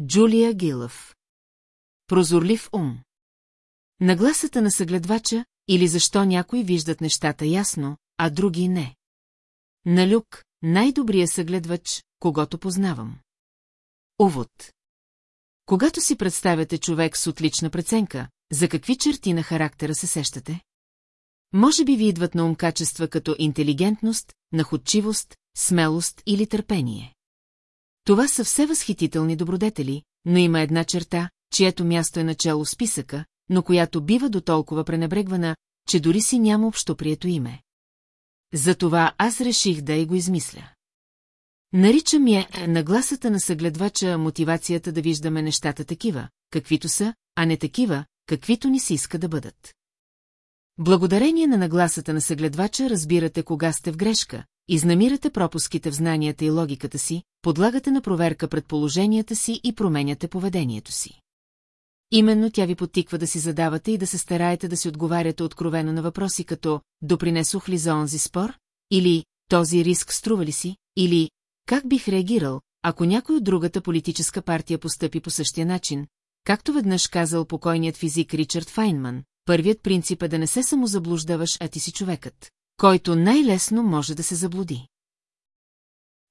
Джулия Гилъв. Прозорлив ум. Нагласата на съгледвача или защо някои виждат нещата ясно, а други не. На Люк, най-добрия съгледвач, когато познавам. Увод. Когато си представяте човек с отлична преценка, за какви черти на характера се сещате? Може би ви идват на ум качества като интелигентност, находчивост, смелост или търпение. Това са все възхитителни добродетели, но има една черта, чието място е начало списъка, но която бива до толкова пренебрегвана, че дори си няма общо прието име. Затова аз реших да я го измисля. Наричам я нагласата на съгледвача мотивацията да виждаме нещата такива, каквито са, а не такива, каквито ни се иска да бъдат. Благодарение на нагласата на съгледвача разбирате кога сте в грешка, изнамирате пропуските в знанията и логиката си, подлагате на проверка предположенията си и променяте поведението си. Именно тя ви потиква да си задавате и да се стараете да си отговаряте откровено на въпроси като «Допринесох ли за онзи спор?» или «Този риск струва ли си?» или «Как бих реагирал, ако някой от другата политическа партия постъпи по същия начин?» Както веднъж казал покойният физик Ричард Файнман, първият принцип е да не се самозаблуждаваш, а ти си човекът, който най-лесно може да се заблуди.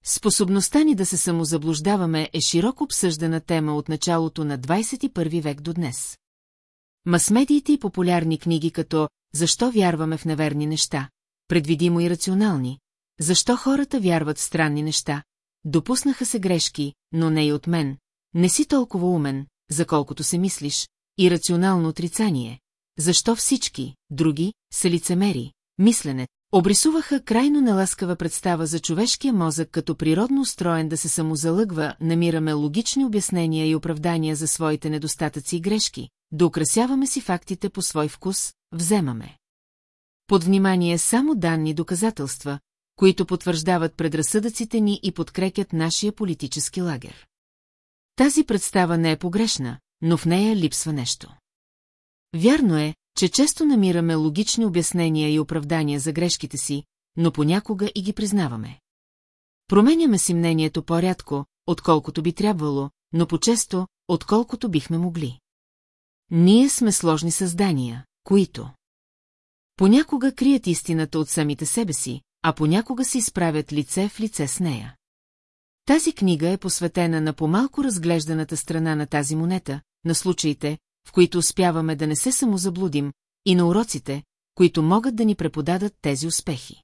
Способността ни да се самозаблуждаваме е широко обсъждана тема от началото на 21 век до днес. Масмедиите и популярни книги като «Защо вярваме в неверни неща», предвидимо и рационални, «Защо хората вярват в странни неща», допуснаха се грешки, но не и от мен, не си толкова умен, за колкото се мислиш, и рационално отрицание, защо всички, други, са лицемери, мислене, обрисуваха крайно неласкава представа за човешкия мозък като природно устроен да се самозалъгва, намираме логични обяснения и оправдания за своите недостатъци и грешки, да украсяваме си фактите по свой вкус, вземаме. Под внимание само данни доказателства, които потвърждават предразсъдъците ни и подкрепят нашия политически лагер. Тази представа не е погрешна, но в нея липсва нещо. Вярно е, че често намираме логични обяснения и оправдания за грешките си, но понякога и ги признаваме. Променяме си мнението по-рядко, отколкото би трябвало, но по-често, отколкото бихме могли. Ние сме сложни създания, които понякога крият истината от самите себе си, а понякога се изправят лице в лице с нея. Тази книга е посветена на по-малко разглежданата страна на тази монета, на случаите, в които успяваме да не се самозаблудим, и на уроците, които могат да ни преподадат тези успехи.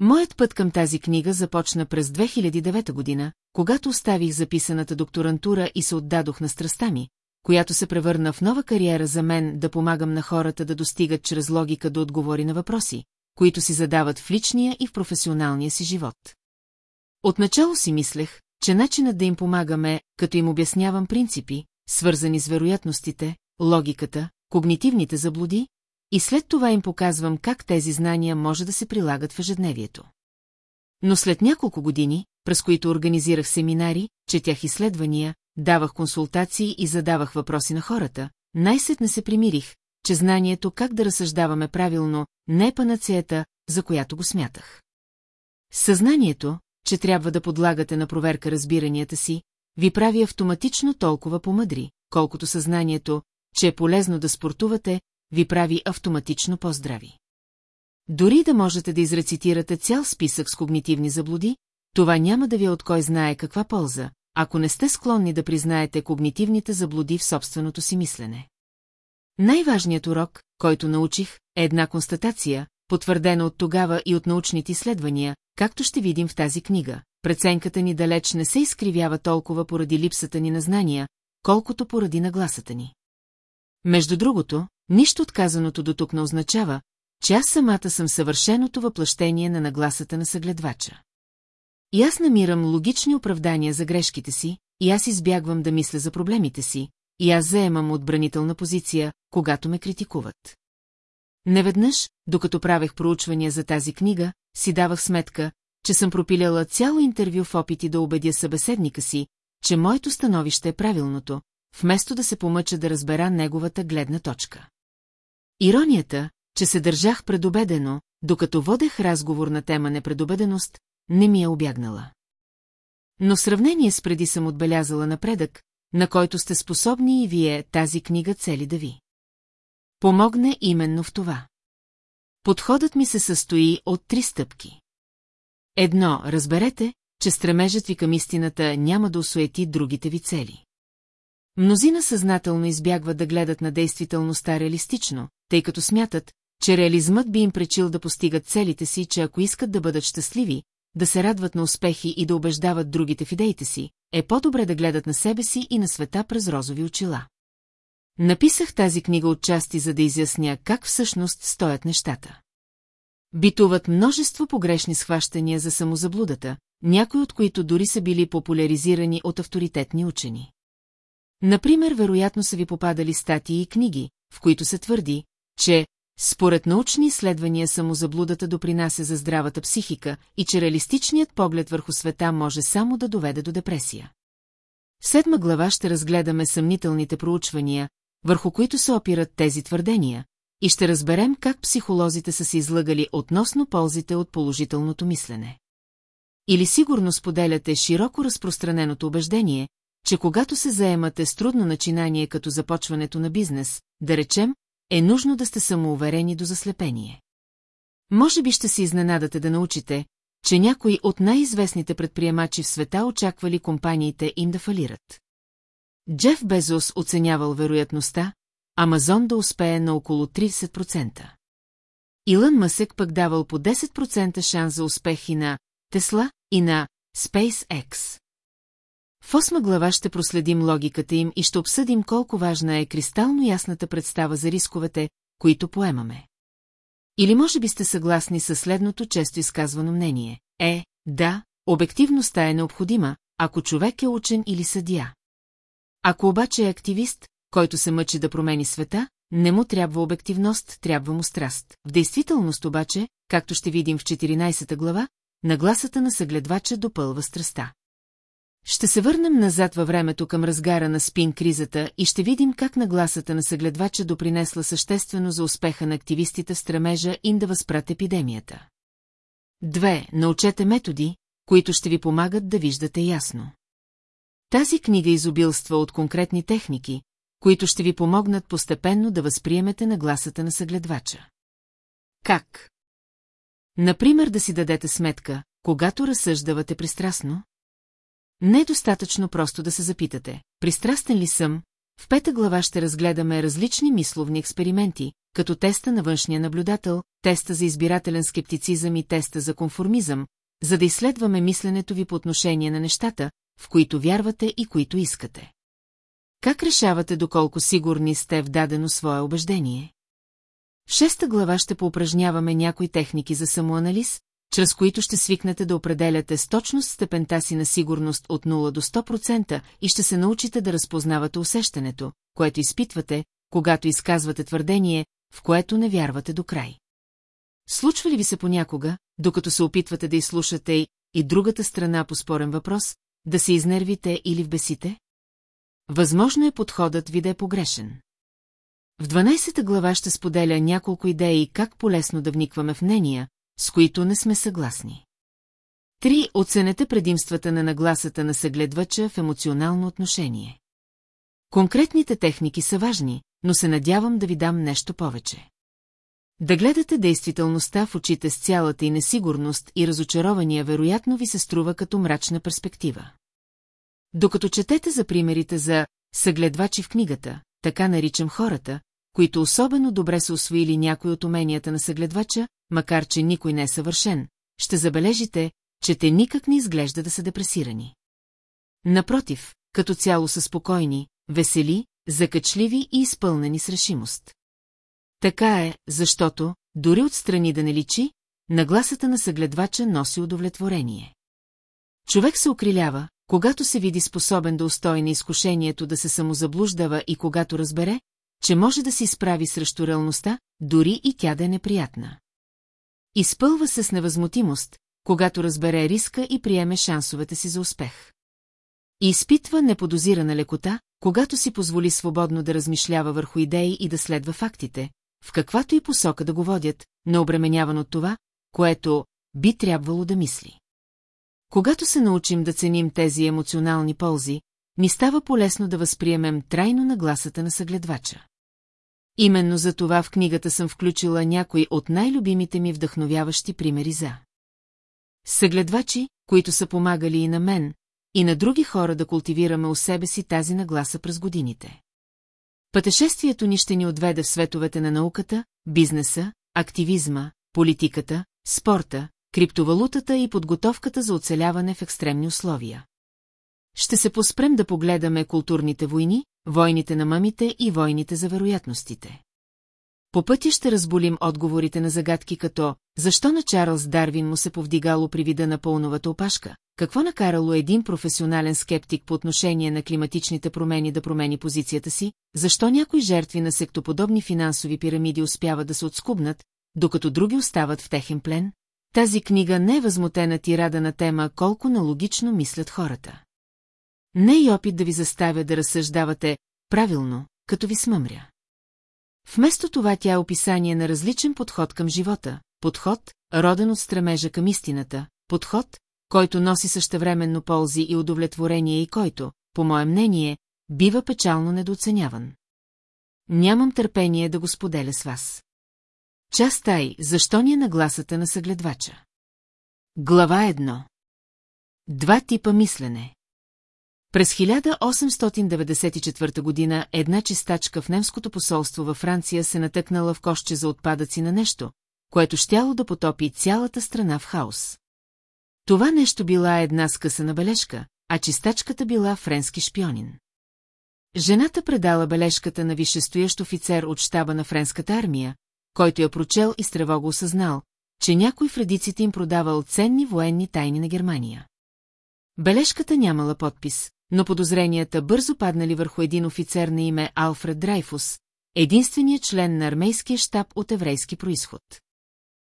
Моят път към тази книга започна през 2009 година, когато оставих записаната докторантура и се отдадох на страста ми, която се превърна в нова кариера за мен да помагам на хората да достигат чрез логика до отговори на въпроси, които си задават в личния и в професионалния си живот. Отначало си мислех, че начинът да им помагаме, като им обяснявам принципи, свързани с вероятностите, логиката, когнитивните заблуди, и след това им показвам как тези знания може да се прилагат в ежедневието. Но след няколко години, през които организирах семинари, четях изследвания, давах консултации и задавах въпроси на хората, най-сетне се примирих, че знанието как да разсъждаваме правилно не е панацеята, за която го смятах. Съзнанието, че трябва да подлагате на проверка разбиранията си, ви прави автоматично толкова помъдри, колкото съзнанието, че е полезно да спортувате, ви прави автоматично по-здрави. Дори да можете да изрецитирате цял списък с когнитивни заблуди, това няма да ви е от кой знае каква полза, ако не сте склонни да признаете когнитивните заблуди в собственото си мислене. Най-важният урок, който научих, е една констатация, потвърдена от тогава и от научните изследвания, както ще видим в тази книга. Преценката ни далеч не се изкривява толкова поради липсата ни на знания, колкото поради нагласата ни. Между другото, нищо отказаното до тук не означава, че аз самата съм съвършеното въплъщение на нагласата на съгледвача. И аз намирам логични оправдания за грешките си, и аз избягвам да мисля за проблемите си, и аз заемам отбранителна позиция, когато ме критикуват. Неведнъж, докато правех проучвания за тази книга, си давах сметка, че съм пропиляла цяло интервю в опити да убедя събеседника си, че моето становище е правилното, вместо да се помъча да разбера неговата гледна точка. Иронията, че се държах предубедено, докато водех разговор на тема непредубеденост, не ми е обягнала. Но в сравнение с преди съм отбелязала напредък, на който сте способни и вие тази книга цели да ви. Помогне именно в това. Подходът ми се състои от три стъпки. Едно, разберете, че стремежът ви към истината няма да осуети другите ви цели. Мнозина съзнателно избягват да гледат на действителността реалистично, тъй като смятат, че реализмът би им пречил да постигат целите си, че ако искат да бъдат щастливи, да се радват на успехи и да убеждават другите в идеите си, е по-добре да гледат на себе си и на света през розови очила. Написах тази книга отчасти, за да изясня как всъщност стоят нещата. Битуват множество погрешни схващания за самозаблудата, някои от които дори са били популяризирани от авторитетни учени. Например, вероятно са ви попадали статии и книги, в които се твърди, че според научни изследвания самозаблудата допринася за здравата психика и че реалистичният поглед върху света може само да доведе до депресия. В седма глава ще разгледаме съмнителните проучвания, върху които се опират тези твърдения, и ще разберем как психолозите са се излъгали относно ползите от положителното мислене. Или сигурно споделяте широко разпространеното убеждение, че когато се заемате с трудно начинание като започването на бизнес, да речем, е нужно да сте самоуверени до заслепение. Може би ще се изненадате да научите, че някои от най-известните предприемачи в света очаквали компаниите им да фалират. Джеф Безос оценявал вероятността, Амазон да успее на около 30%. Илън Мъсек пък давал по 10% шанс за успех и на Тесла, и на SpaceX. В осма глава ще проследим логиката им и ще обсъдим колко важна е кристално ясната представа за рисковете, които поемаме. Или може би сте съгласни с следното често изказвано мнение. Е, да, обективността е необходима, ако човек е учен или съдия. Ако обаче е активист, който се мъчи да промени света, не му трябва обективност, трябва му страст. В действителност обаче, както ще видим в 14 глава, нагласата на съгледвача допълва страста. Ще се върнем назад във времето към разгара на спин-кризата и ще видим как нагласата на съгледвача допринесла съществено за успеха на активистите в стремежа им да възпрат епидемията. Две, научете методи, които ще ви помагат да виждате ясно. Тази книга изобилства от конкретни техники, които ще ви помогнат постепенно да възприемете нагласата на съгледвача. Как? Например, да си дадете сметка, когато разсъждавате пристрастно? Не е достатъчно просто да се запитате, пристрастен ли съм? В пета глава ще разгледаме различни мисловни експерименти, като теста на външния наблюдател, теста за избирателен скептицизъм и теста за конформизъм, за да изследваме мисленето ви по отношение на нещата, в които вярвате и които искате. Как решавате доколко сигурни сте в дадено свое убеждение? В шеста глава ще поупражняваме някои техники за самоанализ, чрез които ще свикнете да определяте с точност степента си на сигурност от 0 до 100% и ще се научите да разпознавате усещането, което изпитвате, когато изказвате твърдение, в което не вярвате до край. Случва ли ви се понякога, докато се опитвате да изслушате и, и другата страна по спорен въпрос, да се изнервите или вбесите? Възможно е подходът ви да е погрешен. В 12 глава ще споделя няколко идеи как полесно да вникваме в мнения, с които не сме съгласни. Три. Оценете предимствата на нагласата на съгледвача в емоционално отношение. Конкретните техники са важни, но се надявам да ви дам нещо повече. Да гледате действителността в очите с цялата и несигурност и разочарования вероятно ви се струва като мрачна перспектива. Докато четете за примерите за съгледвачи в книгата, така наричам хората, които особено добре са освоили някои от уменията на съгледвача, макар че никой не е съвършен, ще забележите, че те никак не изглежда да са депресирани. Напротив, като цяло са спокойни, весели, закачливи и изпълнени с решимост. Така е, защото, дори отстрани да не личи, нагласата на съгледвача носи удовлетворение. Човек се окрилява, когато се види способен да устои на изкушението да се самозаблуждава и когато разбере, че може да се изправи срещу реалността, дори и тя да е неприятна. Изпълва се с невъзмутимост, когато разбере риска и приеме шансовете си за успех. И изпитва неподозирана лекота, когато си позволи свободно да размишлява върху идеи и да следва фактите, в каквато и посока да го водят, необременяван от това, което би трябвало да мисли. Когато се научим да ценим тези емоционални ползи, ни става полезно да възприемем трайно нагласата на съгледвача. Именно за това в книгата съм включила някои от най-любимите ми вдъхновяващи примери за. Съгледвачи, които са помагали и на мен, и на други хора да култивираме у себе си тази нагласа през годините. Пътешествието ни ще ни отведе в световете на науката, бизнеса, активизма, политиката, спорта, криптовалутата и подготовката за оцеляване в екстремни условия. Ще се поспрем да погледаме културните войни, войните на мамите и войните за вероятностите. По пътя ще разболим отговорите на загадки като «Защо на Чарлз Дарвин му се повдигало при вида на пълновата опашка?» Какво накарало един професионален скептик по отношение на климатичните промени да промени позицията си? Защо някои жертви на сектоподобни финансови пирамиди успяват да се отскубнат, докато други остават в техен плен? Тази книга не е възмутена тирада на тема колко налогично мислят хората. Не и опит да ви заставя да разсъждавате правилно, като ви смъмря. Вместо това тя е описание на различен подход към живота, подход, роден от стремежа към истината, подход, който носи същевременно ползи и удовлетворение и който, по мое мнение, бива печално недооценяван. Нямам търпение да го споделя с вас. Част тай, защо ни е нагласата на съгледвача? Глава едно. Два типа мислене. През 1894 година една чистачка в немското посолство във Франция се натъкнала в кошче за отпадъци на нещо, което щяло да потопи цялата страна в хаос. Това нещо била една скъсана бележка, а чистачката била френски шпионин. Жената предала бележката на висшестоящ офицер от щаба на френската армия, който я прочел и с тревога осъзнал, че някой в редиците им продавал ценни военни тайни на Германия. Бележката нямала подпис, но подозренията бързо паднали върху един офицер на име Алфред Драйфус, единственият член на армейския щаб от еврейски происход.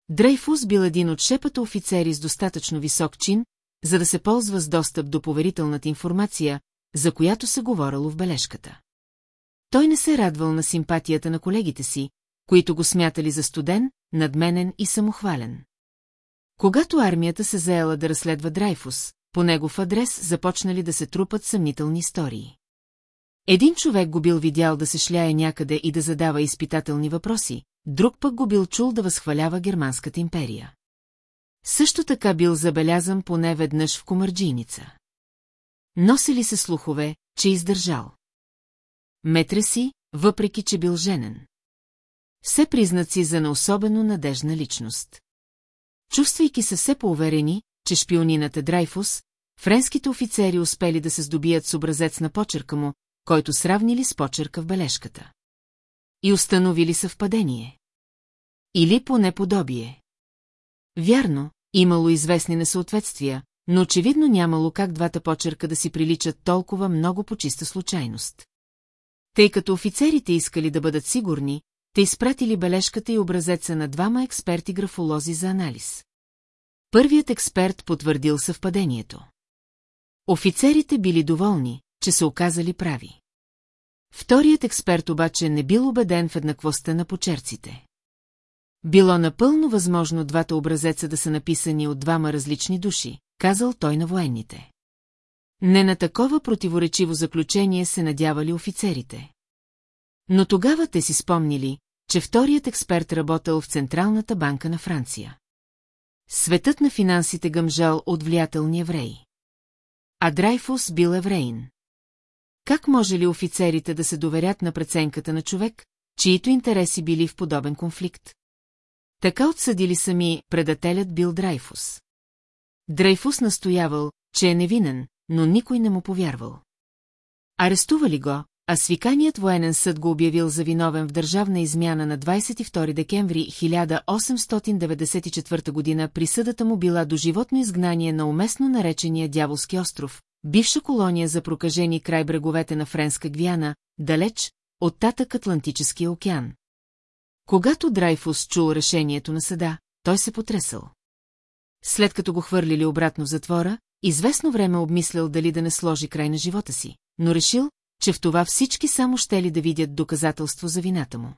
Дрейфус бил един от шепата офицери с достатъчно висок чин, за да се ползва с достъп до поверителната информация, за която се говорило в бележката. Той не се радвал на симпатията на колегите си, които го смятали за студен, надменен и самохвален. Когато армията се заела да разследва Драйфус, по негов адрес започнали да се трупат съмнителни истории. Един човек го бил видял да се шляе някъде и да задава изпитателни въпроси, друг пък го бил чул да възхвалява Германската империя. Също така бил забелязан поне веднъж в комарджийница. Носили се слухове, че издържал. Метре си, въпреки че бил женен. Все признаци за на особено надежна личност. Чувствайки се все по-уверени, че шпионинът е Драйфус, френските офицери успели да се здобият с образец на почерка му, който сравнили с почерка в бележката. И установили съвпадение. Или поне подобие. Вярно, имало известни несъответствия, но очевидно нямало как двата почерка да си приличат толкова много по чиста случайност. Тъй като офицерите искали да бъдат сигурни, те изпратили бележката и образеца на двама експерти-графолози за анализ. Първият експерт потвърдил съвпадението. Офицерите били доволни, че се оказали прави. Вторият експерт обаче не бил убеден в еднаквостта на почерците. Било напълно възможно двата образеца да са написани от двама различни души, казал той на военните. Не на такова противоречиво заключение се надявали офицерите. Но тогава те си спомнили, че вторият експерт работил в Централната банка на Франция. Светът на финансите гъмжал от влиятелни евреи. А Драйфус бил евреин. Как може ли офицерите да се доверят на преценката на човек, чието интереси били в подобен конфликт? Така отсъдили сами предателят бил Драйфус. Драйфус настоявал, че е невинен, но никой не му повярвал. Арестували го, а свиканият военен съд го обявил за виновен в държавна измяна на 22 декември 1894 година присъдата му била до животно изгнание на уместно наречения Дяволски остров, бивша колония за прокажени край бреговете на Френска Гвиана, далеч от татък Атлантическия океан. Когато Драйфус чул решението на съда, той се потресъл. След като го хвърлили обратно в затвора, известно време обмислял дали да не сложи край на живота си, но решил, че в това всички само ще ли да видят доказателство за вината му.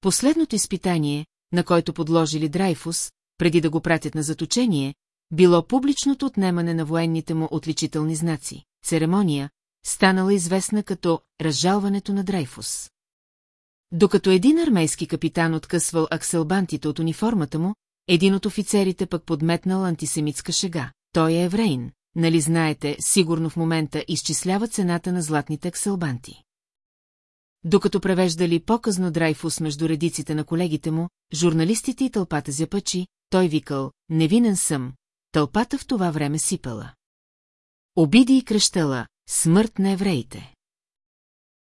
Последното изпитание, на който подложили Драйфус, преди да го пратят на заточение, било публичното отнемане на военните му отличителни знаци, церемония, станала известна като разжалването на Дрейфус. Докато един армейски капитан откъсвал акселбантите от униформата му, един от офицерите пък подметнал антисемитска шега. Той е еврейн, нали знаете, сигурно в момента изчислява цената на златните акселбанти. Докато превеждали по-късно Драйфус между редиците на колегите му, журналистите и тълпата зяпачи, той викал, невинен съм, тълпата в това време сипала. Обиди и кръщала, смърт на евреите.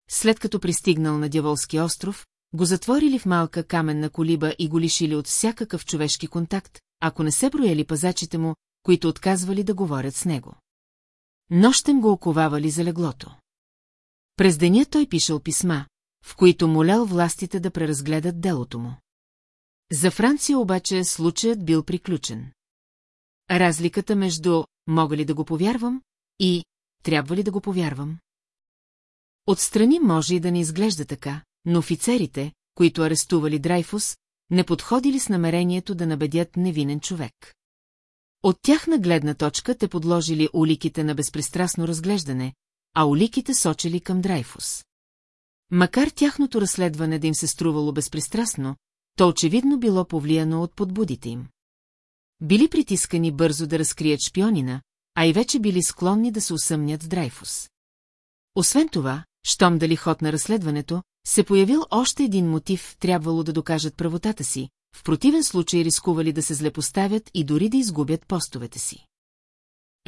След като пристигнал на Дяволски остров, го затворили в малка каменна колиба и го лишили от всякакъв човешки контакт, ако не се брояли пазачите му, които отказвали да говорят с него. Нощем го оковавали за леглото. През деня той пишел писма, в които молял властите да преразгледат делото му. За Франция обаче случаят бил приключен. Разликата между «мога ли да го повярвам» и «трябва ли да го повярвам»? Отстрани може и да не изглежда така, но офицерите, които арестували Драйфус, не подходили с намерението да набедят невинен човек. От тяхна гледна точка те подложили уликите на безпристрастно разглеждане, а уликите сочили към Драйфус. Макар тяхното разследване да им се струвало безпристрастно, то очевидно било повлияно от подбудите им. Били притискани бързо да разкрият шпионина, а и вече били склонни да се усъмнят в Драйфус. Освен това, щом дали ход на разследването, се появил още един мотив, трябвало да докажат правотата си, в противен случай рискували да се злепоставят и дори да изгубят постовете си.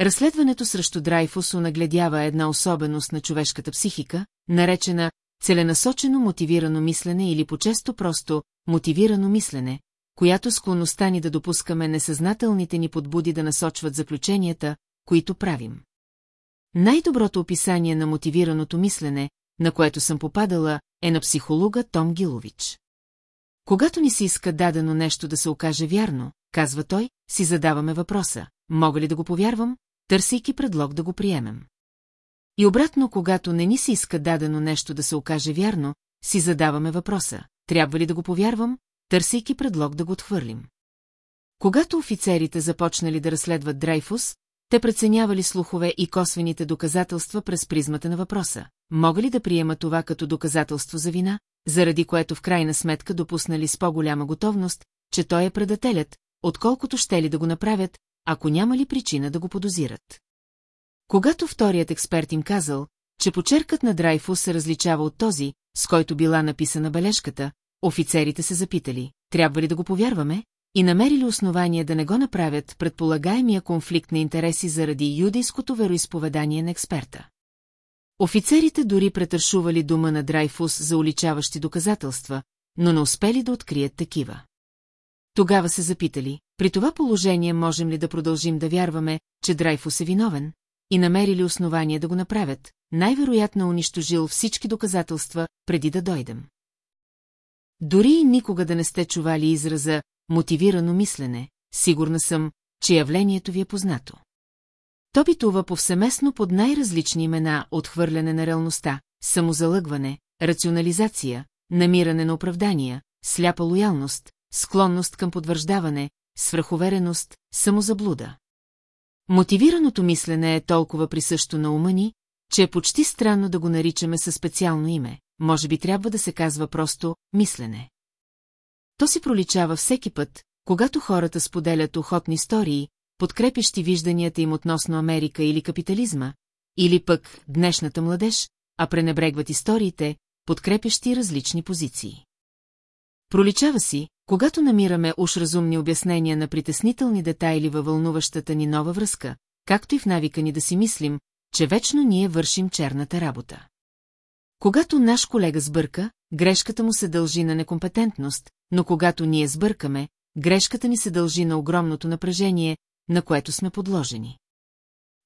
Разследването срещу Драйфус нагледява една особеност на човешката психика, наречена целенасочено мотивирано мислене или по-често просто мотивирано мислене, която склонността ни да допускаме несъзнателните ни подбуди да насочват заключенията, които правим. Най-доброто описание на мотивираното мислене, на което съм попадала, е на психолога Том Гилович. Когато ни се иска дадено нещо да се окаже вярно, казва той, си задаваме въпроса, мога ли да го повярвам, търсейки предлог да го приемем. И обратно, когато не ни се иска дадено нещо да се окаже вярно, си задаваме въпроса, трябва ли да го повярвам, търсейки предлог да го отхвърлим. Когато офицерите започнали да разследват Дрейфус, те преценявали слухове и косвените доказателства през призмата на въпроса. Мога ли да приема това като доказателство за вина, заради което в крайна сметка допуснали с по-голяма готовност, че той е предателят, отколкото ще ли да го направят, ако няма ли причина да го подозират. Когато вторият експерт им казал, че почеркът на Драйфус се различава от този, с който била написана бележката, офицерите се запитали, трябва ли да го повярваме, и намерили основание да не го направят предполагаемия конфликт на интереси заради юдейското вероисповедание на експерта. Офицерите дори претършували дума на Драйфус за уличаващи доказателства, но не успели да открият такива. Тогава се запитали, при това положение можем ли да продължим да вярваме, че Драйфус е виновен, и намерили основание да го направят, най-вероятно унищожил всички доказателства, преди да дойдем. Дори и никога да не сте чували израза мотивирано мислене, сигурна съм, че явлението ви е познато. То битува повсеместно под най-различни имена отхвърляне на реалността, самозалъгване, рационализация, намиране на оправдания, сляпа лоялност, склонност към подвърждаване, свръховереност, самозаблуда. Мотивираното мислене е толкова присъщо на ума ни, че е почти странно да го наричаме със специално име, може би трябва да се казва просто «мислене». То си проличава всеки път, когато хората споделят охотни истории, подкрепящи вижданията им относно Америка или капитализма, или пък днешната младеж, а пренебрегват историите, подкрепящи различни позиции. Проличава си, когато намираме уж разумни обяснения на притеснителни детайли във вълнуващата ни нова връзка, както и в навика ни да си мислим, че вечно ние вършим черната работа. Когато наш колега сбърка, грешката му се дължи на некомпетентност, но когато ние сбъркаме, грешката ни се дължи на огромното напрежение, на което сме подложени.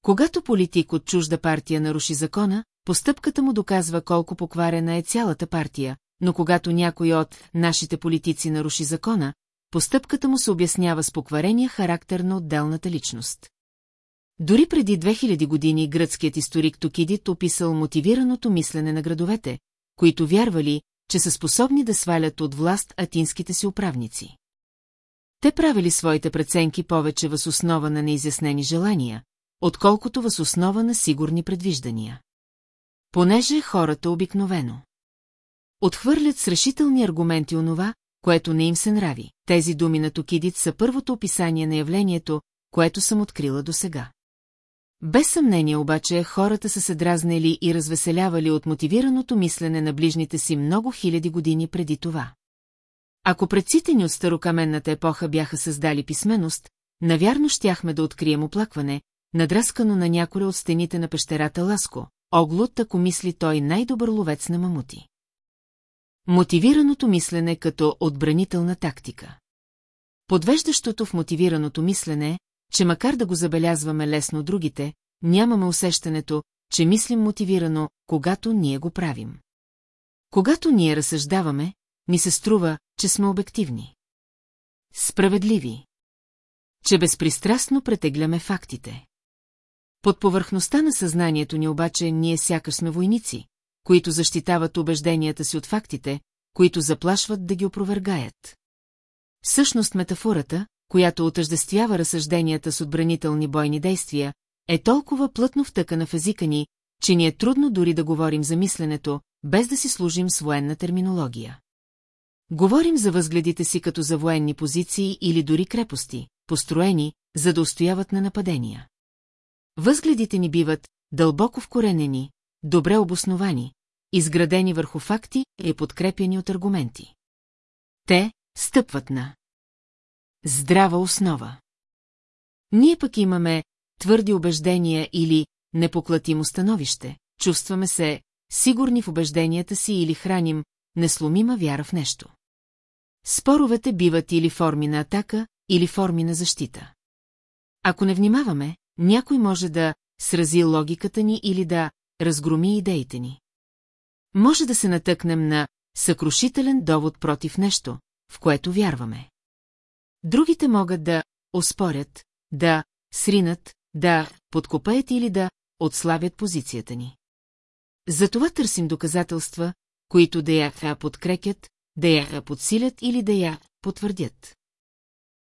Когато политик от чужда партия наруши закона, постъпката му доказва колко покварена е цялата партия, но когато някой от нашите политици наруши закона, постъпката му се обяснява с покварения характер на отделната личност. Дори преди 2000 години гръцкият историк Токидит описал мотивираното мислене на градовете, които вярвали, че са способни да свалят от власт атинските си управници. Те правили своите преценки повече въз основа на неизяснени желания, отколкото въз основа на сигурни предвиждания. Понеже хората обикновено. Отхвърлят с решителни аргументи онова, което не им се нрави. Тези думи на Токидит са първото описание на явлението, което съм открила досега. Без съмнение обаче хората са се дразнели и развеселявали от мотивираното мислене на ближните си много хиляди години преди това. Ако предците ни от старокаменната епоха бяха създали писменост, навярно щяхме да открием оплакване, надраскано на някоя от стените на пещерата Ласко, оглот, ако мисли той най-добър ловец на мамути. Мотивираното мислене като отбранителна тактика. Подвеждащото в мотивираното мислене че макар да го забелязваме лесно другите, нямаме усещането, че мислим мотивирано, когато ние го правим. Когато ние разсъждаваме, ни се струва, че сме обективни. Справедливи. Че безпристрастно претегляме фактите. Под повърхността на съзнанието ни обаче ние сякаш сме войници, които защитават убежденията си от фактите, които заплашват да ги опровергаят. Всъщност метафората, която отъждествява разсъжденията с отбранителни бойни действия, е толкова плътно втъкана в езика ни, че ни е трудно дори да говорим за мисленето, без да си служим с военна терминология. Говорим за възгледите си като за военни позиции или дори крепости, построени, за да устояват на нападения. Възгледите ни биват дълбоко вкоренени, добре обосновани, изградени върху факти и подкрепени от аргументи. Те стъпват на здрава основа. Ние пък имаме твърди убеждения или непоклатимо становище, чувстваме се сигурни в убежденията си или храним несломима вяра в нещо. Споровете биват или форми на атака, или форми на защита. Ако не внимаваме, някой може да срази логиката ни или да разгроми идеите ни. Може да се натъкнем на съкрушителен довод против нещо, в което вярваме. Другите могат да оспорят, да сринат, да подкопаят или да отслабят позицията ни. Затова търсим доказателства, които да я подкрепят, да я подсилят или да я потвърдят.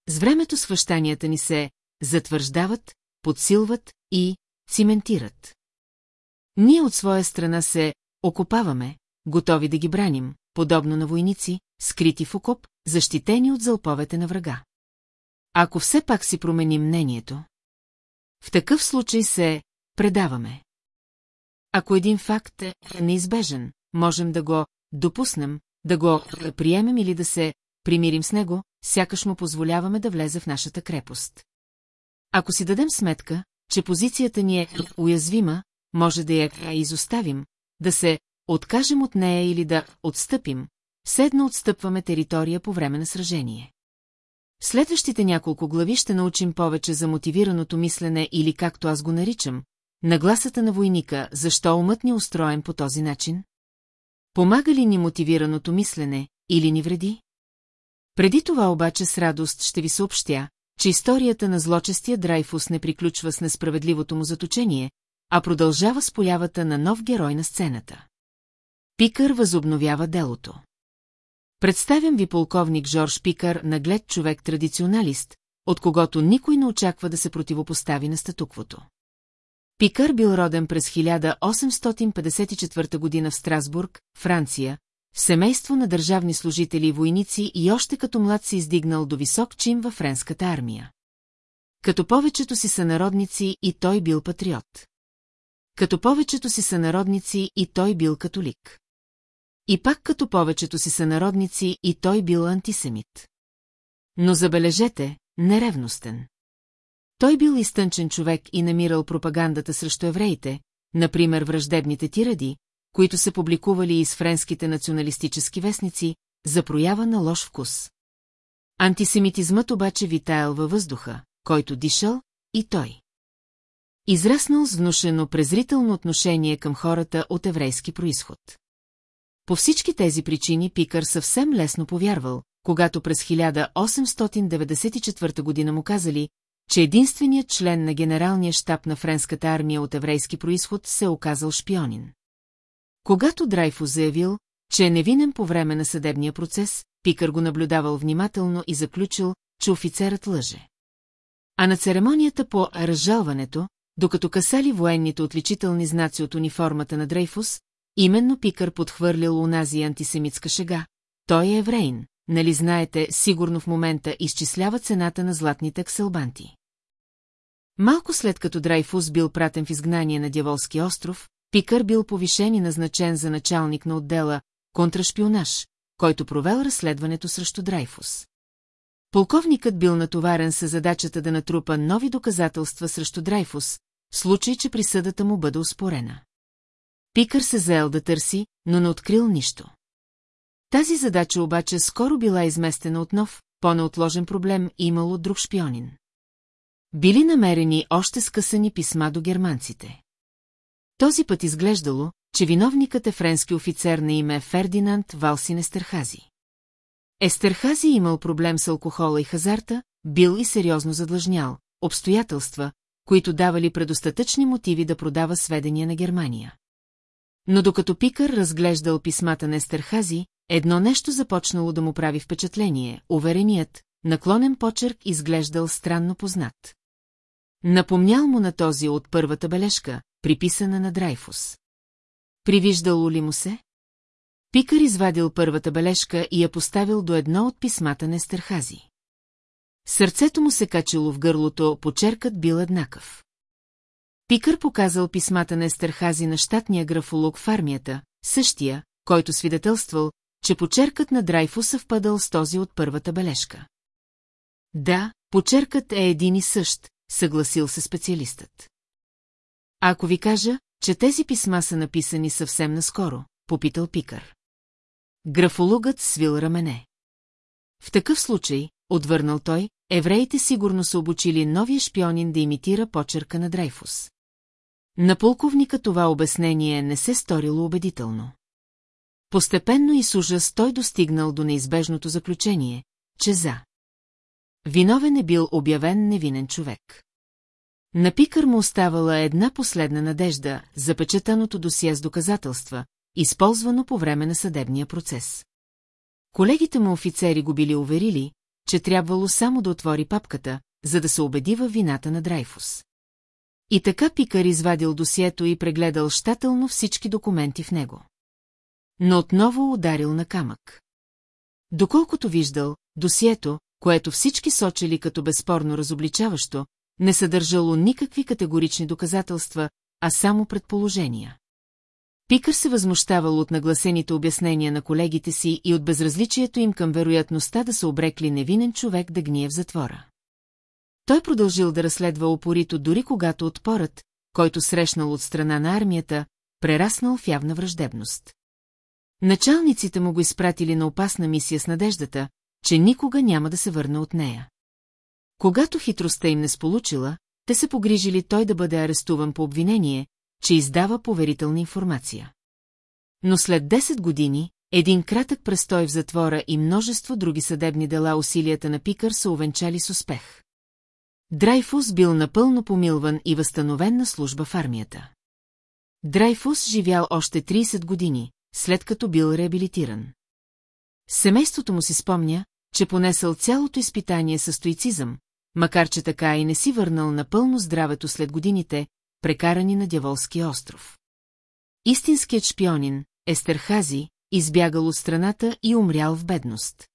С времето свъщанията ни се затвърждават, подсилват и циментират. Ние от своя страна се окопаваме, готови да ги браним, подобно на войници, скрити в окоп, защитени от залповете на врага. Ако все пак си променим мнението, в такъв случай се предаваме. Ако един факт е неизбежен, можем да го допуснем, да го приемем или да се примирим с него, сякаш му позволяваме да влезе в нашата крепост. Ако си дадем сметка, че позицията ни е уязвима, може да я изоставим, да се откажем от нея или да отстъпим, седно отстъпваме територия по време на сражение. Следващите няколко глави ще научим повече за мотивираното мислене или както аз го наричам, нагласата на войника, защо умът ни е устроен по този начин? Помага ли ни мотивираното мислене или ни вреди? Преди това обаче с радост ще ви съобщя, че историята на злочестия Драйфус не приключва с несправедливото му заточение, а продължава с появата на нов герой на сцената. Пикър възобновява делото. Представям ви полковник Жорж Пикър, наглед човек-традиционалист, от когото никой не очаква да се противопостави на статуквото. Пикър бил роден през 1854 година в Страсбург, Франция, в семейство на държавни служители и войници и още като млад се издигнал до висок чин във френската армия. Като повечето си сънародници и той бил патриот. Като повечето си сънародници и той бил католик. И пак като повечето си сънародници и той бил антисемит. Но забележете, неревностен. Той бил изтънчен човек и намирал пропагандата срещу евреите, например враждебните тиради, които са публикували из френските националистически вестници, за проява на лош вкус. Антисемитизмът обаче витаял във въздуха, който дишал, и той. Израснал с внушено презрително отношение към хората от еврейски происход. По всички тези причини Пикър съвсем лесно повярвал, когато през 1894 година му казали, че единственият член на генералния щаб на френската армия от еврейски происход се оказал шпионин. Когато Драйфус заявил, че е невинен по време на съдебния процес, Пикър го наблюдавал внимателно и заключил, че офицерът лъже. А на церемонията по разжалването, докато касали военните отличителни знаци от униформата на Дрейфус, именно Пикър подхвърлял унази антисемитска шега. Той е еврейн, нали знаете, сигурно в момента изчислява цената на златните акселбанти. Малко след като Драйфус бил пратен в изгнание на Дяволски остров, Пикър бил повишен и назначен за началник на отдела контрашпионаж, който провел разследването срещу Драйфус. Полковникът бил натоварен с задачата да натрупа нови доказателства срещу Драйфус, в случай, че присъдата му бъде успорена. Пикър се заел да търси, но не открил нищо. Тази задача обаче скоро била изместена от нов, по-неотложен проблем имало друг шпионин. Били намерени още скъсани писма до германците. Този път изглеждало, че виновникът е френски офицер на име Фердинанд Валсин Естерхази. Естерхази имал проблем с алкохола и хазарта, бил и сериозно задлъжнял, обстоятелства, които давали предостатъчни мотиви да продава сведения на Германия. Но докато Пикър разглеждал писмата на Естерхази, едно нещо започнало да му прави впечатление, увереният, наклонен почерк изглеждал странно познат. Напомнял му на този от първата бележка, приписана на Драйфус. Привиждало ли му се? Пикър извадил първата бележка и я поставил до едно от писмата на Естерхази. Сърцето му се качило в гърлото, почеркът бил еднакъв. Пикър показал писмата на Естерхази на щатния графолог в армията, същия, който свидетелствал, че почеркът на Драйфу съвпадал с този от първата бележка. Да, почеркът е един и същ, съгласил се специалистът. Ако ви кажа, че тези писма са написани съвсем наскоро, попитал Пикър. Графологът свил рамене. В такъв случай, отвърнал той, евреите сигурно са обучили новия шпионин да имитира почерка на Дрейфус. На полковника това обяснение не се сторило убедително. Постепенно и с ужас той достигнал до неизбежното заключение, че за. Виновен е бил обявен невинен човек. На Пикър му оставала една последна надежда, запечатаното досие с доказателства, използвано по време на съдебния процес. Колегите му офицери го били уверили, че трябвало само да отвори папката, за да се убеди във вината на Драйфус. И така Пикър извадил досието и прегледал щателно всички документи в него. Но отново ударил на камък. Доколкото виждал, досието, което всички сочили като безспорно разобличаващо, не съдържало никакви категорични доказателства, а само предположения. Пикър се възмущавал от нагласените обяснения на колегите си и от безразличието им към вероятността да се обрекли невинен човек да гние в затвора. Той продължил да разследва опорито дори когато отпорът, който срещнал от страна на армията, прераснал в явна враждебност. Началниците му го изпратили на опасна мисия с надеждата, че никога няма да се върне от нея. Когато хитростта им не сполучила, те се погрижили той да бъде арестуван по обвинение, че издава поверителна информация. Но след 10 години, един кратък престой в затвора и множество други съдебни дела усилията на Пикър са увенчали с успех. Драйфус бил напълно помилван и възстановен на служба в армията. Драйфус живял още 30 години, след като бил реабилитиран. Семейството му си спомня, че понесъл цялото изпитание със стоицизъм, макар че така и не си върнал напълно здравето след годините, прекарани на Дяволския остров. Истинският шпионин, Естерхази, избягал от страната и умрял в бедност.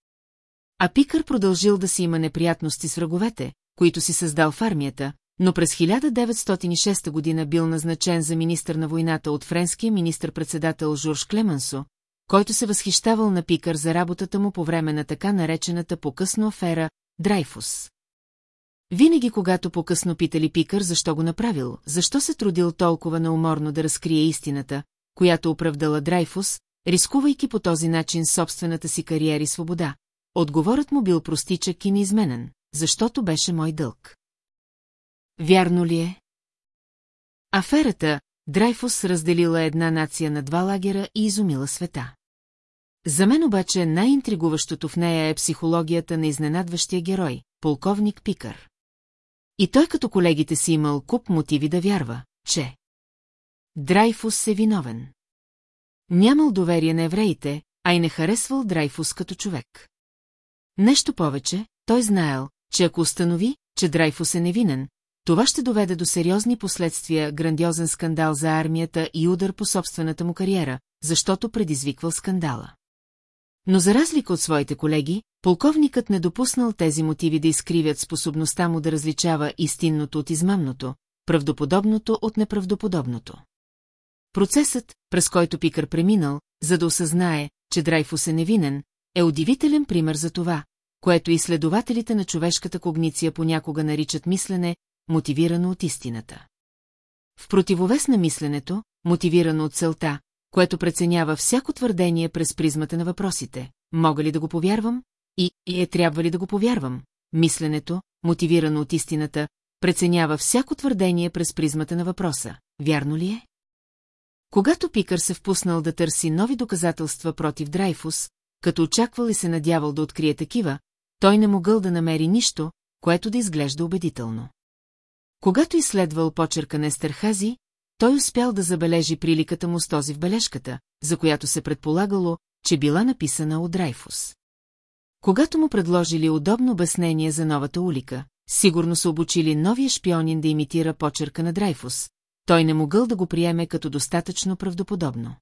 А Пикър продължил да си има неприятности с враговете, които си създал в армията, но през 1906 година бил назначен за министър на войната от френския министър-председател Жорж Клемансо, който се възхищавал на Пикър за работата му по време на така наречената по-късно афера Драйфус. Винаги, когато по-късно питали Пикър защо го направил, защо се трудил толкова науморно да разкрие истината, която оправдала Драйфус, рискувайки по този начин собствената си кариера и свобода, отговорът му бил простичък и неизменен, защото беше мой дълг. Вярно ли е? Аферата Драйфус разделила една нация на два лагера и изумила света. За мен обаче най-интригуващото в нея е психологията на изненадващия герой, полковник Пикър. И той като колегите си имал куп мотиви да вярва, че Драйфус е виновен. Нямал доверие на евреите, а и не харесвал Драйфус като човек. Нещо повече, той знаел, че ако установи, че Драйфус е невинен, това ще доведе до сериозни последствия, грандиозен скандал за армията и удар по собствената му кариера, защото предизвиквал скандала. Но за разлика от своите колеги, полковникът не допуснал тези мотиви да изкривят способността му да различава истинното от измамното, правдоподобното от неправдоподобното. Процесът, през който Пикър преминал, за да осъзнае, че Драйфус е невинен, е удивителен пример за това, което изследователите на човешката когниция понякога наричат мислене, мотивирано от истината. В противовес на мисленето, мотивирано от целта, което преценява всяко твърдение през призмата на въпросите. Мога ли да го повярвам? И, и е трябва ли да го повярвам? Мисленето, мотивирано от истината, преценява всяко твърдение през призмата на въпроса. Вярно ли е? Когато Пикър се впуснал да търси нови доказателства против Драйфус, като очаквал и се надявал да открие такива, той не могъл да намери нищо, което да изглежда убедително. Когато изследвал почерка на Естерхази, той успял да забележи приликата му с този в бележката, за която се предполагало, че била написана от Драйфус. Когато му предложили удобно обяснение за новата улика, сигурно са обучили новия шпионин да имитира почерка на Драйфус, той не могъл да го приеме като достатъчно правдоподобно.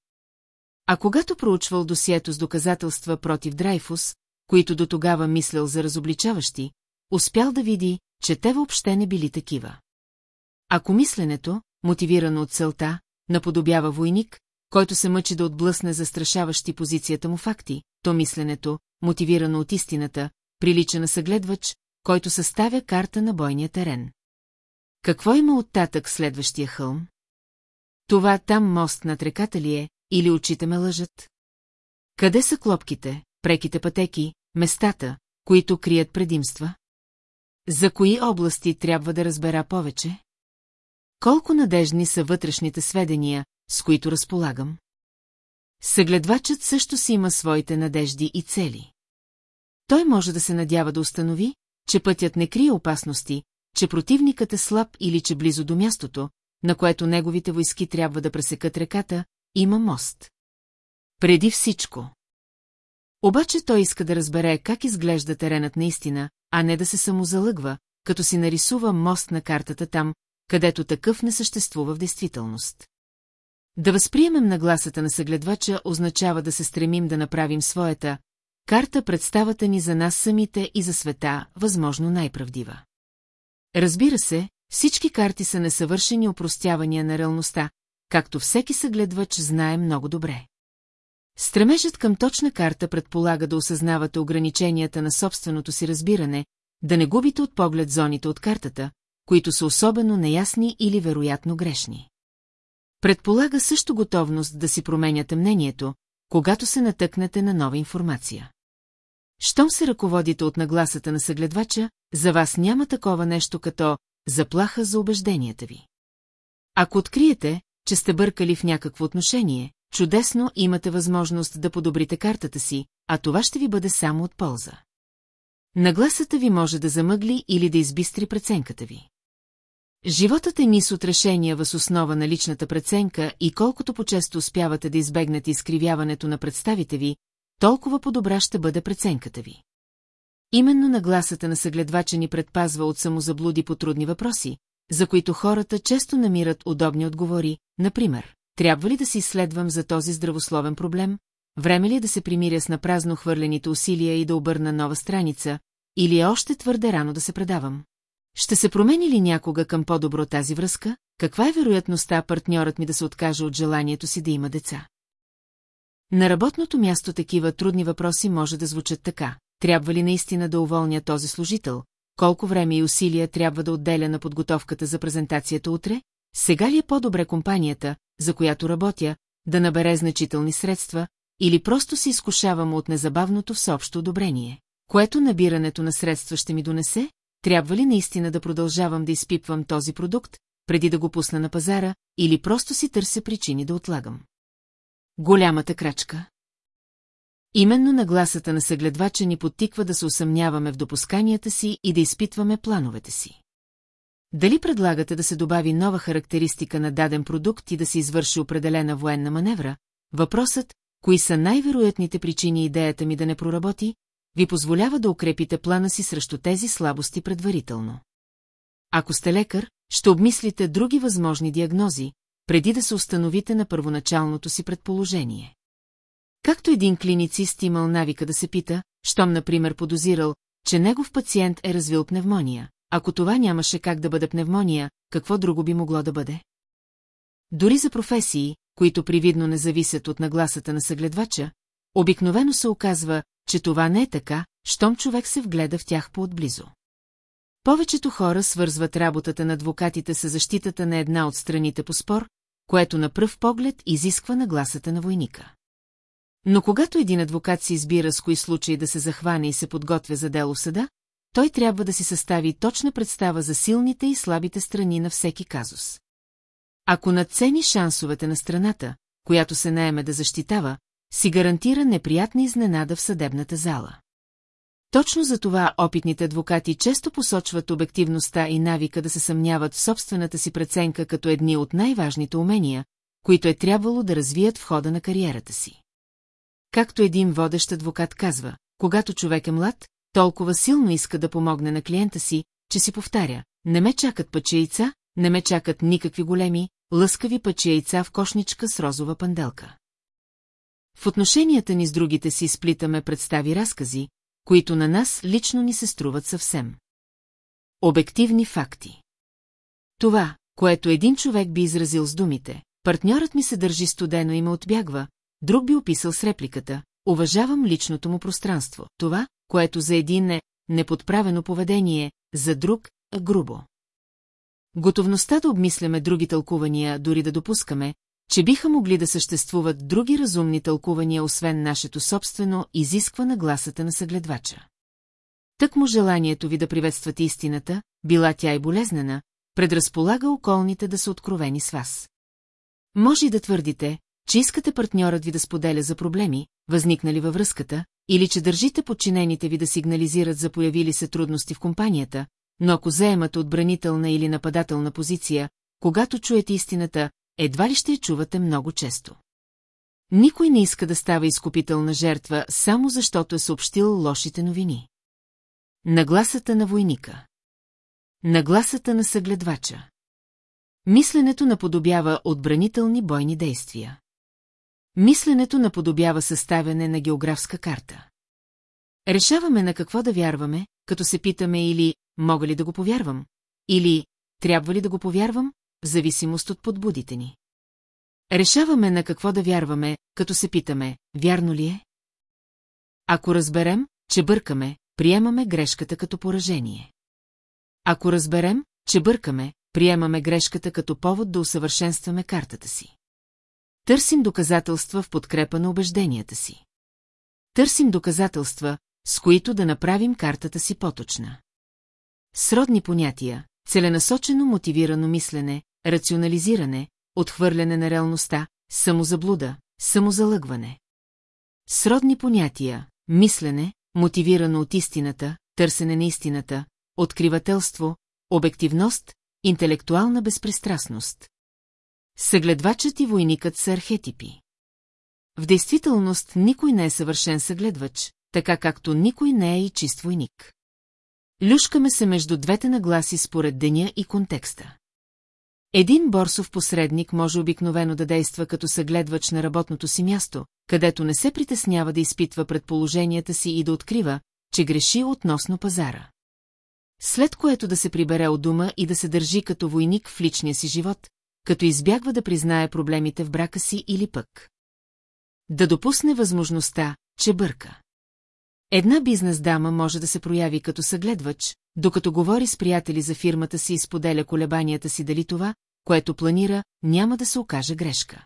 А когато проучвал досието с доказателства против Драйфус, които до тогава мислял за разобличаващи, успял да види, че те въобще не били такива. Ако мисленето, мотивирано от целта, наподобява войник, който се мъчи да отблъсне застрашаващи позицията му факти, то мисленето, мотивирано от истината, прилича на съгледвач, който съставя карта на бойния терен. Какво има оттатък следващия хълм? Това там мост над реката ли е, или очите ме лъжат? Къде са клопките, преките пътеки, местата, които крият предимства? За кои области трябва да разбера повече? Колко надежни са вътрешните сведения, с които разполагам? Съгледвачът също си има своите надежди и цели. Той може да се надява да установи, че пътят не крие опасности, че противникът е слаб или че близо до мястото, на което неговите войски трябва да пресекат реката, има мост. Преди всичко. Обаче той иска да разбере как изглежда теренът наистина, а не да се самозалъгва, като си нарисува мост на картата там, където такъв не съществува в действителност. Да възприемем нагласата на съгледвача означава да се стремим да направим своята карта представата ни за нас самите и за света, възможно най-правдива. Разбира се, всички карти са несъвършени опростявания на реалността, както всеки съгледвач знае много добре. Стремежът към точна карта предполага да осъзнавате ограниченията на собственото си разбиране, да не губите от поглед зоните от картата, които са особено неясни или вероятно грешни. Предполага също готовност да си променяте мнението, когато се натъкнете на нова информация. Щом се ръководите от нагласата на съгледвача, за вас няма такова нещо като заплаха за убежденията ви. Ако откриете, че сте бъркали в някакво отношение, чудесно имате възможност да подобрите картата си, а това ще ви бъде само от полза. Нагласата ви може да замъгли или да избистри преценката ви. Животът е низ от решения въз основа на личната преценка и колкото по-често успявате да избегнете изкривяването на представите ви, толкова по-добра ще бъде преценката ви. Именно нагласата на съгледвача ни предпазва от самозаблуди по трудни въпроси, за които хората често намират удобни отговори, например, трябва ли да си изследвам за този здравословен проблем, време ли е да се примиря с напразно хвърлените усилия и да обърна нова страница, или е още твърде рано да се предавам? Ще се промени ли някога към по-добро тази връзка? Каква е вероятността партньорът ми да се откаже от желанието си да има деца? На работното място такива трудни въпроси може да звучат така. Трябва ли наистина да уволня този служител? Колко време и усилия трябва да отделя на подготовката за презентацията утре? Сега ли е по-добре компанията, за която работя, да набере значителни средства, или просто се изкушавам от незабавното всеобщо одобрение? Което набирането на средства ще ми донесе? Трябва ли наистина да продължавам да изпипвам този продукт, преди да го пусна на пазара, или просто си търся причини да отлагам? Голямата крачка. Именно нагласата на съгледвача ни подтиква да се усъмняваме в допусканията си и да изпитваме плановете си. Дали предлагате да се добави нова характеристика на даден продукт и да се извърши определена военна маневра, въпросът, кои са най-вероятните причини идеята ми да не проработи, ви позволява да укрепите плана си срещу тези слабости предварително. Ако сте лекар, ще обмислите други възможни диагнози, преди да се установите на първоначалното си предположение. Както един клиницист имал навика да се пита, щом, например, подозирал, че негов пациент е развил пневмония. Ако това нямаше как да бъде пневмония, какво друго би могло да бъде? Дори за професии, които привидно не зависят от нагласата на съгледвача, обикновено се оказва, че това не е така, щом човек се вгледа в тях по-отблизо. Повечето хора свързват работата на адвокатите с защитата на една от страните по спор, което на пръв поглед изисква нагласата на войника. Но когато един адвокат си избира с кои случаи да се захване и се подготвя за дело в съда, той трябва да си състави точна представа за силните и слабите страни на всеки казус. Ако надцени шансовете на страната, която се наеме да защитава, си гарантира неприятна изненада в съдебната зала. Точно за това опитните адвокати често посочват обективността и навика да се съмняват в собствената си преценка като едни от най-важните умения, които е трябвало да развият в хода на кариерата си. Както един водещ адвокат казва, когато човек е млад, толкова силно иска да помогне на клиента си, че си повтаря, не ме чакат пъче яйца, не ме чакат никакви големи, лъскави пъче яйца в кошничка с розова панделка. В отношенията ни с другите си сплитаме представи разкази, които на нас лично ни се струват съвсем. Обективни факти. Това, което един човек би изразил с думите, партньорът ми се държи студено и ме отбягва, друг би описал с репликата, уважавам личното му пространство, това, което за един е неподправено поведение, за друг – грубо. Готовността да обмисляме други тълкувания, дори да допускаме, че биха могли да съществуват други разумни тълкувания, освен нашето собствено, изисква на гласата на съгледвача. Тък му желанието ви да приветствате истината, била тя и болезнена, предразполага околните да са откровени с вас. Може и да твърдите, че искате партньорът ви да споделя за проблеми, възникнали във връзката, или че държите подчинените ви да сигнализират за появили се трудности в компанията, но ако заемате отбранителна или нападателна позиция, когато чуете истината, едва ли ще я чувате много често. Никой не иска да става изкупителна жертва, само защото е съобщил лошите новини. Нагласата на войника Нагласата на съгледвача Мисленето наподобява отбранителни бойни действия. Мисленето наподобява съставяне на географска карта. Решаваме на какво да вярваме, като се питаме или мога ли да го повярвам, или трябва ли да го повярвам, в зависимост от подбудите ни. Решаваме на какво да вярваме, като се питаме, вярно ли е? Ако разберем, че бъркаме, приемаме грешката като поражение. Ако разберем, че бъркаме, приемаме грешката като повод да усъвършенстваме картата си. Търсим доказателства в подкрепа на убежденията си. Търсим доказателства, с които да направим картата си поточна. Сродни понятия, целенасочено мотивирано мислене, рационализиране, отхвърляне на реалността, самозаблуда, самозалъгване. Сродни понятия, мислене, мотивирано от истината, търсене на истината, откривателство, обективност, интелектуална безпристрастност. Съгледвачът и войникът са архетипи. В действителност никой не е съвършен съгледвач, така както никой не е и чист войник. Люшкаме се между двете нагласи според деня и контекста. Един борсов посредник може обикновено да действа като съгледвач на работното си място, където не се притеснява да изпитва предположенията си и да открива, че греши относно пазара. След което да се прибере от дома и да се държи като войник в личния си живот, като избягва да признае проблемите в брака си или пък. Да допусне възможността, че бърка. Една бизнес дама може да се прояви като съгледвач, докато говори с приятели за фирмата си и споделя колебанията си дали това, което планира, няма да се окаже грешка.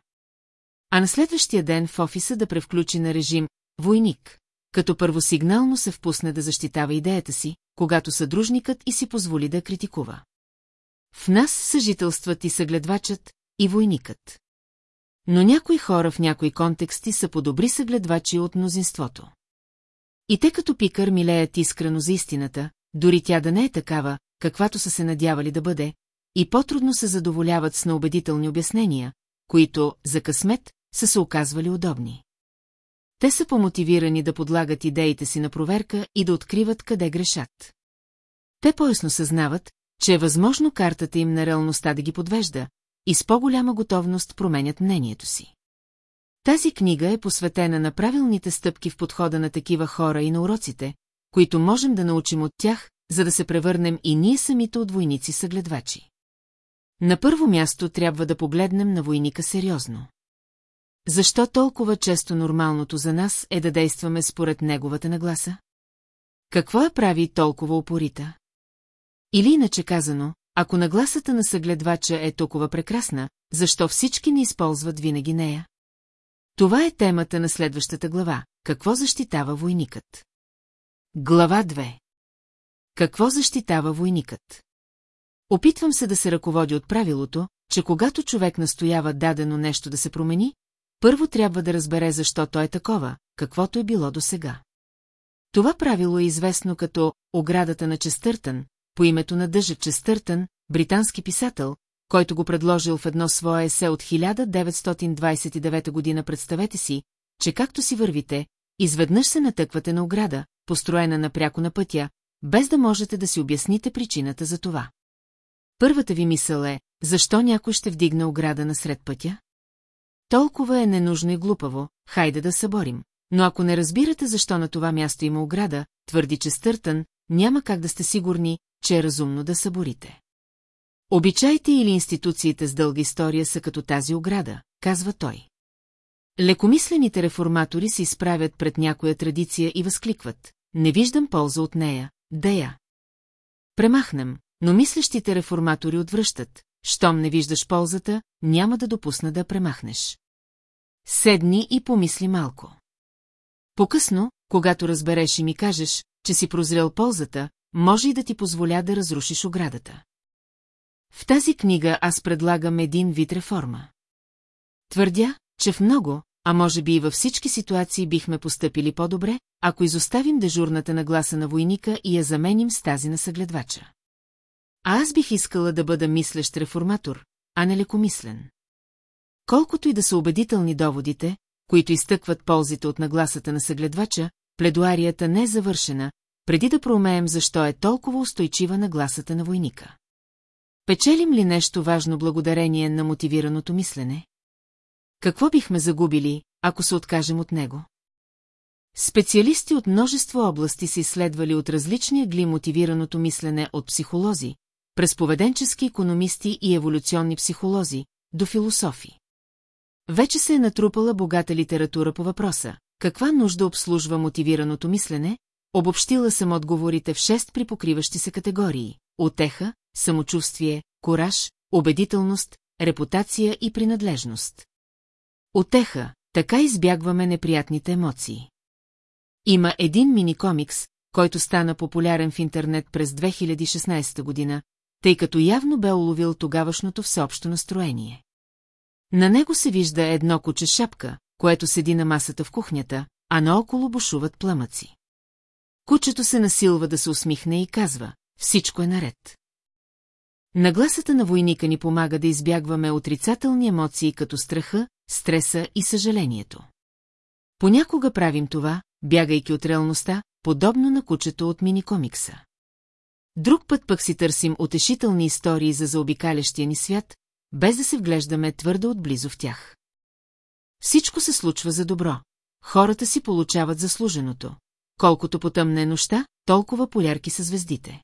А на следващия ден в офиса да превключи на режим «Войник», като първосигнално се впусне да защитава идеята си, когато съдружникът и си позволи да критикува. В нас съжителстват и съгледвачът, и войникът. Но някои хора в някои контексти са по-добри съгледвачи от мнозинството. И те като пикър милеят искрено за истината, дори тя да не е такава, каквато са се надявали да бъде, и по-трудно се задоволяват с неубедителни обяснения, които, за късмет, са се оказвали удобни. Те са помотивирани да подлагат идеите си на проверка и да откриват къде грешат. Те поясно съзнават, че е възможно картата им на реалността да ги подвежда, и с по-голяма готовност променят мнението си. Тази книга е посветена на правилните стъпки в подхода на такива хора и на уроците, които можем да научим от тях, за да се превърнем и ние самите от войници-съгледвачи. На първо място трябва да погледнем на войника сериозно. Защо толкова често нормалното за нас е да действаме според неговата нагласа? Какво я прави толкова упорита? Или иначе казано, ако нагласата на съгледвача е толкова прекрасна, защо всички не използват винаги нея? Това е темата на следващата глава. Какво защитава войникът? Глава 2 Какво защитава войникът? Опитвам се да се ръководи от правилото, че когато човек настоява дадено нещо да се промени, първо трябва да разбере защо то е такова, каквото е било досега. Това правило е известно като оградата на Честъртън, по името на Дъжът Честъртън, британски писател, който го предложил в едно свое есе от 1929 година. Представете си, че както си вървите, изведнъж се натъквате на ограда, построена напряко на пътя, без да можете да си обясните причината за това. Първата ви мисъл е, защо някой ще вдигне ограда насред пътя? Толкова е ненужно и глупаво, хайде да съборим. Но ако не разбирате защо на това място има ограда, твърди, че стъртън, няма как да сте сигурни, че е разумно да съборите. Обичайте или институциите с дълга история са като тази ограда, казва той. Лекомислените реформатори се изправят пред някоя традиция и възкликват. Не виждам полза от нея, да я. Премахнем, но мислещите реформатори отвръщат. Щом не виждаш ползата, няма да допусна да премахнеш. Седни и помисли малко. По-късно, когато разбереш и ми кажеш, че си прозрел ползата, може и да ти позволя да разрушиш оградата. В тази книга аз предлагам един вид реформа. Твърдя, че в много, а може би и във всички ситуации бихме постъпили по-добре, ако изоставим дежурната нагласа на войника и я заменим с тази на съгледвача. А аз бих искала да бъда мислещ реформатор, а не лекомислен. Колкото и да са убедителни доводите, които изтъкват ползите от нагласата на съгледвача, пледуарията не е завършена, преди да проумеем защо е толкова устойчива нагласата на войника. Печелим ли нещо важно благодарение на мотивираното мислене? Какво бихме загубили, ако се откажем от него? Специалисти от множество области са изследвали от различни гли мотивираното мислене от психолози, през поведенчески економисти и еволюционни психолози, до философи. Вече се е натрупала богата литература по въпроса. Каква нужда обслужва мотивираното мислене? Обобщила съм отговорите в шест припокриващи се категории – отеха, самочувствие, кораж, убедителност, репутация и принадлежност. Отеха, така избягваме неприятните емоции. Има един мини-комикс, който стана популярен в интернет през 2016 година, тъй като явно бе уловил тогавашното всеобщо настроение. На него се вижда едно куче шапка, което седи на масата в кухнята, а наоколо бушуват пламъци. Кучето се насилва да се усмихне и казва, всичко е наред. Нагласата на войника ни помага да избягваме отрицателни емоции като страха, стреса и съжалението. Понякога правим това, бягайки от реалността, подобно на кучето от мини-комикса. Друг път пък си търсим утешителни истории за заобикалящия ни свят, без да се вглеждаме твърдо отблизо в тях. Всичко се случва за добро. Хората си получават заслуженото. Колкото потъмна е нощта, толкова полярки са звездите.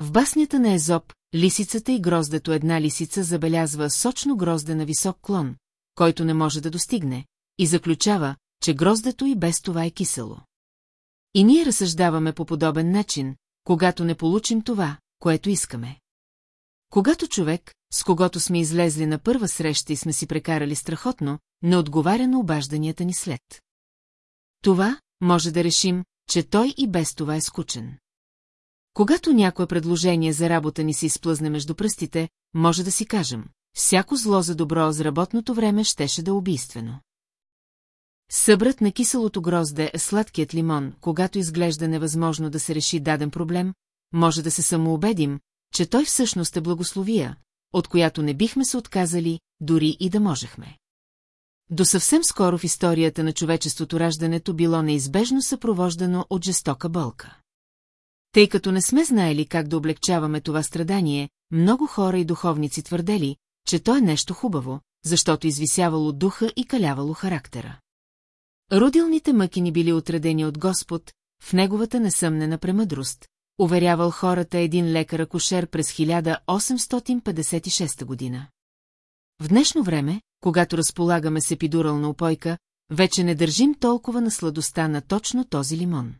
В баснята на Езоп, лисицата и гроздето една лисица забелязва сочно грозде на висок клон, който не може да достигне, и заключава, че гроздето и без това е кисело. И ние разсъждаваме по подобен начин, когато не получим това, което искаме. Когато човек, с когото сме излезли на първа среща и сме си прекарали страхотно, не отговаря на обажданията ни след. Това може да решим, че той и без това е скучен. Когато някое предложение за работа ни се изплъзне между пръстите, може да си кажем, всяко зло за добро за работното време щеше да е убийствено. Събрат на киселото грозде е сладкият лимон, когато изглежда невъзможно да се реши даден проблем, може да се самоубедим, че той всъщност е благословия, от която не бихме се отказали, дори и да можехме. До съвсем скоро в историята на човечеството раждането било неизбежно съпровождано от жестока болка. Тъй като не сме знаели как да облегчаваме това страдание, много хора и духовници твърдели, че то е нещо хубаво, защото извисявало духа и калявало характера. Родилните мъки ни били отредени от Господ, в неговата несъмнена премъдрост, уверявал хората един лекар-акушер през 1856 година. В днешно време, когато разполагаме с епидурална опойка, вече не държим толкова на сладостта на точно този лимон.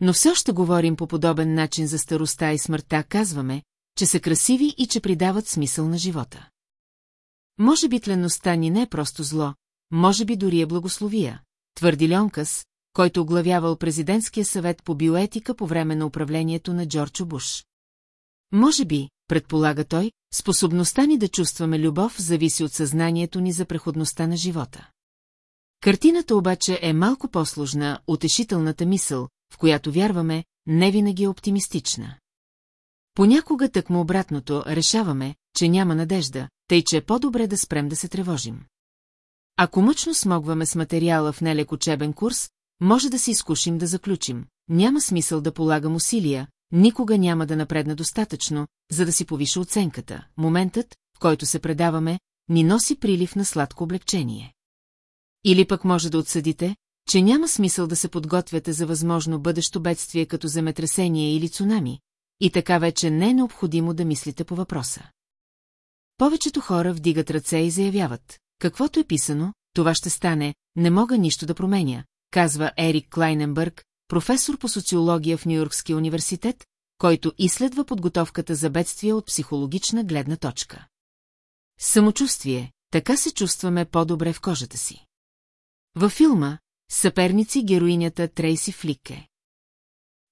Но все още говорим по подобен начин за староста и смъртта, казваме, че са красиви и че придават смисъл на живота. Може би тленността ни не е просто зло, може би дори е благословия, твърди Льонкас, който оглавявал президентския съвет по биоетика по време на управлението на Джордж Буш. Може би, предполага той, способността ни да чувстваме любов зависи от съзнанието ни за преходността на живота. Картината обаче е малко по-сложна, утешителната мисъл, в която вярваме, не винаги е оптимистична. Понякога тъкмо обратното решаваме, че няма надежда, тъй че е по-добре да спрем да се тревожим. Ако мъчно смогваме с материала в нелек учебен курс, може да се изкушим да заключим. Няма смисъл да полагам усилия, никога няма да напредна достатъчно, за да си повиша оценката. Моментът, в който се предаваме, ни носи прилив на сладко облегчение. Или пък може да отсъдите, че няма смисъл да се подготвяте за възможно бъдещо бедствие като земетресение или цунами, и така вече не е необходимо да мислите по въпроса. Повечето хора вдигат ръце и заявяват, каквото е писано, това ще стане, не мога нищо да променя, казва Ерик Клайненбърг, професор по социология в Нью-Йоркския университет, който изследва подготовката за бедствия от психологична гледна точка. Самочувствие, така се чувстваме по-добре в кожата си. Във филма Съперници героинята Трейси Флике.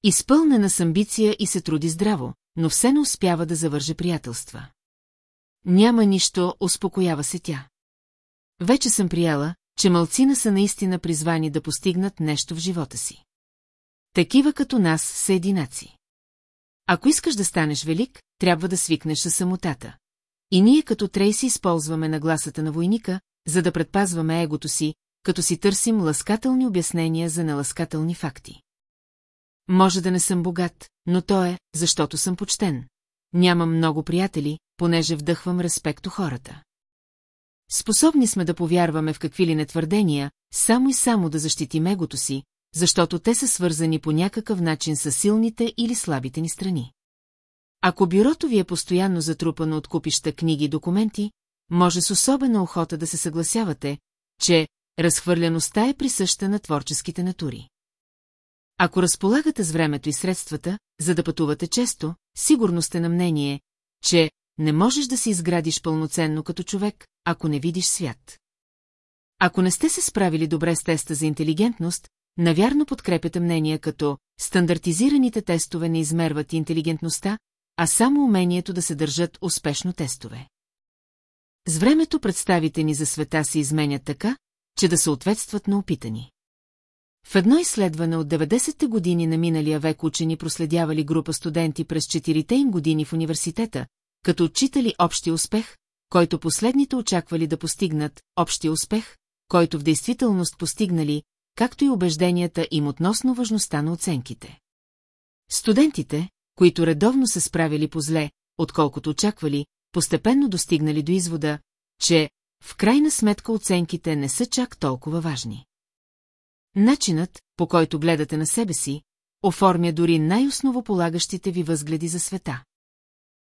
Изпълнена с амбиция и се труди здраво, но все не успява да завърже приятелства. Няма нищо, успокоява се тя. Вече съм прияла, че мълцина са наистина призвани да постигнат нещо в живота си. Такива като нас са единаци. Ако искаш да станеш велик, трябва да свикнеш със самотата. И ние като Трейси използваме нагласата на войника, за да предпазваме егото си, като си търсим ласкателни обяснения за неласкателни факти. Може да не съм богат, но то е, защото съм почтен. Нямам много приятели, понеже вдъхвам респект у хората. Способни сме да повярваме в какви ли нетвърдения, само и само да защитим егото си, защото те са свързани по някакъв начин с силните или слабите ни страни. Ако бюрото ви е постоянно затрупано от купища книги и документи, може с особена охота да се съгласявате, че разхвърляността е присъща на творческите натури. Ако разполагате с времето и средствата, за да пътувате често, сигурно сте на мнение, че не можеш да се изградиш пълноценно като човек, ако не видиш свят. Ако не сте се справили добре с теста за интелигентност, навярно подкрепяте мнения като стандартизираните тестове не измерват интелигентността, а само умението да се държат успешно тестове. С времето представите ни за света се изменят така, че да съответстват на опитани. В едно изследване от 90-те години на миналия век учени проследявали група студенти през четирите им години в университета, като отчитали общия успех, който последните очаквали да постигнат, общия успех, който в действителност постигнали, както и убежденията им относно важността на оценките. Студентите, които редовно се справили по зле, отколкото очаквали, постепенно достигнали до извода, че в крайна сметка оценките не са чак толкова важни. Начинът, по който гледате на себе си, оформя дори най-основополагащите ви възгледи за света.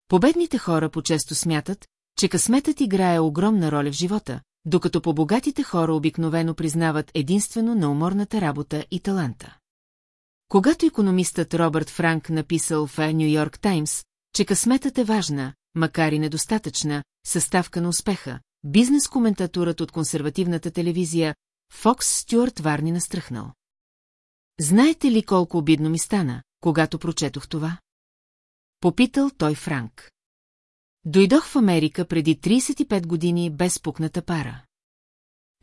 Победните хора по-често смятат, че късметът играе огромна роля в живота, докато по-богатите хора обикновено признават единствено на уморната работа и таланта. Когато економистът Робърт Франк написал в Нью Йорк Таймс, че късметът е важна, макар и недостатъчна, съставка на успеха, бизнес-коментаторът от консервативната телевизия Фокс Стюарт Варни настръхнал. Знаете ли колко обидно ми стана, когато прочетох това? Попитал той Франк. Дойдох в Америка преди 35 години без пукната пара.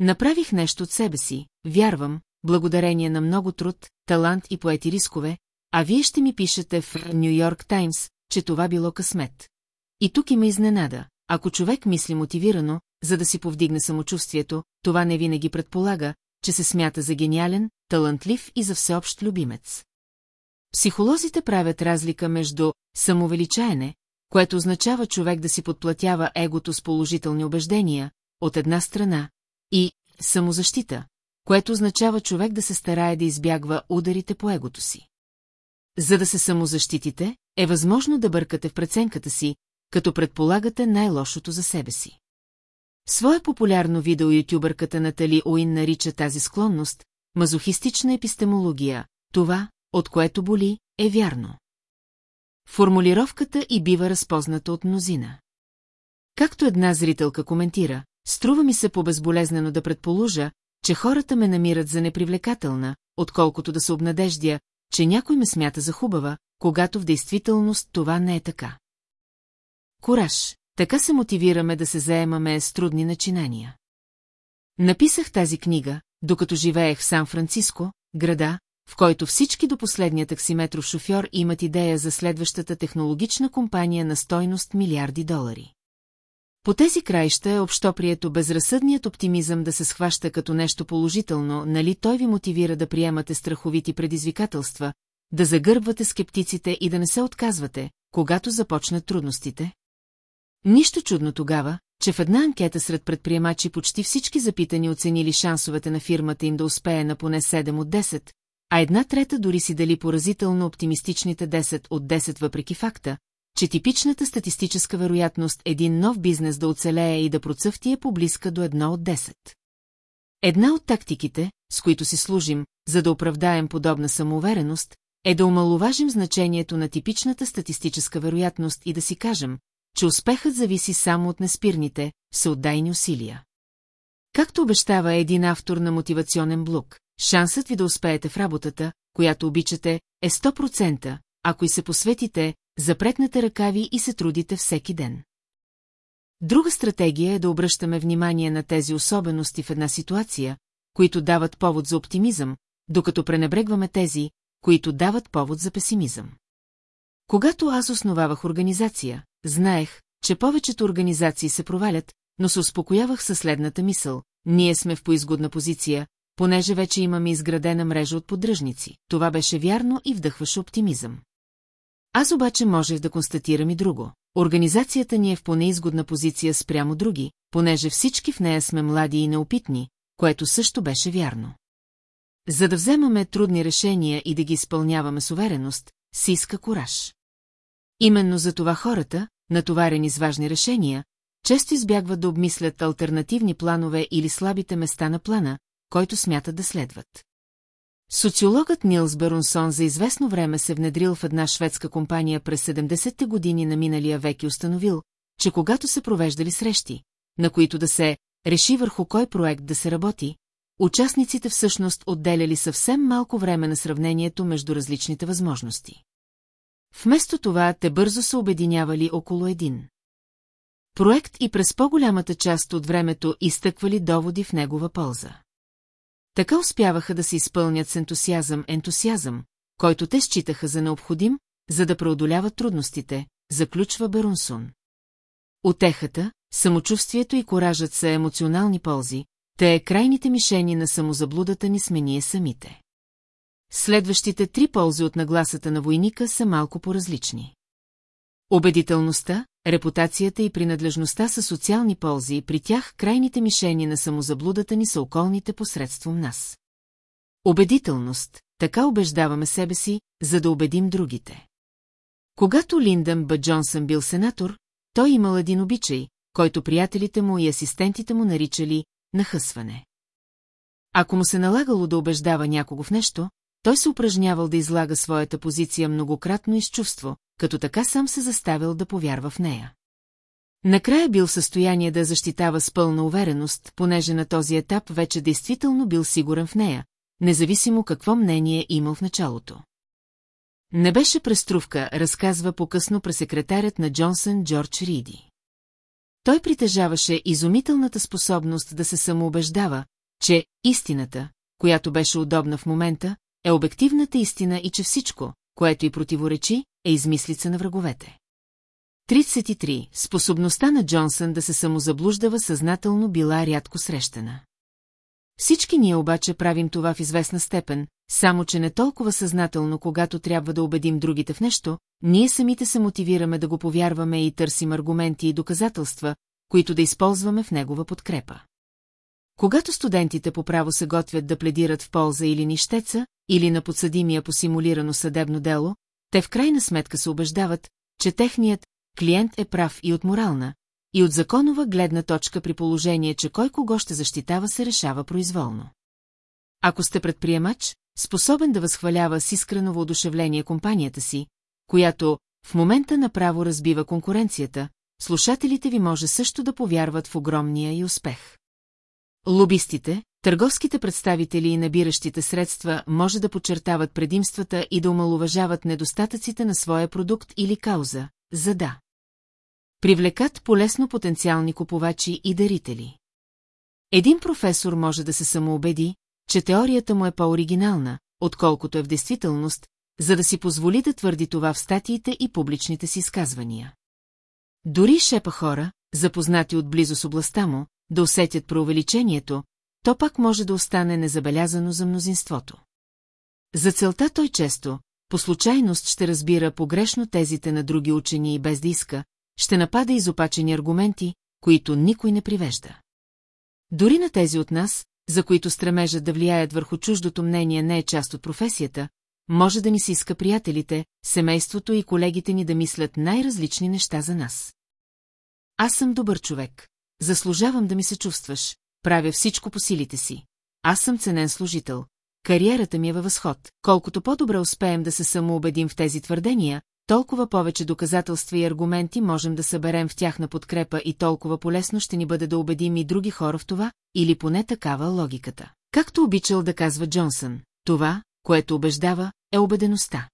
Направих нещо от себе си, вярвам, благодарение на много труд, талант и поети рискове, а вие ще ми пишете в Нью Йорк Таймс, че това било късмет. И тук има изненада. Ако човек мисли мотивирано, за да си повдигне самочувствието, това не винаги предполага, че се смята за гениален, талантлив и за всеобщ любимец. Психолозите правят разлика между самовеличаене, което означава човек да си подплатява егото с положителни убеждения, от една страна, и самозащита, което означава човек да се старае да избягва ударите по егото си. За да се самозащитите, е възможно да бъркате в преценката си, като предполагате най-лошото за себе си. В свое популярно видео ютубърката Натали Уин нарича тази склонност мазохистична епистемология, това, от което боли, е вярно. Формулировката и бива разпозната от мнозина. Както една зрителка коментира, струва ми се по-безболезнено да предположа, че хората ме намират за непривлекателна, отколкото да се обнадеждя, че някой ме смята за хубава, когато в действителност това не е така. Кораж, така се мотивираме да се заемаме с трудни начинания. Написах тази книга, докато живеех в Сан-Франциско, града, в който всички до последния таксиметров шофьор имат идея за следващата технологична компания на стойност милиарди долари. По тези краища е общоприето безразсъдният оптимизъм да се схваща като нещо положително, нали той ви мотивира да приемате страховити предизвикателства, да загърбвате скептиците и да не се отказвате, когато започнат трудностите? Нищо чудно тогава, че в една анкета сред предприемачи почти всички запитани оценили шансовете на фирмата им да успее на поне 7 от 10, а една трета дори си дали поразително оптимистичните 10 от 10 въпреки факта, че типичната статистическа вероятност един нов бизнес да оцелее и да процъфти е поблизка до едно от 10. Една от тактиките, с които си служим, за да оправдаем подобна самоувереност, е да омалуважим значението на типичната статистическа вероятност и да си кажем, че успехът зависи само от неспирните, всеотдайни усилия. Както обещава един автор на мотивационен блок, шансът ви да успеете в работата, която обичате, е 100%, ако и се посветите, запретнете ръкави и се трудите всеки ден. Друга стратегия е да обръщаме внимание на тези особености в една ситуация, които дават повод за оптимизъм, докато пренебрегваме тези, които дават повод за песимизъм. Когато аз основавах организация, знаех, че повечето организации се провалят, но се успокоявах със следната мисъл. Ние сме в поизгодна позиция, понеже вече имаме изградена мрежа от поддръжници. Това беше вярно и вдъхваше оптимизъм. Аз обаче можех да констатирам и друго. Организацията ни е в понеизгодна позиция спрямо други, понеже всички в нея сме млади и неопитни, което също беше вярно. За да вземаме трудни решения и да ги изпълняваме с увереност, си иска кораж. Именно за това хората, натоварени с важни решения, често избягват да обмислят альтернативни планове или слабите места на плана, който смятат да следват. Социологът Нилс Берунсон за известно време се внедрил в една шведска компания през 70-те години на миналия век и установил, че когато се провеждали срещи, на които да се реши върху кой проект да се работи, участниците всъщност отделяли съвсем малко време на сравнението между различните възможности. Вместо това те бързо се обединявали около един. Проект и през по-голямата част от времето изтъквали доводи в негова полза. Така успяваха да се изпълнят с ентусиазъм ентусиазъм, който те считаха за необходим, за да преодоляват трудностите, заключва Берунсун. Отехата, самочувствието и коражът са емоционални ползи, те е крайните мишени на самозаблудата ни сме ние самите. Следващите три ползи от нагласата на войника са малко по-различни. Обедителността, репутацията и принадлежността са социални ползи и при тях крайните мишени на самозаблудата ни са околните посредством нас. Убедителност, така убеждаваме себе си, за да убедим другите. Когато Линдън Б. Джонсън бил сенатор, той имал един обичай, който приятелите му и асистентите му наричали нахъсване. Ако му се налагало да убеждава някого в нещо, той се упражнявал да излага своята позиция многократно и с чувство, като така сам се заставил да повярва в нея. Накрая бил в състояние да защитава с пълна увереност, понеже на този етап вече действително бил сигурен в нея, независимо какво мнение имал в началото. Не беше преструвка, разказва по-късно пресекретарят на Джонсън Джордж Риди. Той притежаваше изумителната способност да се самоубеждава, че истината, която беше удобна в момента, е обективната истина и че всичко, което й противоречи, е измислица на враговете. 33. Способността на Джонсън да се самозаблуждава съзнателно била рядко срещана. Всички ние обаче правим това в известна степен, само че не толкова съзнателно, когато трябва да убедим другите в нещо, ние самите се мотивираме да го повярваме и търсим аргументи и доказателства, които да използваме в негова подкрепа. Когато студентите по право се готвят да пледират в полза или нищеца, или на подсъдимия по симулирано съдебно дело, те в крайна сметка се убеждават, че техният клиент е прав и от морална, и от законова гледна точка при положение, че кой кого ще защитава се решава произволно. Ако сте предприемач, способен да възхвалява с искрено воодушевление компанията си, която в момента направо разбива конкуренцията, слушателите ви може също да повярват в огромния и успех. Лобистите, търговските представители и набиращите средства може да подчертават предимствата и да омалуважават недостатъците на своя продукт или кауза, за да привлекат полесно потенциални купувачи и дарители. Един професор може да се самоубеди, че теорията му е по-оригинална, отколкото е в действителност, за да си позволи да твърди това в статиите и публичните си изказвания. Дори шепа хора, запознати отблизо с областта му, да усетят преувеличението, то пак може да остане незабелязано за мнозинството. За целта той често, по случайност ще разбира погрешно тезите на други учени и без да иска, ще напада изопачени аргументи, които никой не привежда. Дори на тези от нас, за които стремежат да влияят върху чуждото мнение не е част от професията, може да ни се иска приятелите, семейството и колегите ни да мислят най-различни неща за нас. Аз съм добър човек. Заслужавам да ми се чувстваш. Правя всичко по силите си. Аз съм ценен служител. Кариерата ми е във възход. Колкото по-добре успеем да се самоубедим в тези твърдения, толкова повече доказателства и аргументи можем да съберем в тяхна подкрепа и толкова полезно ще ни бъде да убедим и други хора в това, или поне такава логиката. Както обичал да казва Джонсън, това, което убеждава, е убедеността.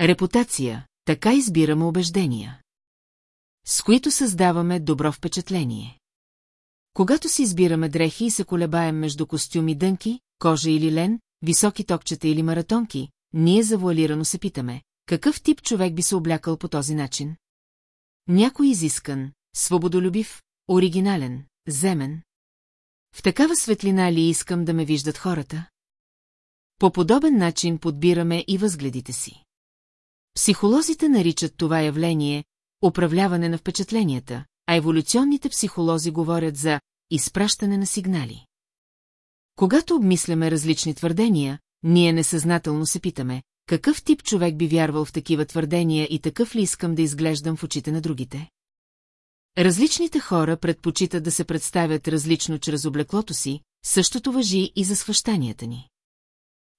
Репутация, така избираме убеждения. С които създаваме добро впечатление. Когато си избираме дрехи и се колебаем между костюми дънки, кожа или лен, високи токчета или маратонки, ние завуалирано се питаме, какъв тип човек би се облякал по този начин? Някой изискан, свободолюбив, оригинален, земен. В такава светлина ли искам да ме виждат хората? По подобен начин подбираме и възгледите си. Психолозите наричат това явление управляване на впечатленията, а еволюционните психолози говорят за изпращане на сигнали. Когато обмисляме различни твърдения, ние несъзнателно се питаме, какъв тип човек би вярвал в такива твърдения и такъв ли искам да изглеждам в очите на другите? Различните хора предпочитат да се представят различно чрез облеклото си, същото въжи и за свъщанията ни.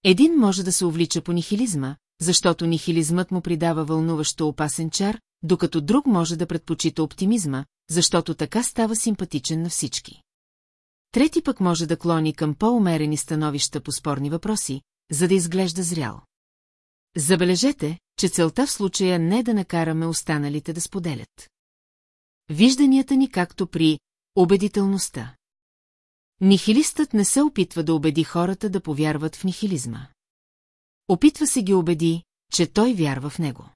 Един може да се увлича по нихилизма, защото нихилизмът му придава вълнуващо опасен чар, докато друг може да предпочита оптимизма, защото така става симпатичен на всички. Трети пък може да клони към по-умерени становища по спорни въпроси, за да изглежда зрял. Забележете, че целта в случая не е да накараме останалите да споделят. Вижданията ни както при убедителността. Нихилистът не се опитва да убеди хората да повярват в нихилизма. Опитва се ги убеди, че той вярва в него.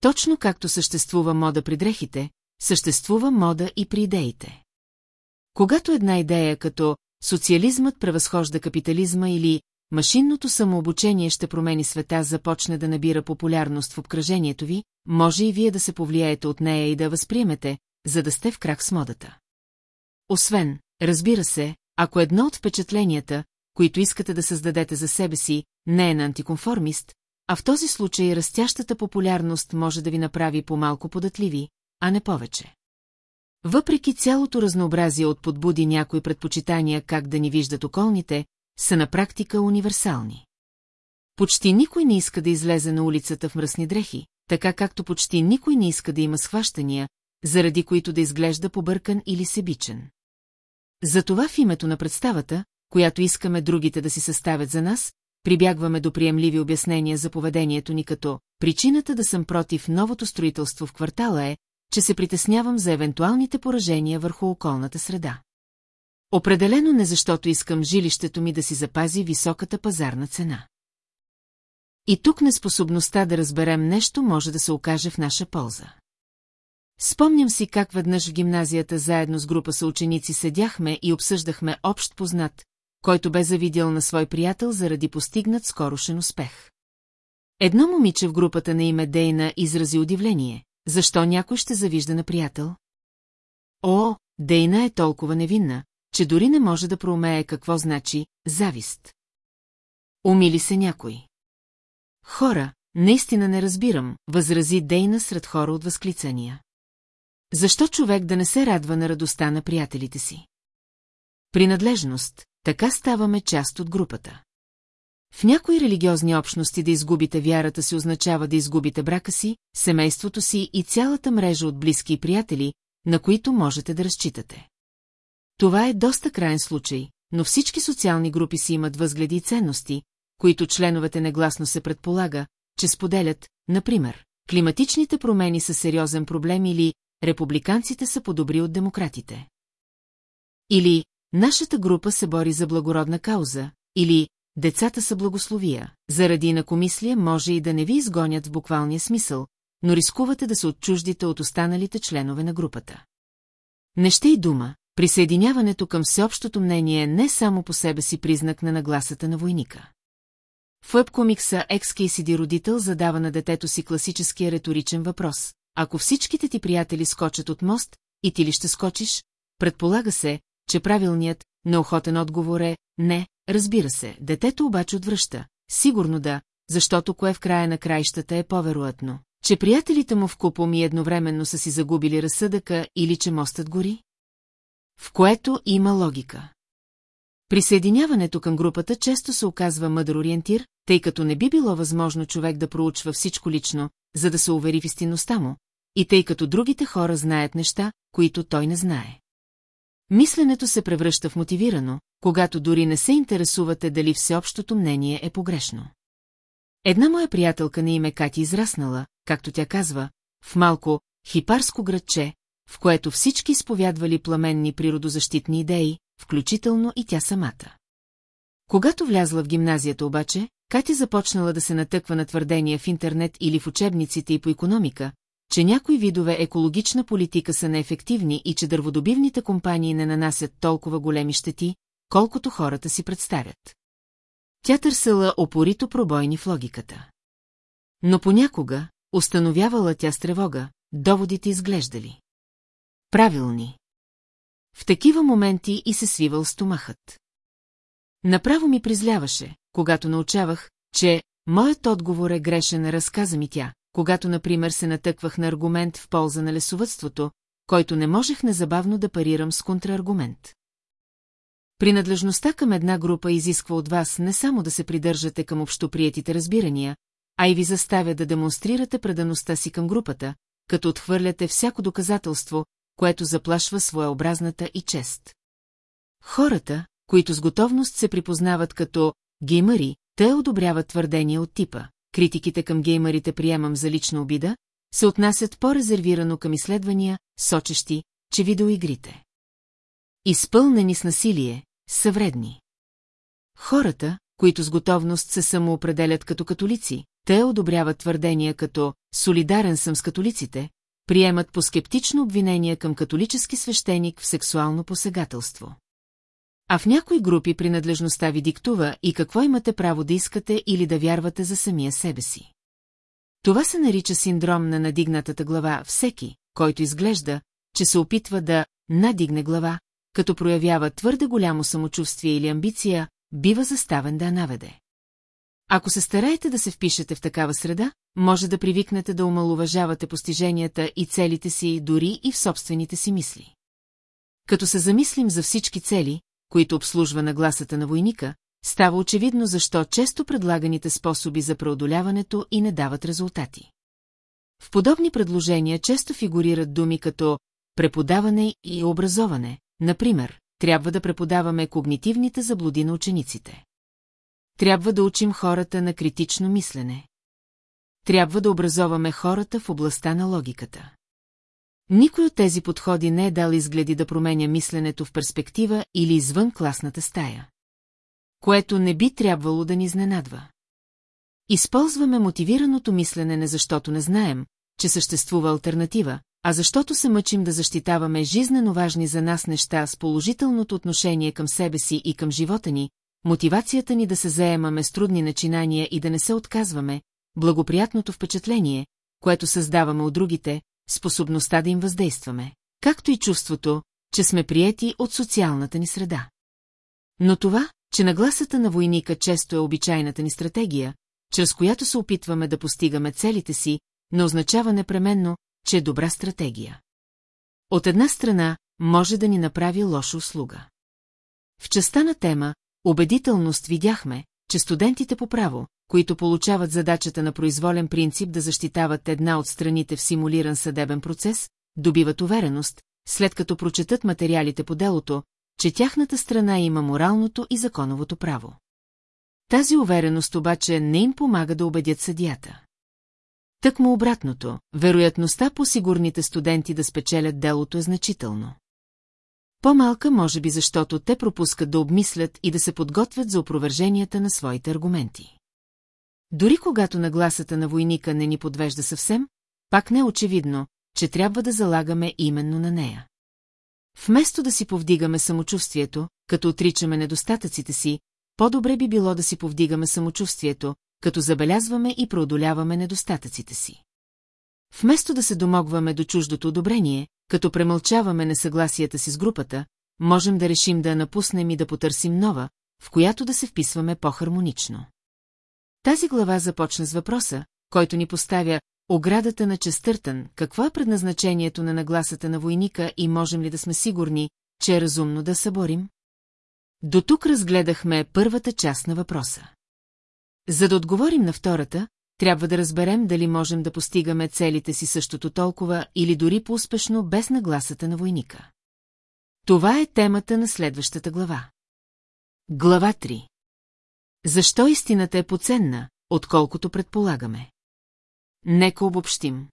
Точно както съществува мода при дрехите, съществува мода и при идеите. Когато една идея като социализмът превъзхожда капитализма или машинното самообучение ще промени света започне да набира популярност в обкръжението ви, може и вие да се повлияете от нея и да възприемете, за да сте в крак с модата. Освен, разбира се, ако едно от впечатленията, които искате да създадете за себе си, не е на антиконформист, а в този случай растящата популярност може да ви направи по-малко податливи, а не повече. Въпреки цялото разнообразие от подбуди някои предпочитания как да ни виждат околните, са на практика универсални. Почти никой не иска да излезе на улицата в мръсни дрехи, така както почти никой не иска да има схващания, заради които да изглежда побъркан или себичен. Затова в името на представата, която искаме другите да си съставят за нас, прибягваме до приемливи обяснения за поведението ни като причината да съм против новото строителство в квартала е, че се притеснявам за евентуалните поражения върху околната среда. Определено не защото искам жилището ми да си запази високата пазарна цена. И тук неспособността да разберем нещо може да се окаже в наша полза. Спомням си как веднъж в гимназията заедно с група съученици седяхме и обсъждахме общ познат, който бе завидял на свой приятел заради постигнат скорошен успех. Едно момиче в групата на име Дейна изрази удивление. Защо някой ще завижда на приятел? О, Дейна е толкова невинна, че дори не може да проумее какво значи завист. Умили се някой. Хора, наистина не разбирам, възрази Дейна сред хора от възклицания. Защо човек да не се радва на радостта на приятелите си? Принадлежност, така ставаме част от групата. В някои религиозни общности да изгубите вярата си означава да изгубите брака си, семейството си и цялата мрежа от близки и приятели, на които можете да разчитате. Това е доста крайен случай, но всички социални групи си имат възгледи и ценности, които членовете негласно се предполага, че споделят, например, климатичните промени са сериозен проблем или републиканците са по-добри от демократите. Или нашата група се бори за благородна кауза, или децата са благословия. Заради инакомислие може и да не ви изгонят в буквалния смисъл, но рискувате да се отчуждите от останалите членове на групата. Не ще и дума, присъединяването към всеобщото мнение е не само по себе си признак на нагласата на войника. В веб-комикса XKCD родител задава на детето си класическия риторичен въпрос. Ако всичките ти приятели скочат от мост, и ти ли ще скочиш? Предполага се, че правилният, неохотен отговор е «не», разбира се, детето обаче отвръща. Сигурно да, защото кое в края на краищата е по-вероятно, че приятелите му в купом и едновременно са си загубили разсъдъка или че мостът гори? В което има логика. Присъединяването към групата често се оказва мъдър ориентир, тъй като не би било възможно човек да проучва всичко лично, за да се увери в истинността му, и тъй като другите хора знаят неща, които той не знае. Мисленето се превръща в мотивирано, когато дори не се интересувате дали всеобщото мнение е погрешно. Една моя приятелка на име Кати израснала, както тя казва, в малко хипарско градче, в което всички изповядвали пламенни природозащитни идеи, включително и тя самата. Когато влязла в гимназията обаче, Катя започнала да се натъква на твърдения в интернет или в учебниците и по економика, че някои видове екологична политика са неефективни и че дърводобивните компании не нанасят толкова големи щети, колкото хората си представят. Тя търсила опорито пробойни в логиката. Но понякога, установявала тя с тревога, доводите изглеждали. Правилни. В такива моменти и се свивал стомахът. Направо ми призляваше, когато научавах, че моят отговор е грешен, разказа ми тя, когато, например, се натъквах на аргумент в полза на лесовътството, който не можех незабавно да парирам с контраргумент. Принадлежността към една група изисква от вас не само да се придържате към общоприетите разбирания, а и ви заставя да демонстрирате предаността си към групата, като отхвърляте всяко доказателство, което заплашва своеобразната и чест. Хората, които с готовност се припознават като геймари, те одобряват твърдения от типа. Критиките към геймарите приемам за лична обида, се отнасят по-резервирано към изследвания, сочещи, че видеоигрите. Изпълнени с насилие, са вредни. Хората, които с готовност се самоопределят като католици, те одобряват твърдения като «солидарен съм с католиците», приемат по скептично обвинение към католически свещеник в сексуално посегателство. А в някои групи принадлежността ви диктува и какво имате право да искате или да вярвате за самия себе си. Това се нарича синдром на надигнатата глава всеки, който изглежда, че се опитва да надигне глава, като проявява твърде голямо самочувствие или амбиция, бива заставен да наведе. Ако се стараете да се впишете в такава среда, може да привикнете да омалуважавате постиженията и целите си дори и в собствените си мисли. Като се замислим за всички цели, които обслужва на гласата на войника, става очевидно защо често предлаганите способи за преодоляването и не дават резултати. В подобни предложения често фигурират думи като преподаване и образоване, например, трябва да преподаваме когнитивните заблуди на учениците. Трябва да учим хората на критично мислене. Трябва да образоваме хората в областта на логиката. Никой от тези подходи не е дал изгледи да променя мисленето в перспектива или извън класната стая. Което не би трябвало да ни изненадва. Използваме мотивираното мислене не защото не знаем, че съществува альтернатива, а защото се мъчим да защитаваме жизнено важни за нас неща с положителното отношение към себе си и към живота ни, мотивацията ни да се заемаме с трудни начинания и да не се отказваме, благоприятното впечатление, което създаваме от другите, способността да им въздействаме, както и чувството, че сме приети от социалната ни среда. Но това, че нагласата на войника често е обичайната ни стратегия, чрез която се опитваме да постигаме целите си, не означава непременно, че е добра стратегия. От една страна, може да ни направи лоша услуга. В частта на тема Убедителност видяхме, че студентите по право, които получават задачата на произволен принцип да защитават една от страните в симулиран съдебен процес, добиват увереност, след като прочетат материалите по делото, че тяхната страна има моралното и законовото право. Тази увереност обаче не им помага да убедят съдията. Тък му обратното, вероятността по сигурните студенти да спечелят делото е значително. По-малка може би защото те пропускат да обмислят и да се подготвят за опроверженията на своите аргументи. Дори когато нагласата на войника не ни подвежда съвсем, пак не е очевидно, че трябва да залагаме именно на нея. Вместо да си повдигаме самочувствието, като отричаме недостатъците си, по-добре би било да си повдигаме самочувствието, като забелязваме и преодоляваме недостатъците си. Вместо да се домогваме до чуждото одобрение, като премълчаваме несъгласията си с групата, можем да решим да я напуснем и да потърсим нова, в която да се вписваме по-хармонично. Тази глава започна с въпроса, който ни поставя оградата на Честъртън, какво е предназначението на нагласата на войника и можем ли да сме сигурни, че е разумно да съборим? До тук разгледахме първата част на въпроса. За да отговорим на втората, трябва да разберем дали можем да постигаме целите си същото толкова или дори по-успешно без нагласата на войника. Това е темата на следващата глава. Глава 3 Защо истината е поценна, отколкото предполагаме? Нека обобщим.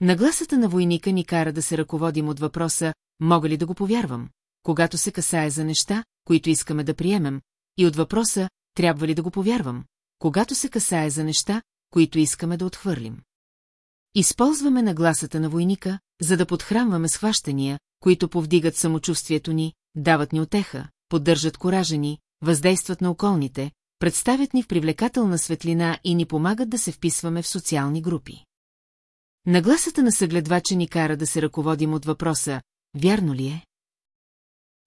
Нагласата на войника ни кара да се ръководим от въпроса, мога ли да го повярвам, когато се касае за неща, които искаме да приемем, и от въпроса, трябва ли да го повярвам, когато се касае за неща, които искаме да отхвърлим. Използваме нагласата на войника, за да подхранваме схващания, които повдигат самочувствието ни, дават ни отеха, поддържат коража ни, въздействат на околните, представят ни в привлекателна светлина и ни помагат да се вписваме в социални групи. Нагласата на съгледвача ни кара да се ръководим от въпроса «Вярно ли е?»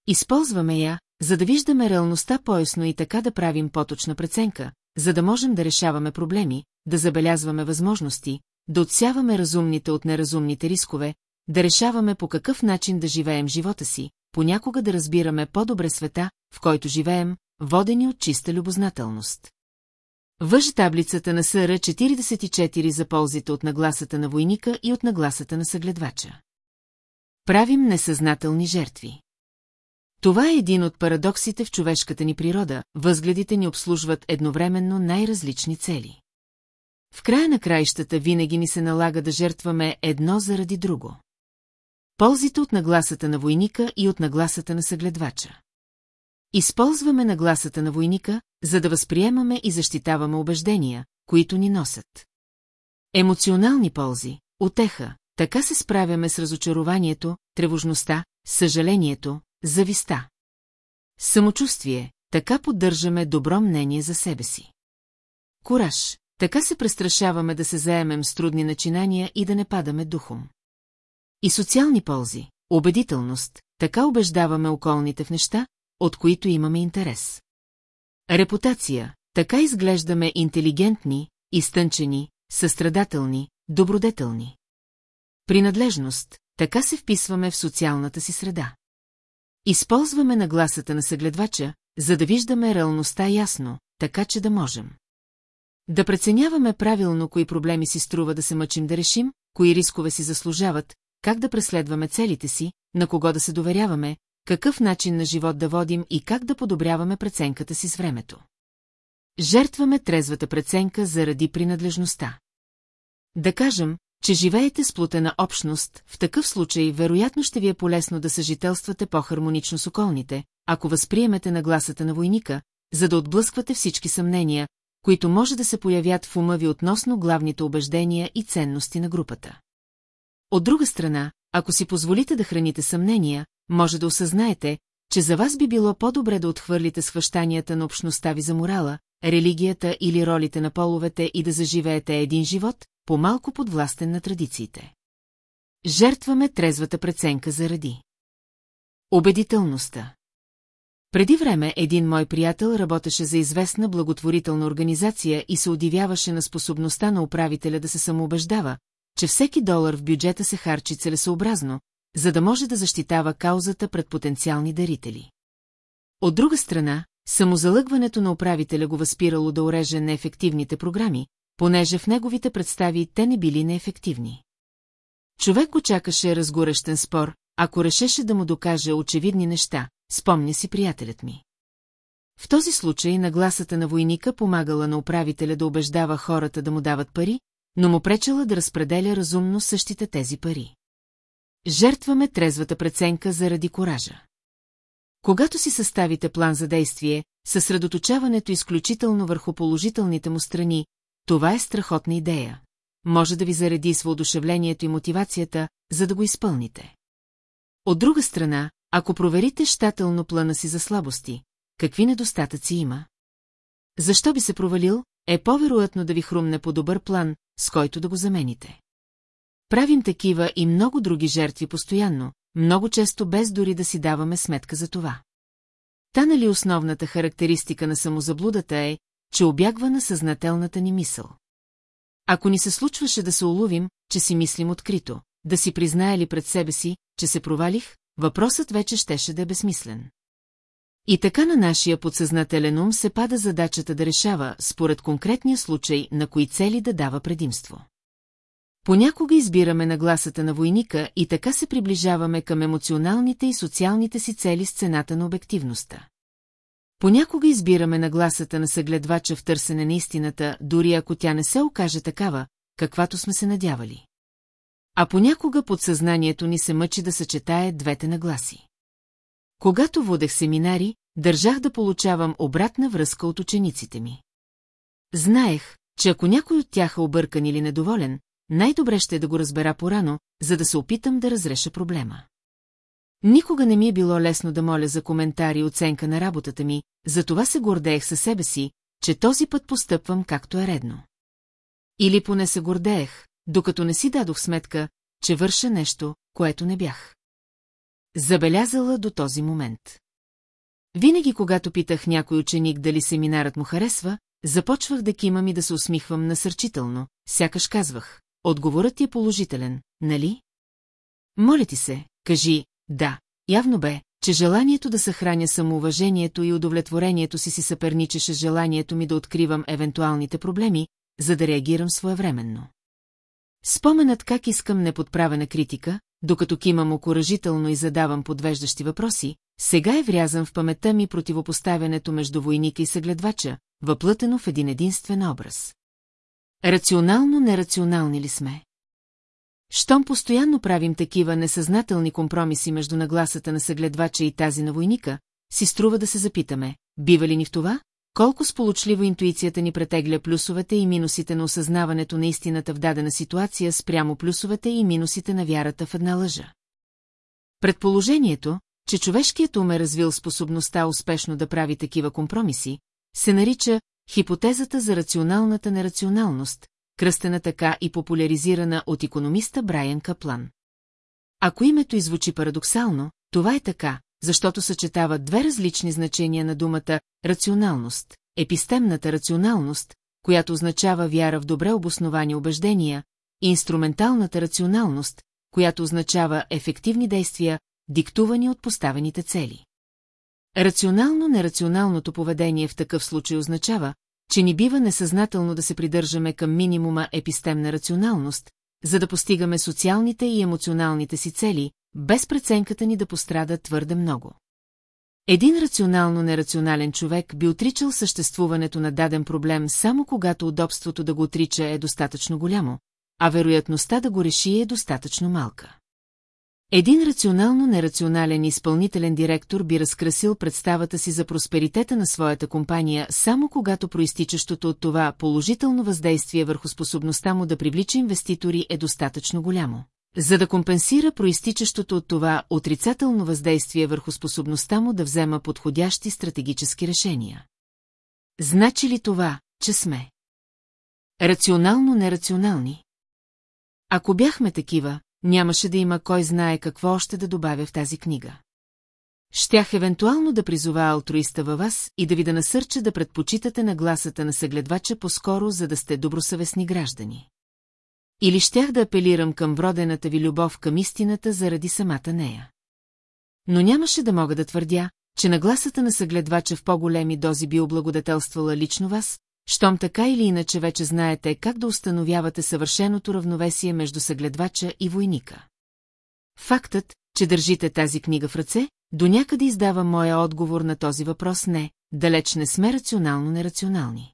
Използваме я, за да виждаме реалността поясно и така да правим поточна преценка, за да можем да решаваме проблеми, да забелязваме възможности, да отсяваме разумните от неразумните рискове, да решаваме по какъв начин да живеем живота си, понякога да разбираме по-добре света, в който живеем, водени от чиста любознателност. Въж таблицата на СР 44 за ползите от нагласата на войника и от нагласата на съгледвача. Правим несъзнателни жертви. Това е един от парадоксите в човешката ни природа, възгледите ни обслужват едновременно най-различни цели. В края на краищата винаги ни се налага да жертваме едно заради друго. Ползите от нагласата на войника и от нагласата на съгледвача. Използваме нагласата на войника, за да възприемаме и защитаваме убеждения, които ни носят. Емоционални ползи, отеха, така се справяме с разочарованието, тревожността, съжалението, зависта. Самочувствие, така поддържаме добро мнение за себе си. Кураж, така се престрашаваме да се заемем с трудни начинания и да не падаме духом. И социални ползи, убедителност, така убеждаваме околните в неща, от които имаме интерес. Репутация, така изглеждаме интелигентни, изтънчени, състрадателни, добродетелни. Принадлежност, така се вписваме в социалната си среда. Използваме нагласата на съгледвача, за да виждаме реалността ясно, така че да можем. Да преценяваме правилно кои проблеми си струва да се мъчим да решим, кои рискове си заслужават, как да преследваме целите си, на кого да се доверяваме, какъв начин на живот да водим и как да подобряваме преценката си с времето. Жертваме трезвата преценка заради принадлежността. Да кажем, че живеете с плутена общност, в такъв случай вероятно ще ви е полезно да съжителствате по-хармонично с околните, ако възприемете нагласата на войника, за да отблъсквате всички съмнения, които може да се появят в ума ви относно главните убеждения и ценности на групата. От друга страна, ако си позволите да храните съмнения, може да осъзнаете, че за вас би било по-добре да отхвърлите схващанията на общността ви за морала, религията или ролите на половете и да заживеете един живот, по-малко подвластен на традициите. Жертваме трезвата преценка заради. Убедителността. Преди време един мой приятел работеше за известна благотворителна организация и се удивяваше на способността на управителя да се самоубеждава, че всеки долар в бюджета се харчи целесообразно, за да може да защитава каузата пред потенциални дарители. От друга страна, самозалъгването на управителя го възпирало да уреже неефективните програми, понеже в неговите представи те не били неефективни. Човек го чакаше разгорещен спор, ако решеше да му докаже очевидни неща, спомня си приятелят ми. В този случай нагласата на войника помагала на управителя да убеждава хората да му дават пари, но му пречела да разпределя разумно същите тези пари. Жертваме трезвата преценка заради коража. Когато си съставите план за действие, съсредоточаването изключително върху положителните му страни, това е страхотна идея. Може да ви зареди с въодушевлението и мотивацията, за да го изпълните. От друга страна, ако проверите щателно плана си за слабости, какви недостатъци има? Защо би се провалил, е по-вероятно да ви хрумне по добър план, с който да го замените. Правим такива и много други жертви постоянно, много често без дори да си даваме сметка за това. Та нали основната характеристика на самозаблудата е, че обягва на съзнателната ни мисъл. Ако ни се случваше да се уловим, че си мислим открито, да си признаели пред себе си, че се провалих, въпросът вече щеше да е безсмислен. И така на нашия подсъзнателен ум се пада задачата да решава, според конкретния случай, на кои цели да дава предимство. Понякога избираме нагласата на войника и така се приближаваме към емоционалните и социалните си цели с цената на обективността. Понякога избираме нагласата на съгледвача в търсене на истината, дори ако тя не се окаже такава, каквато сме се надявали. А понякога подсъзнанието ни се мъчи да съчетае двете нагласи. Когато водех семинари, държах да получавам обратна връзка от учениците ми. Знаех, че ако някой от тях е объркан или недоволен, най-добре ще е да го разбера порано, за да се опитам да разреша проблема. Никога не ми е било лесно да моля за коментари и оценка на работата ми, затова се гордеех със себе си, че този път постъпвам както е редно. Или поне се гордеех, докато не си дадох сметка, че върша нещо, което не бях. Забелязала до този момент. Винаги, когато питах някой ученик дали семинарът му харесва, започвах да кимам и да се усмихвам насърчително, сякаш казвах, отговорът ти е положителен, нали? Моля ти се, кажи, да, явно бе, че желанието да съхраня самоуважението и удовлетворението си си съперничеше желанието ми да откривам евентуалните проблеми, за да реагирам своевременно. Споменът как искам неподправена критика, докато кимам окоръжително и задавам подвеждащи въпроси, сега е врязан в паметта ми противопоставянето между войника и съгледвача, въплътено в един единствен образ. Рационално-нерационални ли сме? Щом постоянно правим такива несъзнателни компромиси между нагласата на съгледвача и тази на войника, си струва да се запитаме, бива ли ни в това? Колко сполучливо интуицията ни претегля плюсовете и минусите на осъзнаването на истината в дадена ситуация спрямо плюсовете и минусите на вярата в една лъжа. Предположението, че човешкият ум е развил способността успешно да прави такива компромиси, се нарича хипотезата за рационалната нерационалност, кръстена така и популяризирана от економиста Брайан Каплан. Ако името извучи парадоксално, това е така, защото съчетава две различни значения на думата рационалност, епистемната рационалност, която означава вяра в добре обосновани убеждения, и инструменталната рационалност, която означава ефективни действия, диктувани от поставените цели. Рационално-нерационалното поведение в такъв случай означава, че ни бива несъзнателно да се придържаме към минимума епистемна рационалност, за да постигаме социалните и емоционалните си цели, без преценката ни да пострада твърде много. Един рационално-нерационален човек би отричал съществуването на даден проблем само когато удобството да го отрича е достатъчно голямо, а вероятността да го реши е достатъчно малка. Един рационално-нерационален изпълнителен директор би разкрасил представата си за просперитета на своята компания само когато проистичащото от това положително въздействие върху способността му да привлича инвеститори е достатъчно голямо. За да компенсира проистичащото от това отрицателно въздействие върху способността му да взема подходящи стратегически решения. Значи ли това, че сме? Рационално-нерационални. Ако бяхме такива, нямаше да има кой знае какво още да добавя в тази книга. Щях евентуално да призова алтруиста във вас и да ви да насърча да предпочитате на гласата на съгледвача по-скоро, за да сте добросъвестни граждани. Или щях да апелирам към вродената ви любов към истината заради самата нея. Но нямаше да мога да твърдя, че нагласата на съгледвача в по-големи дози би облагодетелствала лично вас, щом така или иначе вече знаете как да установявате съвършеното равновесие между съгледвача и войника. Фактът, че държите тази книга в ръце, до някъде издава моя отговор на този въпрос не, далеч не сме рационално-нерационални.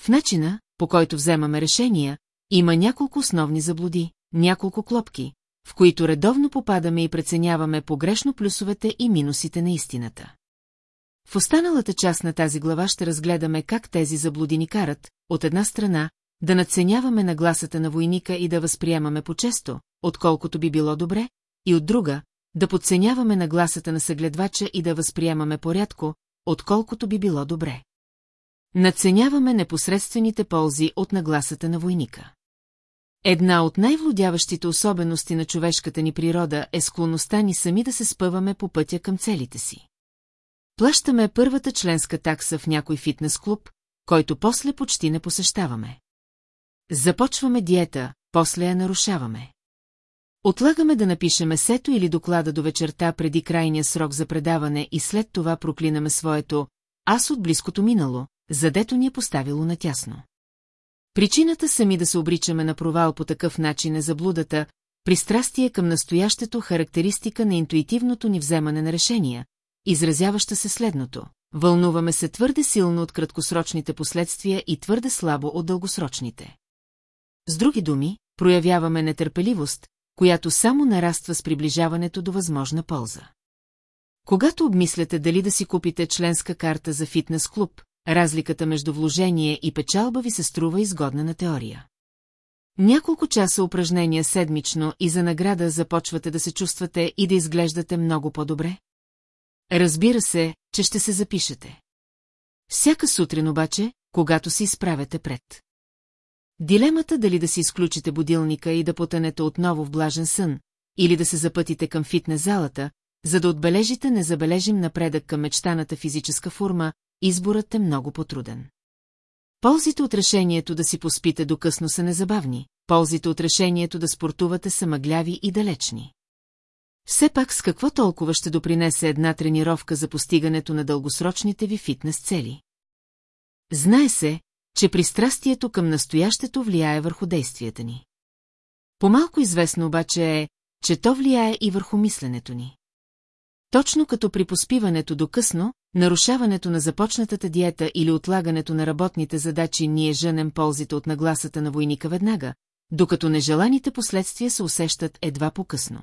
В начина, по който вземаме решения, има няколко основни заблуди, няколко клопки, в които редовно попадаме и преценяваме погрешно плюсовете и минусите на истината. В останалата част на тази глава ще разгледаме как тези заблуди карат, от една страна, да надценяваме нагласата на войника и да възприемаме по-често, отколкото би било добре, и от друга, да подценяваме нагласата на съгледвача и да възприемаме порядко, отколкото би било добре. Наценяваме непосредствените ползи от нагласата на войника. Една от най-владяващите особености на човешката ни природа е склонността ни сами да се спъваме по пътя към целите си. Плащаме първата членска такса в някой фитнес клуб, който после почти не посещаваме. Започваме диета, после я нарушаваме. Отлагаме да напишем сето или доклада до вечерта преди крайния срок за предаване и след това проклинаме своето «аз от близкото минало», задето ни е поставило натясно. Причината сами да се обричаме на провал по такъв начин е заблудата, пристрастие към настоящето характеристика на интуитивното ни вземане на решения, изразяваща се следното. Вълнуваме се твърде силно от краткосрочните последствия и твърде слабо от дългосрочните. С други думи, проявяваме нетърпеливост, която само нараства с приближаването до възможна полза. Когато обмисляте дали да си купите членска карта за фитнес клуб, разликата между вложение и печалба ви се струва изгодна на теория. Няколко часа упражнения седмично и за награда започвате да се чувствате и да изглеждате много по-добре? Разбира се, че ще се запишете. Всяка сутрин обаче, когато се изправяте пред. Дилемата дали да си изключите будилника и да потънете отново в блажен сън, или да се запътите към фитнес залата, за да отбележите незабележим напредък към мечтаната физическа форма, изборът е много потруден. Ползите от решението да си поспите до късно са незабавни, ползите от решението да спортувате са мъгляви и далечни. Все пак с какво толкова ще допринесе една тренировка за постигането на дългосрочните ви фитнес цели? Знае се, че пристрастието към настоящето влияе върху действията ни. Помалко известно обаче е, че то влияе и върху мисленето ни. Точно като при поспиването до късно, нарушаването на започнатата диета или отлагането на работните задачи ние женем ползите от нагласата на войника веднага, докато нежеланите последствия се усещат едва по-късно.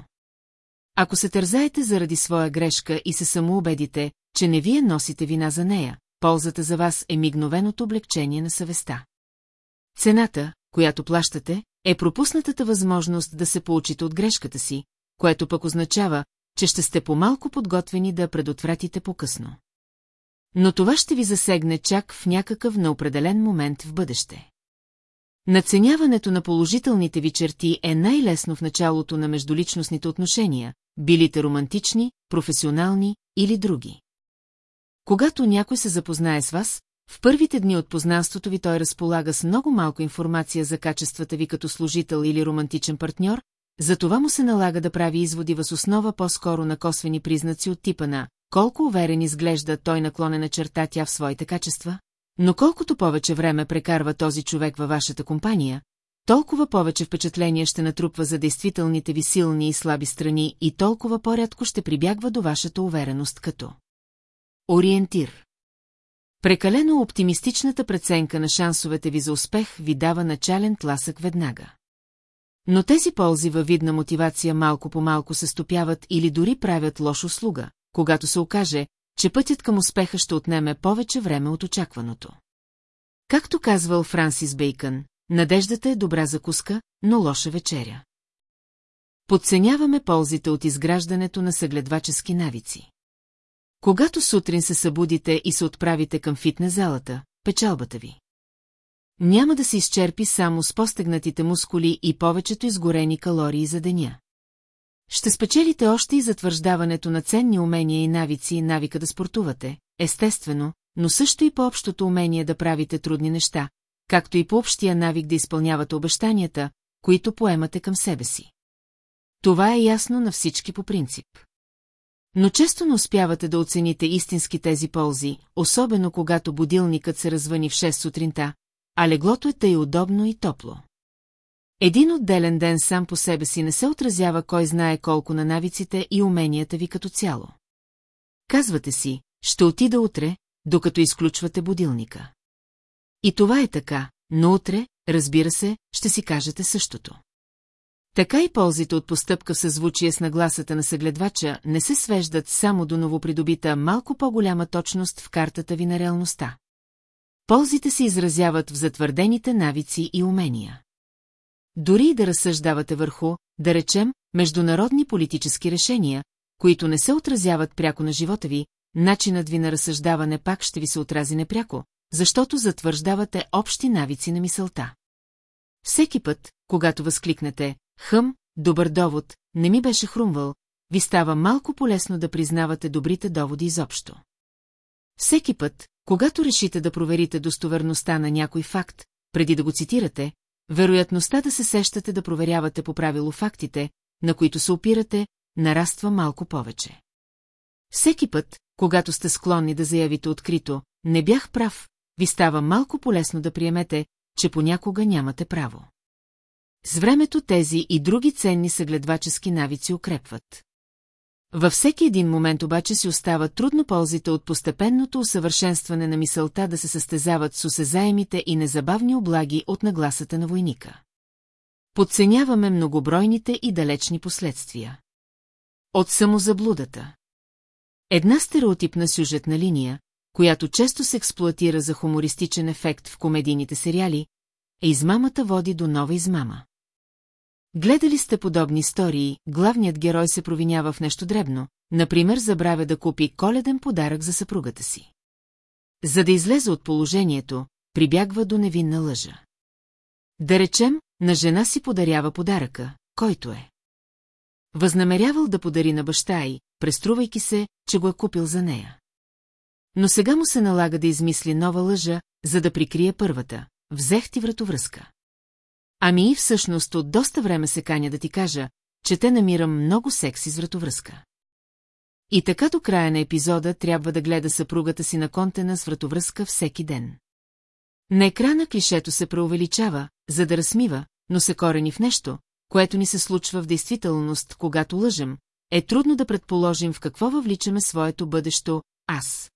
Ако се тързаете заради своя грешка и се самоубедите, че не вие носите вина за нея, ползата за вас е мигновеното облегчение на съвестта. Цената, която плащате, е пропуснатата възможност да се получите от грешката си, което пък означава, че ще сте по-малко подготвени да предотвратите по-късно. Но това ще ви засегне чак в някакъв неопределен момент в бъдеще. Наценяването на положителните ви черти е най-лесно в началото на междуличностните отношения, билите романтични, професионални или други. Когато някой се запознае с вас, в първите дни от познанството ви той разполага с много малко информация за качествата ви като служител или романтичен партньор, затова му се налага да прави изводи въз основа по-скоро на косвени признаци от типа на колко уверен изглежда той наклонена черта тя в своите качества, но колкото повече време прекарва този човек във вашата компания, толкова повече впечатление ще натрупва за действителните ви силни и слаби страни и толкова по-рядко ще прибягва до вашата увереност като ориентир. Прекалено оптимистичната преценка на шансовете ви за успех ви дава начален тласък веднага. Но тези ползи във видна мотивация малко по малко се стопяват или дори правят лош услуга, когато се окаже, че пътят към успеха ще отнеме повече време от очакваното. Както казвал Франсис Бейкън, надеждата е добра закуска, но лоша вечеря. Подценяваме ползите от изграждането на съгледвачески навици. Когато сутрин се събудите и се отправите към фитнес залата, печалбата ви. Няма да се изчерпи само с постегнатите мускули и повечето изгорени калории за деня. Ще спечелите още и затвърждаването на ценни умения и навици и навика да спортувате, естествено, но също и по общото умение да правите трудни неща, както и по общия навик да изпълнявате обещанията, които поемате към себе си. Това е ясно на всички по принцип. Но често не успявате да оцените истински тези ползи, особено когато будилникът се развъни в 6 сутринта, а леглото е тъй удобно и топло. Един отделен ден сам по себе си не се отразява кой знае колко на навиците и уменията ви като цяло. Казвате си, ще отида утре, докато изключвате будилника. И това е така, но утре, разбира се, ще си кажете същото. Така и ползите от постъпка в съзвучие с нагласата на съгледвача не се свеждат само до новопридобита малко по-голяма точност в картата ви на реалността. Ползите се изразяват в затвърдените навици и умения. Дори и да разсъждавате върху, да речем, международни политически решения, които не се отразяват пряко на живота ви, начинът ви на разсъждаване пак ще ви се отрази непряко, защото затвърждавате общи навици на мисълта. Всеки път, когато възкликнете «Хъм, добър довод, не ми беше хрумвал», ви става малко полезно да признавате добрите доводи изобщо. Всеки път, когато решите да проверите достоверността на някой факт, преди да го цитирате, вероятността да се сещате да проверявате по правило фактите, на които се опирате, нараства малко повече. Всеки път, когато сте склонни да заявите открито, не бях прав, ви става малко полезно да приемете, че понякога нямате право. С времето тези и други ценни съгледвачески навици укрепват. Във всеки един момент обаче си остава трудно ползите от постепенното усъвършенстване на мисълта да се състезават с осезаемите и незабавни облаги от нагласата на войника. Подценяваме многобройните и далечни последствия. От самозаблудата. Една стереотипна сюжетна линия, която често се експлуатира за хумористичен ефект в комедийните сериали, е измамата води до нова измама. Гледали сте подобни истории, главният герой се провинява в нещо дребно, например забравя да купи коледен подарък за съпругата си. За да излезе от положението, прибягва до невинна лъжа. Да речем, на жена си подарява подаръка, който е. Възнамерявал да подари на баща й, преструвайки се, че го е купил за нея. Но сега му се налага да измисли нова лъжа, за да прикрие първата. Взех ти вратовръзка. Ами и всъщност от доста време се каня да ти кажа, че те намирам много секси с вратовръзка. И така до края на епизода трябва да гледа съпругата си на контена с вратовръзка всеки ден. На екрана клишето се преувеличава, за да размива, но се корени в нещо, което ни се случва в действителност, когато лъжем, е трудно да предположим в какво въвличаме своето бъдещо «аз».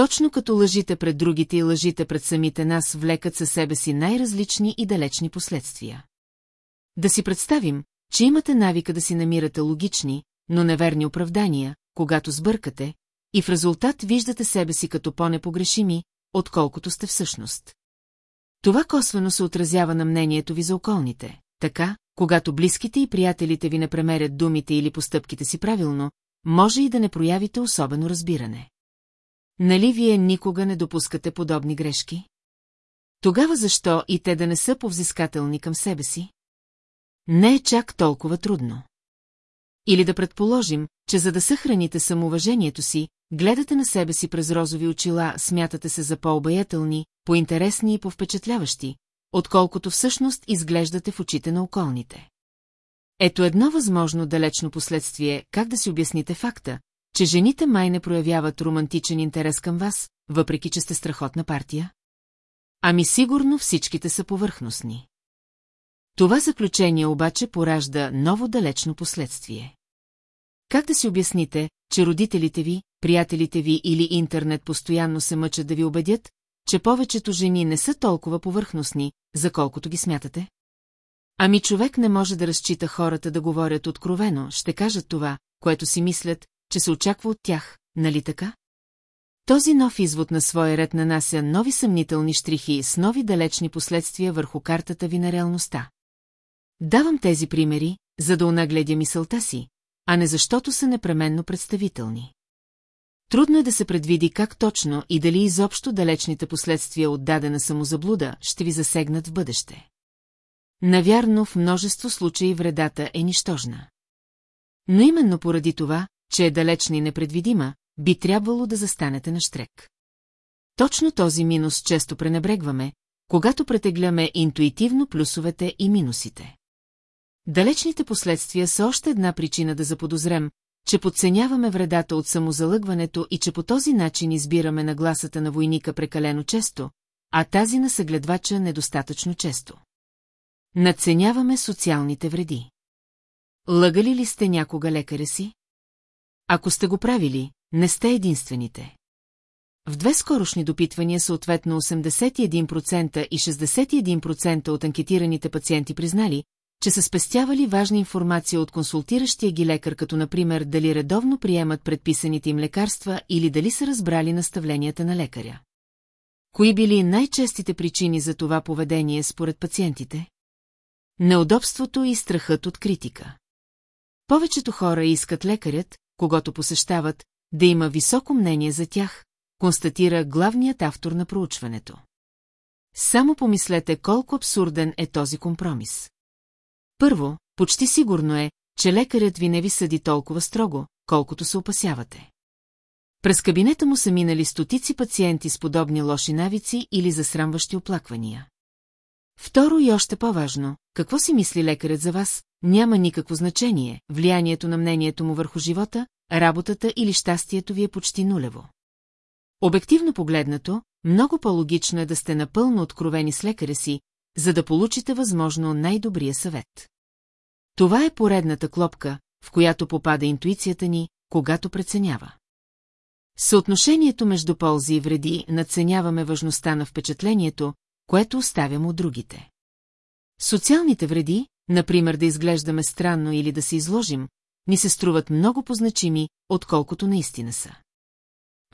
Точно като лъжите пред другите и лъжите пред самите нас влекат със себе си най-различни и далечни последствия. Да си представим, че имате навика да си намирате логични, но неверни оправдания, когато сбъркате, и в резултат виждате себе си като по-непогрешими, отколкото сте всъщност. Това косвено се отразява на мнението ви за околните. Така, когато близките и приятелите ви не премерят думите или постъпките си правилно, може и да не проявите особено разбиране. Нали вие никога не допускате подобни грешки? Тогава защо и те да не са повзискателни към себе си? Не е чак толкова трудно. Или да предположим, че за да съхраните самоуважението си, гледате на себе си през розови очила, смятате се за по-обаятелни, по-интересни и по-впечатляващи, отколкото всъщност изглеждате в очите на околните. Ето едно възможно далечно последствие, как да си обясните факта, че жените май не проявяват романтичен интерес към вас, въпреки че сте страхотна партия? Ами сигурно всичките са повърхностни. Това заключение обаче поражда ново далечно последствие. Как да си обясните, че родителите ви, приятелите ви или интернет постоянно се мъчат да ви убедят, че повечето жени не са толкова повърхностни, за колкото ги смятате? Ами човек не може да разчита хората да говорят откровено, ще кажат това, което си мислят, че се очаква от тях, нали така? Този нов извод на своя ред нанася нови съмнителни штрихи с нови далечни последствия върху картата ви на реалността. Давам тези примери, за да онагледя мисълта си, а не защото са непременно представителни. Трудно е да се предвиди как точно и дали изобщо далечните последствия от дадена самозаблуда ще ви засегнат в бъдеще. Навярно в множество случаи вредата е нищожна. Но именно поради това, че е далечна и непредвидима, би трябвало да застанете на штрек. Точно този минус често пренебрегваме, когато претегляме интуитивно плюсовете и минусите. Далечните последствия са още една причина да заподозрем, че подценяваме вредата от самозалъгването и че по този начин избираме нагласата на войника прекалено често, а тази на съгледвача недостатъчно често. Надценяваме социалните вреди. Лъгали ли сте някога лекаря си? Ако сте го правили, не сте единствените. В две скорошни допитвания съответно 81% и 61% от анкетираните пациенти признали, че са спестявали важна информация от консултиращия ги лекар, като например дали редовно приемат предписаните им лекарства или дали са разбрали наставленията на лекаря. Кои били най-честите причини за това поведение според пациентите? Неудобството и страхът от критика. Повечето хора искат лекарят, когато посещават, да има високо мнение за тях, констатира главният автор на проучването. Само помислете колко абсурден е този компромис. Първо, почти сигурно е, че лекарят ви не ви съди толкова строго, колкото се опасявате. През кабинета му са минали стотици пациенти с подобни лоши навици или засрамващи оплаквания. Второ и още по-важно, какво си мисли лекарят за вас, няма никакво значение, влиянието на мнението му върху живота, работата или щастието ви е почти нулево. Обективно погледнато, много по-логично е да сте напълно откровени с лекаря си, за да получите възможно най-добрия съвет. Това е поредната клопка, в която попада интуицията ни, когато преценява. Съотношението между ползи и вреди надценяваме важността на впечатлението, което оставям от другите. Социалните вреди, например да изглеждаме странно или да се изложим, ни се струват много позначими, отколкото наистина са.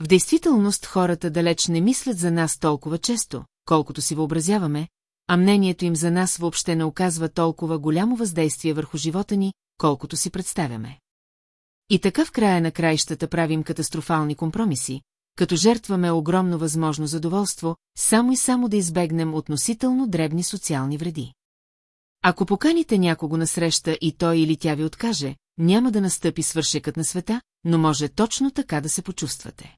В действителност хората далеч не мислят за нас толкова често, колкото си въобразяваме, а мнението им за нас въобще не оказва толкова голямо въздействие върху живота ни, колкото си представяме. И така в края на краищата правим катастрофални компромиси, като жертваме огромно възможно задоволство, само и само да избегнем относително дребни социални вреди. Ако поканите някого на среща и той или тя ви откаже, няма да настъпи свършекът на света, но може точно така да се почувствате.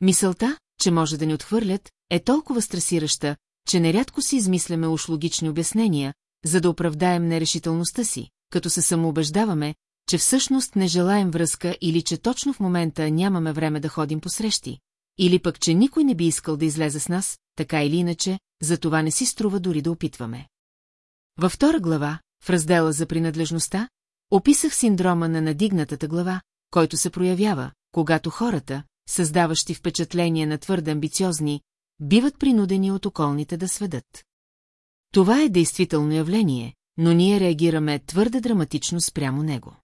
Мисълта, че може да ни отхвърлят, е толкова стресираща, че нерядко си измисляме уж логични обяснения, за да оправдаем нерешителността си, като се самоубеждаваме, че всъщност не желаем връзка или че точно в момента нямаме време да ходим по срещи, или пък, че никой не би искал да излезе с нас, така или иначе, за това не си струва дори да опитваме. Във втора глава, в раздела за принадлежността, описах синдрома на надигнатата глава, който се проявява, когато хората, създаващи впечатление на твърде амбициозни, биват принудени от околните да сведат. Това е действително явление, но ние реагираме твърде драматично спрямо него.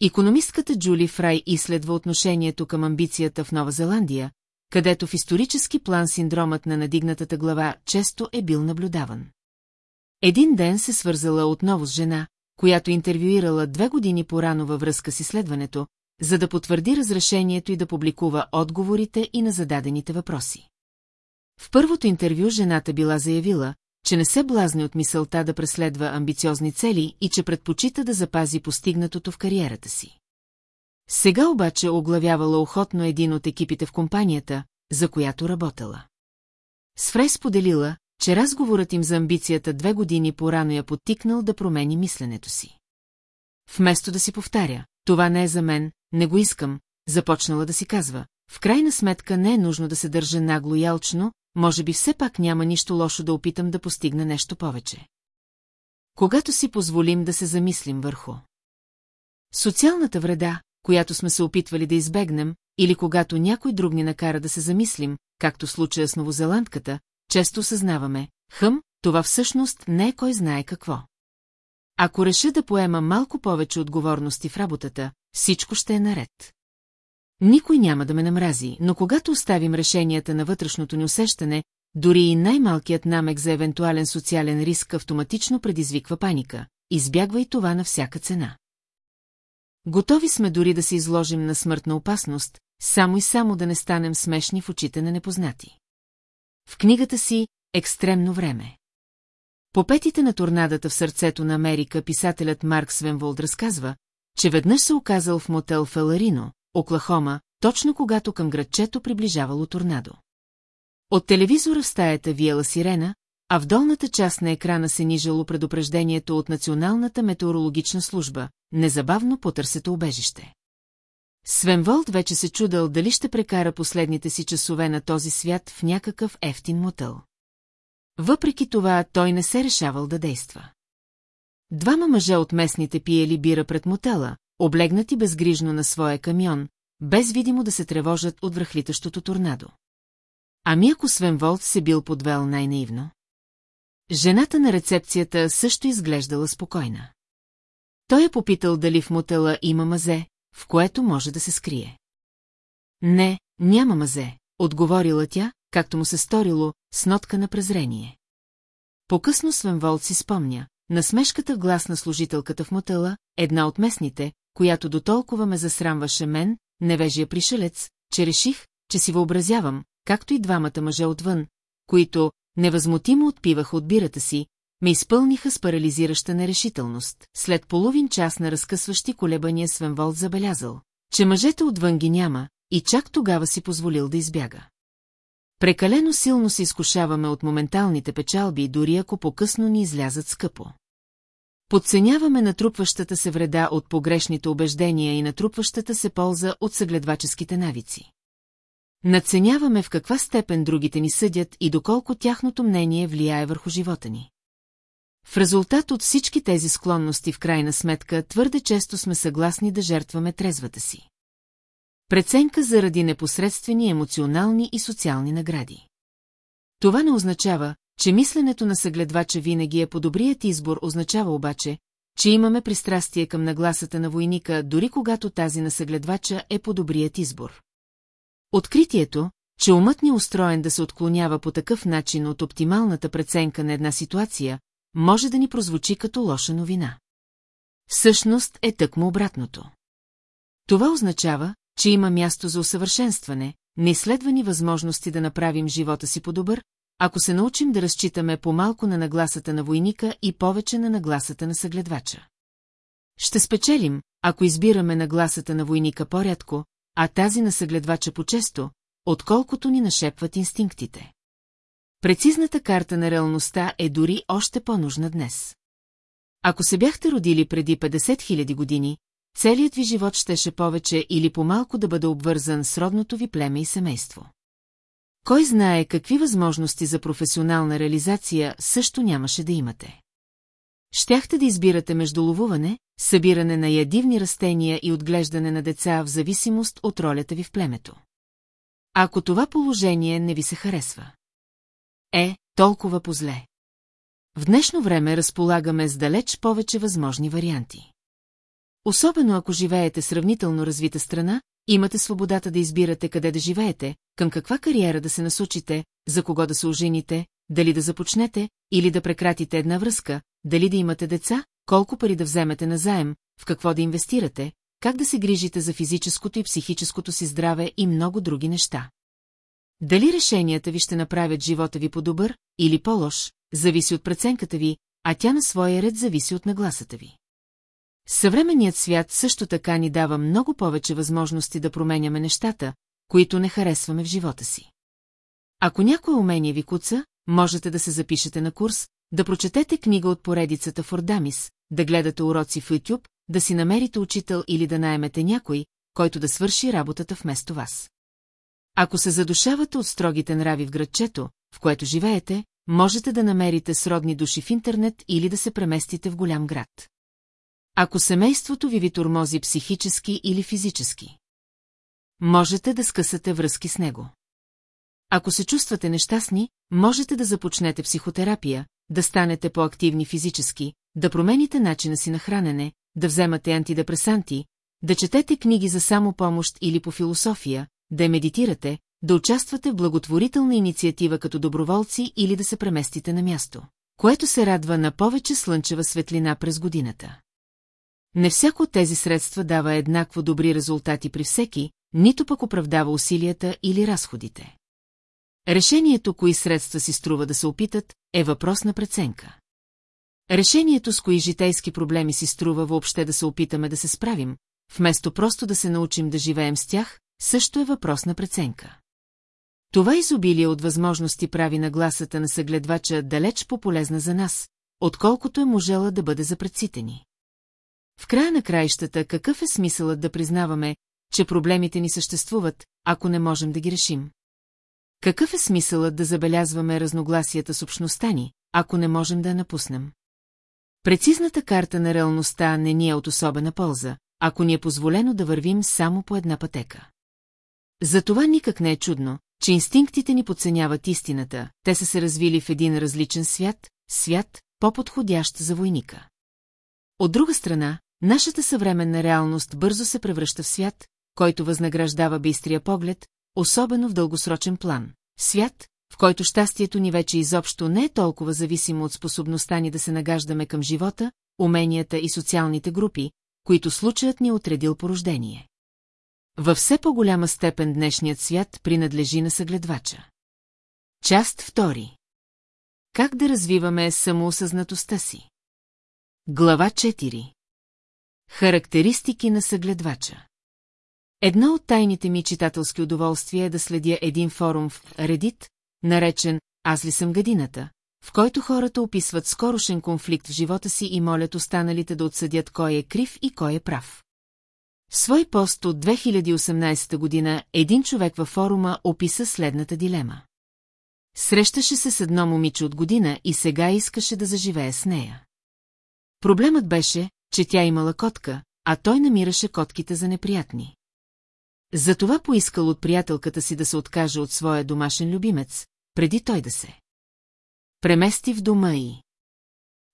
Икономистката Джули Фрай изследва отношението към амбицията в Нова Зеландия, където в исторически план синдромът на надигнатата глава често е бил наблюдаван. Един ден се свързала отново с жена, която интервюирала две години по-рано във връзка с изследването, за да потвърди разрешението и да публикува отговорите и на зададените въпроси. В първото интервю жената била заявила, че не се блазни от мисълта да преследва амбициозни цели и че предпочита да запази постигнатото в кариерата си. Сега обаче оглавявала охотно един от екипите в компанията, за която работела. С Фрей споделила, че разговорът им за амбицията две години по-рано я подтикнал да промени мисленето си. Вместо да си повтаря, това не е за мен, не го искам, започнала да си казва. В крайна сметка не е нужно да се държа нагло и алчно, може би все пак няма нищо лошо да опитам да постигна нещо повече. Когато си позволим да се замислим върху социалната вреда, която сме се опитвали да избегнем, или когато някой друг ни накара да се замислим, както случая с новозеландката, често съзнаваме, хъм, това всъщност не е кой знае какво. Ако реша да поема малко повече отговорности в работата, всичко ще е наред. Никой няма да ме намрази, но когато оставим решенията на вътрешното ни усещане, дори и най-малкият намек за евентуален социален риск автоматично предизвиква паника. избягвай това на всяка цена. Готови сме дори да се изложим на смъртна опасност, само и само да не станем смешни в очите на непознати. В книгата си «Екстремно време». По петите на торнадата в сърцето на Америка писателят Марк Свенволд разказва, че веднъж се оказал в мотел в Еларино, Оклахома, точно когато към градчето приближавало торнадо. От телевизора в стаята виела сирена, а в долната част на екрана се нижало предупреждението от Националната метеорологична служба – незабавно потърсете убежище. Свенволд вече се чудал дали ще прекара последните си часове на този свят в някакъв ефтин мотел. Въпреки това, той не се решавал да действа. Двама мъже от местните пиели бира пред мотела, облегнати безгрижно на своя камион, без видимо да се тревожат от връхлитащото торнадо. Ами ако Свенволд се бил подвел най-наивно? Жената на рецепцията също изглеждала спокойна. Той е попитал дали в мотела има мазе, в което може да се скрие. Не, няма мазе, отговорила тя, както му се сторило, с нотка на презрение. По-късно Свенволд си спомня, насмешката глас на служителката в мотела, една от местните, която до толкова ме засрамваше мен, невежия пришелец, че реших, че си въобразявам, както и двамата мъже отвън, които невъзмутимо отпиваха от бирата си, ме изпълниха с парализираща нерешителност. След половин час на разкъсващи колебания Свенволд забелязал, че мъжете отвън ги няма и чак тогава си позволил да избяга. Прекалено силно се изкушаваме от моменталните печалби, дори ако по-късно ни излязат скъпо. Подценяваме натрупващата се вреда от погрешните убеждения и натрупващата се полза от съгледваческите навици. Надценяваме в каква степен другите ни съдят и доколко тяхното мнение влияе върху живота ни. В резултат от всички тези склонности в крайна сметка твърде често сме съгласни да жертваме трезвата си. Преценка заради непосредствени емоционални и социални награди. Това не означава, че мисленето на съгледвача винаги е по-добрият избор, означава обаче, че имаме пристрастие към нагласата на войника, дори когато тази на съгледвача е по-добрият избор. Откритието, че умът ни е устроен да се отклонява по такъв начин от оптималната преценка на една ситуация, може да ни прозвучи като лоша новина. Всъщност е тъкмо обратното. Това означава, че има място за усъвършенстване, неизследвани възможности да направим живота си по-добър, ако се научим да разчитаме по-малко на нагласата на войника и повече на нагласата на съгледвача. Ще спечелим, ако избираме нагласата на войника по-рядко, а тази на съгледвача по-често, отколкото ни нашепват инстинктите. Прецизната карта на реалността е дори още по-нужна днес. Ако се бяхте родили преди 50 000 години, целият ви живот щеше повече или по-малко да бъде обвързан с родното ви племе и семейство. Кой знае какви възможности за професионална реализация също нямаше да имате. Щяхте да избирате между ловуване, събиране на ядивни растения и отглеждане на деца в зависимост от ролята ви в племето. Ако това положение не ви се харесва. Е, толкова позле. В днешно време разполагаме с далеч повече възможни варианти. Особено ако живеете сравнително развита страна, имате свободата да избирате къде да живеете, към каква кариера да се насучите, за кого да се ожените, дали да започнете или да прекратите една връзка, дали да имате деца, колко пари да вземете на заем, в какво да инвестирате, как да се грижите за физическото и психическото си здраве и много други неща. Дали решенията ви ще направят живота ви по-добър или по-лош, зависи от преценката ви, а тя на своя ред зависи от нагласата ви. Съвременният свят също така ни дава много повече възможности да променяме нещата, които не харесваме в живота си. Ако някое умение ви куца, можете да се запишете на курс, да прочетете книга от поредицата Фордамис, да гледате уроци в YouTube, да си намерите учител или да наемете някой, който да свърши работата вместо вас. Ако се задушавате от строгите нрави в градчето, в което живеете, можете да намерите сродни души в интернет или да се преместите в голям град. Ако семейството ви ви тормози психически или физически, можете да скъсате връзки с него. Ако се чувствате нещастни, можете да започнете психотерапия, да станете по-активни физически, да промените начина си на хранене, да вземате антидепресанти, да четете книги за самопомощ или по философия, да медитирате, да участвате в благотворителна инициатива като доброволци или да се преместите на място, което се радва на повече слънчева светлина през годината. Не всяко от тези средства дава еднакво добри резултати при всеки, нито пък оправдава усилията или разходите. Решението, кои средства си струва да се опитат, е въпрос на преценка. Решението с кои житейски проблеми си струва въобще да се опитаме да се справим, вместо просто да се научим да живеем с тях, също е въпрос на преценка. Това изобилие от възможности прави нагласата на съгледвача далеч по-полезна за нас, отколкото е можела да бъде за предците ни. В края на краищата какъв е смисълът да признаваме, че проблемите ни съществуват, ако не можем да ги решим? Какъв е смисълът да забелязваме разногласията с общността ни, ако не можем да я напуснем? Прецизната карта на реалността не ни е от особена полза, ако ни е позволено да вървим само по една пътека. Затова никак не е чудно, че инстинктите ни подценяват истината, те са се развили в един различен свят, свят, по-подходящ за войника. От друга страна, нашата съвременна реалност бързо се превръща в свят, който възнаграждава бистрия поглед, особено в дългосрочен план. Свят, в който щастието ни вече изобщо не е толкова зависимо от способността ни да се нагаждаме към живота, уменията и социалните групи, които случаят ни е отредил по рождение. Във все по-голяма степен днешният свят принадлежи на съгледвача. Част втори. Как да развиваме самоосъзнатостта си? Глава 4. Характеристики на съгледвача. Едно от тайните ми читателски удоволствия е да следя един форум в Reddit, наречен «Аз ли съм гадината», в който хората описват скорошен конфликт в живота си и молят останалите да отсъдят кой е крив и кой е прав. В свой пост от 2018 година един човек във форума описа следната дилема. Срещаше се с едно момиче от година и сега искаше да заживее с нея. Проблемът беше, че тя имала котка, а той намираше котките за неприятни. Затова поискал от приятелката си да се откаже от своя домашен любимец, преди той да се премести в дома и.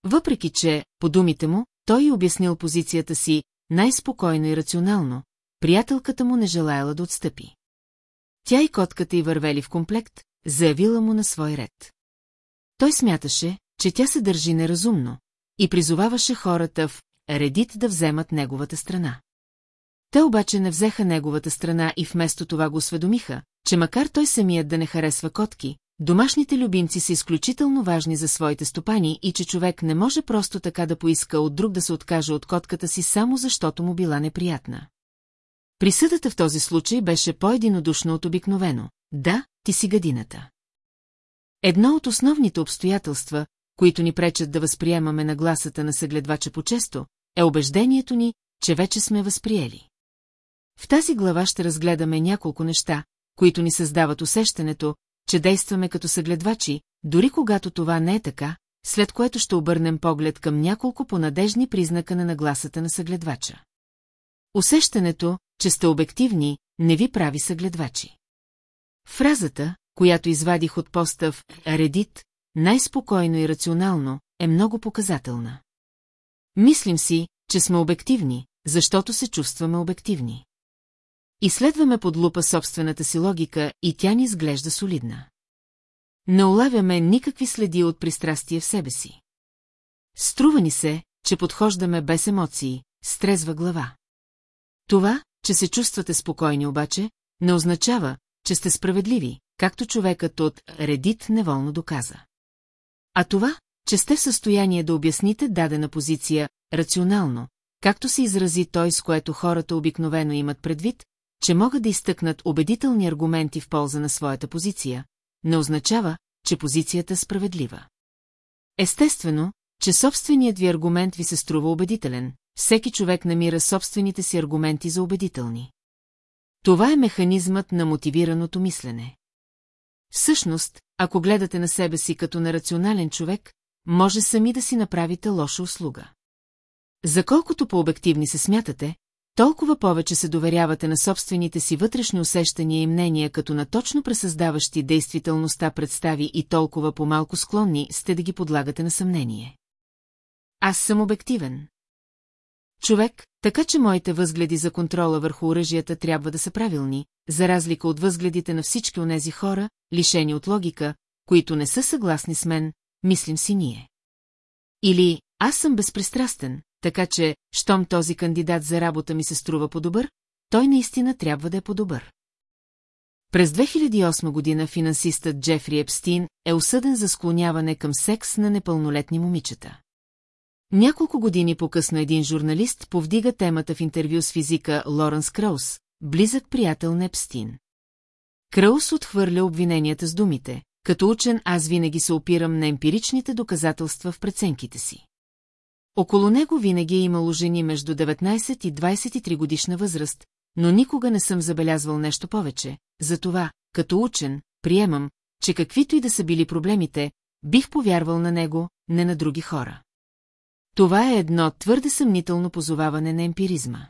Въпреки че, по думите му, той обяснил позицията си най-спокойно и рационално, приятелката му не желаяла да отстъпи. Тя и котката й вървели в комплект, заявила му на свой ред. Той смяташе, че тя се държи неразумно и призоваваше хората в редит да вземат неговата страна. Те обаче не взеха неговата страна и вместо това го осведомиха, че макар той самият да не харесва котки, домашните любимци са изключително важни за своите стопани и че човек не може просто така да поиска от друг да се откаже от котката си само защото му била неприятна. Присъдата в този случай беше по-единодушно от обикновено. Да, ти си гадината. Едно от основните обстоятелства, които ни пречат да възприемаме нагласата на съгледвача по-често, е убеждението ни, че вече сме възприели. В тази глава ще разгледаме няколко неща, които ни създават усещането, че действаме като съгледвачи, дори когато това не е така, след което ще обърнем поглед към няколко понадежни признака на нагласата на съгледвача. Усещането, че сте обективни, не ви прави съгледвачи. Фразата, която извадих от поста в Редит, най-спокойно и рационално, е много показателна. Мислим си, че сме обективни, защото се чувстваме обективни. Изследваме под лупа собствената си логика и тя ни изглежда солидна. Не улавяме никакви следи от пристрастие в себе си. Струва ни се, че подхождаме без емоции, с трезва глава. Това, че се чувствате спокойни обаче, не означава, че сте справедливи, както човекът от Редит неволно доказа. А това, че сте в състояние да обясните дадена позиция рационално, както се изрази той, с което хората обикновено имат предвид, че могат да изтъкнат убедителни аргументи в полза на своята позиция, не означава, че позицията е справедлива. Естествено, че собственият ви аргумент ви се струва убедителен, всеки човек намира собствените си аргументи за убедителни. Това е механизмът на мотивираното мислене. Всъщност, ако гледате на себе си като на рационален човек, може сами да си направите лоша услуга. За колкото по-обективни се смятате, толкова повече се доверявате на собствените си вътрешни усещания и мнения като на точно пресъздаващи действителността представи и толкова по-малко склонни сте да ги подлагате на съмнение. Аз съм обективен. Човек, така че моите възгледи за контрола върху оръжията трябва да са правилни, за разлика от възгледите на всички онези хора, лишени от логика, които не са съгласни с мен, мислим си ние. Или аз съм безпристрастен, така че, щом този кандидат за работа ми се струва по-добър, той наистина трябва да е по-добър. През 2008 година финансистът Джефри Епстин е осъден за склоняване към секс на непълнолетни момичета. Няколко години по-късно един журналист повдига темата в интервю с физика Лоренс Краус, близък приятел на Епстин. Краус отхвърля обвиненията с думите, като учен аз винаги се опирам на емпиричните доказателства в преценките си. Около него винаги е имало жени между 19 и 23 годишна възраст, но никога не съм забелязвал нещо повече, затова, като учен, приемам, че каквито и да са били проблемите, бих повярвал на него, не на други хора. Това е едно твърде съмнително позоваване на емпиризма.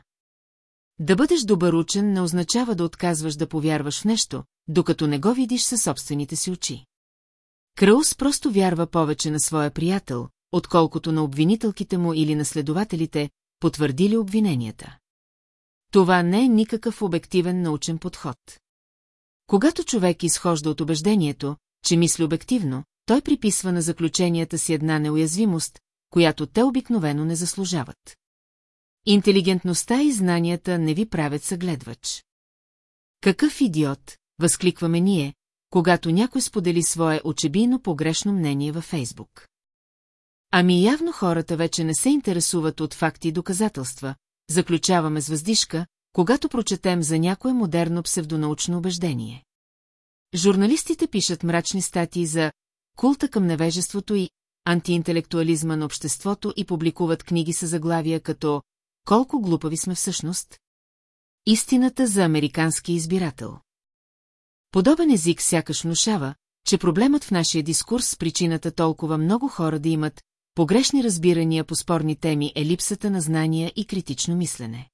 Да бъдеш добър учен не означава да отказваш да повярваш в нещо, докато не го видиш със собствените си очи. Краус просто вярва повече на своя приятел, отколкото на обвинителките му или на следователите, потвърдили обвиненията. Това не е никакъв обективен научен подход. Когато човек изхожда от убеждението, че мисли обективно, той приписва на заключенията си една неуязвимост, която те обикновено не заслужават. Интелигентността и знанията не ви правят съгледвач. Какъв идиот, възкликваме ние, когато някой сподели свое очебийно погрешно мнение във Фейсбук. Ами явно хората вече не се интересуват от факти и доказателства, заключаваме с въздишка, когато прочетем за някое модерно псевдонаучно убеждение. Журналистите пишат мрачни статии за култа към невежеството и антиинтелектуализма на обществото и публикуват книги с заглавия като «Колко глупави сме всъщност?» Истината за американски избирател. Подобен език сякаш внушава, че проблемът в нашия дискурс с причината толкова много хора да имат погрешни разбирания по спорни теми е липсата на знания и критично мислене.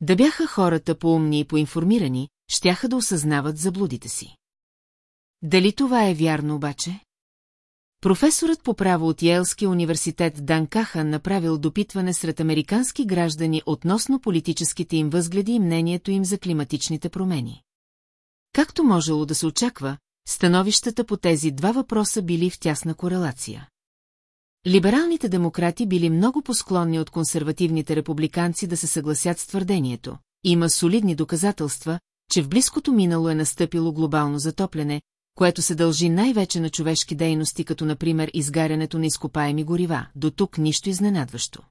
Да бяха хората поумни и поинформирани, щяха да осъзнават заблудите си. Дали това е вярно обаче? Професорът по право от Йелския университет Дан Кахан направил допитване сред американски граждани относно политическите им възгледи и мнението им за климатичните промени. Както можело да се очаква, становищата по тези два въпроса били в тясна корелация. Либералните демократи били много посклонни от консервативните републиканци да се съгласят с твърдението. Има солидни доказателства, че в близкото минало е настъпило глобално затопляне, което се дължи най-вече на човешки дейности, като например изгарянето на изкопаеми горива, до тук нищо изненадващо.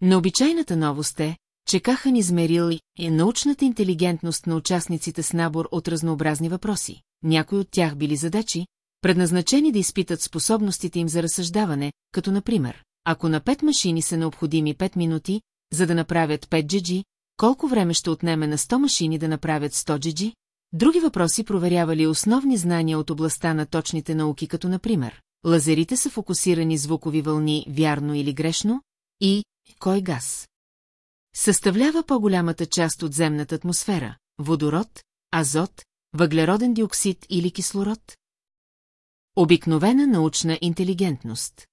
Необичайната новост е, че Кахан измерил и научната интелигентност на участниците с набор от разнообразни въпроси. Някои от тях били задачи, предназначени да изпитат способностите им за разсъждаване, като например, ако на пет машини са необходими 5 минути, за да направят 5 джиджи, колко време ще отнеме на 100 машини да направят 100 джиджи? Други въпроси проверявали основни знания от областта на точните науки, като например, лазерите са фокусирани звукови вълни, вярно или грешно, и кой газ. Съставлява по-голямата част от земната атмосфера – водород, азот, въглероден диоксид или кислород? Обикновена научна интелигентност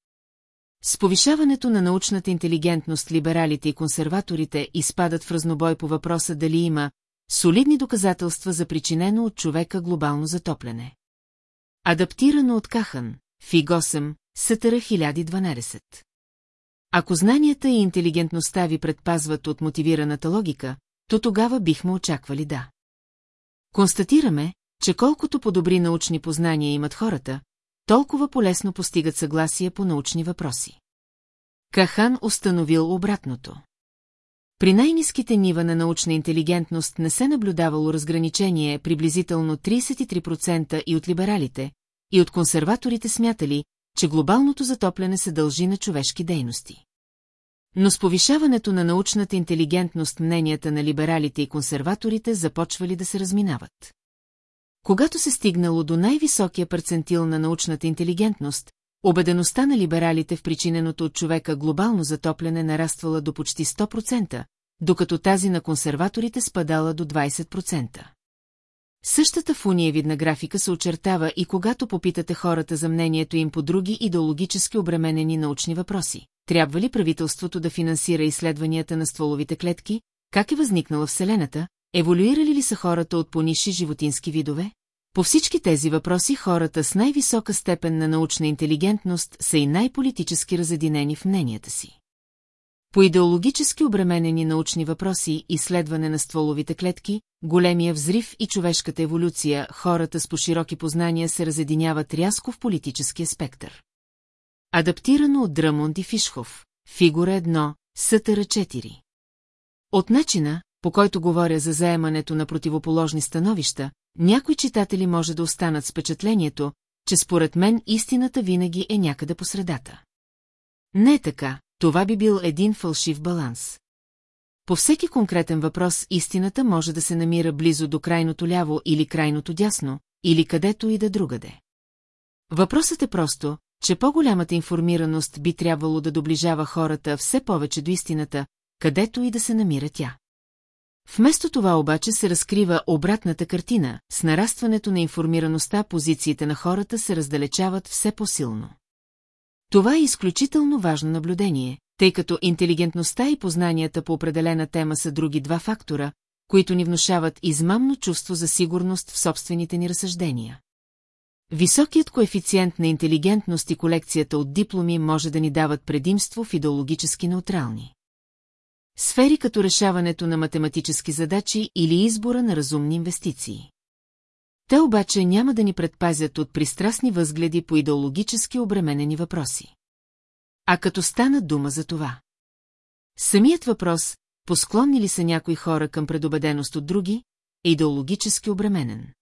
С повишаването на научната интелигентност либералите и консерваторите изпадат в разнобой по въпроса дали има солидни доказателства за причинено от човека глобално затопляне. Адаптирано от Кахан, Фиг 8, Сътъра 1012. Ако знанията и интелигентността ви предпазват от мотивираната логика, то тогава бихме очаквали да. Констатираме, че колкото по-добри научни познания имат хората, толкова полесно постигат съгласие по научни въпроси. Кахан установил обратното. При най-низките нива на научна интелигентност не се наблюдавало разграничение приблизително 33% и от либералите, и от консерваторите смятали, че глобалното затопляне се дължи на човешки дейности. Но с повишаването на научната интелигентност мненията на либералите и консерваторите започвали да се разминават. Когато се стигнало до най-високия перцентил на научната интелигентност, убедеността на либералите в причиненото от човека глобално затопляне нараствала до почти 100%, докато тази на консерваторите спадала до 20%. Същата фуниевидна графика се очертава и когато попитате хората за мнението им по други идеологически обременени научни въпроси. Трябва ли правителството да финансира изследванията на стволовите клетки? Как е възникнала Вселената? Еволюирали ли са хората от пониши животински видове? По всички тези въпроси хората с най-висока степен на научна интелигентност са и най-политически разединени в мненията си. По идеологически обременени научни въпроси, изследване на стволовите клетки, големия взрив и човешката еволюция, хората с по-широки познания се разединяват рязко в политическия спектър. Адаптирано от Дръмонд и Фишхов. Фигура 1, Сътъра 4. От начина, по който говоря за заемането на противоположни становища, някои читатели може да останат с впечатлението, че според мен истината винаги е някъде по средата. Не е така, това би бил един фалшив баланс. По всеки конкретен въпрос истината може да се намира близо до крайното ляво или крайното дясно, или където и да другаде. Въпросът е просто, че по-голямата информираност би трябвало да доближава хората все повече до истината, където и да се намира тя. Вместо това обаче се разкрива обратната картина, с нарастването на информираността позициите на хората се раздалечават все по-силно. Това е изключително важно наблюдение, тъй като интелигентността и познанията по определена тема са други два фактора, които ни внушават измамно чувство за сигурност в собствените ни разсъждения. Високият коефициент на интелигентност и колекцията от дипломи може да ни дават предимство в идеологически неутрални. Сфери като решаването на математически задачи или избора на разумни инвестиции. Те обаче няма да ни предпазят от пристрастни възгледи по идеологически обременени въпроси. А като стана дума за това. Самият въпрос, посклонни ли са някои хора към предубеденост от други, е идеологически обременен.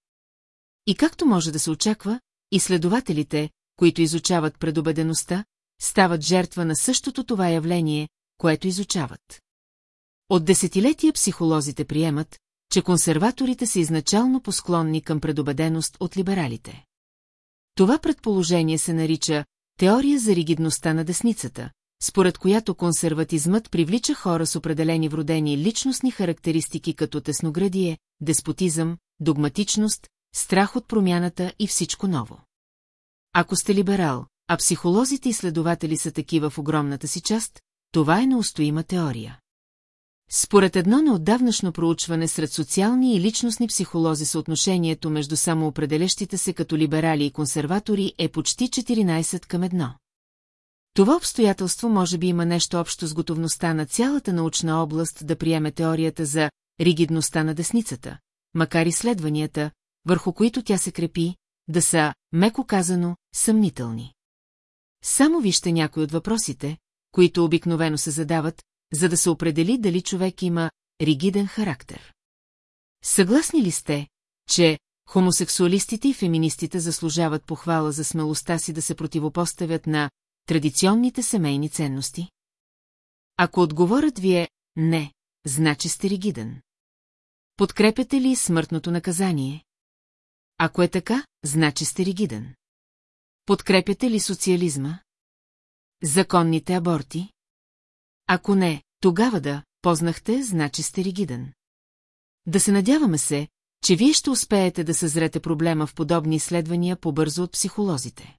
И както може да се очаква, изследователите, които изучават предубедеността, стават жертва на същото това явление, което изучават. От десетилетия психолозите приемат, че консерваторите са изначално посклонни към предубеденост от либералите. Това предположение се нарича теория за ригидността на десницата, според която консерватизмът привлича хора с определени вродени личностни характеристики като тесноградие, деспотизъм, догматичност, страх от промяната и всичко ново. Ако сте либерал, а психолозите и следователи са такива в огромната си част, това е неустоима теория. Според едно неотдавнашно проучване сред социални и личностни психолози съотношението между самоопределящите се като либерали и консерватори е почти 14 към 1. Това обстоятелство може би има нещо общо с готовността на цялата научна област да приеме теорията за ригидността на десницата, макар изследванията, върху които тя се крепи, да са, меко казано, съмнителни. Само вижте някои от въпросите, които обикновено се задават, за да се определи дали човек има ригиден характер. Съгласни ли сте, че хомосексуалистите и феминистите заслужават похвала за смелостта си да се противопоставят на традиционните семейни ценности? Ако отговорът ви е «не», значи сте ригиден. Подкрепяте ли смъртното наказание? Ако е така, значи сте ригиден. Подкрепяте ли социализма? Законните аборти? Ако не, тогава да, познахте, значи сте ригиден. Да се надяваме се, че вие ще успеете да съзрете проблема в подобни изследвания по-бързо от психолозите.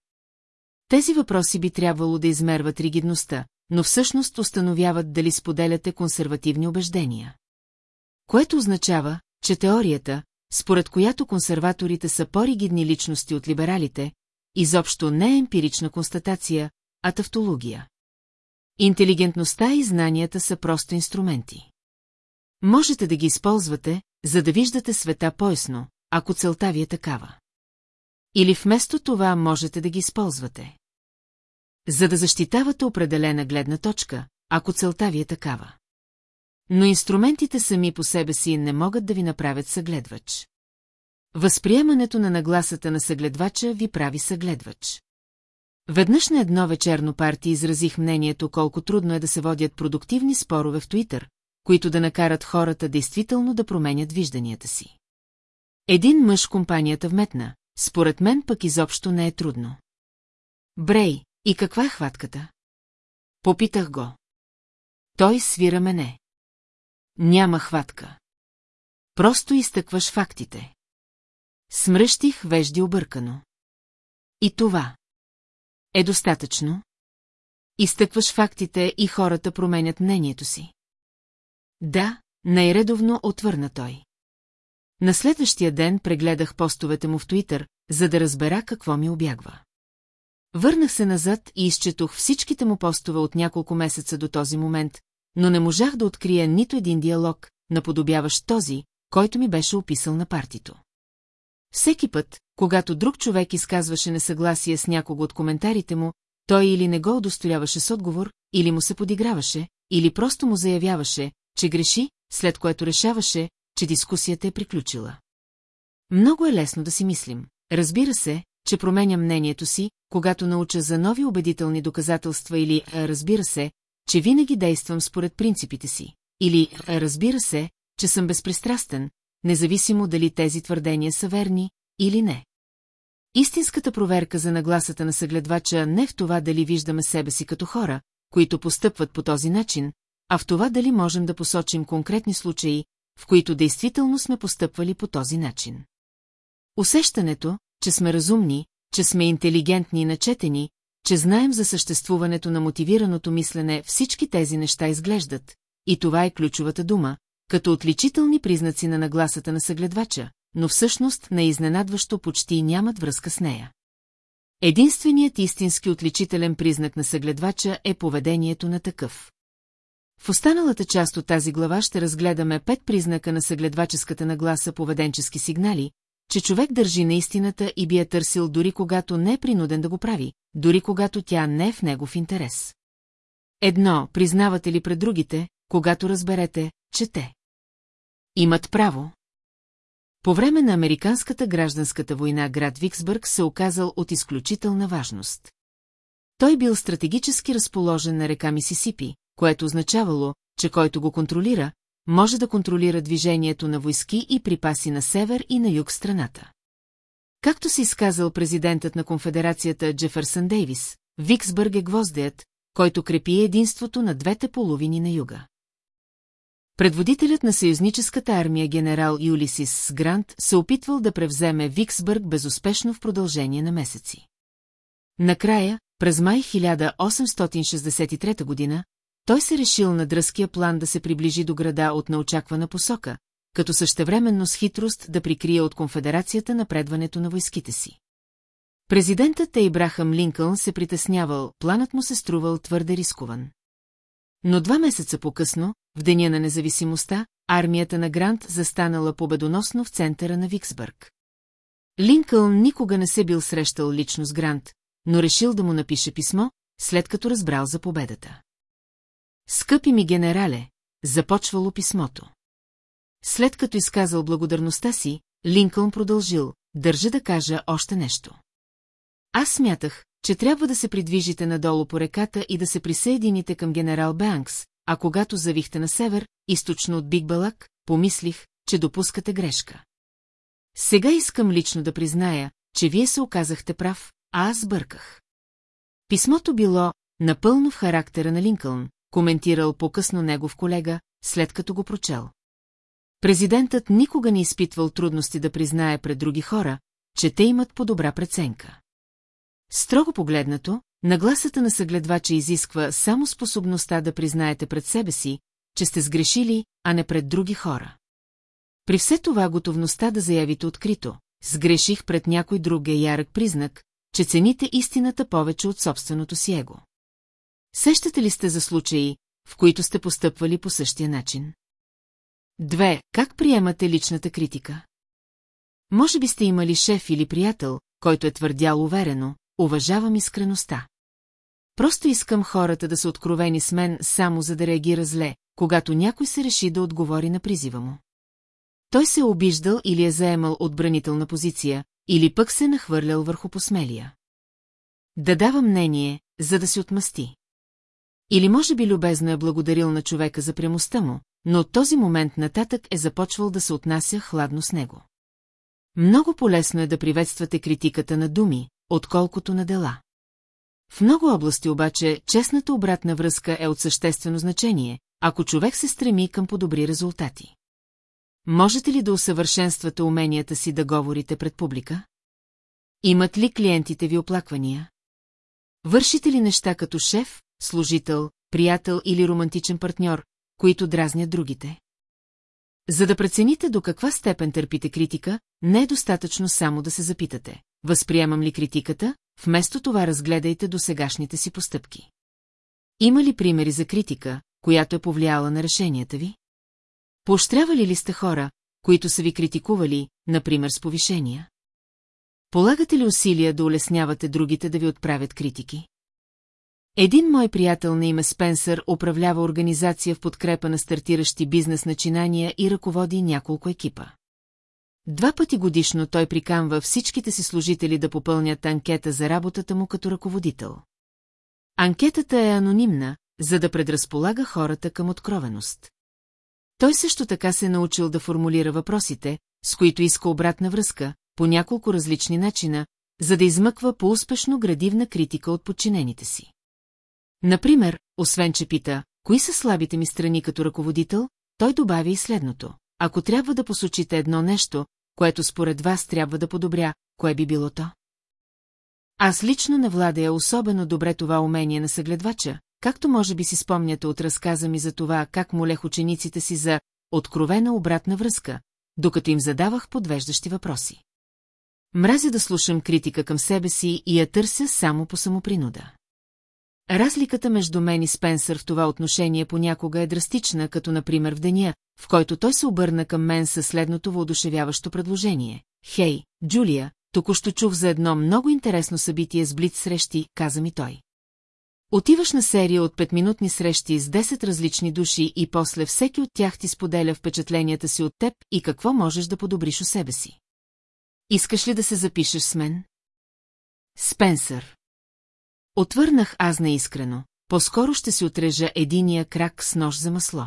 Тези въпроси би трябвало да измерват ригидността, но всъщност установяват дали споделяте консервативни убеждения. Което означава, че теорията, според която консерваторите са по-ригидни личности от либералите, изобщо не е емпирична констатация, а тавтология. Интелигентността и знанията са просто инструменти. Можете да ги използвате, за да виждате света поясно, ако целта ви е такава. Или вместо това можете да ги използвате. За да защитавате определена гледна точка, ако целта ви е такава. Но инструментите сами по себе си не могат да ви направят съгледвач. Възприемането на нагласата на съгледвача ви прави съгледвач. Веднъж на едно вечерно парти изразих мнението колко трудно е да се водят продуктивни спорове в Туитър, които да накарат хората действително да променят вижданията си. Един мъж компанията вметна, според мен пък изобщо не е трудно. Брей, и каква е хватката? Попитах го. Той свира мене. Няма хватка. Просто изтъкваш фактите. Смръщих вежди объркано. И това. Е достатъчно? Изтъкваш фактите и хората променят мнението си. Да, най-редовно отвърна той. На следващия ден прегледах постовете му в Туитър, за да разбера какво ми обягва. Върнах се назад и изчетох всичките му постове от няколко месеца до този момент, но не можах да открия нито един диалог, наподобяващ този, който ми беше описал на партито. Всеки път, когато друг човек изказваше несъгласие с някого от коментарите му, той или не го удостояваше с отговор, или му се подиграваше, или просто му заявяваше, че греши, след което решаваше, че дискусията е приключила. Много е лесно да си мислим. Разбира се, че променя мнението си, когато науча за нови убедителни доказателства или разбира се, че винаги действам според принципите си, или разбира се, че съм безпристрастен, независимо дали тези твърдения са верни или не. Истинската проверка за нагласата на съгледвача не в това дали виждаме себе си като хора, които постъпват по този начин, а в това дали можем да посочим конкретни случаи, в които действително сме постъпвали по този начин. Усещането, че сме разумни, че сме интелигентни и начетени, че знаем за съществуването на мотивираното мислене, всички тези неща изглеждат, и това е ключовата дума, като отличителни признаци на нагласата на съгледвача, но всъщност на изненадващо почти нямат връзка с нея. Единственият истински отличителен признак на съгледвача е поведението на такъв. В останалата част от тази глава ще разгледаме пет признака на съгледваческата нагласа поведенчески сигнали, че човек държи на истината и би е търсил дори когато не е принуден да го прави, дори когато тя не е в негов интерес. Едно, признавате ли пред другите, когато разберете, че те имат право? По време на Американската гражданската война град Виксбърг се оказал от изключителна важност. Той бил стратегически разположен на река Мисисипи, което означавало, че който го контролира, може да контролира движението на войски и припаси на север и на юг страната. Както си изказал президентът на конфедерацията Джефърсън Дейвис, Виксбърг е гвоздеят, който крепи единството на двете половини на юга. Предводителят на съюзническата армия генерал Юлисис Грант се опитвал да превземе Виксбърг безуспешно в продължение на месеци. Накрая, през май 1863 година, той се решил на дръзкия план да се приближи до града от неочаквана посока, като същевременно с хитрост да прикрие от конфедерацията напредването на войските си. Президентът Ейбрахам Линкълн се притеснявал, планът му се струвал твърде рискован. Но два месеца по-късно, в деня на независимостта, армията на Грант застанала победоносно в центъра на Виксбърг. Линкълн никога не се бил срещал лично с Грант, но решил да му напише писмо, след като разбрал за победата. Скъпи ми генерале, започвало писмото. След като изказал благодарността си, Линкълн продължил, държа да кажа още нещо. Аз смятах, че трябва да се придвижите надолу по реката и да се присъедините към генерал Бенкс, а когато завихте на север, източно от Биг Балак, помислих, че допускате грешка. Сега искам лично да призная, че вие се оказахте прав, а аз бърках. Писмото било напълно в характера на Линкълн, коментирал по-късно негов колега, след като го прочел. Президентът никога не изпитвал трудности да признае пред други хора, че те имат по-добра преценка. Строго погледнато, нагласата на съгледвача изисква само способността да признаете пред себе си, че сте сгрешили, а не пред други хора. При все това готовността да заявите открито, сгреших пред някой друг е ярък признак, че цените истината повече от собственото си его. Сещате ли сте за случаи, в които сте постъпвали по същия начин? Две, как приемате личната критика? Може би сте имали шеф или приятел, който е твърдял уверено, уважавам искреността. Просто искам хората да са откровени с мен само за да реагира зле, когато някой се реши да отговори на призива му. Той се е обиждал или е заемал отбранителна позиция, или пък се е нахвърлял върху посмелия. Да дава мнение, за да се отмъсти. Или може би любезно е благодарил на човека за прямостта му, но от този момент нататък е започвал да се отнася хладно с него. Много полезно е да приветствате критиката на думи, отколкото на дела. В много области обаче честната обратна връзка е от съществено значение, ако човек се стреми към подобри резултати. Можете ли да усъвършенствате уменията си да говорите пред публика? Имат ли клиентите ви оплаквания? Вършите ли неща като шеф, служител, приятел или романтичен партньор, които дразнят другите? За да прецените до каква степен търпите критика, не е достатъчно само да се запитате. Възприемам ли критиката, вместо това разгледайте до сегашните си постъпки. Има ли примери за критика, която е повлияла на решенията ви? Поощрявали ли сте хора, които са ви критикували, например с повишения? Полагате ли усилия да улеснявате другите да ви отправят критики? Един мой приятел на име Спенсър управлява организация в подкрепа на стартиращи бизнес начинания и ръководи няколко екипа. Два пъти годишно той приканва всичките си служители да попълнят анкета за работата му като ръководител. Анкетата е анонимна, за да предразполага хората към откровеност. Той също така се е научил да формулира въпросите, с които иска обратна връзка, по няколко различни начина, за да измъква по-успешно градивна критика от подчинените си. Например, освен че пита, кои са слабите ми страни като ръководител, той добави и следното. Ако трябва да посочите едно нещо, което според вас трябва да подобря, кое би било то? Аз лично не владея особено добре това умение на съгледвача, както може би си спомняте от разказа ми за това, как молех учениците си за откровена обратна връзка, докато им задавах подвеждащи въпроси. Мразя да слушам критика към себе си и я търся само по самопринуда. Разликата между мен и Спенсър в това отношение понякога е драстична, като например в деня, в който той се обърна към мен със следното воодушевяващо предложение. Хей, Джулия, току-що чух за едно много интересно събитие с блиц срещи, каза ми той. Отиваш на серия от петминутни срещи с 10 различни души и после всеки от тях ти споделя впечатленията си от теб и какво можеш да подобриш у себе си. Искаш ли да се запишеш с мен? Спенсър. Отвърнах аз наискрено. По-скоро ще си отрежа единия крак с нож за масло.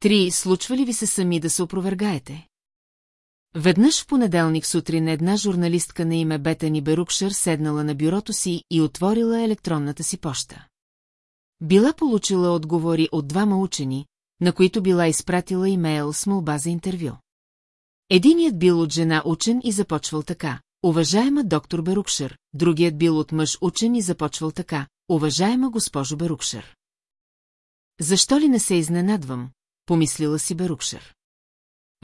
Три, случва ли ви се сами да се опровергаете? Веднъж в понеделник сутрин една журналистка на име Бетани Берукшър седнала на бюрото си и отворила електронната си поща. Била получила отговори от двама учени, на които била изпратила имейл с молба за интервю. Единият бил от жена учен и започвал така. Уважаема доктор Берукшър, другият бил от мъж учен и започвал така. Уважаема госпожо Берукшър. Защо ли не се изненадвам, помислила си Берукшър.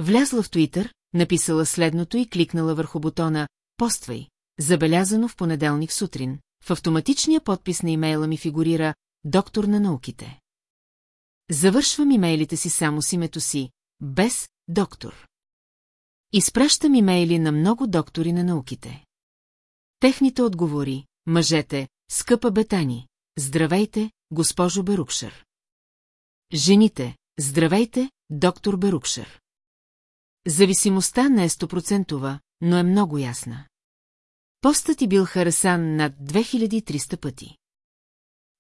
Влязла в Туитър, написала следното и кликнала върху бутона «Поствай», забелязано в понеделник сутрин. В автоматичния подпис на имейла ми фигурира «Доктор на науките». Завършвам имейлите си само с името си, без «Доктор». Изпращам имейли на много доктори на науките. Техните отговори, мъжете, скъпа Бетани, здравейте, госпожо Берукшър. Жените, здравейте, доктор Берукшър. Зависимостта не е стопроцентова, но е много ясна. Постът ти бил харесан над 2300 пъти.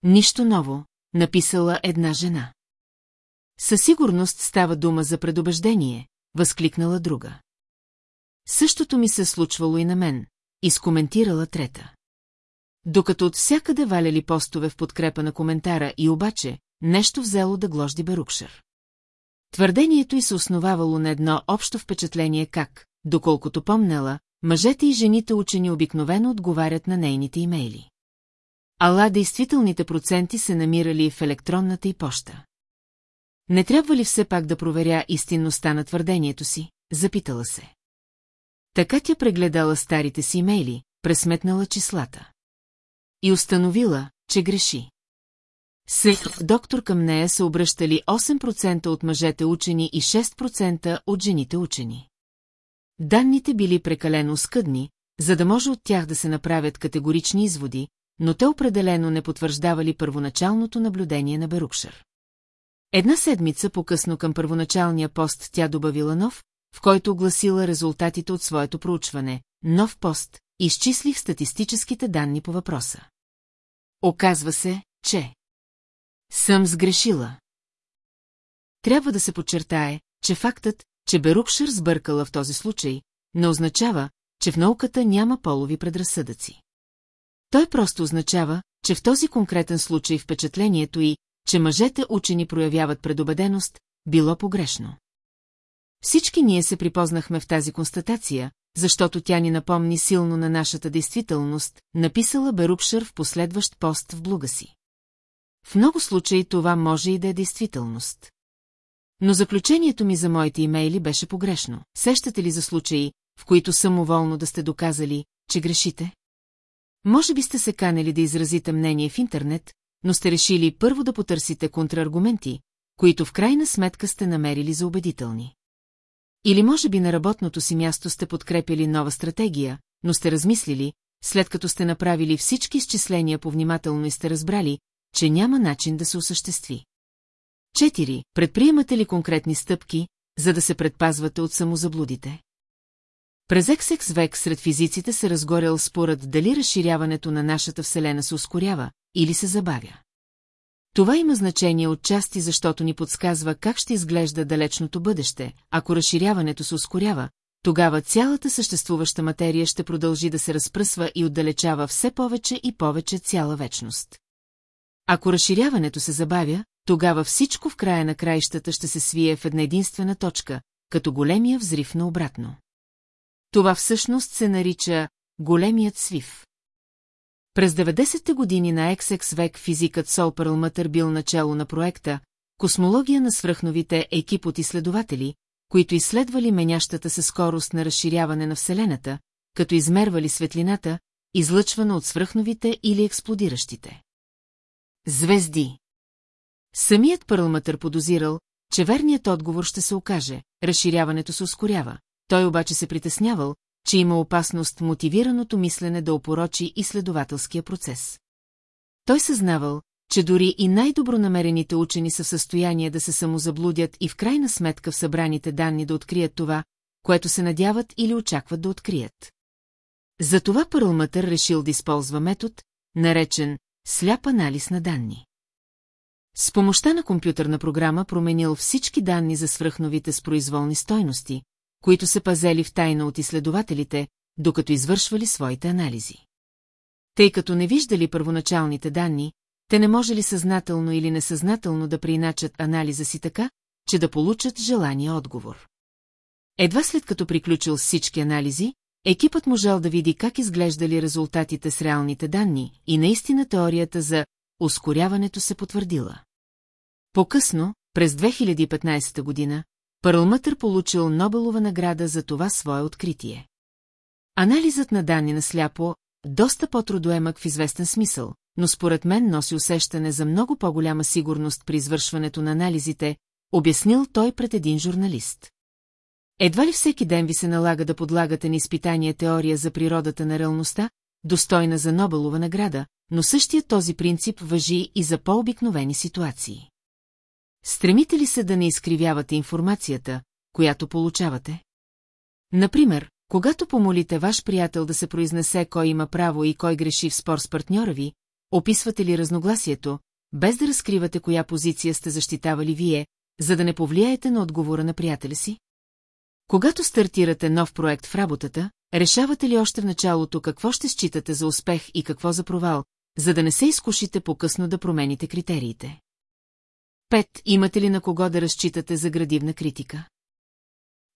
Нищо ново, написала една жена. Със сигурност става дума за предубеждение, възкликнала друга. Същото ми се случвало и на мен, изкоментирала трета. Докато от всякъде валяли постове в подкрепа на коментара и обаче, нещо взело да гложди Берукшър. Твърдението й се основавало на едно общо впечатление как, доколкото помнела, мъжете и жените учени обикновено отговарят на нейните имейли. Ала действителните проценти се намирали в електронната й поща. Не трябва ли все пак да проверя истинността на твърдението си? Запитала се. Така тя прегледала старите си имейли, пресметнала числата. И установила, че греши. С доктор към нея са обръщали 8% от мъжете учени и 6% от жените учени. Данните били прекалено скъдни, за да може от тях да се направят категорични изводи, но те определено не потвърждавали първоначалното наблюдение на Берукшър. Една седмица по-късно към първоначалния пост тя добавила нов, в който огласила резултатите от своето проучване. Нов пост, изчислих статистическите данни по въпроса. Оказва се, че... Съм сгрешила. Трябва да се подчертае, че фактът, че Берукшир сбъркала в този случай, не означава, че в науката няма полови предразсъдъци. Той просто означава, че в този конкретен случай впечатлението и, че мъжете учени проявяват предубеденост, било погрешно. Всички ние се припознахме в тази констатация, защото тя ни напомни силно на нашата действителност, написала Берупшър в последващ пост в блуга си. В много случаи това може и да е действителност. Но заключението ми за моите имейли беше погрешно. Сещате ли за случаи, в които самоволно да сте доказали, че грешите? Може би сте се канели да изразите мнение в интернет, но сте решили първо да потърсите контраргументи, които в крайна сметка сте намерили за убедителни. Или може би на работното си място сте подкрепили нова стратегия, но сте размислили, след като сте направили всички изчисления повнимателно и сте разбрали, че няма начин да се осъществи. 4. Предприемате ли конкретни стъпки, за да се предпазвате от самозаблудите? През XX век сред физиците се разгорял според дали разширяването на нашата Вселена се ускорява или се забавя. Това има значение отчасти, защото ни подсказва как ще изглежда далечното бъдеще. Ако разширяването се ускорява, тогава цялата съществуваща материя ще продължи да се разпръсва и отдалечава все повече и повече цяла вечност. Ако разширяването се забавя, тогава всичко в края на краищата ще се свие в една единствена точка, като големия взрив на обратно. Това всъщност се нарича големият свив. През 90-те години на XX век физикът Сол Пърлмътър бил начало на проекта «Космология на свръхновите» екип от изследователи, които изследвали менящата се скорост на разширяване на Вселената, като измервали светлината, излъчвана от свръхновите или експлодиращите. Звезди Самият Пърлмътър подозирал, че верният отговор ще се окаже, разширяването се ускорява. Той обаче се притеснявал, че има опасност мотивираното мислене да опорочи изследователския процес. Той съзнавал, че дори и най-добронамерените учени са в състояние да се самозаблудят и в крайна сметка в събраните данни да открият това, което се надяват или очакват да открият. Затова Пърлмътър решил да използва метод, наречен сляп анализ на данни. С помощта на компютърна програма променил всички данни за свръхновите с произволни стойности, които се пазели в тайна от изследователите, докато извършвали своите анализи. Тъй като не виждали първоначалните данни, те не можели съзнателно или несъзнателно да приначат анализа си така, че да получат желания отговор. Едва след като приключил всички анализи, екипът можел да види как изглеждали резултатите с реалните данни и наистина теорията за ускоряването се потвърдила. По-късно, през 2015 година, Пърлмътър получил Нобелова награда за това свое откритие. Анализът на данни на сляпо доста по-трудоемък в известен смисъл, но според мен носи усещане за много по-голяма сигурност при извършването на анализите, обяснил той пред един журналист. Едва ли всеки ден ви се налага да подлагате на изпитание теория за природата на реалността, достойна за Нобелова награда, но същия този принцип въжи и за по-обикновени ситуации. Стремите ли се да не изкривявате информацията, която получавате? Например, когато помолите ваш приятел да се произнесе кой има право и кой греши в спор с партньора ви, описвате ли разногласието, без да разкривате коя позиция сте защитавали вие, за да не повлияете на отговора на приятеля си? Когато стартирате нов проект в работата, решавате ли още в началото какво ще считате за успех и какво за провал, за да не се изкушите по-късно да промените критериите? Пет, имате ли на кого да разчитате за градивна критика?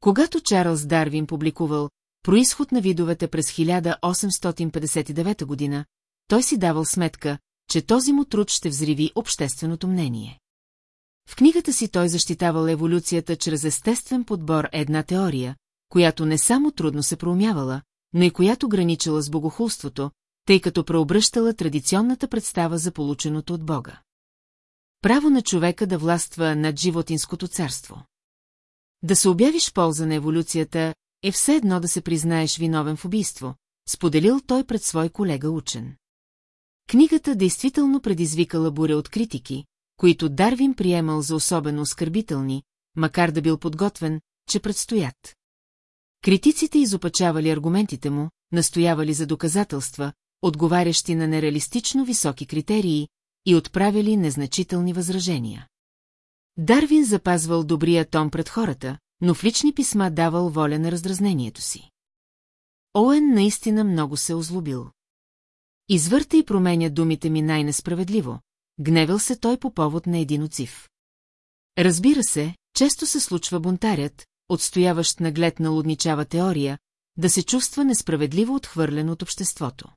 Когато Чарлз Дарвин публикувал Происход на видовете през 1859 година, той си давал сметка, че този му труд ще взриви общественото мнение. В книгата си той защитавал еволюцията чрез естествен подбор една теория, която не само трудно се проумявала, но и която граничила с богохулството, тъй като преобръщала традиционната представа за полученото от Бога. Право на човека да властва над животинското царство. Да се обявиш полза на еволюцията е все едно да се признаеш виновен в убийство, споделил той пред свой колега учен. Книгата действително предизвикала буря от критики, които Дарвин приемал за особено оскърбителни, макар да бил подготвен, че предстоят. Критиците изопачавали аргументите му, настоявали за доказателства, отговарящи на нереалистично високи критерии, и отправили незначителни възражения. Дарвин запазвал добрия тон пред хората, но в лични писма давал воля на раздразнението си. Оуен наистина много се озлобил. Извърта и променя думите ми най-несправедливо, гневил се той по повод на един отзив. Разбира се, често се случва бунтарят, отстояващ наглед на лудничава теория, да се чувства несправедливо отхвърлен от обществото.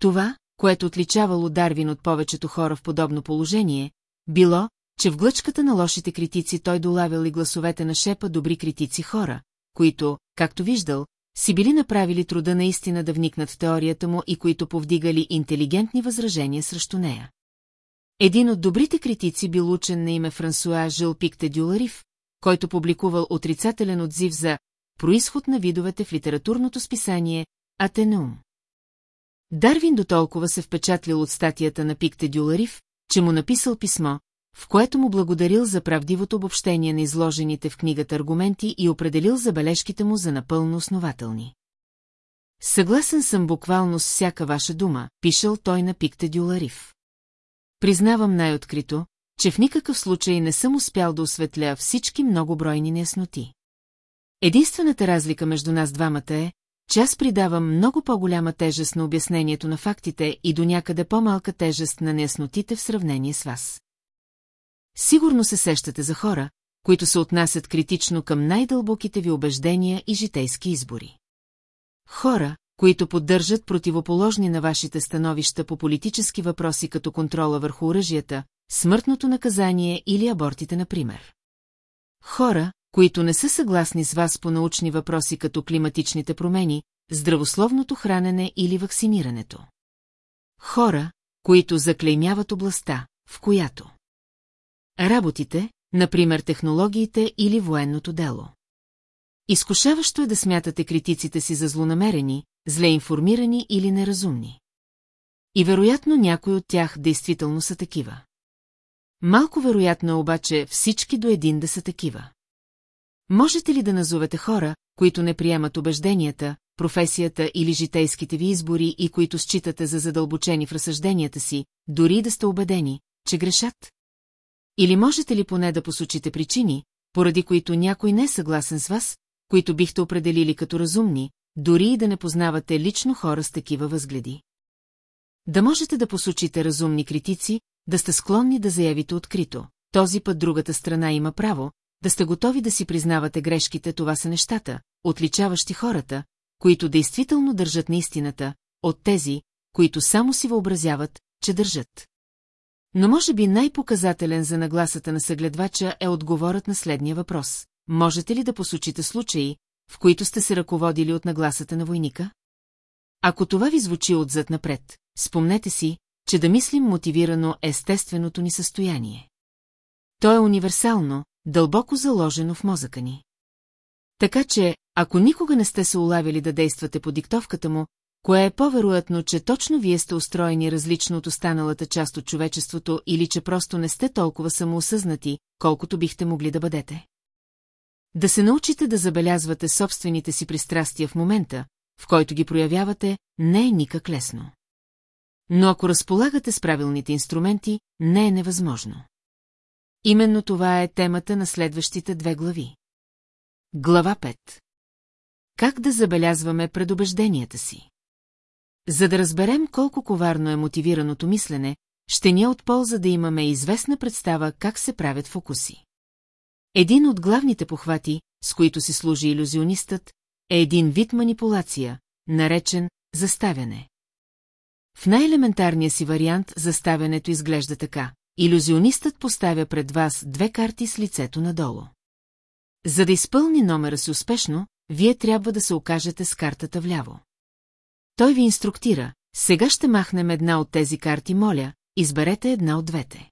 Това, което отличавало Дарвин от повечето хора в подобно положение, било, че в глъчката на лошите критици той долавял и гласовете на шепа добри критици хора, които, както виждал, си били направили труда наистина да вникнат в теорията му и които повдигали интелигентни възражения срещу нея. Един от добрите критици бил учен на име Франсуа Жилпик Дюларив, който публикувал отрицателен отзив за происход на видовете в литературното списание Атенеум. Дарвин до толкова се впечатлил от статията на Пикте Дюларив, че му написал писмо, в което му благодарил за правдивото обобщение на изложените в книгата аргументи и определил забележките му за напълно основателни. Съгласен съм буквално с всяка ваша дума, пишел той на Пикте Дюларив. Признавам най-открито, че в никакъв случай не съм успял да осветля всички многобройни неясноти. Единствената разлика между нас двамата е, че аз придавам много по-голяма тежест на обяснението на фактите и до някъде по-малка тежест на неяснотите в сравнение с вас. Сигурно се сещате за хора, които се отнасят критично към най-дълбоките ви убеждения и житейски избори. Хора, които поддържат противоположни на вашите становища по политически въпроси като контрола върху оръжията, смъртното наказание или абортите, например. Хора, които не са съгласни с вас по научни въпроси като климатичните промени, здравословното хранене или вакцинирането. Хора, които заклеймяват областта, в която работите, например технологиите или военното дело. Изкушаващо е да смятате критиците си за злонамерени, зле информирани или неразумни. И вероятно някои от тях действително са такива. Малко вероятно е обаче всички до един да са такива. Можете ли да назовете хора, които не приемат убежденията, професията или житейските ви избори и които считате за задълбочени в разсъжденията си, дори да сте убедени, че грешат? Или можете ли поне да посочите причини, поради които някой не е съгласен с вас, които бихте определили като разумни, дори и да не познавате лично хора с такива възгледи? Да можете да посочите разумни критици, да сте склонни да заявите открито. Този път другата страна има право, да сте готови да си признавате грешките, това са нещата, отличаващи хората, които действително държат на истината, от тези, които само си въобразяват, че държат. Но може би най-показателен за нагласата на съгледвача е отговорът на следния въпрос. Можете ли да посочите случаи, в които сте се ръководили от нагласата на войника? Ако това ви звучи отзад напред, спомнете си, че да мислим мотивирано естественото ни състояние. То е универсално, дълбоко заложено в мозъка ни. Така че, ако никога не сте се улавили да действате по диктовката му, кое е по-вероятно, че точно вие сте устроени различно от останалата част от човечеството или че просто не сте толкова самоосъзнати, колкото бихте могли да бъдете? Да се научите да забелязвате собствените си пристрастия в момента, в който ги проявявате, не е никак лесно. Но ако разполагате с правилните инструменти, не е невъзможно. Именно това е темата на следващите две глави. Глава 5. Как да забелязваме предубежденията си? За да разберем колко коварно е мотивираното мислене, ще ни е от полза да имаме известна представа как се правят фокуси. Един от главните похвати, с които си служи иллюзионистът, е един вид манипулация, наречен заставяне. В най-елементарния си вариант заставянето изглежда така. Иллюзионистът поставя пред вас две карти с лицето надолу. За да изпълни номера си успешно, вие трябва да се окажете с картата вляво. Той ви инструктира, сега ще махнем една от тези карти, моля, изберете една от двете.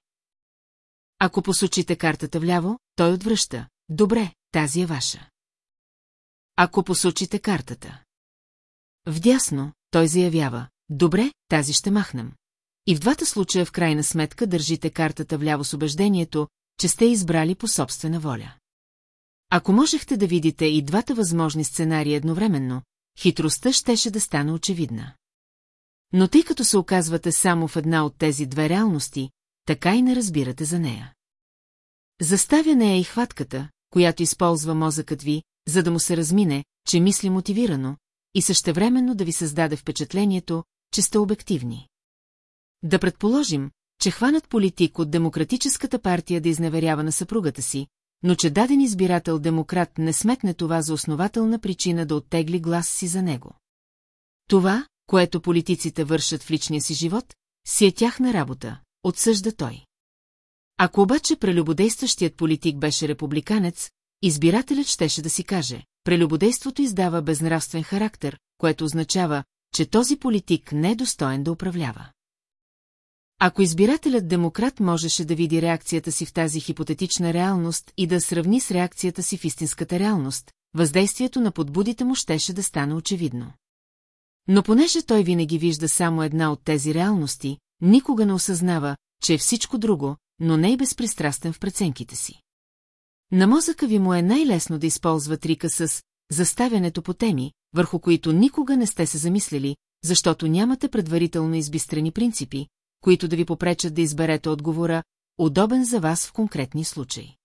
Ако посочите картата вляво, той отвръща. Добре, тази е ваша. Ако посочите картата. Вдясно, той заявява. Добре, тази ще махнем. И в двата случая в крайна сметка държите картата вляво с убеждението, че сте избрали по собствена воля. Ако можехте да видите и двата възможни сценарии едновременно, хитростта щеше да стане очевидна. Но тъй като се оказвате само в една от тези две реалности, така и не разбирате за нея. Заставя е и хватката, която използва мозъкът ви, за да му се размине, че мисли мотивирано, и същевременно да ви създаде впечатлението, че сте обективни. Да предположим, че хванат политик от Демократическата партия да изневерява на съпругата си, но че даден избирател демократ не сметне това за основателна причина да оттегли глас си за него. Това, което политиците вършат в личния си живот, си е тяхна работа, отсъжда той. Ако обаче прелюбодействащият политик беше републиканец, избирателят щеше да си каже, прелюбодейството издава безнравствен характер, което означава, че този политик не е достоен да управлява. Ако избирателят демократ можеше да види реакцията си в тази хипотетична реалност и да сравни с реакцията си в истинската реалност, въздействието на подбудите му щеше да стане очевидно. Но понеже той винаги вижда само една от тези реалности, никога не осъзнава, че е всичко друго, но не и безпристрастен в преценките си. На мозъка ви му е най-лесно да използва трика с заставянето по теми, върху които никога не сте се замислили, защото нямате предварително избистрени принципи, които да ви попречат да изберете отговора, удобен за вас в конкретни случаи.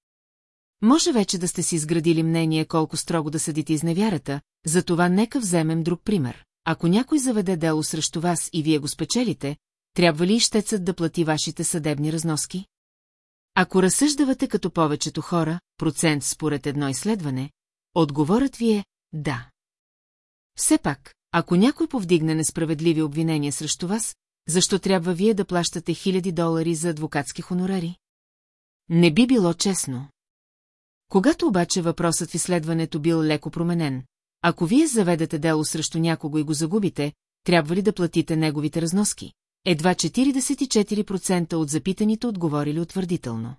Може вече да сте си изградили мнение колко строго да съдите изневярата, затова нека вземем друг пример. Ако някой заведе дело срещу вас и вие го спечелите, трябва ли ищецът да плати вашите съдебни разноски? Ако разсъждавате като повечето хора, процент според едно изследване, отговорът ви е да. Все пак, ако някой повдигне несправедливи обвинения срещу вас, защо трябва вие да плащате хиляди долари за адвокатски хонорари? Не би било честно. Когато обаче въпросът в изследването бил леко променен, ако вие заведете дело срещу някого и го загубите, трябва ли да платите неговите разноски? Едва 44% от запитаните отговорили утвърдително.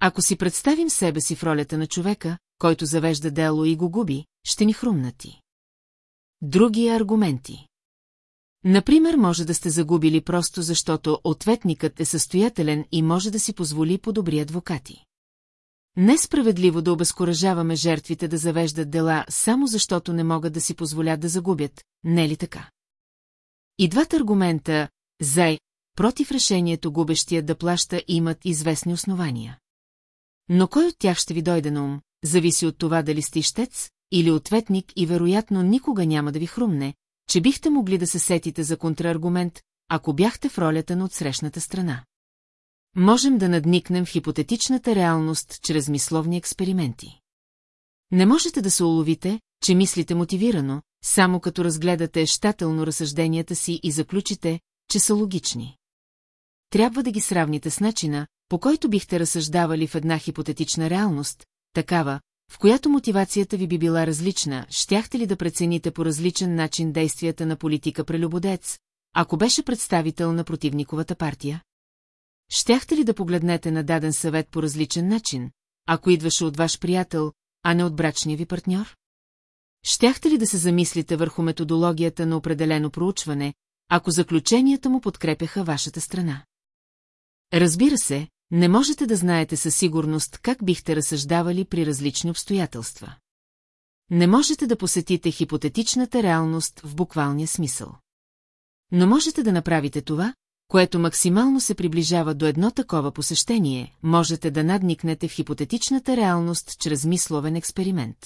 Ако си представим себе си в ролята на човека, който завежда дело и го губи, ще ни хрумнати. Други аргументи. Например, може да сте загубили просто защото ответникът е състоятелен и може да си позволи по-добри адвокати. Несправедливо да обезкуражаваме жертвите да завеждат дела само защото не могат да си позволят да загубят, не е ли така? И двата аргумента «за» против решението губещия да плаща имат известни основания. Но кой от тях ще ви дойде на ум, зависи от това дали сте ищец или ответник и вероятно никога няма да ви хрумне, че бихте могли да се сетите за контраргумент, ако бяхте в ролята на отсрещната страна. Можем да надникнем в хипотетичната реалност чрез мисловни експерименти. Не можете да се уловите, че мислите мотивирано, само като разгледате щателно разсъжденията си и заключите, че са логични. Трябва да ги сравните с начина, по който бихте разсъждавали в една хипотетична реалност, такава, в която мотивацията ви би била различна, щяхте ли да прецените по различен начин действията на политика прелюбодец, ако беше представител на противниковата партия? Щяхте ли да погледнете на даден съвет по различен начин, ако идваше от ваш приятел, а не от брачния ви партньор? Щяхте ли да се замислите върху методологията на определено проучване, ако заключенията му подкрепяха вашата страна? Разбира се, не можете да знаете със сигурност как бихте разсъждавали при различни обстоятелства. Не можете да посетите хипотетичната реалност в буквалния смисъл. Но можете да направите това, което максимално се приближава до едно такова посещение, можете да надникнете в хипотетичната реалност чрез мисловен експеримент.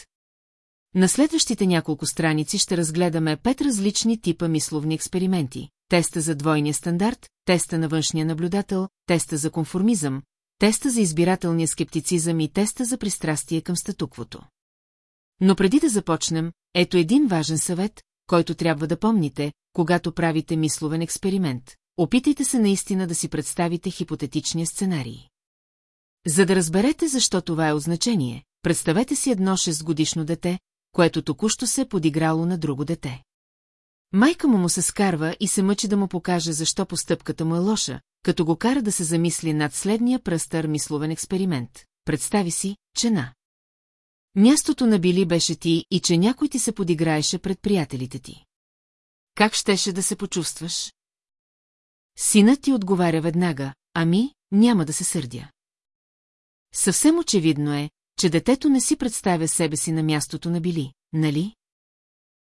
На следващите няколко страници ще разгледаме пет различни типа мисловни експерименти. Теста за двойния стандарт, теста на външния наблюдател, теста за конформизъм, теста за избирателния скептицизъм и теста за пристрастие към статуквото. Но преди да започнем, ето един важен съвет, който трябва да помните, когато правите мисловен експеримент. Опитайте се наистина да си представите хипотетичния сценарий. За да разберете защо това е означение, представете си едно 6-годишно дете, което току-що се е подиграло на друго дете. Майка му му се скарва и се мъчи да му покаже защо постъпката му е лоша, като го кара да се замисли над следния пръстър мисловен експеримент. Представи си, че на. Мястото на Били беше ти и че някой ти се подиграеше пред приятелите ти. Как щеше да се почувстваш? Синът ти отговаря веднага, ами, няма да се сърдя. Съвсем очевидно е, че детето не си представя себе си на мястото на Били, нали?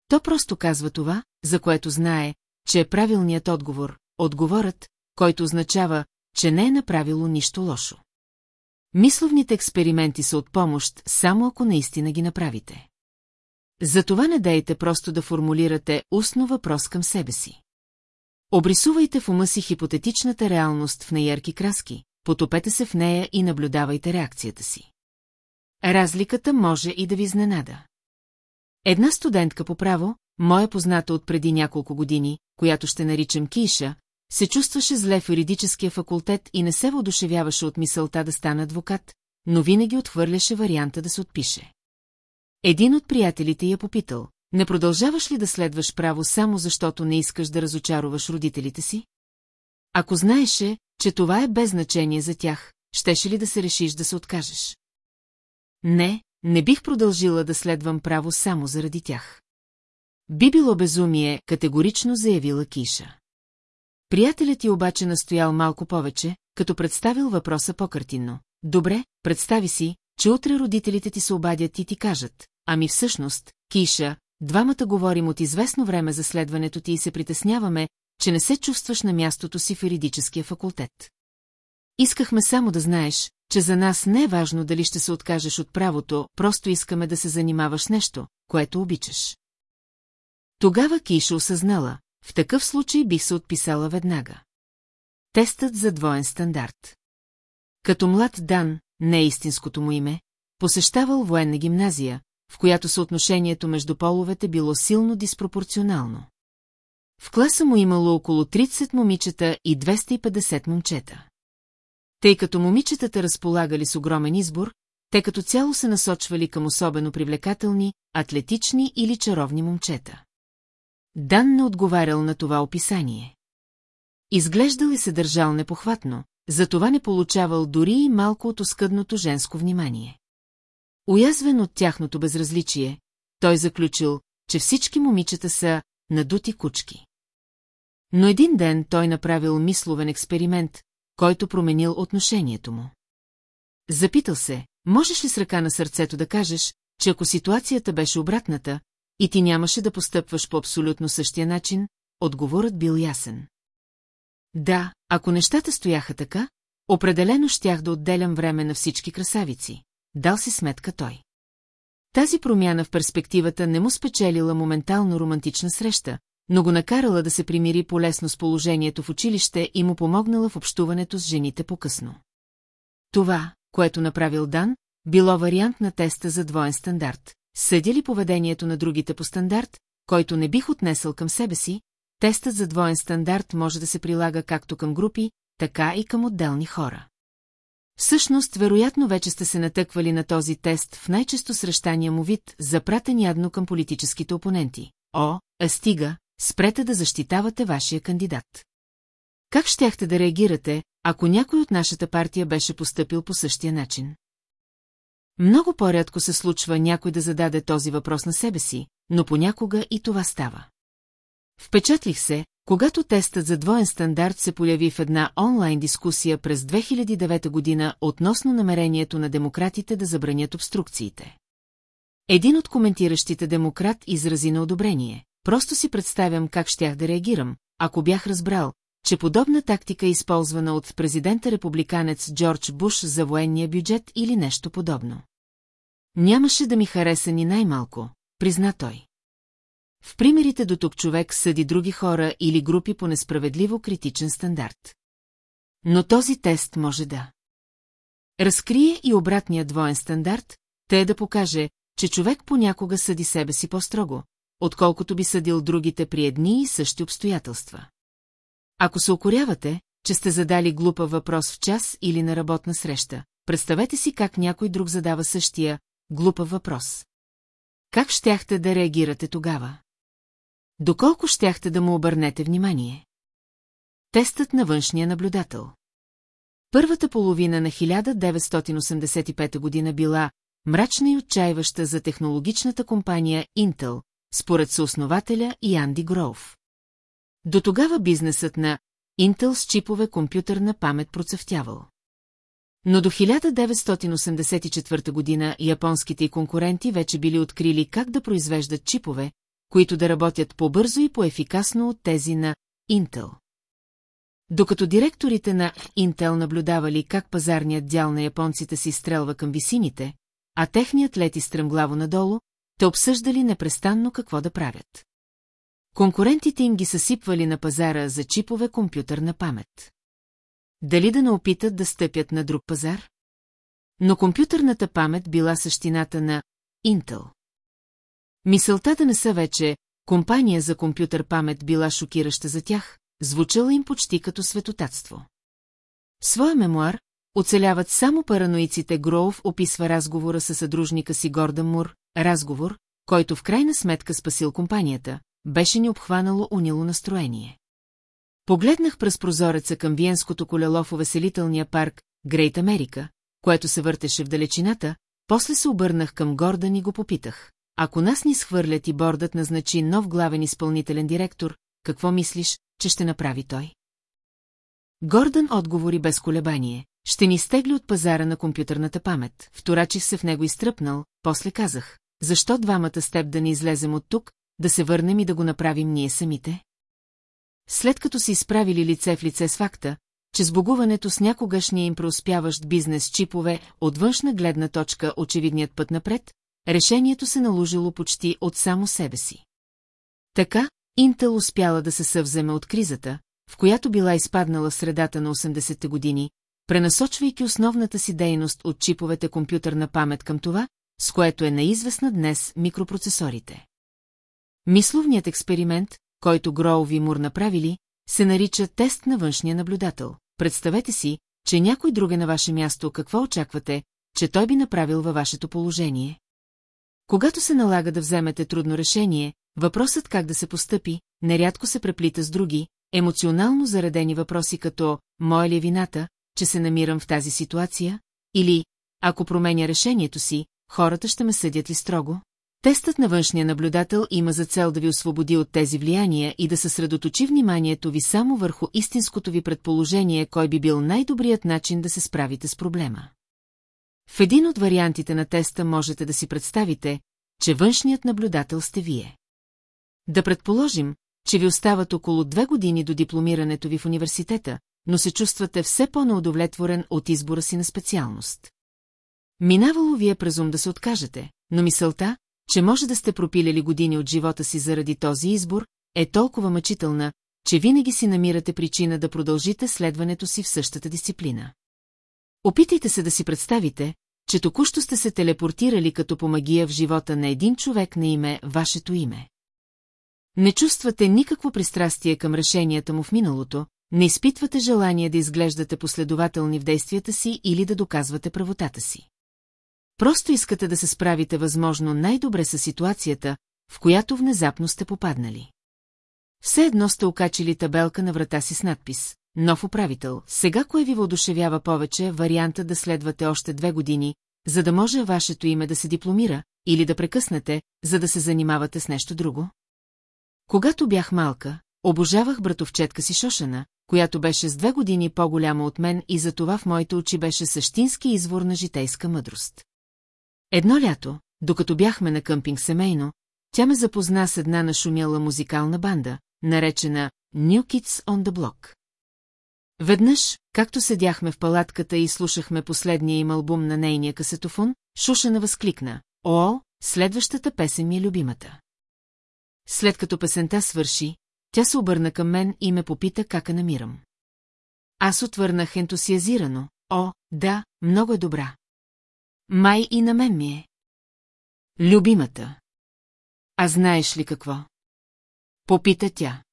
То просто казва това, за което знае, че е правилният отговор, отговорът, който означава, че не е направило нищо лошо. Мисловните експерименти са от помощ, само ако наистина ги направите. Затова не дейте просто да формулирате устно въпрос към себе си. Обрисувайте в ума си хипотетичната реалност в неярки краски, потопете се в нея и наблюдавайте реакцията си. Разликата може и да ви изненада. Една студентка по право, моя позната от преди няколко години, която ще наричам Киша, се чувстваше зле в юридическия факултет и не се въодушевяваше от мисълта да стане адвокат, но винаги отхвърляше варианта да се отпише. Един от приятелите я попитал, не продължаваш ли да следваш право само защото не искаш да разочароваш родителите си? Ако знаеше, че това е без значение за тях, щеше ли да се решиш да се откажеш? Не, не бих продължила да следвам право само заради тях. Би било безумие, категорично заявила Киша. Приятелят ти обаче настоял малко повече, като представил въпроса по-картинно. Добре, представи си, че утре родителите ти се обадят и ти кажат, ами всъщност, Киша, двамата говорим от известно време за следването ти и се притесняваме, че не се чувстваш на мястото си в юридическия факултет. Искахме само да знаеш, че за нас не е важно дали ще се откажеш от правото, просто искаме да се занимаваш нещо, което обичаш. Тогава Киша осъзнала, в такъв случай бих се отписала веднага. Тестът за двоен стандарт. Като млад Дан, не е истинското му име, посещавал военна гимназия, в която съотношението между половете било силно диспропорционално. В класа му имало около 30 момичета и 250 момчета. Тъй като момичетата разполагали с огромен избор, те като цяло се насочвали към особено привлекателни, атлетични или чаровни момчета. Дан не отговарял на това описание. Изглеждал и се държал непохватно, затова не получавал дори и малко от оскъдното женско внимание. Уязвен от тяхното безразличие, той заключил, че всички момичета са надути кучки. Но един ден той направил мисловен експеримент, който променил отношението му. Запитал се, можеш ли с ръка на сърцето да кажеш, че ако ситуацията беше обратната, и ти нямаше да постъпваш по абсолютно същия начин, отговорът бил ясен. Да, ако нещата стояха така, определено щях да отделям време на всички красавици. Дал си сметка той. Тази промяна в перспективата не му спечелила моментално романтична среща, но го накарала да се примири полесно с положението в училище и му помогнала в общуването с жените по-късно. Това, което направил Дан, било вариант на теста за двоен стандарт. Съдя ли поведението на другите по стандарт, който не бих отнесъл към себе си, тестът за двоен стандарт може да се прилага както към групи, така и към отделни хора. Всъщност, вероятно вече сте се натъквали на този тест в най-често срещания му вид, запратен ядно към политическите опоненти. О, а стига, спрете да защитавате вашия кандидат. Как щяхте да реагирате, ако някой от нашата партия беше поступил по същия начин? Много по-рядко се случва някой да зададе този въпрос на себе си, но понякога и това става. Впечатлих се, когато тестът за двоен стандарт се появи в една онлайн дискусия през 2009 година относно намерението на демократите да забранят обструкциите. Един от коментиращите демократ изрази на одобрение. Просто си представям как щях да реагирам, ако бях разбрал, че подобна тактика е използвана от президента републиканец Джордж Буш за военния бюджет или нещо подобно. Нямаше да ми хареса ни най-малко, призна той. В примерите до тук човек съди други хора или групи по несправедливо критичен стандарт. Но този тест може да. Разкрие и обратния двоен стандарт, те да покаже, че човек понякога съди себе си по-строго, отколкото би съдил другите при едни и същи обстоятелства. Ако се окорявате, че сте задали глупа въпрос в час или на работна среща, представете си как някой друг задава същия глупа въпрос. Как щяхте да реагирате тогава? Доколко щяхте да му обърнете внимание? Тестът на външния наблюдател Първата половина на 1985 година била мрачна и отчаиваща за технологичната компания Intel, според съоснователя и Анди Гроув. До тогава бизнесът на Intel с чипове компютърна памет процъфтявал. Но до 1984 година японските и конкуренти вече били открили как да произвеждат чипове, които да работят по-бързо и по-ефикасно от тези на Intel. Докато директорите на Intel наблюдавали как пазарният дял на японците си стрелва към висините, а техният лети стремглаво надолу, те обсъждали непрестанно какво да правят. Конкурентите им ги съсипвали на пазара за чипове компютърна памет. Дали да не опитат да стъпят на друг пазар? Но компютърната памет била същината на Intel. Мисълта да не са вече компания за компютър памет била шокираща за тях, звучала им почти като светотатство. В своя мемуар оцеляват само параноиците Гроув описва разговора с съдружника си Гордан Мур, разговор, който в крайна сметка спасил компанията, беше ни обхванало унило настроение. Погледнах през прозореца към Виенското колело в увеселителния парк Грейт Америка, което се въртеше в далечината, после се обърнах към Гордан и го попитах. Ако нас ни схвърлят и бордът назначи нов главен изпълнителен директор, какво мислиш, че ще направи той? Гордън отговори без колебание. Ще ни стегли от пазара на компютърната памет. Вторачих се в него изтръпнал, после казах. Защо двамата с теб да не излезем от тук, да се върнем и да го направим ние самите? След като си изправили лице в лице с факта, че сбогуването с някогашния им преуспяващ бизнес чипове от външна гледна точка очевидният път напред, решението се наложило почти от само себе си. Така, Интел успяла да се съвземе от кризата, в която била изпаднала средата на 80-те години, пренасочвайки основната си дейност от чиповете компютърна памет към това, с което е неизвестна днес микропроцесорите. Мисловният експеримент, който Гроув и Мур направили, се нарича тест на външния наблюдател. Представете си, че някой друг е на ваше място, какво очаквате, че той би направил във вашето положение? Когато се налага да вземете трудно решение, въпросът как да се постъпи, нерядко се преплита с други, емоционално заредени въпроси като «Моя ли е вината, че се намирам в тази ситуация?» или «Ако променя решението си, хората ще ме съдят ли строго?» Тестът на външния наблюдател има за цел да ви освободи от тези влияния и да съсредоточи вниманието ви само върху истинското ви предположение, кой би бил най-добрият начин да се справите с проблема. В един от вариантите на теста можете да си представите, че външният наблюдател сте вие. Да предположим, че ви остават около две години до дипломирането ви в университета, но се чувствате все по-неудовлетворен от избора си на специалност. Минавало ви е през ум да се откажете, но мисълта, че може да сте пропилели години от живота си заради този избор, е толкова мъчителна, че винаги си намирате причина да продължите следването си в същата дисциплина. Опитайте се да си представите, че току-що сте се телепортирали като по магия в живота на един човек на име Вашето име. Не чувствате никакво пристрастие към решенията му в миналото, не изпитвате желание да изглеждате последователни в действията си или да доказвате правотата си. Просто искате да се справите възможно най-добре с ситуацията, в която внезапно сте попаднали. Все едно сте окачили табелка на врата си с надпис «Нов управител». Сега кое ви въодушевява повече варианта да следвате още две години, за да може вашето име да се дипломира, или да прекъснете, за да се занимавате с нещо друго? Когато бях малка, обожавах братовчетка си Шошана, която беше с две години по-голяма от мен и затова в моите очи беше същински извор на житейска мъдрост. Едно лято, докато бяхме на къмпинг семейно, тя ме запозна с една нашумяла музикална банда, наречена New Kids on the Block. Веднъж, както седяхме в палатката и слушахме последния им албум на нейния касетофон, Шушана възкликна. О, следващата песен ми е любимата. След като песента свърши, тя се обърна към мен и ме попита как я намирам. Аз отвърнах ентусиазирано. О, да, много е добра. Май и на мен ми е. Любимата. А знаеш ли какво? Попита тя.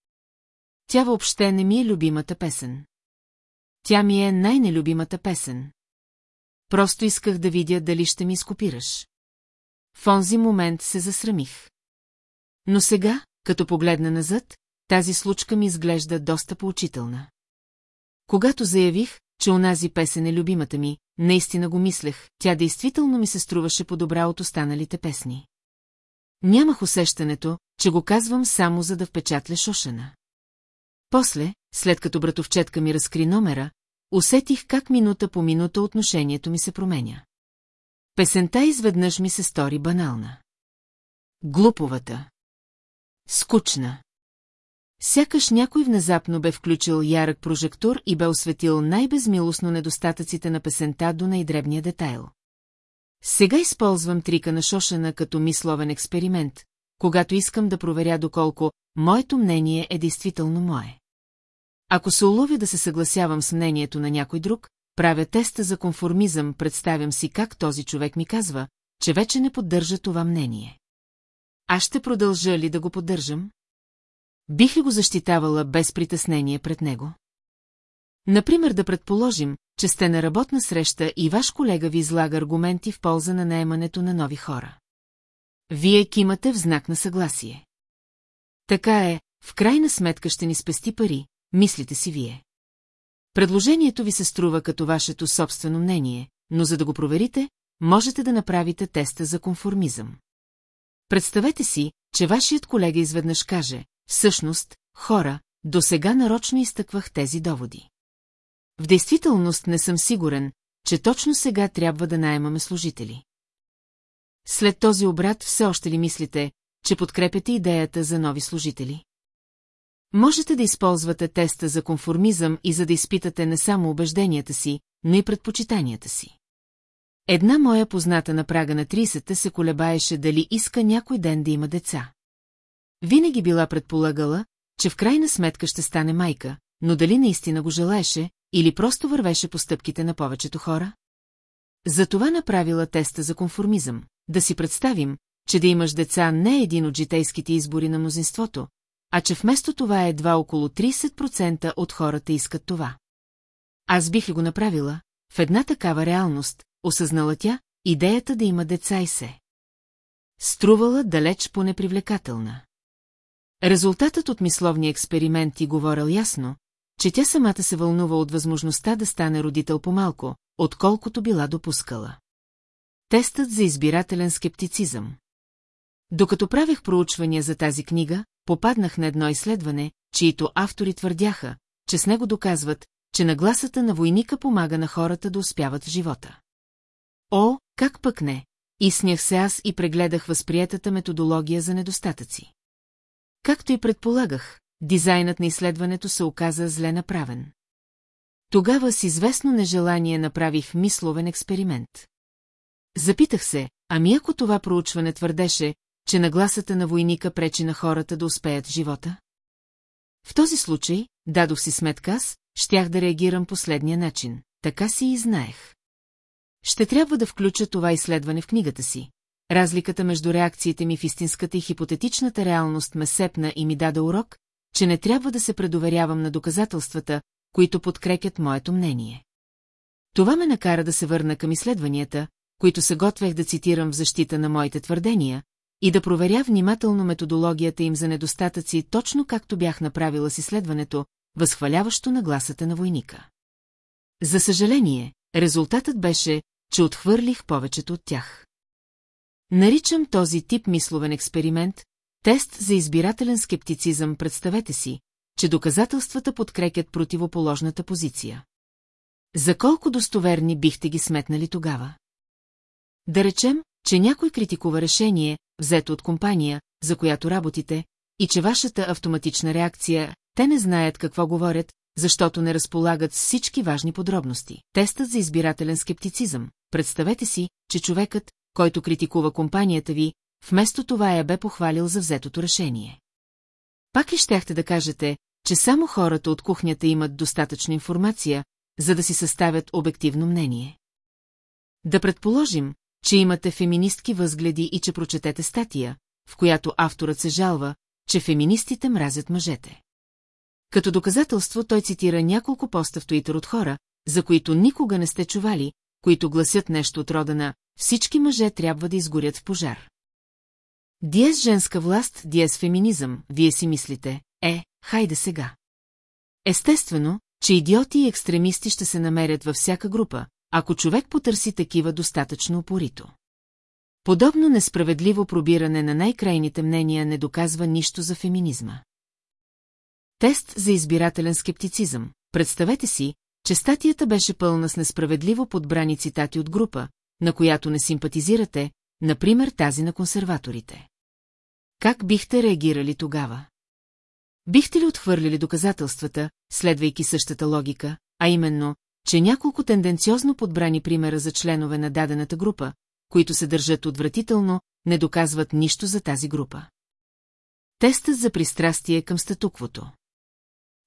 Тя въобще не ми е любимата песен. Тя ми е най-нелюбимата песен. Просто исках да видя дали ще ми скопираш. В онзи момент се засрамих. Но сега, като погледна назад, тази случка ми изглежда доста поучителна. Когато заявих, че онази песен е любимата ми, наистина го мислех, тя действително ми се струваше по-добра от останалите песни. Нямах усещането, че го казвам само за да впечатля Шошена. После, след като братовчетка ми разкри номера, усетих как минута по минута отношението ми се променя. Песента изведнъж ми се стори банална. Глуповата. Скучна. Сякаш някой внезапно бе включил ярък прожектор и бе осветил най-безмилостно недостатъците на песента до най-дребния детайл. Сега използвам трика на Шошена като мисловен експеримент, когато искам да проверя доколко моето мнение е действително мое. Ако се уловя да се съгласявам с мнението на някой друг, правя теста за конформизъм, представям си как този човек ми казва, че вече не поддържа това мнение. Аз ще продължа ли да го поддържам? Бих ли го защитавала без притеснение пред него? Например, да предположим, че сте на работна среща и ваш колега ви излага аргументи в полза на наемането на нови хора. Вие кимате в знак на съгласие. Така е, в крайна сметка ще ни спести пари, мислите си вие. Предложението ви се струва като вашето собствено мнение, но за да го проверите, можете да направите теста за конформизъм. Представете си, че вашият колега изведнъж каже, всъщност, хора, до сега нарочно изтъквах тези доводи. В действителност не съм сигурен, че точно сега трябва да найемаме служители. След този обрат все още ли мислите, че подкрепяте идеята за нови служители? Можете да използвате теста за конформизъм и за да изпитате не само убежденията си, но и предпочитанията си. Една моя позната на прага на 30-та се колебаеше дали иска някой ден да има деца. Винаги била предполагала, че в крайна сметка ще стане майка, но дали наистина го желаеше, или просто вървеше по стъпките на повечето хора? Затова направила теста за конформизъм. Да си представим, че да имаш деца не е един от житейските избори на мнозинството, а че вместо това едва около 30% от хората искат това. Аз бих ли го направила, в една такава реалност, осъзнала тя, идеята да има деца и се. Струвала далеч по-непривлекателна. Резултатът от мисловния експеримент и говорил ясно, че тя самата се вълнува от възможността да стане родител по-малко, отколкото била допускала. Тестът за избирателен скептицизъм. Докато правих проучвания за тази книга, попаднах на едно изследване, чието автори твърдяха, че с него доказват, че нагласата на войника помага на хората да успяват в живота. О, как пък не! Иснях се аз и прегледах възприетата методология за недостатъци. Както и предполагах, дизайнът на изследването се оказа зле направен. Тогава с известно нежелание направих мисловен експеримент. Запитах се, ами ако това проучване твърдеше, че нагласата на войника пречи на хората да успеят живота? В този случай, дадох си сметка аз, щях да реагирам последния начин. Така си и знаех. Ще трябва да включа това изследване в книгата си. Разликата между реакциите ми в истинската и хипотетичната реалност ме сепна и ми даде урок, че не трябва да се предоверявам на доказателствата, които подкрепят моето мнение. Това ме накара да се върна към изследванията, които се готвех да цитирам в защита на моите твърдения, и да проверя внимателно методологията им за недостатъци, точно както бях направила с изследването, възхваляващо нагласата на войника. За съжаление, резултатът беше, че отхвърлих повечето от тях. Наричам този тип мисловен експеримент тест за избирателен скептицизъм, представете си, че доказателствата подкрепят противоположната позиция. За колко достоверни бихте ги сметнали тогава? Да речем, че някой критикува решение, взето от компания, за която работите, и че вашата автоматична реакция, те не знаят какво говорят, защото не разполагат всички важни подробности. Тестът за избирателен скептицизъм. Представете си, че човекът, който критикува компанията ви, вместо това я бе похвалил за взетото решение. Пак ли щяхте да кажете, че само хората от кухнята имат достатъчно информация, за да си съставят обективно мнение? Да предположим, че имате феминистки възгледи и че прочетете статия, в която авторът се жалва, че феминистите мразят мъжете. Като доказателство той цитира няколко поста в Туитър от хора, за които никога не сте чували, които гласят нещо от рода на «Всички мъже трябва да изгорят в пожар». Диес женска власт, диес феминизъм, вие си мислите, е, хайде сега. Естествено, че идиоти и екстремисти ще се намерят във всяка група, ако човек потърси такива достатъчно упорито. Подобно несправедливо пробиране на най-крайните мнения не доказва нищо за феминизма. Тест за избирателен скептицизъм. Представете си, че статията беше пълна с несправедливо подбрани цитати от група, на която не симпатизирате, например тази на консерваторите. Как бихте реагирали тогава? Бихте ли отхвърлили доказателствата, следвайки същата логика, а именно, че няколко тенденциозно подбрани примера за членове на дадената група, които се държат отвратително, не доказват нищо за тази група. Тестът за пристрастие към статуквото.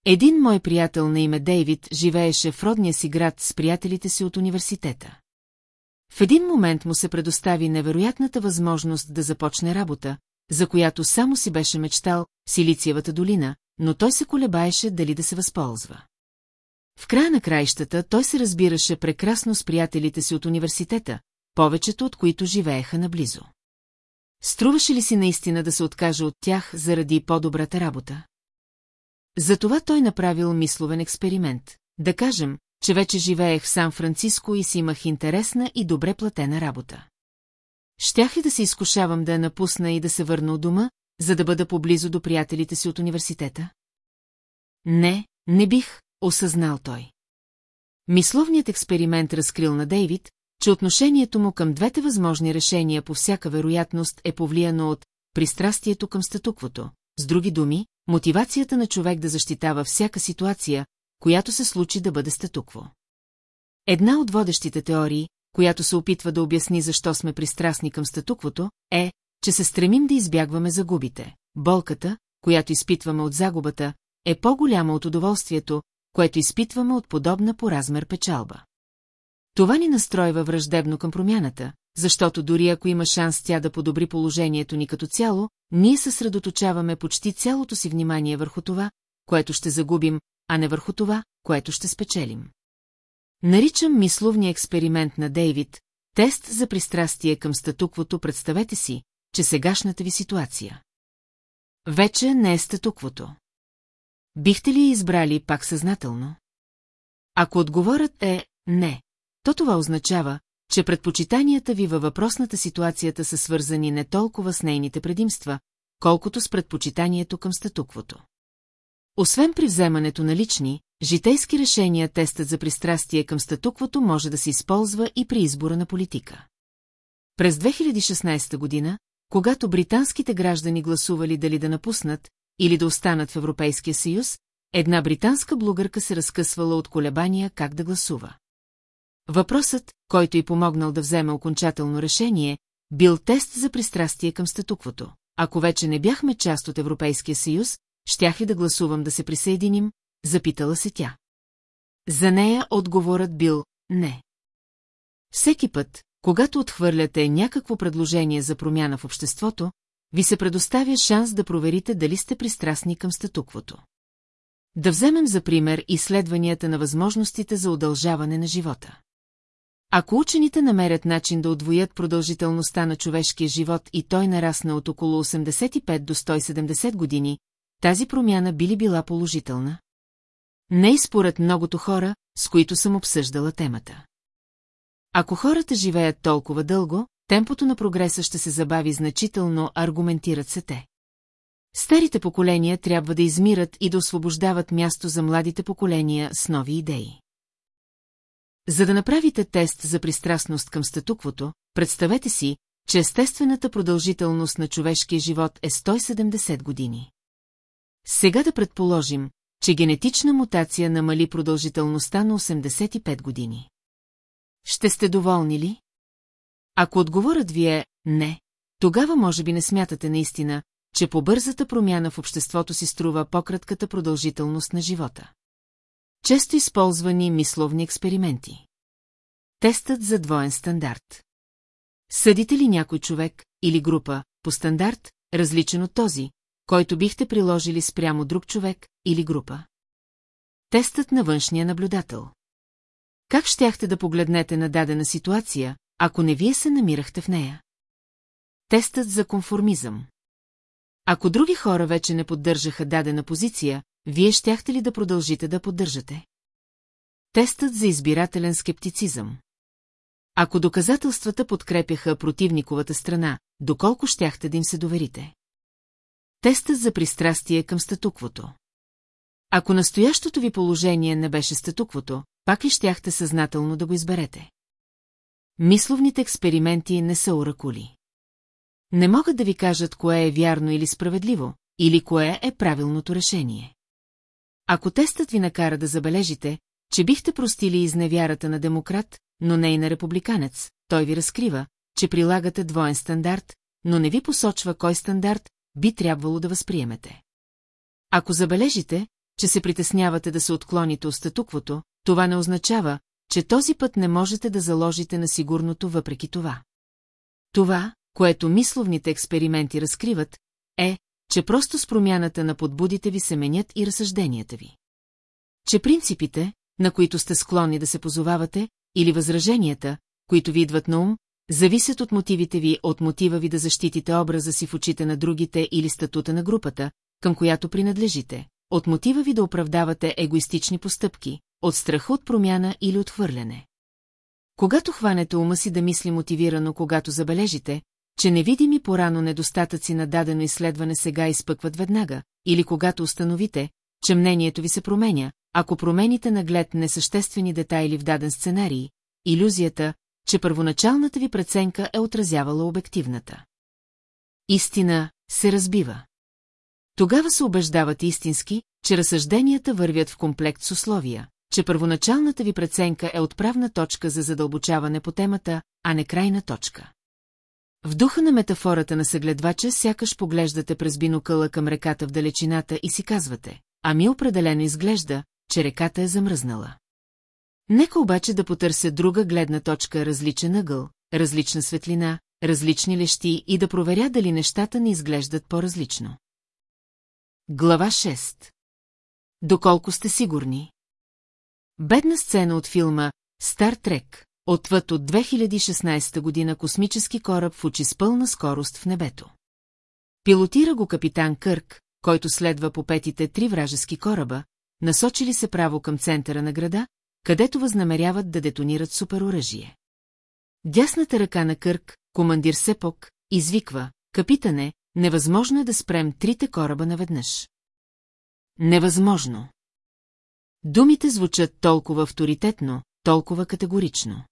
Един мой приятел на име Дейвид живееше в родния си град с приятелите си от университета. В един момент му се предостави невероятната възможност да започне работа, за която само си беше мечтал, Силициевата долина, но той се колебаеше дали да се възползва. В края на краищата той се разбираше прекрасно с приятелите си от университета, повечето от които живееха наблизо. Струваше ли си наистина да се откаже от тях заради по-добрата работа? Затова той направил мисловен експеримент. Да кажем, че вече живеех в Сан-Франциско и си имах интересна и добре платена работа. Щях ли да се изкушавам да я напусна и да се върна от дома, за да бъда поблизо до приятелите си от университета? Не, не бих, осъзнал той. Мисловният експеримент разкрил на Дейвид, че отношението му към двете възможни решения по всяка вероятност е повлияно от пристрастието към статуквото. С други думи, мотивацията на човек да защитава всяка ситуация, която се случи да бъде статукво. Една от водещите теории, която се опитва да обясни защо сме пристрастни към статуквото, е, че се стремим да избягваме загубите. Болката, която изпитваме от загубата, е по-голяма от удоволствието, което изпитваме от подобна по размер печалба. Това ни настройва враждебно към промяната, защото дори ако има шанс тя да подобри положението ни като цяло, ние съсредоточаваме почти цялото си внимание върху това, което ще загубим, а не върху това, което ще спечелим. Наричам мисловния експеримент на Дейвид, тест за пристрастие към статуквото, представете си, че сегашната ви ситуация. Вече не е статуквото. Бихте ли избрали пак съзнателно? Ако отговорът е «не», то това означава, че предпочитанията ви във въпросната ситуацията са свързани не толкова с нейните предимства, колкото с предпочитанието към статуквото. Освен при вземането на лични, житейски решения тестът за пристрастие към статуквото може да се използва и при избора на политика. През 2016 година, когато британските граждани гласували дали да напуснат или да останат в Европейския съюз, една британска блогърка се разкъсвала от колебания как да гласува. Въпросът, който й помогнал да вземе окончателно решение, бил тест за пристрастие към статуквото. Ако вече не бяхме част от Европейския съюз, щях ли да гласувам да се присъединим, запитала се тя. За нея отговорът бил «не». Всеки път, когато отхвърляте някакво предложение за промяна в обществото, ви се предоставя шанс да проверите дали сте пристрастни към статуквото. Да вземем за пример изследванията на възможностите за удължаване на живота. Ако учените намерят начин да отвоят продължителността на човешкия живот и той нарасна от около 85 до 170 години, тази промяна би ли била положителна? Не и според многото хора, с които съм обсъждала темата. Ако хората живеят толкова дълго, темпото на прогреса ще се забави значително, аргументират се те. Старите поколения трябва да измират и да освобождават място за младите поколения с нови идеи. За да направите тест за пристрастност към статуквото, представете си, че естествената продължителност на човешкия живот е 170 години. Сега да предположим, че генетична мутация намали продължителността на 85 години. Ще сте доволни ли? Ако отговорът ви е «не», тогава може би не смятате наистина, че по-бързата промяна в обществото си струва по-кратката продължителност на живота. Често използвани мисловни експерименти. Тестът за двоен стандарт. Съдите ли някой човек или група по стандарт, различен от този, който бихте приложили спрямо друг човек или група? Тестът на външния наблюдател. Как щяхте да погледнете на дадена ситуация, ако не вие се намирахте в нея? Тестът за конформизъм. Ако други хора вече не поддържаха дадена позиция, вие щяхте ли да продължите да поддържате? Тестът за избирателен скептицизъм. Ако доказателствата подкрепяха противниковата страна, доколко щяхте да им се доверите? Тестът за пристрастие към статуквото. Ако настоящото ви положение не беше статуквото, пак ли щяхте съзнателно да го изберете? Мисловните експерименти не са оракули. Не могат да ви кажат кое е вярно или справедливо, или кое е правилното решение. Ако тестът ви накара да забележите, че бихте простили изневярата на демократ, но не и на републиканец, той ви разкрива, че прилагате двоен стандарт, но не ви посочва кой стандарт би трябвало да възприемете. Ако забележите, че се притеснявате да се отклоните от статуквото, това не означава, че този път не можете да заложите на сигурното въпреки това. Това, което мисловните експерименти разкриват, е, че просто с промяната на подбудите ви се менят и разсъжденията ви. Че принципите, на които сте склонни да се позовавате, или възраженията, които ви идват на ум, зависят от мотивите ви, от мотива ви да защитите образа си в очите на другите или статута на групата, към която принадлежите, от мотива ви да оправдавате егоистични постъпки, от страха от промяна или отхвърляне. Когато хванете ума си да мисли мотивирано, когато забележите, че невидими порано недостатъци на дадено изследване сега изпъкват веднага, или когато установите, че мнението ви се променя, ако промените наглед несъществени детайли в даден сценарий, иллюзията, че първоначалната ви преценка е отразявала обективната. Истина се разбива. Тогава се убеждавате истински, че разсъжденията вървят в комплект с условия, че първоначалната ви преценка е отправна точка за задълбочаване по темата, а не крайна точка. В духа на метафората на съгледвача сякаш поглеждате през бинокъла към реката в далечината и си казвате, ами определено изглежда, че реката е замръзнала. Нека обаче да потърся друга гледна точка, различен ъгъл, различна светлина, различни лещи и да проверя дали нещата не изглеждат по-различно. Глава 6 Доколко сте сигурни? Бедна сцена от филма «Стар Трек», отвъд от 2016 година космически кораб в очи с пълна скорост в небето. Пилотира го капитан Кърк, който следва по петите три вражески кораба, насочили се право към центъра на града, където възнамеряват да детонират супероръжие. Дясната ръка на Кърк, командир Сепок, извиква, капитане, невъзможно е да спрем трите кораба наведнъж. Невъзможно. Думите звучат толкова авторитетно, толкова категорично.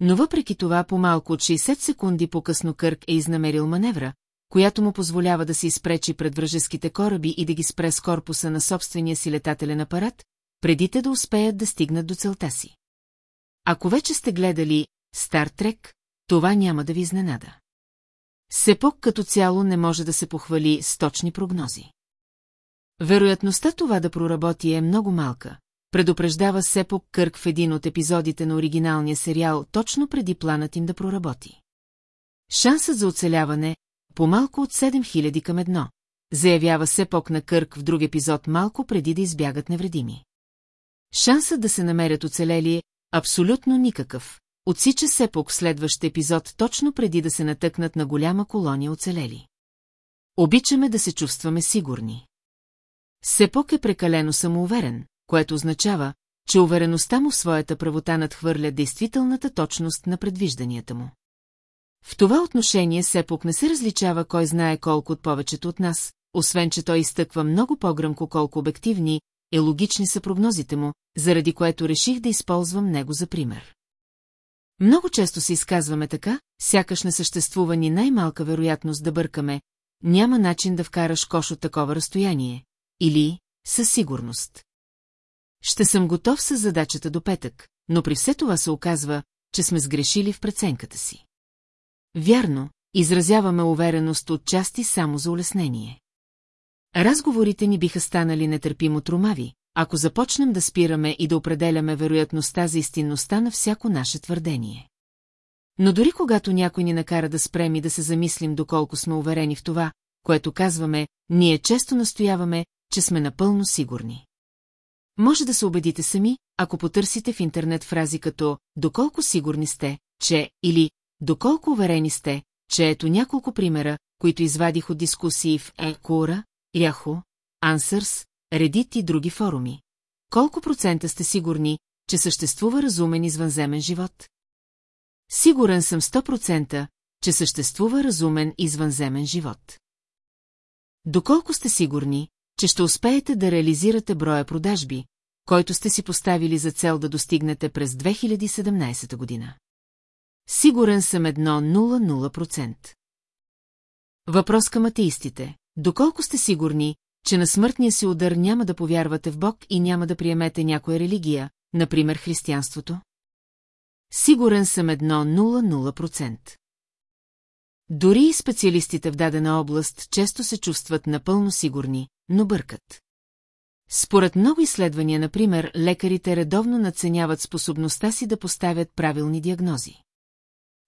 Но въпреки това по-малко от 60 секунди по-късно Кърк е изнамерил маневра, която му позволява да се изпречи пред вражеските кораби и да ги спре с корпуса на собствения си летателен апарат, преди те да успеят да стигнат до целта си. Ако вече сте гледали Стар Трек, това няма да ви изненада. Сепок като цяло не може да се похвали с точни прогнози. Вероятността това да проработи е много малка, предупреждава Сепок Кърк в един от епизодите на оригиналния сериал точно преди планът им да проработи. Шансът за оцеляване по-малко от 7000 към едно, заявява Сепок на Кърк в друг епизод малко преди да избягат невредими. Шансът да се намерят оцелели е абсолютно никакъв. Отсича Сепок в следващ епизод точно преди да се натъкнат на голяма колония оцелели. Обичаме да се чувстваме сигурни. Сепок е прекалено самоуверен, което означава, че увереността му в своята правота надхвърля действителната точност на предвижданията му. В това отношение Сепок не се различава кой знае колко от повечето от нас, освен че той изтъква много по-гръмко колко обективни и логични са прогнозите му, заради което реших да използвам него за пример. Много често се изказваме така, сякаш не съществува ни най-малка вероятност да бъркаме, няма начин да вкараш кош от такова разстояние, или със сигурност. Ще съм готов с задачата до петък, но при все това се оказва, че сме сгрешили в преценката си. Вярно, изразяваме увереност от части само за улеснение. Разговорите ни биха станали нетърпимо тромави, ако започнем да спираме и да определяме вероятността за истинността на всяко наше твърдение. Но дори когато някой ни накара да спрем и да се замислим доколко сме уверени в това, което казваме, ние често настояваме, че сме напълно сигурни. Може да се убедите сами, ако потърсите в интернет фрази като «Доколко сигурни сте, че» или «Доколко уверени сте, че» ето няколко примера, които извадих от дискусии в Екора, Яхо, Answers, Reddit и други форуми. Колко процента сте сигурни, че съществува разумен извънземен живот? Сигурен съм 100%, че съществува разумен извънземен живот. Доколко сте сигурни, че ще успеете да реализирате броя продажби, който сте си поставили за цел да достигнете през 2017 година? Сигурен съм едно 0,0%. Въпрос към атеистите. Доколко сте сигурни, че на смъртния си удар няма да повярвате в Бог и няма да приемете някоя религия, например християнството? Сигурен съм едно 0,0%. Дори и специалистите в дадена област често се чувстват напълно сигурни, но бъркат. Според много изследвания, например, лекарите редовно надценяват способността си да поставят правилни диагнози.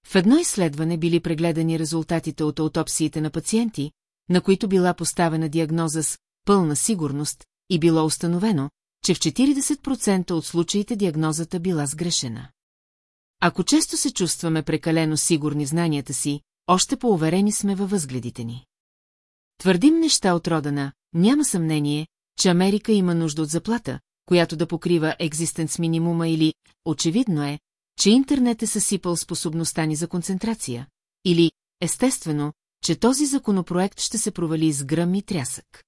В едно изследване били прегледани резултатите от аутопсиите на пациенти, на които била поставена диагноза с пълна сигурност и било установено, че в 40% от случаите диагнозата била сгрешена. Ако често се чувстваме прекалено сигурни в знанията си, още по-уверени сме във възгледите ни. Твърдим неща от родана, няма съмнение, че Америка има нужда от заплата, която да покрива екзистенц минимума или, очевидно е, че интернет е съсипал способността ни за концентрация, или, естествено, че този законопроект ще се провали с гръм и трясък.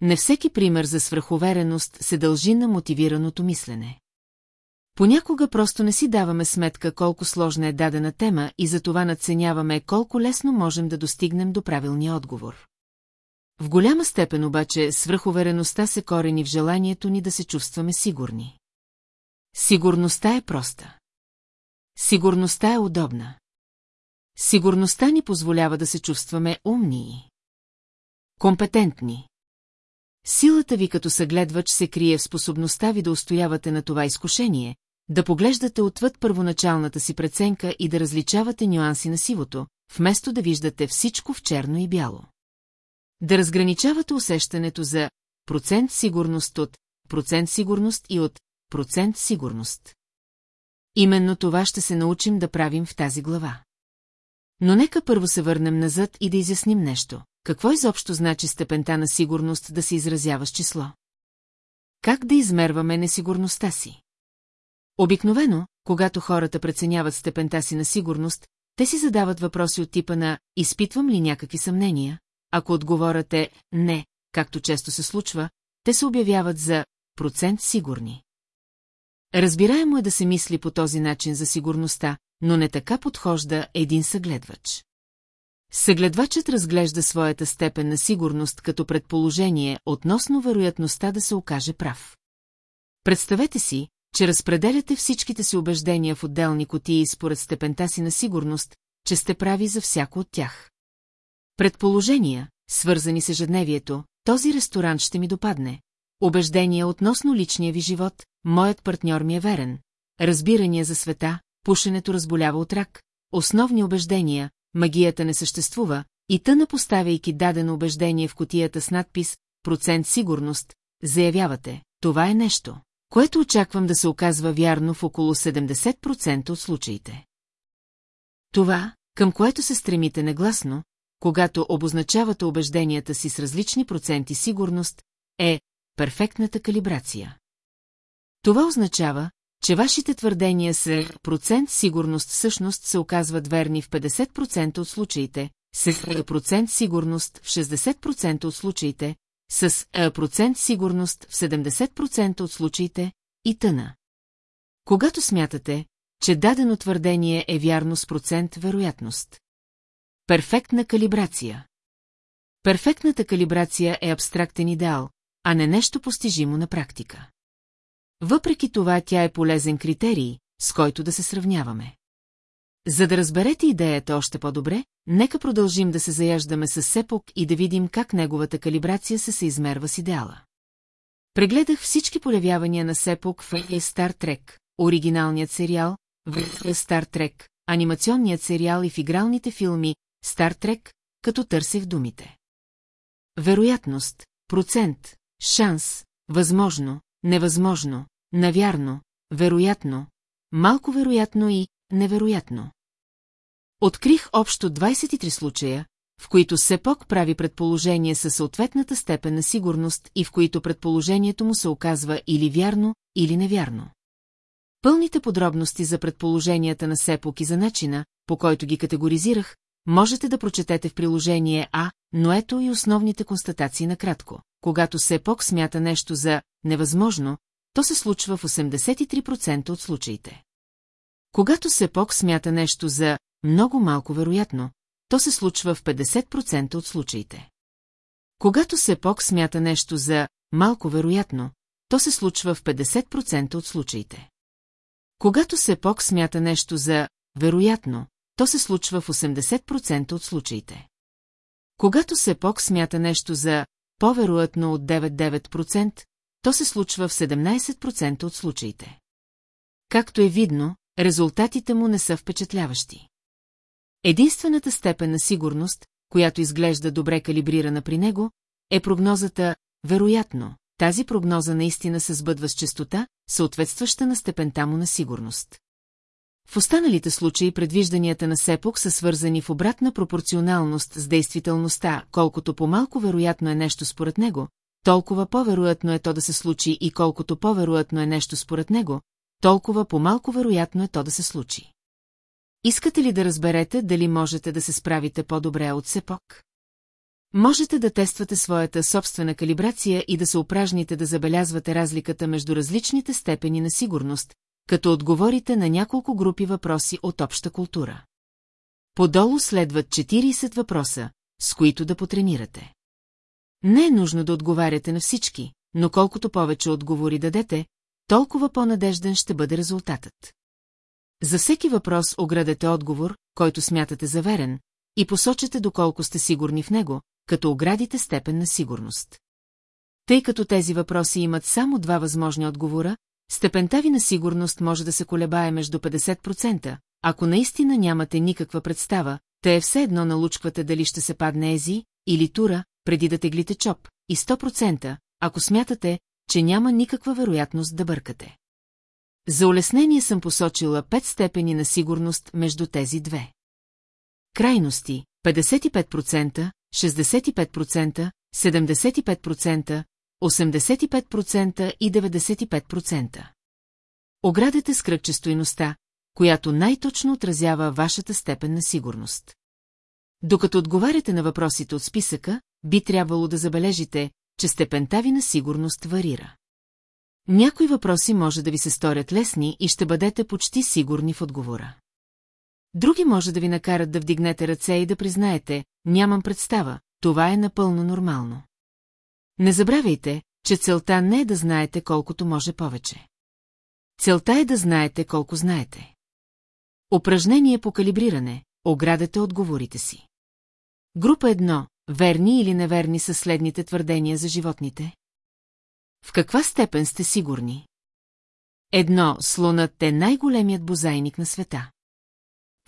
Не всеки пример за свръховереност се дължи на мотивираното мислене. Понякога просто не си даваме сметка колко сложна е дадена тема и затова надценяваме колко лесно можем да достигнем до правилния отговор. В голяма степен обаче свръховереността се корени в желанието ни да се чувстваме сигурни. Сигурността е проста. Сигурността е удобна. Сигурността ни позволява да се чувстваме умни. Компетентни. Силата ви като съгледвач се крие в способността ви да устоявате на това изкушение, да поглеждате отвъд първоначалната си преценка и да различавате нюанси на сивото, вместо да виждате всичко в черно и бяло. Да разграничавате усещането за процент сигурност от процент сигурност и от процент сигурност. Именно това ще се научим да правим в тази глава. Но нека първо се върнем назад и да изясним нещо. Какво изобщо значи степента на сигурност да се изразява с число? Как да измерваме несигурността си? Обикновено, когато хората преценяват степента си на сигурност, те си задават въпроси от типа на «Изпитвам ли някакви съмнения?» Ако отговорът е «Не», както често се случва, те се обявяват за процент сигурни. Разбираемо е да се мисли по този начин за сигурността, но не така подхожда един съгледвач. Съгледвачът разглежда своята степен на сигурност като предположение относно вероятността да се окаже прав. Представете си, че разпределяте всичките си убеждения в отделни котии според степента си на сигурност, че сте прави за всяко от тях. Предположения, свързани с ежедневието, този ресторант ще ми допадне. Убеждения относно личния ви живот, моят партньор ми е верен. Разбирания за света, пушенето разболява от рак, основни убеждения, магията не съществува, и тъна поставяйки дадено убеждение в котията с надпис «Процент сигурност», заявявате, това е нещо, което очаквам да се оказва вярно в около 70% от случаите. Това, към което се стремите негласно, когато обозначавате убежденията си с различни проценти сигурност, е перфектната калибрация. Това означава, че вашите твърдения с процент сигурност всъщност се оказват верни в 50% от случаите, с процент сигурност в 60% от случаите, с процент сигурност в 70% от случаите и тъна. Когато смятате, че дадено твърдение е вярно с процент вероятност. Перфектна калибрация Перфектната калибрация е абстрактен идеал, а не нещо постижимо на практика. Въпреки това тя е полезен критерий, с който да се сравняваме. За да разберете идеята още по-добре, нека продължим да се заяждаме с Сепок и да видим как неговата калибрация се се измерва с идеала. Прегледах всички полявявания на Сепок в Star Trek, оригиналният сериал, в Star Trek, анимационният сериал и в игралните филми Star Trek, като търсех думите. Вероятност, процент, шанс, възможно, невъзможно, навярно, вероятно, малко вероятно и невероятно. Открих общо 23 случая, в които Сепок прави предположение със съответната степен на сигурност и в които предположението му се оказва или вярно, или невярно. Пълните подробности за предположенията на Сепок и за начина, по който ги категоризирах, можете да прочетете в приложение А, но ето и основните констатации накратко. Когато Сепок смята нещо за невъзможно, то се случва в 83% от случаите. Когато Сепок смята нещо за много малко вероятно, то се случва в 50% от случаите. Когато Сепок смята нещо за малко вероятно, то се случва в 50% от случаите. Когато Сепок смята нещо за вероятно, то се случва в 80% от случаите. Когато Сепок смята нещо за по-вероятно от 99%, то се случва в 17% от случаите. Както е видно, резултатите му не са впечатляващи. Единствената степен на сигурност, която изглежда добре калибрирана при него, е прогнозата «вероятно». Тази прогноза наистина се сбъдва с частота, съответстваща на степента му на сигурност. В останалите случаи предвижданията на Сепок са свързани в обратна пропорционалност с действителността, колкото по-малко вероятно е нещо според него, толкова по-вероятно е то да се случи и колкото по-вероятно е нещо според него, толкова по-малко вероятно е то да се случи. Искате ли да разберете дали можете да се справите по-добре от Сепок? Можете да тествате своята собствена калибрация и да се упражните да забелязвате разликата между различните степени на сигурност, като отговорите на няколко групи въпроси от обща култура. Подолу следват 40 въпроса, с които да потренирате. Не е нужно да отговаряте на всички, но колкото повече отговори дадете, толкова по-надежден ще бъде резултатът. За всеки въпрос оградете отговор, който смятате за верен, и посочете доколко сте сигурни в него, като оградите степен на сигурност. Тъй като тези въпроси имат само два възможни отговора, степента ви на сигурност може да се колебае между 50%, ако наистина нямате никаква представа, те е все едно налучквате дали ще се падне ези или тура, преди да теглите чоп, и 100%, ако смятате, че няма никаква вероятност да бъркате. За улеснение съм посочила пет степени на сигурност между тези две. Крайности 55%, 65%, 75%, 85% и 95%. Оградете с кръгче стоиността, която най-точно отразява вашата степен на сигурност. Докато отговаряте на въпросите от списъка, би трябвало да забележите, че степента ви на сигурност варира. Някои въпроси може да ви се сторят лесни и ще бъдете почти сигурни в отговора. Други може да ви накарат да вдигнете ръце и да признаете, нямам представа, това е напълно нормално. Не забравяйте, че целта не е да знаете колкото може повече. Целта е да знаете колко знаете. Упражнение по калибриране, оградете отговорите си. Група 1. Верни или неверни са следните твърдения за животните? В каква степен сте сигурни? Едно, слонът е най-големият бозайник на света.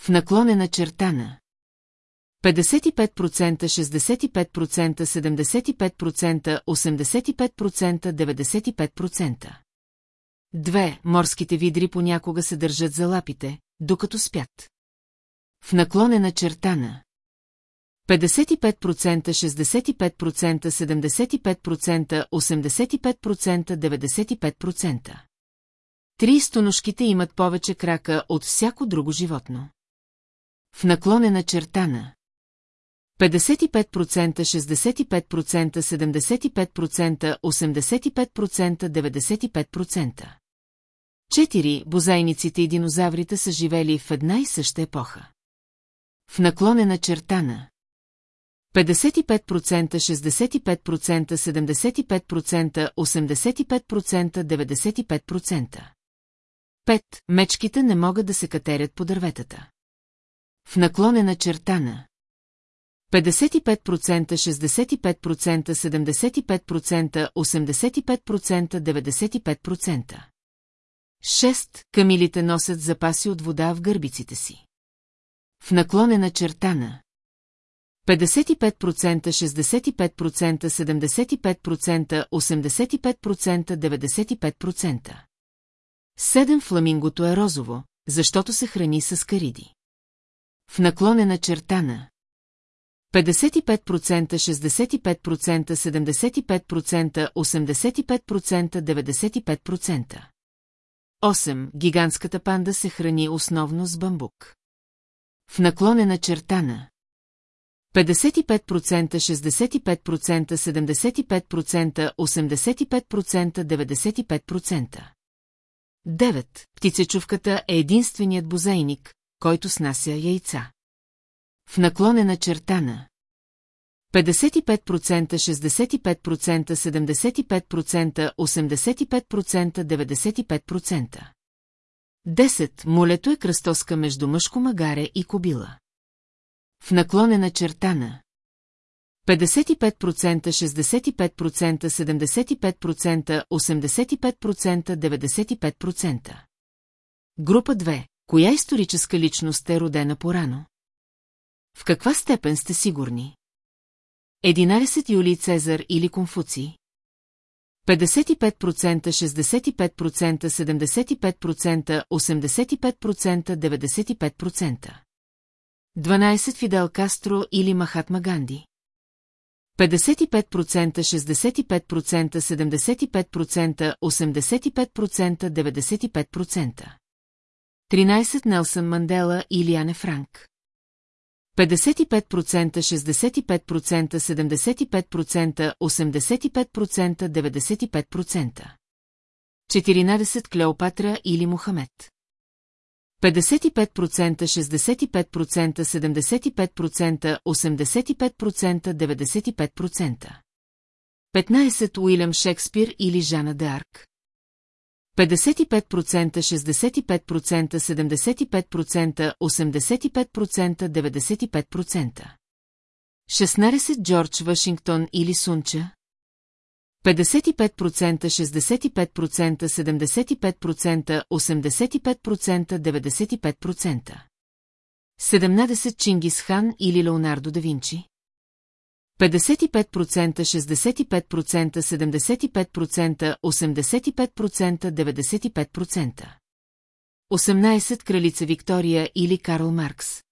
В наклонена чертана. 55%, 65%, 75%, 85%, 95%. Две, морските видри понякога се държат за лапите, докато спят. В наклонена чертана. 55%, 65%, 75%, 85%, 95%. Три стоношките имат повече крака от всяко друго животно. В наклонена чертана. 55%, 65%, 75%, 85%, 95%. Четири бозайниците и динозаврите са живели в една и съща епоха. В наклонена чертана. 55%, 65%, 75%, 85%, 95%. 5. Мечките не могат да се катерят по дърветата. В наклонена чертана. 55%, 65%, 75%, 85%, 95%. 6. Камилите носят запаси от вода в гърбиците си. В наклонена чертана. 55%, 65%, 75%, 85%, 95%. Седем фламингото е розово, защото се храни с кариди. В наклонена чертана. 55%, 65%, 75%, 85%, 95%. 8. Гигантската панда се храни основно с бамбук. В наклонена чертана. 55%, 65%, 75%, 85%, 95%. 9. Птицечувката е единственият бозайник, който снася яйца. В наклонена чертана. 55%, 65%, 75%, 85%, 95%. 10. Молето е кръстоска между мъжко магаре и кобила. В наклонена чертана. 55%, 65%, 75%, 85%, 95%. Група 2. коя историческа личност е родена порано? В каква степен сте сигурни? 11 Юлий Цезар или Конфуций? 55%, 65%, 75%, 85%, 95%. 12 Фидел Кастро или Махатма Ганди? 55%, 65%, 75%, 85%, 95%. 13 Нелсън Мандела или Ане Франк? 55%, 65%, 75%, 85%, 95%. 14 Клеопатра или Мохамед. 55%, 65%, 75%, 85%, 95%. 15 Уилям Шекспир или Жана Д'Арк. 55%, 65%, 75%, 85%, 95%. 16 Джордж Вашингтон или Сунча. 55%, 65%, 75%, 85%, 95%. 17 Чингис Хан или Леонардо да Винчи. 55%, 65%, 75%, 85%, 95%. 18 Кралица Виктория или Карл Маркс.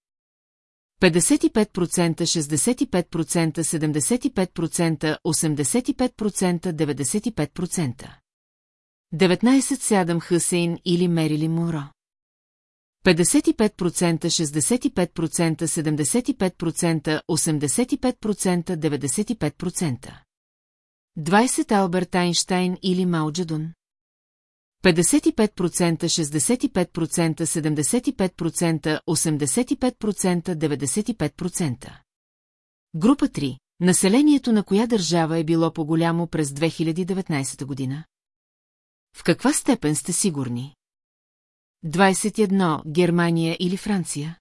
55%, 65%, 75%, 85%, 95%. 19 Сядам Хъсейн или Мерили Муро. 55%, 65%, 75%, 85%, 95%. 20 Алберт Айнштайн или Мао Джадун. 55%, 65%, 75%, 85%, 95%. Група 3. Населението на коя държава е било по-голямо през 2019 година? В каква степен сте сигурни? 21. Германия или Франция?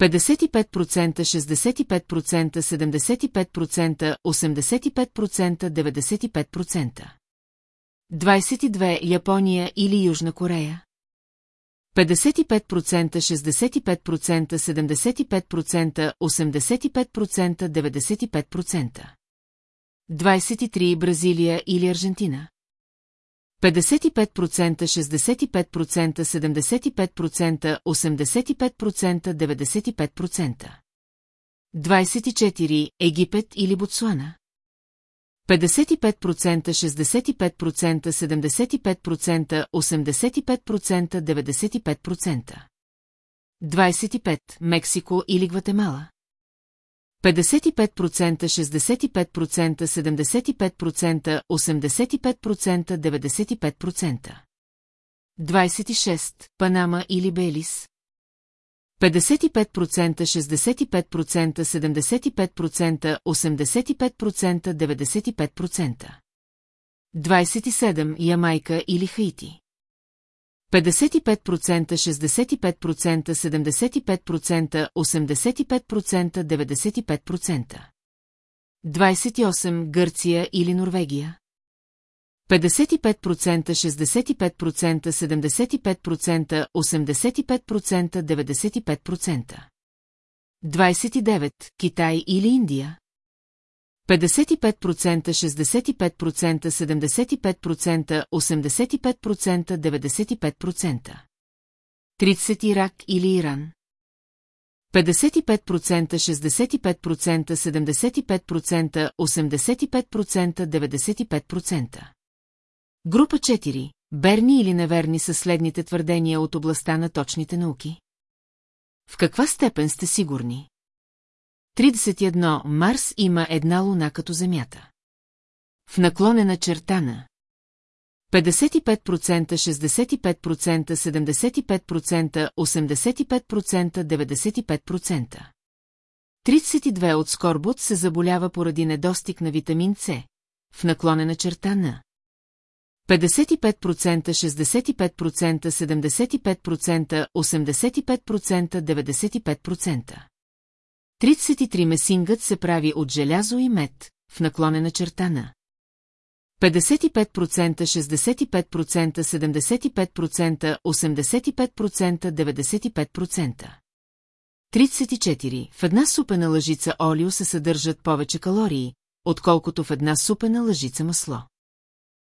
55%, 65%, 75%, 85%, 95%. 22. Япония или Южна Корея? 55%, 65%, 75%, 85%, 95%. 23. Бразилия или Аржентина? 55%, 65%, 75%, 85%, 95%. 24. Египет или Ботсуана? 55%, 65%, 75%, 85%, 95%. 25. Мексико или Гватемала? 55%, 65%, 75%, 85%, 95%. 26. Панама или Белис? 55%, 65%, 75%, 85%, 95%. 27. Ямайка или Хаити? 55%, 65%, 75%, 85%, 95%. 28. Гърция или Норвегия? 55%, 65%, 75%, 85%, 95%. 29. Китай или Индия? 55%, 65%, 75%, 85%, 95%. 30 Ирак или Иран? 55%, 65%, 75%, 85%, 95%. Група 4. Берни или неверни са следните твърдения от областта на точните науки? В каква степен сте сигурни? 31. Марс има една луна като Земята. В наклонена черта на 55%, 65%, 75%, 85%, 95%. 32 от скорбут се заболява поради недостиг на витамин С. В наклонена черта на 55%, 65%, 75%, 85%, 95%. 33 месингът се прави от желязо и мед, в наклонена черта на 55%, 65%, 75%, 85%, 95%. 34. В една супена лъжица олио се съдържат повече калории, отколкото в една супена лъжица масло.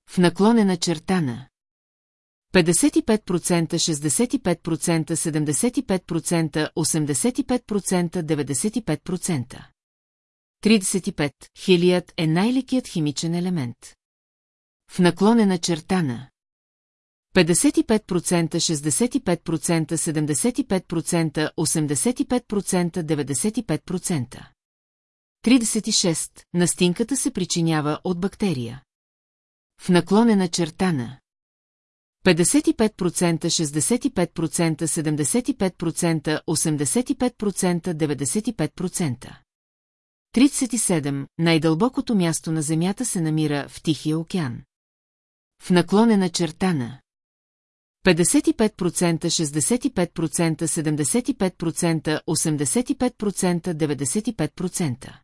В наклонена чертана 55%, 65%, 75%, 85%, 95%. 35. Хелият е най-лекият химичен елемент. В наклонена чертана 55%, 65%, 75%, 85%, 95%. 36. Настинката се причинява от бактерия. В наклонена чертана 55%, 65%, 75%, 85%, 95%. 37. Най-дълбокото място на Земята се намира в Тихия океан. В наклонена чертана 55%, 65%, 75%, 85%, 95%.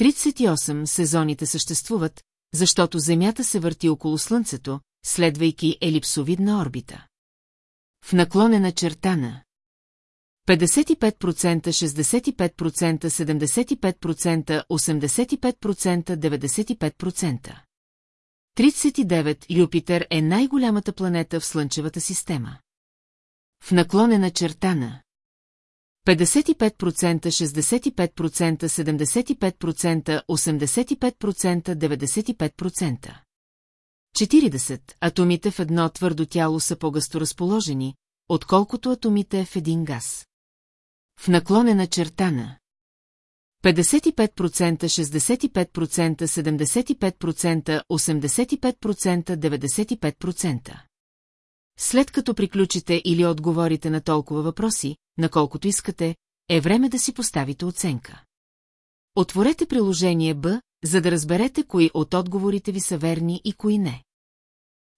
38 сезоните съществуват, защото Земята се върти около Слънцето, следвайки елипсовидна орбита. В наклонена чертана 55%, 65%, 75%, 85%, 95%. 39. Юпитер е най-голямата планета в Слънчевата система. В наклонена чертана 55%, 65%, 75%, 85%, 95%. 40. Атомите в едно твърдо тяло са по-гъсто разположени, отколкото атомите в един газ. В наклонена чертана 55%, 65%, 75%, 85%, 95%. След като приключите или отговорите на толкова въпроси, на колкото искате, е време да си поставите оценка. Отворете приложение Б, за да разберете кои от отговорите ви са верни и кои не.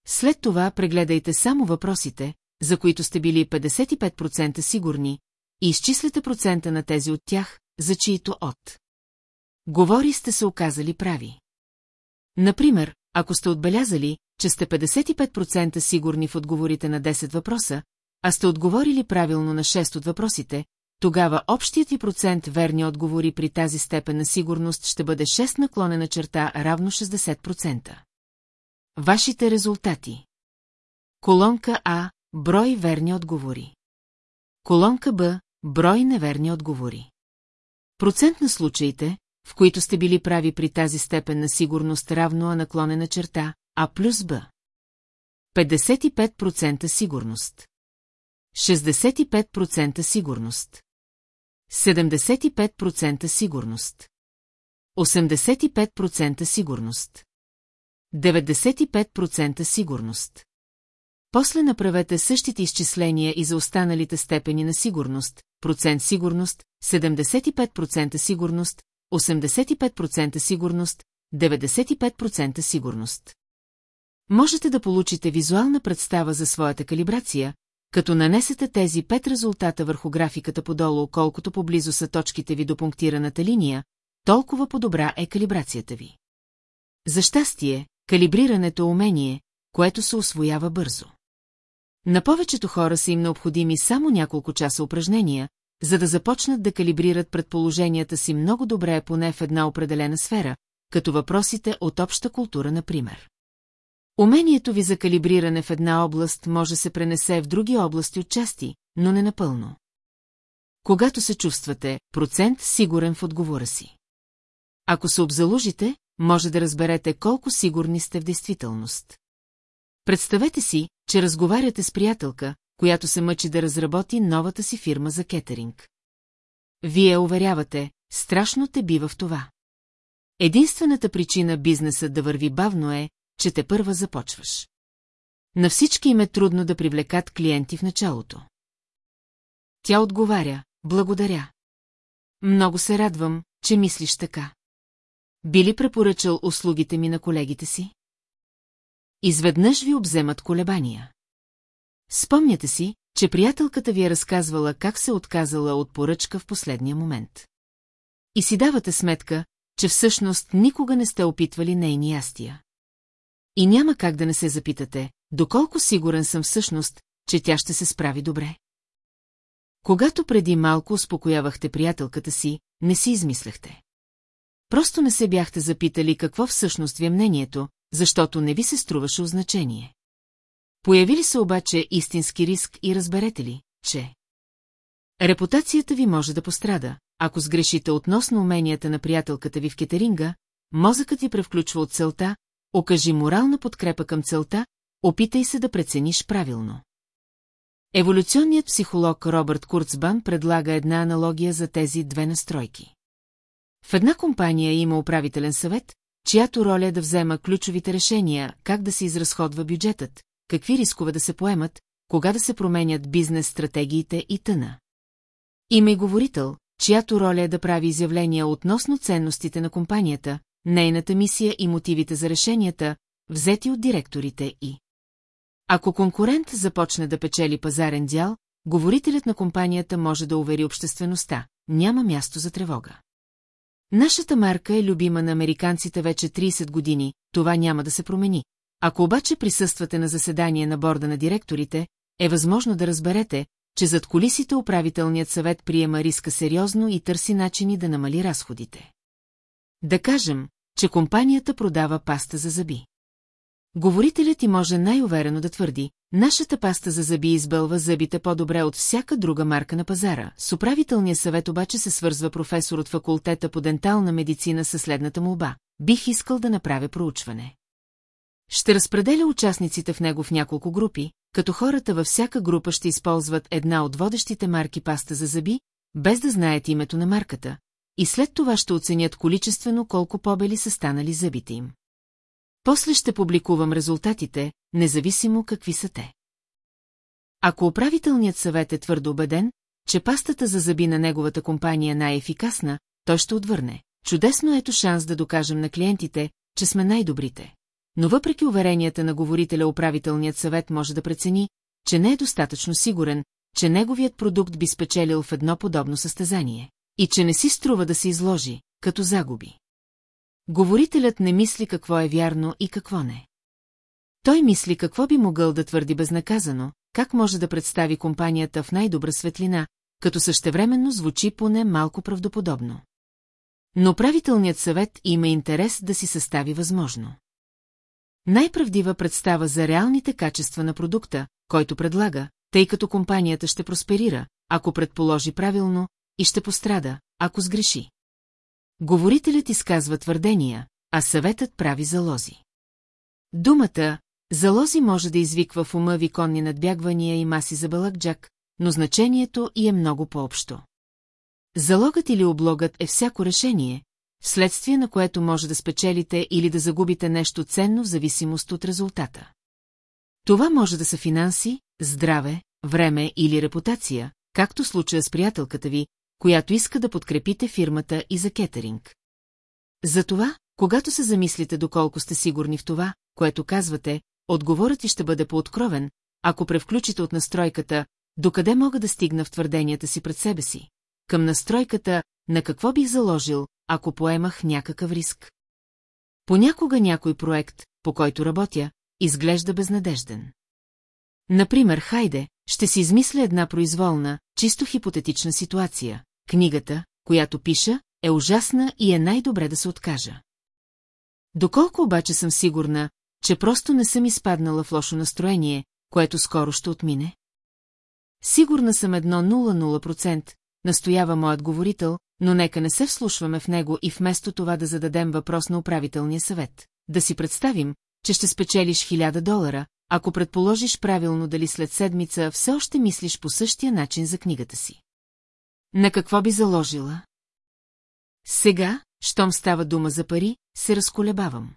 След това прегледайте само въпросите, за които сте били 55% сигурни, и изчислете процента на тези от тях, за чието от. Говори сте се оказали прави. Например, ако сте отбелязали, че сте 55% сигурни в отговорите на 10 въпроса, а сте отговорили правилно на 6 от въпросите, тогава общият ви процент верни отговори при тази степен на сигурност ще бъде 6 наклонена черта равно 60%. Вашите резултати Колонка А – брой верни отговори. Колонка Б – брой неверни отговори. Процент на случаите, в които сте били прави при тази степен на сигурност равно а наклонена черта, А плюс Б. 55% сигурност. 65% сигурност. 75% сигурност. 85% сигурност. 95% сигурност. После направете същите изчисления и за останалите степени на сигурност, процент сигурност, 75% сигурност, 85% сигурност, 95% сигурност. Можете да получите визуална представа за своята калибрация, като нанесете тези пет резултата върху графиката подолу, колкото поблизо са точките ви до пунктираната линия, толкова по-добра е калибрацията ви. За щастие, калибрирането е умение, което се освоява бързо. На повечето хора са им необходими само няколко часа упражнения, за да започнат да калибрират предположенията си много добре поне в една определена сфера, като въпросите от обща култура, например. Умението ви за калибриране в една област може се пренесе в други области от части, но не напълно. Когато се чувствате процент сигурен в отговора си. Ако се обзалужите, може да разберете колко сигурни сте в действителност. Представете си, че разговаряте с приятелка, която се мъчи да разработи новата си фирма за кетеринг. Вие уверявате, страшно те бива в това. Единствената причина бизнесът да върви бавно е, че те първа започваш. На всички им е трудно да привлекат клиенти в началото. Тя отговаря, благодаря. Много се радвам, че мислиш така. Би ли препоръчал услугите ми на колегите си? Изведнъж ви обземат колебания. Спомняте си, че приятелката ви е разказвала как се отказала от поръчка в последния момент. И си давате сметка, че всъщност никога не сте опитвали нейни ястия. И няма как да не се запитате, доколко сигурен съм всъщност, че тя ще се справи добре. Когато преди малко успокоявахте приятелката си, не си измисляхте. Просто не се бяхте запитали какво всъщност ви е мнението, защото не ви се струваше означение. Появи ли се обаче истински риск и разберете ли, че... Репутацията ви може да пострада, ако сгрешите относно уменията на приятелката ви в кетеринга, мозъкът ви превключва от целта, окажи морална подкрепа към целта, опитай се да прецениш правилно. Еволюционният психолог Робърт Курцбан предлага една аналогия за тези две настройки. В една компания има управителен съвет, чиято роля е да взема ключовите решения, как да се изразходва бюджетът, какви рискове да се поемат, кога да се променят бизнес стратегиите и тъна. Има и говорител, чиято роля е да прави изявления относно ценностите на компанията, нейната мисия и мотивите за решенията, взети от директорите и. Ако конкурент започне да печели пазарен дял, говорителят на компанията може да увери обществеността, няма място за тревога. Нашата марка е любима на американците вече 30 години, това няма да се промени. Ако обаче присъствате на заседание на борда на директорите, е възможно да разберете, че зад колисите управителният съвет приема риска сериозно и търси начини да намали разходите. Да кажем, че компанията продава паста за зъби. Говорителят ти може най-уверено да твърди, нашата паста за зъби избълва зъбите по-добре от всяка друга марка на пазара. С управителния съвет обаче се свързва професор от факултета по дентална медицина със следната молба. Бих искал да направя проучване. Ще разпределя участниците в него в няколко групи, като хората във всяка група ще използват една от водещите марки паста за зъби, без да знаят името на марката, и след това ще оценят количествено колко побели са станали зъбите им. После ще публикувам резултатите, независимо какви са те. Ако управителният съвет е твърдо убеден, че пастата за зъби на неговата компания е най-ефикасна, той ще отвърне. Чудесно ето шанс да докажем на клиентите, че сме най-добрите. Но въпреки уверенията на говорителя управителният съвет може да прецени, че не е достатъчно сигурен, че неговият продукт би спечелил в едно подобно състезание и че не си струва да се изложи, като загуби. Говорителят не мисли какво е вярно и какво не. Той мисли какво би могъл да твърди безнаказано, как може да представи компанията в най-добра светлина, като същевременно звучи поне малко правдоподобно. Но правителният съвет има интерес да си състави възможно. Най-правдива представа за реалните качества на продукта, който предлага, тъй като компанията ще просперира, ако предположи правилно, и ще пострада, ако сгреши. Говорителят изказва твърдения, а съветът прави залози. Думата «залози» може да извиква в ума ви конни надбягвания и маси за балакджак, но значението и е много по-общо. Залогът или облогът е всяко решение, вследствие на което може да спечелите или да загубите нещо ценно в зависимост от резултата. Това може да са финанси, здраве, време или репутация, както случая с приятелката ви, която иска да подкрепите фирмата и за кетеринг. Затова, когато се замислите доколко сте сигурни в това, което казвате, отговорът ти ще бъде по-откровен, ако превключите от настройката «Докъде мога да стигна в твърденията си пред себе си?» към настройката «На какво бих заложил, ако поемах някакъв риск?» Понякога някой проект, по който работя, изглежда безнадежден. Например, хайде, ще си измисля една произволна, чисто хипотетична ситуация. Книгата, която пиша, е ужасна и е най-добре да се откажа. Доколко обаче съм сигурна, че просто не съм изпаднала в лошо настроение, което скоро ще отмине? Сигурна съм едно 0,0%, настоява моят говорител, но нека не се вслушваме в него и вместо това да зададем въпрос на управителния съвет. Да си представим, че ще спечелиш 1000 долара, ако предположиш правилно дали след седмица все още мислиш по същия начин за книгата си. На какво би заложила? Сега, щом става дума за пари, се разколебавам.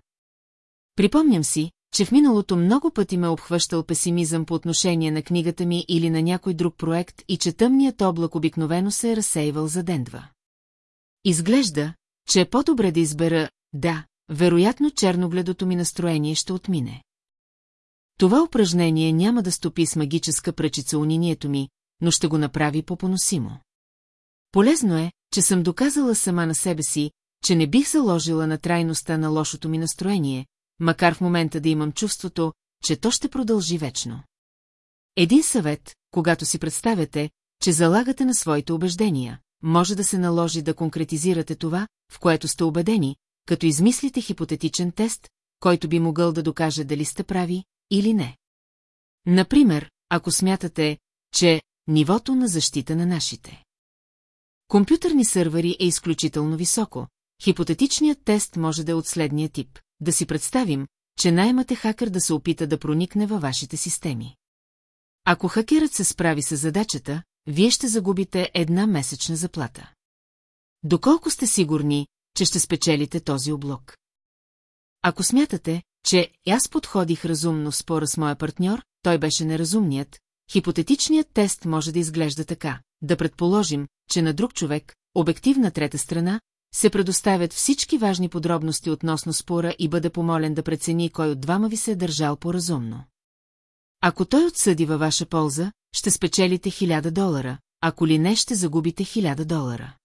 Припомням си, че в миналото много пъти ме обхващал песимизъм по отношение на книгата ми или на някой друг проект и че тъмният облак обикновено се е разсейвал за ден-два. Изглежда, че е по-добре да избера «да», вероятно черногледото ми настроение ще отмине. Това упражнение няма да стопи с магическа пръчица унинието ми, но ще го направи по-поносимо. Полезно е, че съм доказала сама на себе си, че не бих заложила на трайността на лошото ми настроение, макар в момента да имам чувството, че то ще продължи вечно. Един съвет, когато си представяте, че залагате на своите убеждения, може да се наложи да конкретизирате това, в което сте убедени, като измислите хипотетичен тест, който би могъл да докаже дали сте прави или не. Например, ако смятате, че нивото на защита на нашите компютърни сървъри е изключително високо, хипотетичният тест може да е от следния тип. Да си представим, че наймате хакер да се опита да проникне във вашите системи. Ако хакерът се справи с задачата, вие ще загубите една месечна заплата. Доколко сте сигурни, че ще спечелите този облог? Ако смятате, че аз подходих разумно в спора с моя партньор, той беше неразумният, хипотетичният тест може да изглежда така. Да предположим, че на друг човек, обективна трета страна, се предоставят всички важни подробности относно спора и бъде помолен да прецени кой от двама ви се е държал по-разумно. Ако той отсъди във ваша полза, ще спечелите 1000 долара, ако ли не ще загубите 1000 долара.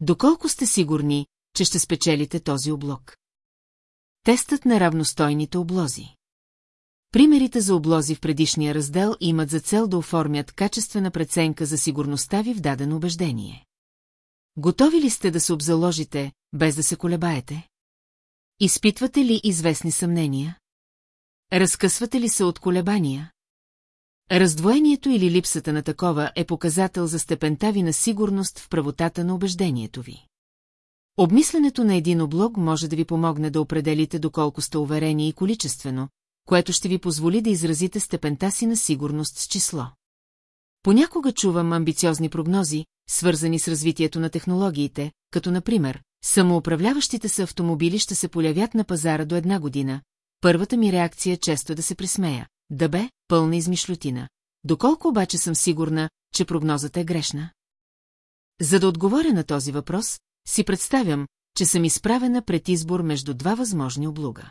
Доколко сте сигурни, че ще спечелите този облог? Тестът на равностойните облози Примерите за облози в предишния раздел имат за цел да оформят качествена преценка за сигурността ви в дадено убеждение. Готови ли сте да се обзаложите, без да се колебаете? Изпитвате ли известни съмнения? Разкъсвате ли се от колебания? Раздвоението или липсата на такова е показател за степента ви на сигурност в правотата на убеждението ви. Обмисленето на един облог може да ви помогне да определите доколко сте уверени и количествено, което ще ви позволи да изразите степента си на сигурност с число. Понякога чувам амбициозни прогнози, свързани с развитието на технологиите, като например, самоуправляващите се автомобили ще се полявят на пазара до една година. Първата ми реакция често е да се присмея. Да бе, пълна измишлютина. Доколко обаче съм сигурна, че прогнозата е грешна? За да отговоря на този въпрос, си представям, че съм изправена пред избор между два възможни облуга.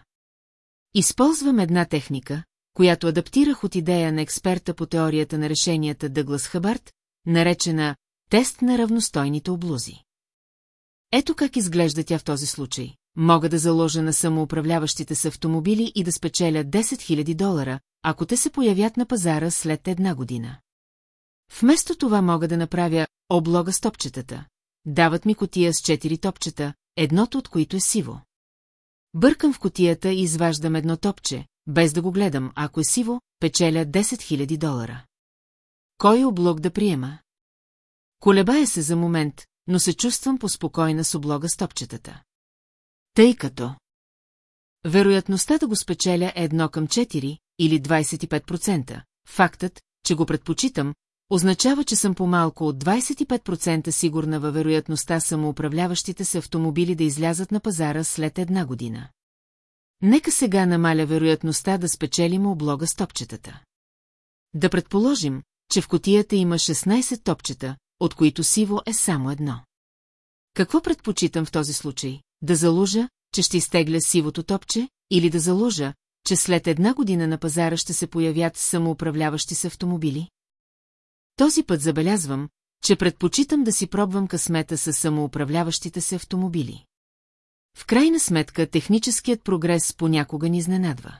Използвам една техника, която адаптирах от идея на експерта по теорията на решенията Дъглас Хабарт, наречена «тест на равностойните облузи». Ето как изглежда тя в този случай. Мога да заложа на самоуправляващите се автомобили и да спечеля 10 000 долара, ако те се появят на пазара след една година. Вместо това мога да направя облога с топчетата. Дават ми котия с 4 топчета, едното от които е сиво. Бъркам в котията и изваждам едно топче, без да го гледам, ако е сиво, печеля 10 000 долара. Кой облог да приема? Колебая се за момент, но се чувствам поспокойна с облога с топчетата. Тъй като... Вероятността да го спечеля е едно към 4 или 25%. Фактът, че го предпочитам, означава, че съм по-малко от 25% сигурна във вероятността самоуправляващите се автомобили да излязат на пазара след една година. Нека сега намаля вероятността да спечелим облога с топчетата. Да предположим, че в котията има 16 топчета, от които сиво е само едно. Какво предпочитам в този случай? Да заложа, че ще изтегля сивото топче, или да заложа, че след една година на пазара ще се появят самоуправляващи се автомобили? Този път забелязвам, че предпочитам да си пробвам късмета с самоуправляващите се автомобили. В крайна сметка техническият прогрес понякога ни изненадва.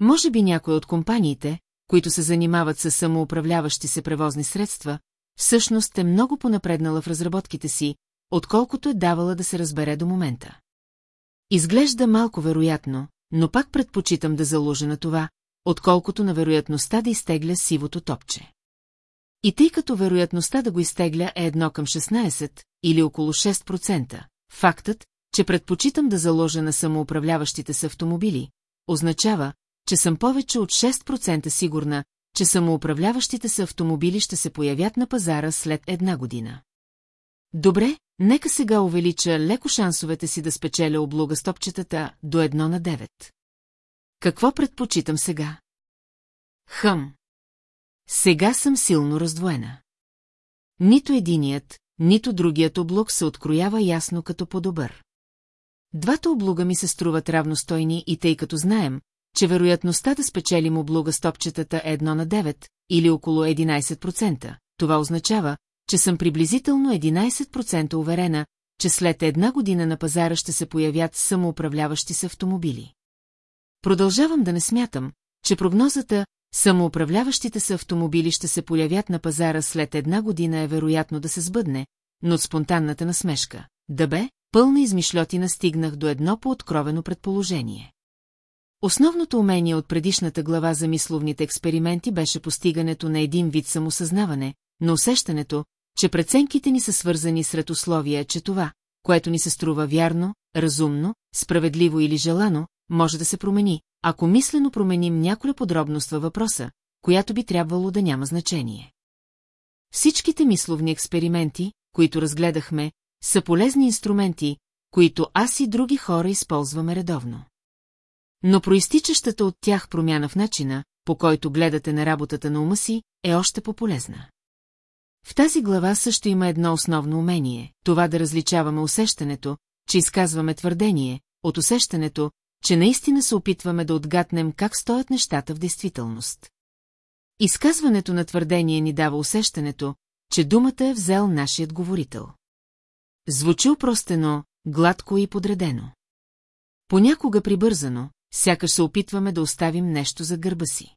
Може би някой от компаниите, които се занимават с самоуправляващи се превозни средства, всъщност е много понапреднала в разработките си, отколкото е давала да се разбере до момента. Изглежда малко вероятно, но пак предпочитам да заложа на това, отколкото на вероятността да изтегля сивото топче. И тъй като вероятността да го изтегля е едно към 16 или около 6%, фактът, че предпочитам да заложа на самоуправляващите се автомобили, означава, че съм повече от 6% сигурна, че самоуправляващите се автомобили ще се появят на пазара след една година. Добре, нека сега увелича леко шансовете си да спечеля облуга с топчетата до едно на 9. Какво предпочитам сега? Хъм. Сега съм силно раздвоена. Нито единият, нито другият облуг се откроява ясно като по-добър. Двата облуга ми се струват равностойни и тъй като знаем, че вероятността да спечелим облуга с топчетата е 1 на 9 или около 11%, това означава, че съм приблизително 11% уверена, че след една година на пазара ще се появят самоуправляващи се автомобили. Продължавам да не смятам, че прогнозата самоуправляващите се автомобили ще се появят на пазара след една година е вероятно да се сбъдне, но от спонтанната насмешка. Да бе, пълна измишлетина стигнах до едно по-откровено предположение. Основното умение от предишната глава за мисловните експерименти беше постигането на един вид самосъзнаване, но усещането, че преценките ни са свързани сред условия, че това, което ни се струва вярно, разумно, справедливо или желано, може да се промени, ако мислено променим някоя подробност във въпроса, която би трябвало да няма значение. Всичките мисловни експерименти, които разгледахме, са полезни инструменти, които аз и други хора използваме редовно. Но проистичащата от тях промяна в начина, по който гледате на работата на ума си, е още по-полезна. В тази глава също има едно основно умение – това да различаваме усещането, че изказваме твърдение, от усещането, че наистина се опитваме да отгатнем как стоят нещата в действителност. Изказването на твърдение ни дава усещането, че думата е взел нашият говорител. Звучи упростено, гладко и подредено. Понякога прибързано, сякаш се опитваме да оставим нещо за гърба си.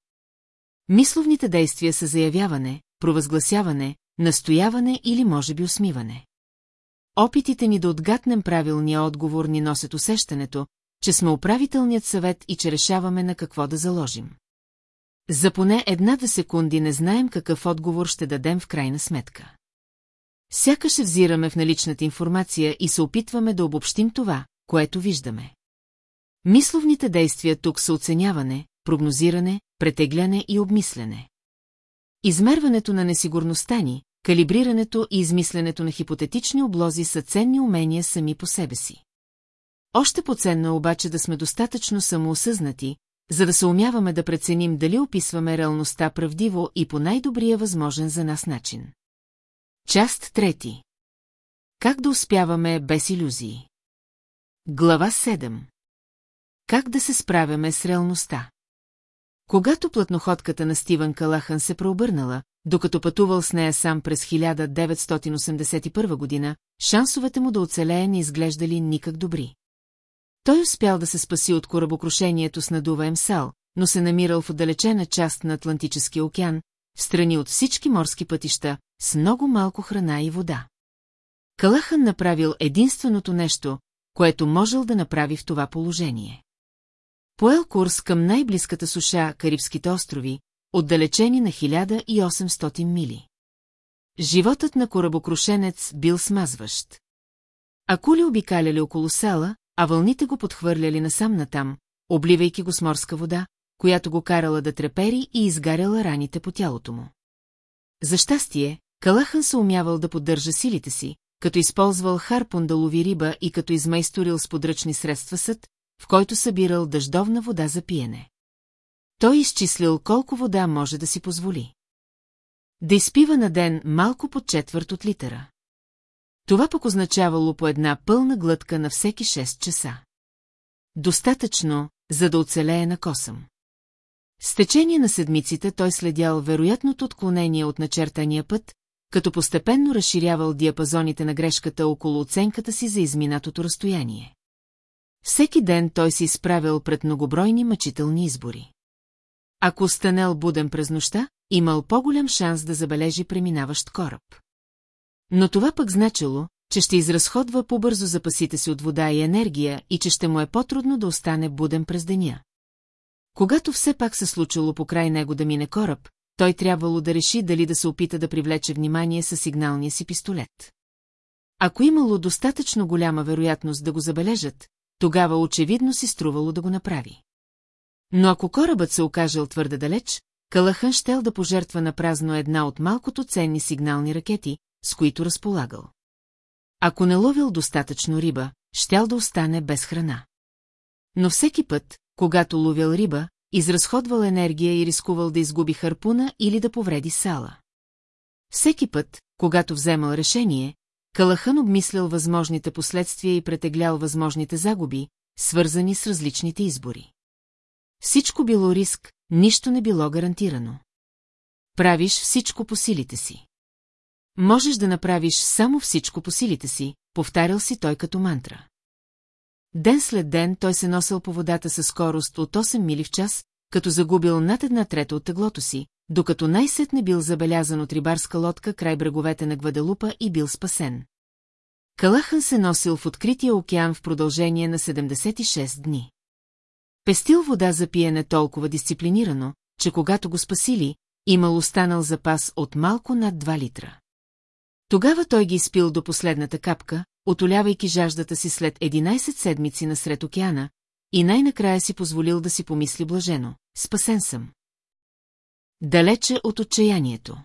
Мисловните действия са заявяване, провъзгласяване, настояване или може би усмиване. Опитите ни да отгатнем правилния отговор ни носят усещането, че сме управителният съвет и че решаваме на какво да заложим. За поне една-две секунди не знаем какъв отговор ще дадем в крайна сметка. Сякаш взираме в наличната информация и се опитваме да обобщим това, което виждаме. Мисловните действия тук са оценяване, прогнозиране, претегляне и обмислене. Измерването на несигурността ни, калибрирането и измисленето на хипотетични облози са ценни умения сами по себе си. Още по-ценно е обаче да сме достатъчно самоосъзнати, за да се умяваме да преценим дали описваме реалността правдиво и по най-добрия възможен за нас начин. Част трети. Как да успяваме без иллюзии? Глава 7. Как да се справяме с реалността? Когато плътноходката на Стивън Калахан се преобърнала, докато пътувал с нея сам през 1981 година, шансовете му да оцелее не изглеждали никак добри. Той успял да се спаси от корабокрушението с надуваем сал, но се намирал в отдалечена част на Атлантическия океан, в страни от всички морски пътища, с много малко храна и вода. Калахан направил единственото нещо, което можел да направи в това положение. Поел курс към най-близката суша Карибските острови, отдалечени на 1800 мили. Животът на корабокрушенец бил смазващ. Акули обикаляли около сала, а вълните го подхвърляли насам-натам, обливайки го с морска вода, която го карала да трепери и изгаряла раните по тялото му. За щастие, Калахан се умявал да поддържа силите си, като използвал харпун да лови риба и като измайсторил с подръчни средства съд, в който събирал дъждовна вода за пиене. Той изчислил колко вода може да си позволи. Да изпива на ден малко под четвърт от литъра. Това пък означавало по една пълна глътка на всеки 6 часа. Достатъчно, за да оцелее на косъм. С течение на седмиците той следял вероятното отклонение от начертания път, като постепенно разширявал диапазоните на грешката около оценката си за изминатото разстояние. Всеки ден той се изправил пред многобройни мъчителни избори. Ако станел буден през нощта, имал по-голям шанс да забележи преминаващ кораб. Но това пък значило, че ще изразходва по-бързо запасите си от вода и енергия и че ще му е по-трудно да остане буден през деня. Когато все пак се случило покрай него да мине кораб, той трябвало да реши дали да се опита да привлече внимание със сигналния си пистолет. Ако имало достатъчно голяма вероятност да го забележат, тогава очевидно си струвало да го направи. Но ако корабът се окажел твърде далеч, Калахан щел да пожертва на празно една от малкото ценни сигнални ракети, с които разполагал. Ако не ловил достатъчно риба, щял да остане без храна. Но всеки път, когато ловил риба, изразходвал енергия и рискувал да изгуби харпуна или да повреди сала. Всеки път, когато вземал решение, Калахан обмислял възможните последствия и претеглял възможните загуби, свързани с различните избори. Всичко било риск, нищо не било гарантирано. Правиш всичко по силите си. Можеш да направиш само всичко по силите си, повтарял си той като мантра. Ден след ден той се носил по водата със скорост от 8 мили в час, като загубил над една трета от теглото си, докато най-сетне бил забелязан от рибарска лодка край бреговете на Гваделупа и бил спасен. Калахан се носил в открития океан в продължение на 76 дни. Пестил вода за пиене толкова дисциплинирано, че когато го спасили, имал останал запас от малко над 2 литра. Тогава той ги изпил до последната капка, отолявайки жаждата си след 11 седмици насред океана, и най-накрая си позволил да си помисли блажено. Спасен съм. Далече от отчаянието.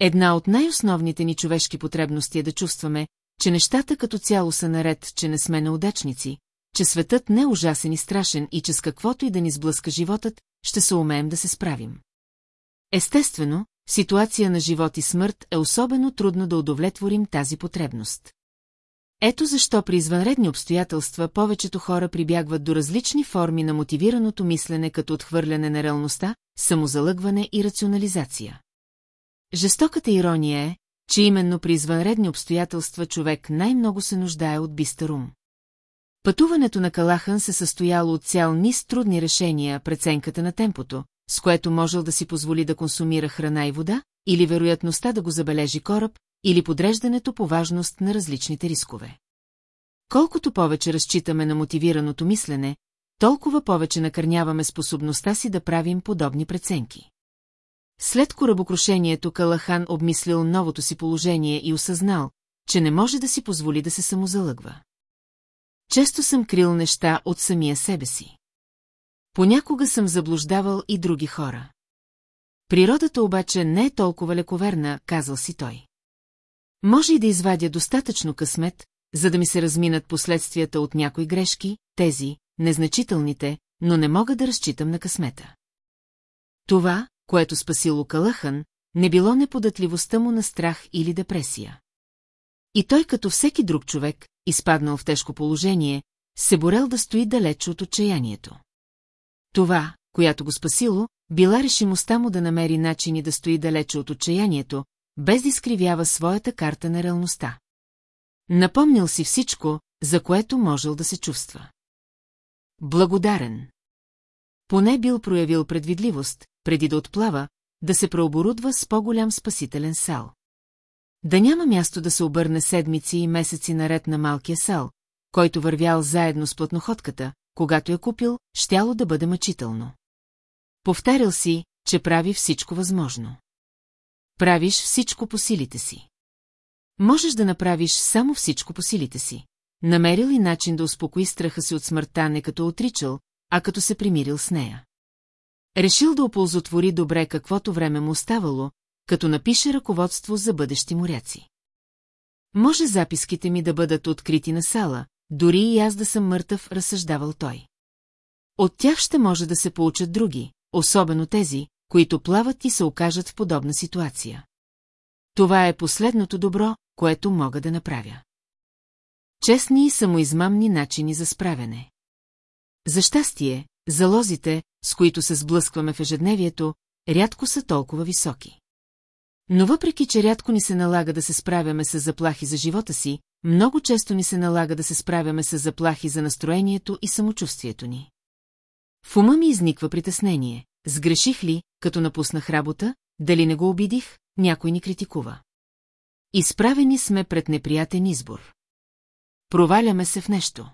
Една от най-основните ни човешки потребности е да чувстваме, че нещата като цяло са наред, че не сме неудачници, че светът не е ужасен и страшен и че с каквото и да ни сблъска животът, ще се умеем да се справим. Естествено, ситуация на живот и смърт е особено трудно да удовлетворим тази потребност. Ето защо при извънредни обстоятелства повечето хора прибягват до различни форми на мотивираното мислене като отхвърляне на реалността, самозалъгване и рационализация. Жестоката ирония е, че именно при извънредни обстоятелства човек най-много се нуждае от бистър ум. Пътуването на Калахан се състояло от цял низ трудни решения, преценката на темпото, с което можел да си позволи да консумира храна и вода, или вероятността да го забележи кораб, или подреждането по важност на различните рискове. Колкото повече разчитаме на мотивираното мислене, толкова повече накърняваме способността си да правим подобни преценки. След корабокрушението Калахан обмислил новото си положение и осъзнал, че не може да си позволи да се самозалъгва. Често съм крил неща от самия себе си. Понякога съм заблуждавал и други хора. Природата обаче не е толкова лековерна, казал си той. Може и да извадя достатъчно късмет, за да ми се разминат последствията от някои грешки, тези, незначителните, но не мога да разчитам на късмета. Това, което спасило Калъхан, не било неподатливостта му на страх или депресия. И той, като всеки друг човек, изпаднал в тежко положение, се борел да стои далеч от отчаянието. Това, която го спасило, била решимостта му да намери начини да стои далече от отчаянието, без да изкривява своята карта на реалността. Напомнил си всичко, за което можел да се чувства. Благодарен. Поне бил проявил предвидливост, преди да отплава, да се преоборудва с по-голям спасителен сал. Да няма място да се обърне седмици и месеци наред на малкия сал, който вървял заедно с платноходката, когато я купил, щяло да бъде мъчително. Повтарял си, че прави всичко възможно. Правиш всичко по силите си. Можеш да направиш само всичко по силите си. Намерил ли начин да успокои страха си от смъртта не като отричал, а като се примирил с нея. Решил да оползотвори добре каквото време му оставало, като напише ръководство за бъдещи моряци. Може записките ми да бъдат открити на сала, дори и аз да съм мъртъв, разсъждавал той. От тях ще може да се получат други, особено тези, които плават и се окажат в подобна ситуация. Това е последното добро, което мога да направя. Честни и самоизмамни начини за справяне. За щастие, залозите, с които се сблъскваме в ежедневието, рядко са толкова високи. Но въпреки, че рядко ни се налага да се справяме с заплахи за живота си, много често ни се налага да се справяме с заплахи за настроението и самочувствието ни. В ума ми изниква притеснение. Сгреших ли, като напуснах работа, дали не го обидих, някой ни критикува. Изправени сме пред неприятен избор. Проваляме се в нещо.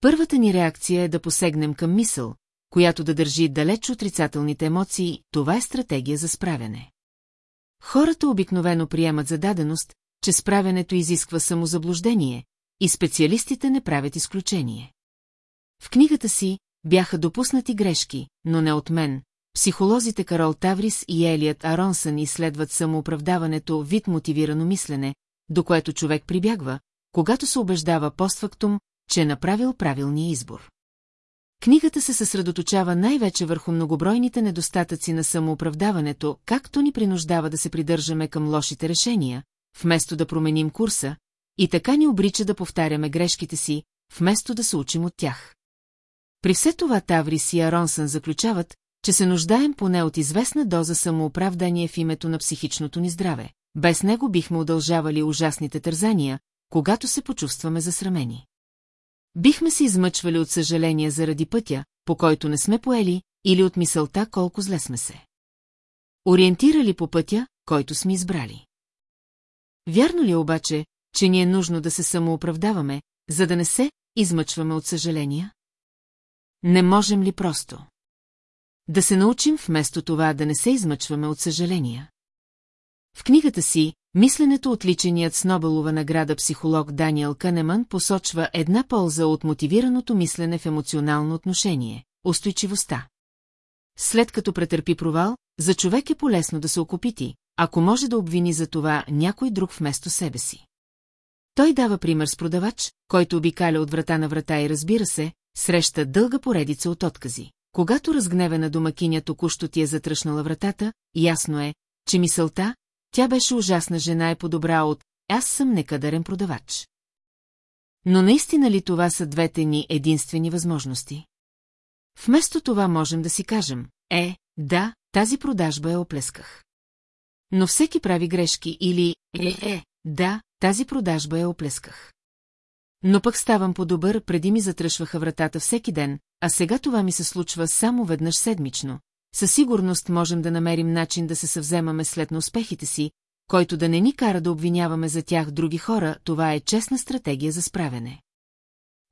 Първата ни реакция е да посегнем към мисъл, която да държи далеч отрицателните емоции, това е стратегия за справяне. Хората обикновено приемат за даденост, че справянето изисква самозаблуждение, и специалистите не правят изключение. В книгата си бяха допуснати грешки, но не от мен. Психолозите Карол Таврис и Елият Аронсън изследват самооправдаването вид мотивирано мислене, до което човек прибягва, когато се убеждава постфактум, че е направил правилния избор. Книгата се съсредоточава най-вече върху многобройните недостатъци на самооправдаването, както ни принуждава да се придържаме към лошите решения, вместо да променим курса, и така ни обрича да повтаряме грешките си, вместо да се учим от тях. При все това Таврис и Аронсън заключават, че се нуждаем поне от известна доза самооправдание в името на психичното ни здраве. Без него бихме удължавали ужасните тързания, когато се почувстваме засрамени. Бихме се измъчвали от съжаление заради пътя, по който не сме поели, или от мисълта колко зле сме се. Ориентирали по пътя, който сме избрали. Вярно ли е обаче, че ни е нужно да се самооправдаваме, за да не се измъчваме от съжаления? Не можем ли просто? Да се научим вместо това да не се измъчваме от съжаления. В книгата си Мисленето отличеният с Нобелова награда психолог Даниел Канеман посочва една полза от мотивираното мислене в емоционално отношение – устойчивостта. След като претърпи провал, за човек е полезно да се окупити, ако може да обвини за това някой друг вместо себе си. Той дава пример с продавач, който обикаля от врата на врата и разбира се, среща дълга поредица от откази. Когато разгневена домакиня току-що ти е затръшнала вратата, ясно е, че мисълта, тя беше ужасна жена и по-добра от «Аз съм некадърен продавач». Но наистина ли това са двете ни единствени възможности? Вместо това можем да си кажем «Е, да, тази продажба я оплесках». Но всеки прави грешки или «Е, е, да, тази продажба я оплесках». Но пък ставам по-добър, преди ми затръшваха вратата всеки ден, а сега това ми се случва само веднъж седмично, със сигурност можем да намерим начин да се съвземаме след на успехите си, който да не ни кара да обвиняваме за тях други хора, това е честна стратегия за справяне.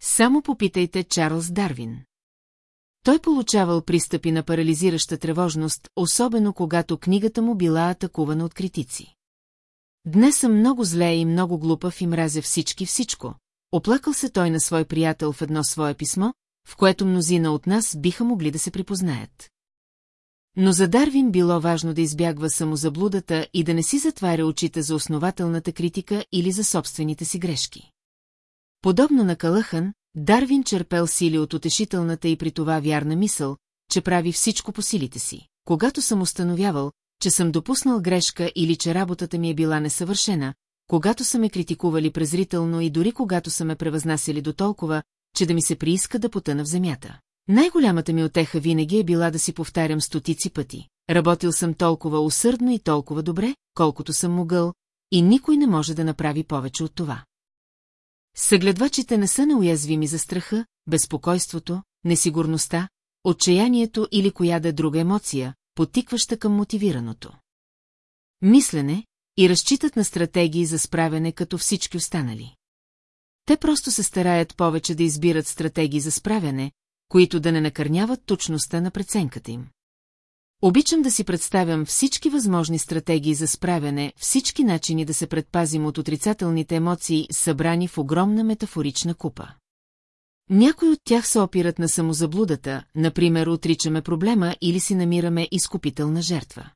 Само попитайте Чарлз Дарвин. Той получавал пристъпи на парализираща тревожност, особено когато книгата му била атакувана от критици. Днес съм много зле и много глупав и мразя всички всичко. Оплакал се той на свой приятел в едно свое писмо, в което мнозина от нас биха могли да се припознаят. Но за Дарвин било важно да избягва самозаблудата и да не си затваря очите за основателната критика или за собствените си грешки. Подобно на Калъхан, Дарвин черпел сили от утешителната и при това вярна мисъл, че прави всичко по силите си. Когато съм установявал, че съм допуснал грешка или че работата ми е била несъвършена, когато са ме критикували презрително и дори когато са ме превъзнасяли до толкова, че да ми се прииска да потъна в земята. Най-голямата ми отеха винаги е била да си повтарям стотици пъти. Работил съм толкова усърдно и толкова добре, колкото съм могъл, и никой не може да направи повече от това. Съгледвачите не са неуязвими за страха, безпокойството, несигурността, отчаянието или коя да е друга емоция, потикваща към мотивираното. Мислене и разчитат на стратегии за справяне като всички останали. Те просто се стараят повече да избират стратегии за справяне, които да не накърняват точността на преценката им. Обичам да си представям всички възможни стратегии за справяне, всички начини да се предпазим от отрицателните емоции, събрани в огромна метафорична купа. Някои от тях се опират на самозаблудата, например отричаме проблема или си намираме изкупителна жертва.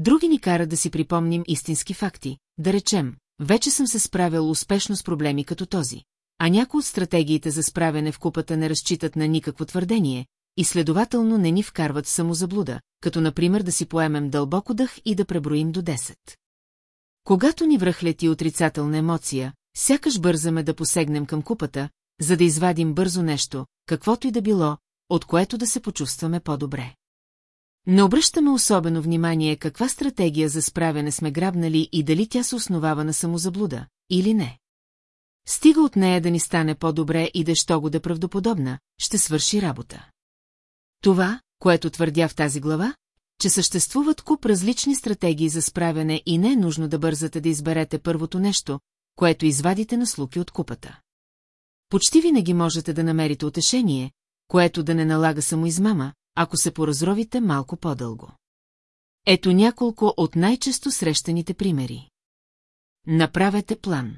Други ни карат да си припомним истински факти, да речем, вече съм се справил успешно с проблеми като този, а някои от стратегиите за справяне в купата не разчитат на никакво твърдение и следователно не ни вкарват самозаблуда, като например да си поемем дълбоко дъх и да преброим до 10. Когато ни връхлети отрицателна емоция, сякаш бързаме да посегнем към купата, за да извадим бързо нещо, каквото и да било, от което да се почувстваме по-добре. Не обръщаме особено внимание каква стратегия за справяне сме грабнали и дали тя се основава на самозаблуда, или не. Стига от нея да ни стане по-добре и да що го да правдоподобна, ще свърши работа. Това, което твърдя в тази глава, че съществуват куп различни стратегии за справяне и не е нужно да бързате да изберете първото нещо, което извадите на слуки от купата. Почти винаги можете да намерите утешение, което да не налага самоизмама, ако се поразровите малко по-дълго. Ето няколко от най-често срещаните примери. Направете план.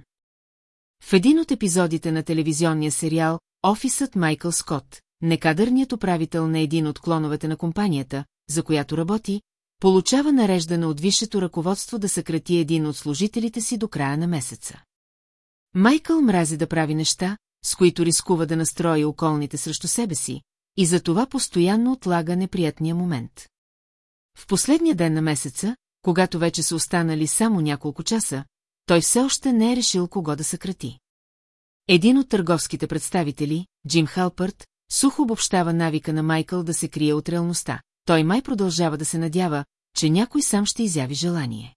В един от епизодите на телевизионния сериал Офисът Майкъл Скот, некадърният управител на един от клоновете на компанията, за която работи, получава нареждане от висшето ръководство да съкрати един от служителите си до края на месеца. Майкъл мрази да прави неща, с които рискува да настрои околните срещу себе си, и за това постоянно отлага неприятния момент. В последния ден на месеца, когато вече са останали само няколко часа, той все още не е решил кого да съкрати. Един от търговските представители, Джим Халпърт, сухо обобщава навика на Майкъл да се крие от реалността. Той май продължава да се надява, че някой сам ще изяви желание.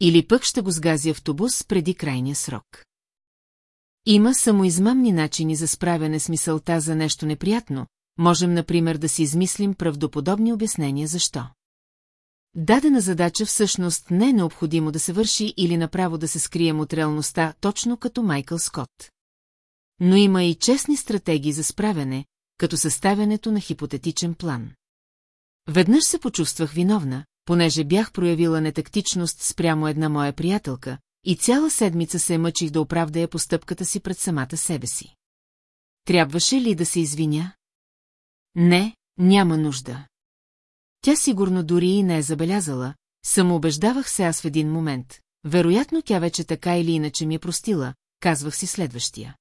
Или пък ще го сгази автобус преди крайния срок. Има самоизмамни начини за справяне с мисълта за нещо неприятно, можем, например, да си измислим правдоподобни обяснения защо. Дадена задача всъщност не е необходимо да се върши или направо да се скрием от реалността, точно като Майкъл Скот. Но има и честни стратегии за справяне, като съставянето на хипотетичен план. Веднъж се почувствах виновна, понеже бях проявила нетактичност спрямо една моя приятелка, и цяла седмица се мъчих да оправдая постъпката си пред самата себе си. Трябваше ли да се извиня? Не, няма нужда. Тя сигурно дори и не е забелязала, самоубеждавах се аз в един момент. Вероятно тя вече така или иначе ми е простила, казвах си следващия.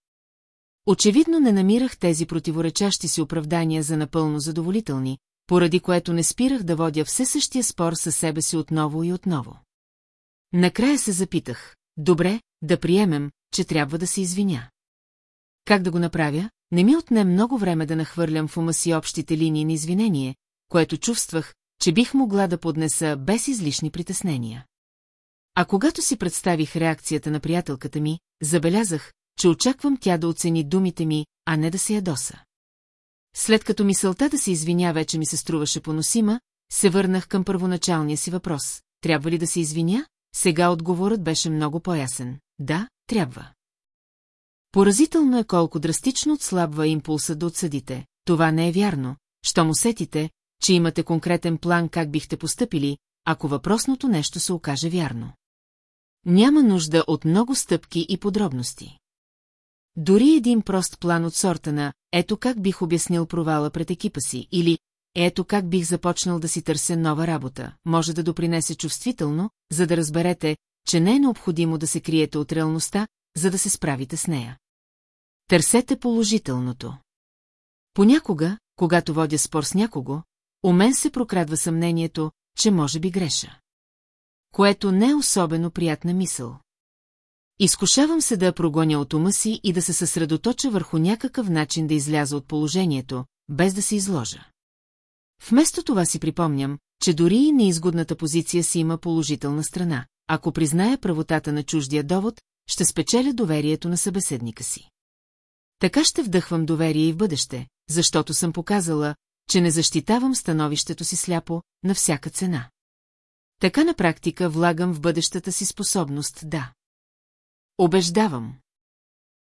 Очевидно не намирах тези противоречащи си оправдания за напълно задоволителни, поради което не спирах да водя все същия спор със себе си отново и отново. Накрая се запитах, добре, да приемем, че трябва да се извиня. Как да го направя? Не ми отне много време да нахвърлям в ума си общите линии на извинение, което чувствах, че бих могла да поднеса без излишни притеснения. А когато си представих реакцията на приятелката ми, забелязах, че очаквам тя да оцени думите ми, а не да се ядоса. След като мисълта да се извиня вече ми се струваше поносима, се върнах към първоначалния си въпрос. Трябва ли да се извиня? Сега отговорът беше много по-ясен. Да, трябва. Поразително е колко драстично отслабва импулса да отсъдите. Това не е вярно, що му сетите, че имате конкретен план как бихте поступили, ако въпросното нещо се окаже вярно. Няма нужда от много стъпки и подробности. Дори един прост план от сорта на «Ето как бих обяснил провала пред екипа си» или «Ето как бих започнал да си търся нова работа» може да допринесе чувствително, за да разберете, че не е необходимо да се криете от реалността, за да се справите с нея. Търсете положителното. Понякога, когато водя спор с някого, у мен се прокрадва съмнението, че може би греша. Което не е особено приятна мисъл. Изкушавам се да я прогоня от ума си и да се съсредоточа върху някакъв начин да изляза от положението, без да се изложа. Вместо това си припомням, че дори и неизгодната позиция си има положителна страна. Ако призная правотата на чуждия довод, ще спечеля доверието на събеседника си. Така ще вдъхвам доверие и в бъдеще, защото съм показала, че не защитавам становището си сляпо на всяка цена. Така на практика влагам в бъдещата си способност да. Обеждавам.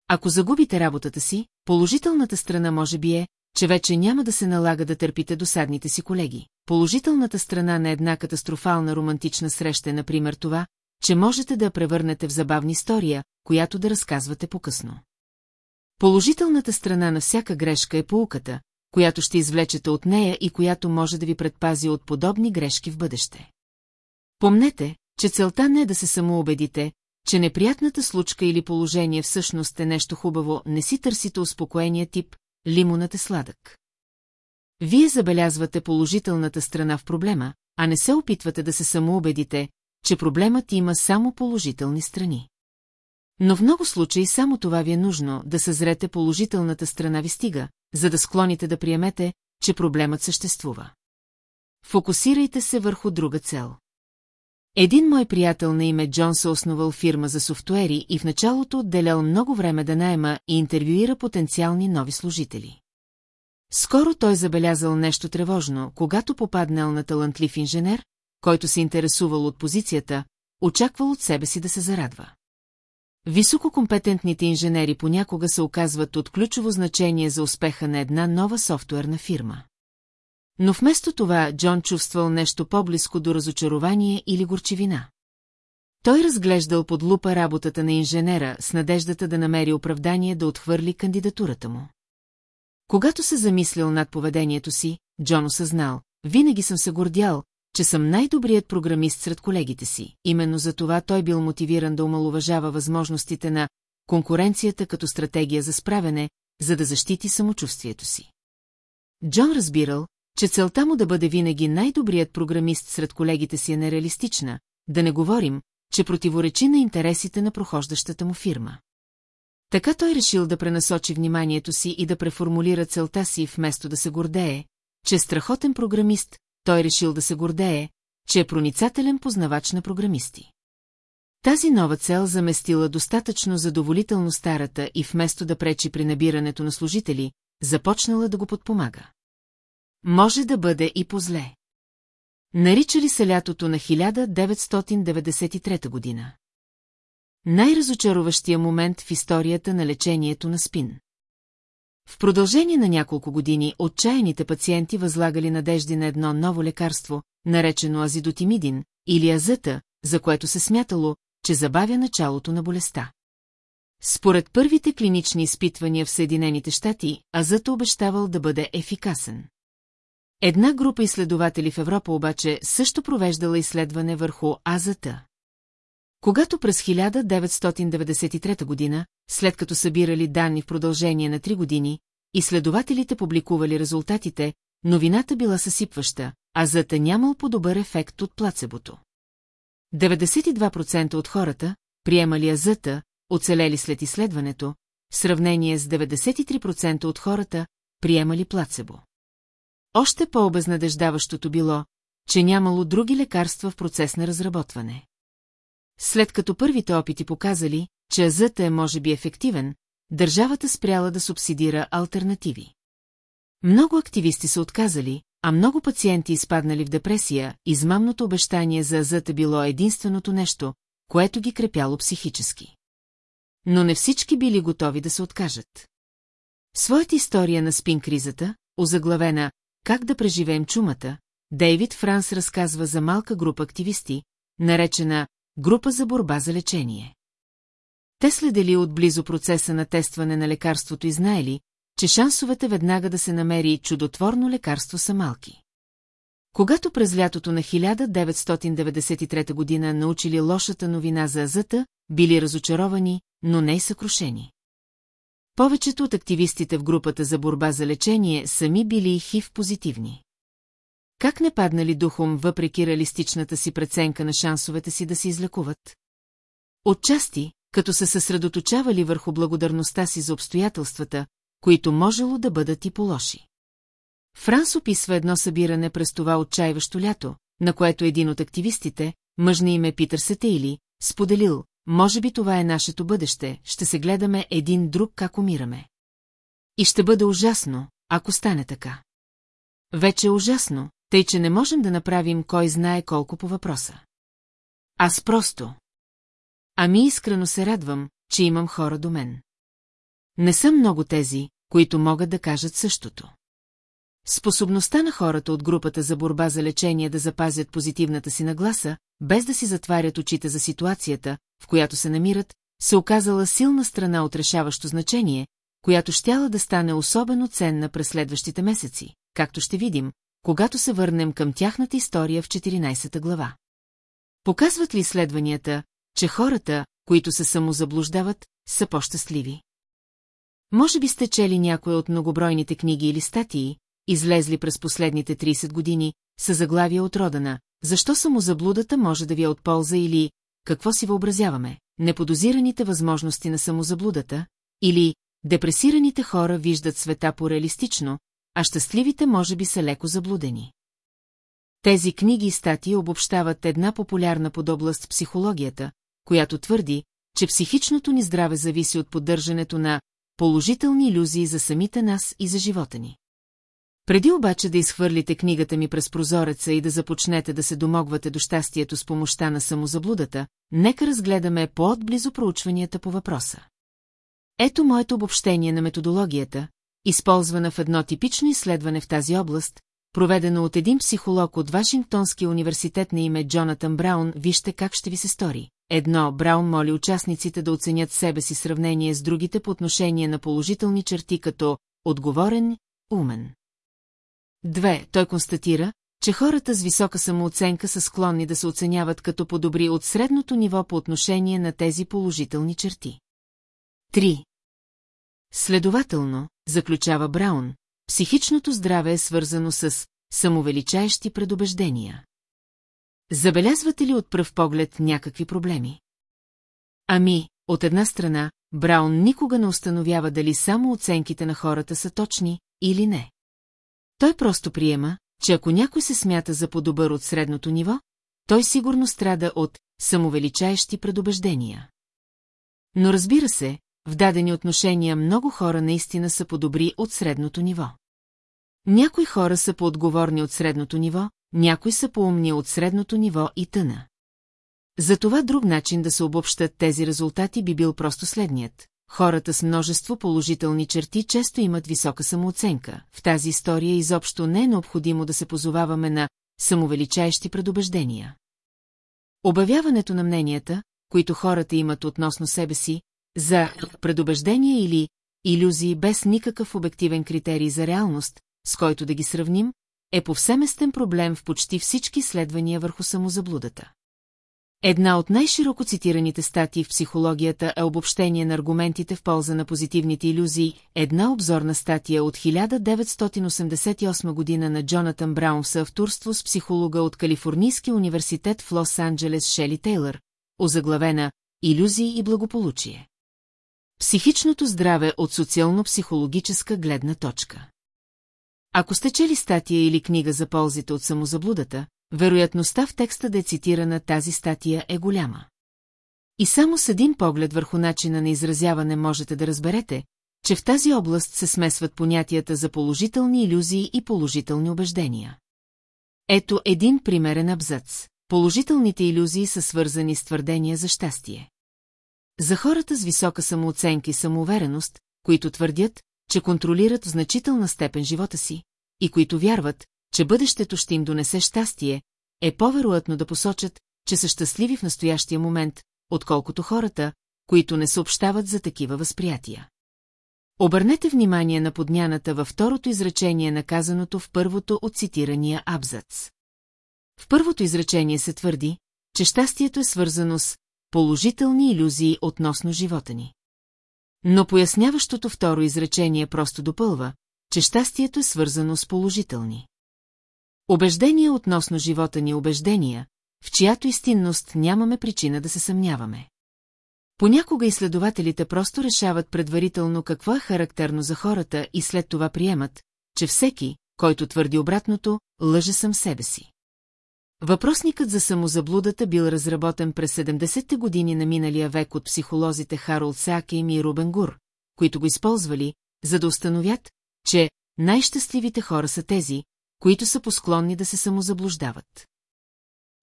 Ако загубите работата си, положителната страна може би е, че вече няма да се налага да търпите досадните си колеги. Положителната страна на една катастрофална романтична среща е, например, това, че можете да я превърнете в забавна история, която да разказвате по-късно. Положителната страна на всяка грешка е поуката, която ще извлечете от нея и която може да ви предпази от подобни грешки в бъдеще. Помнете, че целта не е да се самоубедите, че неприятната случка или положение всъщност е нещо хубаво, не си търсите успокоения тип «лимонът е сладък». Вие забелязвате положителната страна в проблема, а не се опитвате да се самоубедите, че проблемът има само положителни страни. Но в много случаи само това ви е нужно, да съзрете положителната страна ви стига, за да склоните да приемете, че проблемът съществува. Фокусирайте се върху друга цел. Един мой приятел на име Джон се основал фирма за софтуери и в началото отделял много време да найема и интервюира потенциални нови служители. Скоро той забелязал нещо тревожно, когато попаднал на талантлив инженер, който се интересувал от позицията, очаквал от себе си да се зарадва. Висококомпетентните инженери понякога се оказват от ключово значение за успеха на една нова софтуерна фирма. Но вместо това Джон чувствал нещо по-близко до разочарование или горчивина. Той разглеждал под лупа работата на инженера с надеждата да намери оправдание да отхвърли кандидатурата му. Когато се замислил над поведението си, Джон осъзнал, винаги съм се гордял, че съм най-добрият програмист сред колегите си. Именно за това той бил мотивиран да омалуважава възможностите на конкуренцията като стратегия за справяне, за да защити самочувствието си. Джон разбирал, че целта му да бъде винаги най-добрият програмист сред колегите си е нереалистична, да не говорим, че противоречи на интересите на прохождащата му фирма. Така той решил да пренасочи вниманието си и да преформулира целта си вместо да се гордее, че страхотен програмист, той решил да се гордее, че е проницателен познавач на програмисти. Тази нова цел заместила достатъчно задоволително старата и вместо да пречи при набирането на служители, започнала да го подпомага. Може да бъде и по-зле. Наричали се лятото на 1993 година. Най-разочароващия момент в историята на лечението на спин. В продължение на няколко години отчаяните пациенти възлагали надежди на едно ново лекарство, наречено азидотимидин, или азъта, за което се смятало, че забавя началото на болестта. Според първите клинични изпитвания в Съединените щати, азъта обещавал да бъде ефикасен. Една група изследователи в Европа обаче също провеждала изследване върху азата. Когато през 1993 година, след като събирали данни в продължение на 3 години, изследователите публикували резултатите, новината била съсипваща, а зата нямал по-добър ефект от плацебото. 92% от хората, приемали азата, оцелели след изследването, в сравнение с 93% от хората, приемали плацебо. Още по-обезнадеждаващото било, че нямало други лекарства в процес на разработване. След като първите опити показали, че азъта е може би ефективен, държавата спряла да субсидира альтернативи. Много активисти са отказали, а много пациенти изпаднали в депресия, измамното обещание за азъта било единственото нещо, което ги крепяло психически. Но не всички били готови да се откажат. В своята история на спин-кризата, озаглавена «Как да преживеем чумата», Дейвид Франс разказва за малка група активисти, наречена Група за борба за лечение. Те следели отблизо процеса на тестване на лекарството и знаели, че шансовете веднага да се намери чудотворно лекарство са малки. Когато през лятото на 1993 година научили лошата новина за азата, били разочаровани, но не и съкрушени. Повечето от активистите в групата за борба за лечение сами били хив позитивни. Как не паднали духом въпреки реалистичната си преценка на шансовете си да се излекуват? Отчасти, като се съсредоточавали върху благодарността си за обстоятелствата, които можело да бъдат и по-лоши. Франс описва едно събиране през това отчаиващо лято, на което един от активистите, мъжна име Питър Сетейли, споделил, може би това е нашето бъдеще, ще се гледаме един друг как умираме. И ще бъде ужасно, ако стане така. Вече е ужасно, тъй че не можем да направим кой знае колко по въпроса. Аз просто. Ами искрено се радвам, че имам хора до мен. Не са много тези, които могат да кажат същото. Способността на хората от групата за борба за лечение да запазят позитивната си нагласа, без да си затварят очите за ситуацията, в която се намират, се оказала силна страна от решаващо значение, която щяла да стане особено ценна през следващите месеци, както ще видим, когато се върнем към тяхната история в 14 глава. Показват ли изследванията, че хората, които се самозаблуждават, са по-щастливи? Може би сте чели някои от многобройните книги или статии, излезли през последните 30 години, са заглавия от родана, защо самозаблудата може да ви е от полза или какво си въобразяваме, неподозираните възможности на самозаблудата, или депресираните хора виждат света по-реалистично, а щастливите може би са леко заблудени. Тези книги и статии обобщават една популярна подобласт психологията, която твърди, че психичното ни здраве зависи от поддържането на положителни иллюзии за самите нас и за живота ни. Преди обаче да изхвърлите книгата ми през прозореца и да започнете да се домогвате до щастието с помощта на самозаблудата, нека разгледаме по-отблизо проучванията по въпроса. Ето моето обобщение на методологията, използвана в едно типично изследване в тази област, проведено от един психолог от Вашингтонския университет на име Джонатан Браун, вижте как ще ви се стори. Едно, Браун моли участниците да оценят себе си сравнение с другите по отношение на положителни черти като отговорен, умен. Две, той констатира, че хората с висока самооценка са склонни да се оценяват като подобри от средното ниво по отношение на тези положителни черти. Три. Следователно, заключава Браун, психичното здраве е свързано с самовеличаещи предубеждения. Забелязвате ли от пръв поглед някакви проблеми? Ами, от една страна, Браун никога не установява дали само оценките на хората са точни или не. Той просто приема, че ако някой се смята за по-добър от средното ниво, той сигурно страда от самовеличаещи предубеждения. Но разбира се, в дадени отношения много хора наистина са по-добри от средното ниво. Някои хора са по-отговорни от средното ниво, някои са по-умни от средното ниво и тъна. Затова друг начин да се обобщат тези резултати би бил просто следният. Хората с множество положителни черти често имат висока самооценка. В тази история изобщо не е необходимо да се позоваваме на самовеличаещи предубеждения. Обявяването на мненията, които хората имат относно себе си, за предубеждения или иллюзии без никакъв обективен критерий за реалност, с който да ги сравним, е повсеместен проблем в почти всички следвания върху самозаблудата. Една от най-широко цитираните статии в психологията е обобщение на аргументите в полза на позитивните иллюзии, една обзорна статия от 1988 година на Джонатан Браун в съавторство с психолога от Калифорнийския университет в Лос-Анджелес Шели Тейлър, озаглавена «Иллюзии и благополучие». Психичното здраве от социално-психологическа гледна точка. Ако сте чели статия или книга за ползите от самозаблудата, вероятността в текста да е цитирана тази статия е голяма. И само с един поглед върху начина на изразяване можете да разберете, че в тази област се смесват понятията за положителни иллюзии и положителни убеждения. Ето един примерен абзац. Положителните иллюзии са свързани с твърдения за щастие. За хората с висока самооценка и самоувереност, които твърдят, че контролират в значителна степен живота си, и които вярват, че бъдещето ще им донесе щастие, е по-вероятно да посочат, че са щастливи в настоящия момент, отколкото хората, които не съобщават за такива възприятия. Обърнете внимание на подняната във второто изречение на казаното в първото от цитирания абзац. В първото изречение се твърди, че щастието е свързано с положителни иллюзии относно живота ни. Но поясняващото второ изречение просто допълва, че щастието е свързано с положителни. Убеждения относно живота ни убеждения, в чиято истинност нямаме причина да се съмняваме. Понякога изследователите просто решават предварително какво е характерно за хората и след това приемат, че всеки, който твърди обратното, лъже сам себе си. Въпросникът за самозаблудата бил разработен през 70-те години на миналия век от психолозите Харолд Сакейм и Рубен Гур, които го използвали, за да установят, че най-щастливите хора са тези, които са посклонни да се самозаблуждават.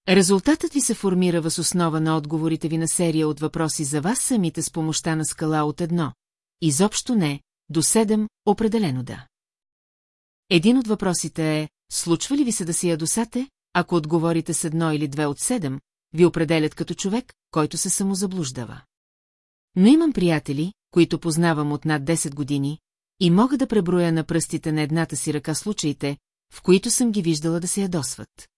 Резултатът ви се формира въз основа на отговорите ви на серия от въпроси за вас самите с помощта на скала от едно. Изобщо не, до седем, определено да. Един от въпросите е, случва ли ви се да си ядосате, ако отговорите с едно или две от седем, ви определят като човек, който се самозаблуждава. Но имам приятели, които познавам от над 10 години, и мога да преброя на пръстите на едната си ръка случаите, в които съм ги виждала да се ядосват.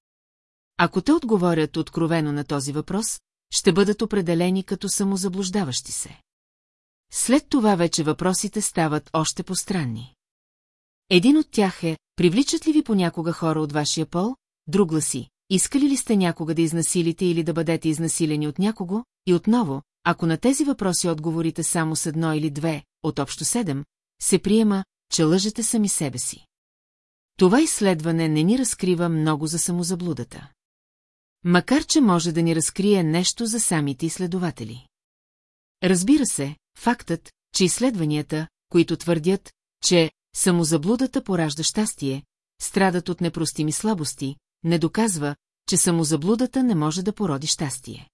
Ако те отговорят откровено на този въпрос, ще бъдат определени като самозаблуждаващи се. След това вече въпросите стават още постранни. Един от тях е, привличат ли ви понякога хора от вашия пол, друг гласи, искали ли сте някога да изнасилите или да бъдете изнасилени от някого, и отново, ако на тези въпроси отговорите само с едно или две, от общо седем, се приема, че лъжете сами себе си. Това изследване не ни разкрива много за самозаблудата. Макар, че може да ни разкрие нещо за самите изследователи. Разбира се, фактът, че изследванията, които твърдят, че самозаблудата поражда щастие, страдат от непростими слабости, не доказва, че самозаблудата не може да породи щастие.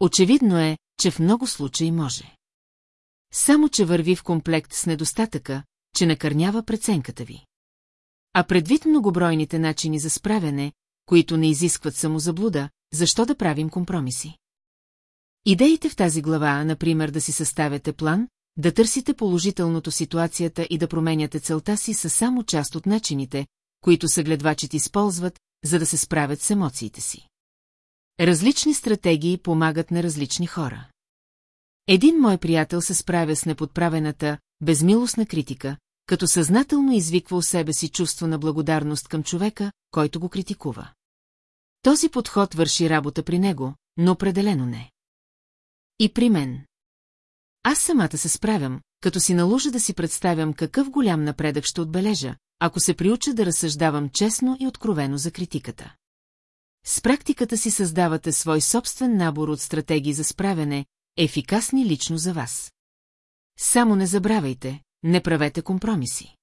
Очевидно е, че в много случаи може. Само, че върви в комплект с недостатъка, че накърнява преценката ви. А предвид многобройните начини за справяне, които не изискват самозаблуда, защо да правим компромиси? Идеите в тази глава, например да си съставяте план, да търсите положителното ситуацията и да променяте целта си са само част от начините, които съгледвачите използват, за да се справят с емоциите си. Различни стратегии помагат на различни хора. Един мой приятел се справя с неподправената, безмилостна критика, като съзнателно извиква у себе си чувство на благодарност към човека, който го критикува. Този подход върши работа при него, но определено не. И при мен. Аз самата се справям, като си наложа да си представям какъв голям напредък ще отбележа, ако се приуча да разсъждавам честно и откровено за критиката. с практиката си създавате свой собствен набор от стратегии за справяне, ефикасни лично за вас. Само не забравяйте, не правете компромиси.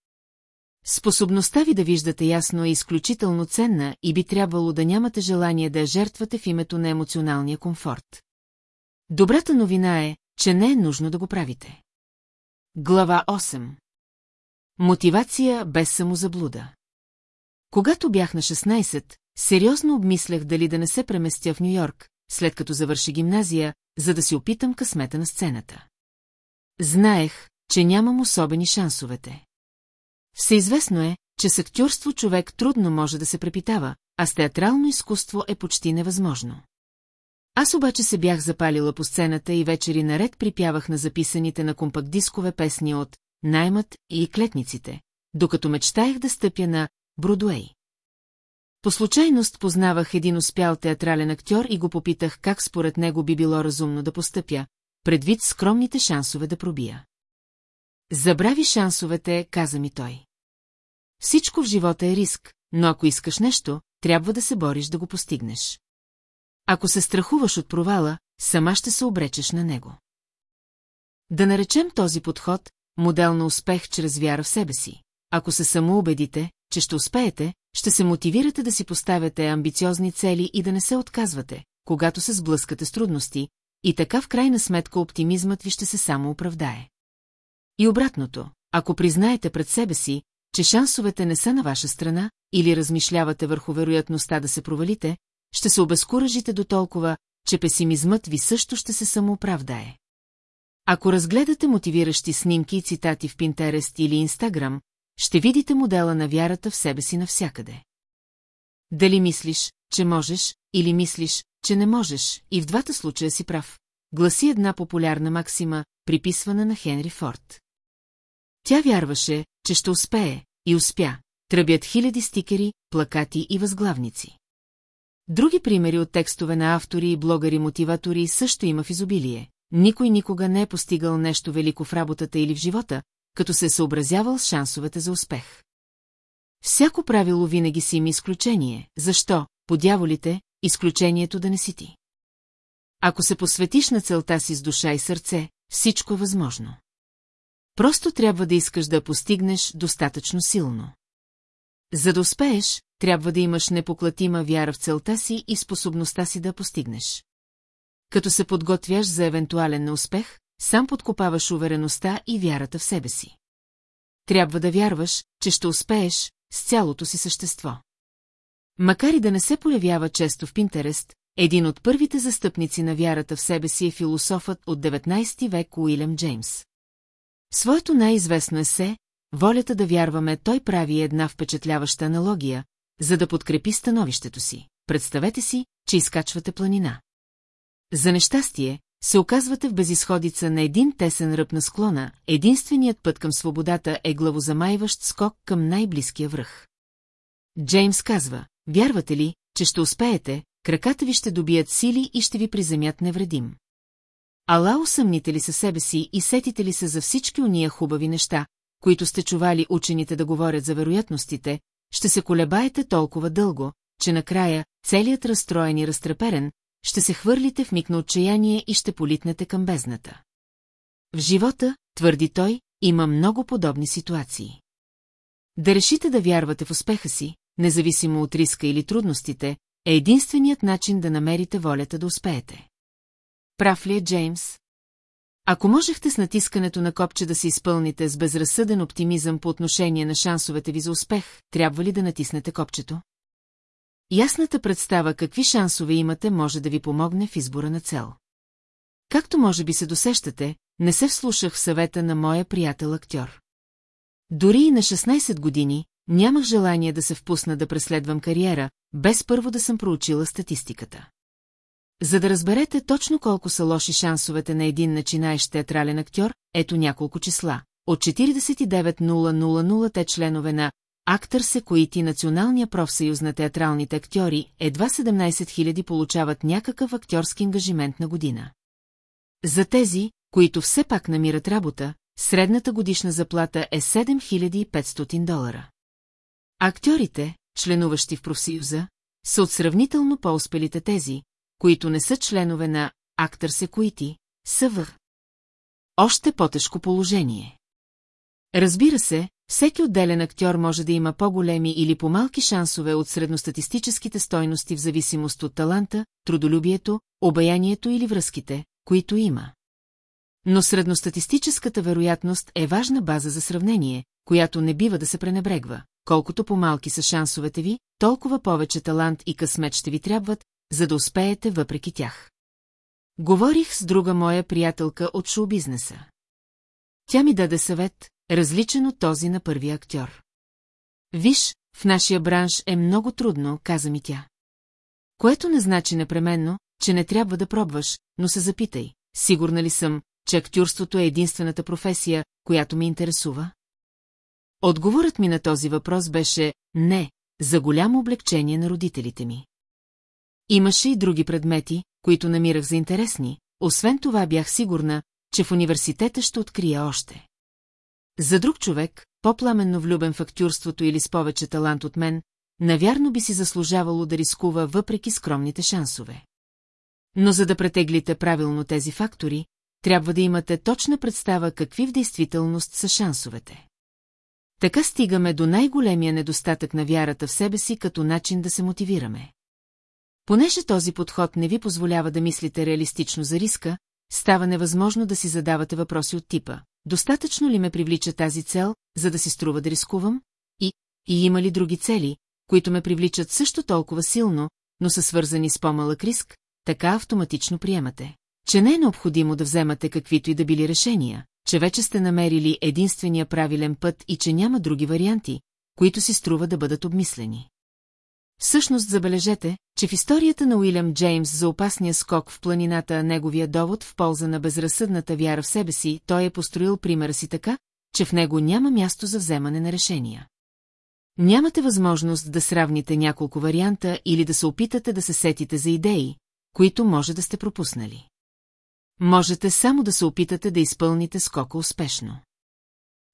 Способността ви да виждате ясно е изключително ценна и би трябвало да нямате желание да я жертвате в името на емоционалния комфорт. Добрата новина е, че не е нужно да го правите. Глава 8 Мотивация без самозаблуда Когато бях на 16, сериозно обмислях дали да не се преместя в Нью-Йорк, след като завърши гимназия, за да си опитам късмета на сцената. Знаех, че нямам особени шансовете. Всеизвестно е, че с актьорство човек трудно може да се препитава, а с театрално изкуство е почти невъзможно. Аз обаче се бях запалила по сцената и вечери наред припявах на записаните на компакт-дискове песни от «Наймът» и «Клетниците», докато мечтаях да стъпя на Бродуей. По случайност познавах един успял театрален актьор и го попитах как според него би било разумно да постъпя, предвид скромните шансове да пробия. Забрави шансовете, каза ми той. Всичко в живота е риск, но ако искаш нещо, трябва да се бориш да го постигнеш. Ако се страхуваш от провала, сама ще се обречеш на него. Да наречем този подход модел на успех чрез вяра в себе си. Ако се самоубедите, че ще успеете, ще се мотивирате да си поставяте амбициозни цели и да не се отказвате, когато се сблъскате с трудности, и така в крайна сметка оптимизмът ви ще се само оправдае. И обратното, ако признаете пред себе си, че шансовете не са на ваша страна, или размишлявате върху вероятността да се провалите, ще се обезкуражите до толкова, че песимизмът ви също ще се самооправдае. Ако разгледате мотивиращи снимки и цитати в Пинтерест или Инстаграм, ще видите модела на вярата в себе си навсякъде. Дали мислиш, че можеш, или мислиш, че не можеш, и в двата случая си прав, гласи една популярна максима, приписвана на Хенри Форд. Тя вярваше, че ще успее, и успя. Тръбят хиляди стикери, плакати и възглавници. Други примери от текстове на автори и блогъри-мотиватори също има в изобилие. Никой никога не е постигал нещо велико в работата или в живота, като се е съобразявал с шансовете за успех. Всяко правило винаги си има изключение. Защо, по дяволите, изключението да не си ти? Ако се посветиш на целта си с душа и сърце, всичко е възможно. Просто трябва да искаш да постигнеш достатъчно силно. За да успееш, трябва да имаш непоклатима вяра в целта си и способността си да постигнеш. Като се подготвяш за евентуален неуспех, сам подкопаваш увереността и вярата в себе си. Трябва да вярваш, че ще успееш с цялото си същество. Макар и да не се появява често в Пинтерест, един от първите застъпници на вярата в себе си е философът от 19 век Уилям Джеймс. В своето най-известно есе, волята да вярваме, той прави една впечатляваща аналогия, за да подкрепи становището си. Представете си, че изкачвате планина. За нещастие, се оказвате в безисходица на един тесен ръб на склона, единственият път към свободата е главозамайващ скок към най-близкия връх. Джеймс казва, вярвате ли, че ще успеете, краката ви ще добият сили и ще ви приземят невредим. Ала усъмните ли със себе си и сетите ли се за всички уния хубави неща, които сте чували учените да говорят за вероятностите, ще се колебаете толкова дълго, че накрая, целият разстроен и разтреперен, ще се хвърлите в миг на отчаяние и ще политнете към бездната. В живота, твърди той, има много подобни ситуации. Да решите да вярвате в успеха си, независимо от риска или трудностите, е единственият начин да намерите волята да успеете. Прав ли е Джеймс? Ако можехте с натискането на копче да се изпълните с безразсъден оптимизъм по отношение на шансовете ви за успех, трябва ли да натиснете копчето? Ясната представа какви шансове имате може да ви помогне в избора на цел. Както може би се досещате, не се вслушах в съвета на моя приятел актьор. Дори и на 16 години нямах желание да се впусна да преследвам кариера, без първо да съм проучила статистиката. За да разберете точно колко са лоши шансовете на един начинаещ театрален актьор, ето няколко числа. От 49 те членове на Актър се коити Националния профсъюз на театралните актьори, едва 17 000 получават някакъв актьорски ангажимент на година. За тези, които все пак намират работа, средната годишна заплата е 7500 долара. Актьорите, членуващи в профсъюза, са от сравнително по-успелите тези, които не са членове на Актър Секуити, са в още по-тежко положение. Разбира се, всеки отделен актьор може да има по-големи или по-малки шансове от средностатистическите стойности в зависимост от таланта, трудолюбието, обаянието или връзките, които има. Но средностатистическата вероятност е важна база за сравнение, която не бива да се пренебрегва. Колкото по-малки са шансовете ви, толкова повече талант и късмет ще ви трябват, за да успеете въпреки тях. Говорих с друга моя приятелка от шоу-бизнеса. Тя ми даде съвет, различен от този на първия актьор. Виж, в нашия бранш е много трудно, каза ми тя. Което не значи непременно, че не трябва да пробваш, но се запитай, сигурна ли съм, че актюрството е единствената професия, която ме интересува? Отговорът ми на този въпрос беше «не», за голямо облегчение на родителите ми. Имаше и други предмети, които намирах за интересни, освен това бях сигурна, че в университета ще открия още. За друг човек, по-пламенно влюбен в актюрството или с повече талант от мен, навярно би си заслужавало да рискува въпреки скромните шансове. Но за да претеглите правилно тези фактори, трябва да имате точна представа какви в действителност са шансовете. Така стигаме до най-големия недостатък на вярата в себе си като начин да се мотивираме. Понеже този подход не ви позволява да мислите реалистично за риска, става невъзможно да си задавате въпроси от типа «Достатъчно ли ме привлича тази цел, за да си струва да рискувам?» и «И има ли други цели, които ме привличат също толкова силно, но са свързани с по-малък риск?» Така автоматично приемате, че не е необходимо да вземате каквито и да били решения, че вече сте намерили единствения правилен път и че няма други варианти, които си струва да бъдат обмислени. Всъщност забележете, че в историята на Уилям Джеймс за опасния скок в планината неговия довод в полза на безразсъдната вяра в себе си, той е построил примера си така, че в него няма място за вземане на решения. Нямате възможност да сравните няколко варианта или да се опитате да се сетите за идеи, които може да сте пропуснали. Можете само да се опитате да изпълните скока успешно.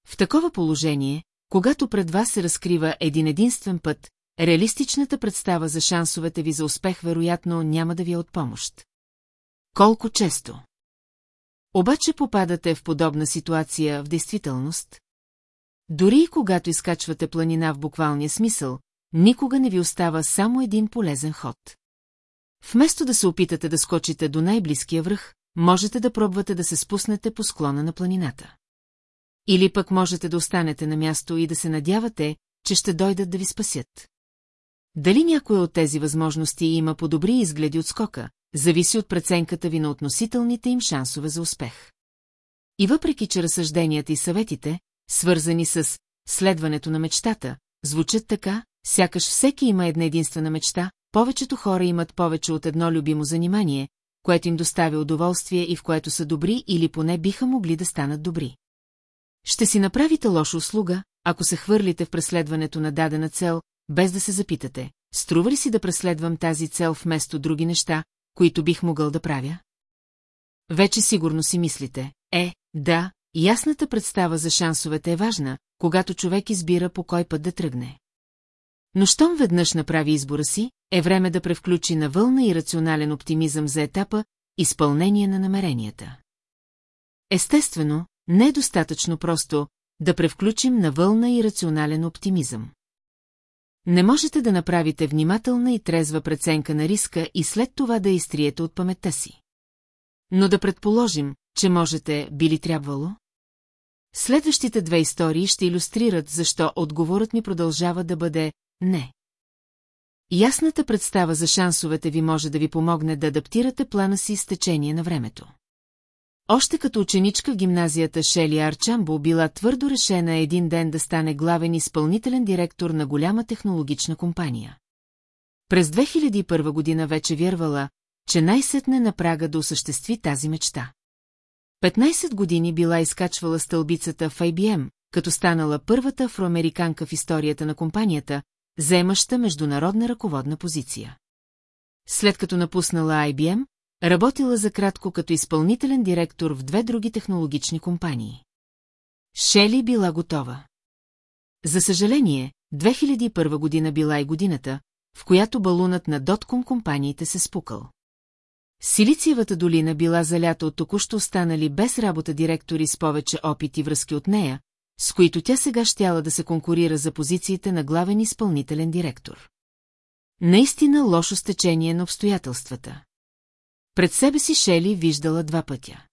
В такова положение, когато пред вас се разкрива един единствен път, реалистичната представа за шансовете ви за успех вероятно няма да ви е от помощ. Колко често? Обаче попадате в подобна ситуация в действителност? Дори и когато изкачвате планина в буквалния смисъл, никога не ви остава само един полезен ход. Вместо да се опитате да скочите до най-близкия връх, можете да пробвате да се спуснете по склона на планината. Или пък можете да останете на място и да се надявате, че ще дойдат да ви спасят. Дали някоя от тези възможности има по-добри изгледи от скока, зависи от преценката ви на относителните им шансове за успех. И въпреки, че разсъжденията и съветите, свързани с следването на мечтата, звучат така, сякаш всеки има една единствена мечта, повечето хора имат повече от едно любимо занимание, което им доставя удоволствие и в което са добри или поне биха могли да станат добри. Ще си направите лоша услуга, ако се хвърлите в преследването на дадена цел, без да се запитате, струва ли си да преследвам тази цел вместо други неща, които бих могъл да правя? Вече сигурно си мислите, е, да, ясната представа за шансовете е важна, когато човек избира по кой път да тръгне. Но щом веднъж направи избора си, е време да превключи на вълна и рационален оптимизъм за етапа изпълнение на намеренията. Естествено, не е достатъчно просто да превключим на вълна и рационален оптимизъм. Не можете да направите внимателна и трезва преценка на риска и след това да изтриете от паметта си. Но да предположим, че можете, би ли трябвало? Следващите две истории ще иллюстрират защо отговорът ми продължава да бъде «не». Ясната представа за шансовете ви може да ви помогне да адаптирате плана си с течение на времето. Още като ученичка в гимназията Шели Арчамбо била твърдо решена един ден да стане главен изпълнителен директор на голяма технологична компания. През 2001 година вече вярвала, че най-сетне на прага да осъществи тази мечта. 15 години била изкачвала стълбицата в IBM, като станала първата афроамериканка в историята на компанията, заемаща международна ръководна позиция. След като напуснала IBM, работила за кратко като изпълнителен директор в две други технологични компании. Шели била готова. За съжаление, 2001 година била и годината, в която балунът на дотком компаниите се спукал. Силициевата долина била залята от току-що останали без работа директори с повече опит и връзки от нея, с които тя сега щяла да се конкурира за позициите на главен изпълнителен директор. Наистина лошо стечение на обстоятелствата. Пред себе си Шели виждала два пътя.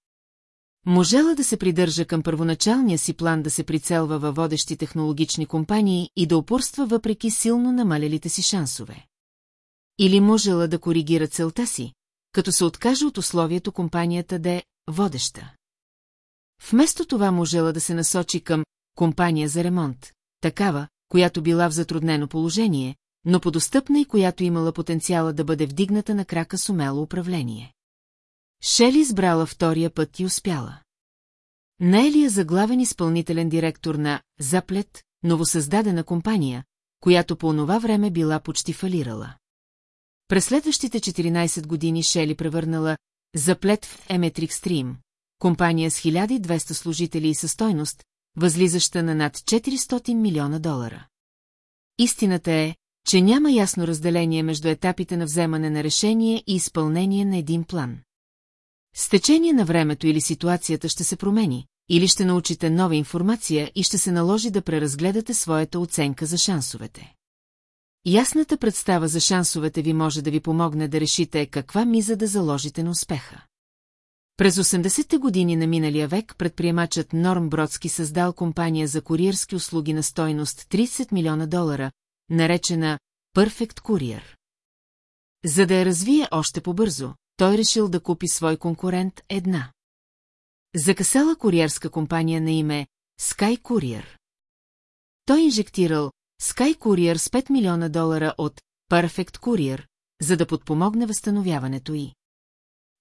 Можела да се придържа към първоначалния си план да се прицелва във водещи технологични компании и да упорства въпреки силно намалелите си шансове. Или можела да коригира целта си, като се откаже от условието компанията да е водеща. Вместо това можела да се насочи към компания за ремонт, такава, която била в затруднено положение, но подостъпна и която имала потенциала да бъде вдигната на крака с умело управление. Шели избрала втория път и успяла. Наелия за главен изпълнителен директор на Заплет, новосъздадена компания, която по онова време била почти фалирала. През следващите 14 години Шели превърнала Заплет в Emetric Stream, компания с 1200 служители и със стойност, възлизаща на над 400 милиона долара. Истината е, че няма ясно разделение между етапите на вземане на решение и изпълнение на един план. С течение на времето или ситуацията ще се промени, или ще научите нова информация и ще се наложи да преразгледате своята оценка за шансовете. Ясната представа за шансовете ви може да ви помогне да решите каква миза да заложите на успеха. През 80-те години на миналия век предприемачът Норм Бродски създал компания за куриерски услуги на стойност 30 милиона долара, наречена Perfect Courier. За да я развие още по-бързо, той решил да купи свой конкурент една. Закасала куриерска компания на име Sky Courier. Той инжектирал Sky Courier с 5 милиона долара от Perfect Courier, за да подпомогне възстановяването й.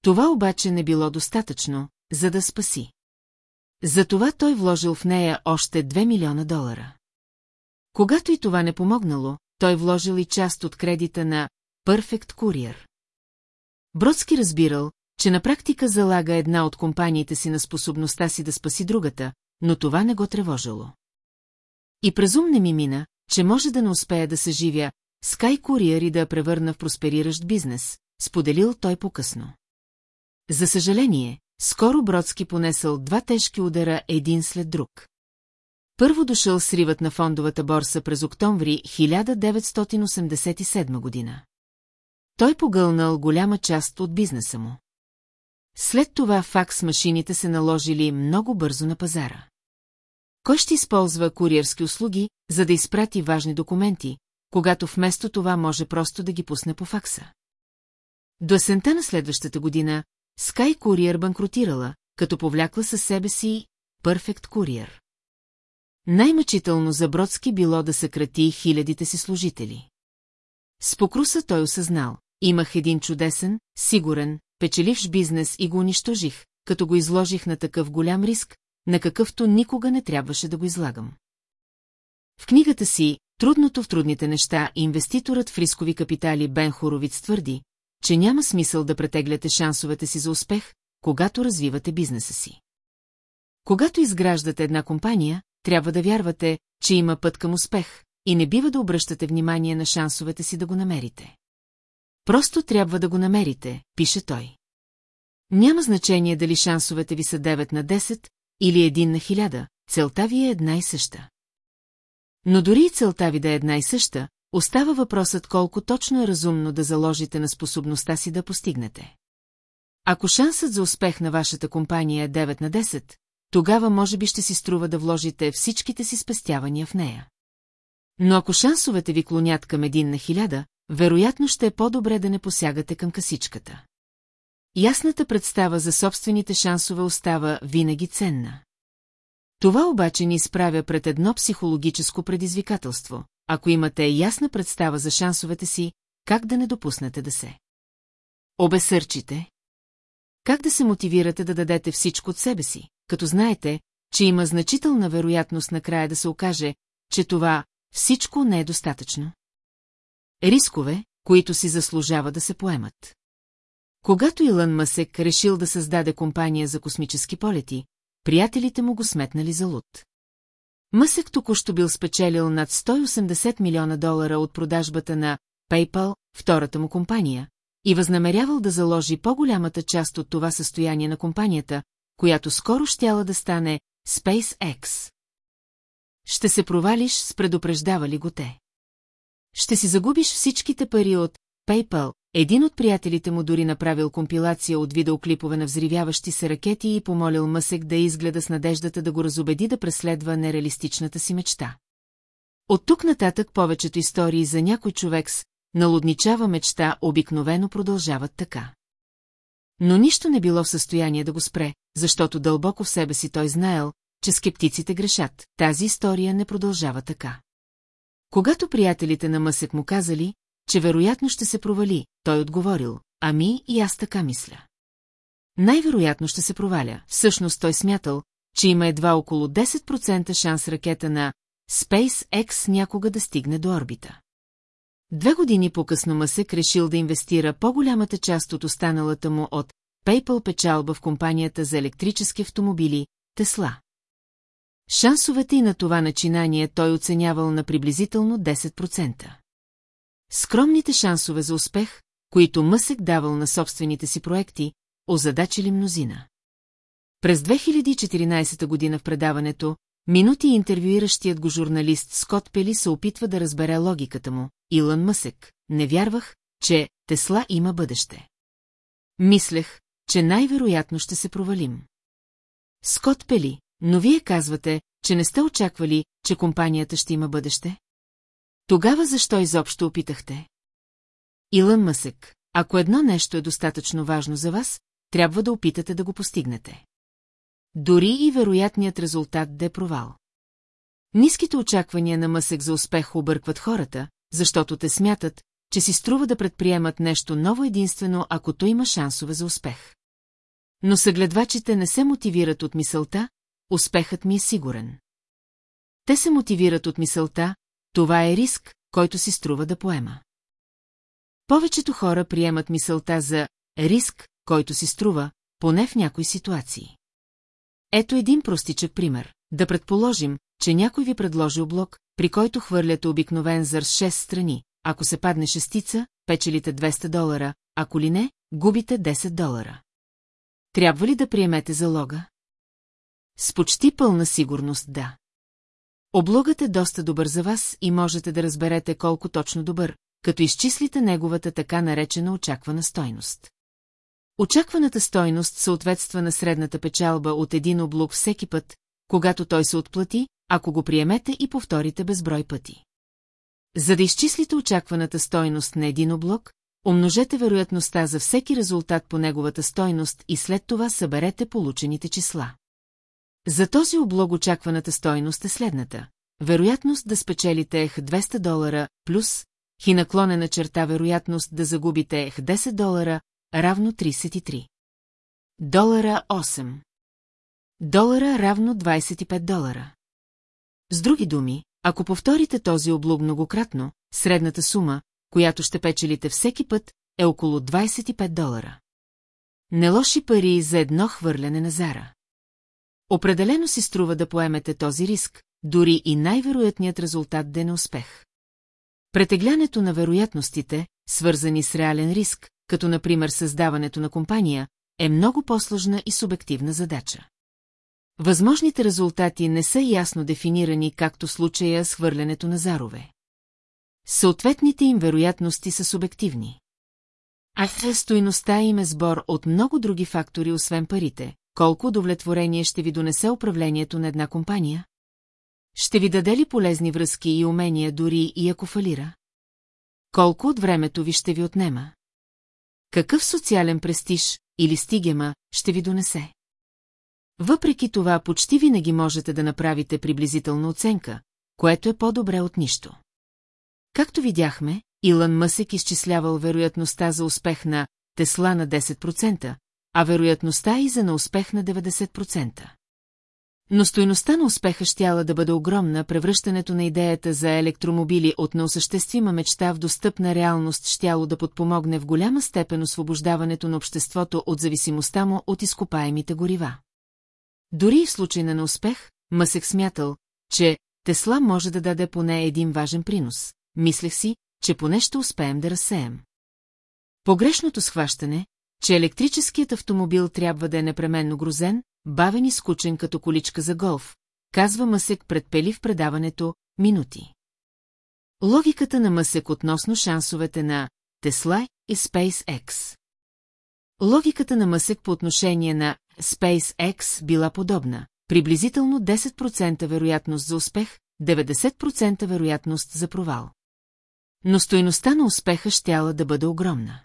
Това обаче не било достатъчно, за да спаси. Затова той вложил в нея още 2 милиона долара. Когато и това не помогнало, той вложил и част от кредита на Perfect Courier. Бродски разбирал, че на практика залага една от компаниите си на способността си да спаси другата, но това не го тревожило. И презум не ми мина, че може да не успея да съживя Sky Courier и да я превърна в проспериращ бизнес, споделил той по-късно. За съжаление, скоро Бродски понесъл два тежки удара един след друг. Първо дошъл сривът на фондовата борса през октомври 1987 година. Той погълнал голяма част от бизнеса му. След това факс машините се наложили много бързо на пазара. Кой ще използва куриерски услуги, за да изпрати важни документи, когато вместо това може просто да ги пусне по факса? До есента на следващата година Sky Courier банкротирала, като повлякла със себе си Perfect Courier. Най-мъчително за Бродски било да съкрати хилядите си служители. С покруса той осъзнал, имах един чудесен, сигурен, печеливш бизнес и го унищожих, като го изложих на такъв голям риск, на какъвто никога не трябваше да го излагам. В книгата си «Трудното в трудните неща» инвеститорът в рискови капитали Бен Хоровиц твърди, че няма смисъл да претегляте шансовете си за успех, когато развивате бизнеса си. Когато изграждате една компания, трябва да вярвате, че има път към успех, и не бива да обръщате внимание на шансовете си да го намерите. Просто трябва да го намерите, пише той. Няма значение дали шансовете ви са 9 на 10 или 1 на 1000, целта ви е една и съща. Но дори и целта ви да е една и съща, остава въпросът колко точно е разумно да заложите на способността си да постигнете. Ако шансът за успех на вашата компания е 9 на 10, тогава може би ще си струва да вложите всичките си спестявания в нея. Но ако шансовете ви клонят към един на хиляда, вероятно ще е по-добре да не посягате към касичката. Ясната представа за собствените шансове остава винаги ценна. Това обаче ни изправя пред едно психологическо предизвикателство. Ако имате ясна представа за шансовете си, как да не допуснете да се? Обесърчите. Как да се мотивирате да дадете всичко от себе си, като знаете, че има значителна вероятност накрая да се окаже, че това всичко не е достатъчно? Рискове, които си заслужава да се поемат. Когато Илън Масек решил да създаде компания за космически полети, приятелите му го сметнали за луд. Мъсък току-що бил спечелил над 180 милиона долара от продажбата на PayPal, втората му компания, и възнамерявал да заложи по-голямата част от това състояние на компанията, която скоро щяла да стане SpaceX. Ще се провалиш с предупреждавали го те. Ще си загубиш всичките пари от PayPal. Един от приятелите му дори направил компилация от видеоклипове на взривяващи се ракети и помолил Мъсек да изгледа с надеждата да го разобеди да преследва нереалистичната си мечта. От тук нататък повечето истории за някой човек с налудничава мечта обикновено продължават така. Но нищо не било в състояние да го спре, защото дълбоко в себе си той знаел, че скептиците грешат, тази история не продължава така. Когато приятелите на Мъсек му казали, че вероятно ще се провали, той отговорил, ами и аз така мисля. Най-вероятно ще се проваля, всъщност той смятал, че има едва около 10% шанс ракета на SpaceX някога да стигне до орбита. Две години по-късно Масък решил да инвестира по-голямата част от останалата му от PayPal печалба в компанията за електрически автомобили Тесла. Шансовете и на това начинание той оценявал на приблизително 10%. Скромните шансове за успех, които Мъсек давал на собствените си проекти, озадачили мнозина. През 2014 година в предаването Минути интервюиращият го журналист Скот Пели се опитва да разбере логиката му. Илън Мъсек, не вярвах, че Тесла има бъдеще. Мислех, че най-вероятно ще се провалим. Скот Пели, но вие казвате, че не сте очаквали, че компанията ще има бъдеще? Тогава защо изобщо опитахте? Илън Мъсек, ако едно нещо е достатъчно важно за вас, трябва да опитате да го постигнете. Дори и вероятният резултат да е провал. Ниските очаквания на Мъсек за успех объркват хората, защото те смятат, че си струва да предприемат нещо ново единствено, ако то има шансове за успех. Но съгледвачите не се мотивират от мисълта, успехът ми е сигурен. Те се мотивират от мисълта, това е риск, който си струва да поема. Повечето хора приемат мисълта за риск, който си струва, поне в някои ситуации. Ето един простичък пример. Да предположим, че някой ви предложи облог, при който хвърляте обикновен зър с 6 страни. Ако се падне шестица, печелите 200 долара, ако ли не, губите 10 долара. Трябва ли да приемете залога? С почти пълна сигурност да. Облогът е доста добър за вас и можете да разберете колко точно добър, като изчислите неговата така наречена очаквана стойност. Очакваната стойност съответства на средната печалба от един облук всеки път, когато той се отплати, ако го приемете и повторите безброй пъти. За да изчислите очакваната стойност на един облок, умножете вероятността за всеки резултат по неговата стойност и след това съберете получените числа. За този облог очакваната стойност е следната. Вероятност да спечелите ех 200 долара плюс хи наклонена черта вероятност да загубите ех 10 долара равно 33. Долара 8. Долара равно 25 долара. С други думи, ако повторите този облог многократно, средната сума, която ще печелите всеки път, е около 25 долара. Не лоши пари за едно хвърляне на зара. Определено си струва да поемете този риск, дори и най-вероятният резултат да е неуспех. Претеглянето на вероятностите, свързани с реален риск, като например създаването на компания, е много по-сложна и субективна задача. Възможните резултати не са ясно дефинирани, както случая с хвърлянето на зарове. Съответните им вероятности са субективни. А стоиността им е сбор от много други фактори, освен парите. Колко удовлетворение ще ви донесе управлението на една компания? Ще ви даде ли полезни връзки и умения дори и ако фалира? Колко от времето ви ще ви отнема? Какъв социален престиж или стигема ще ви донесе? Въпреки това почти винаги можете да направите приблизителна оценка, което е по-добре от нищо. Както видяхме, Илън Мъсек изчислявал вероятността за успех на Тесла на 10%, а вероятността и за на успех на 90%. Но стоеността на успеха щяла да бъде огромна, превръщането на идеята за електромобили от неосъществима мечта в достъпна реалност щяло да подпомогне в голяма степен освобождаването на обществото от зависимостта му от изкопаемите горива. Дори и в случай на неуспех, Мъсек смятал, че Тесла може да даде поне един важен принос. Мислех си, че поне ще успеем да разсеем. Погрешното схващане, че електрическият автомобил трябва да е непременно грозен, бавен и скучен като количка за голф, казва Мъсек пред Пели в предаването «Минути». Логиката на Мъсек относно шансовете на Тесла и SpaceX. Логиката на Мъсек по отношение на SpaceX била подобна. Приблизително 10% вероятност за успех, 90% вероятност за провал. Но стойността на успеха щяла да бъде огромна.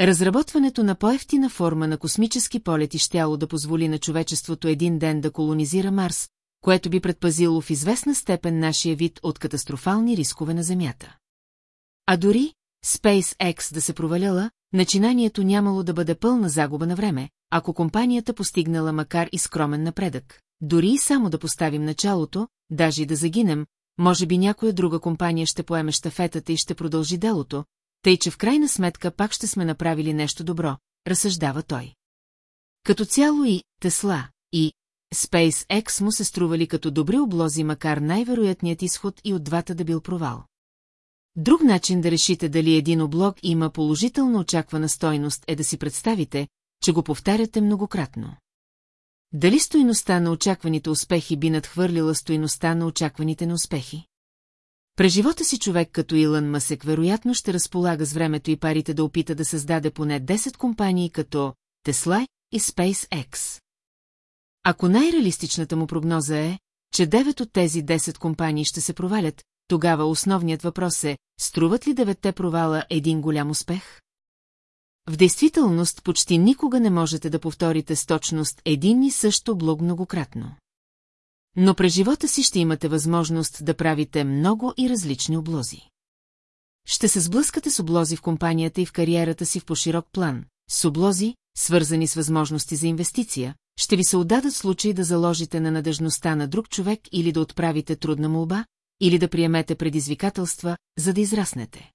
Разработването на по-ефтина форма на космически полети щяло да позволи на човечеството един ден да колонизира Марс, което би предпазило в известна степен нашия вид от катастрофални рискове на Земята. А дори SpaceX да се проваляла, начинанието нямало да бъде пълна загуба на време, ако компанията постигнала макар и скромен напредък. Дори и само да поставим началото, даже и да загинем, може би някоя друга компания ще поеме щафетата и ще продължи делото, тъй че в крайна сметка пак ще сме направили нещо добро, разсъждава той. Като цяло и Тесла, и SpaceX му се стрували като добри облози, макар най-вероятният изход и от двата да бил провал. Друг начин да решите дали един облог има положително очаквана стойност е да си представите, че го повтаряте многократно. Дали стойността на очакваните успехи би надхвърлила стойността на очакваните неуспехи? През живота си човек като Илън Масек вероятно ще разполага с времето и парите да опита да създаде поне 10 компании като Tesla и SpaceX. Ако най-реалистичната му прогноза е, че 9 от тези 10 компании ще се провалят, тогава основният въпрос е, струват ли девете провала един голям успех? В действителност почти никога не можете да повторите с точност един и също блог многократно. Но през живота си ще имате възможност да правите много и различни облози. Ще се сблъскате с облози в компанията и в кариерата си в поширок план, с облози, свързани с възможности за инвестиция, ще ви се отдадат случаи да заложите на надежността на друг човек или да отправите трудна молба, или да приемете предизвикателства, за да израснете.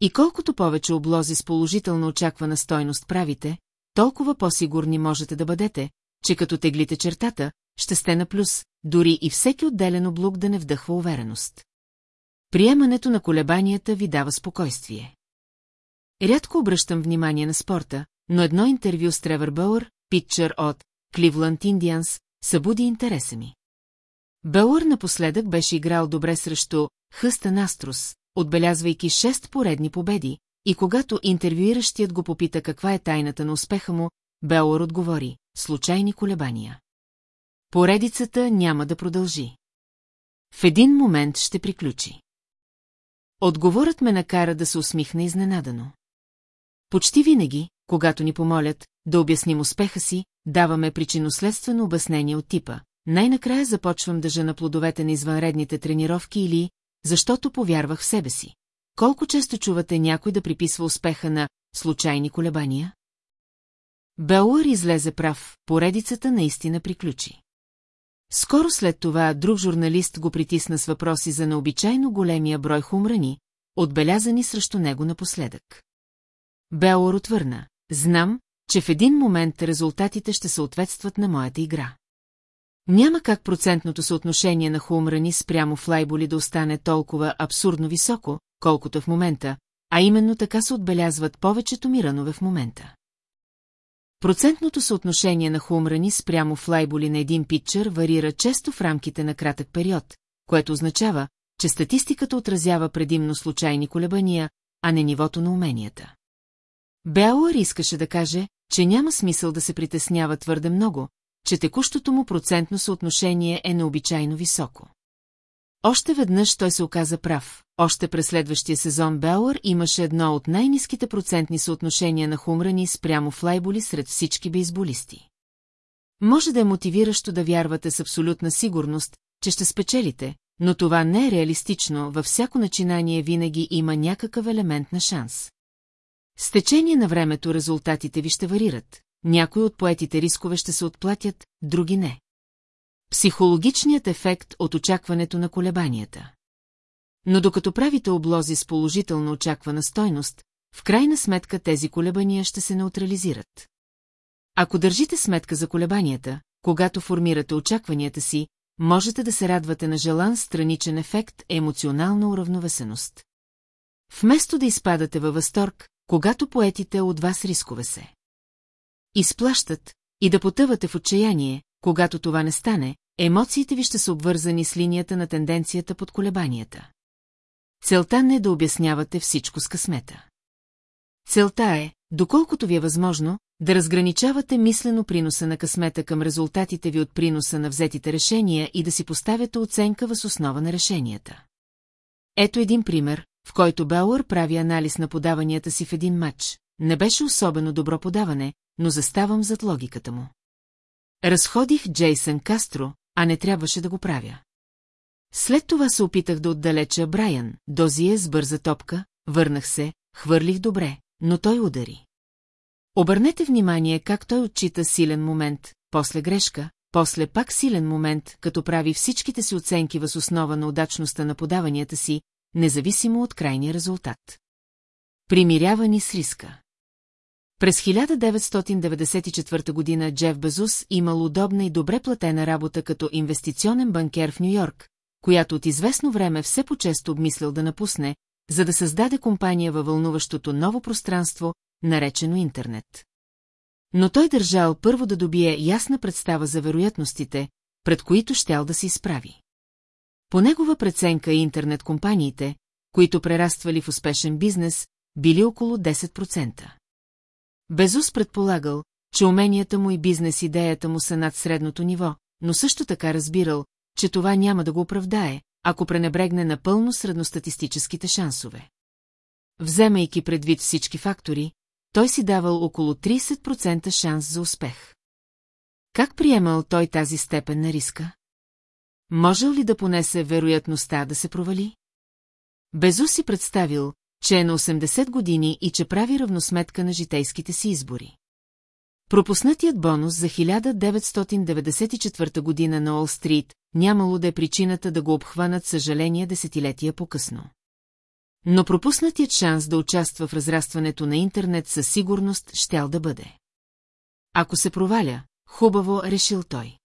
И колкото повече облози с положително очаквана стойност правите, толкова по-сигурни можете да бъдете, че като теглите чертата, ще сте на плюс, дори и всеки отделен облук да не вдъхва увереност. Приемането на колебанията ви дава спокойствие. Рядко обръщам внимание на спорта, но едно интервю с Тревър Бауър, питчър от Кливланд Индианс, събуди интереса ми. Бауър напоследък беше играл добре срещу Хъстън Аструс, отбелязвайки шест поредни победи, и когато интервюиращият го попита каква е тайната на успеха му, Беуър отговори – случайни колебания. Поредицата няма да продължи. В един момент ще приключи. Отговорът ме накара да се усмихна изненадано. Почти винаги, когато ни помолят да обясним успеха си, даваме причинно-следствено обяснение от типа. Най-накрая започвам да жена плодовете на извънредните тренировки или защото повярвах в себе си. Колко често чувате някой да приписва успеха на случайни колебания? Белуър излезе прав, поредицата наистина приключи. Скоро след това друг журналист го притисна с въпроси за необичайно големия брой хумрани, отбелязани срещу него напоследък. Белуър отвърна. Знам, че в един момент резултатите ще съответстват на моята игра. Няма как процентното съотношение на хумрани спрямо флайболи да остане толкова абсурдно високо, колкото в момента, а именно така се отбелязват повечето ми ранове в момента. Процентното съотношение на хумрани спрямо флайболи на един питчер варира често в рамките на кратък период, което означава, че статистиката отразява предимно случайни колебания, а не нивото на уменията. Беауър искаше да каже, че няма смисъл да се притеснява твърде много, че текущото му процентно съотношение е необичайно високо. Още веднъж той се оказа прав. Още през следващия сезон Беуър имаше едно от най-низките процентни съотношения на хумрани спрямо флайболи сред всички бейсболисти. Може да е мотивиращо да вярвате с абсолютна сигурност, че ще спечелите, но това не е реалистично, във всяко начинание винаги има някакъв елемент на шанс. С течение на времето резултатите ви ще варират, някои от поетите рискове ще се отплатят, други не. Психологичният ефект от очакването на колебанията. Но докато правите облози с положително очаквана стойност, в крайна сметка тези колебания ще се неутрализират. Ако държите сметка за колебанията, когато формирате очакванията си, можете да се радвате на желан страничен ефект емоционална уравновесеност. Вместо да изпадате във възторг, когато поетите от вас рискове се. Изплащат и да потъвате в отчаяние, когато това не стане, емоциите ви ще са обвързани с линията на тенденцията под колебанията. Целта не е да обяснявате всичко с късмета. Целта е, доколкото ви е възможно, да разграничавате мислено приноса на късмета към резултатите ви от приноса на взетите решения и да си поставяте оценка въз основа на решенията. Ето един пример, в който Бауър прави анализ на подаванията си в един матч. Не беше особено добро подаване, но заставам зад логиката му. Разходих Джейсън Кастро, а не трябваше да го правя. След това се опитах да отдалеча Брайан, дозие с бърза топка, върнах се, хвърлих добре, но той удари. Обърнете внимание как той отчита силен момент, после грешка, после пак силен момент, като прави всичките си оценки въз основа на удачността на подаванията си, независимо от крайния резултат. Примирявани с риска. През 1994 година Джеф Безус имал удобна и добре платена работа като инвестиционен банкер в Нью-Йорк, която от известно време все по-често обмислял да напусне, за да създаде компания във вълнуващото ново пространство, наречено интернет. Но той държал първо да добие ясна представа за вероятностите, пред които щял да се изправи. По негова преценка интернет-компаниите, които прераствали в успешен бизнес, били около 10%. Безус предполагал, че уменията му и бизнес идеята му са над средното ниво, но също така разбирал, че това няма да го оправдае, ако пренебрегне напълно средностатистическите шансове. Вземайки предвид всички фактори, той си давал около 30% шанс за успех. Как приемал той тази степен на риска? Можел ли да понесе вероятността да се провали? Безу си представил, че е на 80 години и че прави равносметка на житейските си избори. Пропуснатият бонус за 1994 година на Ол Стрит нямало да е причината да го обхванат съжаления десетилетия по-късно. Но пропуснатият шанс да участва в разрастването на интернет със сигурност щял да бъде. Ако се проваля, хубаво, решил той.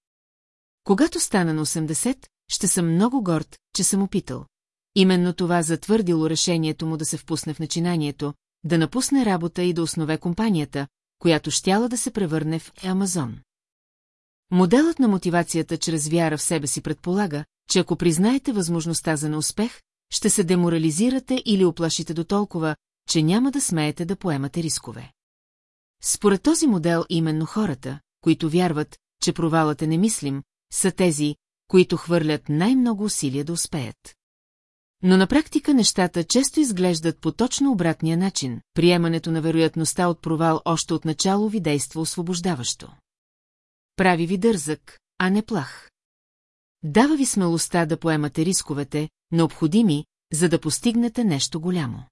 Когато стана на 80, ще съм много горд, че съм опитал. Именно това затвърдило решението му да се впусне в начинанието, да напусне работа и да основе компанията, която щяла да се превърне в Амазон. Моделът на мотивацията чрез вяра в себе си предполага, че ако признаете възможността за неуспех, ще се деморализирате или оплашите до толкова, че няма да смеете да поемате рискове. Според този модел именно хората, които вярват, че провалът е немислим, са тези, които хвърлят най-много усилия да успеят. Но на практика нещата често изглеждат по точно обратния начин, приемането на вероятността от провал още от начало ви действа освобождаващо. Прави ви дързък, а не плах. Дава ви смелостта да поемате рисковете, необходими, за да постигнете нещо голямо.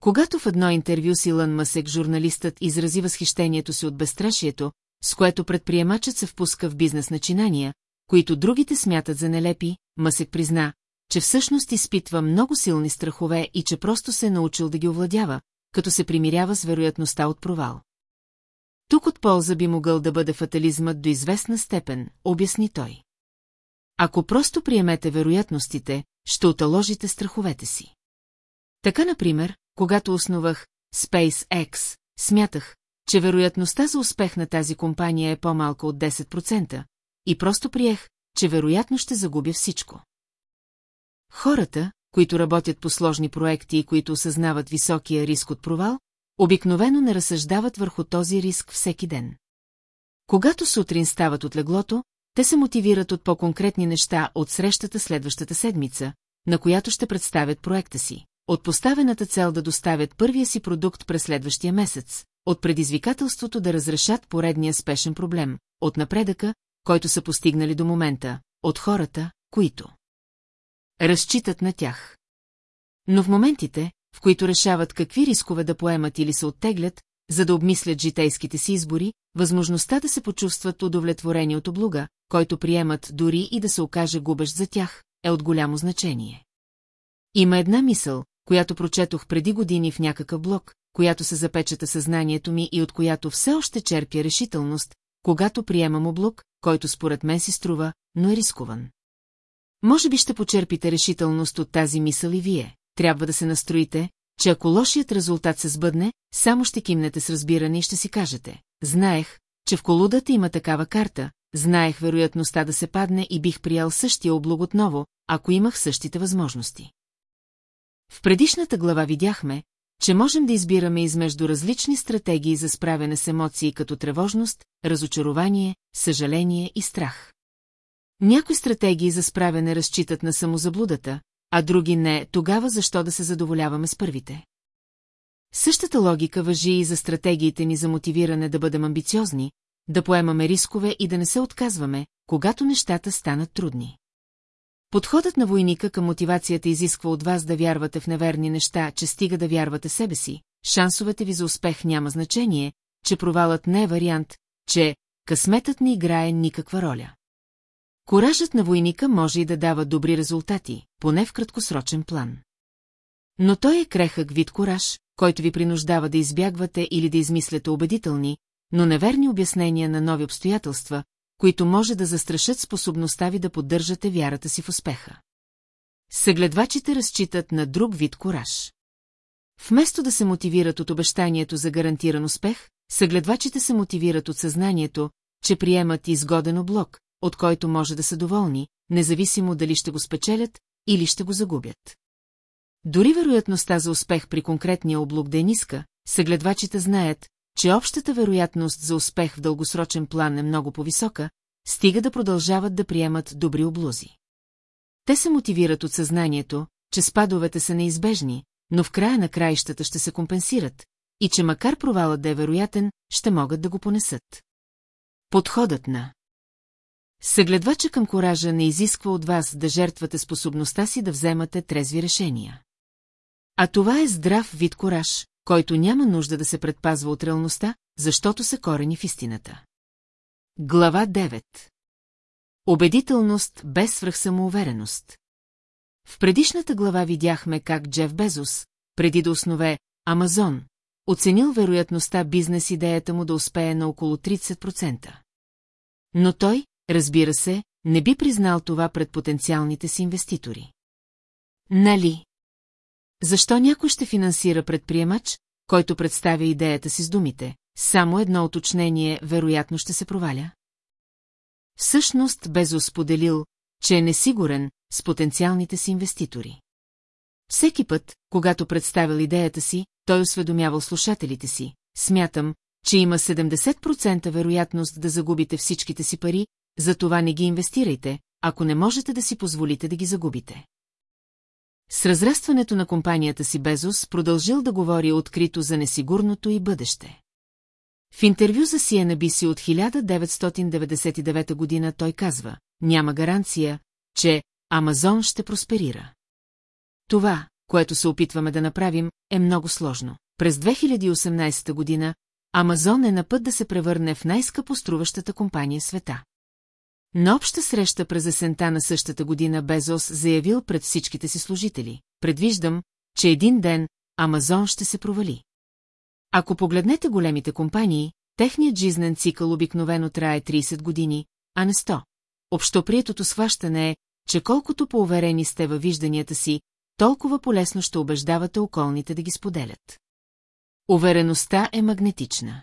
Когато в едно интервю с Илън Масек журналистът изрази възхищението си от безстрашието, с което предприемачът се впуска в бизнес начинания, които другите смятат за нелепи, Масек призна, че всъщност изпитва много силни страхове и че просто се е научил да ги овладява, като се примирява с вероятността от провал. Тук от полза би могъл да бъде фатализмът до известна степен, обясни той. Ако просто приемете вероятностите, ще оталожите страховете си. Така, например, когато основах SpaceX, смятах, че вероятността за успех на тази компания е по-малко от 10%, и просто приех, че вероятно ще загубя всичко. Хората, които работят по сложни проекти и които осъзнават високия риск от провал, обикновено не разсъждават върху този риск всеки ден. Когато сутрин стават от леглото, те се мотивират от по-конкретни неща от срещата следващата седмица, на която ще представят проекта си, от поставената цел да доставят първия си продукт през следващия месец, от предизвикателството да разрешат поредния спешен проблем, от напредъка, който са постигнали до момента, от хората, които разчитат на тях. Но в моментите, в които решават какви рискове да поемат или се оттеглят, за да обмислят житейските си избори, възможността да се почувстват удовлетворени от облуга, който приемат дори и да се окаже губещ за тях, е от голямо значение. Има една мисъл, която прочетох преди години в някакъв блог, която се запечата съзнанието ми и от която все още черпя решителност, когато приемам облук, който според мен си струва, но е рискован. Може би ще почерпите решителност от тази мисъл и вие, трябва да се настроите, че ако лошият резултат се сбъдне, само ще кимнете с разбиране и ще си кажете. Знаех, че в колудата има такава карта, знаех вероятността да се падне и бих приял същия облог отново, ако имах същите възможности. В предишната глава видяхме, че можем да избираме измежду различни стратегии за справяне с емоции като тревожност, разочарование, съжаление и страх. Някои стратегии за справяне разчитат на самозаблудата, а други не, тогава защо да се задоволяваме с първите? Същата логика въжи и за стратегиите ни за мотивиране да бъдем амбициозни, да поемаме рискове и да не се отказваме, когато нещата станат трудни. Подходът на войника към мотивацията изисква от вас да вярвате в неверни неща, че стига да вярвате себе си, шансовете ви за успех няма значение, че провалът не е вариант, че късметът не играе никаква роля. Коражът на войника може и да дава добри резултати, поне в краткосрочен план. Но той е крехък вид кораж, който ви принуждава да избягвате или да измисляте убедителни, но неверни обяснения на нови обстоятелства, които може да застрашат способността ви да поддържате вярата си в успеха. Съгледвачите разчитат на друг вид кораж. Вместо да се мотивират от обещанието за гарантиран успех, съгледвачите се мотивират от съзнанието, че приемат изгоден облог, от който може да са доволни, независимо дали ще го спечелят или ще го загубят. Дори вероятността за успех при конкретния облог да е ниска, съгледвачите знаят, че общата вероятност за успех в дългосрочен план е много по-висока, стига да продължават да приемат добри облузи. Те се мотивират от съзнанието, че спадовете са неизбежни, но в края на краищата ще се компенсират, и че макар провалът да е вероятен, ще могат да го понесат. Подходът на Съгледвача към коража не изисква от вас да жертвате способността си да вземате трезви решения. А това е здрав вид кораж, който няма нужда да се предпазва от реалността, защото се корени в истината. Глава 9 Убедителност без свръхсамоувереност В предишната глава видяхме как Джеф Безос, преди да основе Амазон, оценил вероятността бизнес идеята му да успее на около 30%. Но той, разбира се, не би признал това пред потенциалните си инвеститори. Нали? Защо някой ще финансира предприемач, който представя идеята си с думите, само едно уточнение вероятно ще се проваля? Всъщност Безос споделил, че е несигурен с потенциалните си инвеститори. Всеки път, когато представил идеята си, той осведомявал слушателите си. Смятам, че има 70% вероятност да загубите всичките си пари, затова не ги инвестирайте, ако не можете да си позволите да ги загубите. С разрастването на компанията си Безос продължил да говори открито за несигурното и бъдеще. В интервю за CNBC от 1999 година той казва, няма гаранция, че Амазон ще просперира. Това, което се опитваме да направим, е много сложно. През 2018 година Амазон е на път да се превърне в най-скъпоструващата компания света. На обща среща през есента на същата година Безос заявил пред всичките си служители. Предвиждам, че един ден Амазон ще се провали. Ако погледнете големите компании, техният жизнен цикъл обикновено трае 30 години, а не 100. Общоприетото схващане е, че колкото по-уверени сте във вижданията си, толкова полесно ще убеждавате околните да ги споделят. Увереността е магнетична.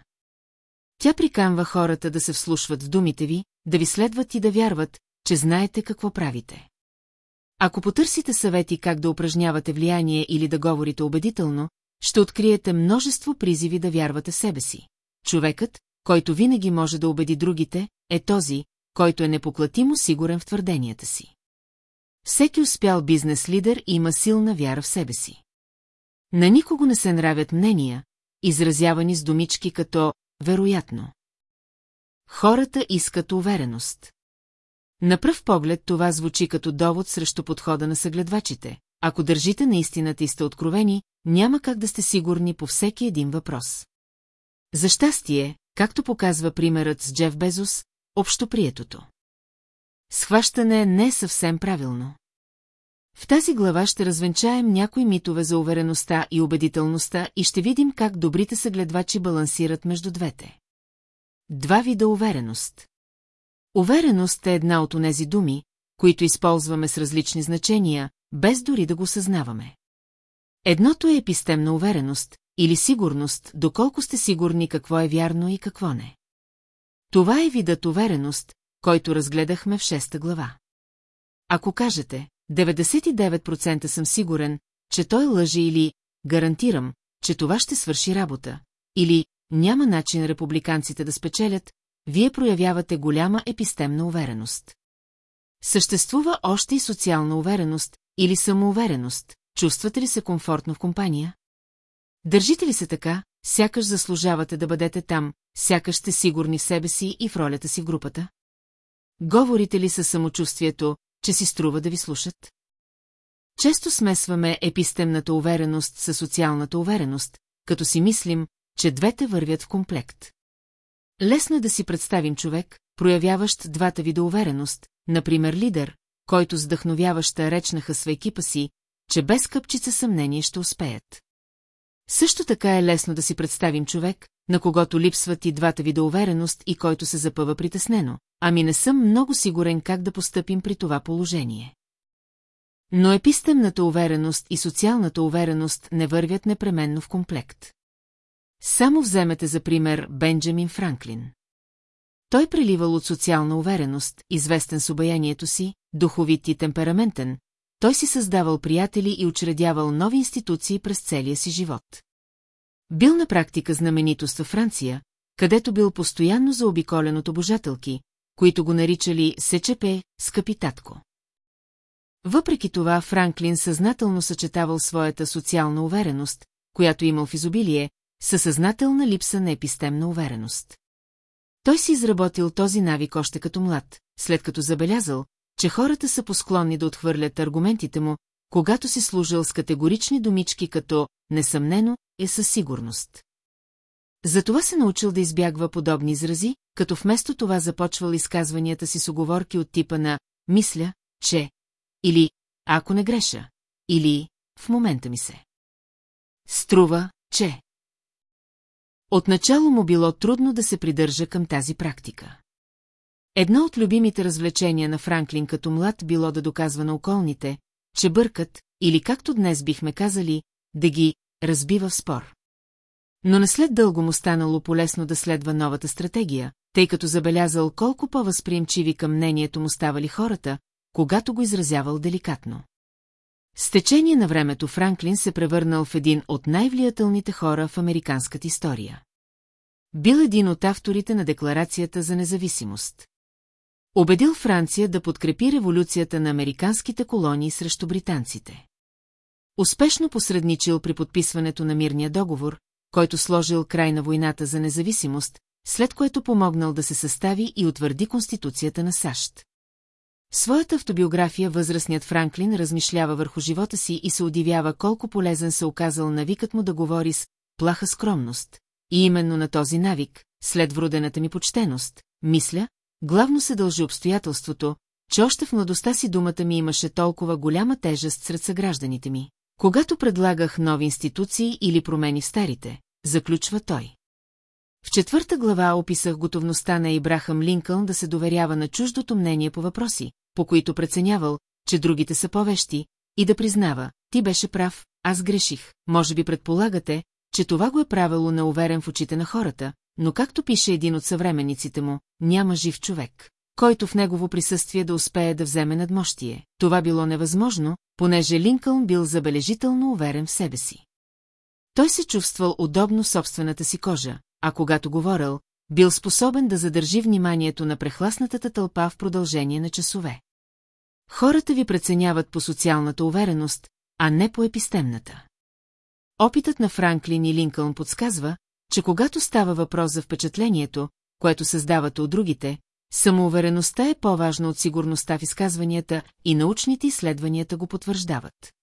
Тя приканва хората да се вслушват в думите ви, да ви следват и да вярват, че знаете какво правите. Ако потърсите съвети как да упражнявате влияние или да говорите убедително, ще откриете множество призиви да вярвате себе си. Човекът, който винаги може да убеди другите, е този, който е непоклатимо сигурен в твърденията си. Всеки успял бизнес лидер има силна вяра в себе си. На никого не се нравят мнения, изразявани с думички като «вероятно». Хората искат увереност. На пръв поглед това звучи като довод срещу подхода на съгледвачите. Ако държите на истината и сте откровени, няма как да сте сигурни по всеки един въпрос. За щастие, както показва примерът с Джеф Безос, общоприетото. Схващане не е съвсем правилно. В тази глава ще развенчаем някои митове за увереността и убедителността и ще видим как добрите съгледвачи балансират между двете. Два вида увереност. Увереност е една от онези думи, които използваме с различни значения, без дори да го съзнаваме. Едното е епистемна увереност или сигурност, доколко сте сигурни какво е вярно и какво не. Това е видът увереност, който разгледахме в шеста глава. Ако кажете, 99% съм сигурен, че той лъже или гарантирам, че това ще свърши работа, или няма начин републиканците да спечелят, вие проявявате голяма епистемна увереност. Съществува още и социална увереност или самоувереност. Чувствате ли се комфортно в компания? Държите ли се така, сякаш заслужавате да бъдете там, сякаш сте сигурни в себе си и в ролята си в групата? Говорите ли със самочувствието, че си струва да ви слушат? Често смесваме епистемната увереност с социалната увереност, като си мислим, че двете вървят в комплект. Лесно е да си представим човек, проявяващ двата вида увереност, например лидер, който с вдъхновяваща реч нахъсва екипа си, че без къпчица съмнение ще успеят. Също така е лесно да си представим човек, на когото липсват и двата вида увереност и който се запъва притеснено, ами не съм много сигурен как да постъпим при това положение. Но епистемната увереност и социалната увереност не вървят непременно в комплект. Само вземете за пример Бенджамин Франклин. Той преливал от социална увереност, известен с обаянието си, духовит и темпераментен, той си създавал приятели и учредявал нови институции през целия си живот. Бил на практика знаменитост във Франция, където бил постоянно заобиколен от обожателки, които го наричали Сечепе, скъпи татко. Въпреки това Франклин съзнателно съчетавал своята социална увереност, която имал в изобилие, със съзнателна липса на епистемна увереност. Той си изработил този навик още като млад, след като забелязал, че хората са посклонни да отхвърлят аргументите му, когато си служил с категорични думички като «несъмнено» е със сигурност. Затова се научил да избягва подобни изрази, като вместо това започвал изказванията си с оговорки от типа на «мисля, че» или «ако не греша» или «в момента ми се». Струва, че... Отначало му било трудно да се придържа към тази практика. Едно от любимите развлечения на Франклин като млад било да доказва на околните, че бъркат, или както днес бихме казали, да ги разбива в спор. Но не след дълго му станало полезно да следва новата стратегия, тъй като забелязал колко по-възприемчиви към мнението му ставали хората, когато го изразявал деликатно. С течение на времето Франклин се превърнал в един от най-влиятелните хора в американската история. Бил един от авторите на Декларацията за независимост. Обедил Франция да подкрепи революцията на американските колонии срещу британците. Успешно посредничил при подписването на мирния договор, който сложил край на войната за независимост, след което помогнал да се състави и утвърди Конституцията на САЩ. В своята автобиография възрастният Франклин размишлява върху живота си и се удивява колко полезен се оказал навикът му да говори с плаха скромност. И именно на този навик, след вродената ми почтеност, мисля, главно се дължи обстоятелството, че още в младостта си думата ми имаше толкова голяма тежест сред съгражданите ми. Когато предлагах нови институции или промени в старите, заключва той. В четвърта глава описах готовността на Ибрахам Линкълн да се доверява на чуждото мнение по въпроси, по които преценявал, че другите са повещи, и да признава, ти беше прав, аз греших. Може би предполагате, че това го е правило на уверен в очите на хората, но както пише един от съвременниците му, няма жив човек, който в негово присъствие да успее да вземе надмощие. Това било невъзможно, понеже Линкълн бил забележително уверен в себе си. Той се чувствал удобно собствената си кожа, а когато говорил, бил способен да задържи вниманието на прехласнатата тълпа в продължение на часове. Хората ви преценяват по социалната увереност, а не по епистемната. Опитът на Франклин и Линкълн подсказва, че когато става въпрос за впечатлението, което създавате от другите, самоувереността е по-важна от сигурността в изказванията и научните изследванията го потвърждават.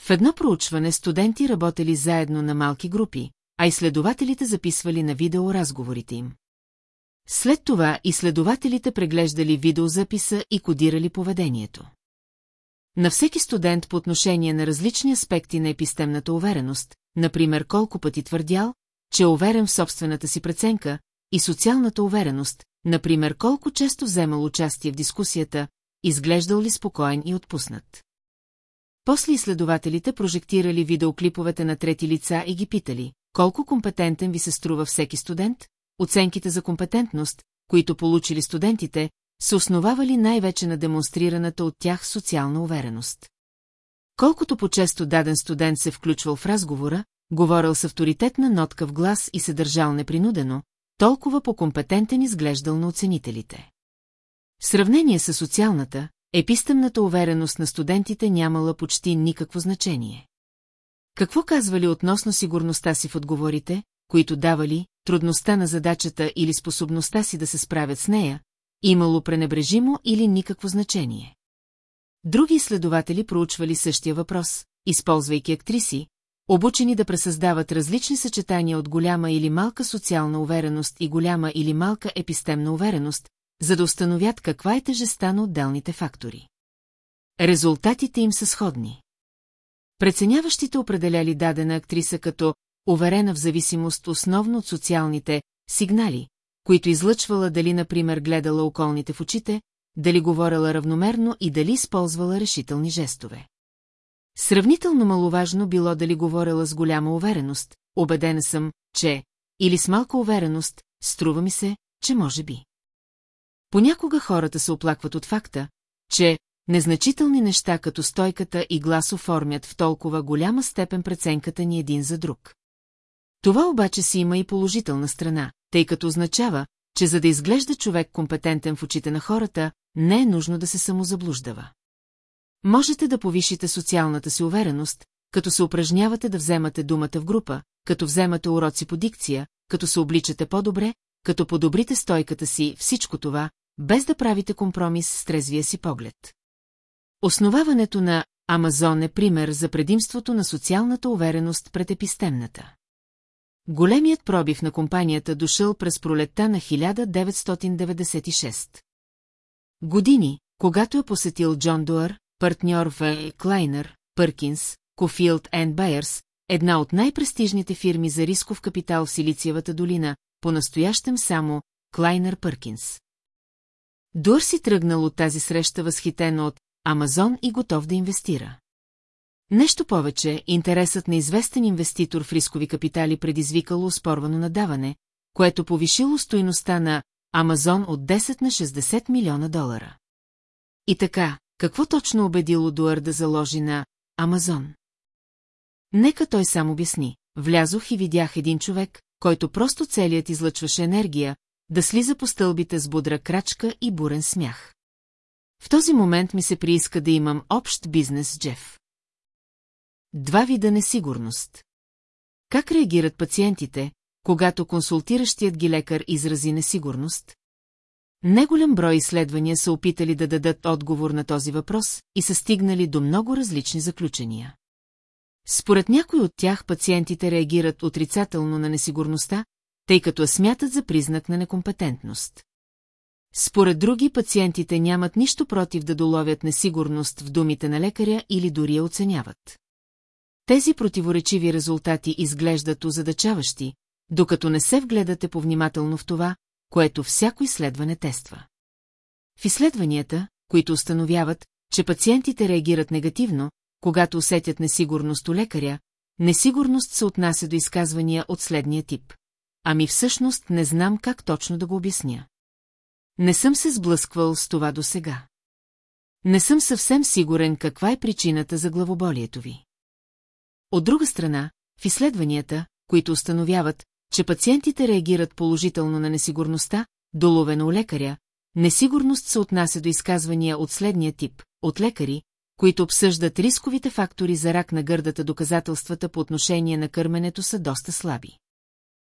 В едно проучване студенти работели заедно на малки групи, а изследователите записвали на видео разговорите им. След това изследователите преглеждали видеозаписа и кодирали поведението. На всеки студент по отношение на различни аспекти на епистемната увереност, например колко пъти твърдял, че е уверен в собствената си преценка, и социалната увереност, например колко често вземал участие в дискусията, изглеждал ли спокоен и отпуснат. После изследователите прожектирали видеоклиповете на трети лица и ги питали, колко компетентен ви се струва всеки студент, оценките за компетентност, които получили студентите, се основавали най-вече на демонстрираната от тях социална увереност. Колкото по-често даден студент се включвал в разговора, говорил с авторитетна нотка в глас и се държал непринудено, толкова по-компетентен изглеждал на оценителите. В сравнение с социалната, епистемната увереност на студентите нямала почти никакво значение. Какво казвали относно сигурността си в отговорите, които давали, трудността на задачата или способността си да се справят с нея, имало пренебрежимо или никакво значение. Други изследователи проучвали същия въпрос, използвайки актриси, обучени да пресъздават различни съчетания от голяма или малка социална увереност и голяма или малка епистемна увереност, за да установят каква е тежестта на отделните фактори. Резултатите им са сходни. Преценяващите определяли дадена актриса като уверена в зависимост основно от социалните сигнали, които излъчвала дали, например, гледала околните в очите, дали говорила равномерно и дали използвала решителни жестове. Сравнително маловажно било дали говорила с голяма увереност, убедена съм, че, или с малка увереност, струва ми се, че може би. Понякога хората се оплакват от факта, че незначителни неща като стойката и глас оформят в толкова голяма степен преценката ни един за друг. Това обаче си има и положителна страна, тъй като означава, че за да изглежда човек компетентен в очите на хората, не е нужно да се самозаблуждава. Можете да повишите социалната си увереност, като се упражнявате да вземате думата в група, като вземате уроци по дикция, като се обличате по-добре, като подобрите стойката си, всичко това, без да правите компромис с трезвия си поглед. Основаването на Амазон е пример за предимството на социалната увереност пред епистемната. Големият пробив на компанията дошъл през пролетта на 1996. Години, когато е посетил Джон Дуър, партньор в Клайнер, Пъркинс, Кофилд енд Байерс, една от най-престижните фирми за рисков капитал в Силициевата долина, по-настоящем само Клайнер Пъркинс. Дуър си тръгнал от тази среща възхитен от Амазон и готов да инвестира. Нещо повече, интересът на известен инвеститор в рискови капитали предизвикало спорвано надаване, което повишило стоиността на Амазон от 10 на 60 милиона долара. И така, какво точно убедило Дуар да заложи на Амазон? Нека той сам обясни. Влязох и видях един човек, който просто целият излъчваше енергия, да слиза по стълбите с бодра крачка и бурен смях. В този момент ми се прииска да имам общ бизнес с Джеф. Два вида несигурност. Как реагират пациентите, когато консултиращият ги лекар изрази несигурност? Неголям брой изследвания са опитали да дадат отговор на този въпрос и са стигнали до много различни заключения. Според някой от тях пациентите реагират отрицателно на несигурността, тъй като я смятат за признак на некомпетентност. Според други пациентите нямат нищо против да доловят несигурност в думите на лекаря или дори я оценяват. Тези противоречиви резултати изглеждат озадачаващи, докато не се вгледате повнимателно в това, което всяко изследване тества. В изследванията, които установяват, че пациентите реагират негативно, когато усетят несигурност у лекаря, несигурност се отнася до изказвания от следния тип. Ами всъщност не знам как точно да го обясня. Не съм се сблъсквал с това досега. Не съм съвсем сигурен каква е причината за главоболието ви. От друга страна, в изследванията, които установяват, че пациентите реагират положително на несигурността, доловена у лекаря, несигурност се отнася до изказвания от следния тип, от лекари, които обсъждат рисковите фактори за рак на гърдата доказателствата по отношение на кърменето са доста слаби.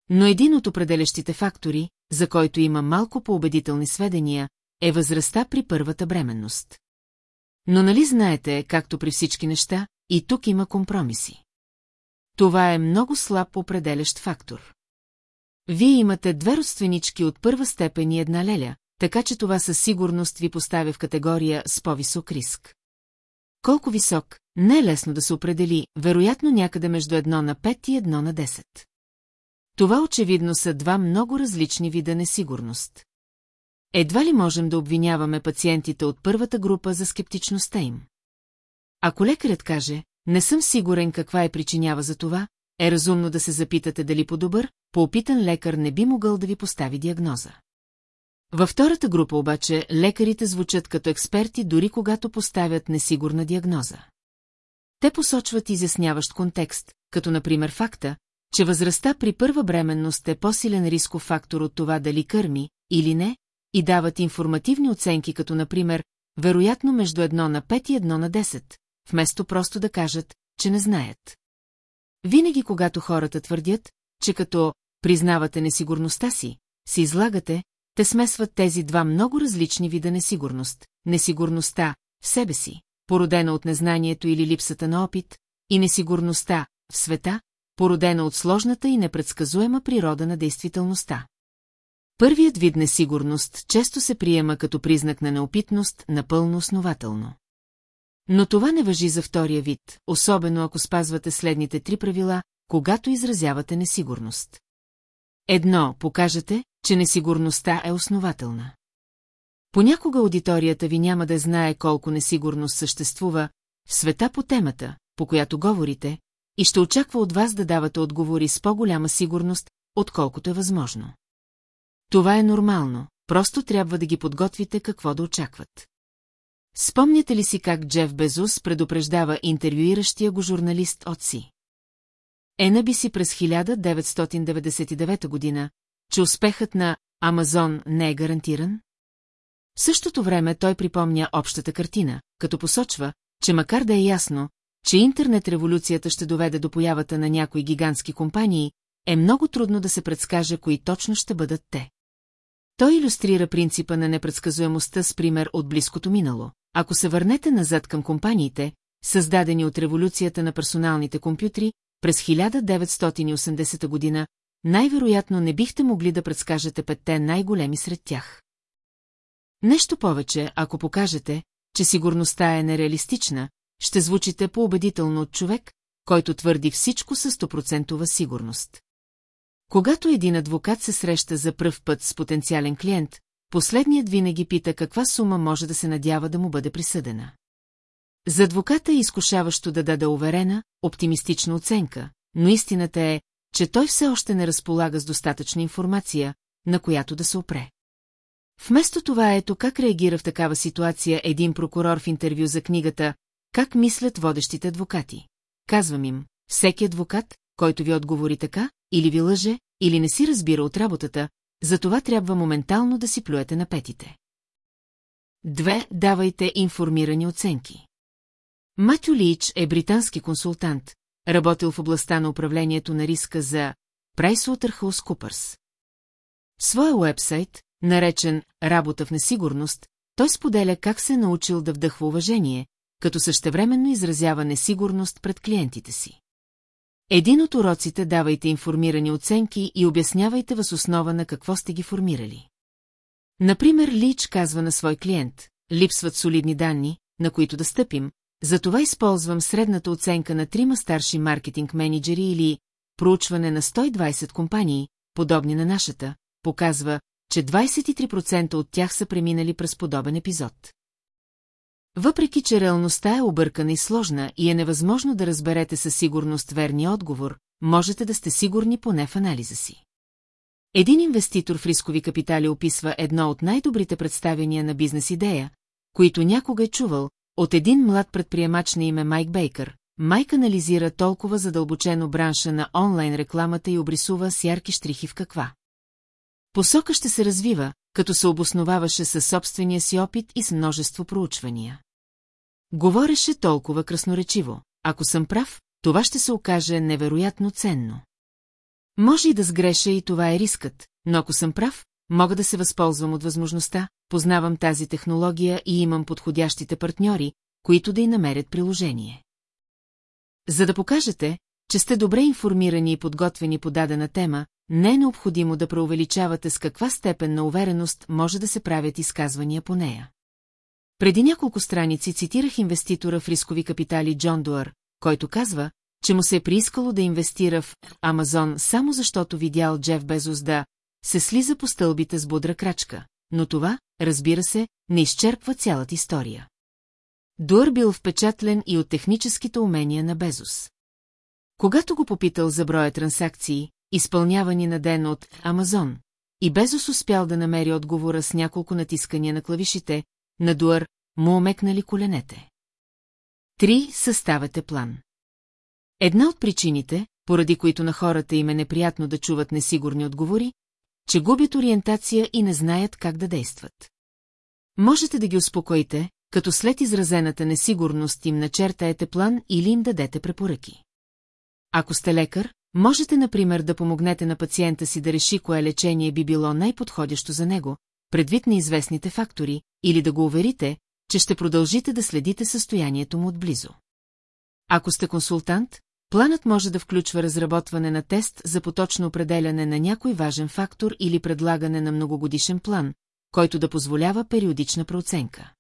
Но един от определящите фактори, за който има малко по-убедителни сведения, е възрастта при първата бременност. Но нали знаете, както при всички неща, и тук има компромиси. Това е много слаб определящ фактор. Вие имате две родственички от първа степен и една леля, така че това със сигурност ви поставя в категория с по-висок риск. Колко висок, не е лесно да се определи, вероятно някъде между едно на 5 и едно на 10. Това очевидно са два много различни вида несигурност. Едва ли можем да обвиняваме пациентите от първата група за скептичността им? Ако лекарят каже, не съм сигурен каква е причинява за това, е разумно да се запитате дали по-добър, по-опитан лекар не би могъл да ви постави диагноза. Във втората група обаче лекарите звучат като експерти дори когато поставят несигурна диагноза. Те посочват изясняващ контекст, като например факта, че възрастта при първа бременност е по-силен рисков фактор от това дали кърми или не, и дават информативни оценки, като например, вероятно между едно на 5 и едно на 10, вместо просто да кажат, че не знаят. Винаги, когато хората твърдят, че като признавате несигурността си, се излагате, те смесват тези два много различни вида несигурност. Несигурността в себе си, породена от незнанието или липсата на опит, и несигурността в света, породена от сложната и непредсказуема природа на действителността. Първият вид несигурност често се приема като признак на неопитност, напълно основателно. Но това не въжи за втория вид, особено ако спазвате следните три правила, когато изразявате несигурност. Едно, покажете, че несигурността е основателна. Понякога аудиторията ви няма да знае колко несигурност съществува в света по темата, по която говорите, и ще очаква от вас да давате отговори с по-голяма сигурност, отколкото е възможно. Това е нормално, просто трябва да ги подготвите какво да очакват. Спомняте ли си как Джеф Безус предупреждава интервюиращия го журналист от си? Енаби си през 1999 година, че успехът на Амазон не е гарантиран? В същото време той припомня общата картина, като посочва, че макар да е ясно, че интернет-революцията ще доведе до появата на някои гигантски компании, е много трудно да се предскаже кои точно ще бъдат те. Той иллюстрира принципа на непредсказуемостта с пример от близкото минало. Ако се върнете назад към компаниите, създадени от революцията на персоналните компютри, през 1980 година, най-вероятно не бихте могли да предскажете петте най-големи сред тях. Нещо повече, ако покажете, че сигурността е нереалистична, ще звучите по-убедително от човек, който твърди всичко със стопроцентова сигурност. Когато един адвокат се среща за пръв път с потенциален клиент, последният винаги пита каква сума може да се надява да му бъде присъдена. За адвоката е изкушаващо да даде уверена, оптимистична оценка, но истината е, че той все още не разполага с достатъчна информация, на която да се опре. Вместо това ето как реагира в такава ситуация един прокурор в интервю за книгата «Как мислят водещите адвокати». Казвам им, всеки адвокат, който ви отговори така, или ви лъже, или не си разбира от работата, за това трябва моментално да си плюете на петите. Две, давайте информирани оценки. Матю Лич е британски консултант, работил в областта на управлението на риска за PricewaterhouseCoopers. В своя уебсайт, наречен «Работа в несигурност», той споделя как се е научил да вдъхва уважение, като същевременно изразява несигурност пред клиентите си. Един от уроците давайте информирани оценки и обяснявайте въз основа на какво сте ги формирали. Например, Лич казва на свой клиент, липсват солидни данни, на които да стъпим, затова използвам средната оценка на трима старши маркетинг менеджери или проучване на 120 компании, подобни на нашата, показва, че 23% от тях са преминали през подобен епизод. Въпреки, че реалността е объркана и сложна и е невъзможно да разберете със сигурност верния отговор, можете да сте сигурни поне в анализа си. Един инвеститор в рискови капитали описва едно от най-добрите представения на бизнес идея, които някога е чувал, от един млад предприемач на име Майк Бейкър. Майк анализира толкова задълбочено бранша на онлайн рекламата и обрисува с ярки штрихи в каква. Посока ще се развива, като се обосноваваше със собствения си опит и с множество проучвания. Говореше толкова красноречиво. Ако съм прав, това ще се окаже невероятно ценно. Може и да сгреша и това е рискът, но ако съм прав, мога да се възползвам от възможността, познавам тази технология и имам подходящите партньори, които да й намерят приложение. За да покажете, че сте добре информирани и подготвени по дадена тема, не е необходимо да преувеличавате с каква степен на увереност може да се правят изказвания по нея. Преди няколко страници цитирах инвеститора в рискови капитали Джон Дуар, който казва, че му се е приискало да инвестира в Амазон само защото видял Джеф Безос да се слиза по стълбите с бодра крачка, но това, разбира се, не изчерпва цялата история. Дуър бил впечатлен и от техническите умения на Безос. Когато го попитал за броя транзакции, изпълнявани на ден от Амазон, и Безос успял да намери отговора с няколко натискания на клавишите, на Дуър му омекнали коленете. Три съставете план. Една от причините, поради които на хората им е неприятно да чуват несигурни отговори, че губят ориентация и не знаят как да действат. Можете да ги успокоите, като след изразената несигурност им начертаете план или им дадете препоръки. Ако сте лекар, можете, например, да помогнете на пациента си да реши кое лечение би било най-подходящо за него, предвид на известните фактори, или да го уверите, че ще продължите да следите състоянието му отблизо. Ако сте консултант, планът може да включва разработване на тест за поточно определяне на някой важен фактор или предлагане на многогодишен план, който да позволява периодична прооценка.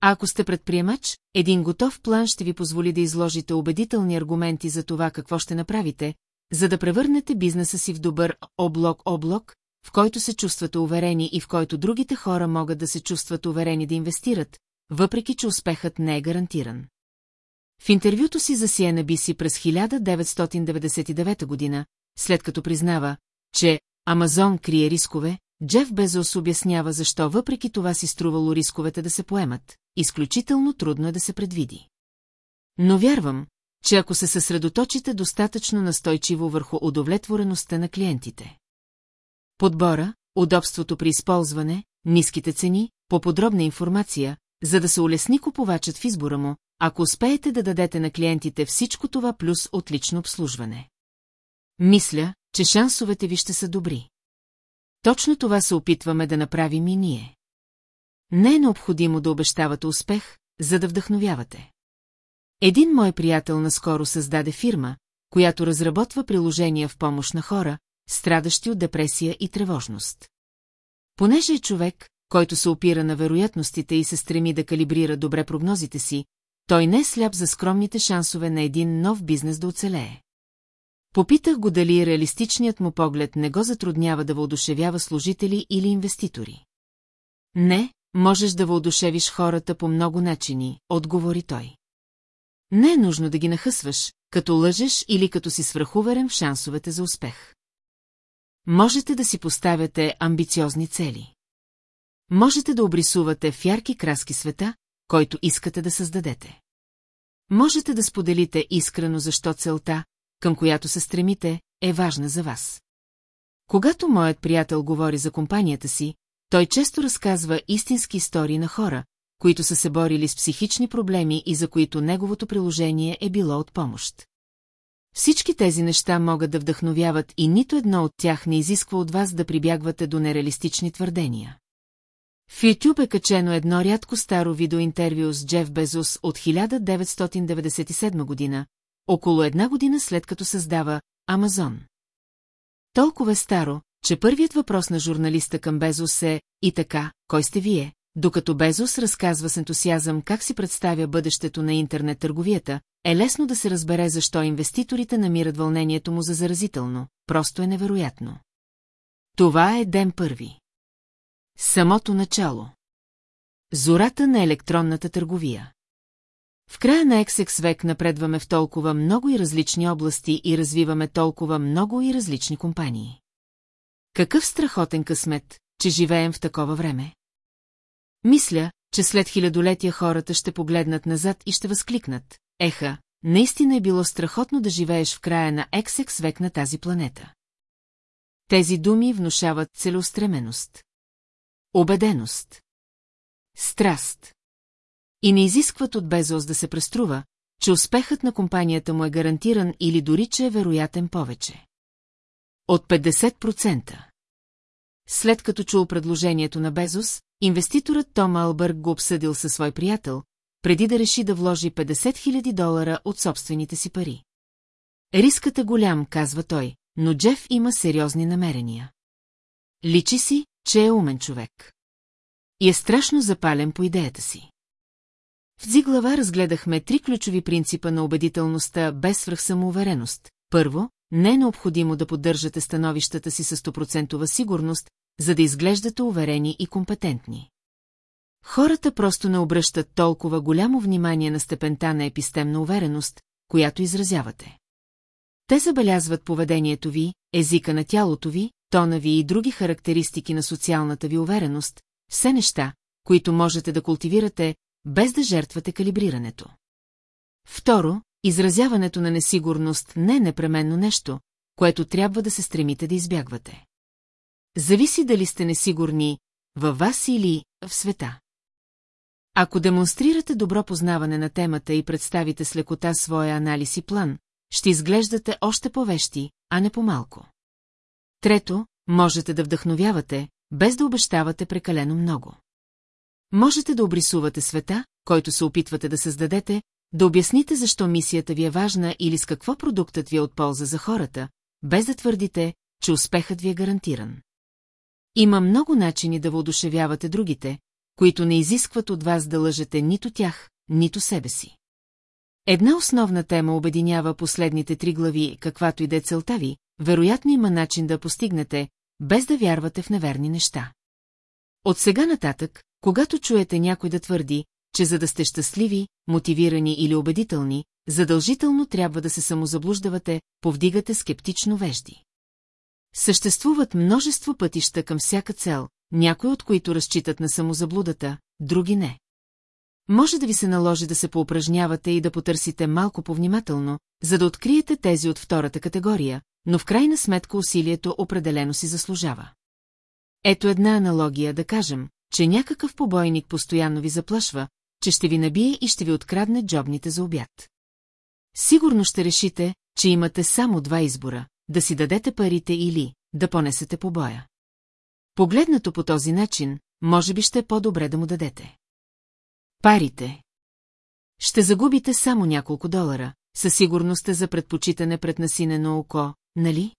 А ако сте предприемач, един готов план ще ви позволи да изложите убедителни аргументи за това какво ще направите, за да превърнете бизнеса си в добър облок-облок, в който се чувствате уверени и в който другите хора могат да се чувстват уверени да инвестират, въпреки че успехът не е гарантиран. В интервюто си за CNBC през 1999 година, след като признава, че Амазон крие рискове, Джеф Безос обяснява защо въпреки това си струвало рисковете да се поемат, изключително трудно е да се предвиди. Но вярвам, че ако се съсредоточите достатъчно настойчиво върху удовлетвореността на клиентите. Подбора, удобството при използване, ниските цени, по-подробна информация, за да се улесни купувачът в избора му, ако успеете да дадете на клиентите всичко това плюс отлично обслужване. Мисля, че шансовете ви ще са добри. Точно това се опитваме да направим и ние. Не е необходимо да обещавате успех, за да вдъхновявате. Един мой приятел наскоро създаде фирма, която разработва приложения в помощ на хора, страдащи от депресия и тревожност. Понеже е човек, който се опира на вероятностите и се стреми да калибрира добре прогнозите си, той не е сляп за скромните шансове на един нов бизнес да оцелее. Попитах го дали реалистичният му поглед не го затруднява да въодушевява служители или инвеститори. Не, можеш да въодушевиш хората по много начини, отговори той. Не е нужно да ги нахъсваш, като лъжеш или като си свръхуверен в шансовете за успех. Можете да си поставяте амбициозни цели. Можете да обрисувате в ярки краски света, който искате да създадете. Можете да споделите искрено защо целта, към която се стремите, е важна за вас. Когато моят приятел говори за компанията си, той често разказва истински истории на хора, които са се борили с психични проблеми и за които неговото приложение е било от помощ. Всички тези неща могат да вдъхновяват и нито едно от тях не изисква от вас да прибягвате до нереалистични твърдения. В YouTube е качено едно рядко старо видеоинтервю с Джеф Безос от 1997 година, около една година след като създава Амазон. Толкова е старо, че първият въпрос на журналиста към Безос е «И така, кой сте вие?» Докато Безос разказва с ентусиазъм как си представя бъдещето на интернет търговията, е лесно да се разбере защо инвеститорите намират вълнението му за заразително, просто е невероятно. Това е ден първи. Самото начало. Зората на електронната търговия. В края на XX век напредваме в толкова много и различни области и развиваме толкова много и различни компании. Какъв страхотен късмет, че живеем в такова време? Мисля, че след хилядолетия хората ще погледнат назад и ще възкликнат. Еха, наистина е било страхотно да живееш в края на XX век на тази планета. Тези думи внушават целеустременост. Обеденост. Страст. И не изискват от Безос да се преструва, че успехът на компанията му е гарантиран или дори, че е вероятен повече. От 50%. След като чул предложението на Безос, инвеститорът Том Албърг го обсъдил със свой приятел, преди да реши да вложи 50 000 долара от собствените си пари. Рискът е голям, казва той, но Джеф има сериозни намерения. Личи си, че е умен човек. И е страшно запален по идеята си. В зи глава разгледахме три ключови принципа на убедителността без свръхсамоувереност. Първо, не е необходимо да поддържате становищата си с 100% сигурност, за да изглеждате уверени и компетентни. Хората просто не обръщат толкова голямо внимание на степента на епистемна увереност, която изразявате. Те забелязват поведението ви, езика на тялото ви, тона ви и други характеристики на социалната ви увереност, все неща, които можете да култивирате, без да жертвате калибрирането. Второ, изразяването на несигурност не е непременно нещо, което трябва да се стремите да избягвате. Зависи дали сте несигурни във вас или в света. Ако демонстрирате добро познаване на темата и представите с лекота своя анализ и план, ще изглеждате още по-вещи, а не по-малко. Трето, можете да вдъхновявате, без да обещавате прекалено много. Можете да обрисувате света, който се опитвате да създадете, да обясните защо мисията ви е важна или с какво продуктът ви е от полза за хората, без да твърдите, че успехът ви е гарантиран. Има много начини да въодушевявате другите, които не изискват от вас да лъжете нито тях, нито себе си. Една основна тема обединява последните три глави, каквато и да е целта ви, вероятно има начин да постигнете, без да вярвате в неверни неща. От сега нататък, когато чуете някой да твърди, че за да сте щастливи, мотивирани или убедителни, задължително трябва да се самозаблуждавате, повдигате скептично вежди. Съществуват множество пътища към всяка цел, някои от които разчитат на самозаблудата, други не. Може да ви се наложи да се поупражнявате и да потърсите малко повнимателно, за да откриете тези от втората категория, но в крайна сметка усилието определено си заслужава. Ето една аналогия да кажем, че някакъв побойник постоянно ви заплашва, че ще ви набие и ще ви открадне джобните за обяд. Сигурно ще решите, че имате само два избора – да си дадете парите или да понесете побоя. Погледнато по този начин, може би ще е по-добре да му дадете. Парите. Ще загубите само няколко долара, със сигурност е за предпочитане пред насинено око, нали?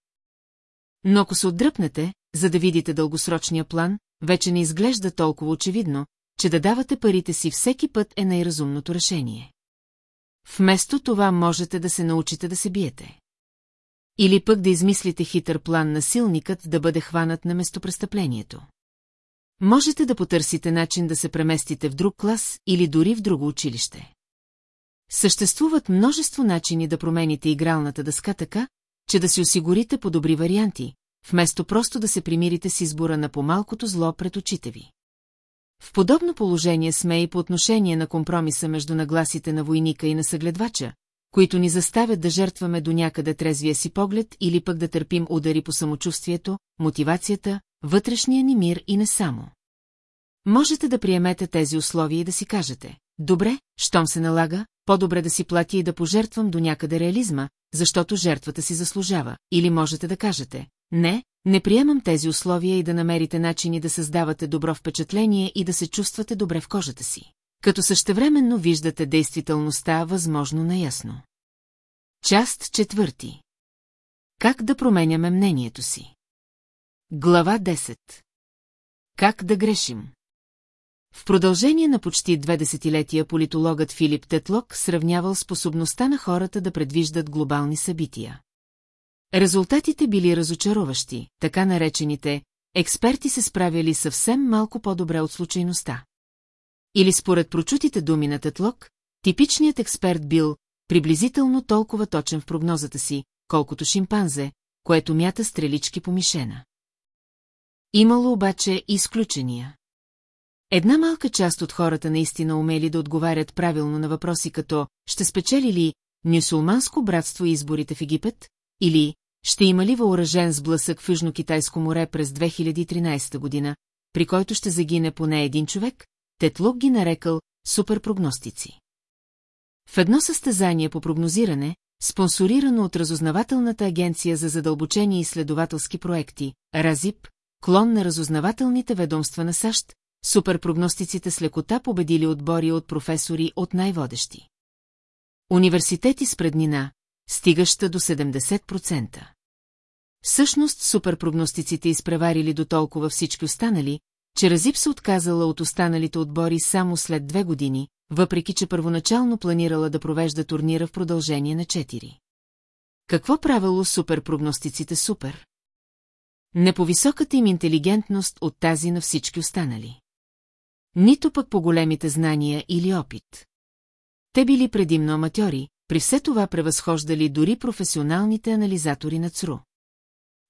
Но ако се отдръпнете, за да видите дългосрочния план, вече не изглежда толкова очевидно, че да давате парите си всеки път е най-разумното решение. Вместо това можете да се научите да се биете. Или пък да измислите хитър план на силникът да бъде хванат на местопрестъплението. Можете да потърсите начин да се преместите в друг клас или дори в друго училище. Съществуват множество начини да промените игралната дъска така, че да си осигурите по-добри варианти, вместо просто да се примирите с избора на по-малкото зло пред очите ви. В подобно положение сме и по отношение на компромиса между нагласите на войника и на съгледвача, които ни заставят да жертваме до някъде трезвия си поглед или пък да търпим удари по самочувствието, мотивацията, вътрешния ни мир и не само. Можете да приемете тези условия и да си кажете, добре, щом се налага, по-добре да си плати и да пожертвам до някъде реализма, защото жертвата си заслужава, или можете да кажете, не, не приемам тези условия и да намерите начини да създавате добро впечатление и да се чувствате добре в кожата си, като същевременно виждате действителността възможно наясно. Част четвърти. Как да променяме мнението си? Глава 10. Как да грешим? В продължение на почти две десетилетия политологът Филип Тетлок сравнявал способността на хората да предвиждат глобални събития. Резултатите били разочароващи, така наречените експерти се справяли съвсем малко по-добре от случайността. Или според прочутите думи на Тетлок, типичният експерт бил приблизително толкова точен в прогнозата си, колкото шимпанзе, което мята стрелички по мишена. Имало обаче изключения. Една малка част от хората наистина умели да отговарят правилно на въпроси като «Ще спечели ли Нюсулманско братство изборите в Египет?» или «Ще има ли въоръжен сблъсък в Южно-Китайско море през 2013 година, при който ще загине поне един човек?» Тетлук ги нарекал суперпрогностици. В едно състезание по прогнозиране, спонсорирано от Разузнавателната агенция за задълбочени изследователски проекти, Разип, клон на разузнавателните ведомства на САЩ, суперпрогностиците с лекота победили отбори от професори от най-водещи. Университети с преднина, стигаща до 70%. Всъщност суперпрогностиците изпреварили до толкова всички останали, че Разип се отказала от останалите отбори само след две години, въпреки че първоначално планирала да провежда турнира в продължение на 4. Какво правило суперпрогностиците супер? Не по високата им интелигентност от тази на всички останали. Нито пък по големите знания или опит. Те били предимно аматьори, при все това превъзхождали дори професионалните анализатори на ЦРУ.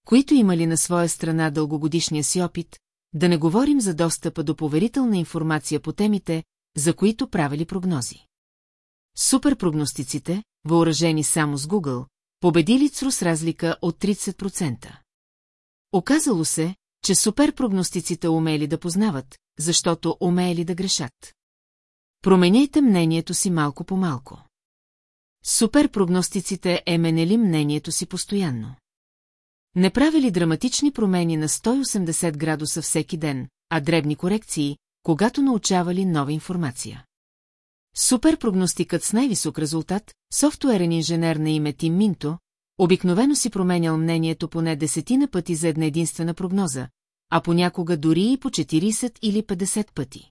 Които имали на своя страна дългогодишния си опит, да не говорим за достъпа до поверителна информация по темите, за които правили прогнози. Суперпрогностиците, въоръжени само с Google, победили ЦРУ с разлика от 30%. Оказало се, че суперпрогностиците умели да познават, защото умеели да грешат. Променяйте мнението си малко по малко. Суперпрогностиците е менели мнението си постоянно. Не правили драматични промени на 180 градуса всеки ден, а дребни корекции, когато научавали нова информация. Суперпрогностикът с най-висок резултат, софтуерен инженер на име Тим Минто, обикновено си променял мнението поне десетина пъти за една единствена прогноза, а понякога дори и по 40 или 50 пъти.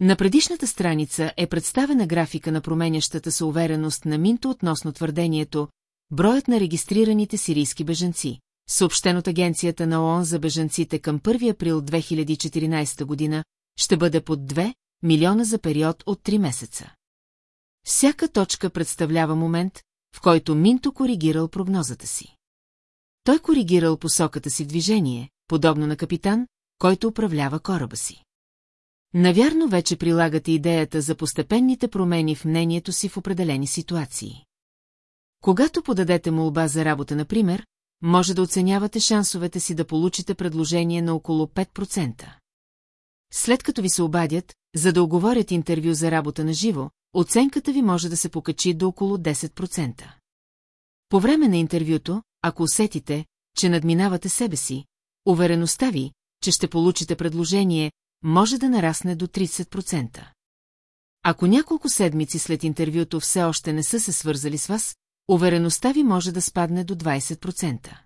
На предишната страница е представена графика на променящата се увереност на Минто относно твърдението броят на регистрираните сирийски бежанци, съобщен от Агенцията на ООН за бежанците към 1 април 2014 година, ще бъде под 2 милиона за период от 3 месеца. Всяка точка представлява момент, в който Минто коригирал прогнозата си. Той коригирал посоката си движение, подобно на капитан, който управлява кораба си. Навярно вече прилагате идеята за постепенните промени в мнението си в определени ситуации. Когато подадете молба за работа, например, може да оценявате шансовете си да получите предложение на около 5%. След като ви се обадят, за да оговорят интервю за работа на живо, оценката ви може да се покачи до около 10%. По време на интервюто, ако усетите, че надминавате себе си, увереността ви, че ще получите предложение, може да нарасне до 30%. Ако няколко седмици след интервюто все още не са се свързали с вас, увереността ви може да спадне до 20%.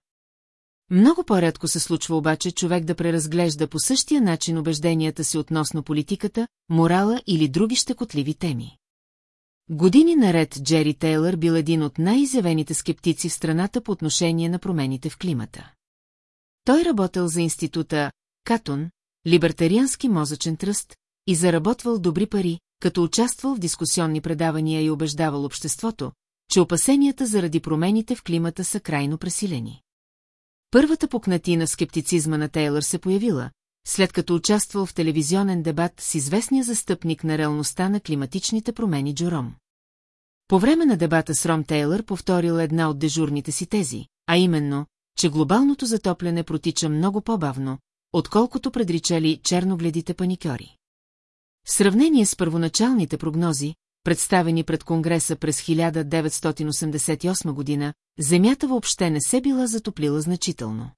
Много по-рядко се случва обаче човек да преразглежда по същия начин убежденията си относно политиката, морала или други щекотливи теми. Години наред Джери Тейлър бил един от най-изявените скептици в страната по отношение на промените в климата. Той работил за института Катон, либертариански мозъчен тръст, и заработвал добри пари, като участвал в дискусионни предавания и убеждавал обществото, че опасенията заради промените в климата са крайно пресилени. Първата пукнатина скептицизма на Тейлър се появила, след като участвал в телевизионен дебат с известния застъпник на реалността на климатичните промени Джором. По време на дебата с Ром Тейлър повторил една от дежурните си тези, а именно, че глобалното затопляне протича много по-бавно, отколкото предричали черногледите паникьори. В сравнение с първоначалните прогнози, представени пред Конгреса през 1988 година, Земята въобще не се била затоплила значително.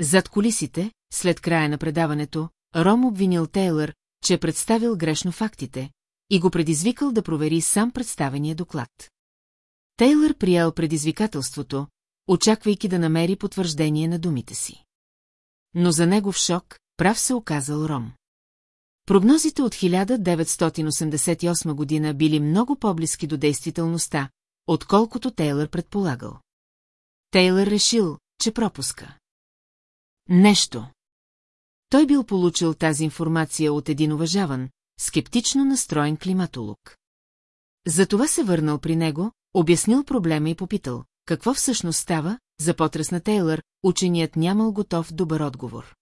Зад колисите, след края на предаването, Ром обвинил Тейлър, че е представил грешно фактите, и го предизвикал да провери сам представения доклад. Тейлър приял предизвикателството, очаквайки да намери потвърждение на думите си. Но за негов шок, прав се оказал Ром. Прогнозите от 1988 година били много по-близки до действителността, отколкото Тейлър предполагал. Тейлър решил, че пропуска. Нещо. Той бил получил тази информация от един уважаван, скептично настроен климатолог. Затова се върнал при него, обяснил проблема и попитал, какво всъщност става, за потрес на Тейлър, ученият нямал готов добър отговор.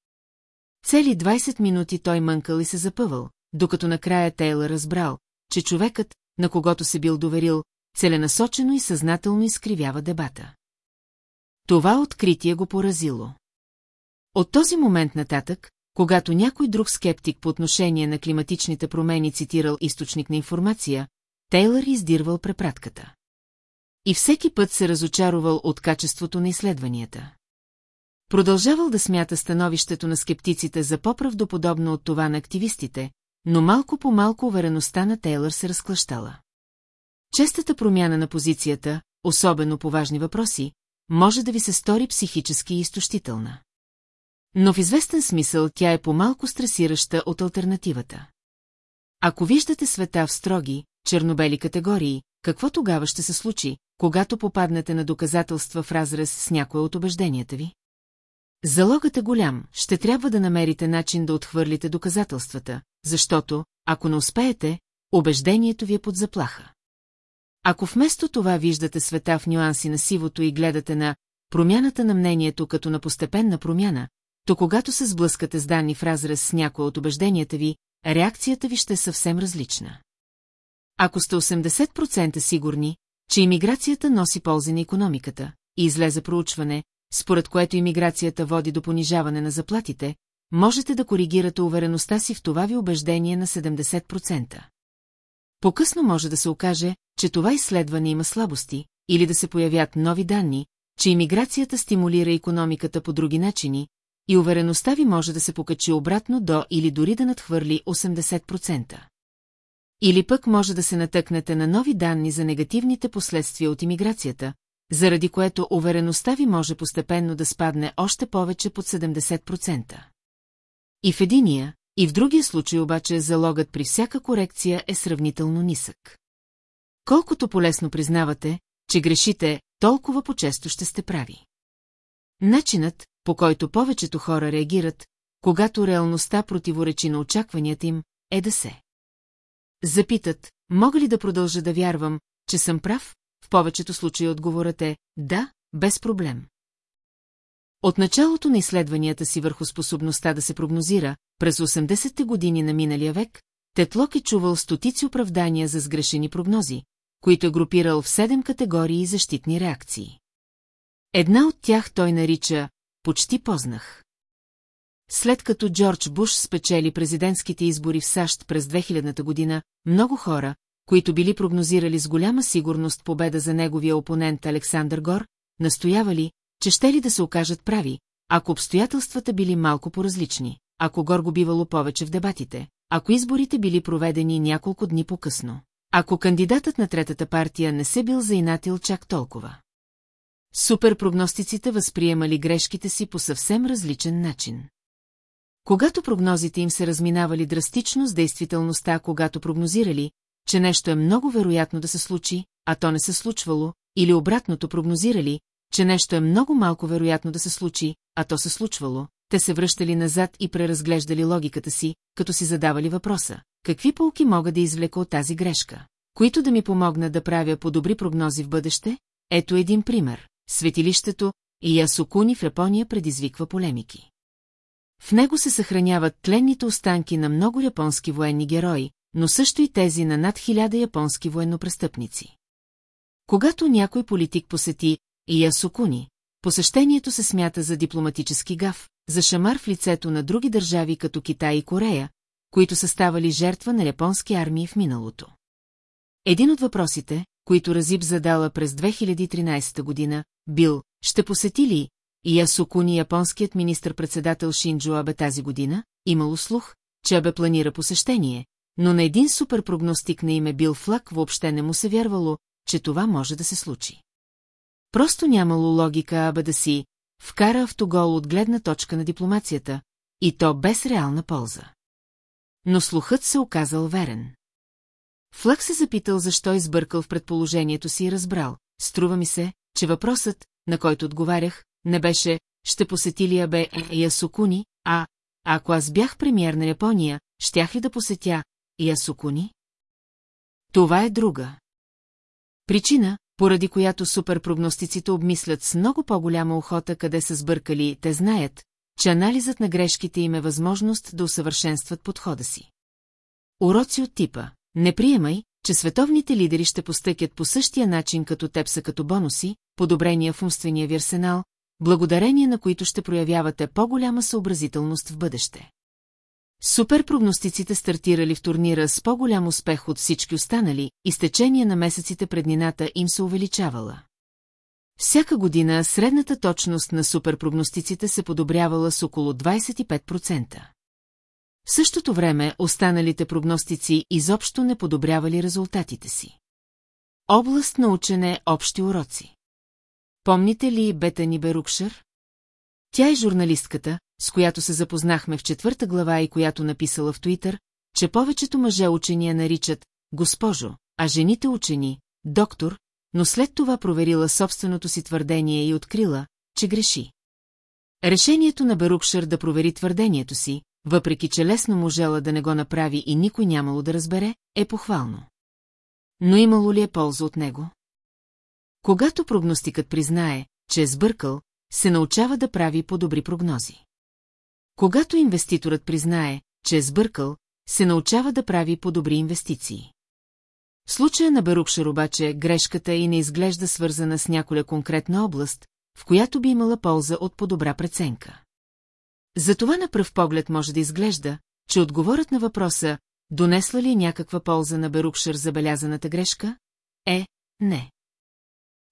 Цели 20 минути той мънкал и се запъвал, докато накрая Тейлър разбрал, че човекът, на когото се бил доверил, целенасочено и съзнателно изкривява дебата. Това откритие го поразило. От този момент нататък, когато някой друг скептик по отношение на климатичните промени цитирал източник на информация, Тейлър издирвал препратката. И всеки път се разочаровал от качеството на изследванията. Продължавал да смята становището на скептиците за по-правдоподобно от това на активистите, но малко по малко увереността на Тейлър се разклащала. Честата промяна на позицията, особено по важни въпроси, може да ви се стори психически изтощителна. Но в известен смисъл тя е по-малко стресираща от альтернативата. Ако виждате света в строги, чернобели категории, какво тогава ще се случи, когато попаднете на доказателства в разрез с някое от убежденията ви? Залогът е голям, ще трябва да намерите начин да отхвърлите доказателствата, защото, ако не успеете, убеждението ви е под заплаха. Ако вместо това виждате света в нюанси на сивото и гледате на промяната на мнението като на постепенна промяна, то когато се сблъскате с данни в разрез с някои от убежденията ви, реакцията ви ще е съвсем различна. Ако сте 80% сигурни, че имиграцията носи ползи на економиката, и излезе проучване, според което имиграцията води до понижаване на заплатите, можете да коригирате увереността си в това ви убеждение на 70%. По-късно може да се окаже, че това изследване има слабости, или да се появят нови данни, че имиграцията стимулира економиката по други начини, и увереността ви може да се покачи обратно до или дори да надхвърли 80%. Или пък може да се натъкнете на нови данни за негативните последствия от имиграцията, заради което увереността ви може постепенно да спадне още повече под 70%. И в единия, и в другия случай обаче залогът при всяка корекция е сравнително нисък. Колкото полесно признавате, че грешите, толкова по-често ще сте прави. Начинът, по който повечето хора реагират, когато реалността противоречи на очакванията им, е да се. Запитат, мога ли да продължа да вярвам, че съм прав? В повечето случаи отговорът е да, без проблем. От началото на изследванията си върху способността да се прогнозира, през 80-те години на миналия век, Тетлок е чувал стотици оправдания за сгрешени прогнози, които е групирал в седем категории защитни реакции. Една от тях той нарича «почти познах». След като Джордж Буш спечели президентските избори в САЩ през 2000 година, много хора, които били прогнозирали с голяма сигурност победа за неговия опонент Александър Гор, настоявали, че ще ли да се окажат прави, ако обстоятелствата били малко по-различни, ако Гор го бивало повече в дебатите, ако изборите били проведени няколко дни по-късно, ако кандидатът на третата партия не се бил заинатил чак толкова. Суперпрогностиците възприемали грешките си по съвсем различен начин. Когато прогнозите им се разминавали драстично с действителността, когато прогнозирали, че нещо е много вероятно да се случи, а то не се случвало, или обратното прогнозирали, че нещо е много малко вероятно да се случи, а то се случвало, те се връщали назад и преразглеждали логиката си, като си задавали въпроса. Какви полки мога да извлека от тази грешка? Които да ми помогнат да правя по-добри прогнози в бъдеще? Ето един пример. Светилището и Ясокуни в Япония предизвиква полемики. В него се съхраняват тленните останки на много японски военни герои, но също и тези на над хиляда японски военнопрестъпници. Когато някой политик посети Ясокуни, посещението се смята за дипломатически гав, за шамар в лицето на други държави като Китай и Корея, които са ставали жертва на японски армии в миналото. Един от въпросите, които Разиб задала през 2013 година, бил, ще посети ли Ясокуни японският министр-председател Шинджо Абе тази година, имало слух, че Абе планира посещение, но на един суперпрогностик на име Бил Флак въобще не му се вярвало, че това може да се случи. Просто нямало логика Абе да си вкара автогол от гледна точка на дипломацията, и то без реална полза. Но слухът се оказал верен. Флак се запитал защо избъркал в предположението си и разбрал. Струва ми се, че въпросът, на който отговарях, не беше «Ще посети ли Абе Ясукуни», а «Ако аз бях премьер на Япония, щях ли да посетя Ясукуни?» Това е друга. Причина, поради която суперпрогностиците обмислят с много по-голяма охота къде са сбъркали, те знаят, че анализът на грешките им е възможност да усъвършенстват подхода си. Уроци от типа Не приемай, че световните лидери ще постъкят по същия начин като теб са като бонуси, подобрения в умствения ви арсенал, благодарение на които ще проявявате по-голяма съобразителност в бъдеще. Суперпрогностиците стартирали в турнира с по-голям успех от всички останали и с течение на месеците преднината им се увеличавала. Всяка година средната точност на суперпрогностиците се подобрявала с около 25%. В същото време останалите прогностици изобщо не подобрявали резултатите си. Област на учене общи уроци. Помните ли Бетани Берукшър? Тя е журналистката, с която се запознахме в четвърта глава и която написала в Туитър, че повечето мъже учени я наричат «госпожо», а жените учени – «доктор», но след това проверила собственото си твърдение и открила, че греши. Решението на Берукшир да провери твърдението си, въпреки че лесно можела да не го направи и никой нямало да разбере, е похвално. Но имало ли е полза от него? Когато прогностикът признае, че е сбъркал, се научава да прави по-добри прогнози. Когато инвеститорът признае, че е сбъркал, се научава да прави по-добри инвестиции. В случая на Берукшер обаче грешката и не изглежда свързана с няколя конкретна област, в която би имала полза от по-добра преценка. Затова на пръв поглед може да изглежда, че отговорът на въпроса «Донесла ли е някаква полза на Берукшир забелязаната грешка?» е «Не».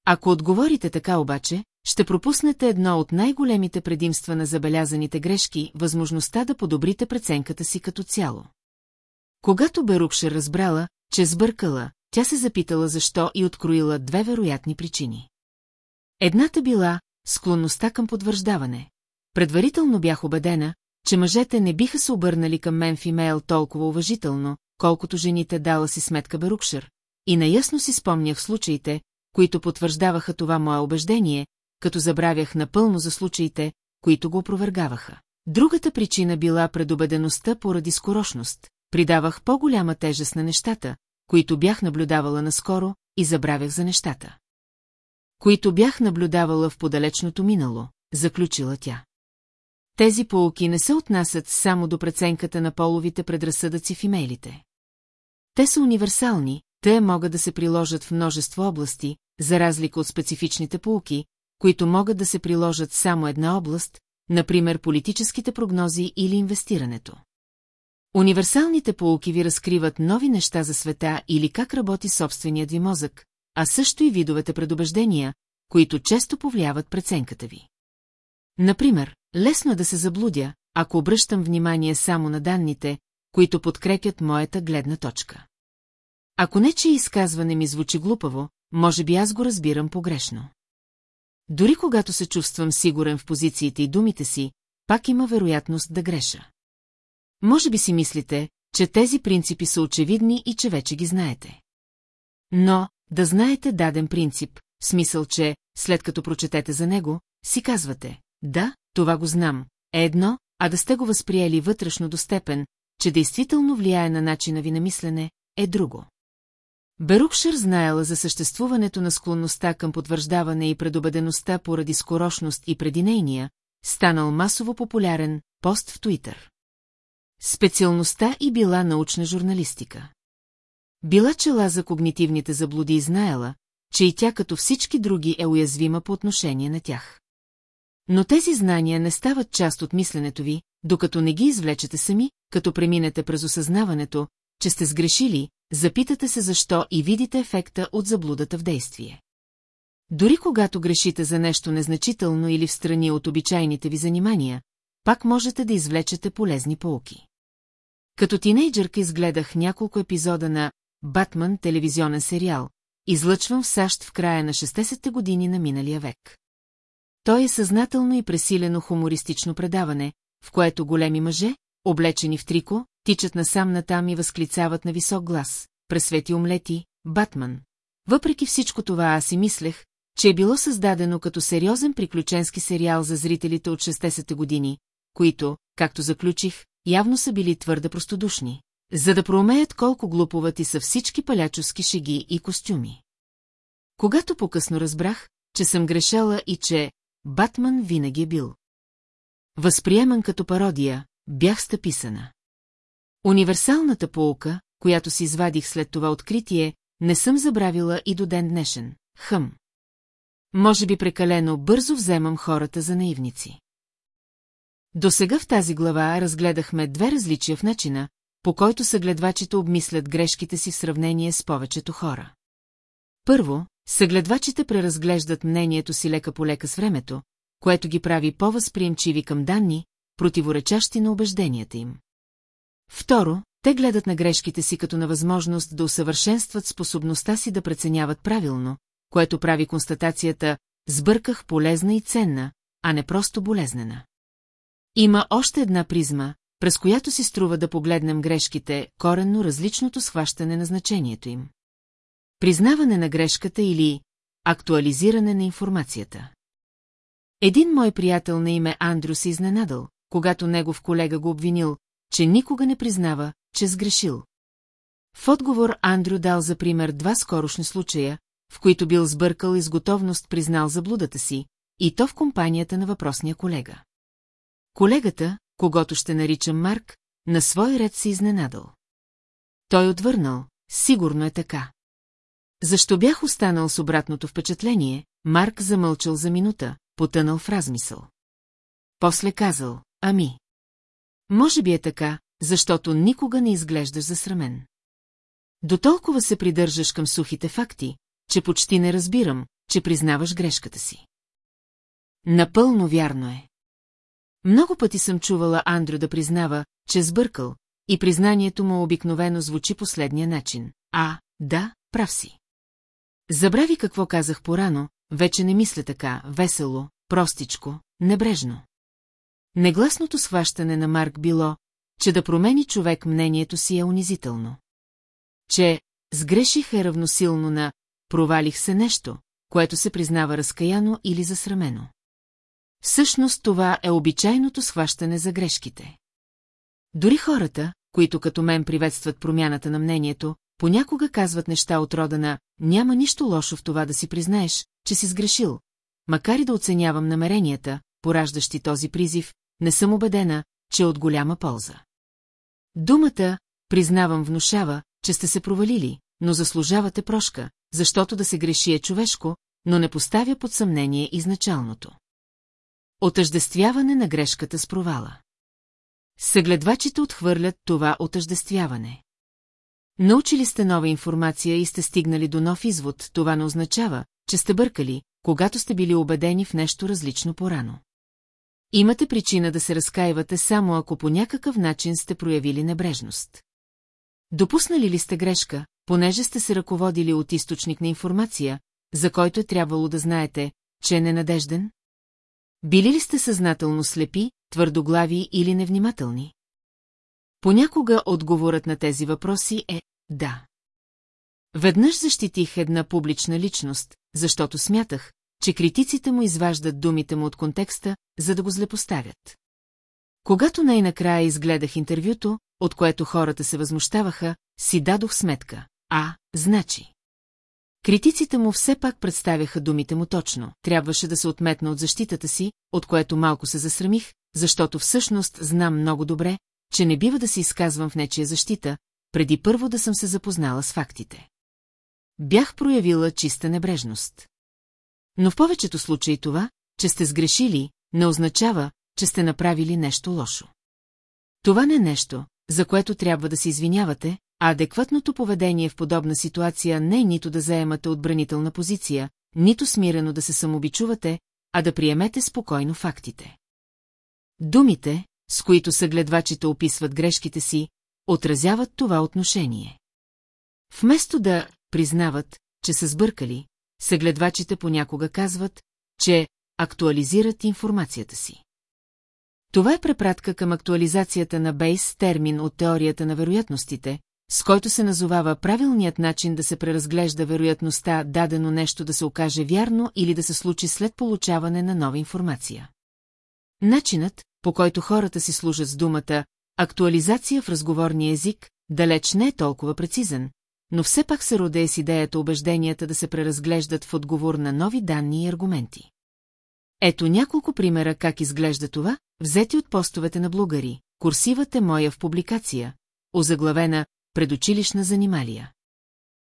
Ако отговорите така обаче, ще пропуснете едно от най-големите предимства на забелязаните грешки – възможността да подобрите преценката си като цяло. Когато Берукшир разбрала, че сбъркала, тя се запитала защо и откроила две вероятни причини. Едната била склонността към подвърждаване. Предварително бях убедена, че мъжете не биха се обърнали към мен в имейл толкова уважително, колкото жените дала си сметка Берукшир, и наясно си спомнях случаите, които потвърждаваха това мое убеждение, като забравях напълно за случаите, които го опровергаваха. Другата причина била предубедеността поради скорошност. Придавах по-голяма тежест на нещата, които бях наблюдавала наскоро, и забравях за нещата. Които бях наблюдавала в подалечното минало, заключила тя. Тези полуки не се отнасят само до преценката на половите предразсъдъци в имейлите. Те са универсални, те могат да се приложат в множество области, за разлика от специфичните полуки, които могат да се приложат само една област, например политическите прогнози или инвестирането. Универсалните полуки ви разкриват нови неща за света или как работи собственият ви мозък, а също и видовете предубеждения, които често повлияват преценката ви. Например, лесно е да се заблудя, ако обръщам внимание само на данните, които подкрепят моята гледна точка. Ако не, че изказване ми звучи глупаво, може би аз го разбирам погрешно. Дори когато се чувствам сигурен в позициите и думите си, пак има вероятност да греша. Може би си мислите, че тези принципи са очевидни и че вече ги знаете. Но, да знаете даден принцип, в смисъл, че, след като прочетете за него, си казвате, да, това го знам, е едно, а да сте го възприели вътрешно до степен, че действително влияе на начина ви на мислене, е друго. Берукшир знаела за съществуването на склонността към потвърждаване и предубедеността поради скорошност и преди нейния, станал масово популярен пост в Туитър. Специалността и била научна журналистика. Била чела за когнитивните заблуди и знаела, че и тя като всички други е уязвима по отношение на тях. Но тези знания не стават част от мисленето ви, докато не ги извлечете сами, като преминете през осъзнаването, че сте сгрешили, запитате се защо и видите ефекта от заблудата в действие. Дори когато грешите за нещо незначително или в страни от обичайните ви занимания, пак можете да извлечете полезни полуки. Като тинейджърка изгледах няколко епизода на «Батман» телевизионен сериал, излъчван в САЩ в края на 60-те години на миналия век. Той е съзнателно и пресилено хумористично предаване, в което големи мъже, облечени в трико, тичат насам натам и възклицават на висок глас. Пресвети омлети, Батман. Въпреки всичко това аз си мислех, че е било създадено като сериозен приключенски сериал за зрителите от 60-те години, които, както заключих, явно са били твърде простодушни, за да проумеят колко глуповати са всички палячовски шеги и костюми. Когато по-късно разбрах, че съм грешала и че Батман винаги е бил. Възприеман като пародия, бях стъписана. Универсалната полука, която си извадих след това откритие, не съм забравила и до ден днешен. Хъм. Може би прекалено бързо вземам хората за наивници. До сега в тази глава разгледахме две различия в начина, по който съгледвачите обмислят грешките си в сравнение с повечето хора. Първо, съгледвачите преразглеждат мнението си лека по лека с времето, което ги прави по-възприемчиви към данни, противоречащи на убежденията им. Второ, те гледат на грешките си като на възможност да усъвършенстват способността си да преценяват правилно, което прави констатацията «сбърках полезна и ценна», а не просто болезнена. Има още една призма, през която си струва да погледнем грешките, коренно различното схващане на значението им. Признаване на грешката или актуализиране на информацията. Един мой приятел на име Андрю се изненадал, когато негов колега го обвинил, че никога не признава, че сгрешил. В отговор Андрю дал за пример два скорошни случая, в които бил сбъркал и с готовност признал заблудата си, и то в компанията на въпросния колега. Колегата, когато ще наричам Марк, на свой ред се изненадал. Той отвърнал, сигурно е така. Защо бях останал с обратното впечатление, Марк замълчал за минута, потънал в размисъл. После казал, ами. Може би е така, защото никога не изглеждаш засрамен. До толкова се придържаш към сухите факти, че почти не разбирам, че признаваш грешката си. Напълно вярно е. Много пъти съм чувала Андрю да признава, че е сбъркал, и признанието му обикновено звучи последния начин. А, да, прав си. Забрави какво казах порано, вече не мисля така, весело, простичко, небрежно. Негласното схващане на Марк било, че да промени човек мнението си е унизително. Че сгреших е равносилно на провалих се нещо, което се признава разкаяно или засрамено. Всъщност това е обичайното схващане за грешките. Дори хората, които като мен приветстват промяната на мнението, понякога казват неща от рода на «няма нищо лошо в това да си признаеш, че си сгрешил», макар и да оценявам намеренията, пораждащи този призив, не съм убедена, че е от голяма полза. Думата, признавам, внушава, че сте се провалили, но заслужавате прошка, защото да се греши е човешко, но не поставя под съмнение изначалното. Отъждествяване на грешката с провала. Съгледвачите отхвърлят това отъждествяване. Научили сте нова информация и сте стигнали до нов извод, това не означава, че сте бъркали, когато сте били убедени в нещо различно порано. Имате причина да се разкаивате само ако по някакъв начин сте проявили небрежност. Допуснали ли сте грешка, понеже сте се ръководили от източник на информация, за който е трябвало да знаете, че е ненадежден? Били ли сте съзнателно слепи, твърдоглави или невнимателни? Понякога отговорът на тези въпроси е «да». Веднъж защитих една публична личност, защото смятах, че критиците му изваждат думите му от контекста, за да го злепоставят. Когато най-накрая изгледах интервюто, от което хората се възмущаваха, си дадох сметка. А, значи. Критиците му все пак представяха думите му точно. Трябваше да се отметна от защитата си, от което малко се засрамих, защото всъщност знам много добре, че не бива да се изказвам в нечия защита, преди първо да съм се запознала с фактите. Бях проявила чиста небрежност. Но в повечето случаи това, че сте сгрешили, не означава, че сте направили нещо лошо. Това не е нещо, за което трябва да се извинявате, а адекватното поведение в подобна ситуация не е нито да заемате отбранителна позиция, нито смирено да се самобичувате, а да приемете спокойно фактите. Думите, с които съгледвачите описват грешките си, отразяват това отношение. Вместо да признават, че са сбъркали, съгледвачите понякога казват, че актуализират информацията си. Това е препратка към актуализацията на Бейс термин от теорията на вероятностите, с който се назовава правилният начин да се преразглежда вероятността дадено нещо да се окаже вярно или да се случи след получаване на нова информация. Начинът, по който хората си служат с думата актуализация в разговорния език, далеч не е толкова прецизен, но все пак се родее с идеята убежденията да се преразглеждат в отговор на нови данни и аргументи. Ето няколко примера как изглежда това, взети от постовете на блугари. Курсивът е моя в публикация, озаглавена «Предучилищна занималия».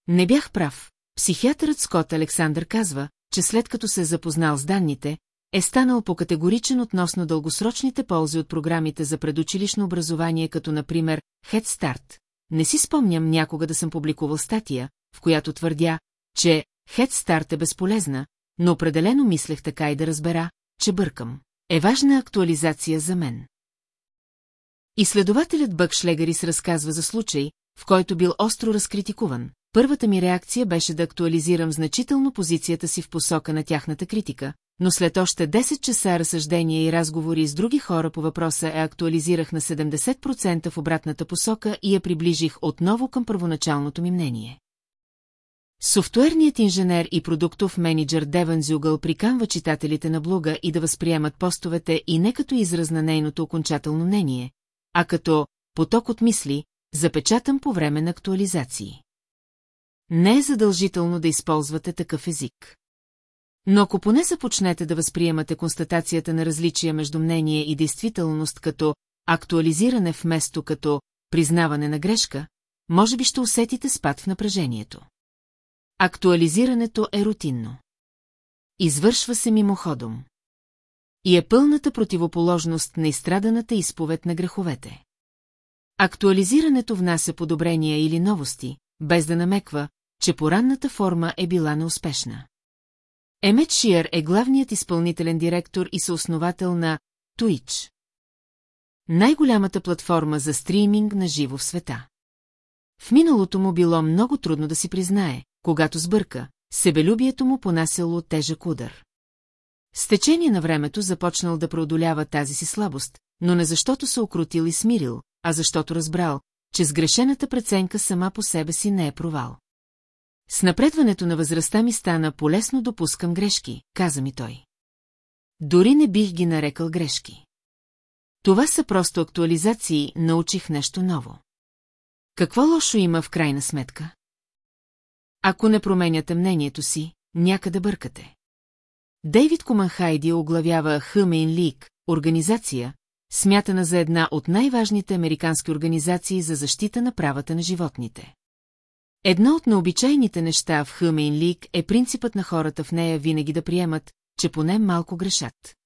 Не бях прав. Психиатърът Скот Александър казва, че след като се е запознал с данните, е станал по-категоричен относно дългосрочните ползи от програмите за предучилищно образование, като например Head Start. Не си спомням някога да съм публикувал статия, в която твърдя, че Head Start е безполезна, но определено мислех така и да разбера, че бъркам. Е важна актуализация за мен. Изследователят Бък Шлегарис разказва за случай, в който бил остро разкритикуван. Първата ми реакция беше да актуализирам значително позицията си в посока на тяхната критика, но след още 10 часа разсъждения и разговори с други хора по въпроса я актуализирах на 70% в обратната посока и я приближих отново към първоначалното ми мнение. Софтуерният инженер и продуктов менеджер Деван Зюгъл приканва читателите на блога и да възприемат постовете и не като израз на нейното окончателно мнение, а като поток от мисли, запечатан по време на актуализации. Не е задължително да използвате такъв език. Но ако поне започнете да възприемате констатацията на различия между мнение и действителност като актуализиране вместо като признаване на грешка, може би ще усетите спад в напрежението. Актуализирането е рутинно. Извършва се мимоходом. И е пълната противоположност на изстраданата изповед на греховете. Актуализирането внася подобрения или новости, без да намеква, че поранната форма е била неуспешна. Емет Шиер е главният изпълнителен директор и съосновател на Twitch. Най-голямата платформа за стриминг на живо в света. В миналото му било много трудно да си признае, когато сбърка, себелюбието му понасяло тежък удар. С течение на времето започнал да преодолява тази си слабост, но не защото се окрутил и смирил, а защото разбрал, че сгрешената преценка сама по себе си не е провал. С напредването на възрастта ми стана полесно допускам грешки, каза ми той. Дори не бих ги нарекал грешки. Това са просто актуализации, научих нещо ново. Какво лошо има в крайна сметка? Ако не променяте мнението си, някъде бъркате. Дейвид Команхайди оглавява Хъмейн Лик, организация, смятана за една от най-важните американски организации за защита на правата на животните. Едно от необичайните неща в Хъмейн Лик е принципът на хората в нея винаги да приемат, че поне малко грешат.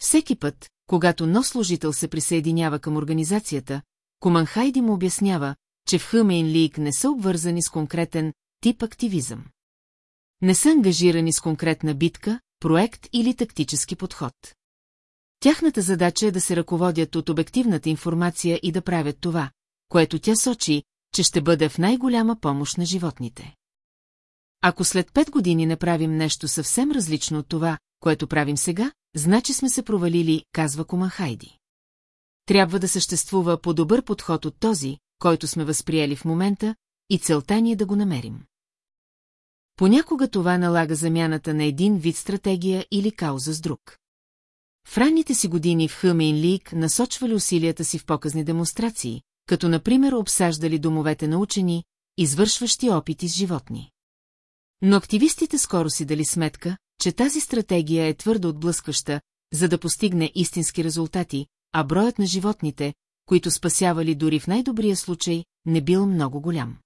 Всеки път, когато нов служител се присъединява към организацията, Команхайди му обяснява, че в Хъмейн Лик не са обвързани с конкретен тип активизъм. Не са ангажирани с конкретна битка, проект или тактически подход. Тяхната задача е да се ръководят от обективната информация и да правят това, което тя сочи, че ще бъде в най-голяма помощ на животните. Ако след пет години не правим нещо съвсем различно от това, което правим сега, значи сме се провалили, казва Комахайди. Трябва да съществува по-добър подход от този, който сме възприели в момента, и целта ни е да го намерим. Понякога това налага замяната на един вид стратегия или кауза с друг. В ранните си години в Хъмейн Лик насочвали усилията си в показни демонстрации, като например обсаждали домовете на учени, извършващи опити с животни. Но активистите скоро си дали сметка, че тази стратегия е твърдо отблъскваща, за да постигне истински резултати, а броят на животните, които спасявали дори в най-добрия случай, не бил много голям.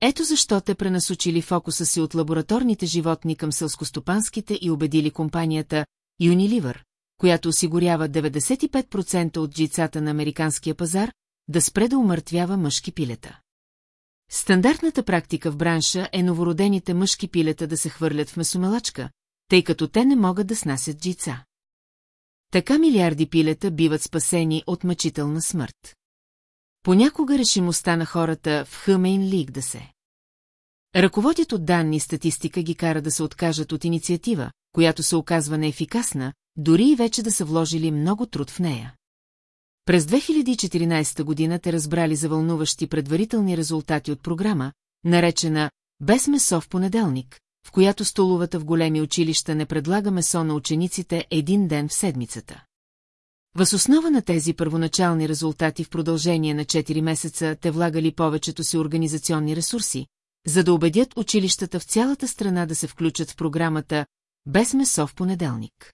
Ето защо те пренасочили фокуса си от лабораторните животни към селскостопанските и убедили компанията Unilever, която осигурява 95% от джицата на американския пазар, да спре да умъртвява мъжки пилета. Стандартната практика в бранша е новородените мъжки пилета да се хвърлят в месомелачка, тъй като те не могат да снасят джица. Така милиарди пилета биват спасени от мъчителна смърт. Понякога решимостта на хората в Хъмейн Лиг да се. Ръководят от данни статистика ги кара да се откажат от инициатива, която се оказва неефикасна, дори и вече да са вложили много труд в нея. През 2014 година те разбрали за вълнуващи предварителни резултати от програма, наречена «Без месо в понеделник», в която столовата в големи училища не предлага месо на учениците един ден в седмицата. Въз основа на тези първоначални резултати в продължение на 4 месеца те влагали повечето си организационни ресурси, за да убедят училищата в цялата страна да се включат в програмата «Без месо в понеделник».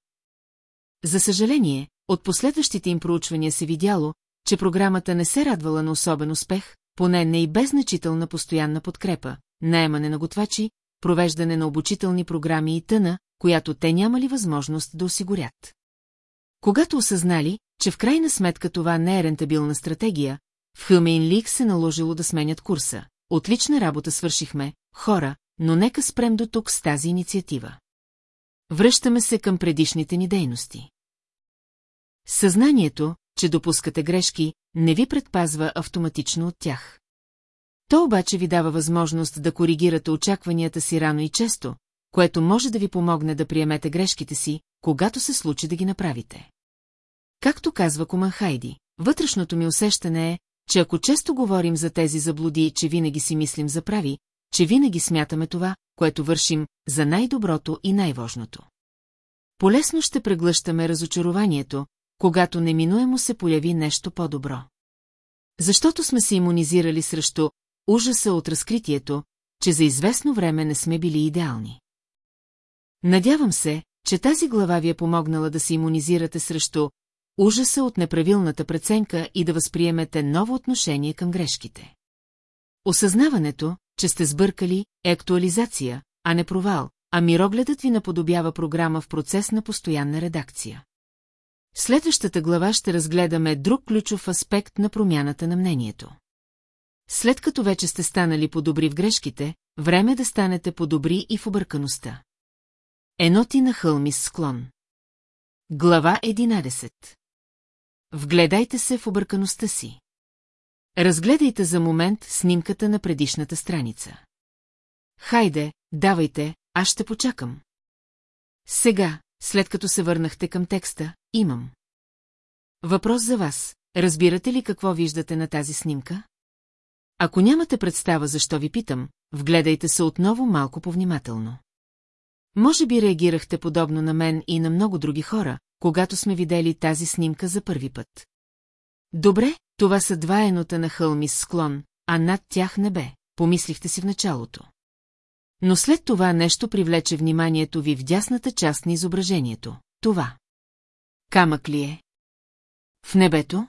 За съжаление, от последващите им проучвания се видяло, че програмата не се радвала на особен успех, поне не и без значителна постоянна подкрепа, наемане на готвачи, провеждане на обучителни програми и тъна, която те нямали възможност да осигурят. Когато осъзнали, че в крайна сметка това не е рентабилна стратегия, в Хъмейн Лик се наложило да сменят курса. Отлична работа свършихме, хора, но нека спрем до тук с тази инициатива. Връщаме се към предишните ни дейности. Съзнанието, че допускате грешки, не ви предпазва автоматично от тях. То обаче ви дава възможност да коригирате очакванията си рано и често, което може да ви помогне да приемете грешките си, когато се случи да ги направите. Както казва Коман Хайди, вътрешното ми усещане е, че ако често говорим за тези заблуди, че винаги си мислим за прави, че винаги смятаме това, което вършим, за най-доброто и най-важното. Полесно ще преглъщаме разочарованието, когато неминуемо се появи нещо по-добро. Защото сме се иммунизирали срещу ужаса от разкритието, че за известно време не сме били идеални. Надявам се, че тази глава ви е помогнала да се иммунизирате срещу ужаса от неправилната преценка и да възприемете ново отношение към грешките. Осъзнаването, че сте сбъркали, е актуализация, а не провал, а мирогледът ви наподобява програма в процес на постоянна редакция. Следващата глава ще разгледаме друг ключов аспект на промяната на мнението. След като вече сте станали по-добри в грешките, време да станете по-добри и в объркаността. Еноти на хълми с склон. Глава 11 Вгледайте се в объркаността си. Разгледайте за момент снимката на предишната страница. Хайде, давайте, аз ще почакам. Сега, след като се върнахте към текста, имам. Въпрос за вас. Разбирате ли какво виждате на тази снимка? Ако нямате представа защо ви питам, вгледайте се отново малко повнимателно. Може би реагирахте подобно на мен и на много други хора, когато сме видели тази снимка за първи път. Добре, това са два енота на хълми с склон, а над тях небе, помислихте си в началото. Но след това нещо привлече вниманието ви в дясната част на изображението. Това. Камък ли е? В небето?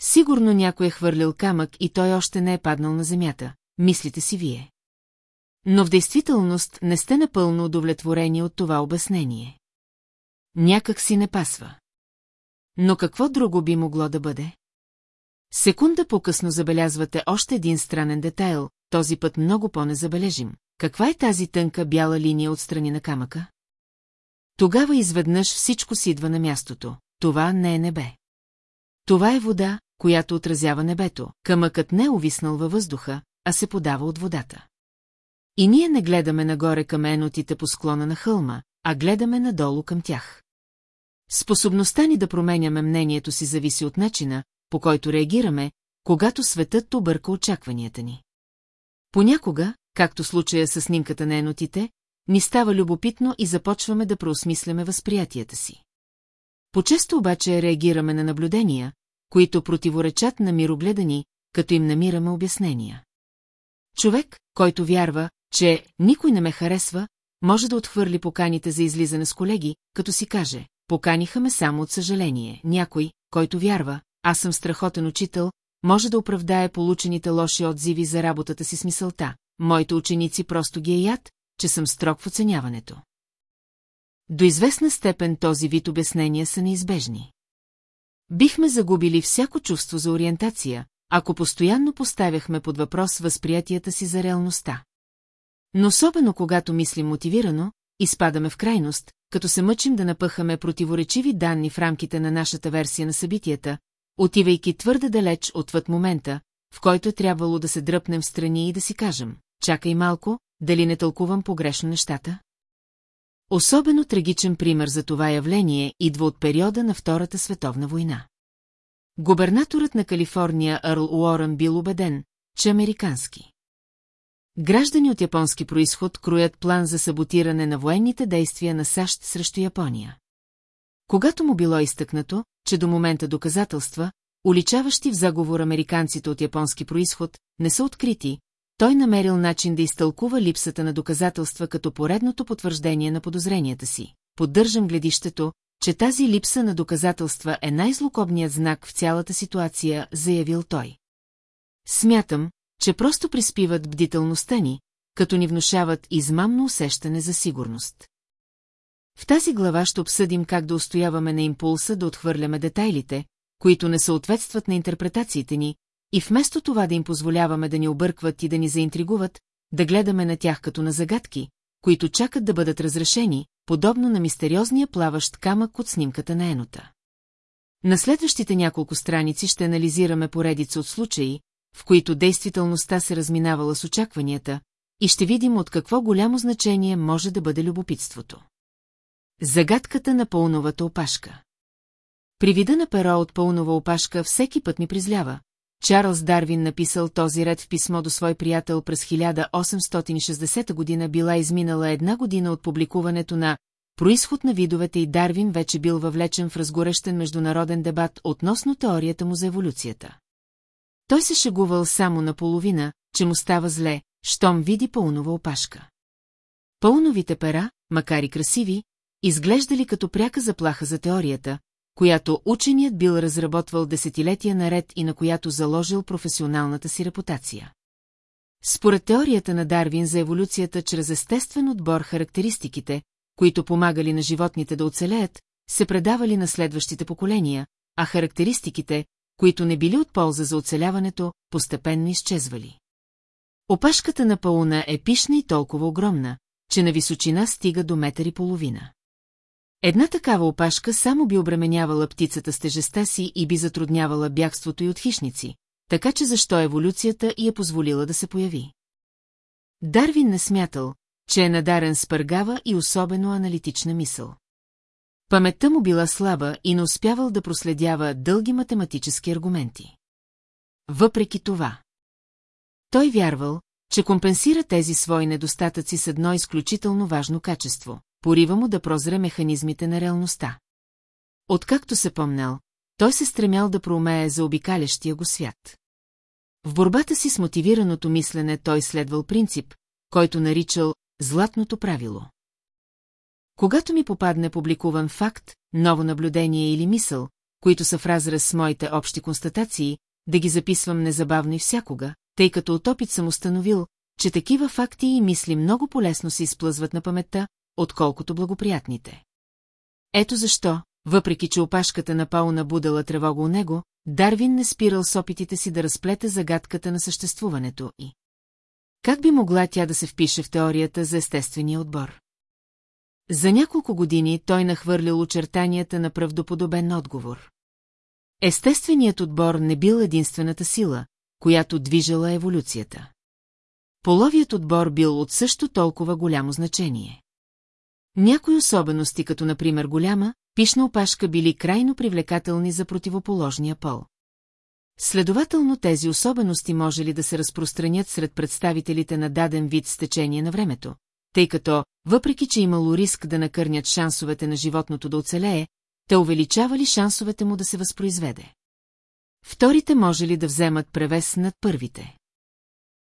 Сигурно някой е хвърлил камък и той още не е паднал на земята, мислите си вие. Но в действителност не сте напълно удовлетворени от това обяснение. Някак си не пасва. Но какво друго би могло да бъде? Секунда по-късно забелязвате още един странен детайл, този път много по-незабележим. Каква е тази тънка бяла линия от страни на камъка? Тогава изведнъж всичко си идва на мястото. Това не е небе. Това е вода, която отразява небето. Камъкът не е увиснал във въздуха, а се подава от водата. И ние не гледаме нагоре към енотите по склона на хълма, а гледаме надолу към тях. Способността ни да променяме мнението си зависи от начина, по който реагираме, когато светът обърка очакванията ни. Понякога, както случая с снимката на енотите, ни става любопитно и започваме да преосмисляме възприятията си. Почесто обаче реагираме на наблюдения, които противоречат на мирогледани, като им намираме обяснения. Човек, който вярва, че никой не ме харесва, може да отхвърли поканите за излизане с колеги, като си каже, поканиха ме само от съжаление. Някой, който вярва, аз съм страхотен учител, може да оправдае получените лоши отзиви за работата си с мисълта. Моите ученици просто ги е яд, че съм строг в оценяването. До известна степен този вид обяснения са неизбежни. Бихме загубили всяко чувство за ориентация, ако постоянно поставяхме под въпрос възприятията си за реалността. Но особено когато мислим мотивирано, изпадаме в крайност, като се мъчим да напъхаме противоречиви данни в рамките на нашата версия на събитията, отивайки твърде далеч отвъд момента, в който е трябвало да се дръпнем в страни и да си кажем, чакай малко, дали не тълкувам погрешно нещата? Особено трагичен пример за това явление идва от периода на Втората световна война. Губернаторът на Калифорния Арл Уорън бил убеден, че американски. Граждани от японски происход кроят план за саботиране на военните действия на САЩ срещу Япония. Когато му било изтъкнато, че до момента доказателства, уличаващи в заговор американците от японски происход, не са открити, той намерил начин да изтълкува липсата на доказателства като поредното потвърждение на подозренията си. Поддържам гледището, че тази липса на доказателства е най-злокобният знак в цялата ситуация, заявил той. Смятам, че просто приспиват бдителността ни, като ни внушават измамно усещане за сигурност. В тази глава ще обсъдим как да устояваме на импулса да отхвърляме детайлите, които не съответстват на интерпретациите ни, и вместо това да им позволяваме да ни объркват и да ни заинтригуват, да гледаме на тях като на загадки, които чакат да бъдат разрешени, подобно на мистериозния плаващ камък от снимката на енота. На следващите няколко страници ще анализираме поредица от случаи, в които действителността се разминавала с очакванията, и ще видим от какво голямо значение може да бъде любопитството. Загадката на пълновата опашка При вида на перо от пълнова опашка всеки път ми призлява, Чарлз Дарвин написал този ред в писмо до свой приятел през 1860 година била изминала една година от публикуването на Происход на видовете и Дарвин вече бил въвлечен в разгорещен международен дебат относно теорията му за еволюцията. Той се шегувал само наполовина, че му става зле, щом види пълнова опашка. Пълновите пера, макар и красиви, изглеждали като пряка заплаха за теорията, която ученият бил разработвал десетилетия наред и на която заложил професионалната си репутация. Според теорията на Дарвин за еволюцията чрез естествен отбор характеристиките, които помагали на животните да оцелеят, се предавали на следващите поколения, а характеристиките, които не били от полза за оцеляването, постепенно изчезвали. Опашката на пауна е пишна и толкова огромна, че на височина стига до метър и половина. Една такава опашка само би обременявала птицата с тежеста си и би затруднявала бягството и от хищници, така че защо еволюцията и е позволила да се появи. Дарвин не смятал, че е надарен с пъргава и особено аналитична мисъл. Паметта му била слаба и не успявал да проследява дълги математически аргументи. Въпреки това. Той вярвал, че компенсира тези свои недостатъци с едно изключително важно качество – порива му да прозре механизмите на реалността. Откакто се помнял, той се стремял да проумее за обикалящия го свят. В борбата си с мотивираното мислене той следвал принцип, който наричал «златното правило». Когато ми попадне публикуван факт, ново наблюдение или мисъл, които са в разрез с моите общи констатации, да ги записвам незабавно и всякога, тъй като от опит съм установил, че такива факти и мисли много полезно се изплъзват на паметта, отколкото благоприятните. Ето защо, въпреки че опашката на Пауна будала тревога у него, Дарвин не спирал с опитите си да разплете загадката на съществуването и. Как би могла тя да се впише в теорията за естествения отбор? За няколко години той нахвърлил очертанията на правдоподобен отговор. Естественият отбор не бил единствената сила, която движала еволюцията. Половият отбор бил от също толкова голямо значение. Някои особености, като например голяма, пишна опашка били крайно привлекателни за противоположния пол. Следователно тези особености може ли да се разпространят сред представителите на даден вид с течение на времето, тъй като, въпреки че имало риск да накърнят шансовете на животното да оцелее, те увеличавали шансовете му да се възпроизведе. Вторите може ли да вземат превес над първите?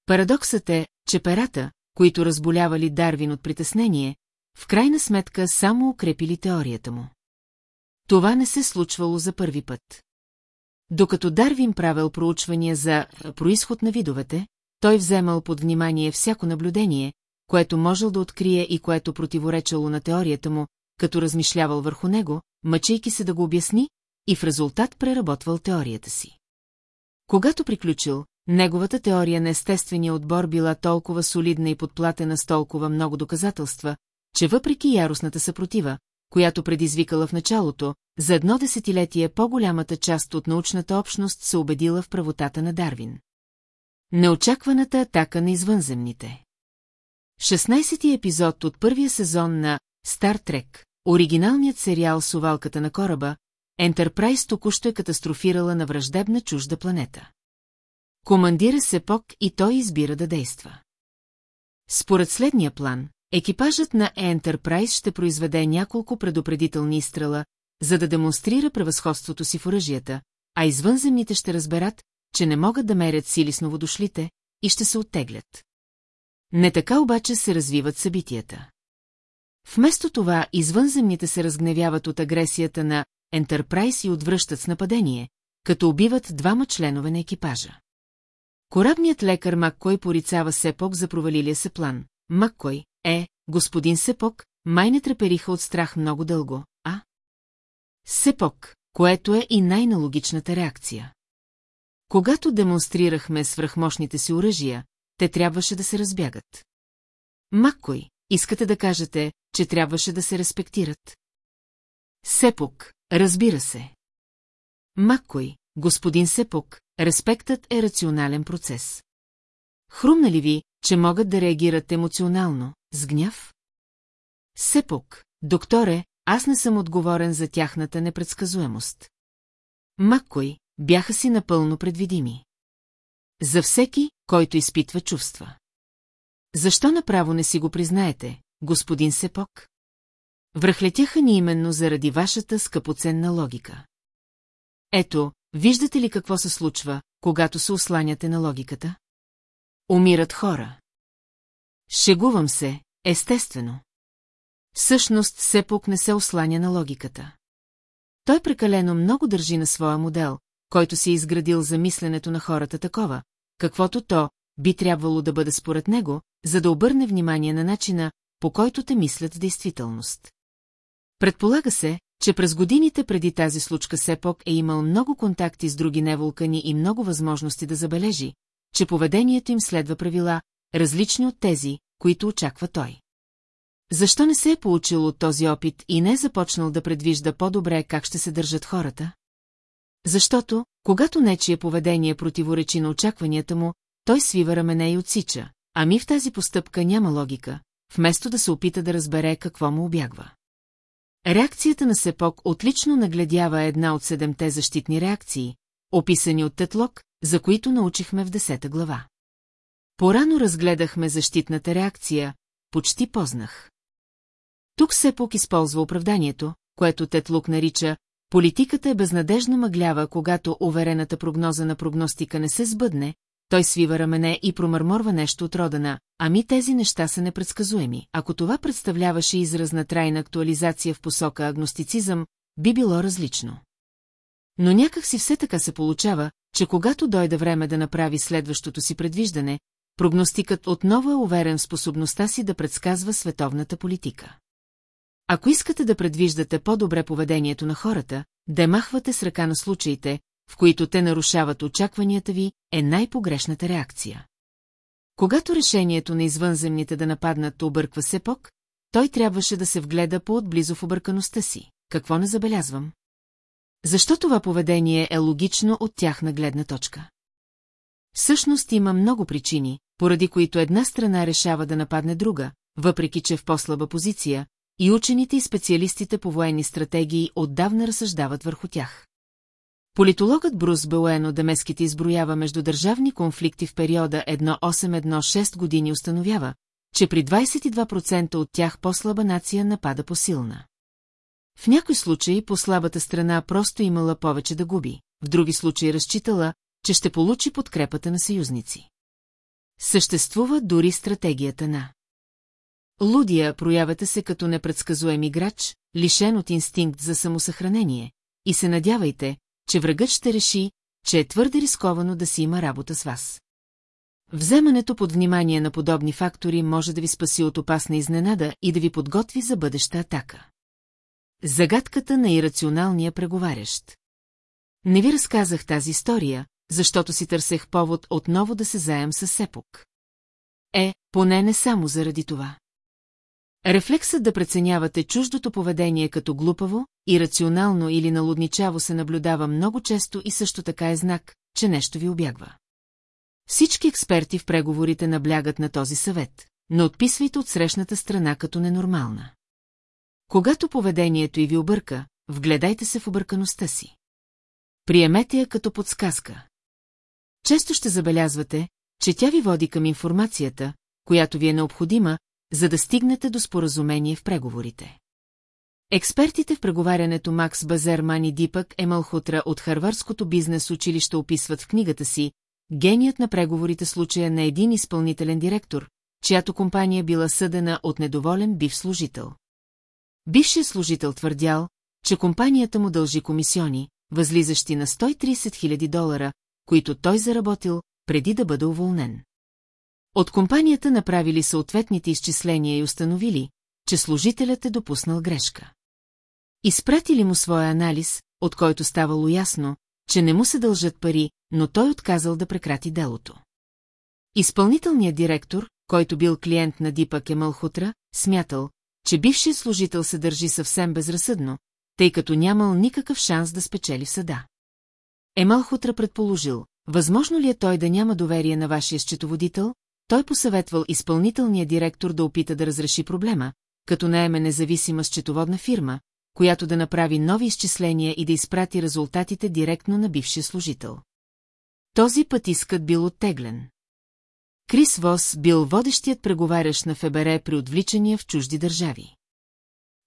Парадоксът е, че перата, които разболявали Дарвин от притеснение, в крайна сметка само укрепили теорията му. Това не се случвало за първи път. Докато Дарвин правил проучвания за происход на видовете, той вземал под внимание всяко наблюдение, което можел да открие и което противоречало на теорията му, като размишлявал върху него, мъчейки се да го обясни, и в резултат преработвал теорията си. Когато приключил, неговата теория на естествения отбор била толкова солидна и подплатена с толкова много доказателства, че въпреки яростната съпротива, която предизвикала в началото, за едно десетилетие по-голямата част от научната общност се убедила в правотата на Дарвин. Неочакваната атака на извънземните 16-ти епизод от първия сезон на Стар Трек, оригиналният сериал с овалката на кораба, Ентерпрайз току-що е катастрофирала на враждебна чужда планета. Командира се Пок и той избира да действа. Според следния план, екипажът на Ентерпрайз ще произведе няколко предупредителни изстрела, за да демонстрира превъзходството си в оръжията, а извънземните ще разберат, че не могат да мерят сили с новодошлите и ще се оттеглят. Не така обаче се развиват събитията. Вместо това извънземните се разгневяват от агресията на Ентерпрайз и отвръщат с нападение, като убиват двама членове на екипажа. Корабният лекар Маккой порицава Сепок за провалилия се план. Маккой, е, господин Сепок, май не трепериха от страх много дълго, а? Сепок, което е и най-налогичната реакция. Когато демонстрирахме свръхмощните си оръжия, те трябваше да се разбягат. Маккой, искате да кажете, че трябваше да се респектират? Сепок, разбира се. Маккой, господин Сепок, респектът е рационален процес. Хрумна ли ви, че могат да реагират емоционално, с гняв? Сепок, докторе, аз не съм отговорен за тяхната непредсказуемост. Маккой, бяха си напълно предвидими. За всеки, който изпитва чувства. Защо направо не си го признаете, господин Сепок? Връхлетяха ни именно заради вашата скъпоценна логика. Ето, виждате ли какво се случва, когато се осланяте на логиката? Умират хора. Шегувам се, естествено. Всъщност Сепок не се осланя на логиката. Той прекалено много държи на своя модел, който си е изградил за мисленето на хората такова, каквото то би трябвало да бъде според него, за да обърне внимание на начина, по който те мислят в действителност. Предполага се, че през годините преди тази случка Сепок е имал много контакти с други невулкани и много възможности да забележи, че поведението им следва правила, различни от тези, които очаква той. Защо не се е получил от този опит и не е започнал да предвижда по-добре как ще се държат хората? Защото, когато нечие поведение противоречи на очакванията му, той свива рамене и отсича, ами в тази постъпка няма логика, вместо да се опита да разбере какво му обягва. Реакцията на Сепок отлично нагледява една от седемте защитни реакции, описани от Тетлок, за които научихме в десета глава. Порано разгледахме защитната реакция, почти познах. Тук Сепок използва оправданието, което Тетлук нарича Политиката е безнадежно мъглява, когато уверената прогноза на прогностика не се сбъдне, той свива рамене и промърморва нещо от родана, ами тези неща са непредсказуеми. Ако това представляваше израз на трайна актуализация в посока агностицизъм, би било различно. Но някак си все така се получава, че когато дойде време да направи следващото си предвиждане, прогностикът отново е уверен в способността си да предсказва световната политика. Ако искате да предвиждате по-добре поведението на хората, да махвате с ръка на случаите, в които те нарушават очакванията ви, е най-погрешната реакция. Когато решението на извънземните да нападнат обърква се пок, той трябваше да се вгледа по-отблизо в объркаността си. Какво не забелязвам? Защо това поведение е логично от тяхна гледна точка? Всъщност има много причини, поради които една страна решава да нападне друга, въпреки че в по-слаба позиция, и учените и специалистите по военни стратегии отдавна разсъждават върху тях. Политологът Брус Белуено Демеските изброява междудържавни конфликти в периода 1816 години установява, че при 22% от тях по-слаба нация напада по-силна. В някои случаи по-слабата страна просто имала повече да губи, в други случаи разчитала, че ще получи подкрепата на съюзници. Съществува дори стратегията на Лудия проявете се като непредсказуем играч, лишен от инстинкт за самосъхранение, и се надявайте, че врагът ще реши, че е твърде рисковано да си има работа с вас. Вземането под внимание на подобни фактори може да ви спаси от опасна изненада и да ви подготви за бъдеща атака. Загадката на ирационалния преговарящ Не ви разказах тази история, защото си търсех повод отново да се заем с Сепок. Е, поне не само заради това. Рефлексът да преценявате чуждото поведение като глупаво, ирационално или налудничаво се наблюдава много често и също така е знак, че нещо ви обягва. Всички експерти в преговорите наблягат на този съвет, но отписвайте от срещната страна като ненормална. Когато поведението и ви обърка, вгледайте се в объркаността си. Приемете я като подсказка. Често ще забелязвате, че тя ви води към информацията, която ви е необходима, за да стигнете до споразумение в преговорите. Експертите в преговарянето Макс Базерман и Дипък Емалхутра от Харвардското бизнес училище описват в книгата си геният на преговорите случая на един изпълнителен директор, чиято компания била съдена от недоволен бив служител. Бившият служител твърдял, че компанията му дължи комисиони, възлизащи на 130 000 долара, които той заработил преди да бъде уволнен. От компанията направили съответните изчисления и установили, че служителят е допуснал грешка. Изпратили му своя анализ, от който ставало ясно, че не му се дължат пари, но той отказал да прекрати делото. Изпълнителният директор, който бил клиент на Дипа Кемалхутра, смятал, че бившият служител се държи съвсем безразсъдно, тъй като нямал никакъв шанс да спечели в съда. Емалхутра предположил, възможно ли е той да няма доверие на вашия счетоводител, той посъветвал изпълнителния директор да опита да разреши проблема, като наеме независима счетоводна фирма, която да направи нови изчисления и да изпрати резултатите директно на бившия служител. Този път искът бил оттеглен. Крис Вос бил водещият преговарящ на ФБР при отвличания в чужди държави.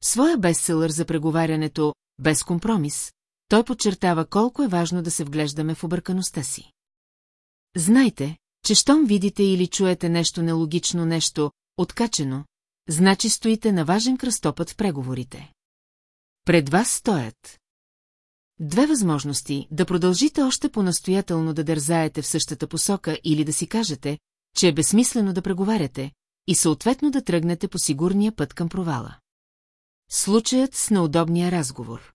Своя бестселър за преговарянето «Без компромис», той подчертава колко е важно да се вглеждаме в объркаността си. Знайте, че щом видите или чуете нещо нелогично, нещо откачено, значи стоите на важен кръстопът в преговорите. Пред вас стоят. Две възможности – да продължите още по-настоятелно да дързаете в същата посока или да си кажете, че е безсмислено да преговаряте и съответно да тръгнете по сигурния път към провала. Случаят с неудобния разговор.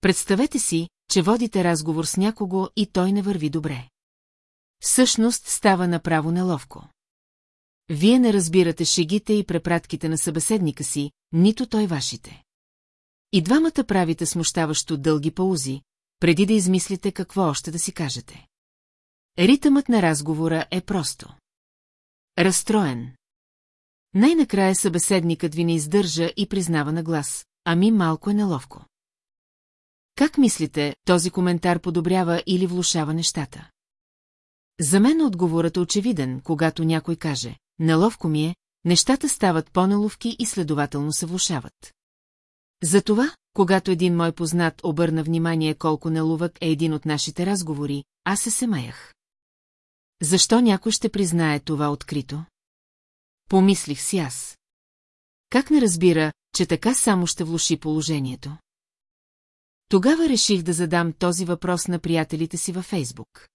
Представете си, че водите разговор с някого и той не върви добре. Всъщност става направо неловко. Вие не разбирате шегите и препратките на събеседника си, нито той вашите. И двамата правите смущаващо дълги паузи, преди да измислите какво още да си кажете. Ритъмът на разговора е просто. Разстроен. Най-накрая събеседникът ви не издържа и признава на глас, ами малко е неловко. Как мислите, този коментар подобрява или влушава нещата? За мен отговорът е очевиден, когато някой каже, неловко ми е, нещата стават по-неловки и следователно се влушават. Затова, когато един мой познат обърна внимание колко неловък е един от нашите разговори, аз се семаях. Защо някой ще признае това открито? Помислих си аз. Как не разбира, че така само ще влуши положението? Тогава реших да задам този въпрос на приятелите си във Фейсбук.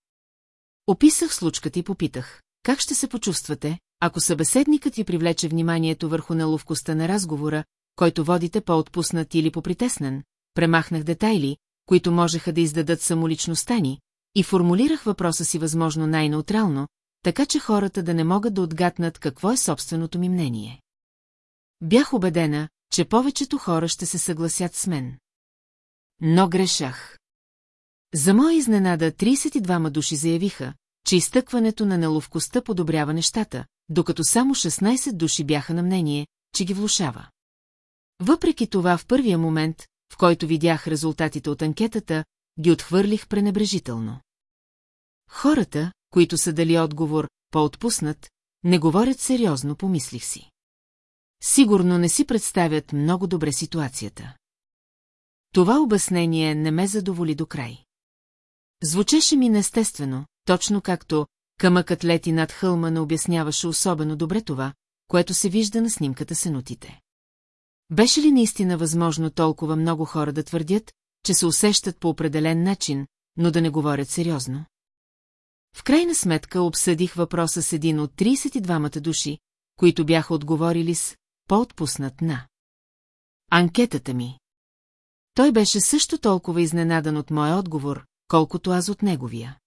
Описах случката и попитах, как ще се почувствате, ако събеседникът ви привлече вниманието върху неловкостта на разговора, който водите по-отпуснат или попритеснен, премахнах детайли, които можеха да издадат самоличността ни, и формулирах въпроса си възможно най-неутрално, така че хората да не могат да отгатнат какво е собственото ми мнение. Бях убедена, че повечето хора ще се съгласят с мен. Но грешах. За моя изненада 32 души заявиха, че изтъкването на неловкостта подобрява нещата, докато само 16 души бяха на мнение, че ги влушава. Въпреки това в първия момент, в който видях резултатите от анкетата, ги отхвърлих пренебрежително. Хората, които са дали отговор по-отпуснат, не говорят сериозно, помислих си. Сигурно не си представят много добре ситуацията. Това обяснение не ме задоволи до край. Звучеше ми неестествено, точно както къмъкът лети над хълма не обясняваше особено добре това, което се вижда на снимката сенутите. Беше ли наистина възможно толкова много хора да твърдят, че се усещат по определен начин, но да не говорят сериозно? В крайна сметка обсъдих въпроса с един от 32-мата души, които бяха отговорили с по-отпуснат на. Анкетата ми. Той беше също толкова изненадан от моя отговор, колкото аз от неговия.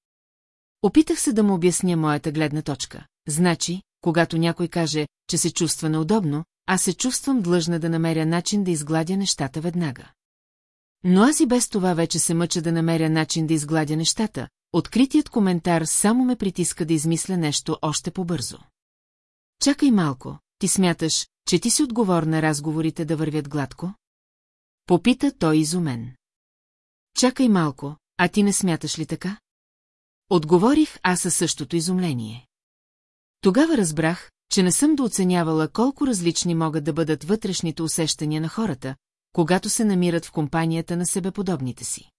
Опитах се да му обясня моята гледна точка. Значи, когато някой каже, че се чувства неудобно, аз се чувствам длъжна да намеря начин да изгладя нещата веднага. Но аз и без това вече се мъча да намеря начин да изгладя нещата, откритият коментар само ме притиска да измисля нещо още по-бързо. Чакай малко, ти смяташ, че ти си отговор на разговорите да вървят гладко? Попита той изумен. Чакай малко, а ти не смяташ ли така? Отговорих аз със същото изумление. Тогава разбрах, че не съм дооценявала колко различни могат да бъдат вътрешните усещания на хората, когато се намират в компанията на себеподобните си.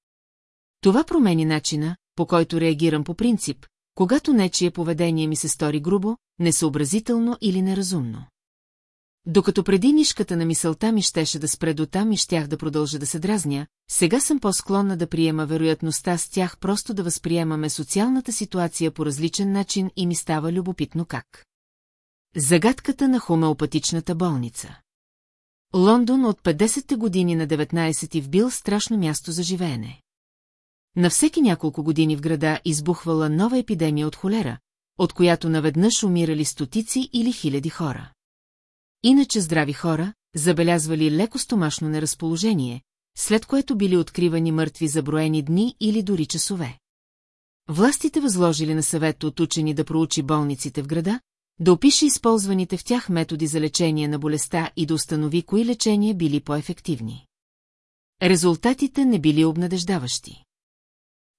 Това промени начина, по който реагирам по принцип, когато нечие поведение ми се стори грубо, несъобразително или неразумно. Докато преди нишката на мисълта ми щеше да спре до там и щях да продължа да се дразня, сега съм по-склонна да приема вероятността с тях просто да възприемаме социалната ситуация по различен начин и ми става любопитно как. Загадката на хомеопатичната болница Лондон от 50-те години на 19-ти вбил страшно място за живеене. На всеки няколко години в града избухвала нова епидемия от холера, от която наведнъж умирали стотици или хиляди хора. Иначе здрави хора, забелязвали леко стомашно неразположение, след което били откривани мъртви за броени дни или дори часове. Властите възложили на съвет от учени да проучи болниците в града, да опише използваните в тях методи за лечение на болестта и да установи кои лечения били по-ефективни. Резултатите не били обнадеждаващи.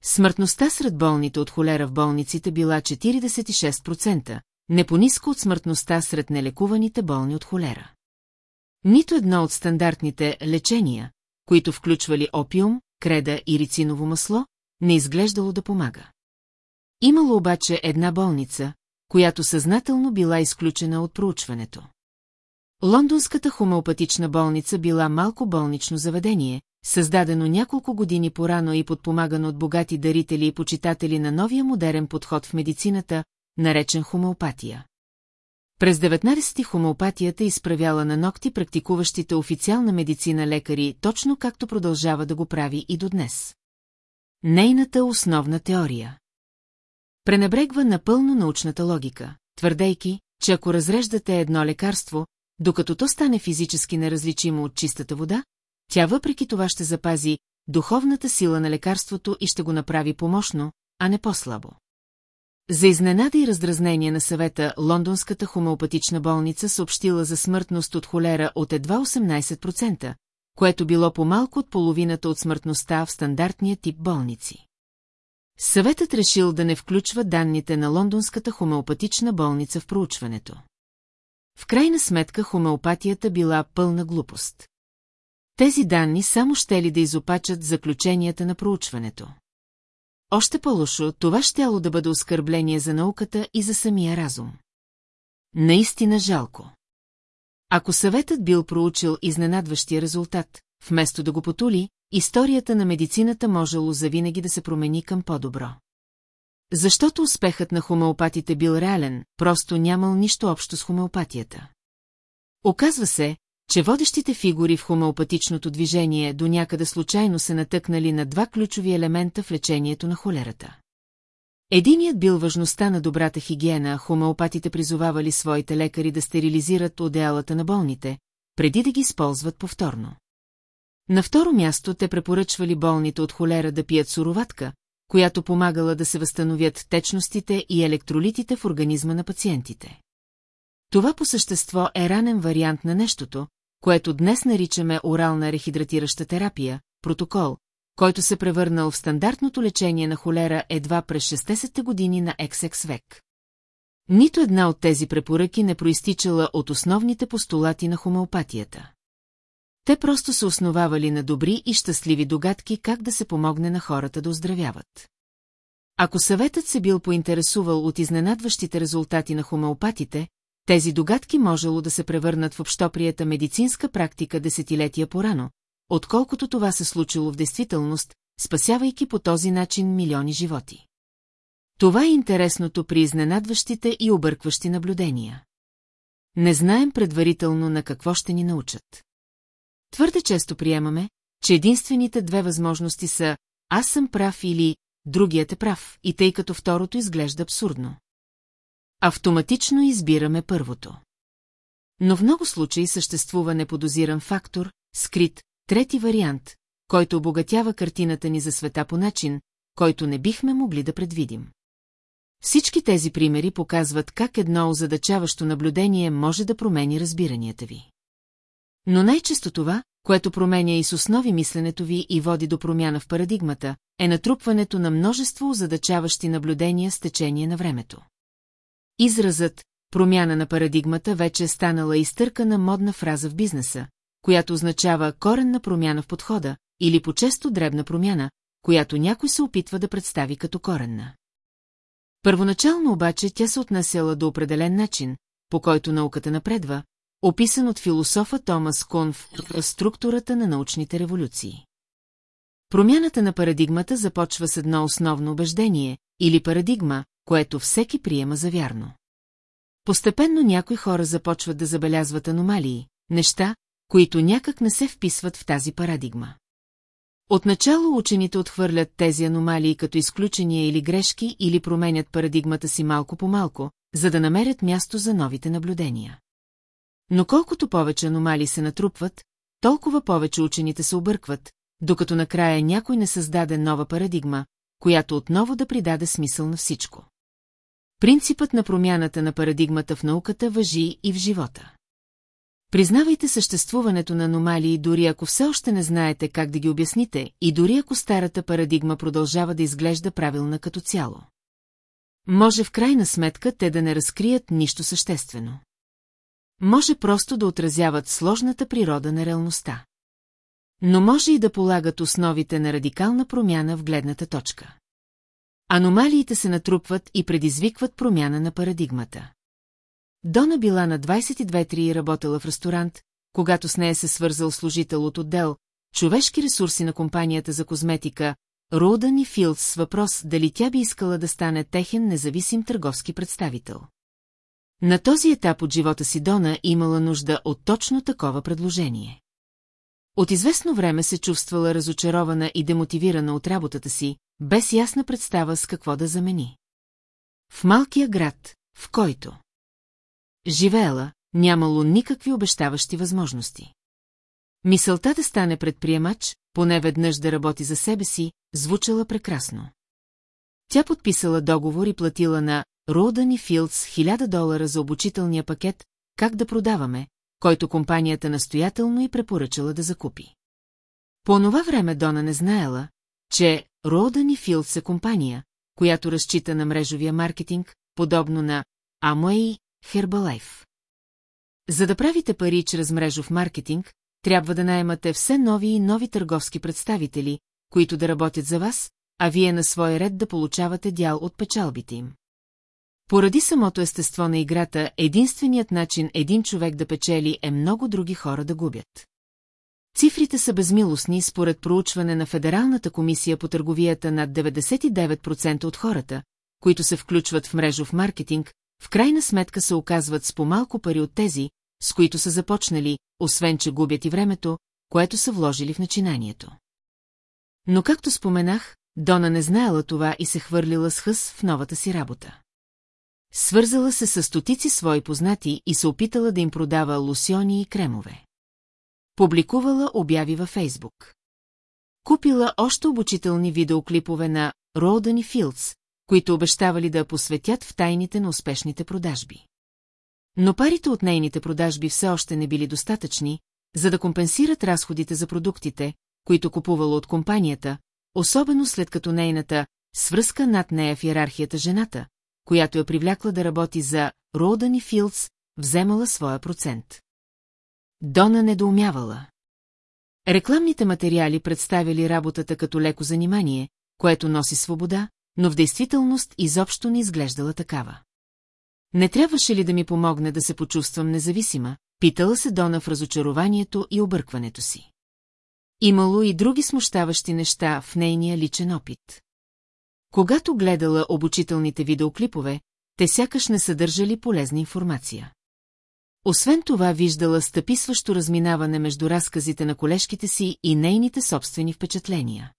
Смъртността сред болните от холера в болниците била 46%, не по-ниско от смъртността сред нелекуваните болни от холера. Нито едно от стандартните лечения, които включвали опиум, креда и рициново масло, не изглеждало да помага. Имало обаче една болница, която съзнателно била изключена от проучването. Лондонската хомеопатична болница била малко болнично заведение, създадено няколко години порано и подпомагано от богати дарители и почитатели на новия модерен подход в медицината, наречен хомеопатия. През 19-ти хомеопатията изправяла на ногти практикуващите официална медицина лекари, точно както продължава да го прави и до днес. Нейната основна теория Пренебрегва напълно научната логика, твърдейки, че ако разреждате едно лекарство, докато то стане физически неразличимо от чистата вода, тя въпреки това ще запази духовната сила на лекарството и ще го направи помощно, а не по-слабо. За изненада и раздразнение на съвета, Лондонската хомеопатична болница съобщила за смъртност от холера от едва 18%, което било по-малко от половината от смъртността в стандартния тип болници. Съветът решил да не включва данните на Лондонската хомеопатична болница в проучването. В крайна сметка хомеопатията била пълна глупост. Тези данни само ще ли да изопачат заключенията на проучването. Още по-лошо, това щяло да бъде оскърбление за науката и за самия разум. Наистина жалко. Ако съветът бил проучил изненадващия резултат, вместо да го потули, историята на медицината можело завинаги да се промени към по-добро. Защото успехът на хомеопатите бил реален, просто нямал нищо общо с хомеопатията. Оказва се, че водещите фигури в хомеопатичното движение до някъде случайно се натъкнали на два ключови елемента в лечението на холерата. Единият бил важността на добрата хигиена, хомеопатите призовавали своите лекари да стерилизират одеялата на болните, преди да ги използват повторно. На второ място те препоръчвали болните от холера да пият суроватка, която помагала да се възстановят течностите и електролитите в организма на пациентите. Това по същество е ранен вариант на нещото, което днес наричаме орална рехидратираща терапия, протокол, който се превърнал в стандартното лечение на холера едва през 60-те години на XX век. Нито една от тези препоръки не проистичала от основните постулати на хомеопатията. Те просто се основавали на добри и щастливи догадки как да се помогне на хората да оздравяват. Ако съветът се бил поинтересувал от изненадващите резултати на хомеопатите, тези догадки можело да се превърнат в общоприята медицинска практика десетилетия порано, отколкото това се случило в действителност, спасявайки по този начин милиони животи. Това е интересното при изненадващите и объркващи наблюдения. Не знаем предварително на какво ще ни научат. Твърде често приемаме, че единствените две възможности са «аз съм прав» или «другият е прав» и тъй като второто изглежда абсурдно. Автоматично избираме първото. Но в много случаи съществува неподозиран фактор, скрит, трети вариант, който обогатява картината ни за света по начин, който не бихме могли да предвидим. Всички тези примери показват как едно озадачаващо наблюдение може да промени разбиранията ви. Но най-често това, което променя и с основи мисленето ви и води до промяна в парадигмата, е натрупването на множество озадачаващи наблюдения с течение на времето. Изразът «промяна на парадигмата» вече е станала изтъркана модна фраза в бизнеса, която означава коренна промяна в подхода или по-често дребна промяна, която някой се опитва да представи като коренна. Първоначално обаче тя се отнасяла до определен начин, по който науката напредва, описан от философа Томас Кунф в структурата на научните революции. Промяната на парадигмата започва с едно основно убеждение или парадигма, което всеки приема за вярно. Постепенно някои хора започват да забелязват аномалии, неща, които някак не се вписват в тази парадигма. Отначало учените отхвърлят тези аномалии като изключения или грешки или променят парадигмата си малко по малко, за да намерят място за новите наблюдения. Но колкото повече аномалии се натрупват, толкова повече учените се объркват, докато накрая някой не създаде нова парадигма, която отново да придаде смисъл на всичко. Принципът на промяната на парадигмата в науката въжи и в живота. Признавайте съществуването на аномалии, дори ако все още не знаете как да ги обясните, и дори ако старата парадигма продължава да изглежда правилна като цяло. Може в крайна сметка те да не разкрият нищо съществено. Може просто да отразяват сложната природа на реалността. Но може и да полагат основите на радикална промяна в гледната точка. Аномалиите се натрупват и предизвикват промяна на парадигмата. Дона била на 22-3 и работела в ресторант, когато с нея се свързал служител от отдел, човешки ресурси на компанията за козметика, Роудън и Филдс с въпрос дали тя би искала да стане техен независим търговски представител. На този етап от живота си Дона имала нужда от точно такова предложение. От известно време се чувствала разочарована и демотивирана от работата си, без ясна представа с какво да замени. В малкия град, в който живеела, нямало никакви обещаващи възможности. Мисълта да стане предприемач, поне веднъж да работи за себе си, звучала прекрасно. Тя подписала договор и платила на Роудън и Филдс 1000 долара за обучителния пакет «Как да продаваме», който компанията настоятелно и препоръчала да закупи. По онова време Дона не знаела, че Роудън и Филдс е компания, която разчита на мрежовия маркетинг, подобно на Amway Herbalife. За да правите пари чрез мрежов маркетинг, трябва да наемате все нови и нови търговски представители, които да работят за вас, а вие на свой ред да получавате дял от печалбите им. Поради самото естество на играта, единственият начин един човек да печели е много други хора да губят. Цифрите са безмилостни според проучване на Федералната комисия по търговията над 99% от хората, които се включват в мрежов маркетинг, в крайна сметка се оказват с по-малко пари от тези, с които са започнали, освен че губят и времето, което са вложили в начинанието. Но както споменах, Дона не знаела това и се хвърлила с хъс в новата си работа. Свързала се с стотици свои познати и се опитала да им продава лосьони и кремове. Публикувала обяви във Фейсбук. Купила още обучителни видеоклипове на Роудън и Филдс, които обещавали да посветят в тайните на успешните продажби. Но парите от нейните продажби все още не били достатъчни, за да компенсират разходите за продуктите, които купувала от компанията, особено след като нейната свръзка над нея в иерархията жената, която я привлякла да работи за Роудън и Филдс, вземала своя процент. Дона недоумявала. Рекламните материали представили работата като леко занимание, което носи свобода, но в действителност изобщо не изглеждала такава. Не трябваше ли да ми помогне да се почувствам независима, питала се Дона в разочарованието и объркването си. Имало и други смущаващи неща в нейния личен опит. Когато гледала обучителните видеоклипове, те сякаш не съдържали полезна информация. Освен това виждала стъписващо разминаване между разказите на колежките си и нейните собствени впечатления.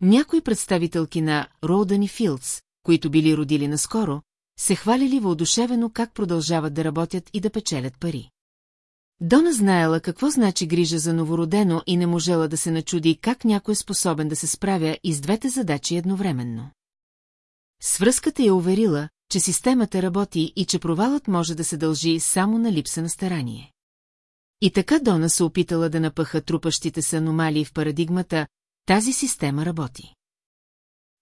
Някои представителки на Роудън и Филдс, които били родили наскоро, се хвалили въодушевено как продължават да работят и да печелят пари. Дона знаела какво значи грижа за новородено и не можела да се начуди как някой е способен да се справя и с двете задачи едновременно. Свръзката я уверила, че системата работи и че провалът може да се дължи само на липса на старание. И така Дона се опитала да напъха трупащите се аномалии в парадигмата, тази система работи.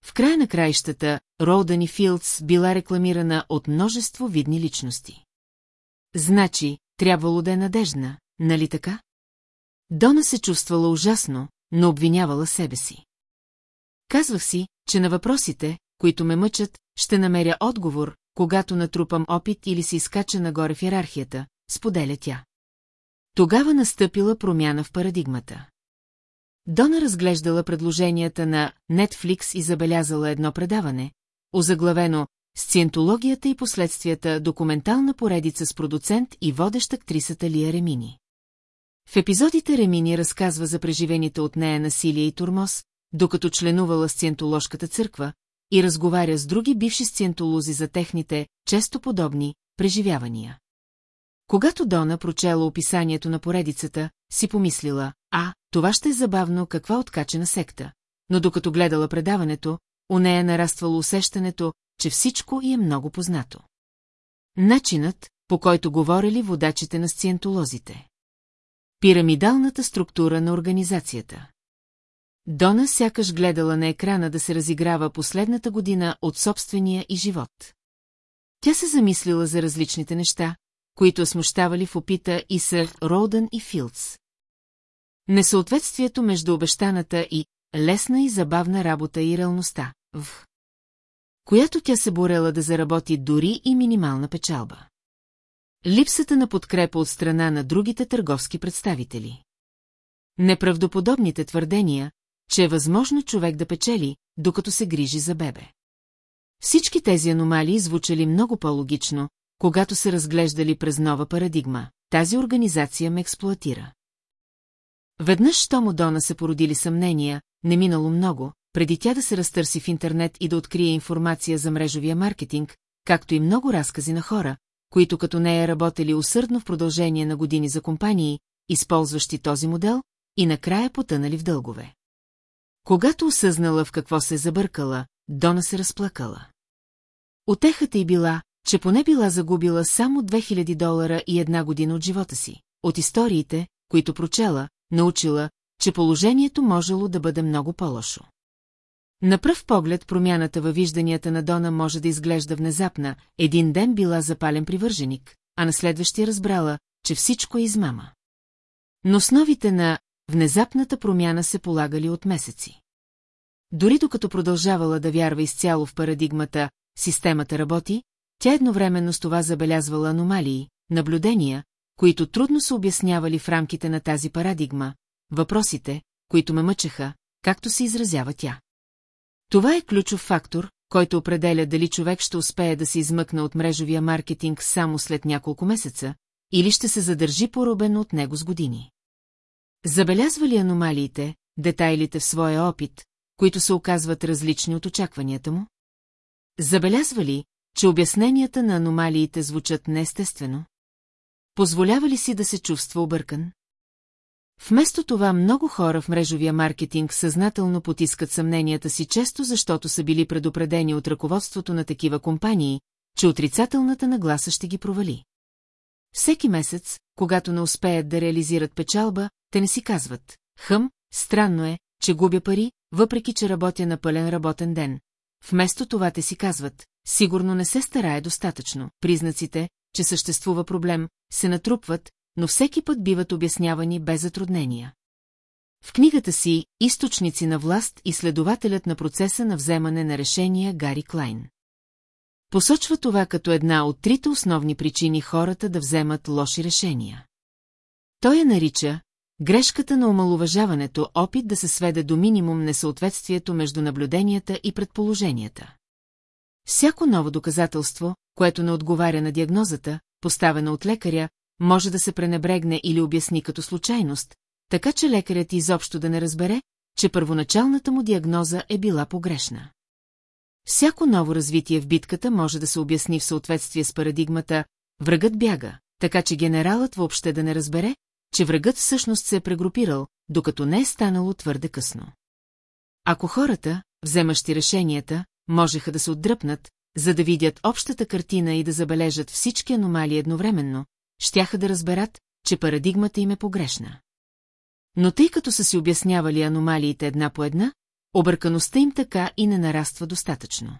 В края на краищата, Роудън Филдс била рекламирана от множество видни личности. Значи, трябвало да е надежна, нали така? Дона се чувствала ужасно, но обвинявала себе си. Казвах си, че на въпросите, които ме мъчат, ще намеря отговор, когато натрупам опит или се изкача нагоре в иерархията, споделя тя. Тогава настъпила промяна в парадигмата. Дона разглеждала предложенията на Netflix и забелязала едно предаване, озаглавено «Сциентологията и последствията» документална поредица с продуцент и водещ актрисата Лия Ремини. В епизодите Ремини разказва за преживените от нея насилие и турмоз, докато членувала сциентоложката църква и разговаря с други бивши сциентолози за техните, често подобни, преживявания. Когато Дона прочела описанието на поредицата, си помислила, а, това ще е забавно каква откачена секта. Но докато гледала предаването, у нея нараствало усещането, че всичко й е много познато. Начинът, по който говорили водачите на сциентолозите. Пирамидалната структура на организацията. Дона сякаш гледала на екрана да се разиграва последната година от собствения и живот. Тя се замислила за различните неща, които смущавали в опита и сър Роудън и Филдс. Несъответствието между обещаната и лесна и забавна работа и реалността, в която тя се борела да заработи дори и минимална печалба. Липсата на подкрепа от страна на другите търговски представители. Неправдоподобните твърдения, че е възможно човек да печели, докато се грижи за бебе. Всички тези аномалии звучали много по-логично, когато се разглеждали през нова парадигма. Тази организация ме експлуатира. Веднъж, що му Дона се породили съмнения, не минало много, преди тя да се разтърси в интернет и да открие информация за мрежовия маркетинг, както и много разкази на хора, които като нея работели усърдно в продължение на години за компании, използващи този модел, и накрая потънали в дългове. Когато осъзнала в какво се забъркала, Дона се разплакала. Отехата й била, че поне била загубила само 2000 долара и една година от живота си. От историите, които прочела, научила, че положението можело да бъде много по-лошо. На пръв поглед промяната във вижданията на Дона може да изглежда внезапна, един ден била запален привърженик, а на следващия разбрала, че всичко е измама. Но основите на внезапната промяна се полагали от месеци. Дори докато продължавала да вярва изцяло в парадигмата «системата работи», тя едновременно с това забелязвала аномалии, наблюдения, които трудно се обяснявали в рамките на тази парадигма, въпросите, които ме мъчеха, както се изразява тя. Това е ключов фактор, който определя дали човек ще успее да се измъкне от мрежовия маркетинг само след няколко месеца, или ще се задържи поробен от него с години. Забелязва ли аномалиите, детайлите в своя опит, които се оказват различни от очакванията му? Забелязва ли, че обясненията на аномалиите звучат неестествено? Позволява ли си да се чувства объркан? Вместо това много хора в мрежовия маркетинг съзнателно потискат съмненията си често, защото са били предупредени от ръководството на такива компании, че отрицателната нагласа ще ги провали. Всеки месец, когато не успеят да реализират печалба, те не си казват, хъм, странно е, че губя пари, въпреки че работя на пълен работен ден. Вместо това те си казват, сигурно не се старае достатъчно, признаците, че съществува проблем, се натрупват, но всеки път биват обяснявани без затруднения. В книгата си «Източници на власт» и следователят на процеса на вземане на решения Гари Клайн. Посочва това като една от трите основни причини хората да вземат лоши решения. Той я нарича грешката на омалуважаването, опит да се сведе до минимум несъответствието между наблюденията и предположенията. Всяко ново доказателство, което не отговаря на диагнозата, поставена от лекаря, може да се пренебрегне или обясни като случайност, така че лекарят изобщо да не разбере, че първоначалната му диагноза е била погрешна. Всяко ново развитие в битката може да се обясни в съответствие с парадигмата «врагът бяга», така че генералът въобще да не разбере, че врагът всъщност се е прегрупирал, докато не е станало твърде късно. Ако хората, вземащи решенията, можеха да се отдръпнат, за да видят общата картина и да забележат всички аномалии едновременно, щяха да разберат, че парадигмата им е погрешна. Но тъй като са си обяснявали аномалиите една по една, объркаността им така и не нараства достатъчно.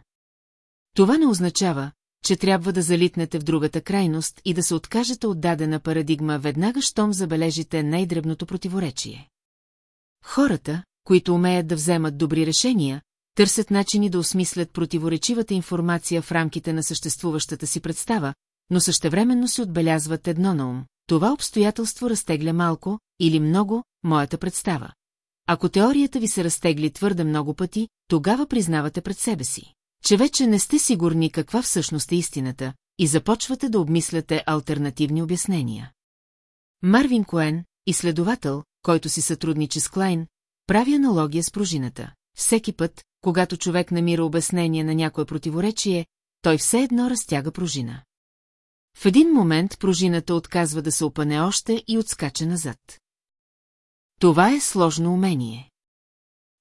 Това не означава, че трябва да залитнете в другата крайност и да се откажете от дадена парадигма веднага, щом забележите най-дребното противоречие. Хората, които умеят да вземат добри решения, търсят начини да осмислят противоречивата информация в рамките на съществуващата си представа, но същевременно си отбелязват едно на ум. Това обстоятелство разтегля малко или много моята представа. Ако теорията ви се разтегли твърде много пъти, тогава признавате пред себе си, че вече не сте сигурни каква всъщност е истината и започвате да обмисляте альтернативни обяснения. Марвин Коен, изследовател, който си сътрудничи с Клайн, прави аналогия с пружината. Всеки път, когато човек намира обяснение на някое противоречие, той все едно разтяга пружина. В един момент пружината отказва да се опане още и отскача назад. Това е сложно умение.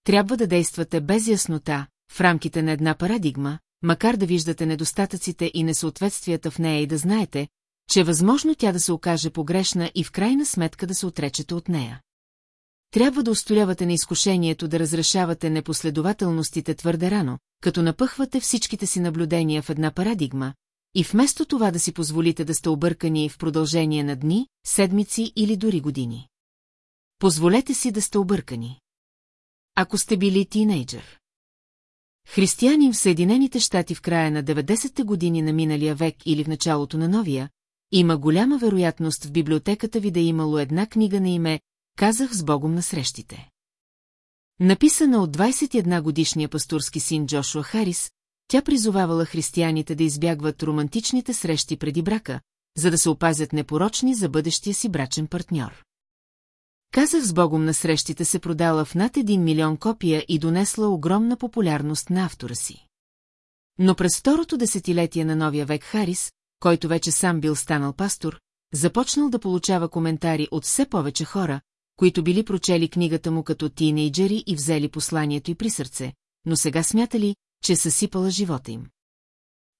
Трябва да действате без яснота, в рамките на една парадигма, макар да виждате недостатъците и несъответствията в нея и да знаете, че е възможно тя да се окаже погрешна и в крайна сметка да се отречете от нея. Трябва да устоявате на изкушението да разрешавате непоследователностите твърде рано, като напъхвате всичките си наблюдения в една парадигма, и вместо това да си позволите да сте объркани в продължение на дни, седмици или дори години. Позволете си да сте объркани. Ако сте били тинейджър. Християнин в Съединените щати в края на 90-те години на миналия век или в началото на новия, има голяма вероятност в библиотеката ви да е имало една книга на име «Казах с Богом на срещите». Написана от 21 годишния пастурски син Джошуа Харис, тя призовавала християните да избягват романтичните срещи преди брака, за да се опазят непорочни за бъдещия си брачен партньор. Казах с Богом на срещите се продала в над 1 милион копия и донесла огромна популярност на автора си. Но през второто десетилетие на новия век Харис, който вече сам бил станал пастор, започнал да получава коментари от все повече хора, които били прочели книгата му като тинейджери и взели посланието и при сърце, но сега смятали, че съсипала живота им.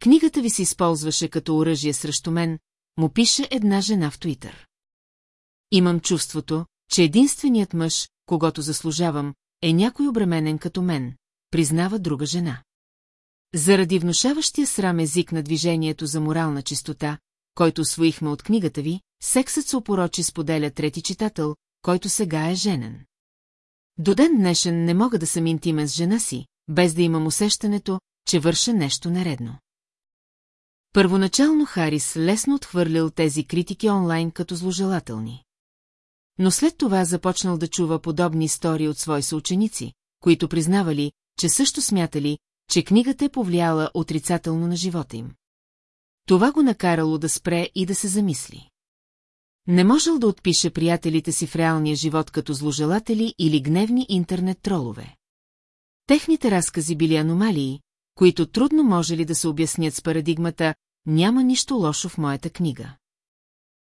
Книгата ви се използваше като оръжие срещу мен, му пише една жена в Туитър. Имам чувството, че единственият мъж, когато заслужавам, е някой обременен като мен, признава друга жена. Заради внушаващия срам език на движението за морална чистота, който освоихме от книгата ви, сексът се опорочи споделя трети читател, който сега е женен. До ден днешен не мога да съм интимен с жена си, без да имам усещането, че върша нещо нередно. Първоначално Харис лесно отхвърлил тези критики онлайн като зложелателни. Но след това започнал да чува подобни истории от свои съученици, които признавали, че също смятали, че книгата е повлияла отрицателно на живота им. Това го накарало да спре и да се замисли. Не можел да отпише приятелите си в реалния живот като зложелатели или гневни интернет-тролове. Техните разкази били аномалии, които трудно може ли да се обяснят с парадигмата «Няма нищо лошо в моята книга».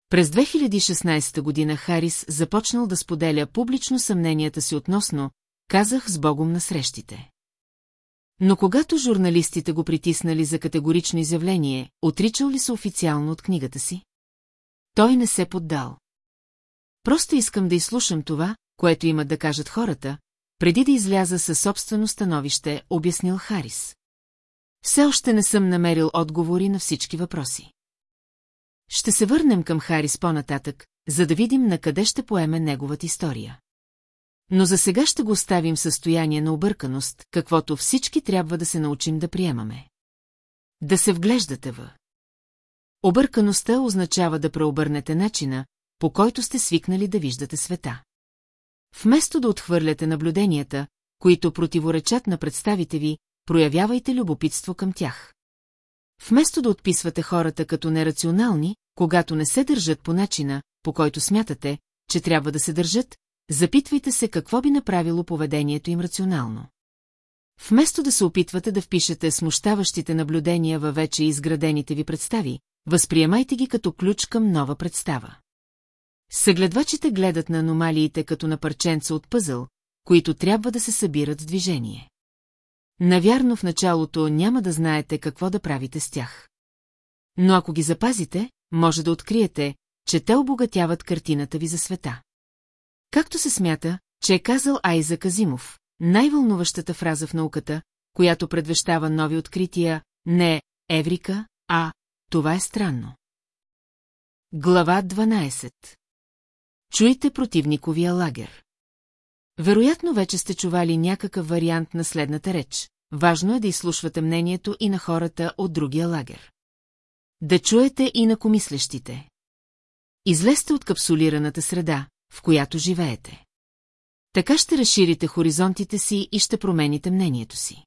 През 2016 година Харис започнал да споделя публично съмненията си относно «Казах с Богом на срещите». Но когато журналистите го притиснали за категорично изявление, отричал ли се официално от книгата си? Той не се поддал. Просто искам да изслушам това, което имат да кажат хората, преди да изляза със собствено становище, обяснил Харис. Все още не съм намерил отговори на всички въпроси. Ще се върнем към Харис по-нататък, за да видим на къде ще поеме неговата история. Но за сега ще го оставим в състояние на обърканост, каквото всички трябва да се научим да приемаме. Да се вглеждате в. Объркаността означава да преобърнете начина, по който сте свикнали да виждате света. Вместо да отхвърляте наблюденията, които противоречат на представите ви, проявявайте любопитство към тях. Вместо да отписвате хората като нерационални, когато не се държат по начина, по който смятате, че трябва да се държат, запитвайте се какво би направило поведението им рационално. Вместо да се опитвате да впишете смущаващите наблюдения във вече изградените ви представи, възприемайте ги като ключ към нова представа. Съгледвачите гледат на аномалиите като на парченца от пъзъл, които трябва да се събират в движение. Навярно в началото няма да знаете какво да правите с тях. Но ако ги запазите, може да откриете, че те обогатяват картината ви за света. Както се смята, че е казал Айза Казимов, най-вълнуващата фраза в науката, която предвещава нови открития, не Еврика, а това е странно. Глава 12 Чуйте противниковия лагер. Вероятно вече сте чували някакъв вариант на следната реч. Важно е да изслушвате мнението и на хората от другия лагер. Да чуете и на комислещите. Излезте от капсулираната среда, в която живеете. Така ще разширите хоризонтите си и ще промените мнението си.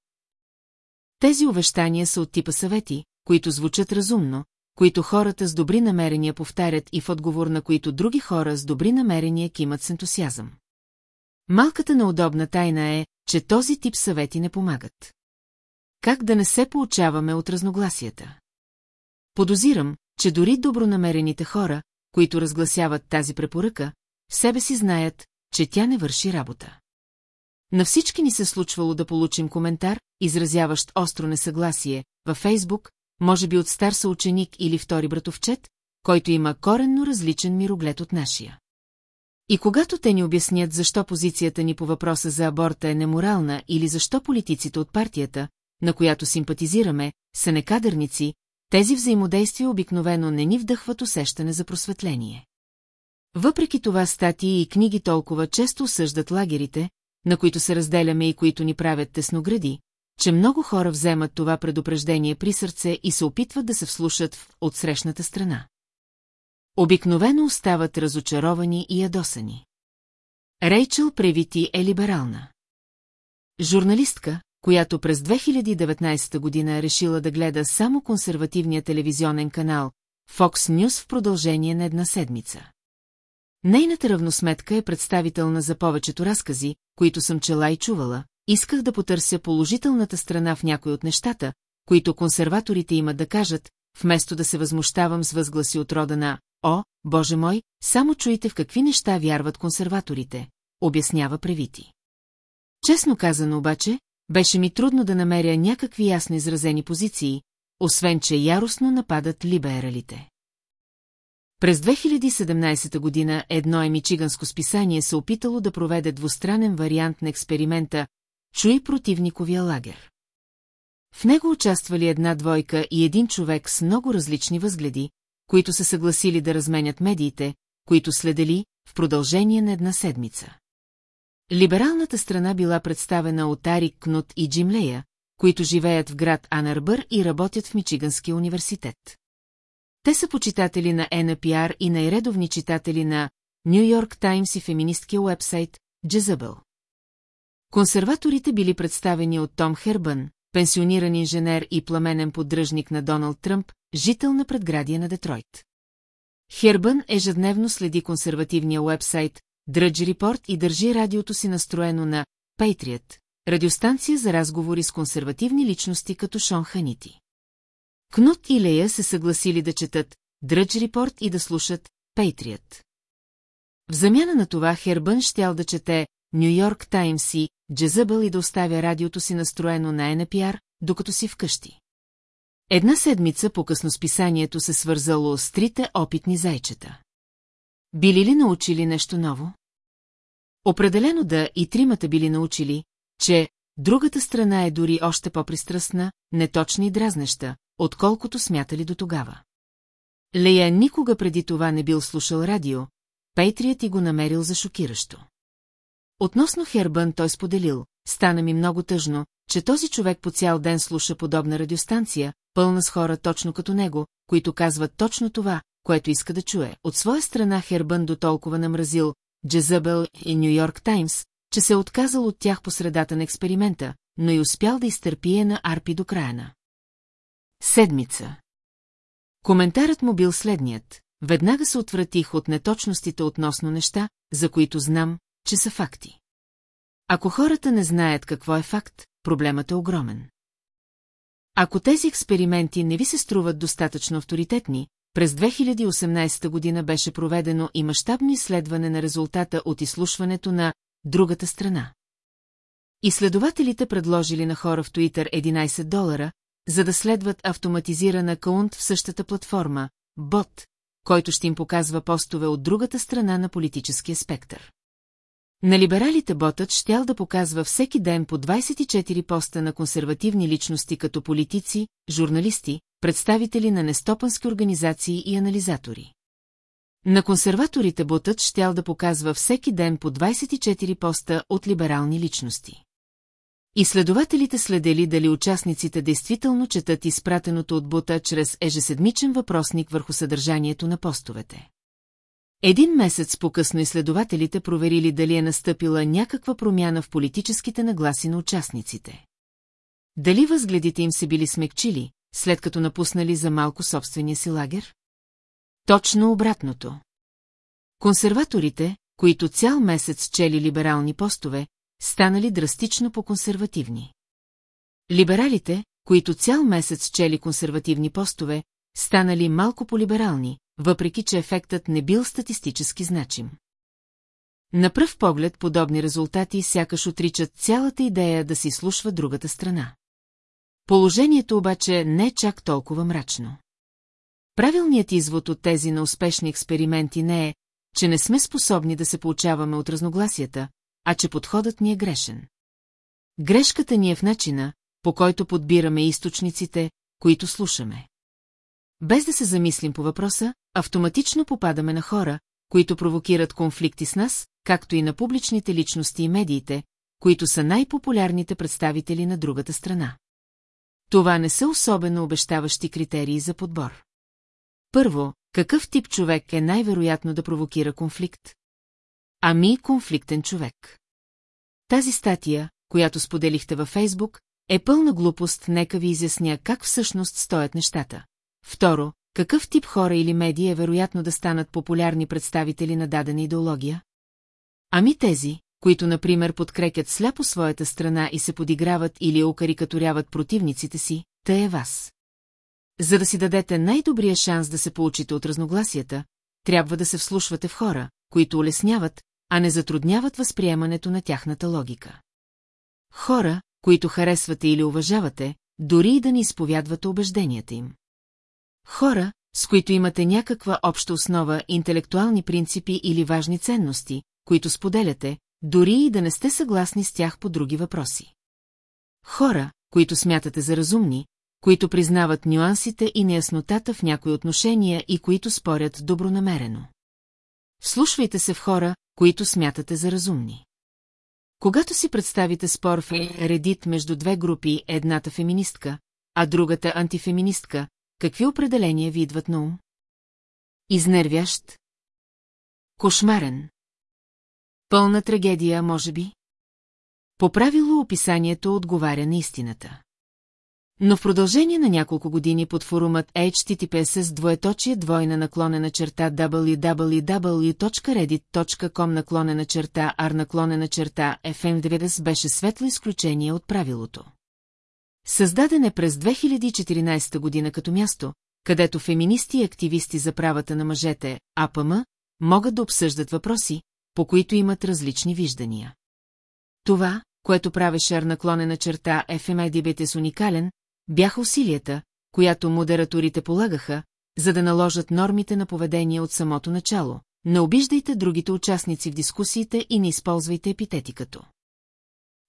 Тези увещания са от типа съвети, които звучат разумно, които хората с добри намерения повтарят и в отговор на които други хора с добри намерения кимат с ентусиазъм. Малката неудобна тайна е, че този тип съвети не помагат. Как да не се получаваме от разногласията? Подозирам, че дори добронамерените хора, които разгласяват тази препоръка, в себе си знаят, че тя не върши работа. На всички ни се случвало да получим коментар, изразяващ остро несъгласие, във Фейсбук, може би от стар съученик или втори братовчет, който има коренно различен мироглед от нашия. И когато те ни обяснят защо позицията ни по въпроса за аборта е неморална или защо политиците от партията, на която симпатизираме, са некадърници, тези взаимодействия обикновено не ни вдъхват усещане за просветление. Въпреки това статии и книги толкова често осъждат лагерите, на които се разделяме и които ни правят тесногради, че много хора вземат това предупреждение при сърце и се опитват да се вслушат в отсрещната страна. Обикновено остават разочаровани и ядосани. Рейчел Превити е либерална. Журналистка, която през 2019 година е решила да гледа само консервативния телевизионен канал Fox News в продължение на една седмица. Нейната равносметка е представителна за повечето разкази, които съм чела и чувала, исках да потърся положителната страна в някои от нещата, които консерваторите имат да кажат, вместо да се възмущавам с възгласи от рода на «О, Боже мой, само чуйте в какви неща вярват консерваторите», обяснява Превити. Честно казано обаче, беше ми трудно да намеря някакви ясно изразени позиции, освен че яростно нападат либералите. През 2017 година едно емичиганско списание се опитало да проведе двустранен вариант на експеримента «Чуй противниковия лагер». В него участвали една двойка и един човек с много различни възгледи, които се съгласили да разменят медиите, които следели в продължение на една седмица. Либералната страна била представена от Арик Кнут и Джим Лея, които живеят в град Анарбър и работят в Мичиганския университет. Те са почитатели на NPR и най-редовни читатели на Нью Йорк Таймс и феминисткия уебсайт Джезъбъл. Консерваторите били представени от Том Хербън, пенсиониран инженер и пламенен поддръжник на Доналд Тръмп, жител на предградия на Детройт. Хербън ежедневно следи консервативния уебсайт Дръдж Репорт и държи радиото си настроено на Patriot, радиостанция за разговори с консервативни личности като Шон Ханити. Кнут и Лея се съгласили да четат Дръдж Репорт и да слушат Patriot. В замяна на това Хербън щял да чете Нью Йорк Таймс и Джезъбъл и да оставя радиото си настроено на NPR, докато си вкъщи. Една седмица по-късно списанието се свързало с трите опитни зайчета. Били ли научили нещо ново? Определено да и тримата били научили, че другата страна е дори още по-пристрастна, неточна и дразнеща, отколкото смятали до тогава. Лея никога преди това не бил слушал радио, Пейтрият и го намерил за шокиращо. Относно Хербън той споделил, стана ми много тъжно, че този човек по цял ден слуша подобна радиостанция, пълна с хора точно като него, които казват точно това, което иска да чуе. От своя страна Хербън до толкова намразил Джезъбел и Нью Йорк Таймс, че се е отказал от тях по средата на експеримента, но и успял да изтърпие на Арпи до края на. Седмица. Коментарът му бил следният. Веднага се отвратих от неточностите относно неща, за които знам, че са факти. Ако хората не знаят какво е факт, проблемът е огромен. Ако тези експерименти не ви се струват достатъчно авторитетни, през 2018 година беше проведено и мащабно изследване на резултата от изслушването на другата страна. Изследователите предложили на хора в Twitter 11 долара, за да следват автоматизиран акаунт в същата платформа, бот, който ще им показва постове от другата страна на политическия спектър. На либералите ботът щял да показва всеки ден по 24 поста на консервативни личности като политици, журналисти, представители на нестопански организации и анализатори. На консерваторите ботът щял да показва всеки ден по 24 поста от либерални личности. Изследователите следели дали участниците действително четат изпратеното от бута чрез ежеседмичен въпросник върху съдържанието на постовете. Един месец по-късно изследователите проверили дали е настъпила някаква промяна в политическите нагласи на участниците. Дали възгледите им се били смекчили, след като напуснали за малко собствения си лагер? Точно обратното. Консерваторите, които цял месец чели либерални постове, станали драстично по-консервативни. Либералите, които цял месец чели консервативни постове, станали малко по-либерални, въпреки че ефектът не бил статистически значим. На пръв поглед подобни резултати сякаш отричат цялата идея да се слушва другата страна. Положението обаче не е чак толкова мрачно. Правилният извод от тези на успешни експерименти не е, че не сме способни да се получаваме от разногласията, а че подходът ни е грешен. Грешката ни е в начина, по който подбираме източниците, които слушаме. Без да се замислим по въпроса, автоматично попадаме на хора, които провокират конфликти с нас, както и на публичните личности и медиите, които са най-популярните представители на другата страна. Това не са особено обещаващи критерии за подбор. Първо, какъв тип човек е най-вероятно да провокира конфликт? Ами конфликтен човек. Тази статия, която споделихте във Фейсбук, е пълна глупост, нека ви изясня как всъщност стоят нещата. Второ, какъв тип хора или медии е вероятно да станат популярни представители на дадена идеология? Ами тези, които, например, подкрепят сляпо своята страна и се подиграват или окарикатуряват противниците си, те е вас. За да си дадете най-добрия шанс да се получите от разногласията, трябва да се вслушвате в хора, които улесняват, а не затрудняват възприемането на тяхната логика. Хора, които харесвате или уважавате, дори и да не изповядвате убежденията им. Хора, с които имате някаква обща основа, интелектуални принципи или важни ценности, които споделяте, дори и да не сте съгласни с тях по други въпроси. Хора, които смятате за разумни, които признават нюансите и неяснотата в някои отношения и които спорят добронамерено. Слушвайте се в хора, които смятате за разумни. Когато си представите спор в редит между две групи, едната феминистка, а другата антифеминистка, какви определения ви идват на ум? Изнервящ? Кошмарен? Пълна трагедия, може би? По правило описанието отговаря на истината. Но в продължение на няколко години под форумът HTTPS с двоеточие двойна наклонена черта www.reddit.com наклонена черта R наклонена черта FM90 беше светло изключение от правилото. Създаден е през 2014 година като място, където феминисти и активисти за правата на мъжете, АПМ, могат да обсъждат въпроси, по които имат различни виждания. Това, което правеше R наклонена черта FMIDBT с уникален, бяха усилията, която модераторите полагаха, за да наложат нормите на поведение от самото начало. Не обиждайте другите участници в дискусиите и не използвайте епитети като.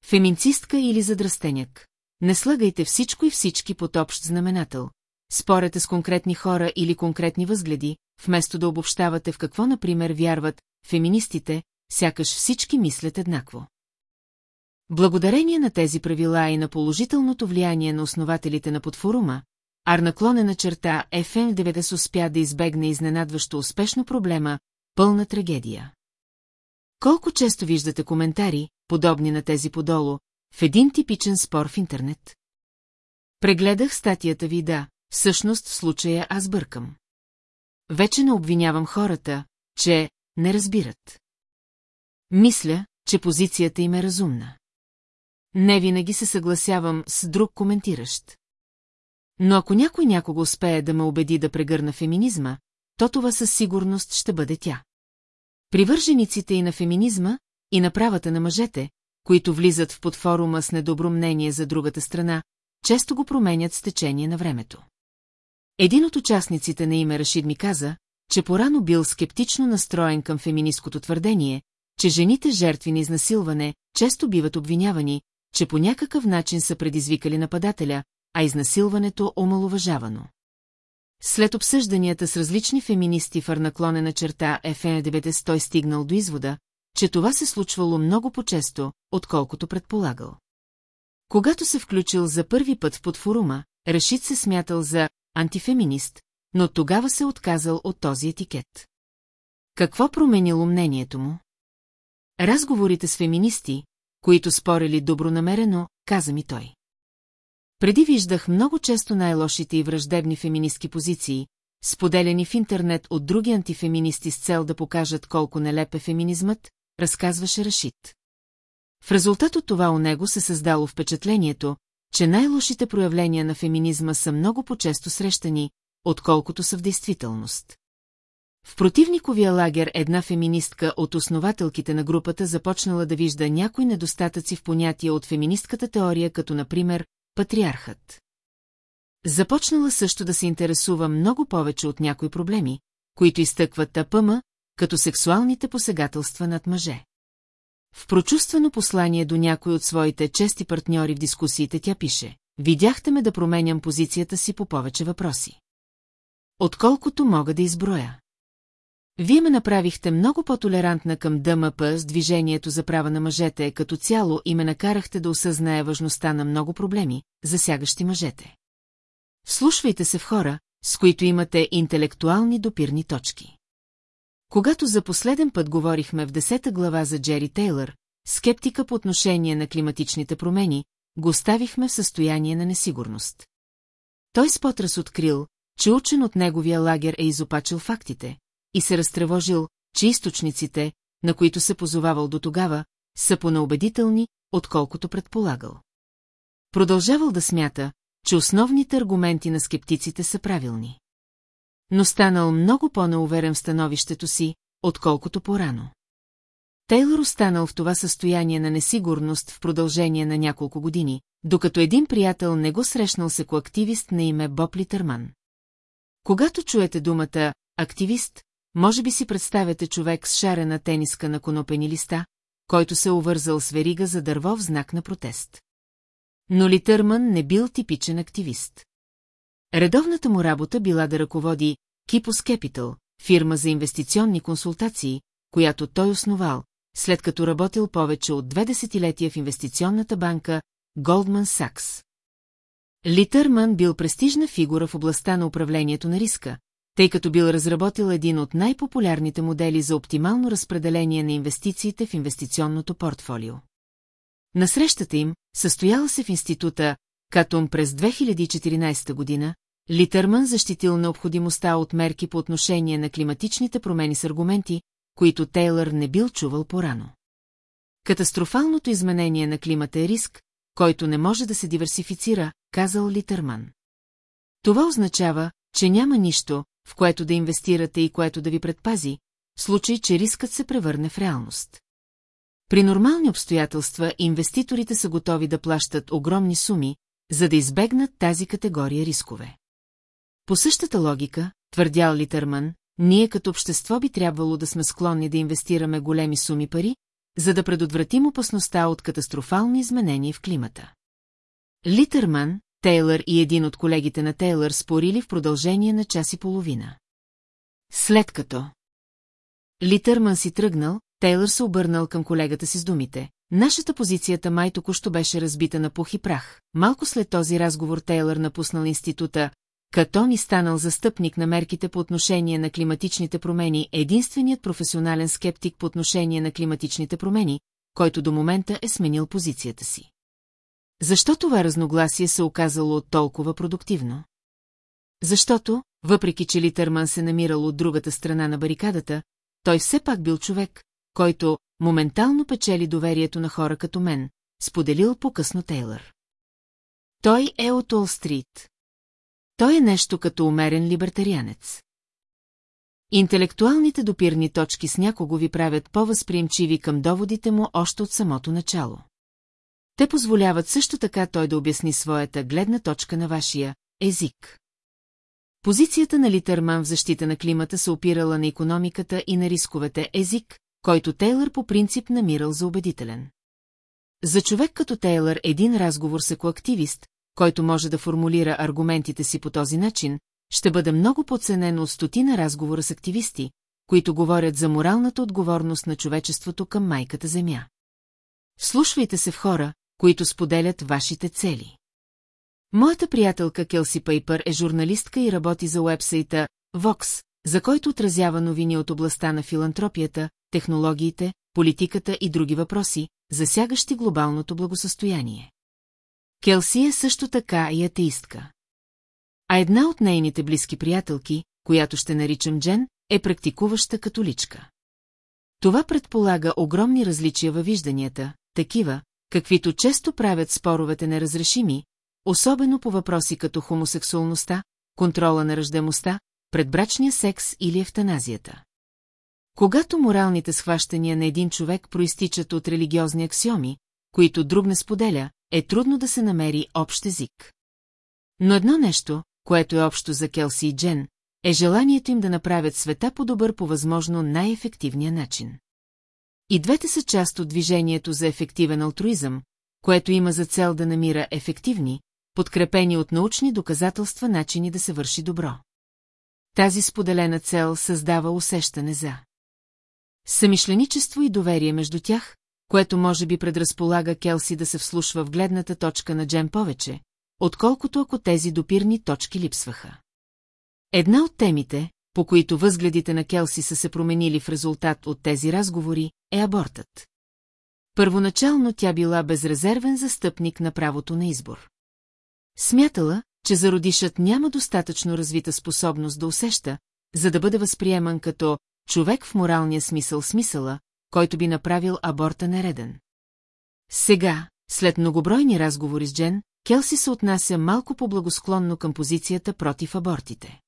Феминцистка или задрастеняк. Не слагайте всичко и всички под общ знаменател. Спорете с конкретни хора или конкретни възгледи, вместо да обобщавате в какво, например, вярват феминистите, сякаш всички мислят еднакво. Благодарение на тези правила и на положителното влияние на основателите на подфорума, Арнаклонена черта FN90 успя да избегне изненадващо успешно проблема пълна трагедия. Колко често виждате коментари, подобни на тези подолу, в един типичен спор в интернет? Прегледах статията ви да, всъщност в случая аз бъркам. Вече не обвинявам хората, че не разбират. Мисля, че позицията им е разумна. Не винаги се съгласявам с друг коментиращ. Но ако някой някого успее да ме убеди да прегърна феминизма, то това със сигурност ще бъде тя. Привържениците и на феминизма, и на правата на мъжете, които влизат в подфорума с недобро мнение за другата страна, често го променят с течение на времето. Един от участниците на име Рашид ми каза, че порано бил скептично настроен към феминисткото твърдение, че жените жертви на изнасилване често биват обвинявани, че по някакъв начин са предизвикали нападателя, а изнасилването омалуважавано. След обсъжданията с различни феминисти в арнаклонена черта ФН9 той стигнал до извода, че това се случвало много по-често, отколкото предполагал. Когато се включил за първи път в подфорума, Рашид се смятал за антифеминист, но тогава се отказал от този етикет. Какво променило мнението му? Разговорите с феминисти, които спорили добронамерено, каза ми той. Преди виждах много често най-лошите и враждебни феминистки позиции, споделени в интернет от други антифеминисти с цел да покажат колко нелеп е феминизмът, разказваше Рашид. В резултат от това у него се създало впечатлението, че най-лошите проявления на феминизма са много по-често срещани, отколкото са в действителност. В противниковия лагер една феминистка от основателките на групата започнала да вижда някои недостатъци в понятия от феминистката теория, като например патриархът. Започнала също да се интересува много повече от някои проблеми, които изтъкват тъпъма, като сексуалните посегателства над мъже. В прочувствено послание до някой от своите чести партньори в дискусиите тя пише «Видяхте ме да променям позицията си по повече въпроси. Отколкото мога да изброя. Вие ме направихте много по-толерантна към ДМП с движението за права на мъжете като цяло и ме накарахте да осъзная важността на много проблеми, засягащи мъжете. Вслушвайте се в хора, с които имате интелектуални допирни точки. Когато за последен път говорихме в десета глава за Джери Тейлър, скептика по отношение на климатичните промени, го оставихме в състояние на несигурност. Той с потрас открил, че учен от неговия лагер е изопачил фактите и се разтревожил, че източниците, на които се позовавал до тогава, са понаубедителни, отколкото предполагал. Продължавал да смята, че основните аргументи на скептиците са правилни. Но станал много по-науверен в становището си, отколкото по-рано. Тейлор останал в това състояние на несигурност в продължение на няколко години, докато един приятел не го срещнал с екоактивист на име Боб Литърман. Когато чуете думата «активист», може би си представяте човек с шарена тениска на конопени листа, който се увързал с верига за дърво в знак на протест. Но Литърман не бил типичен активист. Редовната му работа била да ръководи Кипос Capital, фирма за инвестиционни консултации, която той основал, след като работил повече от две десетилетия в инвестиционната банка Goldman Sachs. Литърман бил престижна фигура в областта на управлението на риска, тъй като бил разработил един от най-популярните модели за оптимално разпределение на инвестициите в инвестиционното портфолио. На срещата им, състояла се в института Катум през 2014 година, Литърман защитил необходимостта от мерки по отношение на климатичните промени с аргументи, които Тейлър не бил чувал порано. Катастрофалното изменение на климата е риск, който не може да се диверсифицира, казал Литърман. Това означава, че няма нищо, в което да инвестирате и което да ви предпази, в случай, че рискът се превърне в реалност. При нормални обстоятелства инвеститорите са готови да плащат огромни суми, за да избегнат тази категория рискове. По същата логика, твърдял Литърман, ние като общество би трябвало да сме склонни да инвестираме големи суми пари, за да предотвратим опасността от катастрофални изменения в климата. Литърман, Тейлър и един от колегите на Тейлър спорили в продължение на час и половина. След като Литърман си тръгнал, Тейлър се обърнал към колегата си с думите. Нашата позицията май току-що беше разбита на пух и прах. Малко след този разговор Тейлър напуснал института, като ни станал застъпник на мерките по отношение на климатичните промени, единственият професионален скептик по отношение на климатичните промени, който до момента е сменил позицията си. Защо това разногласие се оказало толкова продуктивно? Защото, въпреки че Литърман се намирал от другата страна на барикадата, той все пак бил човек, който моментално печели доверието на хора като мен, споделил по-късно Тейлър. Той е от Уолл-стрит. Той е нещо като умерен либертарианец. Интелектуалните допирни точки с някого ви правят по-възприемчиви към доводите му още от самото начало. Те позволяват също така той да обясни своята гледна точка на вашия език. Позицията на Литерман в защита на климата се опирала на економиката и на рисковете език, който Тейлър по принцип намирал за убедителен. За човек като Тейлър един разговор с екоактивист, който може да формулира аргументите си по този начин, ще бъде много подценен от стотина разговора с активисти, които говорят за моралната отговорност на човечеството към майката Земя. Слушвайте се в хора, които споделят вашите цели. Моята приятелка Келси Пейпър е журналистка и работи за уебсайта Vox, за който отразява новини от областта на филантропията, технологиите, политиката и други въпроси, засягащи глобалното благосъстояние. Келси е също така и атеистка. А една от нейните близки приятелки, която ще наричам Джен, е практикуваща католичка. Това предполага огромни различия във вижданията, такива, каквито често правят споровете неразрешими, особено по въпроси като хомосексуалността, контрола на ръждемостта, предбрачния секс или ефтаназията. Когато моралните схващания на един човек проистичат от религиозни аксиоми, които друг не споделя, е трудно да се намери общ език. Но едно нещо, което е общо за Келси и Джен, е желанието им да направят света по-добър по възможно най-ефективния начин. И двете са част от движението за ефективен алтруизъм, което има за цел да намира ефективни, подкрепени от научни доказателства начини да се върши добро. Тази споделена цел създава усещане за самишленичество и доверие между тях, което може би предразполага Келси да се вслушва в гледната точка на Джен повече, отколкото ако тези допирни точки липсваха. Една от темите, по които възгледите на Келси са се променили в резултат от тези разговори, е абортът. Първоначално тя била безрезервен застъпник на правото на избор. Смятала, че зародишът няма достатъчно развита способност да усеща, за да бъде възприеман като човек в моралния смисъл смисъла, който би направил аборта нереден. Сега, след многобройни разговори с Джен, Келси се отнася малко по-благосклонно към позицията против абортите.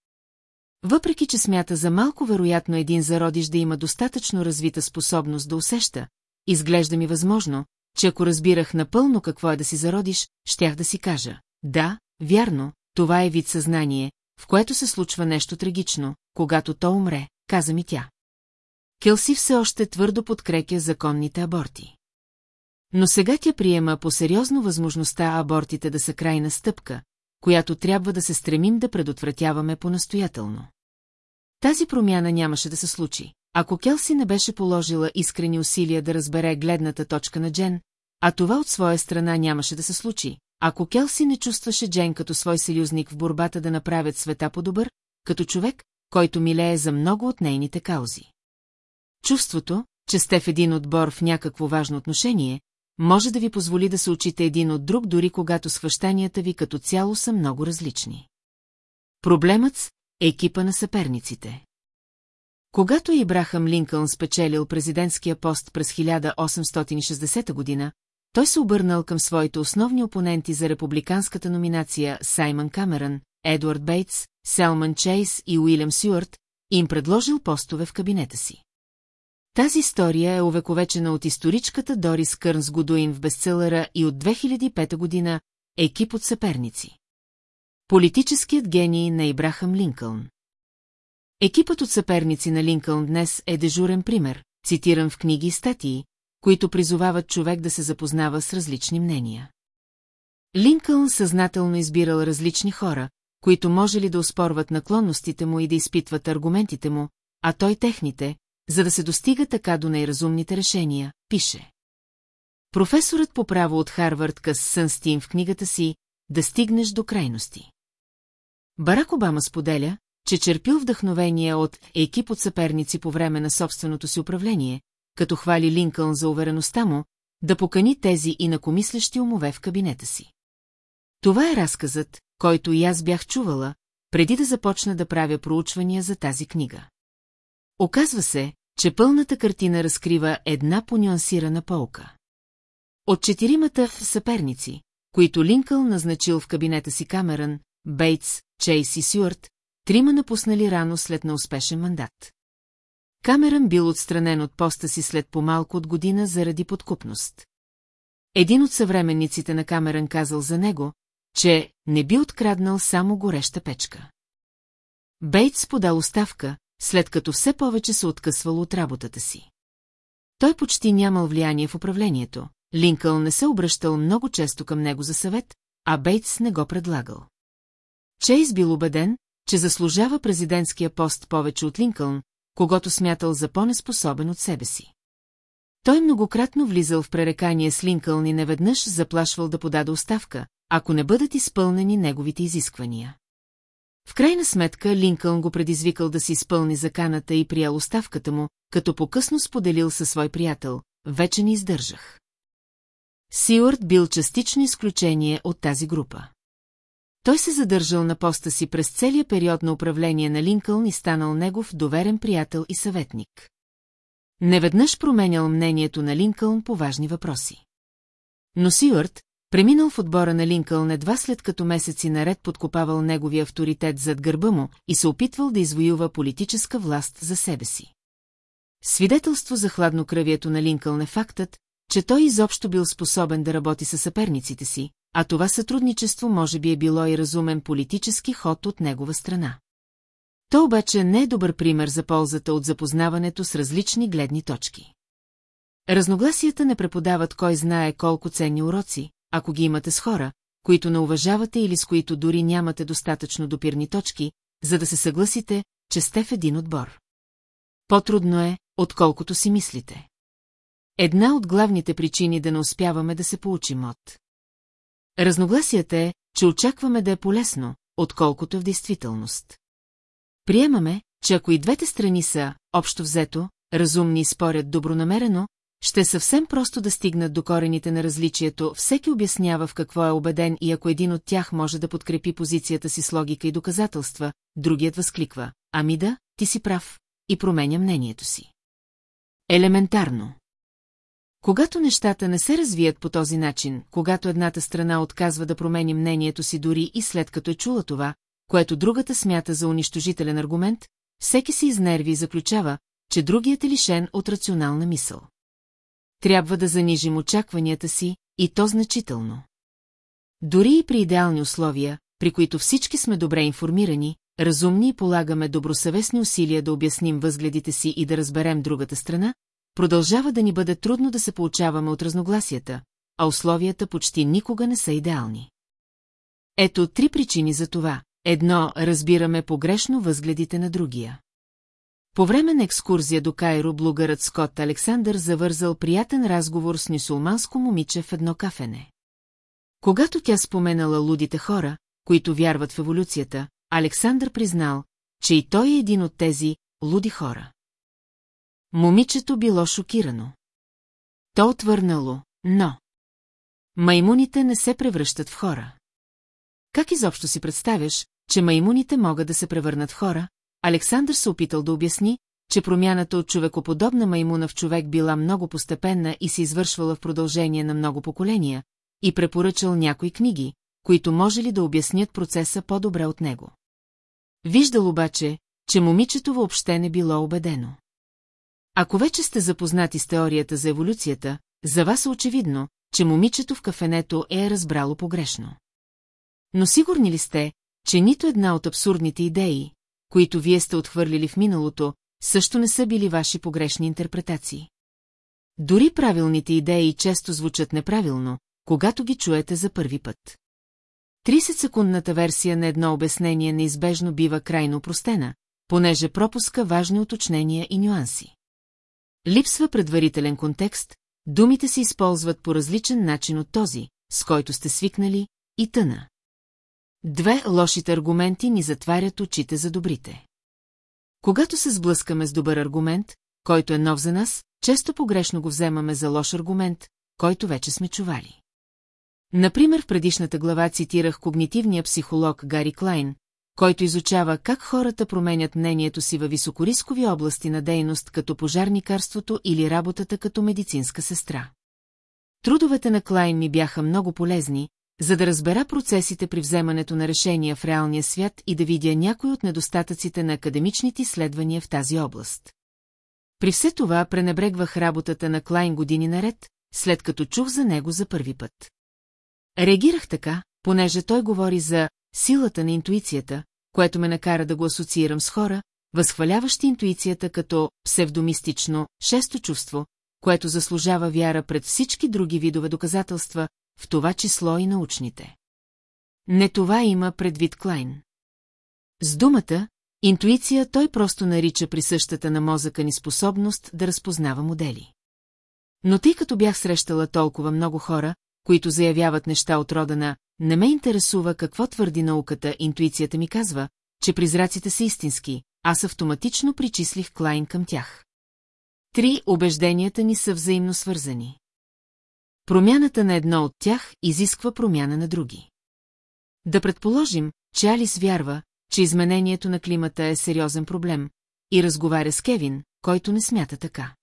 Въпреки, че смята за малко вероятно един зародиш да има достатъчно развита способност да усеща, изглежда ми възможно, че ако разбирах напълно какво е да си зародиш, щях да си кажа. Да, вярно, това е вид съзнание, в което се случва нещо трагично, когато то умре, каза ми тя. Келси все още твърдо подкрепя законните аборти. Но сега тя приема по-сериозно възможността абортите да са крайна стъпка, която трябва да се стремим да предотвратяваме по-настоятелно. Тази промяна нямаше да се случи, ако Келси не беше положила искрени усилия да разбере гледната точка на Джен, а това от своя страна нямаше да се случи, ако Келси не чувстваше Джен като свой съюзник в борбата да направят света по-добър, като човек, който милее за много от нейните каузи. Чувството, че сте в един отбор в някакво важно отношение, може да ви позволи да се учите един от друг, дори когато схващанията ви като цяло са много различни. Проблемът е екипа на съперниците. Когато Ибрахам Линкълн спечелил президентския пост през 1860 година, той се обърнал към своите основни опоненти за републиканската номинация Саймън Камерън, Едуард Бейтс, Селман Чейс и Уилям Сюарт им предложил постове в кабинета си. Тази история е увековечена от историчката Дорис Кърнс Годуин в бестселъра и от 2005 година екип от съперници. Политическият гений на Ибрахам Линкълн Екипът от съперници на Линкълн днес е дежурен пример, цитиран в книги и статии, които призовават човек да се запознава с различни мнения. Линкълн съзнателно избирал различни хора, които може ли да оспорват наклонностите му и да изпитват аргументите му, а той техните, за да се достига така до най-разумните решения, пише. Професорът по право от Харвард Къс Сънстин в книгата си «Да стигнеш до крайности». Барак Обама споделя, че черпил вдъхновение от екип от съперници по време на собственото си управление, като хвали Линкълн за увереността му, да покани тези и накомислещи умове в кабинета си. Това е разказът, който и аз бях чувала, преди да започна да правя проучвания за тази книга. Оказва се, че пълната картина разкрива една понюансирана полка. От четиримата съперници, които Линкъл назначил в кабинета си Камерън, Бейтс, Чейс и Сюарт, трима напуснали рано след неуспешен мандат. Камерън бил отстранен от поста си след по-малко от година заради подкупност. Един от съвременниците на Камерън казал за него, че не би откраднал само гореща печка. Бейтс подал оставка, след като все повече се откъсвал от работата си. Той почти нямал влияние в управлението, Линкъл не се обръщал много често към него за съвет, а Бейтс не го предлагал. Чейз бил убеден, че заслужава президентския пост повече от Линкълн, когато смятал за по-неспособен от себе си. Той многократно влизал в пререкание с Линкълн и неведнъж заплашвал да подаде оставка, ако не бъдат изпълнени неговите изисквания. В крайна сметка Линкълн го предизвикал да си изпълни заканата и приял оставката му, като покъсно споделил със свой приятел, вече не издържах. Сиуарт бил частично изключение от тази група. Той се задържал на поста си през целия период на управление на Линкълн и станал негов доверен приятел и съветник. Неведнъж променял мнението на Линкълн по важни въпроси. Но Сиуарт, Преминал в отбора на Линкълн едва след като месеци наред подкопавал неговия авторитет зад гърба му и се опитвал да извоюва политическа власт за себе си. Свидетелство за хладнокръвието на Линкълн е фактът, че той изобщо бил способен да работи със съперниците си, а това сътрудничество може би е било и разумен политически ход от негова страна. То обаче не е добър пример за ползата от запознаването с различни гледни точки. Разногласията не преподават кой знае колко ценни уроци, ако ги имате с хора, които не уважавате или с които дори нямате достатъчно допирни точки, за да се съгласите, че сте в един отбор. По-трудно е, отколкото си мислите. Една от главните причини да не успяваме да се получим от. Разногласията е, че очакваме да е полезно, отколкото в действителност. Приемаме, че ако и двете страни са, общо взето, разумни и спорят добронамерено, ще съвсем просто да стигнат до корените на различието, всеки обяснява в какво е убеден и ако един от тях може да подкрепи позицията си с логика и доказателства, другият възкликва, ами да, ти си прав, и променя мнението си. Елементарно. Когато нещата не се развият по този начин, когато едната страна отказва да промени мнението си дори и след като е чула това, което другата смята за унищожителен аргумент, всеки се изнерви и заключава, че другият е лишен от рационална мисъл. Трябва да занижим очакванията си, и то значително. Дори и при идеални условия, при които всички сме добре информирани, разумни и полагаме добросъвестни усилия да обясним възгледите си и да разберем другата страна, продължава да ни бъде трудно да се получаваме от разногласията, а условията почти никога не са идеални. Ето три причини за това. Едно, разбираме погрешно възгледите на другия. По време на екскурзия до Кайро блугарът Скот Александър завързал приятен разговор с нюсулманско момиче в едно кафене. Когато тя споменала лудите хора, които вярват в еволюцията, Александър признал, че и той е един от тези луди хора. Момичето било шокирано. То отвърнало, но... Маймуните не се превръщат в хора. Как изобщо си представяш, че маймуните могат да се превърнат в хора? Александър се опитал да обясни, че промяната от човекоподобна маймуна в човек била много постепенна и се извършвала в продължение на много поколения, и препоръчал някои книги, които може ли да обяснят процеса по-добре от него. Виждал обаче, че момичето въобще не било убедено. Ако вече сте запознати с теорията за еволюцията, за вас е очевидно, че момичето в кафенето е разбрало погрешно. Но сигурни ли сте, че нито една от абсурдните идеи, които вие сте отхвърлили в миналото, също не са били ваши погрешни интерпретации? Дори правилните идеи често звучат неправилно, когато ги чуете за първи път. 30-секундната версия на едно обяснение неизбежно бива крайно простена, понеже пропуска важни уточнения и нюанси. Липсва предварителен контекст, думите се използват по различен начин от този, с който сте свикнали, и тъна. Две лошите аргументи ни затварят очите за добрите. Когато се сблъскаме с добър аргумент, който е нов за нас, често погрешно го вземаме за лош аргумент, който вече сме чували. Например, в предишната глава цитирах когнитивния психолог Гари Клайн, който изучава как хората променят мнението си във високорискови области на дейност като пожарникарството или работата като медицинска сестра. Трудовете на Клайн ми бяха много полезни, за да разбера процесите при вземането на решения в реалния свят и да видя някои от недостатъците на академичните изследвания в тази област. При все това пренебрегвах работата на Клайн години наред, след като чух за него за първи път. Реагирах така, понеже той говори за силата на интуицията, което ме накара да го асоциирам с хора, възхваляващи интуицията като псевдомистично, шесто чувство, което заслужава вяра пред всички други видове доказателства, в това число и научните. Не това има предвид Клайн. С думата, интуиция той просто нарича присъщата на мозъка ни способност да разпознава модели. Но тъй като бях срещала толкова много хора, които заявяват неща от рода на «Не ме интересува какво твърди науката, интуицията ми казва, че призраците са истински», аз автоматично причислих Клайн към тях. Три убежденията ни са взаимно свързани. Промяната на едно от тях изисква промяна на други. Да предположим, че Алис вярва, че изменението на климата е сериозен проблем, и разговаря с Кевин, който не смята така.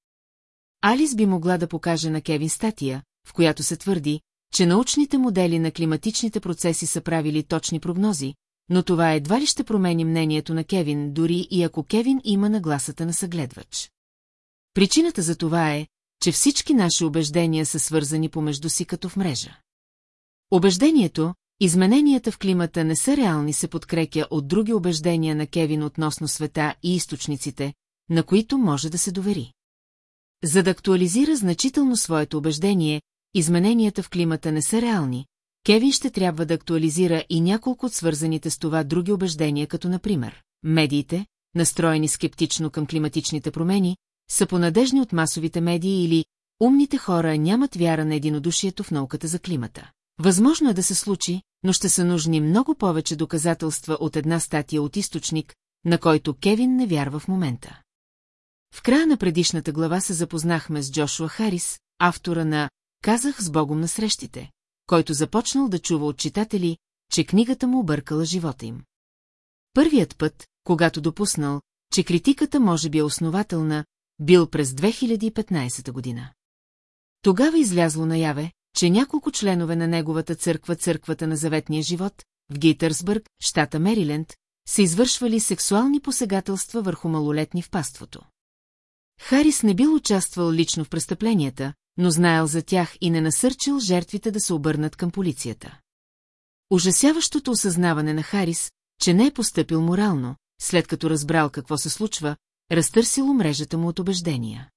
Алис би могла да покаже на Кевин статия, в която се твърди, че научните модели на климатичните процеси са правили точни прогнози, но това едва ли ще промени мнението на Кевин, дори и ако Кевин има нагласата на съгледвач. Причината за това е, че всички наши убеждения са свързани помежду си като в мрежа. Убеждението, измененията в климата не са реални се подкрепя от други убеждения на Кевин относно света и източниците, на които може да се довери. За да актуализира значително своето убеждение, измененията в климата не са реални, Кевин ще трябва да актуализира и няколко от свързаните с това други убеждения, като например, медиите, настроени скептично към климатичните промени, са понадежни от масовите медии или умните хора нямат вяра на единодушието в науката за климата. Възможно е да се случи, но ще са нужни много повече доказателства от една статия от източник, на който Кевин не вярва в момента. В края на предишната глава се запознахме с Джошуа Харис, автора на «Казах с Богом на срещите», който започнал да чува от читатели, че книгата му объркала живота им. Първият път, когато допуснал, че критиката може би е основателна, бил през 2015 година. Тогава излязло наяве, че няколко членове на неговата църква, църквата на заветния живот, в Гейтърсбърг, щата Мериленд, са извършвали сексуални посегателства върху малолетни в паството. Харис не бил участвал лично в престъпленията, но знаел за тях и не насърчил жертвите да се обърнат към полицията. Ужасяващото осъзнаване на Харис, че не е поступил морално, след като разбрал какво се случва, разтърсило мрежата му от убеждения.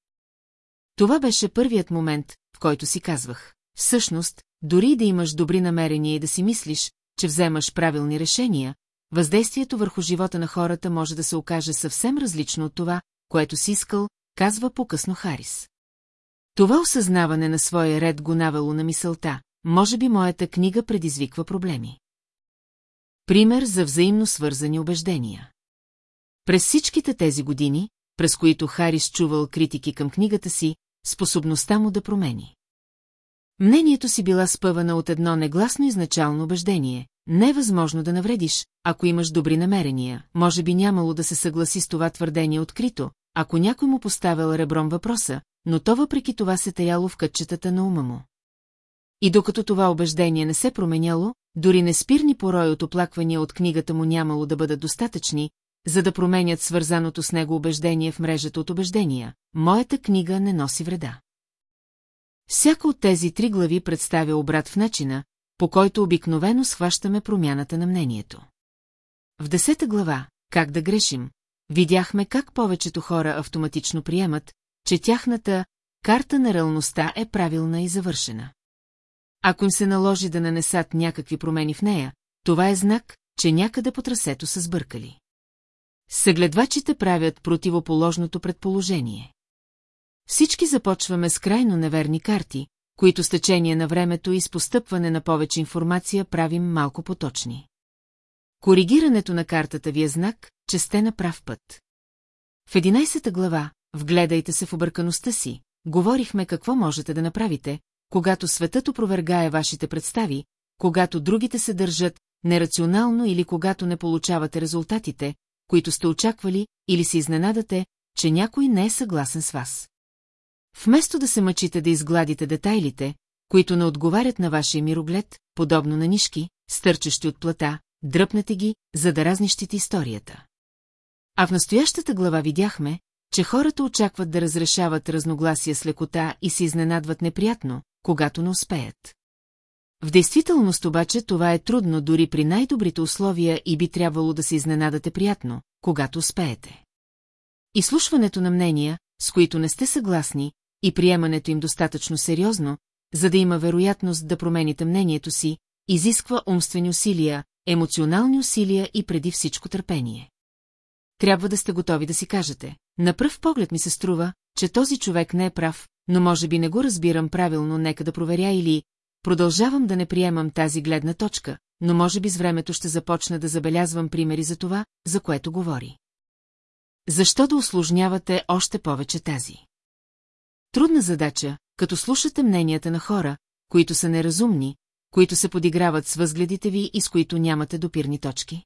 Това беше първият момент, в който си казвах. Всъщност, дори да имаш добри намерения и да си мислиш, че вземаш правилни решения, въздействието върху живота на хората може да се окаже съвсем различно от това, което си искал, казва по-късно Харис. Това осъзнаване на своя ред го навело на мисълта, може би моята книга предизвиква проблеми. Пример за взаимно свързани убеждения. През всичките тези години, през които Харис чувал критики към книгата си, способността му да промени. Мнението си била спъвана от едно негласно изначално убеждение. Не е възможно да навредиш, ако имаш добри намерения, може би нямало да се съгласи с това твърдение открито, ако някой му поставил ребром въпроса, но то въпреки това се таяло в кътчетата на ума му. И докато това убеждение не се променяло, дори неспирни порой от оплаквания от книгата му нямало да бъдат достатъчни, за да променят свързаното с него убеждение в мрежата от убеждения. Моята книга не носи вреда. Всяка от тези три глави представя обрат в начина, по който обикновено схващаме промяната на мнението. В десета глава, как да грешим, видяхме как повечето хора автоматично приемат, че тяхната карта на реалността е правилна и завършена. Ако им се наложи да нанесат някакви промени в нея, това е знак, че някъде по трасето са сбъркали. Съгледвачите правят противоположното предположение. Всички започваме с крайно неверни карти, които с течение на времето и с постъпване на повече информация правим малко поточни. Коригирането на картата ви е знак, че сте на прав път. В 11 глава, вгледайте се в объркаността си, говорихме какво можете да направите, когато светът опровергае вашите представи, когато другите се държат нерационално или когато не получавате резултатите, които сте очаквали, или се изненадате, че някой не е съгласен с вас. Вместо да се мъчите да изгладите детайлите, които не отговарят на вашия мироглед, подобно на нишки, стърчащи от плата, дръпнете ги, за да разнищите историята. А в настоящата глава видяхме, че хората очакват да разрешават разногласия с лекота и се изненадват неприятно, когато не успеят. В действителност обаче това е трудно дори при най-добрите условия и би трябвало да се изненадате приятно, когато успеете. Изслушването на мнения, с които не сте съгласни, и приемането им достатъчно сериозно, за да има вероятност да промените мнението си, изисква умствени усилия, емоционални усилия и преди всичко търпение. Трябва да сте готови да си кажете. На пръв поглед ми се струва, че този човек не е прав, но може би не го разбирам правилно, нека да проверя или продължавам да не приемам тази гледна точка, но може би с времето ще започна да забелязвам примери за това, за което говори. Защо да осложнявате още повече тази? Трудна задача, като слушате мненията на хора, които са неразумни, които се подиграват с възгледите ви и с които нямате допирни точки?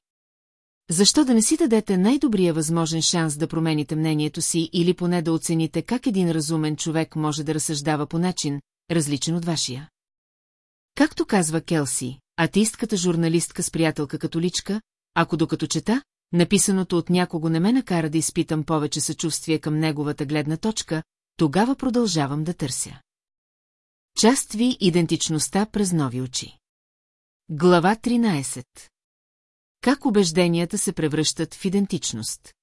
Защо да не си дадете най-добрия възможен шанс да промените мнението си или поне да оцените как един разумен човек може да разсъждава по начин, различен от вашия? Както казва Келси, атеистката журналистка с приятелка католичка, ако докато чета, написаното от някого не ме накара да изпитам повече съчувствие към неговата гледна точка, тогава продължавам да търся. Част ви идентичността през нови очи. Глава 13 Как убежденията се превръщат в идентичност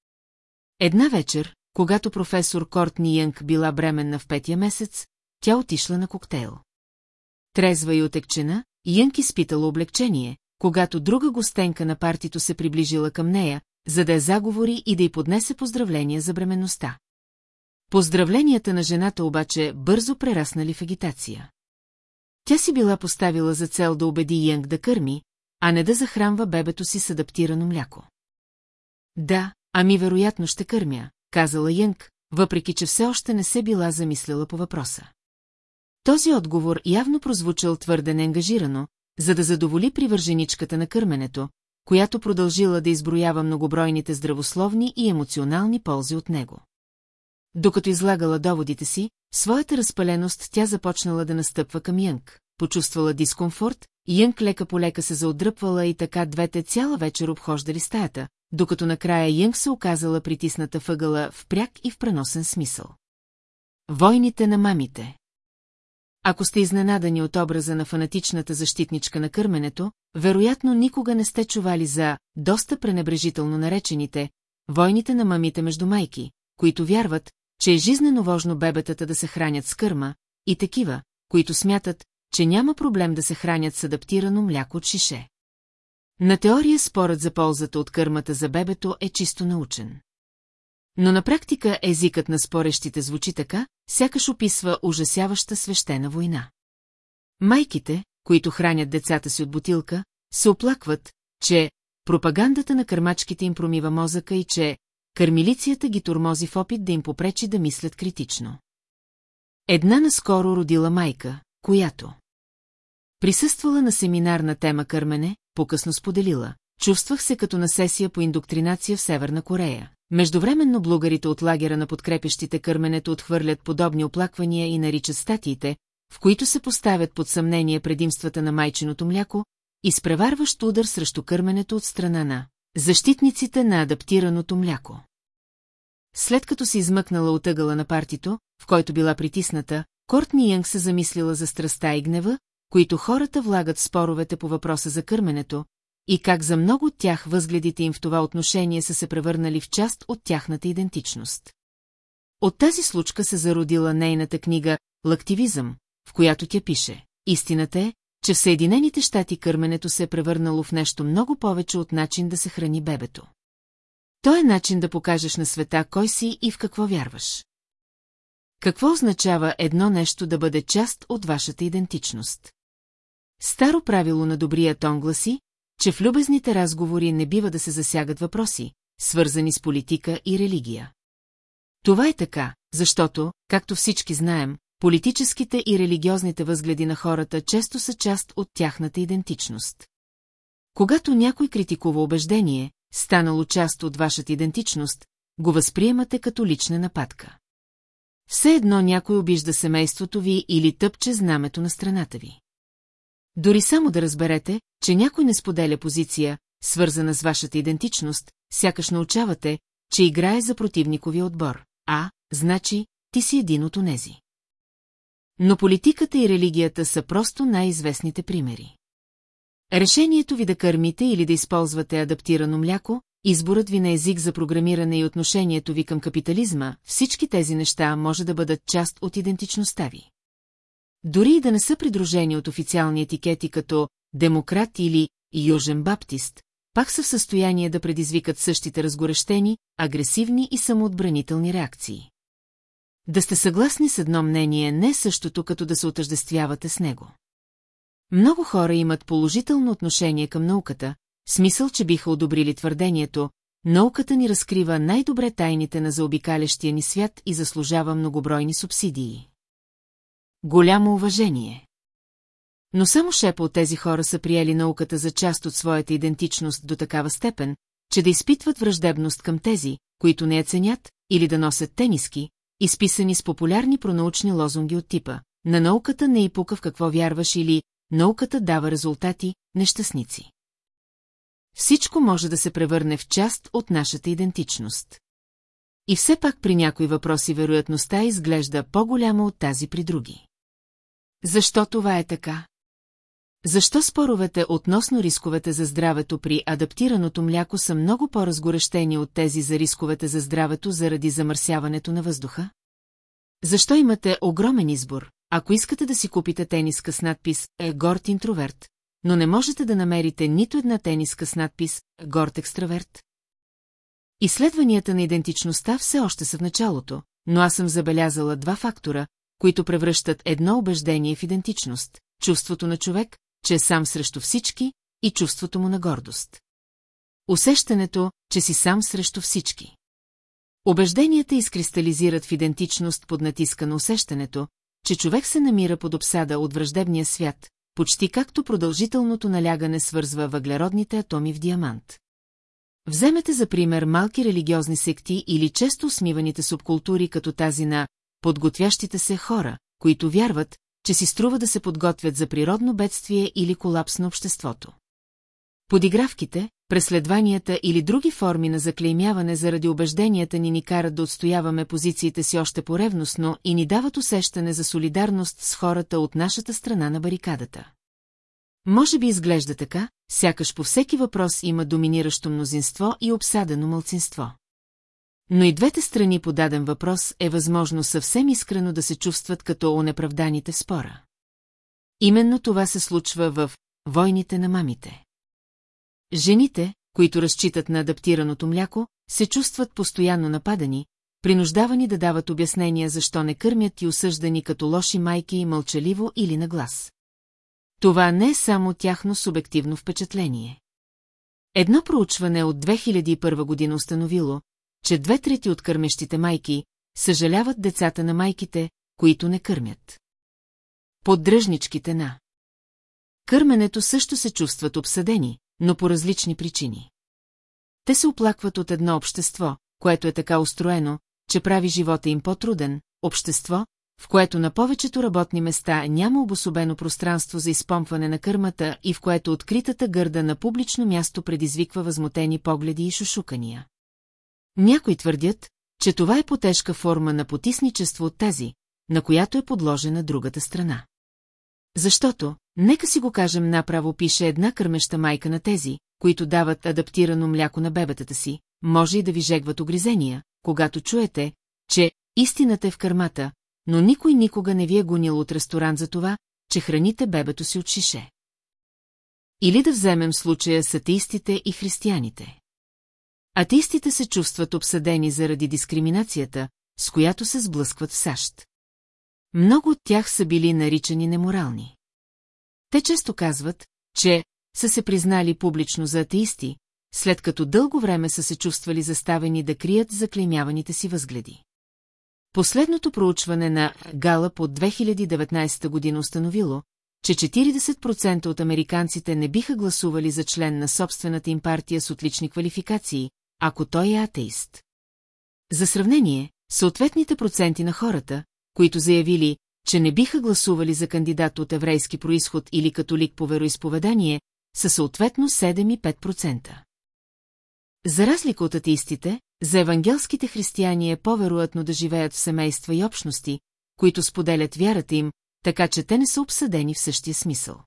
Една вечер, когато професор Кортни Янг била бременна в петия месец, тя отишла на коктейл. Трезва и отекчена, Янг изпитала облегчение, когато друга гостенка на партито се приближила към нея, за да я заговори и да й поднесе поздравления за бременността. Поздравленията на жената обаче бързо прераснали в агитация. Тя си била поставила за цел да убеди Янг да кърми, а не да захранва бебето си с адаптирано мляко. Да, ами вероятно ще кърмя, казала Янг, въпреки че все още не се била замислила по въпроса. Този отговор явно прозвучал твърде неангажирано, за да задоволи привърженичката на кърменето, която продължила да изброява многобройните здравословни и емоционални ползи от него. Докато излагала доводите си, своята разпаленост тя започнала да настъпва към Янг. Почувствала дискомфорт, Янг лека по лека се заотдръпвала и така двете цяла вечер обхождали стаята, докато накрая Янг се оказала притисната въгъла в пряк и в преносен смисъл. Войните на мамите Ако сте изненадани от образа на фанатичната защитничка на кърменето, вероятно никога не сте чували за доста пренебрежително наречените войните на мамите между майки, които вярват, че е жизнено важно бебетата да се хранят с кърма, и такива, които смятат, че няма проблем да се хранят с адаптирано мляко от шише. На теория спорът за ползата от кърмата за бебето е чисто научен. Но на практика езикът на спорещите звучи така, сякаш описва ужасяваща свещена война. Майките, които хранят децата си от бутилка, се оплакват, че пропагандата на кърмачките им промива мозъка и че кърмилицията ги турмози в опит да им попречи да мислят критично. Една наскоро родила майка, която присъствала на семинар на тема кърмене, по-късно споделила. Чувствах се като на сесия по индоктринация в Северна Корея. Междувременно блугарите от лагера на подкрепещите кърменето отхвърлят подобни оплаквания и наричат статиите, в които се поставят под съмнение предимствата на майчиното мляко, изпреварващ удар срещу кърменето от страна на защитниците на адаптираното мляко. След като се измъкнала от ъгъла на партито, в който била притисната, Кортни Янг се замислила за страста и гнева, които хората влагат споровете по въпроса за кърменето, и как за много от тях възгледите им в това отношение са се превърнали в част от тяхната идентичност. От тази случка се зародила нейната книга «Лактивизъм», в която тя пише «Истината е, че в Съединените щати кърменето се е превърнало в нещо много повече от начин да се храни бебето. То е начин да покажеш на света кой си и в какво вярваш. Какво означава едно нещо да бъде част от вашата идентичност? Старо правило на добрия тон гласи, че в любезните разговори не бива да се засягат въпроси, свързани с политика и религия. Това е така, защото, както всички знаем, политическите и религиозните възгледи на хората често са част от тяхната идентичност. Когато някой критикува убеждение, станало част от вашата идентичност, го възприемате като лична нападка. Все едно някой обижда семейството ви или тъпче знамето на страната ви. Дори само да разберете, че някой не споделя позиция, свързана с вашата идентичност, сякаш научавате, че играе за противниковия отбор, а, значи, ти си един от онези. Но политиката и религията са просто най-известните примери. Решението ви да кърмите или да използвате адаптирано мляко, изборът ви на език за програмиране и отношението ви към капитализма, всички тези неща може да бъдат част от идентичността ви. Дори и да не са придружени от официални етикети като демократ или южен баптист, пак са в състояние да предизвикат същите разгорещени, агресивни и самоотбранителни реакции. Да сте съгласни с едно мнение не същото, като да се отъждествявате с него. Много хора имат положително отношение към науката, смисъл, че биха одобрили твърдението, науката ни разкрива най-добре тайните на заобикалящия ни свят и заслужава многобройни субсидии. Голямо уважение. Но само шепа от тези хора са приели науката за част от своята идентичност до такава степен, че да изпитват враждебност към тези, които не я ценят, или да носят тениски, изписани с популярни пронаучни лозунги от типа «На науката не и пука в какво вярваш» или «Науката дава резултати, нещастници». Всичко може да се превърне в част от нашата идентичност. И все пак при някои въпроси вероятността изглежда по-голяма от тази при други. Защо това е така? Защо споровете относно рисковете за здравето при адаптираното мляко са много по-разгорещени от тези за рисковете за здравето заради замърсяването на въздуха? Защо имате огромен избор, ако искате да си купите тениска с надпис «Е горд интроверт», но не можете да намерите нито една тениска с надпис «Горд екстраверт»? Изследванията на идентичността все още са в началото, но аз съм забелязала два фактора, които превръщат едно убеждение в идентичност – чувството на човек, че е сам срещу всички, и чувството му на гордост. Усещането, че си сам срещу всички. Убежденията изкристализират в идентичност под натиска на усещането, че човек се намира под обсада от враждебния свят, почти както продължителното налягане свързва въглеродните атоми в диамант. Вземете за пример малки религиозни секти или често усмиваните субкултури като тази на подготвящите се хора, които вярват, че си струва да се подготвят за природно бедствие или колапс на обществото. Подигравките, преследванията или други форми на заклеймяване заради убежденията ни ни карат да отстояваме позициите си още поревностно и ни дават усещане за солидарност с хората от нашата страна на барикадата. Може би изглежда така, сякаш по всеки въпрос има доминиращо мнозинство и обсадено мълцинство. Но и двете страни по даден въпрос е възможно съвсем искрено да се чувстват като онеправданите в спора. Именно това се случва в «Войните на мамите». Жените, които разчитат на адаптираното мляко, се чувстват постоянно нападани, принуждавани да дават обяснения защо не кърмят и осъждани като лоши майки и мълчаливо или на глас. Това не е само тяхно субективно впечатление. Едно проучване от 2001 година установило, че две трети от кърмещите майки съжаляват децата на майките, които не кърмят. Поддръжничките на Кърменето също се чувстват обсъдени, но по различни причини. Те се оплакват от едно общество, което е така устроено, че прави живота им по-труден, общество, в което на повечето работни места няма обособено пространство за изпомпване на кърмата и в което откритата гърда на публично място предизвиква възмутени погледи и шушукания. Някои твърдят, че това е потежка форма на потисничество от тази, на която е подложена другата страна. Защото, нека си го кажем направо, пише една кърмеща майка на тези, които дават адаптирано мляко на бебетата си, може и да ви жегват огризения, когато чуете, че истината е в кърмата, но никой никога не ви е гонил от ресторант за това, че храните бебето си от шише. Или да вземем случая с атеистите и християните. Атеистите се чувстват обсъдени заради дискриминацията, с която се сблъскват в САЩ. Много от тях са били наричани неморални. Те често казват, че са се признали публично за атеисти, след като дълго време са се чувствали заставени да крият заклеймяваните си възгледи. Последното проучване на Галъп от 2019 година установило, че 40% от американците не биха гласували за член на собствената им партия с отлични квалификации, ако той е атеист. За сравнение, съответните проценти на хората, които заявили, че не биха гласували за кандидат от еврейски происход или католик по вероисповедание, са съответно 7 и 5%. За разлика от атеистите, за евангелските християни е по-вероятно да живеят в семейства и общности, които споделят вярата им, така че те не са обсъдени в същия смисъл.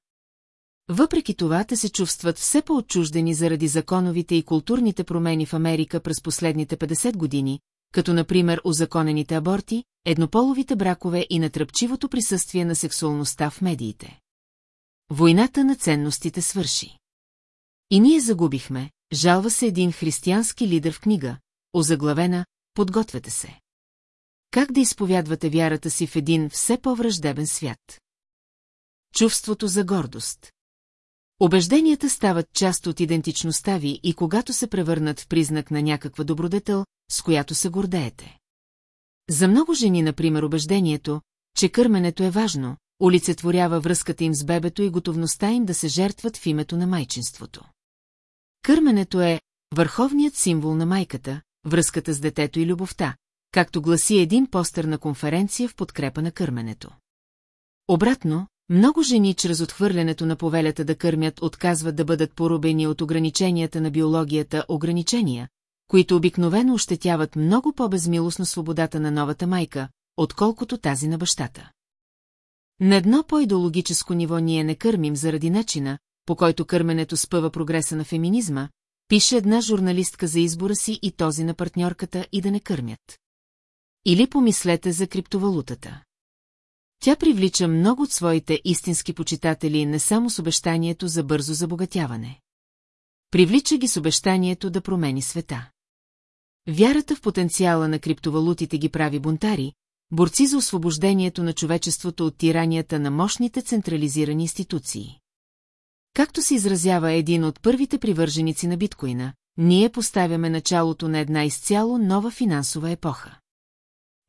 Въпреки това те се чувстват все по-отчуждени заради законовите и културните промени в Америка през последните 50 години, като например узаконените аборти, еднополовите бракове и натръпчивото присъствие на сексуалността в медиите. Войната на ценностите свърши. И ние загубихме, жалва се един християнски лидер в книга, озаглавена «Подгответе се». Как да изповядвате вярата си в един все по-враждебен свят? Чувството за гордост. Обежденията стават част от идентичността ви и когато се превърнат в признак на някаква добродетел, с която се гордеете. За много жени, например, убеждението, че кърменето е важно, олицетворява връзката им с бебето и готовността им да се жертват в името на майчинството. Кърменето е върховният символ на майката, връзката с детето и любовта, както гласи един постър на конференция в подкрепа на кърменето. Обратно, много жени чрез отхвърлянето на повелята да кърмят отказват да бъдат порубени от ограниченията на биологията ограничения, които обикновено ощетяват много по-безмилостно свободата на новата майка, отколкото тази на бащата. На едно по-идеологическо ниво ние не кърмим заради начина, по който кърменето спъва прогреса на феминизма, пише една журналистка за избора си и този на партньорката и да не кърмят. Или помислете за криптовалутата. Тя привлича много от своите истински почитатели не само с обещанието за бързо забогатяване. Привлича ги с обещанието да промени света. Вярата в потенциала на криптовалутите ги прави бунтари, борци за освобождението на човечеството от тиранията на мощните централизирани институции. Както се изразява един от първите привърженици на биткоина, ние поставяме началото на една изцяло нова финансова епоха.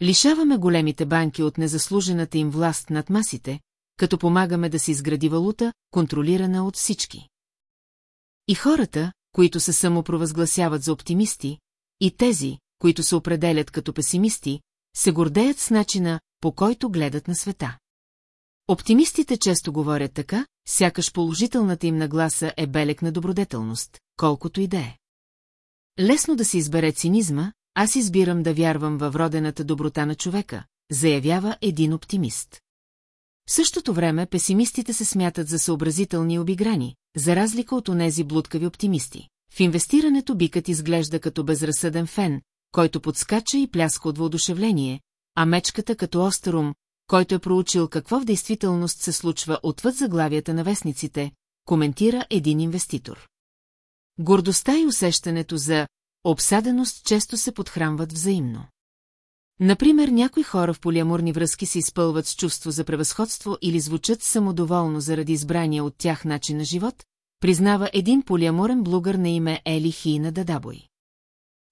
Лишаваме големите банки от незаслужената им власт над масите, като помагаме да се изгради валута, контролирана от всички. И хората, които се самопровъзгласяват за оптимисти, и тези, които се определят като песимисти, се гордеят с начина, по който гледат на света. Оптимистите често говорят така, сякаш положителната им нагласа е белек на добродетелност, колкото и да е. Лесно да се избере цинизма, аз избирам да вярвам във вродената доброта на човека, заявява един оптимист. В същото време песимистите се смятат за съобразителни и обиграни, за разлика от онези блудкави оптимисти. В инвестирането бикът изглежда като безразсъден фен, който подскача и пляска от въодушевление, а мечката като острум, който е проучил какво в действителност се случва отвъд заглавията на вестниците, коментира един инвеститор. Гордостта и усещането за обсаденост често се подхранват взаимно. Например, някои хора в полиаморни връзки се изпълват с чувство за превъзходство или звучат самодоволно заради избрания от тях начин на живот, признава един полиаморен блугър на име Ели Хина Дадабой.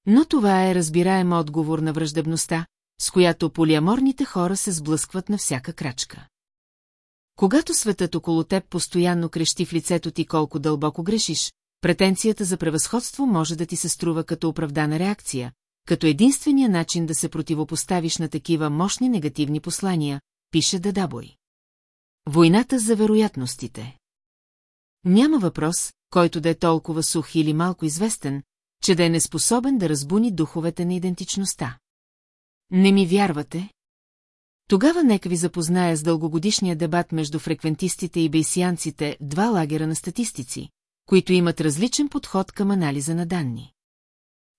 Но това е разбираем отговор на враждебността, с която полиаморните хора се сблъскват на всяка крачка. Когато светът около теб постоянно крещи в лицето ти колко дълбоко грешиш, претенцията за превъзходство може да ти се струва като оправдана реакция, като единствения начин да се противопоставиш на такива мощни негативни послания, пише Дадабой. Войната за вероятностите Няма въпрос, който да е толкова сух или малко известен, че да е неспособен да разбуни духовете на идентичността. Не ми вярвате? Тогава нека ви запозная с дългогодишния дебат между фреквентистите и бейсианците, два лагера на статистици, които имат различен подход към анализа на данни.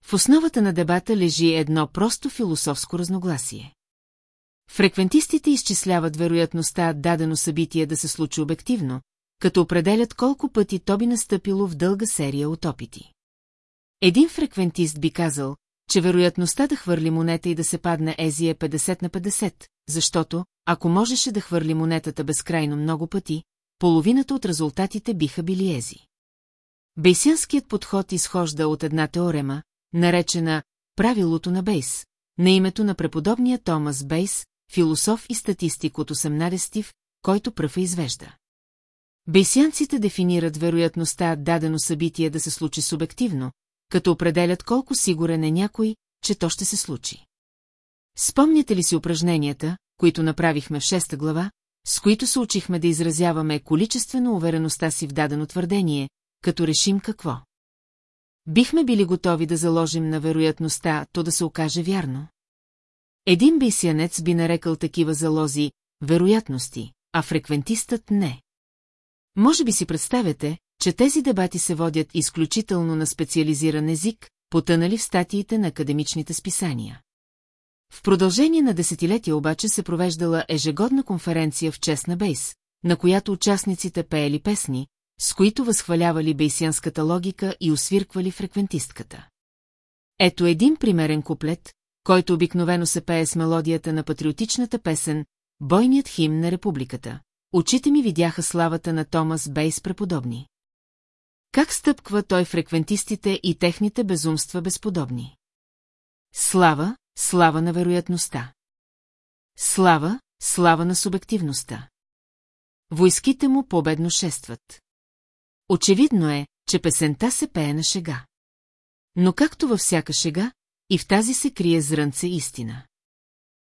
В основата на дебата лежи едно просто философско разногласие. Фреквентистите изчисляват вероятността дадено събитие да се случи обективно, като определят колко пъти то би настъпило в дълга серия от опити. Един фреквентист би казал, че вероятността да хвърли монета и да се падне ези е 50 на 50, защото, ако можеше да хвърли монетата безкрайно много пъти, половината от резултатите биха били ези. Бейсянският подход изхожда от една теорема, наречена «правилото на Бейс», на името на преподобния Томас Бейс, философ и статистик от 18 който пръв извежда. Бейсянците дефинират вероятността дадено събитие да се случи субективно, като определят колко сигурен е някой, че то ще се случи. Спомняте ли си упражненията, които направихме в шеста глава, с които се учихме да изразяваме количествено увереността си в дадено твърдение, като решим какво? Бихме били готови да заложим на вероятността то да се окаже вярно. Един бейсианец би нарекал такива залози вероятности, а фреквентистът не. Може би си представяте, че тези дебати се водят изключително на специализиран език, потънали в статиите на академичните списания. В продължение на десетилетия обаче се провеждала ежегодна конференция в чест на Бейс, на която участниците пеели песни, с които възхвалявали бейсианската логика и освирквали фреквентистката. Ето един примерен куплет, който обикновено се пее с мелодията на патриотичната песен «Бойният химн на републиката». Очите ми видяха славата на Томас Бейс преподобни. Как стъпква той фреквентистите и техните безумства безподобни? Слава, слава на вероятността. Слава, слава на субективността. Войските му победно шестват. Очевидно е, че песента се пее на шега. Но както във всяка шега, и в тази се крие зрънце истина.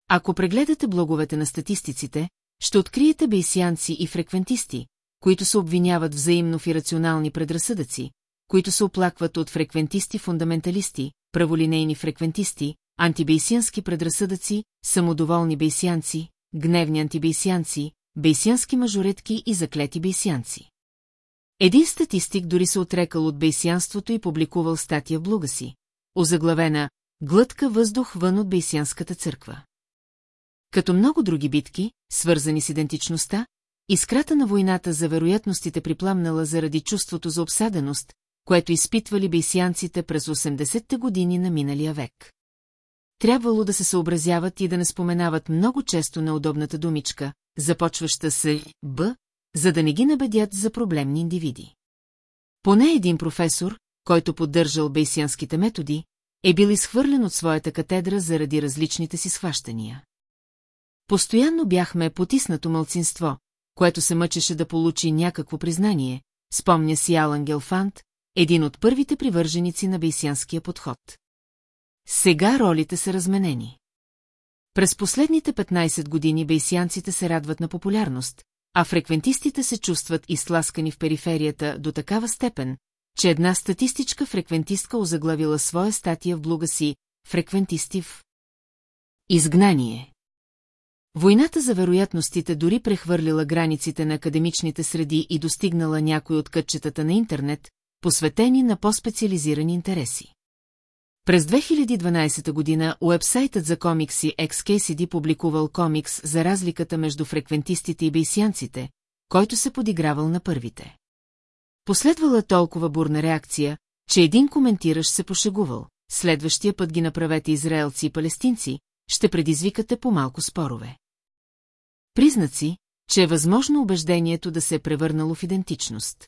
Ако прегледате блоговете на статистиците, ще откриете бейсианци и фреквентисти, които се обвиняват взаимно в ирационални предразсъдъци, които се оплакват от фреквентисти-фундаменталисти, праволинейни фреквентисти, антибейсиански предразсъдъци, самодоволни бейсианци, гневни антибейсианци, бейсиански мажоретки и заклети бейсианци. Един статистик дори се отрекал от бейсианството и публикувал статия в блога си, озаглавена «Глътка въздух вън от бейсианската църква». Като много други битки, свързани с идентичността, искрата на войната за вероятностите припламнала заради чувството за обсаденост, което изпитвали бейсианците през 80-те години на миналия век. Трябвало да се съобразяват и да не споменават много често неудобната думичка, започваща с «б», за да не ги набедят за проблемни индивиди. Поне един професор, който поддържал бейсианските методи, е бил изхвърлен от своята катедра заради различните си схващания. Постоянно бяхме потиснато мълцинство, което се мъчеше да получи някакво признание, спомня си Алан Гелфант, един от първите привърженици на бейсианския подход. Сега ролите са разменени. През последните 15 години бейсианците се радват на популярност, а фреквентистите се чувстват изтласкани в периферията до такава степен, че една статистичка фреквентистка озаглавила своя статия в блога си «Фреквентисти в изгнание». Войната за вероятностите дори прехвърлила границите на академичните среди и достигнала някой от кътчетата на интернет, посветени на по-специализирани интереси. През 2012 година уебсайтът за комикси XKCD публикувал комикс за разликата между фреквентистите и бейсианците, който се подигравал на първите. Последвала толкова бурна реакция, че един коментиращ се пошегувал. Следващия път ги направете израелци и палестинци, ще предизвикате по-малко спорове. Признаци, че е възможно убеждението да се е превърнало в идентичност.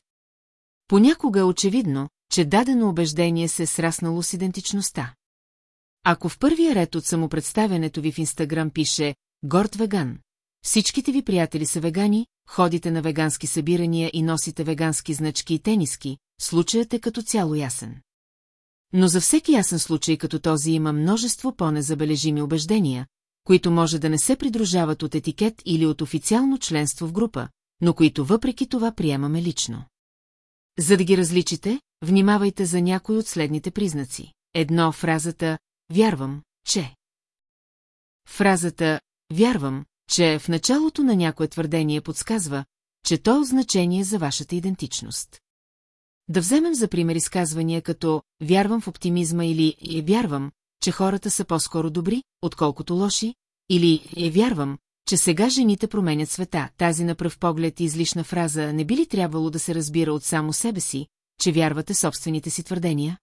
Понякога е очевидно, че дадено убеждение се е сраснало с идентичността. Ако в първия ред от самопредставянето ви в Инстаграм пише «Горд веган», всичките ви приятели са вегани, ходите на вегански събирания и носите вегански значки и тениски, случаят е като цяло ясен. Но за всеки ясен случай като този има множество по-незабележими убеждения, които може да не се придружават от етикет или от официално членство в група, но които въпреки това приемаме лично. За да ги различите, внимавайте за някой от следните признаци. Едно фразата «Вярвам, че». Фразата «Вярвам, че» в началото на някое твърдение подсказва, че то е значение за вашата идентичност. Да вземем за пример изказвания като «Вярвам в оптимизма» или «Е вярвам, че хората са по-скоро добри, отколкото лоши», или «Е вярвам, че сега жените променят света, тази на пръв поглед излишна фраза не би ли трябвало да се разбира от само себе си, че вярвате собствените си твърдения?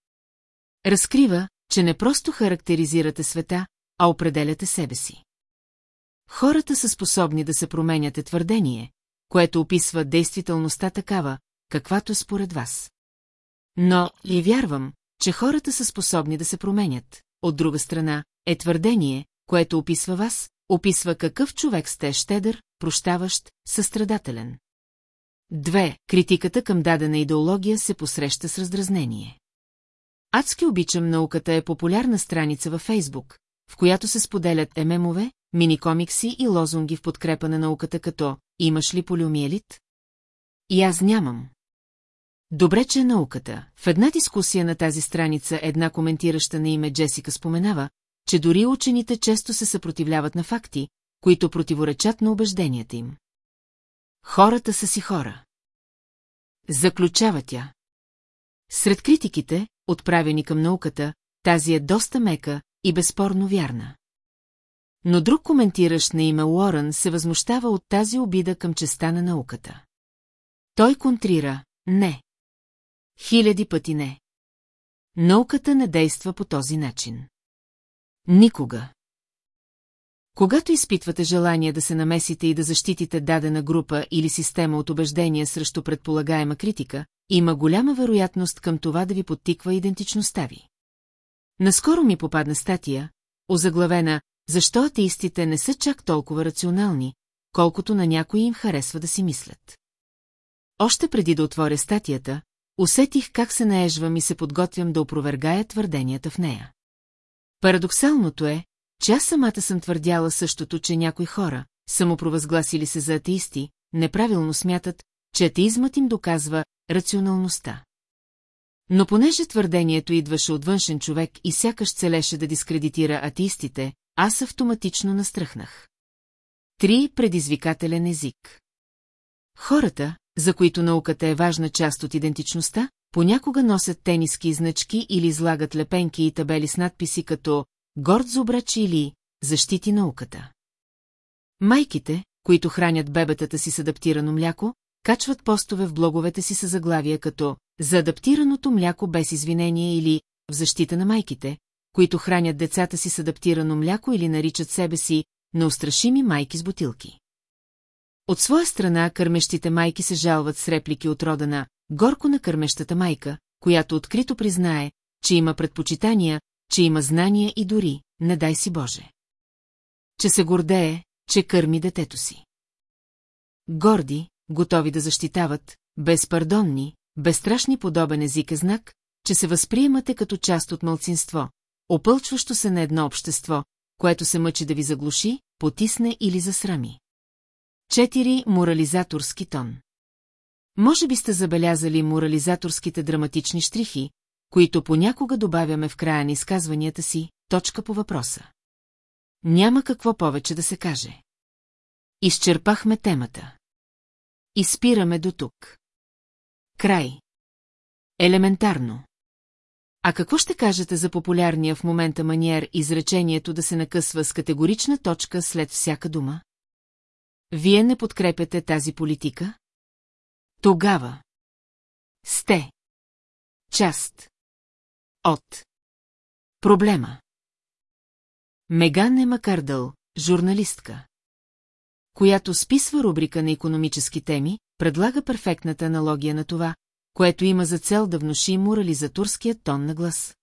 Разкрива, че не просто характеризирате света, а определяте себе си. Хората са способни да се променят е твърдение, което описва действителността такава, каквато е според вас. Но и вярвам, че хората са способни да се променят. От друга страна, е твърдение, което описва вас, описва какъв човек сте щедър, прощаващ, състрадателен. Две, критиката към дадена идеология се посреща с раздразнение. Адски обичам науката е популярна страница във Фейсбук, в която се споделят емемове, мини-комикси и лозунги в подкрепа на науката като «Имаш ли полиомиелит?» И аз нямам. Добре, че е науката. В една дискусия на тази страница една коментираща на име Джесика споменава, че дори учените често се съпротивляват на факти, които противоречат на убежденията им. Хората са си хора. Заключава тя. Сред критиките, отправени към науката, тази е доста мека и безспорно вярна. Но друг коментиращ на име Уорън се възмущава от тази обида към честа на науката. Той контрира «Не». Хиляди пъти не. Науката не действа по този начин. Никога. Когато изпитвате желание да се намесите и да защитите дадена група или система от убеждения срещу предполагаема критика, има голяма вероятност към това да ви подтиква идентичността ви. Наскоро ми попадна статия, озаглавена «Защо атеистите не са чак толкова рационални, колкото на някои им харесва да си мислят». Още преди да отворя статията, усетих как се наежвам и се подготвям да опровергая твърденията в нея. Парадоксалното е, че аз самата съм твърдяла същото, че някои хора, самопровъзгласили се за атеисти, неправилно смятат, че атеизмът им доказва рационалността. Но понеже твърдението идваше от външен човек и сякаш целеше да дискредитира атеистите, аз автоматично настръхнах. Три предизвикателен език. Хората, за които науката е важна част от идентичността, понякога носят тениски значки или излагат лепенки и табели с надписи като «Горд зубрач» или «Защити науката». Майките, които хранят бебетата си с адаптирано мляко, качват постове в блоговете си с заглавия като «За адаптираното мляко без извинение» или «В защита на майките», които хранят децата си с адаптирано мляко или наричат себе си «Неустрашими майки с бутилки». От своя страна кърмещите майки се жалват с реплики от рода на «Горко на кърмещата майка», която открито признае, че има предпочитания, че има знания и дори, не дай си Боже. Че се гордее, че кърми детето си. Горди, готови да защитават, безпардонни, безстрашни подобен език е знак, че се възприемате като част от мълцинство, опълчващо се на едно общество, което се мъчи да ви заглуши, потисне или засрами. Четири Морализаторски тон Може би сте забелязали морализаторските драматични штрихи, които понякога добавяме в края на изказванията си, точка по въпроса. Няма какво повече да се каже. Изчерпахме темата. Изпираме до тук. Край. Елементарно. А какво ще кажете за популярния в момента маниер изречението да се накъсва с категорична точка след всяка дума? Вие не подкрепяте тази политика? Тогава. Сте. Част. От. Проблема. Меган е Макардъл, журналистка. Която списва рубрика на економически теми, предлага перфектната аналогия на това, което има за цел да внуши морализаторският тон на глас.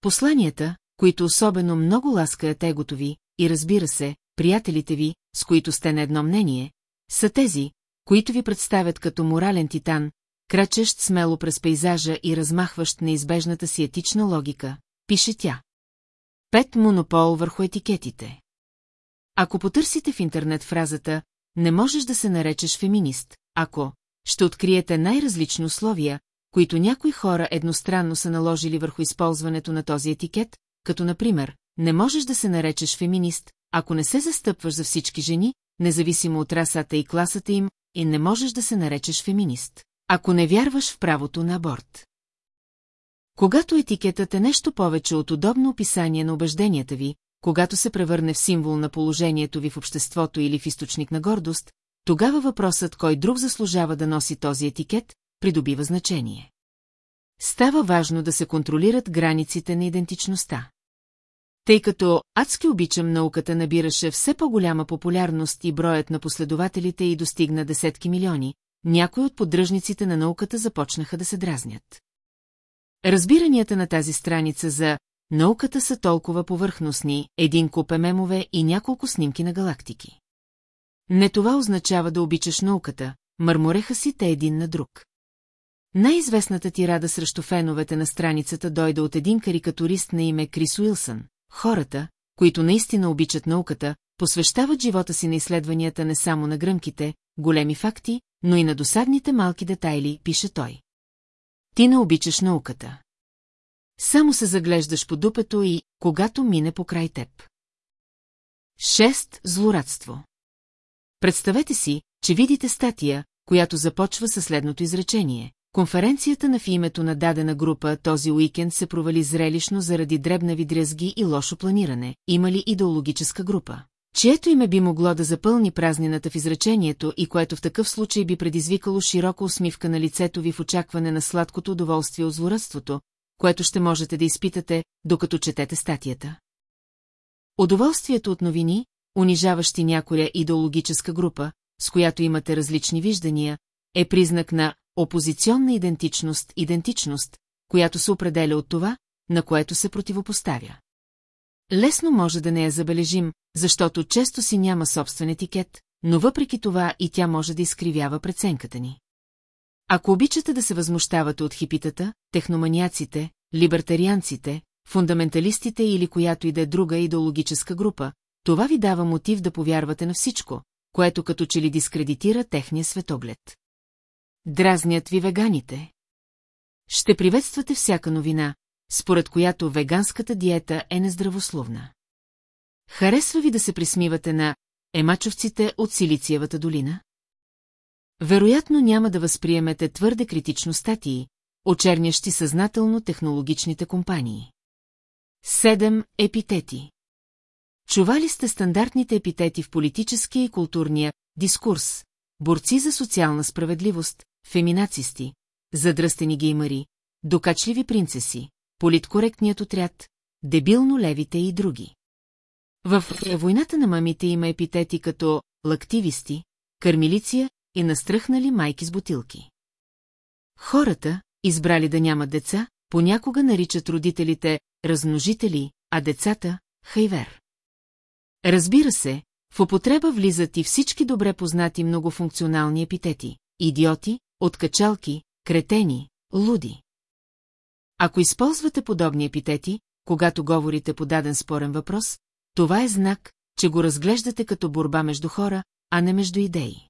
Посланията, които особено много ласкаят егото ви, и разбира се, приятелите ви, с които сте на едно мнение, са тези, които ви представят като морален титан, крачещ смело през пейзажа и размахващ неизбежната си етична логика, пише тя. Пет монопол върху етикетите. Ако потърсите в интернет фразата «Не можеш да се наречеш феминист», ако ще откриете най-различни условия, които някои хора едностранно са наложили върху използването на този етикет, като например, не можеш да се наречеш феминист, ако не се застъпваш за всички жени, независимо от расата и класата им, и не можеш да се наречеш феминист, ако не вярваш в правото на аборт. Когато етикетът е нещо повече от удобно описание на убежденията ви, когато се превърне в символ на положението ви в обществото или в източник на гордост, тогава въпросът кой друг заслужава да носи този етикет, придобива значение. Става важно да се контролират границите на идентичността. Тъй като адски обичам науката набираше все по-голяма популярност и броят на последователите и достигна десетки милиони, някои от поддръжниците на науката започнаха да се дразнят. Разбиранията на тази страница за науката са толкова повърхностни, един куп емемове и няколко снимки на галактики. Не това означава да обичаш науката, мърмореха си те един на друг. Най-известната тирада срещу феновете на страницата дойде от един карикатурист на име Крис Уилсън. Хората, които наистина обичат науката, посвещават живота си на изследванията не само на гръмките, големи факти, но и на досадните малки детайли, пише той. Ти не обичаш науката. Само се заглеждаш по дупето и, когато мине покрай теб. Шест. Злорадство. Представете си, че видите статия, която започва със следното изречение. Конференцията на името на дадена група този уикенд се провали зрелищно заради дребнави дрязги и лошо планиране. Има ли идеологическа група? Чието име би могло да запълни празнината в изречението и което в такъв случай би предизвикало широка усмивка на лицето ви в очакване на сладкото удоволствие от злорадството, което ще можете да изпитате, докато четете статията. Удоволствието от новини, унижаващи някоя идеологическа група, с която имате различни виждания, е признак на опозиционна идентичност, идентичност, която се определя от това, на което се противопоставя. Лесно може да не я забележим, защото често си няма собствен етикет, но въпреки това и тя може да изкривява преценката ни. Ако обичате да се възмущавате от хипитата, техноманиаците, либертарианците, фундаменталистите или която и да е друга идеологическа група, това ви дава мотив да повярвате на всичко, което като че ли дискредитира техния светоглед. Дразнят ви веганите. Ще приветствате всяка новина, според която веганската диета е нездравословна. Харесва ви да се присмивате на емачовците от Силициевата долина? Вероятно няма да възприемете твърде критично статии, очернящи съзнателно технологичните компании. Седем епитети Чували сте стандартните епитети в политическия и културния дискурс, борци за социална справедливост, феминацисти, задръстени геймари, докачливи принцеси, политкоректният отряд, дебилно левите и други. В войната на мамите има епитети като лактивисти, кърмилиция и настръхнали майки с бутилки. Хората, избрали да нямат деца, понякога наричат родителите размножители, а децата – хайвер. Разбира се, в употреба влизат и всички добре познати многофункционални епитети – идиоти, откачалки, кретени, луди. Ако използвате подобни епитети, когато говорите по даден спорен въпрос, това е знак, че го разглеждате като борба между хора, а не между идеи.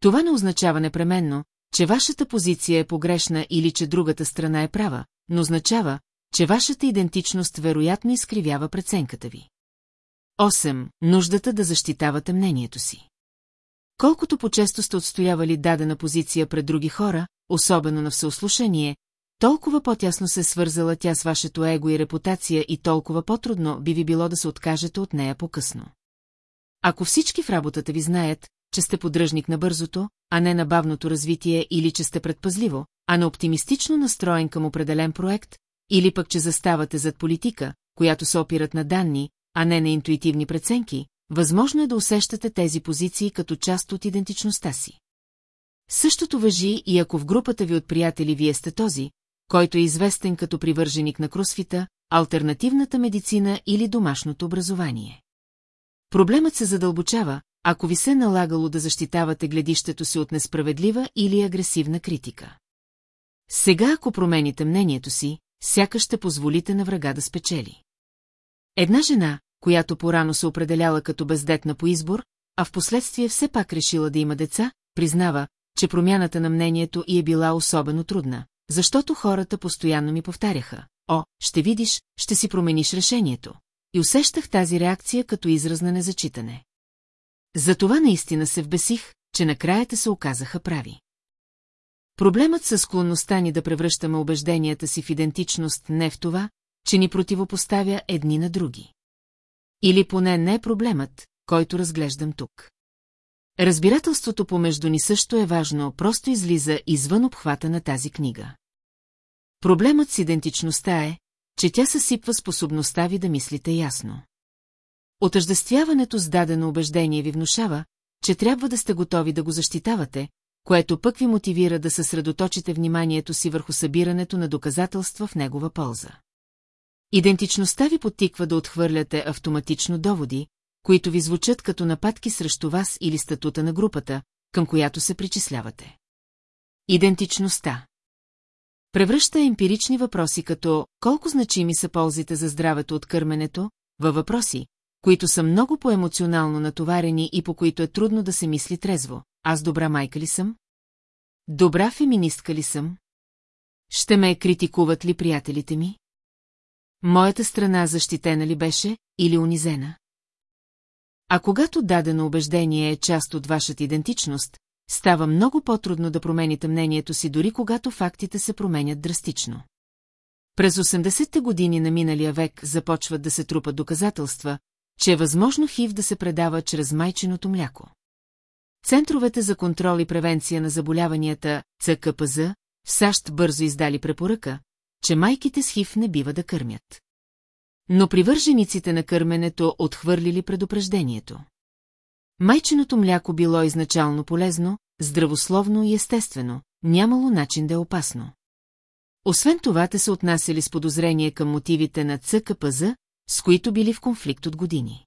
Това не означава непременно, че вашата позиция е погрешна или че другата страна е права, но означава, че вашата идентичност вероятно изкривява преценката ви. 8. Нуждата да защитавате мнението си. Колкото по-често сте отстоявали дадена позиция пред други хора, особено на всеослушание, толкова по-тясно се е свързала тя с вашето его и репутация и толкова по-трудно би ви било да се откажете от нея по-късно. Ако всички в работата ви знаят, че сте поддръжник на бързото, а не на бавното развитие или че сте предпазливо, а на оптимистично настроен към определен проект, или пък че заставате зад политика, която се опират на данни, а не на интуитивни преценки, възможно е да усещате тези позиции като част от идентичността си. Същото въжи и ако в групата ви от приятели вие сте този, който е известен като привърженик на кросфита, альтернативната медицина или домашното образование. Проблемът се задълбочава, ако ви се е налагало да защитавате гледището си от несправедлива или агресивна критика. Сега, ако промените мнението си, сякаш ще позволите на врага да спечели. Една жена, която порано се определяла като бездетна по избор, а в последствие все пак решила да има деца, признава, че промяната на мнението й е била особено трудна, защото хората постоянно ми повтаряха. О, ще видиш, ще си промениш решението. И усещах тази реакция като израз на незачитане. Затова наистина се вбесих, че накрая те се оказаха прави. Проблемът с склонността ни да превръщаме убежденията си в идентичност не в това, че ни противопоставя едни на други. Или поне не е проблемът, който разглеждам тук. Разбирателството помежду ни също е важно, просто излиза извън обхвата на тази книга. Проблемът с идентичността е, че тя съсипва способността ви да мислите ясно. Отъждествяването с дадено убеждение ви внушава, че трябва да сте готови да го защитавате, което пък ви мотивира да съсредоточите вниманието си върху събирането на доказателства в негова полза. Идентичността ви подтиква да отхвърляте автоматично доводи, които ви звучат като нападки срещу вас или статута на групата, към която се причислявате. Идентичността Превръща емпирични въпроси като колко значими са ползите за здравето от кърменето, във въпроси, които са много по-емоционално натоварени и по които е трудно да се мисли трезво. Аз добра майка ли съм? Добра феминистка ли съм? Ще ме критикуват ли приятелите ми? Моята страна защитена ли беше или унизена? А когато дадено убеждение е част от вашата идентичност, става много по-трудно да промените мнението си, дори когато фактите се променят драстично. През 80-те години на миналия век започват да се трупат доказателства, че е възможно хив да се предава чрез майчиното мляко. Центровете за контрол и превенция на заболяванията, ЦКПЗ, в САЩ бързо издали препоръка, че майките с хив не бива да кърмят. Но привържениците на кърменето отхвърлили предупреждението. Майченото мляко било изначално полезно, здравословно и естествено, нямало начин да е опасно. Освен това, те се отнасяли с подозрение към мотивите на ЦКПЗ, с които били в конфликт от години.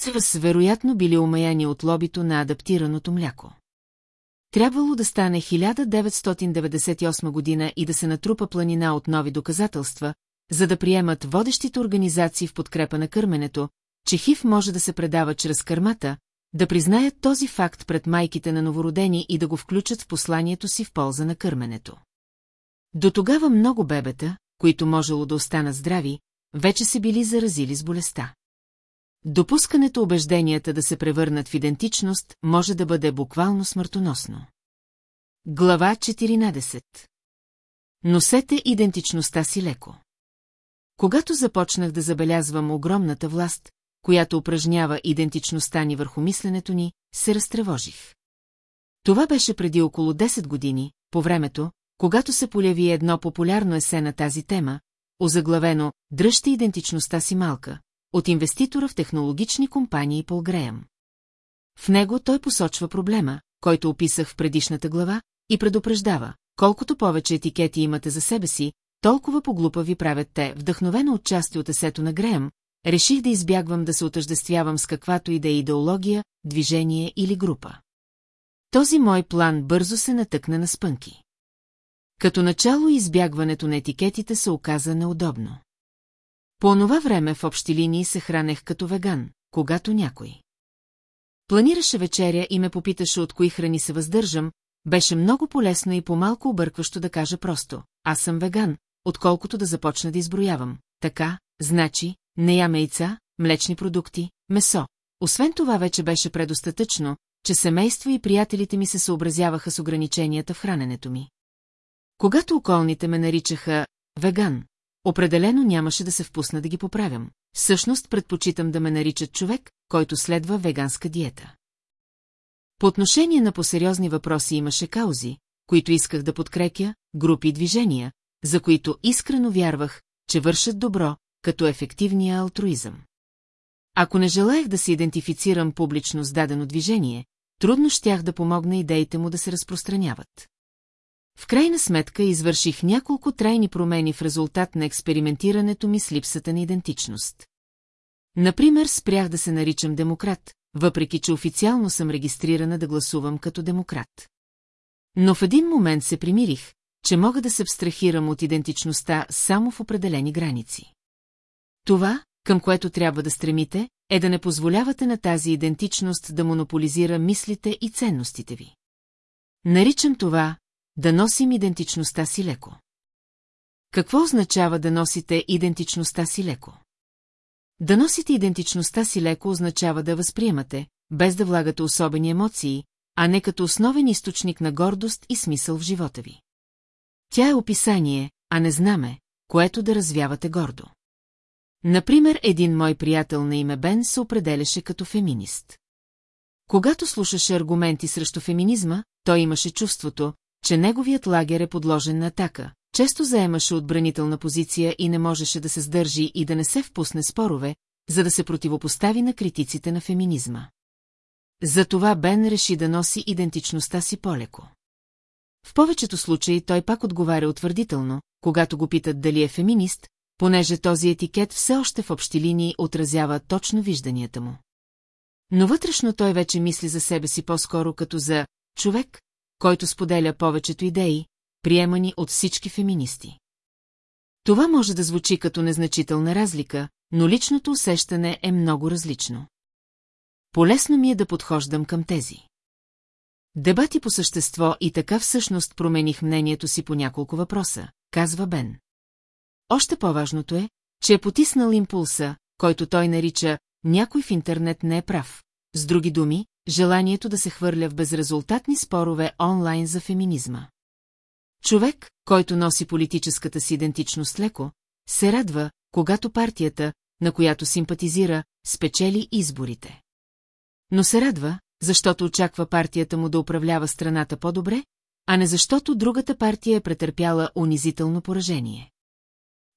ЦВС вероятно били умаяни от лобито на адаптираното мляко. Трябвало да стане 1998 година и да се натрупа планина от нови доказателства, за да приемат водещите организации в подкрепа на кърменето, че ХИВ може да се предава чрез кърмата, да признаят този факт пред майките на новородени и да го включат в посланието си в полза на кърменето. До тогава много бебета, които можело да останат здрави, вече се били заразили с болестта. Допускането убежденията да се превърнат в идентичност може да бъде буквално смъртоносно. Глава 14 Носете идентичността си леко. Когато започнах да забелязвам огромната власт, която упражнява идентичността ни върху мисленето ни, се разтревожих. Това беше преди около 10 години, по времето, когато се поляви едно популярно есе на тази тема, озаглавено «Дръжте идентичността си малка», от инвеститора в технологични компании Пол Греъм. В него той посочва проблема, който описах в предишната глава, и предупреждава, колкото повече етикети имате за себе си, толкова поглупа ви правят те, вдъхновено от части от есето на Греъм, реших да избягвам да се отъждествявам с каквато и да е идеология, движение или група. Този мой план бързо се натъкна на спънки. Като начало избягването на етикетите се оказа неудобно. По онова време в общи линии се хранех като веган, когато някой. Планираше вечеря и ме попиташе от кои храни се въздържам, беше много полезно и по-малко объркващо да кажа просто «Аз съм веган», отколкото да започна да изброявам. Така, значи, не ям яйца, млечни продукти, месо. Освен това вече беше предостатъчно, че семейство и приятелите ми се съобразяваха с ограниченията в храненето ми. Когато околните ме наричаха «веган», определено нямаше да се впусна да ги поправям. Всъщност предпочитам да ме наричат човек, който следва веганска диета. По отношение на посериозни въпроси имаше каузи, които исках да подкрепя, групи и движения, за които искрено вярвах, че вършат добро, като ефективния алтруизъм. Ако не желаях да се идентифицирам публично с дадено движение, трудно щях да помогна идеите му да се разпространяват. В крайна сметка извърших няколко трайни промени в резултат на експериментирането ми с липсата на идентичност. Например, спрях да се наричам демократ, въпреки че официално съм регистрирана да гласувам като демократ. Но в един момент се примирих, че мога да се абстрахирам от идентичността само в определени граници. Това, към което трябва да стремите, е да не позволявате на тази идентичност да монополизира мислите и ценностите ви. Наричам това да носим идентичността си леко. Какво означава да носите идентичността си леко? Да носите идентичността си леко означава да възприемате, без да влагате особени емоции, а не като основен източник на гордост и смисъл в живота ви. Тя е описание, а не знаме, което да развявате гордо. Например, един мой приятел на име Бен се определяше като феминист. Когато слушаше аргументи срещу феминизма, той имаше чувството, че неговият лагер е подложен на атака, често заемаше отбранителна позиция и не можеше да се сдържи и да не се впусне спорове, за да се противопостави на критиците на феминизма. Затова Бен реши да носи идентичността си по-леко. В повечето случаи той пак отговаря утвърдително, когато го питат дали е феминист, понеже този етикет все още в общи линии отразява точно вижданията му. Но вътрешно той вече мисли за себе си по-скоро като за човек, който споделя повечето идеи, приемани от всички феминисти. Това може да звучи като незначителна разлика, но личното усещане е много различно. Полесно ми е да подхождам към тези. Дебати по същество и така всъщност промених мнението си по няколко въпроса, казва Бен. Още по-важното е, че е потиснал импулса, който той нарича «някой в интернет не е прав». С други думи, желанието да се хвърля в безрезултатни спорове онлайн за феминизма. Човек, който носи политическата си идентичност леко, се радва, когато партията, на която симпатизира, спечели изборите. Но се радва, защото очаква партията му да управлява страната по-добре, а не защото другата партия е претърпяла унизително поражение.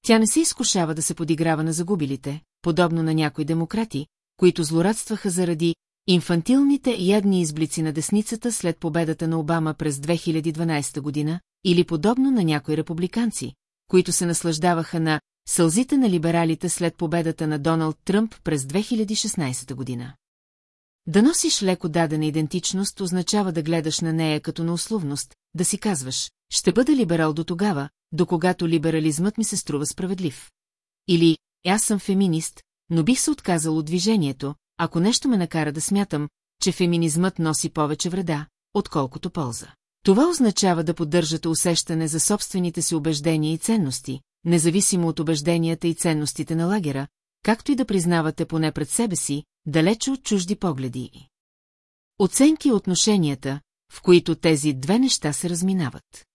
Тя не се изкушава да се подиграва на загубилите, подобно на някои демократи, които злорадстваха заради инфантилните ядни изблици на десницата след победата на Обама през 2012 година, или подобно на някои републиканци, които се наслаждаваха на сълзите на либералите след победата на Доналд Тръмп през 2016 година. Да носиш леко дадена идентичност означава да гледаш на нея като на условност, да си казваш, ще бъда либерал до тогава, до либерализмът ми се струва справедлив. Или, аз съм феминист, но бих се отказал от движението, ако нещо ме накара да смятам, че феминизмът носи повече вреда, отколкото полза. Това означава да поддържате усещане за собствените си убеждения и ценности, независимо от убежденията и ценностите на лагера, както и да признавате поне пред себе си, далече от чужди погледи. Оценки отношенията, в които тези две неща се разминават.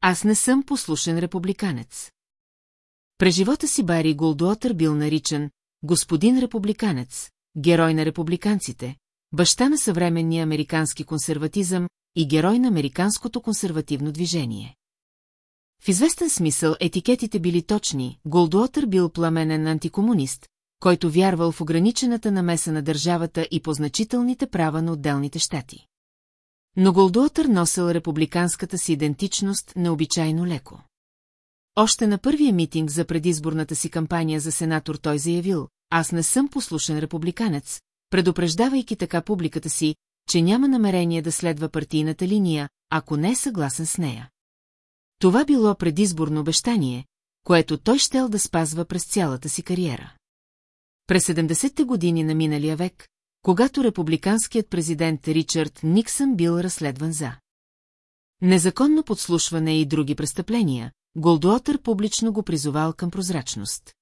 Аз не съм послушен републиканец. През живота си Бари Голдуотър бил наричан господин републиканец, герой на републиканците, баща на съвременния американски консерватизъм и герой на американското консервативно движение. В известен смисъл етикетите били точни, Голдуотър бил пламенен антикомунист, който вярвал в ограничената намеса на държавата и по значителните права на отделните щати. Но Голдуотър носил републиканската си идентичност необичайно леко. Още на първия митинг за предизборната си кампания за сенатор той заявил, аз не съм послушен републиканец, предупреждавайки така публиката си, че няма намерение да следва партийната линия, ако не е съгласен с нея. Това било предизборно обещание, което той щел да спазва през цялата си кариера. През 70-те години на миналия век, когато републиканският президент Ричард Никсън бил разследван за незаконно подслушване и други престъпления, Голдуотър публично го призовал към прозрачност.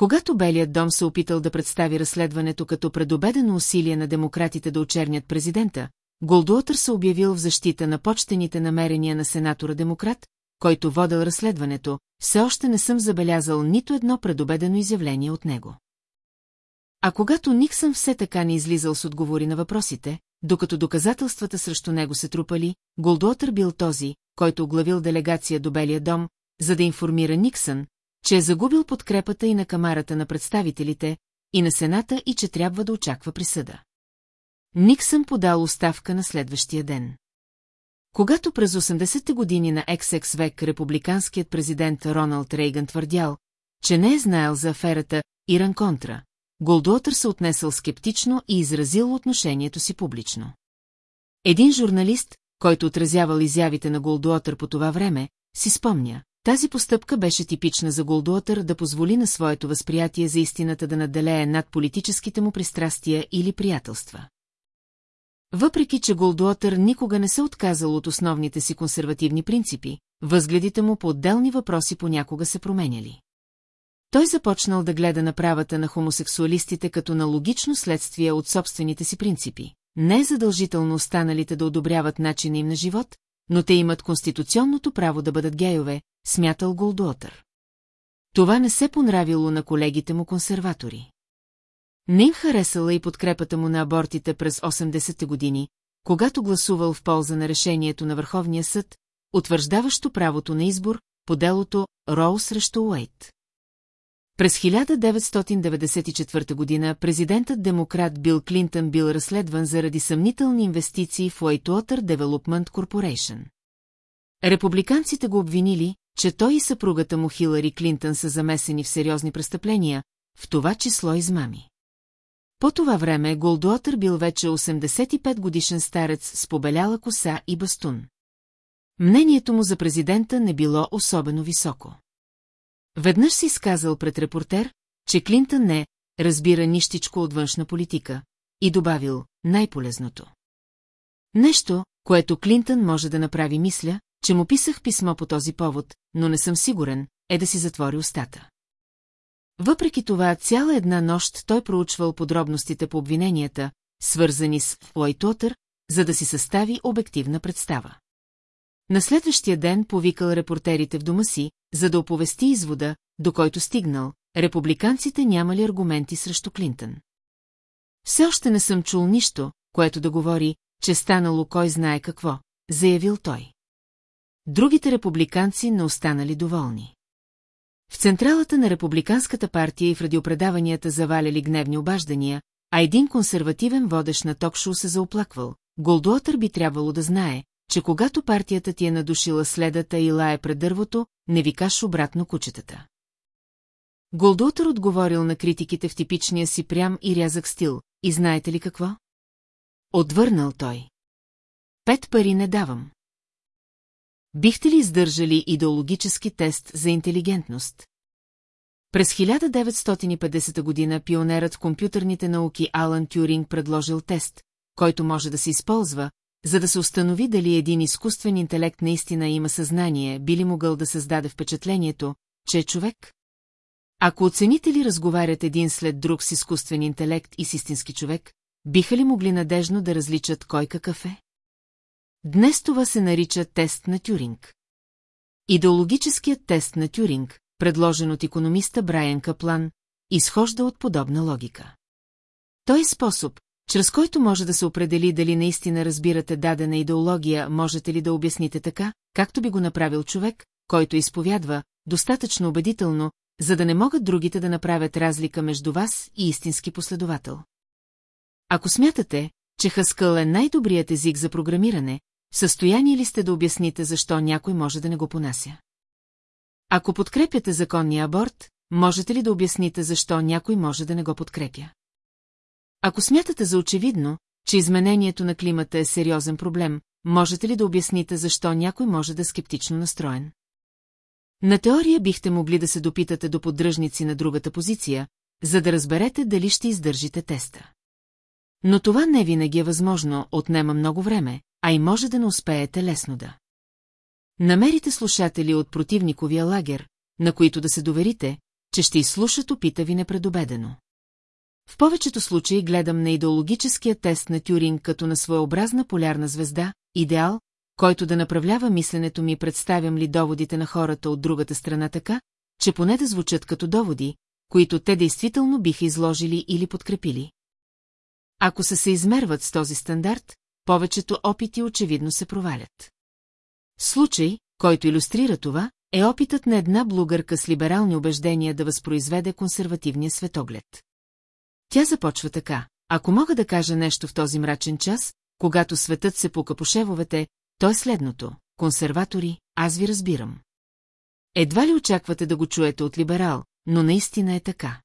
Когато Белият дом се опитал да представи разследването като предобедено усилие на демократите да очернят президента, Голдуотър се обявил в защита на почтените намерения на сенатора демократ, който водел разследването, все още не съм забелязал нито едно предобедено изявление от него. А когато Никсън все така не излизал с отговори на въпросите, докато доказателствата срещу него се трупали, Голдуотър бил този, който оглавил делегация до Белия дом, за да информира Никсън, че е загубил подкрепата и на камарата на представителите, и на Сената и че трябва да очаква присъда. Никсън подал оставка на следващия ден. Когато през 80-те години на XX век републиканският президент Роналд Рейган твърдял, че не е знаел за аферата Иран Контра, Голдуотър се отнесъл скептично и изразил отношението си публично. Един журналист, който отразявал изявите на Голдуотър по това време, си спомня, тази постъпка беше типична за Голдуотър да позволи на своето възприятие за истината да наделее над политическите му пристрастия или приятелства. Въпреки, че Голдуотър никога не се отказал от основните си консервативни принципи, възгледите му по отделни въпроси понякога се променяли. Той започнал да гледа на правата на хомосексуалистите като на логично следствие от собствените си принципи. Не е задължително останалите да одобряват начина им на живот, но те имат конституционното право да бъдат гейове, смятал Голдуотър. Това не се понравило на колегите му консерватори. Не им харесала и подкрепата му на абортите през 80-те години, когато гласувал в полза на решението на Върховния съд, утвърждаващо правото на избор по делото Роу срещу Уейт. През 1994 година президентът демократ Бил Клинтън бил разследван заради съмнителни инвестиции в Whitewater Development Corporation. Републиканците го обвинили, че той и съпругата му Хилари Клинтън са замесени в сериозни престъпления, в това число измами. По това време Голдуотър бил вече 85 годишен старец с побеляла коса и бастун. Мнението му за президента не било особено високо. Веднъж си изказал пред репортер, че Клинтън не разбира нищичко от външна политика, и добавил най-полезното. Нещо, което Клинтън може да направи мисля, че му писах писмо по този повод, но не съм сигурен, е да си затвори устата. Въпреки това, цяла една нощ той проучвал подробностите по обвиненията, свързани с Уайтотър, за да си състави обективна представа. На следващия ден повикал репортерите в дома си, за да оповести извода, до който стигнал, републиканците нямали аргументи срещу Клинтън. Все още не съм чул нищо, което да говори, че станало кой знае какво, заявил той. Другите републиканци не останали доволни. В централата на републиканската партия и в радиопредаванията заваляли гневни обаждания, а един консервативен водещ на токшоу се заоплаквал. Голдуотър би трябвало да знае, че когато партията ти е надушила следата и лае пред дървото, не викаш обратно кучетата. Голдуотър отговорил на критиките в типичния си прям и рязък стил. И знаете ли какво? Отвърнал той. Пет пари не давам. Бихте ли издържали идеологически тест за интелигентност? През 1950 година пионерът в компютърните науки Алан Тюринг предложил тест, който може да се използва, за да се установи дали един изкуствен интелект наистина има съзнание, би ли могъл да създаде впечатлението, че е човек? Ако оценители разговарят един след друг с изкуствен интелект и с истински човек, биха ли могли надежно да различат кой какъв е? Днес това се нарича тест на Тюринг. Идеологическият тест на Тюринг, предложен от економиста Брайан Каплан, изхожда от подобна логика. Той е способ, чрез който може да се определи дали наистина разбирате дадена идеология, можете ли да обясните така, както би го направил човек, който изповядва, достатъчно убедително, за да не могат другите да направят разлика между вас и истински последовател. Ако смятате, че Хаскъл е най-добрият език за програмиране, състояние ли сте да обясните защо някой може да не го понася? Ако подкрепяте законния аборт, можете ли да обясните защо някой може да не го подкрепя? Ако смятате за очевидно, че изменението на климата е сериозен проблем, можете ли да обясните защо някой може да е скептично настроен? На теория бихте могли да се допитате до поддръжници на другата позиция, за да разберете дали ще издържите теста. Но това не винаги е възможно, отнема много време, а и може да не успеете лесно да. Намерите слушатели от противниковия лагер, на които да се доверите, че ще изслушат опита ви непредобедено. В повечето случаи гледам на идеологическия тест на Тюринг като на своеобразна полярна звезда, идеал, който да направлява мисленето ми представям ли доводите на хората от другата страна така, че поне да звучат като доводи, които те действително биха изложили или подкрепили. Ако се се измерват с този стандарт, повечето опити очевидно се провалят. Случай, който иллюстрира това, е опитът на една блугърка с либерални убеждения да възпроизведе консервативния светоглед. Тя започва така. Ако мога да кажа нещо в този мрачен час, когато светът се пука по шевовете, то е следното. Консерватори, аз ви разбирам. Едва ли очаквате да го чуете от либерал, но наистина е така.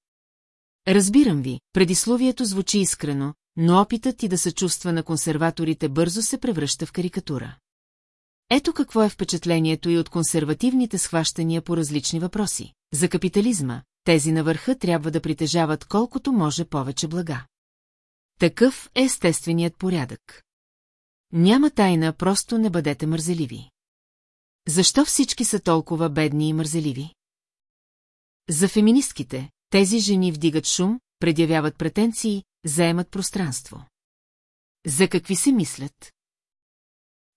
Разбирам ви, предисловието звучи искрено, но опитът и да се чувства на консерваторите бързо се превръща в карикатура. Ето какво е впечатлението и от консервативните схващания по различни въпроси. За капитализма, тези на върха трябва да притежават колкото може повече блага. Такъв е естественият порядък. Няма тайна, просто не бъдете мързеливи. Защо всички са толкова бедни и мързеливи? За феминистките, тези жени вдигат шум, предявяват претенции, заемат пространство. За какви се мислят?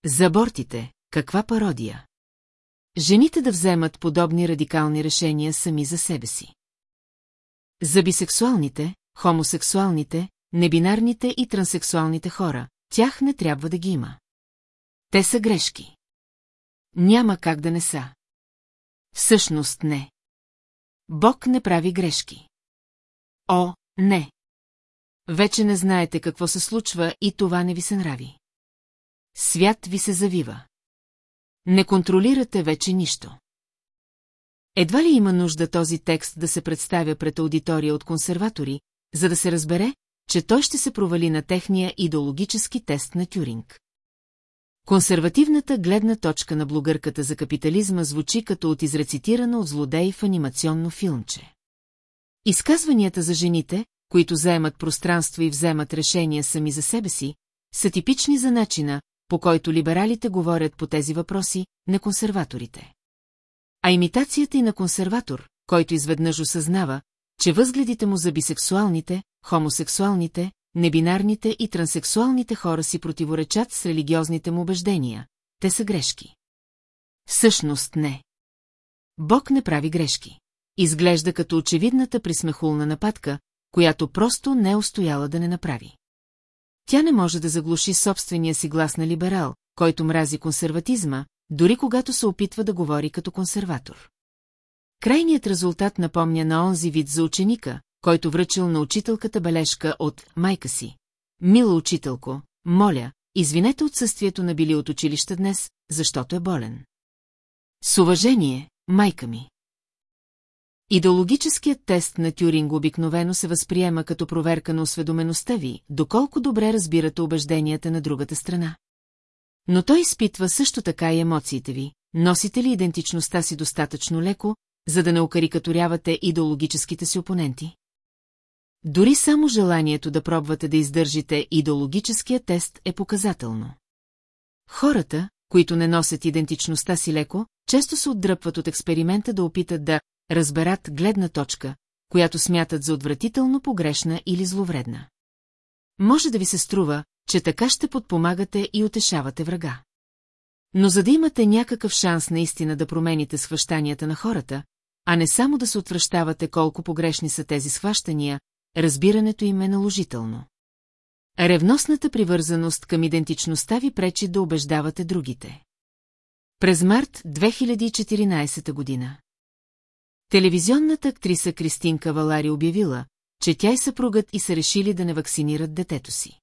За абортите, каква пародия? Жените да вземат подобни радикални решения сами за себе си. За бисексуалните, хомосексуалните, небинарните и транссексуалните хора, тях не трябва да ги има. Те са грешки. Няма как да не са. Всъщност не. Бог не прави грешки. О, не. Вече не знаете какво се случва и това не ви се нрави. Свят ви се завива. Не контролирате вече нищо. Едва ли има нужда този текст да се представя пред аудитория от консерватори, за да се разбере, че той ще се провали на техния идеологически тест на Тюринг. Консервативната гледна точка на блогърката за капитализма звучи като от изрецитирана от злодей в анимационно филмче. Изказванията за жените, които заемат пространство и вземат решения сами за себе си, са типични за начина, по който либералите говорят по тези въпроси, на консерваторите. А имитацията и на консерватор, който изведнъж осъзнава, че възгледите му за бисексуалните, хомосексуалните, небинарните и транссексуалните хора си противоречат с религиозните му убеждения. Те са грешки. Всъщност не. Бог не прави грешки. Изглежда като очевидната присмехулна нападка, която просто не е устояла да не направи. Тя не може да заглуши собствения си глас на либерал, който мрази консерватизма, дори когато се опитва да говори като консерватор. Крайният резултат напомня на онзи вид за ученика, който връчил на учителката бележка от майка си. Мила учителко, моля, извинете отсъствието на били от училище днес, защото е болен. С уважение, майка ми. Идеологическият тест на Тюринг обикновено се възприема като проверка на осведомеността ви, доколко добре разбирате убежденията на другата страна. Но той изпитва също така и емоциите ви, носите ли идентичността си достатъчно леко, за да не окарикатурявате идеологическите си опоненти? Дори само желанието да пробвате да издържите идеологическия тест е показателно. Хората, които не носят идентичността си леко, често се отдръпват от експеримента да опитат да разберат гледна точка, която смятат за отвратително погрешна или зловредна. Може да ви се струва, че така ще подпомагате и утешавате врага. Но за да имате някакъв шанс наистина да промените схващанията на хората, а не само да се отвръщавате колко погрешни са тези схващания, разбирането им е наложително. Ревностната привързаност към идентичността ви пречи да убеждавате другите. През март 2014 година. Телевизионната актриса Кристин Кавалари обявила, че тя и съпругът и са решили да не вакцинират детето си.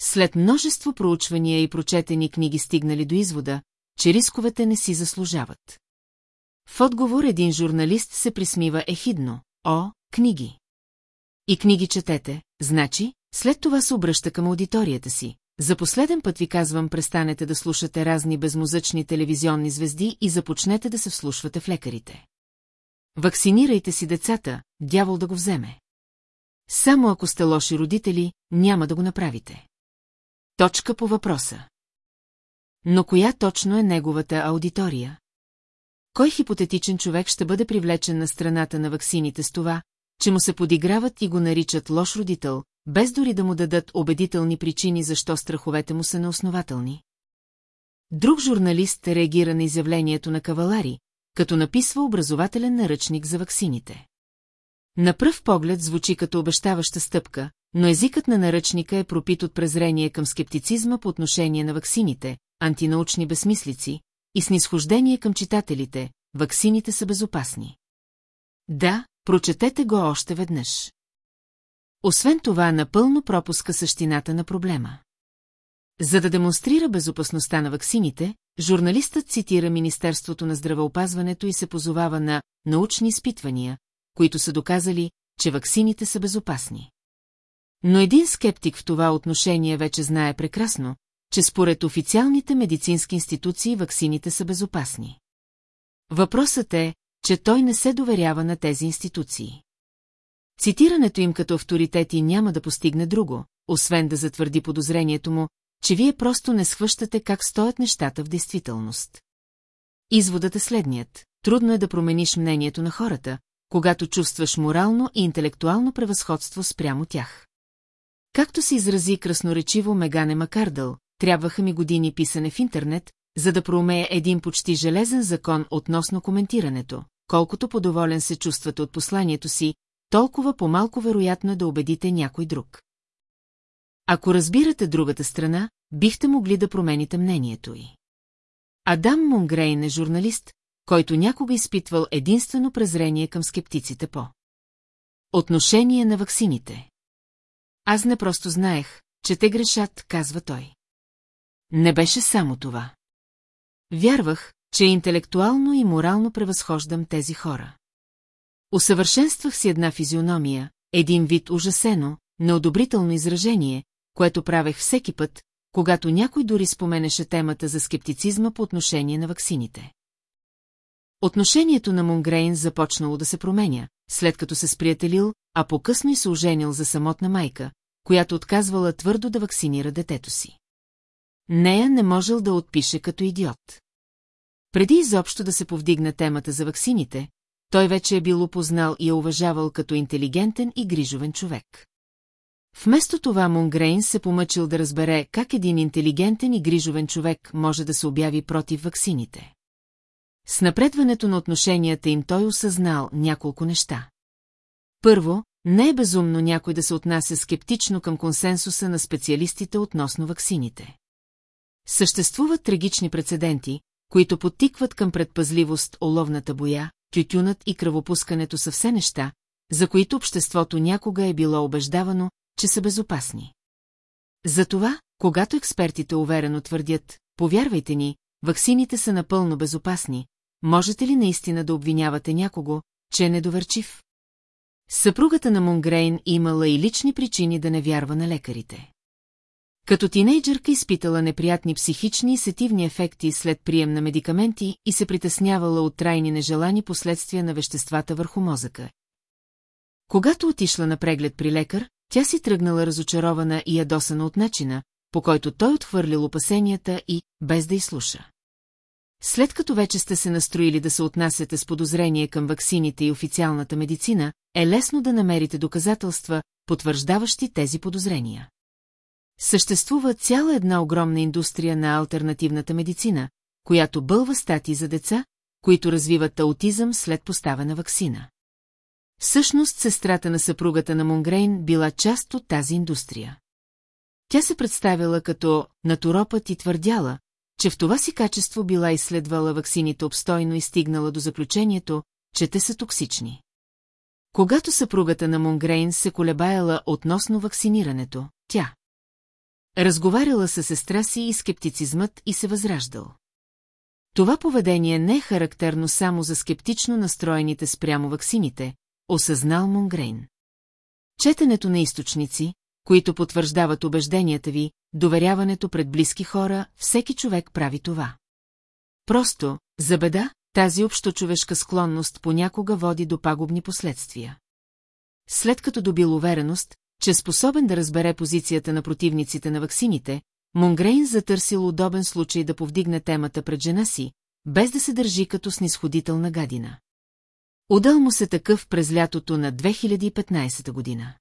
След множество проучвания и прочетени книги стигнали до извода, че рисковете не си заслужават. В отговор един журналист се присмива ехидно. О, книги! И книги четете, значи, след това се обръща към аудиторията си. За последен път ви казвам, престанете да слушате разни безмозъчни телевизионни звезди и започнете да се вслушвате в лекарите. Вакцинирайте си децата, дявол да го вземе. Само ако сте лоши родители, няма да го направите. Точка по въпроса. Но коя точно е неговата аудитория? Кой хипотетичен човек ще бъде привлечен на страната на ваксините с това, че му се подиграват и го наричат лош родител, без дори да му дадат убедителни причини защо страховете му са неоснователни? Друг журналист реагира на изявлението на Кавалари, като написва образователен наръчник за ваксините. На пръв поглед звучи като обещаваща стъпка, но езикът на наръчника е пропит от презрение към скептицизма по отношение на ваксините, антинаучни безмислици и снисхождение към читателите, ваксините са безопасни. Да, прочетете го още веднъж. Освен това, напълно пропуска същината на проблема. За да демонстрира безопасността на ваксините, журналистът цитира Министерството на здравеопазването и се позовава на научни изпитвания, които са доказали, че ваксините са безопасни. Но един скептик в това отношение вече знае прекрасно, че според официалните медицински институции ваксините са безопасни. Въпросът е, че той не се доверява на тези институции. Цитирането им като авторитети няма да постигне друго, освен да затвърди подозрението му, че вие просто не схващате как стоят нещата в действителност. Изводът е следният. Трудно е да промениш мнението на хората, когато чувстваш морално и интелектуално превъзходство спрямо тях. Както се изрази красноречиво Мегане Макардъл, трябваха ми години писане в интернет, за да проумея един почти железен закон относно коментирането. Колкото подоволен се чувствате от посланието си, толкова по-малко вероятно е да убедите някой друг. Ако разбирате другата страна, бихте могли да промените мнението й. Адам Монгрейн е журналист, който някога изпитвал единствено презрение към скептиците по. Отношение на ваксините. Аз не просто знаех, че те грешат, казва той. Не беше само това. Вярвах, че интелектуално и морално превъзхождам тези хора. Усъвършенствах си една физиономия, един вид ужасено, неодобрително изражение, което правех всеки път, когато някой дори споменеше темата за скептицизма по отношение на ваксините. Отношението на Монгрейн започнало да се променя, след като се сприятелил, а по-късно и се оженил за самотна майка, която отказвала твърдо да вакцинира детето си. Нея не можел да отпише като идиот. Преди изобщо да се повдигне темата за ваксините, той вече е бил опознал и е уважавал като интелигентен и грижовен човек. Вместо това Монгрейн се помъчил да разбере как един интелигентен и грижовен човек може да се обяви против ваксините. С напредването на отношенията им той осъзнал няколко неща. Първо, не е безумно някой да се отнася скептично към консенсуса на специалистите относно ваксините. Съществуват трагични прецеденти, които подтикват към предпазливост оловната боя, тютюнът и кръвопускането са все неща, за които обществото някога е било убеждавано, че са безопасни. Затова, когато експертите уверено твърдят, повярвайте ни, ваксините са напълно безопасни, можете ли наистина да обвинявате някого, че е недоверчив? Съпругата на Монгрейн имала и лични причини да не вярва на лекарите. Като тинейджърка изпитала неприятни психични и сетивни ефекти след прием на медикаменти и се притеснявала от трайни нежелани последствия на веществата върху мозъка. Когато отишла на преглед при лекар, тя си тръгнала разочарована и ядосана от начина, по който той отхвърлил опасенията и, без да изслуша. След като вече сте се настроили да се отнасяте с подозрение към ваксините и официалната медицина, е лесно да намерите доказателства, потвърждаващи тези подозрения. Съществува цяла една огромна индустрия на альтернативната медицина, която бълва стати за деца, които развиват аутизъм след поставена ваксина. Всъщност сестрата на съпругата на Монгрейн била част от тази индустрия. Тя се представила като натуропът и твърдяла, че в това си качество била изследвала ваксините обстойно и стигнала до заключението, че те са токсични. Когато съпругата на Монгрейн се колебаяла относно вакцинирането, тя разговаряла с сестра си и скептицизмът и се възраждал. Това поведение не е характерно само за скептично настроените спрямо ваксините, осъзнал Монгрейн. Четенето на източници, които потвърждават убежденията ви, доверяването пред близки хора, всеки човек прави това. Просто, за беда, тази общочовешка склонност понякога води до пагубни последствия. След като добил увереност, че способен да разбере позицията на противниците на ваксините, Монгрейн затърсил удобен случай да повдигне темата пред жена си, без да се държи като снисходителна гадина. Удал му се такъв през лятото на 2015 година.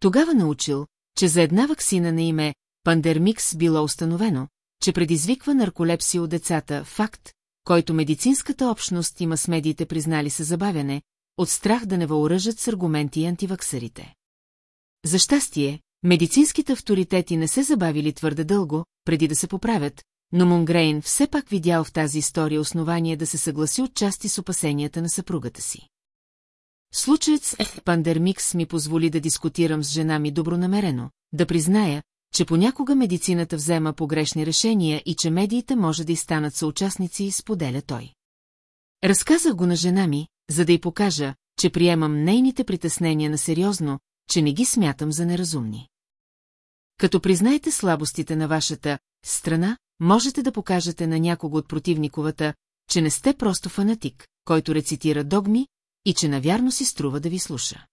Тогава научил, че за една ваксина на име Пандермикс било установено, че предизвиква нарколепсия у децата, факт, който медицинската общност има с медиите признали със забавяне, от страх да не въоръжат с аргументи антиваксарите. За щастие, медицинските авторитети не се забавили твърде дълго, преди да се поправят, но Монгрейн все пак видял в тази история основание да се съгласи отчасти с опасенията на съпругата си. Случаят с Пандермикс ми позволи да дискутирам с жена ми добронамерено, да призная, че понякога медицината взема погрешни решения и че медиите може да и станат съучастници, споделя той. Разказах го на жена ми, за да й покажа, че приемам нейните притеснения на сериозно, че не ги смятам за неразумни. Като признаете слабостите на вашата страна, можете да покажете на някого от противниковата, че не сте просто фанатик, който рецитира догми и че навярно си струва да ви слуша.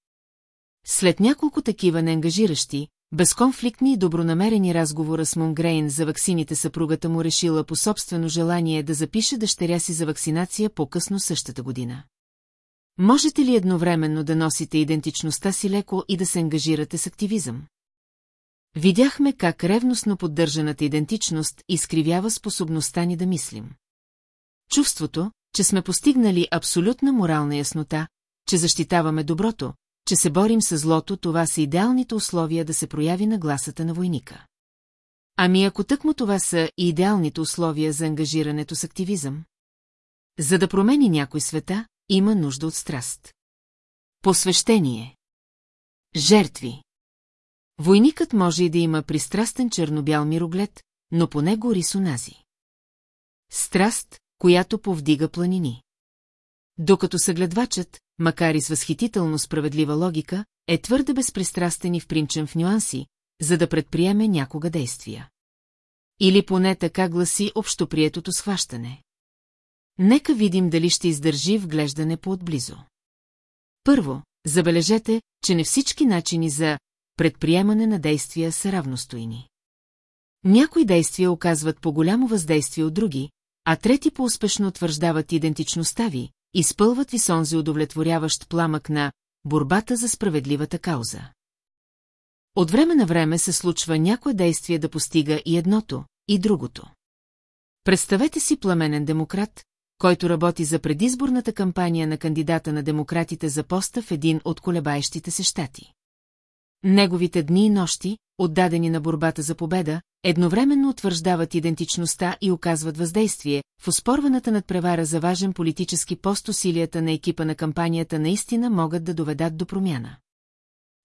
След няколко такива неангажиращи, безконфликтни и добронамерени разговора с Монгрейн за ваксините съпругата му решила по собствено желание да запише дъщеря си за вакцинация по-късно същата година. Можете ли едновременно да носите идентичността си леко и да се ангажирате с активизъм? Видяхме как ревностно поддържаната идентичност изкривява способността ни да мислим. Чувството, че сме постигнали абсолютна морална яснота, че защитаваме доброто, че се борим с злото, това са идеалните условия да се прояви на гласата на войника. Ами ако тъкмо това са и идеалните условия за ангажирането с активизъм? За да промени някой света, има нужда от страст. Посвещение. Жертви. Войникът може и да има пристрастен чернобял мироглед, но поне гори с унази. Страст, която повдига планини. Докато съгледвачът, макар и с възхитително справедлива логика, е твърде безпристрастен и впринчен в нюанси, за да предприеме някога действия. Или поне така гласи общоприетото схващане. Нека видим дали ще издържи вглеждане по-отблизо. Първо, забележете, че не всички начини за предприемане на действия са равностоини. Някои действия оказват по-голямо въздействие от други, а трети по-успешно утвърждават идентичността ви, изпълват ви сонзи удовлетворяващ пламък на борбата за справедливата кауза. От време на време се случва някое действие да постига и едното, и другото. Представете си пламенен демократ, който работи за предизборната кампания на кандидата на демократите за поста в един от колебаещите се щати. Неговите дни и нощи, отдадени на борбата за победа, едновременно утвърждават идентичността и оказват въздействие, в оспорваната надпревара за важен политически пост усилията на екипа на кампанията наистина могат да доведат до промяна.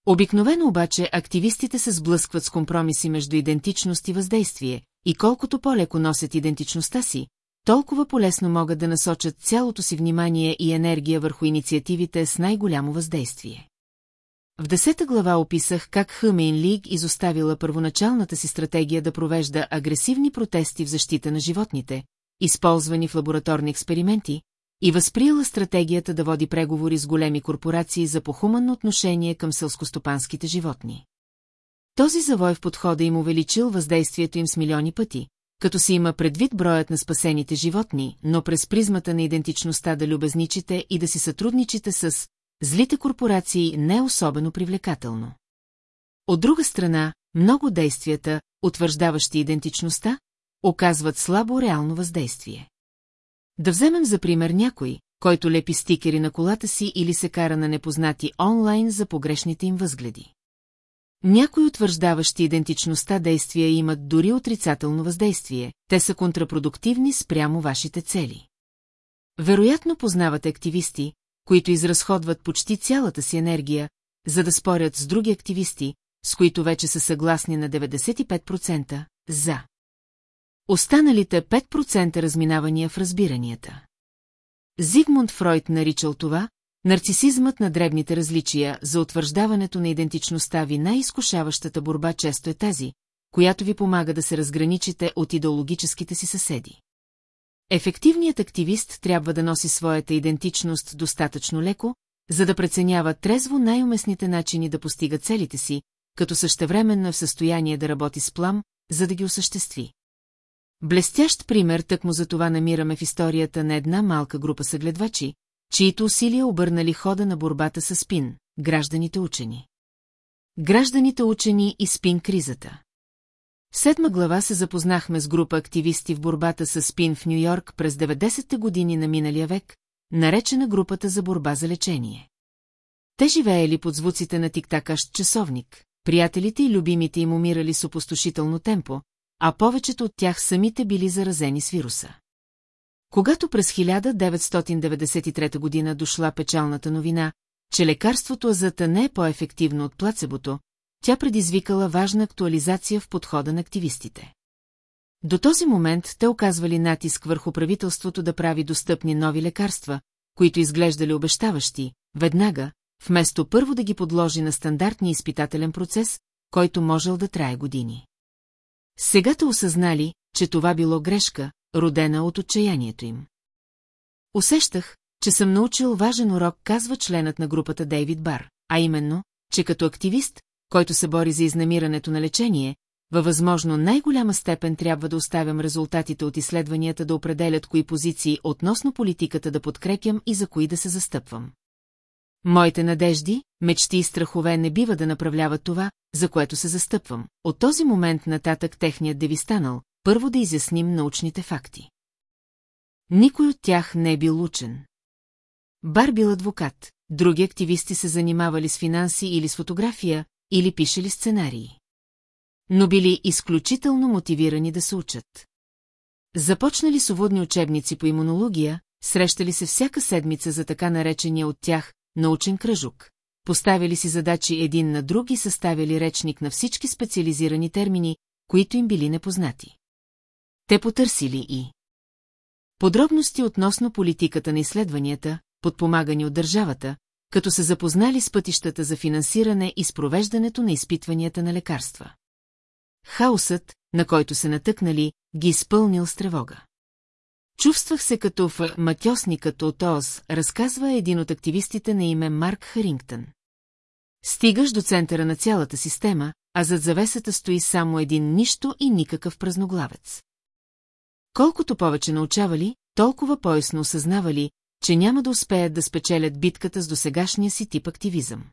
Обикновено обаче активистите се сблъскват с компромиси между идентичност и въздействие, и колкото по-леко носят идентичността си, толкова полесно могат да насочат цялото си внимание и енергия върху инициативите с най-голямо въздействие. В десета глава описах как Хъмейн Лиг изоставила първоначалната си стратегия да провежда агресивни протести в защита на животните, използвани в лабораторни експерименти, и възприела стратегията да води преговори с големи корпорации за похуманно отношение към селскостопанските животни. Този завой в подхода им увеличил въздействието им с милиони пъти, като се има предвид броят на спасените животни, но през призмата на идентичността да любезничите и да си сътрудничите с злите корпорации не е особено привлекателно. От друга страна, много действията, утвърждаващи идентичността, оказват слабо реално въздействие. Да вземем за пример някой, който лепи стикери на колата си или се кара на непознати онлайн за погрешните им възгледи. Някои утвърждаващи идентичността действия имат дори отрицателно въздействие, те са контрапродуктивни спрямо вашите цели. Вероятно познавате активисти, които изразходват почти цялата си енергия, за да спорят с други активисти, с които вече са съгласни на 95% за. Останалите 5% разминавания в разбиранията. Зигмунд Фройд наричал това нарцисизмът на дребните различия за утвърждаването на идентичността ви най-изкушаващата борба често е тази, която ви помага да се разграничите от идеологическите си съседи. Ефективният активист трябва да носи своята идентичност достатъчно леко, за да преценява трезво най-уместните начини да постига целите си, като същевременно е в състояние да работи с плам, за да ги осъществи. Блестящ пример тъкмо за това намираме в историята на една малка група съгледвачи, чието усилия обърнали хода на борбата с спин, гражданите учени. Гражданите учени и спин кризата. Седма глава се запознахме с група активисти в борбата с спин в Нью-Йорк през 90-те години на миналия век, наречена групата за борба за лечение. Те живеели под звуците на тиктакащ часовник, приятелите и любимите им умирали с опустошително темпо, а повечето от тях самите били заразени с вируса. Когато през 1993 година дошла печалната новина, че лекарството азата не е по-ефективно от плацебото, тя предизвикала важна актуализация в подхода на активистите. До този момент те оказвали натиск върху правителството да прави достъпни нови лекарства, които изглеждали обещаващи, веднага, вместо първо да ги подложи на стандартния изпитателен процес, който можел да трае години. Сега те осъзнали, че това било грешка, родена от отчаянието им. Усещах, че съм научил важен урок, казва членът на групата Дейвид Бар, а именно, че като активист, който се бори за изнамирането на лечение, във възможно най-голяма степен трябва да оставям резултатите от изследванията да определят кои позиции относно политиката да подкрепям и за кои да се застъпвам. Моите надежди, мечти и страхове не бива да направляват това, за което се застъпвам. От този момент нататък техният деви станал, първо да изясним научните факти. Никой от тях не е бил учен. Бар бил адвокат, други активисти се занимавали с финанси или с фотография, или пишели сценарии. Но били изключително мотивирани да се учат. Започнали свободни учебници по имунология, срещали се всяка седмица за така наречения от тях научен кръжук. Поставили си задачи един на друг и съставяли речник на всички специализирани термини, които им били непознати. Те потърсили и подробности относно политиката на изследванията, подпомагани от държавата, като се запознали с пътищата за финансиране и с провеждането на изпитванията на лекарства. Хаосът, на който се натъкнали, ги изпълнил с тревога. Чувствах се като в матьосникът от Оз, разказва един от активистите на име Марк Харингтън. Стигаш до центъра на цялата система, а зад завесата стои само един нищо и никакъв празноглавец. Колкото повече научавали, толкова поясно осъзнавали, че няма да успеят да спечелят битката с досегашния си тип активизъм.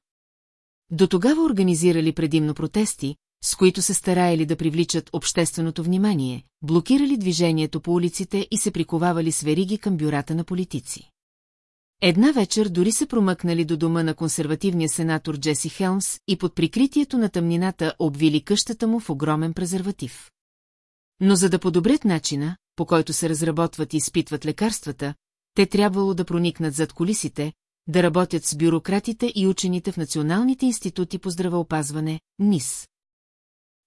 До тогава организирали предимно протести, с които се стараели да привличат общественото внимание, блокирали движението по улиците и се приковавали с вериги към бюрата на политици. Една вечер дори се промъкнали до дома на консервативния сенатор Джеси Хелмс и под прикритието на тъмнината обвили къщата му в огромен презерватив. Но за да подобрят начина, по който се разработват и изпитват лекарствата, те трябвало да проникнат зад колисите, да работят с бюрократите и учените в Националните институти по здравеопазване, НИС.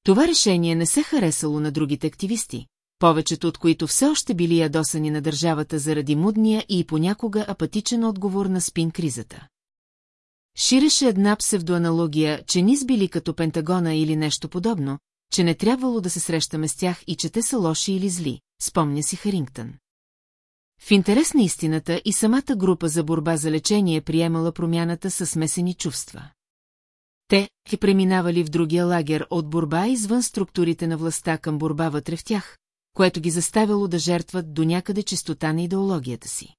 Това решение не се харесало на другите активисти, повечето от които все още били ядосани на държавата заради мудния и понякога апатичен отговор на спин-кризата. Ширеше една псевдоаналогия, че низ били като Пентагона или нещо подобно, че не трябвало да се срещаме с тях и че те са лоши или зли, спомня си Харингтън. В интерес на истината и самата група за борба за лечение приемала промяната със смесени чувства. Те ги преминавали в другия лагер от борба извън структурите на властта към борба вътре в тях, което ги заставяло да жертват до някъде чистота на идеологията си.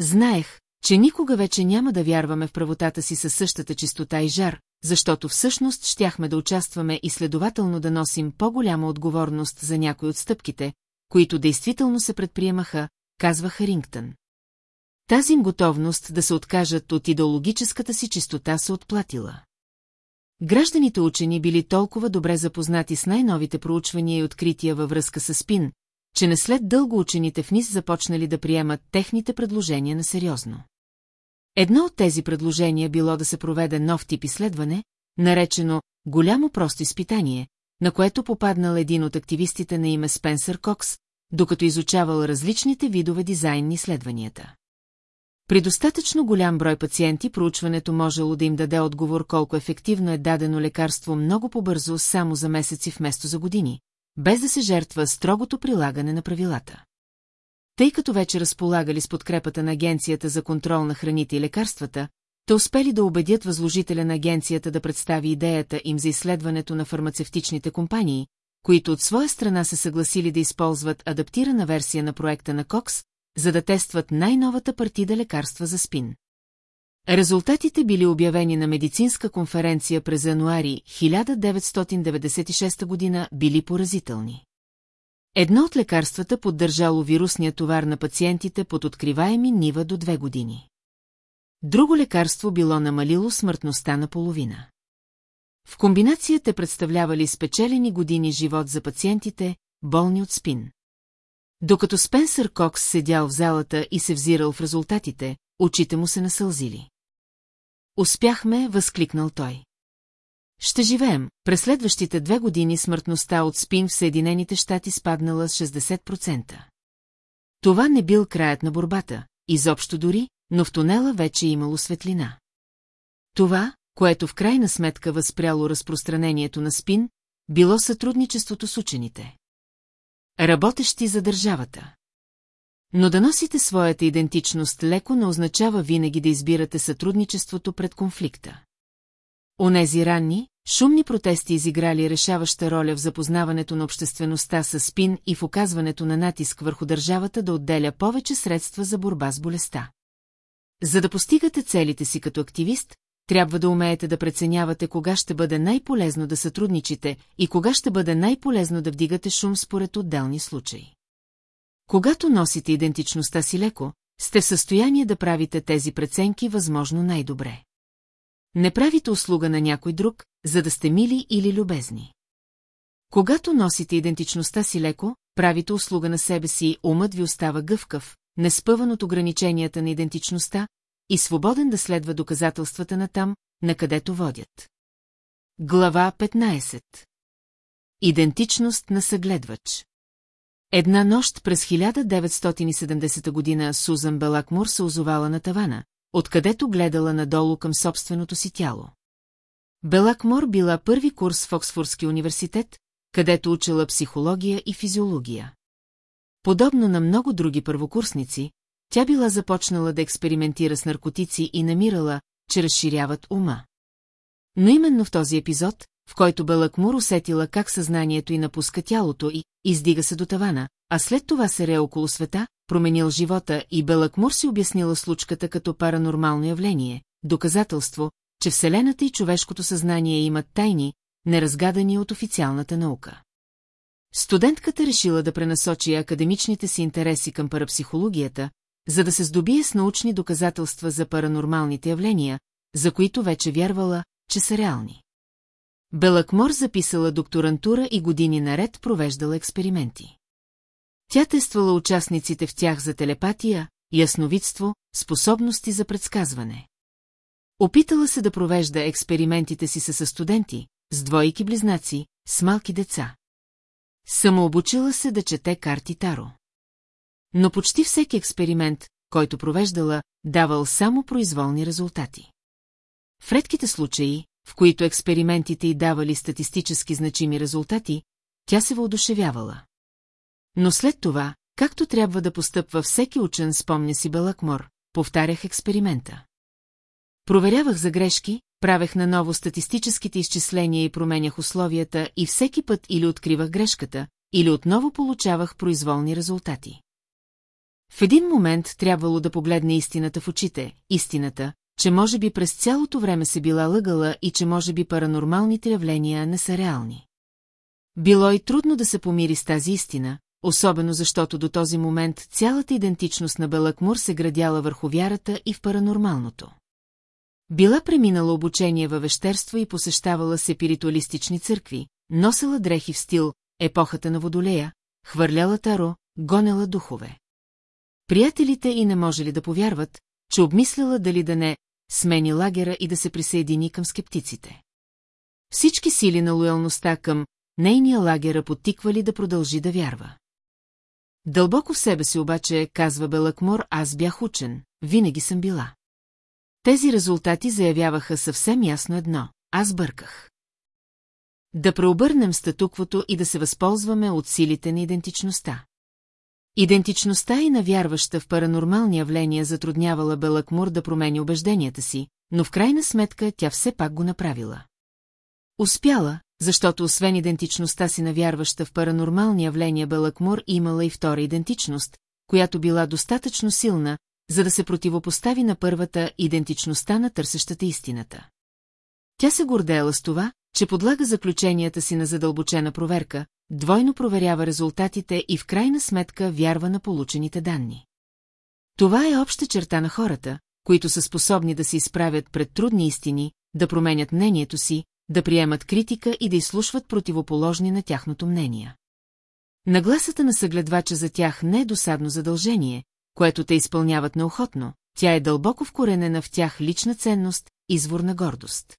Знаех, че никога вече няма да вярваме в правотата си със същата чистота и жар, защото всъщност щяхме да участваме и следователно да носим по-голяма отговорност за някои от стъпките, които действително се предприемаха, казва Харингтън. Тази им готовност да се откажат от идеологическата си чистота се отплатила. Гражданите учени били толкова добре запознати с най-новите проучвания и открития във връзка с спин, че не след дълго учените в НИС започнали да приемат техните предложения на сериозно. Едно от тези предложения било да се проведе нов тип изследване, наречено «Голямо просто изпитание», на което попаднал един от активистите на име Спенсър Кокс, докато изучавал различните видове дизайн изследванията. При достатъчно голям брой пациенти проучването можело да им даде отговор колко ефективно е дадено лекарство много по-бързо само за месеци вместо за години, без да се жертва строгото прилагане на правилата. Тъй като вече разполагали с подкрепата на Агенцията за контрол на храните и лекарствата, те успели да убедят възложителя на агенцията да представи идеята им за изследването на фармацевтичните компании, които от своя страна се съгласили да използват адаптирана версия на проекта на Кокс, за да тестват най-новата партида лекарства за спин. Резултатите били обявени на медицинска конференция през януари 1996 година били поразителни. Едно от лекарствата поддържало вирусния товар на пациентите под откриваеми нива до две години. Друго лекарство било намалило смъртността на половина. В комбинация те представлявали спечелени години живот за пациентите, болни от спин. Докато Спенсър Кокс седял в залата и се взирал в резултатите, очите му се насълзили. Успяхме, възкликнал той. Ще живеем. През следващите две години смъртността от спин в Съединените щати спаднала с 60%. Това не бил краят на борбата, изобщо дори, но в тунела вече имало светлина. Това, което в крайна сметка възпряло разпространението на спин, било сътрудничеството с учените. Работещи за държавата. Но да носите своята идентичност леко не означава винаги да избирате сътрудничеството пред конфликта. Онези ранни, шумни протести изиграли решаваща роля в запознаването на обществеността с спин и в оказването на натиск върху държавата да отделя повече средства за борба с болестта. За да постигате целите си като активист, трябва да умеете да преценявате кога ще бъде най-полезно да сътрудничите и кога ще бъде най-полезно да вдигате шум според отделни случаи. Когато носите идентичността си леко, сте в състояние да правите тези преценки възможно най-добре. Не правите услуга на някой друг, за да сте мили или любезни. Когато носите идентичността си леко, правите услуга на себе си, умът ви остава гъвкав, не спъван от ограниченията на идентичността и свободен да следва доказателствата на там, на където водят. Глава 15 Идентичност на съгледвач Една нощ през 1970 година Сузан Белакмур се озовала на тавана, откъдето гледала надолу към собственото си тяло. Белакмор била първи курс в Оксфордски университет, където учила психология и физиология. Подобно на много други първокурсници, тя била започнала да експериментира с наркотици и намирала, че разширяват ума. Но именно в този епизод, в който Белакмур усетила как съзнанието й напуска тялото и издига се до тавана, а след това се ре около света, променил живота и Белакмур си обяснила случката като паранормално явление, доказателство, че Вселената и човешкото съзнание имат тайни, неразгадани от официалната наука. Студентката решила да пренасочи академичните си интереси към парапсихологията, за да се здобие с научни доказателства за паранормалните явления, за които вече вярвала, че са реални. Белакмор записала докторантура и години наред провеждала експерименти. Тя тествала участниците в тях за телепатия, ясновидство, способности за предсказване. Опитала се да провежда експериментите си с студенти, с двойки близнаци, с малки деца. Самообучила се да чете карти Таро. Но почти всеки експеримент, който провеждала, давал само произволни резултати. В редките случаи, в които експериментите й давали статистически значими резултати, тя се въодушевявала. Но след това, както трябва да постъпва всеки учен, спомня си Белакмор, повтарях експеримента. Проверявах за грешки, правех наново статистическите изчисления и променях условията и всеки път или откривах грешката, или отново получавах произволни резултати. В един момент трябвало да погледне истината в очите, истината, че може би през цялото време се била лъгала и че може би паранормалните явления не са реални. Било и трудно да се помири с тази истина, особено защото до този момент цялата идентичност на Белакмур се градяла върху вярата и в паранормалното. Била преминала обучение във вещерство и посещавала сепиритуалистични църкви, носела дрехи в стил епохата на водолея, хвърляла таро, гонела духове. Приятелите и не можели да повярват, че обмисляла дали да не смени лагера и да се присъедини към скептиците. Всички сили на лоялността към нейния лагера потиквали да продължи да вярва. Дълбоко в себе си обаче, казва Белакмор, аз бях учен, винаги съм била. Тези резултати заявяваха съвсем ясно едно – аз бърках. Да преобърнем статуквото и да се възползваме от силите на идентичността. Идентичността и навярваща в паранормални явления затруднявала Белакмур да промени убежденията си, но в крайна сметка тя все пак го направила. Успяла, защото освен идентичността си навярваща в паранормални явления Белакмур имала и втора идентичност, която била достатъчно силна, за да се противопостави на първата идентичността на търсещата истината. Тя се гордеела с това, че подлага заключенията си на задълбочена проверка, двойно проверява резултатите и в крайна сметка вярва на получените данни. Това е обща черта на хората, които са способни да се изправят пред трудни истини, да променят мнението си, да приемат критика и да изслушват противоположни на тяхното мнение. Нагласата на съгледвача за тях не е досадно задължение, което те изпълняват неохотно, тя е дълбоко вкоренена в тях лична ценност, извор на гордост.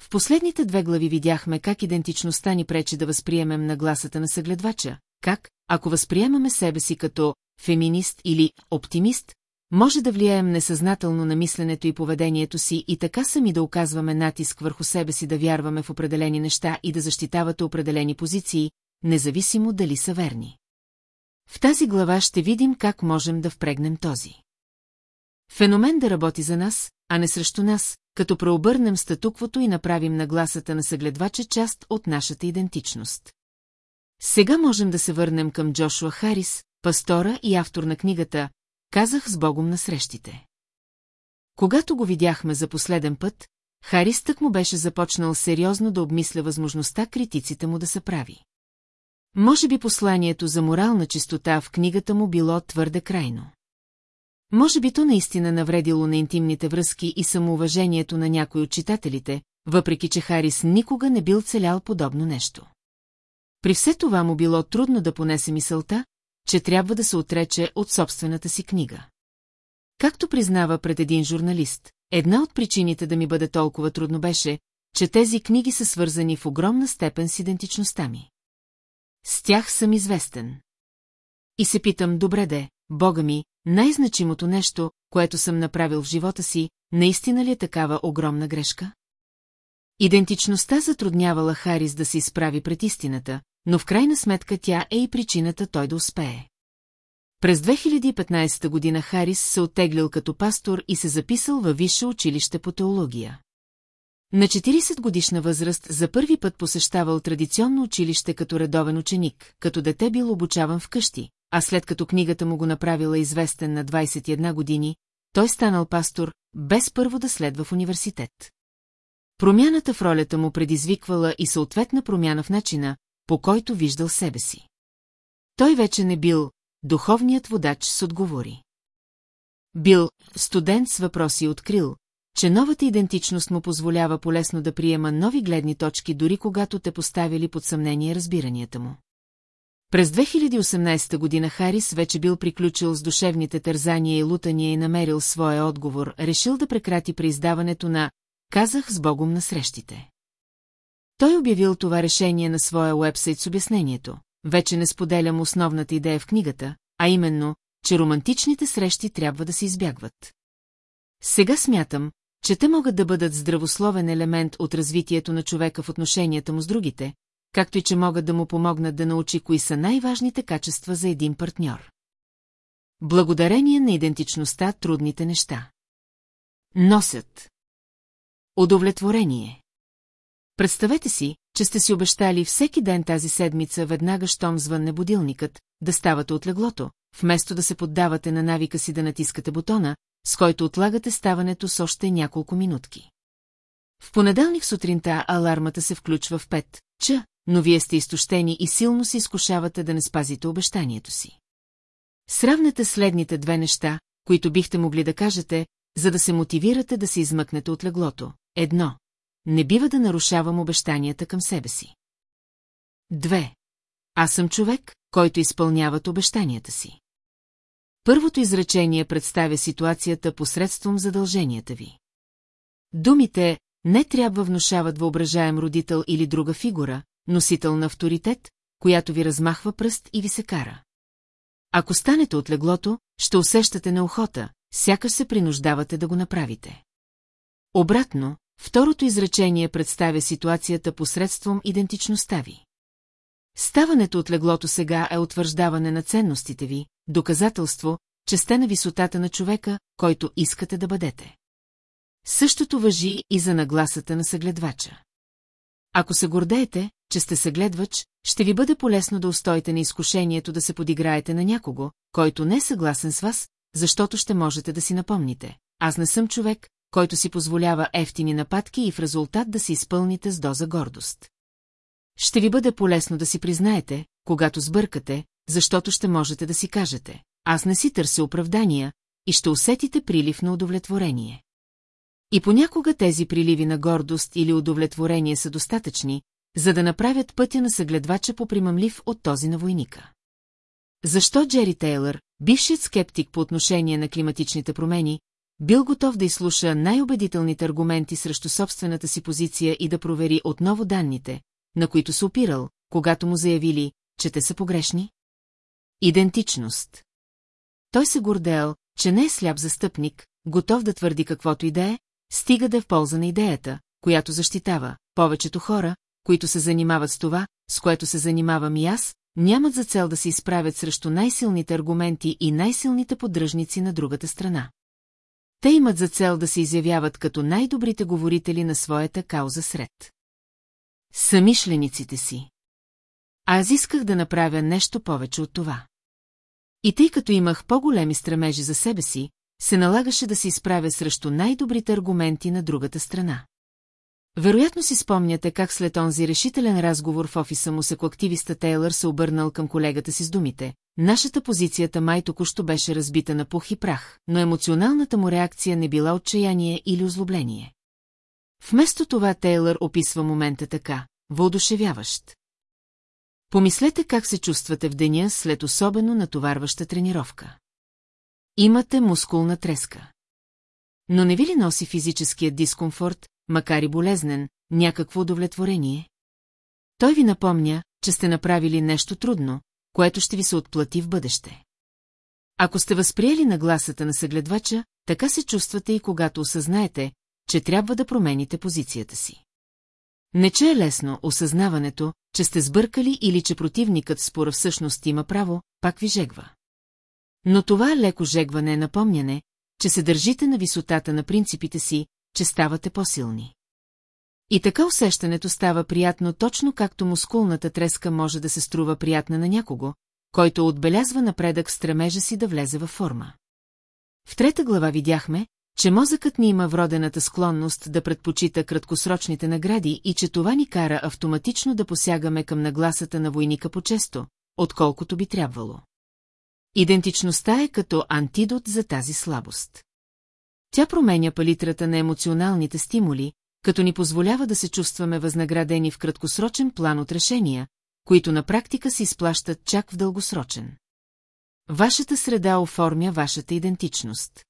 В последните две глави видяхме как идентичността ни пречи да възприемем нагласата на съгледвача, как, ако възприемаме себе си като феминист или оптимист, може да влияем несъзнателно на мисленето и поведението си и така сами да оказваме натиск върху себе си да вярваме в определени неща и да защитавате определени позиции, независимо дали са верни. В тази глава ще видим как можем да впрегнем този. Феномен да работи за нас, а не срещу нас, като преобърнем статуквото и направим нагласата на съгледвача част от нашата идентичност. Сега можем да се върнем към Джошуа Харис, пастора и автор на книгата «Казах с Богом на срещите». Когато го видяхме за последен път, Харис тък му беше започнал сериозно да обмисля възможността критиците му да се прави. Може би посланието за морална чистота в книгата му било твърде крайно. Може би то наистина навредило на интимните връзки и самоуважението на някои от читателите, въпреки че Харис никога не бил целял подобно нещо. При все това му било трудно да понесе мисълта, че трябва да се отрече от собствената си книга. Както признава пред един журналист, една от причините да ми бъде толкова трудно беше, че тези книги са свързани в огромна степен с идентичността ми. С тях съм известен. И се питам, добре де, бога ми, най-значимото нещо, което съм направил в живота си, наистина ли е такава огромна грешка? Идентичността затруднявала Харис да се изправи пред истината, но в крайна сметка тя е и причината той да успее. През 2015 година Харис се оттеглил като пастор и се записал във висше училище по теология. На 40 годишна възраст за първи път посещавал традиционно училище като редовен ученик, като дете бил обучаван вкъщи, а след като книгата му го направила известен на 21 години, той станал пастор, без първо да следва в университет. Промяната в ролята му предизвиквала и съответна промяна в начина, по който виждал себе си. Той вече не бил духовният водач с отговори. Бил студент с въпроси открил, че новата идентичност му позволява полесно да приема нови гледни точки, дори когато те поставили под съмнение разбиранията му. През 2018 година Харис вече бил приключил с душевните тързания и лутания и намерил своя отговор, решил да прекрати преиздаването на «Казах с Богом на срещите». Той обявил това решение на своя уебсайт с обяснението. Вече не споделям основната идея в книгата, а именно, че романтичните срещи трябва да се избягват. Сега смятам, че те могат да бъдат здравословен елемент от развитието на човека в отношенията му с другите, както и че могат да му помогнат да научи кои са най-важните качества за един партньор. Благодарение на идентичността трудните неща. Носят. Удовлетворение. Представете си, че сте си обещали всеки ден тази седмица веднага щом звънне будилникът, да ставате от леглото, вместо да се поддавате на навика си да натискате бутона, с който отлагате ставането с още няколко минутки. В понеделник сутринта алармата се включва в 5, ч, но вие сте изтощени и силно се изкушавате да не спазите обещанието си. Сравнете следните две неща, които бихте могли да кажете, за да се мотивирате да се измъкнете от леглото. Едно. Не бива да нарушавам обещанията към себе си. Две. Аз съм човек, който изпълняват обещанията си. Първото изречение представя ситуацията посредством задълженията ви. Думите не трябва внушават въображаем родител или друга фигура, носител на авторитет, която ви размахва пръст и ви се кара. Ако станете от леглото, ще усещате неохота, сякаш се принуждавате да го направите. Обратно, второто изречение представя ситуацията посредством идентичността ви. Ставането от леглото сега е утвърждаване на ценностите ви, доказателство, че сте на висотата на човека, който искате да бъдете. Същото въжи и за нагласата на съгледвача. Ако се гордеете, че сте съгледвач, ще ви бъде полезно да устоите на изкушението да се подиграете на някого, който не е съгласен с вас, защото ще можете да си напомните. Аз не съм човек, който си позволява ефтини нападки и в резултат да се изпълните с доза гордост. Ще ви бъде полезно да си признаете, когато сбъркате, защото ще можете да си кажете. Аз не си търся оправдания и ще усетите прилив на удовлетворение. И понякога тези приливи на гордост или удовлетворение са достатъчни, за да направят пътя на съгледвача по-примамлив от този на войника. Защо Джери Тейлър, бившият скептик по отношение на климатичните промени, бил готов да изслуша най-убедителните аргументи срещу собствената си позиция и да провери отново данните, на които се опирал, когато му заявили, че те са погрешни? Идентичност. Той се гордел, че не е сляп застъпник, готов да твърди каквото и да е, стига да е в полза на идеята, която защитава. Повечето хора, които се занимават с това, с което се занимавам и аз, нямат за цел да се изправят срещу най-силните аргументи и най-силните поддръжници на другата страна. Те имат за цел да се изявяват като най-добрите говорители на своята кауза сред. Самишлениците си. Аз исках да направя нещо повече от това. И тъй като имах по-големи стремежи за себе си, се налагаше да се изправя срещу най-добрите аргументи на другата страна. Вероятно си спомняте как след онзи решителен разговор в офиса му активиста Тейлър се обърнал към колегата си с думите. Нашата позицията май току-що беше разбита на пух и прах, но емоционалната му реакция не била отчаяние или озлобление. Вместо това Тейлър описва момента така, въодушевяващ. Помислете как се чувствате в деня след особено натоварваща тренировка. Имате мускулна треска. Но не ви ли носи физическият дискомфорт, макар и болезнен, някакво удовлетворение? Той ви напомня, че сте направили нещо трудно, което ще ви се отплати в бъдеще. Ако сте възприели нагласата на съгледвача, така се чувствате и когато осъзнаете, че трябва да промените позицията си. Не че е лесно осъзнаването, че сте сбъркали или че противникът спора всъщност има право, пак ви жегва. Но това леко жегване е напомняне, че се държите на висотата на принципите си, че ставате по-силни. И така усещането става приятно точно както мускулната треска може да се струва приятна на някого, който отбелязва напредък в стремежа си да влезе във форма. В трета глава видяхме, че мозъкът ни има вродената склонност да предпочита краткосрочните награди и че това ни кара автоматично да посягаме към нагласата на войника по-често, отколкото би трябвало. Идентичността е като антидот за тази слабост. Тя променя палитрата на емоционалните стимули, като ни позволява да се чувстваме възнаградени в краткосрочен план от решения, които на практика се изплащат чак в дългосрочен. Вашата среда оформя вашата идентичност.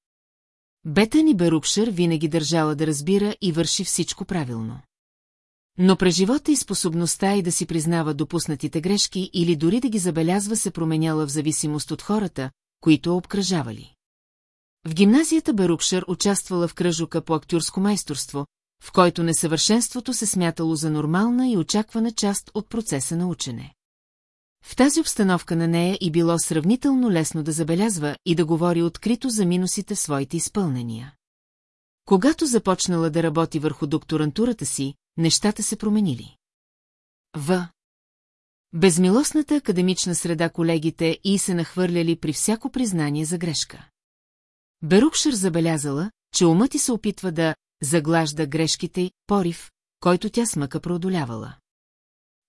Бетани Берукшир винаги държала да разбира и върши всичко правилно. Но през живота и способността и да си признава допуснатите грешки или дори да ги забелязва се променяла в зависимост от хората, които обкръжавали. В гимназията Берукшир участвала в кръжока по актюрско майсторство, в който несъвършенството се смятало за нормална и очаквана част от процеса на учене. В тази обстановка на нея и било сравнително лесно да забелязва и да говори открито за минусите в своите изпълнения. Когато започнала да работи върху докторантурата си, нещата се променили. В. Безмилостната академична среда колегите и се нахвърляли при всяко признание за грешка. Берукшир забелязала, че умът ти се опитва да заглажда грешките, порив, който тя смъка преодолявала.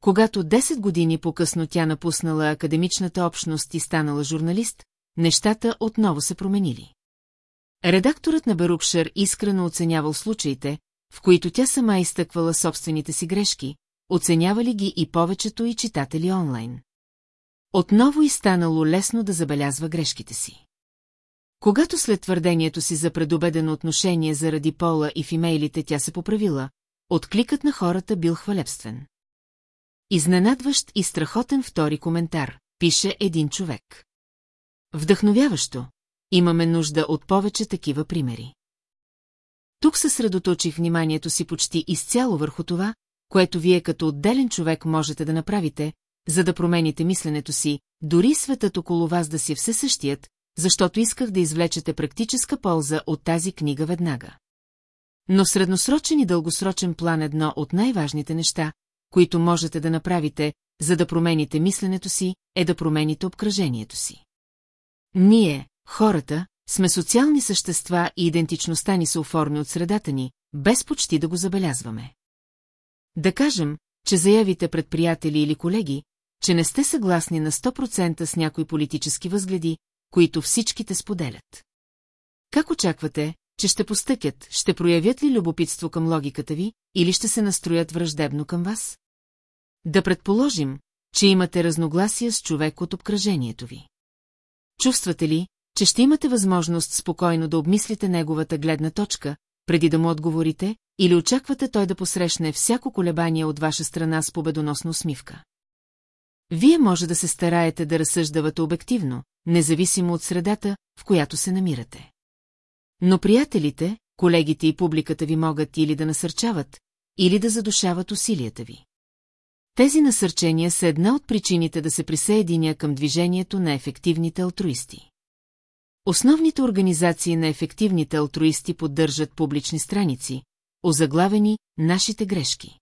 Когато 10 години по-късно тя напуснала академичната общност и станала журналист, нещата отново се променили. Редакторът на Берукшир искрено оценявал случаите, в които тя сама изтъквала собствените си грешки, оценявали ги и повечето и читатели онлайн. Отново и станало лесно да забелязва грешките си. Когато след твърдението си за предубедено отношение заради пола и в имейлите тя се поправила, откликът на хората бил хвалебствен. Изненадващ и страхотен втори коментар, пише един човек. Вдъхновяващо, имаме нужда от повече такива примери. Тук съсредоточих вниманието си почти изцяло върху това, което вие като отделен човек можете да направите, за да промените мисленето си, дори светът около вас да си е все същият, защото исках да извлечете практическа полза от тази книга веднага. Но средносрочен и дългосрочен план едно от най-важните неща, които можете да направите, за да промените мисленето си, е да промените обкръжението си. Ние, хората, сме социални същества и идентичността ни се оформи от средата ни, без почти да го забелязваме. Да кажем, че заявите пред приятели или колеги, че не сте съгласни на 100% с някои политически възгледи, които всичките споделят. Как очаквате, че ще постъкят, ще проявят ли любопитство към логиката ви, или ще се настроят враждебно към вас? Да предположим, че имате разногласия с човек от обкръжението ви. Чувствате ли, че ще имате възможност спокойно да обмислите неговата гледна точка, преди да му отговорите, или очаквате той да посрещне всяко колебание от ваша страна с победоносна усмивка? Вие може да се стараете да разсъждавате обективно, независимо от средата, в която се намирате. Но приятелите, колегите и публиката ви могат или да насърчават, или да задушават усилията ви. Тези насърчения са една от причините да се присъединя към движението на ефективните алтруисти. Основните организации на ефективните алтруисти поддържат публични страници, озаглавени «Нашите грешки».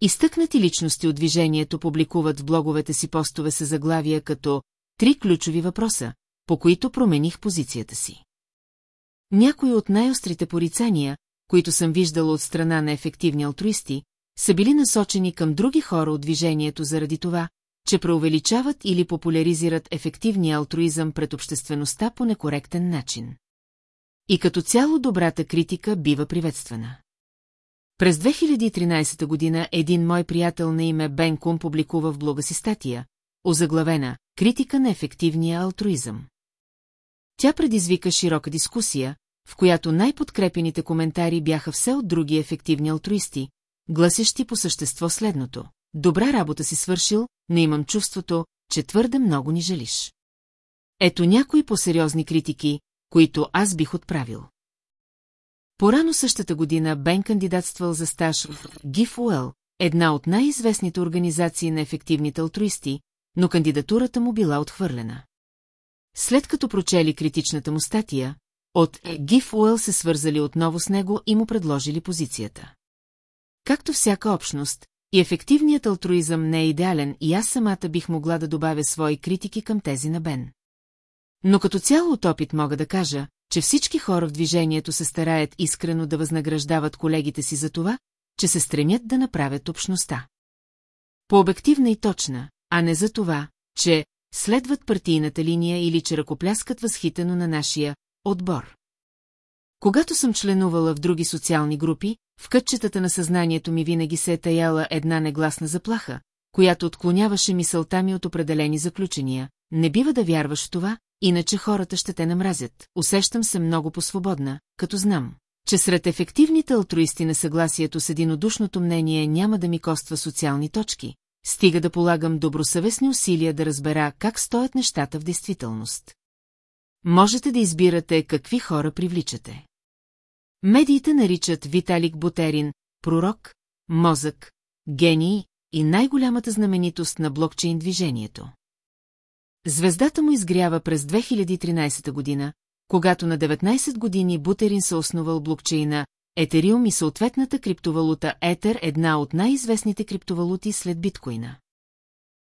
Изтъкнати личности от движението публикуват в блоговете си постове с заглавия като «Три ключови въпроса, по които промених позицията си». Някои от най-острите порицания, които съм виждала от страна на ефективни алтруисти, са били насочени към други хора от движението заради това, че преувеличават или популяризират ефективния алтруизъм пред обществеността по некоректен начин. И като цяло добрата критика бива приветствана. През 2013 година един мой приятел на име Бен Кум публикува в блога си статия, озаглавена «Критика на ефективния алтруизъм». Тя предизвика широка дискусия, в която най-подкрепените коментари бяха все от други ефективни алтруисти, гласещи по същество следното. Добра работа си свършил, не имам чувството, че твърде много ни жалиш. Ето някои по-сериозни критики, които аз бих отправил. Порано същата година Бен кандидатствал за стаж в GIFUL, една от най-известните организации на ефективните алтруисти, но кандидатурата му била отхвърлена. След като прочели критичната му статия, от GIFUL се свързали отново с него и му предложили позицията. Както всяка общност, и ефективният алтруизъм не е идеален и аз самата бих могла да добавя свои критики към тези на Бен. Но като цяло от опит мога да кажа, че всички хора в движението се стараят искрено да възнаграждават колегите си за това, че се стремят да направят общността. По-обективна и точна, а не за това, че следват партийната линия или че ръкопляскат възхитено на нашия отбор. Когато съм членувала в други социални групи, в кътчетата на съзнанието ми винаги се е таяла една негласна заплаха, която отклоняваше мисълта ми от определени заключения. Не бива да вярваш в това, иначе хората ще те намразят. Усещам се много по-свободна, като знам, че сред ефективните алтруисти на съгласието с единодушното мнение няма да ми коства социални точки, стига да полагам добросъвестни усилия да разбера как стоят нещата в действителност. Можете да избирате какви хора привличате. Медиите наричат Виталик Бутерин пророк, мозък, гений и най-голямата знаменитост на блокчейн движението. Звездата му изгрява през 2013 година, когато на 19 години Бутерин се основал блокчейна Етериум и съответната криптовалута Етер една от най-известните криптовалути след биткоина.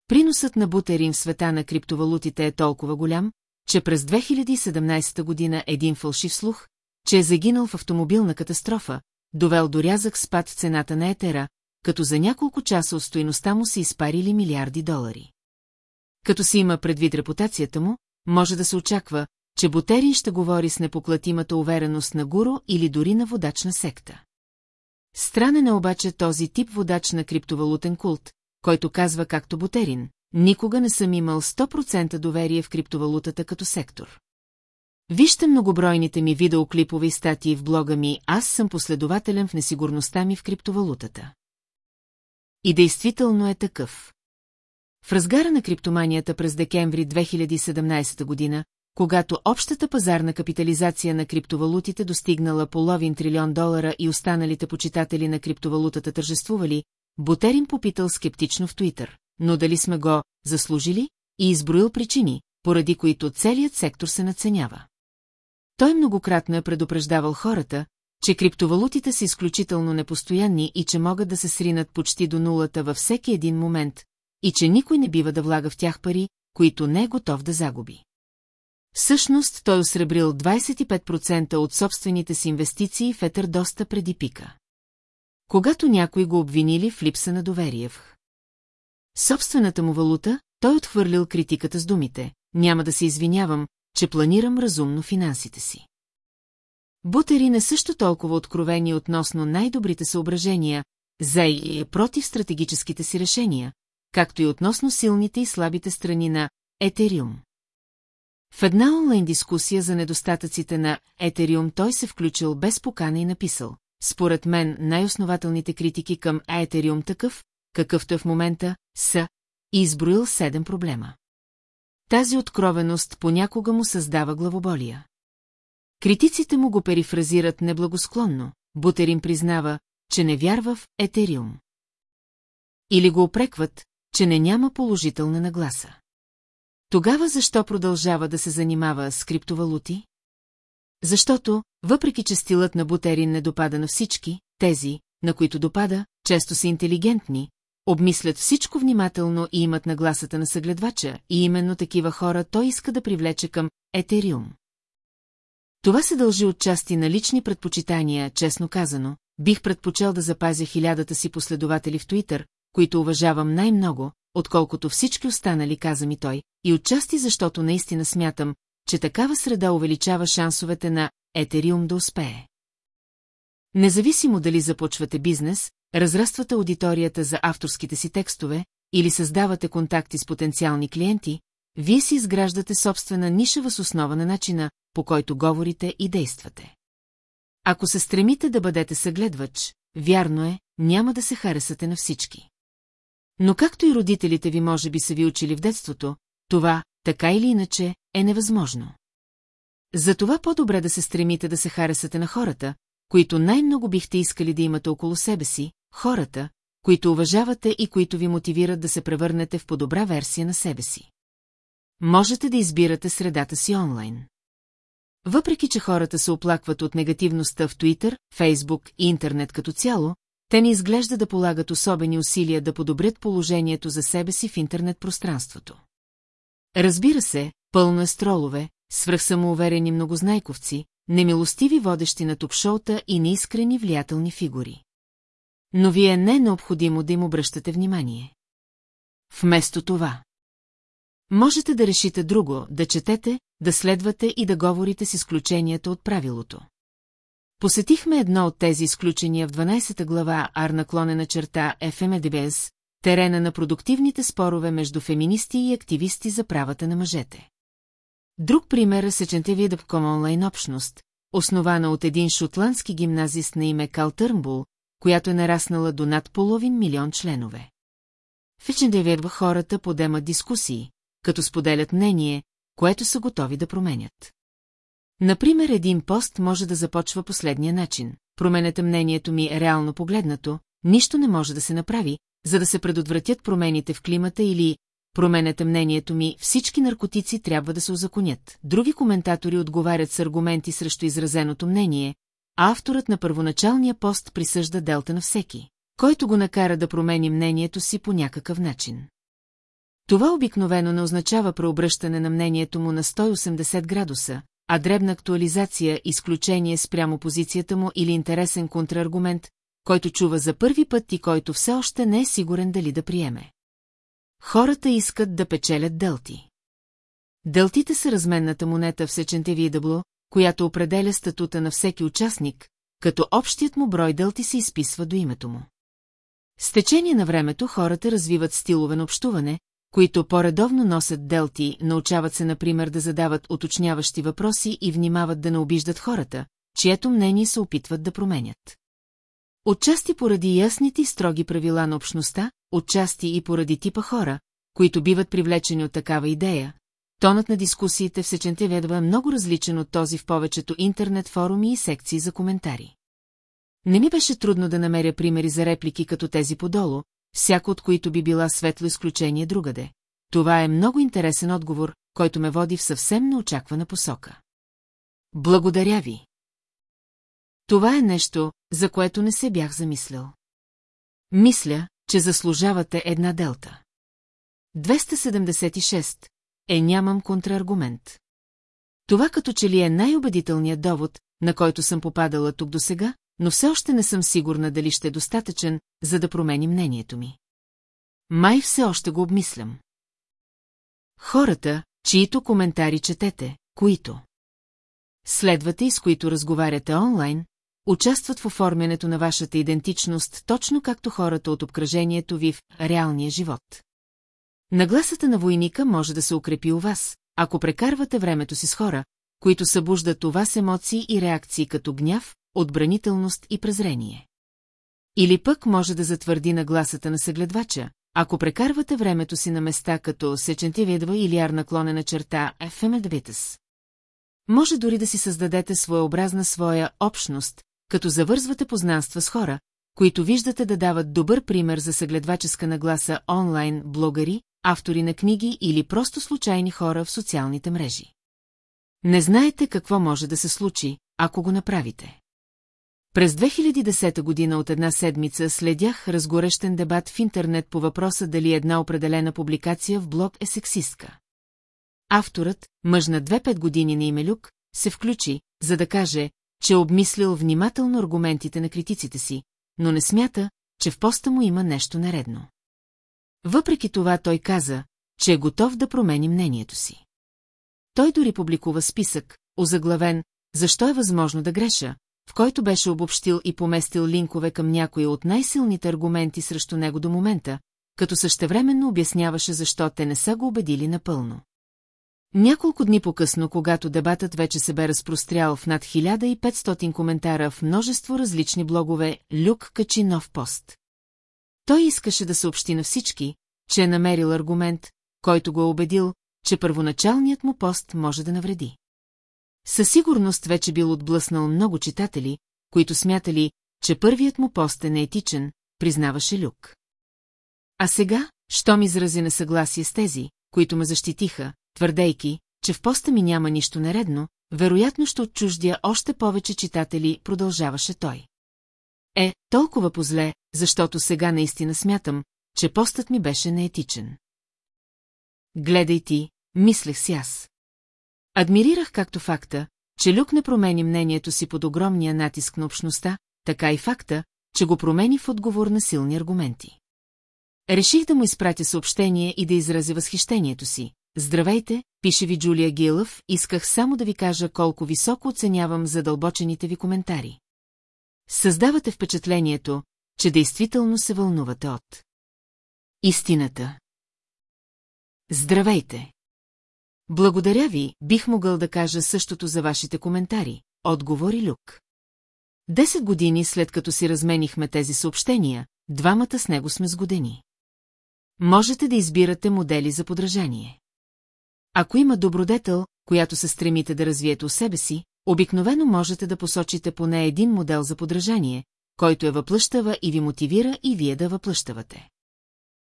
Приносът на Бутерин в света на криптовалутите е толкова голям, че през 2017 година един фалшив слух, че е загинал в автомобилна катастрофа, довел до рязък спад в цената на етера, като за няколко часа от стоиността му се изпарили милиарди долари. Като си има предвид репутацията му, може да се очаква, че Бутерин ще говори с непоклатимата увереност на гуру или дори на водач на секта. Странен е обаче този тип водач на криптовалутен култ, който казва както Бутерин, никога не съм имал 100% доверие в криптовалутата като сектор. Вижте многобройните ми видеоклипове статии в блога ми, аз съм последователен в несигурността ми в криптовалутата. И действително е такъв. В разгара на криптоманията през декември 2017 година, когато общата пазарна капитализация на криптовалутите достигнала половин трилион долара и останалите почитатели на криптовалутата тържествували, Бутерин попитал скептично в Твитър, но дали сме го заслужили и изброил причини, поради които целият сектор се наценява. Той многократно е предупреждавал хората, че криптовалутите са изключително непостоянни и че могат да се сринат почти до нулата във всеки един момент, и че никой не бива да влага в тях пари, които не е готов да загуби. Всъщност той осребрил 25% от собствените си инвестиции в етър доста преди пика. Когато някой го обвинили в липса на доверие в собствената му валута, той отхвърлил критиката с думите «Няма да се извинявам, че планирам разумно финансите си». Бутерин е също толкова откровени относно най-добрите съображения за и против стратегическите си решения, както и относно силните и слабите страни на Етериум. В една онлайн дискусия за недостатъците на Етериум той се включил без покана и написал. Според мен най-основателните критики към Етериум такъв, какъвто е в момента, са и изброил седем проблема. Тази откровеност понякога му създава главоболия. Критиците му го перифразират неблагосклонно, Бутерин признава, че не вярва в Етериум. Или го опрекват, че не няма положителна нагласа. Тогава защо продължава да се занимава с криптовалути? Защото, въпреки че стилът на Бутерин не допада на всички, тези, на които допада, често са интелигентни, обмислят всичко внимателно и имат нагласата на съгледвача, и именно такива хора той иска да привлече към Етериум. Това се дължи от части на лични предпочитания, честно казано, бих предпочел да запазя хилядата си последователи в Туитър, които уважавам най-много, отколкото всички останали, каза ми той, и отчасти защото наистина смятам, че такава среда увеличава шансовете на Етериум да успее. Независимо дали започвате бизнес, разраствате аудиторията за авторските си текстове или създавате контакти с потенциални клиенти, вие си изграждате собствена ниша въз основа на начина, по който говорите и действате. Ако се стремите да бъдете съгледвач, вярно е, няма да се харесате на всички. Но както и родителите ви може би са ви учили в детството, това, така или иначе, е невъзможно. Затова по-добре да се стремите да се харесате на хората, които най-много бихте искали да имате около себе си, хората, които уважавате и които ви мотивират да се превърнете в по-добра версия на себе си. Можете да избирате средата си онлайн. Въпреки, че хората се оплакват от негативността в Twitter, Facebook и интернет като цяло, те не изглежда да полагат особени усилия да подобрят положението за себе си в интернет пространството. Разбира се, пълно е стролове, свръхсамоуверени многознайковци, немилостиви водещи на топшоута и неискрени влиятелни фигури. Но вие не е необходимо да им обръщате внимание. Вместо това. Можете да решите друго, да четете, да следвате и да говорите с изключенията от правилото. Посетихме едно от тези изключения в 12-та глава Ар наклонена черта ФМДБС, терена на продуктивните спорове между феминисти и активисти за правата на мъжете. Друг пример е Сечентевидъпком онлайн общност, основана от един шотландски гимназист на име Кал Търнбул, която е нараснала до над половин милион членове. В Ечендеведва хората подемат дискусии, като споделят мнение, което са готови да променят. Например, един пост може да започва последния начин. Променете мнението ми реално погледнато, нищо не може да се направи, за да се предотвратят промените в климата или променете мнението ми, всички наркотици трябва да се озаконят. Други коментатори отговарят с аргументи срещу изразеното мнение, авторът на първоначалния пост присъжда делта на всеки, който го накара да промени мнението си по някакъв начин. Това обикновено не означава преобръщане на мнението му на 180 градуса, а дребна актуализация, изключение спрямо позицията му или интересен контраргумент, който чува за първи път и който все още не е сигурен дали да приеме. Хората искат да печелят дълти. Дълтите са разменната монета в сечентеви дъбло, която определя статута на всеки участник, като общият му брой дълти се изписва до името му. С течение на времето хората развиват стилове на общуване, които по-редовно носят делти, научават се, например, да задават уточняващи въпроси и внимават да не обиждат хората, чието мнение се опитват да променят. Отчасти поради ясните и строги правила на общността, отчасти и поради типа хора, които биват привлечени от такава идея, тонът на дискусиите в Сечентеведва е много различен от този в повечето интернет форуми и секции за коментари. Не ми беше трудно да намеря примери за реплики като тези подолу, всяко от които би била светло изключение другаде. Това е много интересен отговор, който ме води в съвсем неочаквана посока. Благодаря ви. Това е нещо, за което не се бях замислял. Мисля, че заслужавате една делта. 276. Е, нямам контраргумент. Това като че ли е най-убедителният довод, на който съм попадала тук до сега, но все още не съм сигурна дали ще е достатъчен, за да промени мнението ми. Май все още го обмислям. Хората, чието коментари четете, които следвате и с които разговаряте онлайн, участват в оформянето на вашата идентичност точно както хората от обкръжението ви в реалния живот. Нагласата на войника може да се укрепи у вас, ако прекарвате времето си с хора, които събуждат у вас емоции и реакции като гняв, отбранителност и презрение. Или пък може да затвърди нагласата на съгледвача, ако прекарвате времето си на места като Сечентивидва или ар наклонена черта Ефемедвитес. Може дори да си създадете своеобразна своя общност, като завързвате познанства с хора, които виждате да дават добър пример за съгледваческа нагласа онлайн блогъри, автори на книги или просто случайни хора в социалните мрежи. Не знаете какво може да се случи, ако го направите. През 2010 година от една седмица следях разгорещен дебат в интернет по въпроса дали една определена публикация в блог е сексистка. Авторът, мъж на 2-5 години на име Люк, се включи, за да каже, че е обмислил внимателно аргументите на критиците си, но не смята, че в поста му има нещо наредно. Въпреки това той каза, че е готов да промени мнението си. Той дори публикува списък, озаглавен «Защо е възможно да греша», в който беше обобщил и поместил линкове към някои от най-силните аргументи срещу него до момента, като същевременно обясняваше защо те не са го убедили напълно. Няколко дни по-късно, когато дебатът вече се бе разпрострял в над 1500 коментара в множество различни блогове, Люк качи нов пост. Той искаше да съобщи на всички, че е намерил аргумент, който го е убедил, че първоначалният му пост може да навреди. Със сигурност вече бил отблъснал много читатели, които смятали, че първият му пост е неетичен, признаваше Люк. А сега, що ми изрази несъгласие с тези, които ме защитиха, твърдейки, че в поста ми няма нищо нередно, вероятно ще отчуждя още повече читатели, продължаваше той. Е, толкова позле, защото сега наистина смятам, че постът ми беше неетичен. Гледай ти, мислех си аз. Адмирирах както факта, че Люк не промени мнението си под огромния натиск на общността, така и факта, че го промени в отговор на силни аргументи. Реших да му изпратя съобщение и да изрази възхищението си. Здравейте, пише ви Джулия Гилъв, исках само да ви кажа колко високо оценявам задълбочените ви коментари. Създавате впечатлението, че действително се вълнувате от истината. Здравейте! Благодаря ви, бих могъл да кажа същото за вашите коментари, отговори Люк. Десет години след като си разменихме тези съобщения, двамата с него сме сгодени. Можете да избирате модели за подражание. Ако има добродетел, която се стремите да развиете у себе си, обикновено можете да посочите поне един модел за подражание, който я въплъщава и ви мотивира и вие да въплъщавате.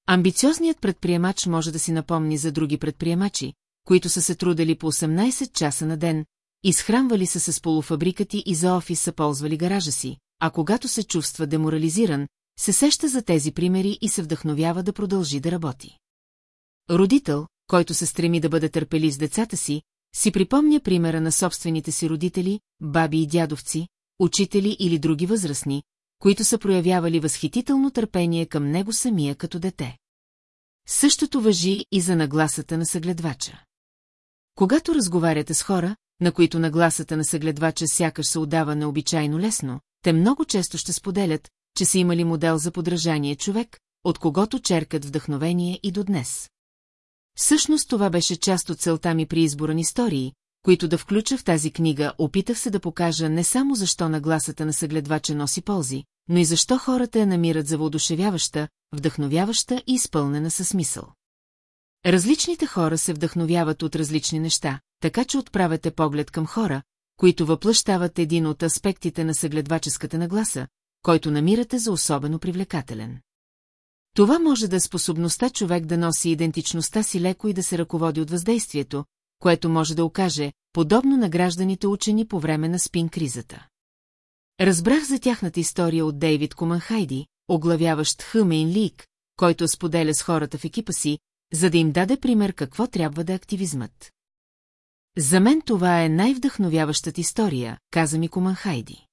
Амбициозният предприемач може да си напомни за други предприемачи, които са се трудили по 18 часа на ден, изхранвали са се с полуфабрикати и за офис са ползвали гаража си, а когато се чувства деморализиран, се сеща за тези примери и се вдъхновява да продължи да работи. Родител, който се стреми да бъде търпелив с децата си, си припомня примера на собствените си родители, баби и дядовци, учители или други възрастни, които са проявявали възхитително търпение към него самия като дете. Същото въжи и за нагласата на съгледвача. Когато разговаряте с хора, на които нагласата на съгледвача сякаш се отдава необичайно лесно, те много често ще споделят, че са имали модел за подражание човек, от когото черкат вдъхновение и до днес. Всъщност това беше част от целта ми при избора на истории, които да включа в тази книга, опитах се да покажа не само защо нагласата на съгледвача носи ползи, но и защо хората я намират за въодушевяваща, вдъхновяваща и изпълнена със смисъл. Различните хора се вдъхновяват от различни неща, така че отправяте поглед към хора, които въплъщават един от аспектите на съгледваческата нагласа, който намирате за особено привлекателен. Това може да е способността човек да носи идентичността си леко и да се ръководи от въздействието, което може да окаже, подобно на гражданите учени по време на спин-кризата. Разбрах за тяхната история от Дейвид Команхайди, оглавяващ Хъмейн Лик, който споделя с хората в екипа си, за да им даде пример какво трябва да е активизмът. За мен това е най-вдъхновяващата история, каза ми Команхайди.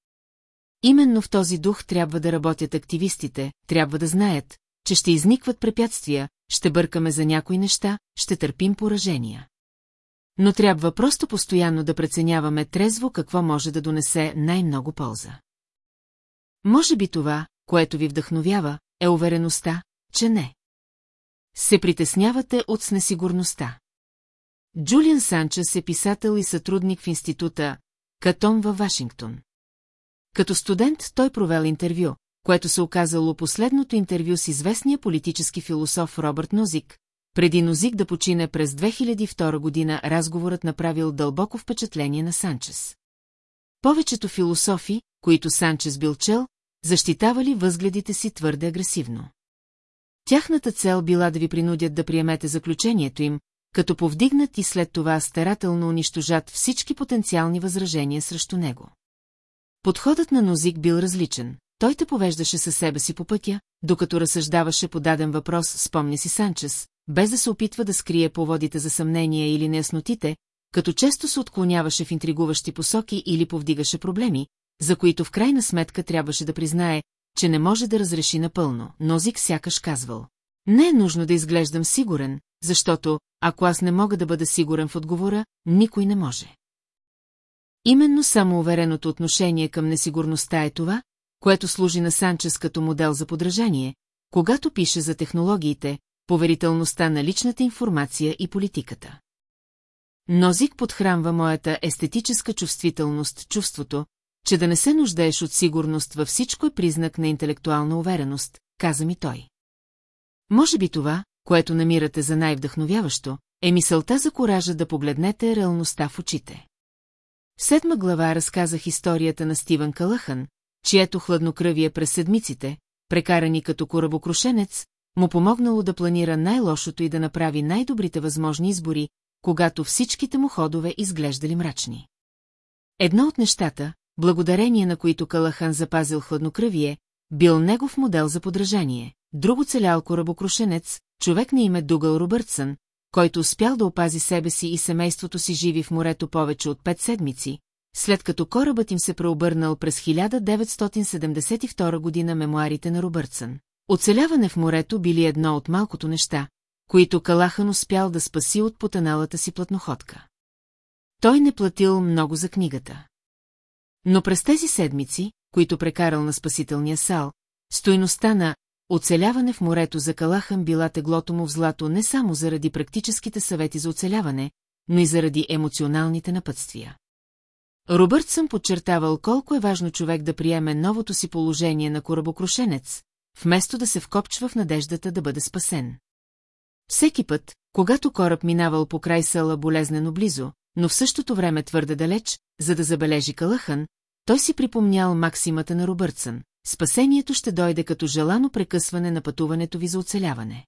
Именно в този дух трябва да работят активистите, трябва да знаят, че ще изникват препятствия, ще бъркаме за някои неща, ще търпим поражения. Но трябва просто постоянно да преценяваме трезво какво може да донесе най-много полза. Може би това, което ви вдъхновява, е увереността, че не. Се притеснявате от снесигурността. Джулиан Санчес е писател и сътрудник в института Катон във Вашингтон. Като студент той провел интервю, което се оказало последното интервю с известния политически философ Робърт Нозик. Преди Нозик да почине през 2002 година, разговорът направил дълбоко впечатление на Санчес. Повечето философи, които Санчес бил чел, защитавали възгледите си твърде агресивно. Тяхната цел била да ви принудят да приемете заключението им, като повдигнат и след това старателно унищожат всички потенциални възражения срещу него. Подходът на Нозик бил различен. Той те повеждаше със себе си по пътя, докато разсъждаваше по даден въпрос, спомня си Санчес, без да се опитва да скрие поводите за съмнения или неяснотите, като често се отклоняваше в интригуващи посоки или повдигаше проблеми, за които в крайна сметка трябваше да признае, че не може да разреши напълно, но Зик сякаш казвал. Не е нужно да изглеждам сигурен, защото, ако аз не мога да бъда сигурен в отговора, никой не може. Именно самоувереното отношение към несигурността е това, което служи на Санчес като модел за подражание, когато пише за технологиите, поверителността на личната информация и политиката. Нозик подхранва моята естетическа чувствителност, чувството, че да не се нуждаеш от сигурност във всичко е признак на интелектуална увереност, каза ми той. Може би това, което намирате за най-вдъхновяващо, е мисълта за коража да погледнете реалността в очите. В седма глава разказах историята на Стивън Калъхан, чието хладнокръвие през седмиците, прекарани като корабокрушенец, му помогнало да планира най-лошото и да направи най-добрите възможни избори, когато всичките му ходове изглеждали мрачни. Едно от нещата, благодарение на които Калахан запазил хладнокръвие, бил негов модел за подражание, друго целял корабокрушенец, човек на име Дугал Робъртсън, който успял да опази себе си и семейството си живи в морето повече от пет седмици, след като корабът им се преобърнал през 1972 година мемуарите на Робъртсън. Оцеляване в морето били едно от малкото неща, които Калахан успял да спаси от потаналата си платноходка. Той не платил много за книгата. Но през тези седмици, които прекарал на спасителния сал, стойността на оцеляване в морето за Калахан била теглото му в злато не само заради практическите съвети за оцеляване, но и заради емоционалните напътствия. Робърт съм подчертавал колко е важно човек да приеме новото си положение на корабокрушенец, вместо да се вкопчва в надеждата да бъде спасен. Всеки път, когато кораб минавал по край села болезнено близо, но в същото време твърде далеч, за да забележи Калахан, той си припомнял максимата на Робъртсън. Спасението ще дойде като желано прекъсване на пътуването ви за оцеляване.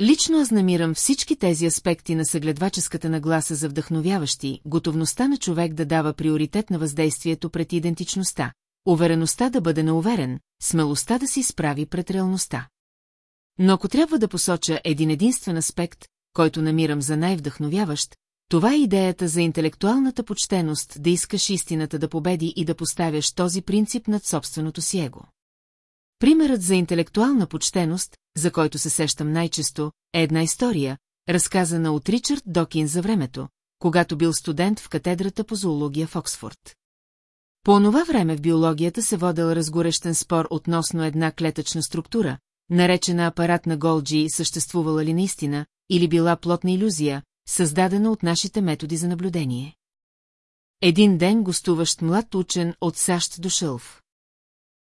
Лично аз намирам всички тези аспекти на съгледваческата нагласа за вдъхновяващи, готовността на човек да дава приоритет на въздействието пред идентичността, увереността да бъде науверен, смелостта да се изправи пред реалността. Но ако трябва да посоча един единствен аспект, който намирам за най-вдъхновяващ, това е идеята за интелектуалната почтеност да искаш истината да победи и да поставяш този принцип над собственото си его. Примерът за интелектуална почтеност, за който се сещам най-често, е една история, разказана от Ричард Докин за времето, когато бил студент в катедрата по зоология в Оксфорд. По онова време в биологията се водел разгорещен спор относно една клетъчна структура, наречена апарат на Голджи, съществувала ли наистина, или била плотна иллюзия, създадена от нашите методи за наблюдение. Един ден гостуващ млад учен от САЩ дошъл в.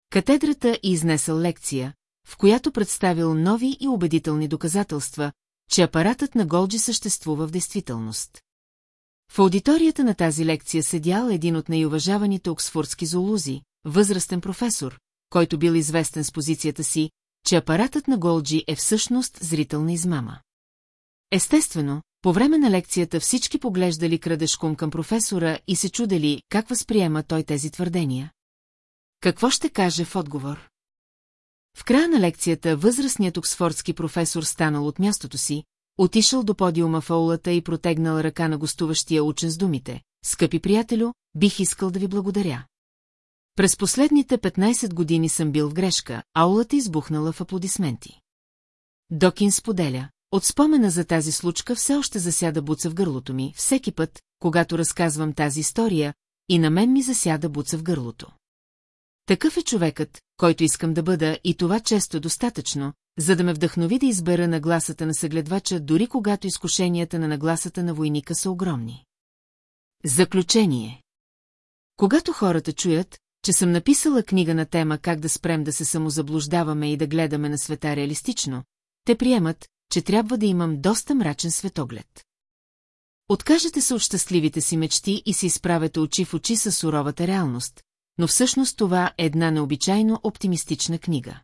Катедрата и изнесъл лекция, в която представил нови и убедителни доказателства, че апаратът на Голджи съществува в действителност. В аудиторията на тази лекция седял един от най-уважаваните оксфордски зоолузи, възрастен професор, който бил известен с позицията си, че апаратът на Голджи е всъщност зрителна измама. Естествено, по време на лекцията всички поглеждали крадешком към професора и се чудели как възприема той тези твърдения. Какво ще каже в отговор? В края на лекцията възрастният оксфордски професор станал от мястото си, отишъл до подиума в аулата и протегнал ръка на гостуващия учен с думите. Скъпи приятелю, бих искал да ви благодаря. През последните 15 години съм бил в грешка, аулата избухнала в аплодисменти. Докин споделя. От спомена за тази случка все още засяда буца в гърлото ми, всеки път, когато разказвам тази история, и на мен ми засяда буца в гърлото. Такъв е човекът, който искам да бъда и това често е достатъчно, за да ме вдъхнови да избера нагласата на съгледвача, дори когато изкушенията на нагласата на войника са огромни. Заключение Когато хората чуят, че съм написала книга на тема как да спрем да се самозаблуждаваме и да гледаме на света реалистично, те приемат, че трябва да имам доста мрачен светоглед. Откажете се от щастливите си мечти и се изправете очи в очи с суровата реалност, но всъщност това е една необичайно оптимистична книга.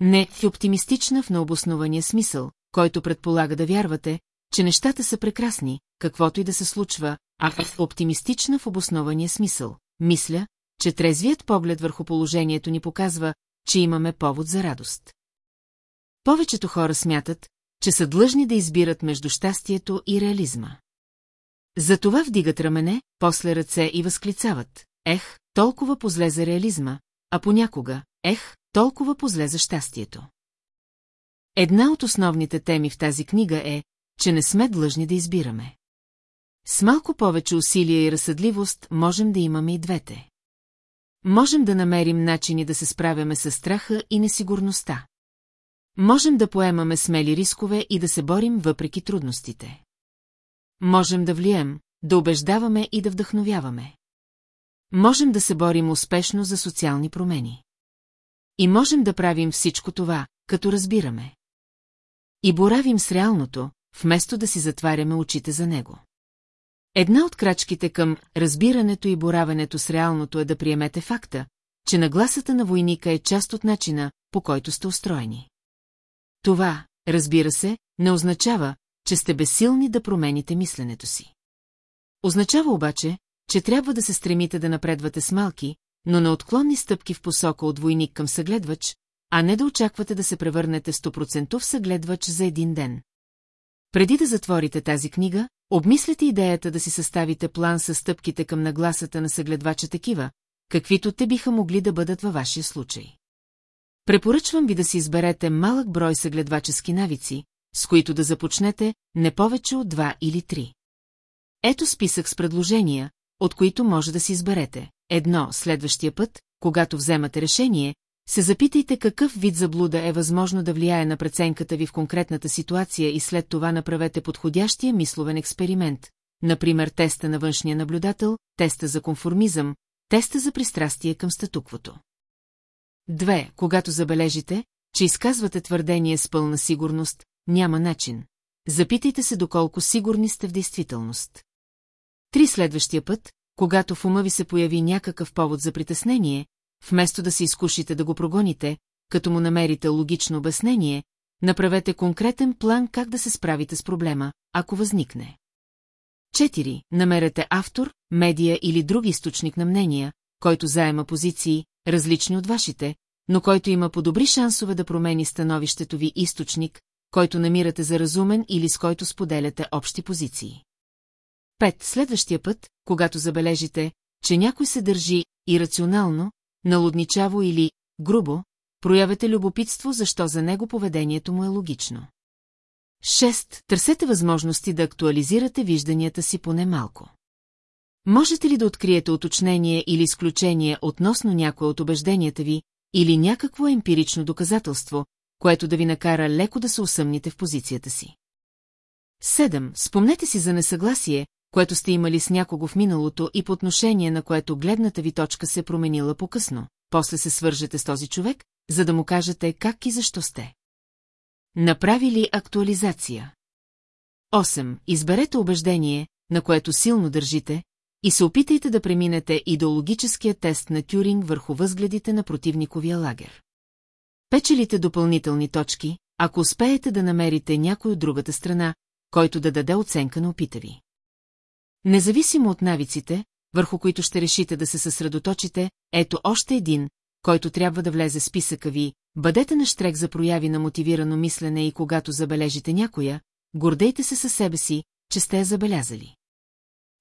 Не е оптимистична в необоснования смисъл, който предполага да вярвате, че нещата са прекрасни, каквото и да се случва, а оптимистична в обоснования смисъл. Мисля, че трезвият поглед върху положението ни показва, че имаме повод за радост. Повечето хора смятат, че са длъжни да избират между щастието и реализма. Затова вдигат рамене, после ръце и възклицават. Ех, толкова позле за реализма, а понякога, ех, толкова позле за щастието. Една от основните теми в тази книга е, че не сме длъжни да избираме. С малко повече усилия и разсъдливост можем да имаме и двете. Можем да намерим начини да се справяме с страха и несигурността. Можем да поемаме смели рискове и да се борим въпреки трудностите. Можем да влием, да убеждаваме и да вдъхновяваме. Можем да се борим успешно за социални промени. И можем да правим всичко това, като разбираме. И боравим с реалното, вместо да си затваряме очите за него. Една от крачките към разбирането и боравенето с реалното е да приемете факта, че нагласата на войника е част от начина, по който сте устроени. Това, разбира се, не означава, че сте безсилни да промените мисленето си. Означава обаче, че трябва да се стремите да напредвате с малки, но неотклонни стъпки в посока от войник към съгледвач, а не да очаквате да се превърнете в 100% съгледвач за един ден. Преди да затворите тази книга, обмислете идеята да си съставите план с стъпките към нагласата на съгледвача такива, каквито те биха могли да бъдат във вашия случай. Препоръчвам ви да си изберете малък брой съгледвачески навици, с които да започнете не повече от два или три. Ето списък с предложения, от които може да си изберете. Едно, следващия път, когато вземате решение, се запитайте какъв вид заблуда е възможно да влияе на преценката ви в конкретната ситуация и след това направете подходящия мисловен експеримент, например теста на външния наблюдател, теста за конформизъм, теста за пристрастие към статуквото. Две, когато забележите, че изказвате твърдение с пълна сигурност, няма начин. Запитайте се доколко сигурни сте в действителност. Три следващия път, когато в ума ви се появи някакъв повод за притеснение, вместо да се изкушите да го прогоните, като му намерите логично обяснение, направете конкретен план как да се справите с проблема, ако възникне. 4. Намерете автор, медия или друг източник на мнения, който заема позиции, различни от вашите, но който има по-добри шансове да промени становището ви източник, който намирате за разумен или с който споделяте общи позиции. 5. Следващия път, когато забележите, че някой се държи ирационално, налудничаво или грубо, проявете любопитство, защо за него поведението му е логично. 6. Търсете възможности да актуализирате вижданията си поне малко. Можете ли да откриете уточнение или изключение относно някое от убежденията ви, или някакво емпирично доказателство, което да ви накара леко да се усъмните в позицията си? 7. Спомнете си за несъгласие, което сте имали с някого в миналото и по отношение на което гледната ви точка се променила по-късно. После се свържете с този човек, за да му кажете как и защо сте. Направили актуализация. 8. Изберете убеждение, на което силно държите, и се опитайте да преминете идеологическия тест на Тюринг върху възгледите на противниковия лагер. Печелите допълнителни точки, ако успеете да намерите някой от другата страна, който да даде оценка на опита ви. Независимо от навиците, върху които ще решите да се съсредоточите, ето още един, който трябва да влезе в списъка ви, бъдете на штрек за прояви на мотивирано мислене и когато забележите някоя, гордейте се със себе си, че сте я забелязали.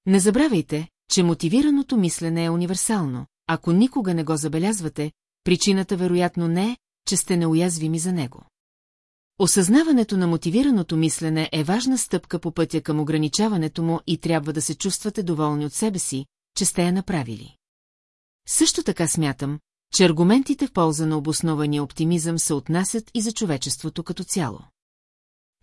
Не забравяйте, че мотивираното мислене е универсално. Ако никога не го забелязвате, причината вероятно не е, че сте неуязвими за него. Осъзнаването на мотивираното мислене е важна стъпка по пътя към ограничаването му и трябва да се чувствате доволни от себе си, че сте я направили. Също така смятам, че аргументите в полза на обоснования оптимизъм се отнасят и за човечеството като цяло.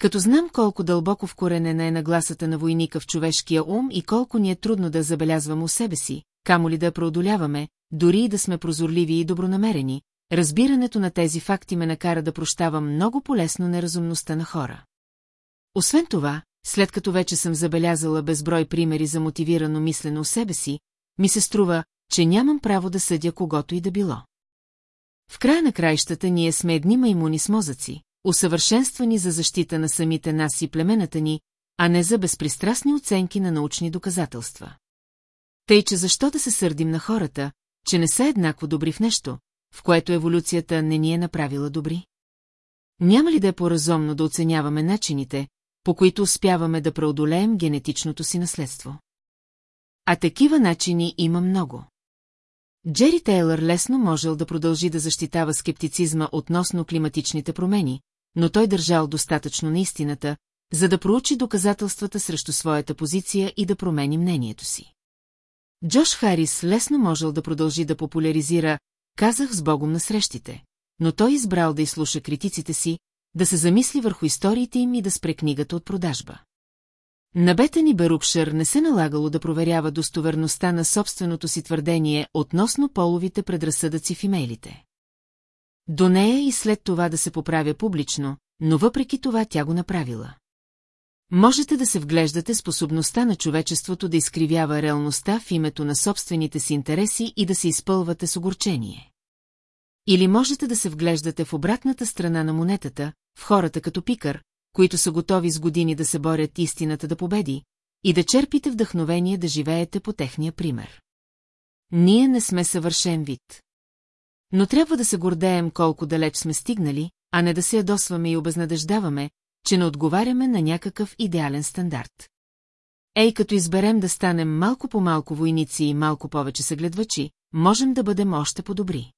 Като знам колко дълбоко вкоренена е нагласата на войника в човешкия ум и колко ни е трудно да забелязвам у себе си, камо ли да преодоляваме, дори и да сме прозорливи и добронамерени, разбирането на тези факти ме накара да прощавам много полезно неразумността на хора. Освен това, след като вече съм забелязала безброй примери за мотивирано мислено у себе си, ми се струва, че нямам право да съдя когото и да било. В края на краищата ние сме едни маймуни с мозъци, усъвършенствани за защита на самите нас и племената ни, а не за безпристрастни оценки на научни доказателства. Тъй, че защо да се сърдим на хората, че не са еднакво добри в нещо, в което еволюцията не ни е направила добри? Няма ли да е по-разумно да оценяваме начините, по които успяваме да преодолеем генетичното си наследство? А такива начини има много. Джери Тейлър лесно можел да продължи да защитава скептицизма относно климатичните промени, но той държал достатъчно на истината, за да проучи доказателствата срещу своята позиция и да промени мнението си. Джош Харис лесно можел да продължи да популяризира «Казах с Богом на срещите», но той избрал да изслуша критиците си, да се замисли върху историите им и да спре книгата от продажба. На Бетен и Берупшър не се налагало да проверява достоверността на собственото си твърдение относно половите предразсъдъци в имейлите. До нея и след това да се поправя публично, но въпреки това тя го направила. Можете да се вглеждате способността на човечеството да изкривява реалността в името на собствените си интереси и да се изпълвате с огорчение. Или можете да се вглеждате в обратната страна на монетата, в хората като пикър, които са готови с години да се борят истината да победи, и да черпите вдъхновение да живеете по техния пример. Ние не сме съвършен вид. Но трябва да се гордеем колко далеч сме стигнали, а не да се ядосваме и обезнадеждаваме, че не отговаряме на някакъв идеален стандарт. Ей, като изберем да станем малко по малко войници и малко повече съгледвачи, можем да бъдем още по-добри.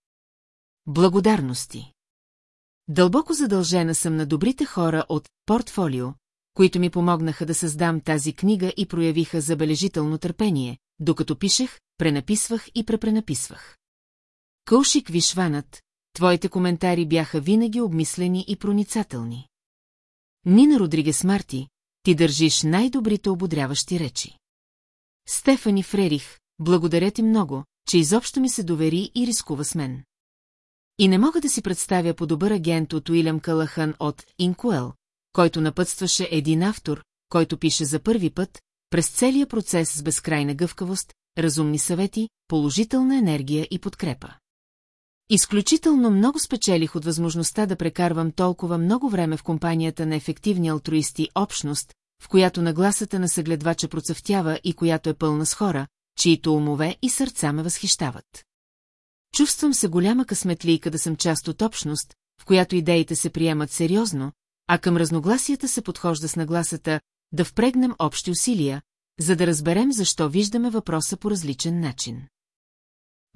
Благодарности Дълбоко задължена съм на добрите хора от «Портфолио», които ми помогнаха да създам тази книга и проявиха забележително търпение, докато пишех, пренаписвах и препренаписвах. Кълшик Вишванът, твоите коментари бяха винаги обмислени и проницателни. Нина Родригес Марти, ти държиш най-добрите ободряващи речи. Стефани Фрерих, благодаря ти много, че изобщо ми се довери и рискува с мен. И не мога да си представя по-добър агент от Уилям Калахан от Инкуел, който напътстваше един автор, който пише за първи път, през целия процес с безкрайна гъвкавост, разумни съвети, положителна енергия и подкрепа. Изключително много спечелих от възможността да прекарвам толкова много време в компанията на ефективни алтруисти общност, в която нагласата на съгледвача процъфтява и която е пълна с хора, чието умове и сърца ме възхищават. Чувствам се голяма късметлийка да съм част от общност, в която идеите се приемат сериозно, а към разногласията се подхожда с нагласата да впрегнем общи усилия, за да разберем защо виждаме въпроса по различен начин.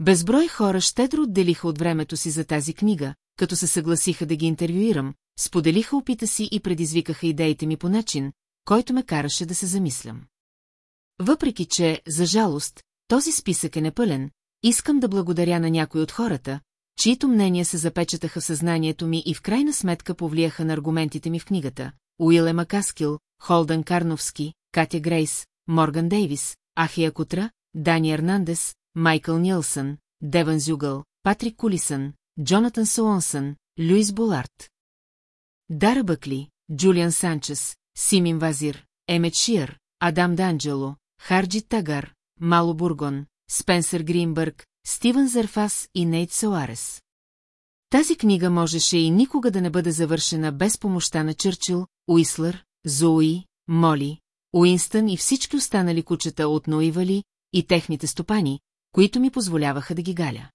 Безброй хора щедро отделиха от времето си за тази книга, като се съгласиха да ги интервюирам, споделиха опита си и предизвикаха идеите ми по начин, който ме караше да се замислям. Въпреки, че, за жалост, този списък е непълен, искам да благодаря на някой от хората, чието мнения се запечатаха в съзнанието ми и в крайна сметка повлияха на аргументите ми в книгата. Уиле Макаскил, Холдън Карновски, Катя Грейс, Морган Дейвис, Ахия Кутра, Дани Ернандес, Майкъл Нилсън, Деван Зюгъл, Патрик Кулисън, Джонатан Солонсън, Луис Болард. Дара Бъкли, Джулиан Санчес, Симин Вазир, Емет Шиър, Адам Данджело, Харджи Тагар, Мало Бургон, Спенсър Гринбърг, Стивън Зерфас и Нейт Соарес. Тази книга можеше и никога да не бъде завършена без помощта на Чърчил, Уислър, Зоуи, Моли, Уинстън и всички останали кучета от Ноивали и техните стопани, които ми позволяваха да ги галя.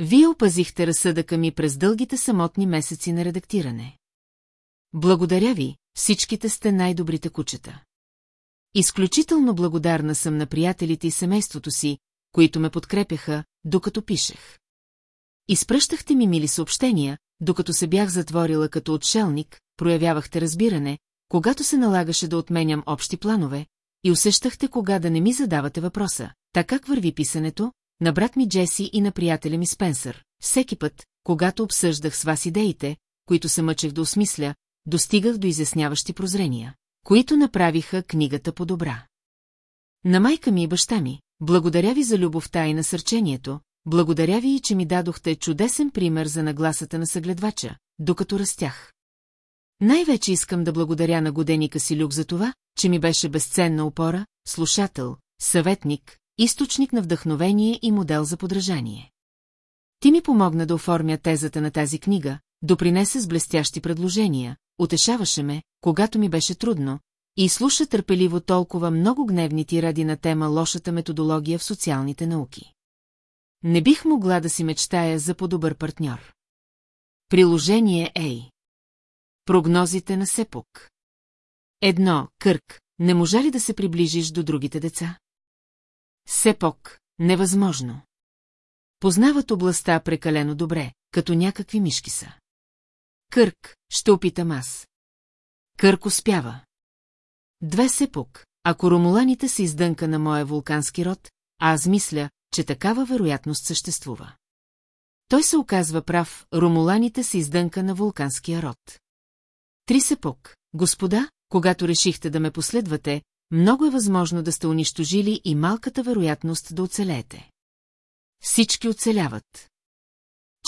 Вие опазихте разсъдъка ми през дългите самотни месеци на редактиране. Благодаря ви, всичките сте най-добрите кучета. Изключително благодарна съм на приятелите и семейството си, които ме подкрепяха, докато пишех. Изпръщахте ми мили съобщения, докато се бях затворила като отшелник, проявявахте разбиране, когато се налагаше да отменям общи планове, и усещахте кога да не ми задавате въпроса, така върви писането, на брат ми Джеси и на приятеля ми Спенсър. Всеки път, когато обсъждах с вас идеите, които се мъчех да осмисля, достигах до изясняващи прозрения, които направиха книгата по-добра. На майка ми и баща ми, благодаря ви за любовта и насърчението, благодаря ви и че ми дадохте чудесен пример за нагласата на съгледвача, докато растях. Най-вече искам да благодаря на годеника си Люк за това, че ми беше безценна опора, слушател, съветник, източник на вдъхновение и модел за подражание. Ти ми помогна да оформя тезата на тази книга, допринесе с блестящи предложения, утешаваше ме, когато ми беше трудно, и слуша търпеливо толкова много гневни ти ради на тема лошата методология в социалните науки. Не бих могла да си мечтая за по-добър партньор. Приложение Ей. Прогнозите на Сепок. Едно, Кърк, не можа ли да се приближиш до другите деца? Сепок, невъзможно. Познават областта прекалено добре, като някакви мишки са. Кърк, ще опитам аз. Кърк успява. Две Сепок, ако ромуланите са издънка на моя вулкански род, аз мисля, че такава вероятност съществува. Той се оказва прав, ромуланите са издънка на вулканския род. Три Сепок, господа, когато решихте да ме последвате, много е възможно да сте унищожили и малката вероятност да оцелеете. Всички оцеляват.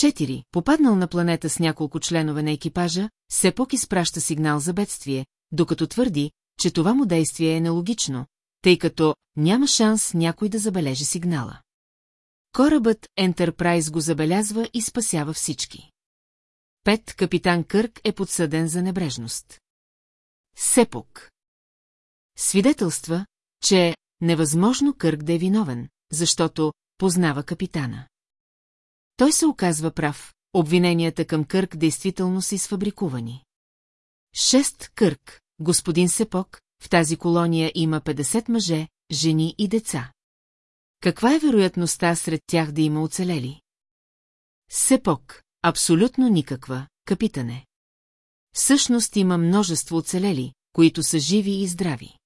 Четири. Попаднал на планета с няколко членове на екипажа, Сепок изпраща сигнал за бедствие, докато твърди, че това му действие е нелогично, тъй като няма шанс някой да забележи сигнала. Корабът Ентерпрайз го забелязва и спасява всички. Пет. Капитан Кърк е подсъден за небрежност. Сепок. Свидетелства, че е невъзможно Кърк да е виновен, защото познава капитана. Той се оказва прав, обвиненията към Кърк действително са изфабрикувани. Шест Кърк, господин Сепок, в тази колония има 50 мъже, жени и деца. Каква е вероятността сред тях да има оцелели? Сепок, абсолютно никаква, капитане. Всъщност има множество оцелели, които са живи и здрави.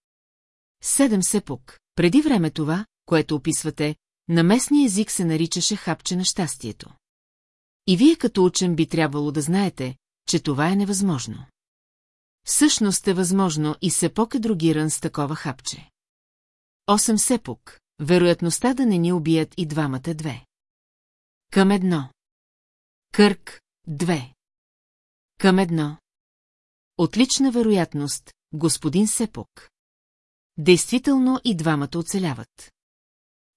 Седем Сепок, преди време това, което описвате, на местния език се наричаше хапче на щастието. И вие като учен би трябвало да знаете, че това е невъзможно. Всъщност е възможно и Сепок е другиран с такова хапче. Осем Сепок. Вероятността да не ни убият и двамата две. Към едно. Кърк, две. Към едно. Отлична вероятност, господин Сепок. Действително и двамата оцеляват.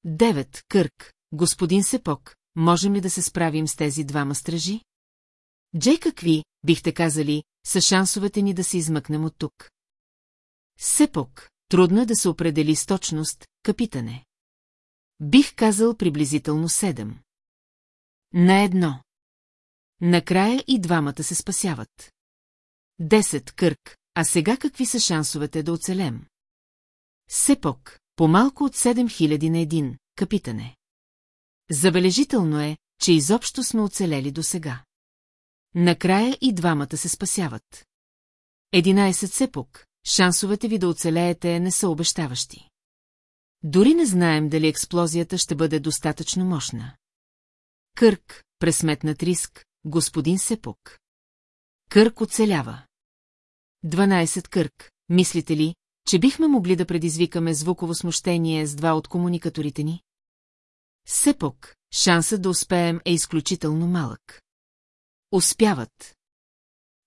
Девет, Кърк, господин Сепок, можем ли да се справим с тези двама стражи? Джей какви, бихте казали, са шансовете ни да се измъкнем от тук? Сепок, трудно е да се определи с точност, капитане. Бих казал приблизително седем. На едно. Накрая и двамата се спасяват. Десет, Кърк, а сега какви са шансовете да оцелем? Сепок, по-малко от 7000 на един, капитане. Забележително е, че изобщо сме оцелели до сега. Накрая и двамата се спасяват. 11 сепок, шансовете ви да оцелеете не са обещаващи. Дори не знаем дали експлозията ще бъде достатъчно мощна. Кърк, пресметнат риск, господин Сепук. Кърк оцелява. 12 Кърк, мислите ли, че бихме могли да предизвикаме звуково смущение с два от комуникаторите ни? Сепок, шансът да успеем е изключително малък. Успяват.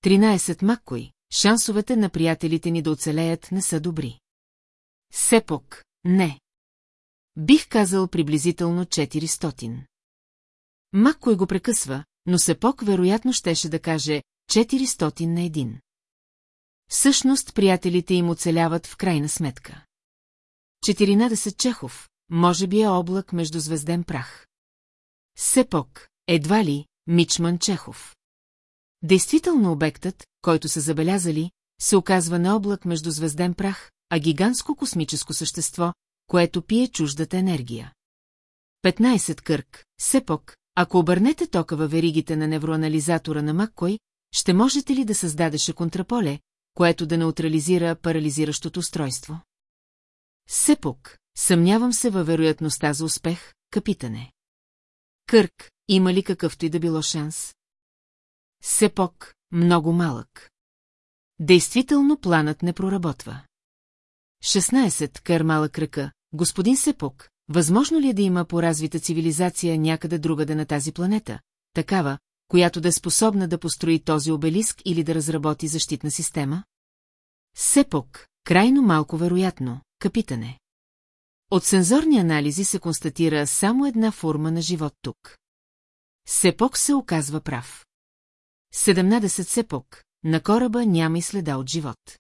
13 Маккой, шансовете на приятелите ни да оцелеят не са добри. Сепок, не. Бих казал приблизително 400. Маккой го прекъсва, но Сепок вероятно щеше да каже 400 на един. Всъщност приятелите им оцеляват в крайна сметка. 14 Чехов, може би е облак между звезден прах. Сепок, едва ли, Мичман Чехов. Действително обектът, който са забелязали, се оказва не облак между звезден прах, а гигантско космическо същество, което пие чуждата енергия. 15 Кърк, Сепок, ако обърнете тока във веригите на невроанализатора на Маккой, ще можете ли да създадеше контраполе, което да неутрализира парализиращото устройство? Сепок, съмнявам се във вероятността за успех, капитане. Кърк, има ли какъвто и да било шанс? Сепок, много малък. Действително планът не проработва. 16. Кър малък ръка. Господин Сепок, възможно ли е да има поразвита цивилизация някъде другаде на тази планета, такава, която да е способна да построи този обелиск или да разработи защитна система? Сепок, крайно малко вероятно, капитане. От сензорни анализи се констатира само една форма на живот тук. Сепок се оказва прав. 17 Сепок, на кораба няма и следа от живот.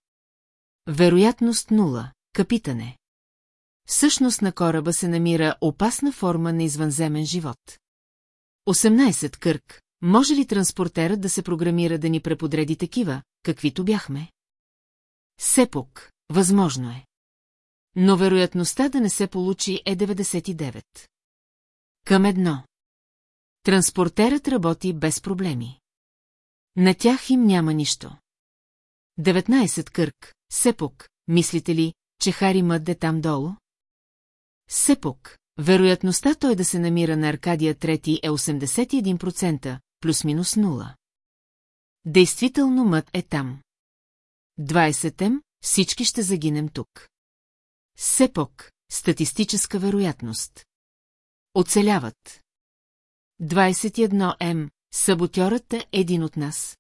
Вероятност нула, капитане. Всъщност на кораба се намира опасна форма на извънземен живот. 18 Кърк, може ли транспортерът да се програмира да ни преподреди такива, каквито бяхме? Сепок, възможно е. Но вероятността да не се получи е 99. Към едно. Транспортерът работи без проблеми. На тях им няма нищо. 19 Кърк, Сепок, мислите ли, че Хари мъдде там долу? Сепок, вероятността той да се намира на Аркадия трети е 81%, плюс-минус 0. Действително мът е там. 20 всички ще загинем тук. Сепок, статистическа вероятност. Оцеляват. 21 М, саботьорът е един от нас.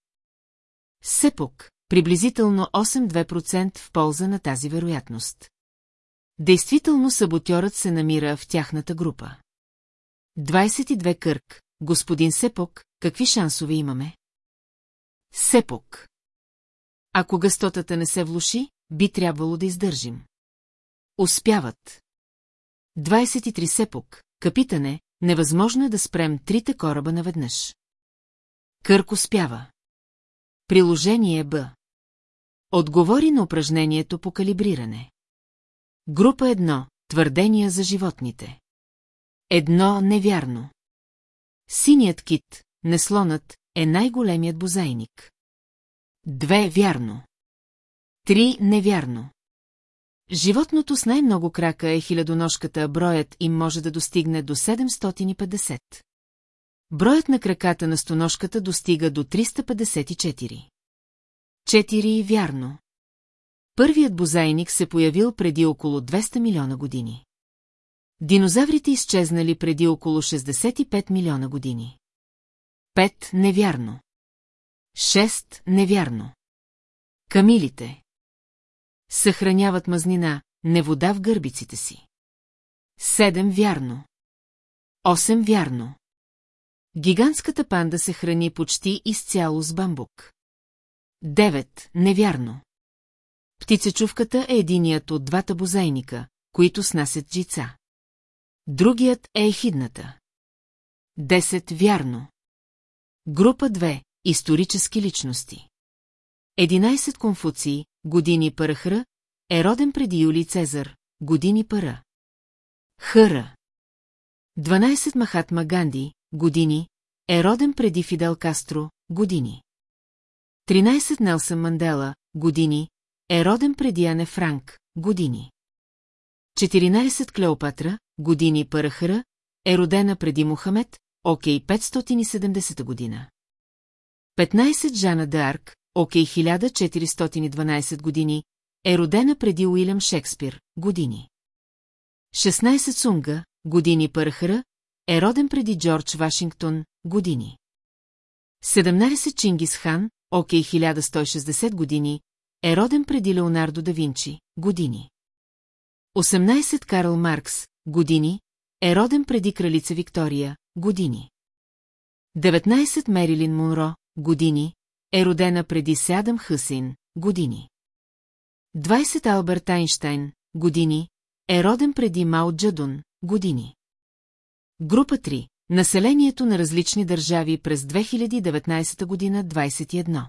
Сепок, приблизително 8-2% в полза на тази вероятност. Действително саботьорът се намира в тяхната група. 22 Кърк, господин Сепок, какви шансове имаме? Сепок. Ако гъстотата не се влуши, би трябвало да издържим. Успяват. 23 Сепок, капитане, невъзможно е да спрем трите кораба наведнъж. Кърк успява. Приложение Б. Отговори на упражнението по калибриране. Група 1. Твърдения за животните. Едно невярно. Синият кит, неслонът, е най-големият бозайник. Две вярно. Три невярно. Животното с най-много крака е хилядоножката, броят им може да достигне до 750. Броят на краката на стоножката достига до 354. Четири вярно. Първият бозайник се появил преди около 200 милиона години. Динозаврите изчезнали преди около 65 милиона години. Пет невярно. Шест невярно. Камилите. Съхраняват мазнина, не вода в гърбиците си. Седем вярно. Осем вярно. Гигантската панда се храни почти изцяло с бамбук. 9. Невярно. Птицечувката е единият от двата бозайника, които снасят джица. Другият е ехидната. 10. Вярно. Група 2. Исторически личности. 11. Конфуции, години Парахра, е роден преди Юлий Цезар, години Пара. Хъра. 12. Махатма Ганди, години, е роден преди Фидел Кастро, години. 13. Нелсън Мандела, години, е роден преди Ане Франк, години. 14. Клеопатра, години Парахара, е родена преди Мухамед, окей 570 година. 15. Жана Д'Арк, окей 1412 години, е родена преди Уилям Шекспир, години. 16. Сунга, години Парахара, е роден преди Джордж Вашингтон, години. 17. Чингис Хан, окей 1160 години, е роден преди Леонардо да Винчи, години. 18. Карл Маркс, години, е роден преди кралица Виктория, години. 19. Мерилин Монро, години, е родена преди Сядам Хъсин, години. 20. Алберт Айнштайн, години, е роден преди Мао Джадун, години. Група 3. Населението на различни държави през 2019 година 21.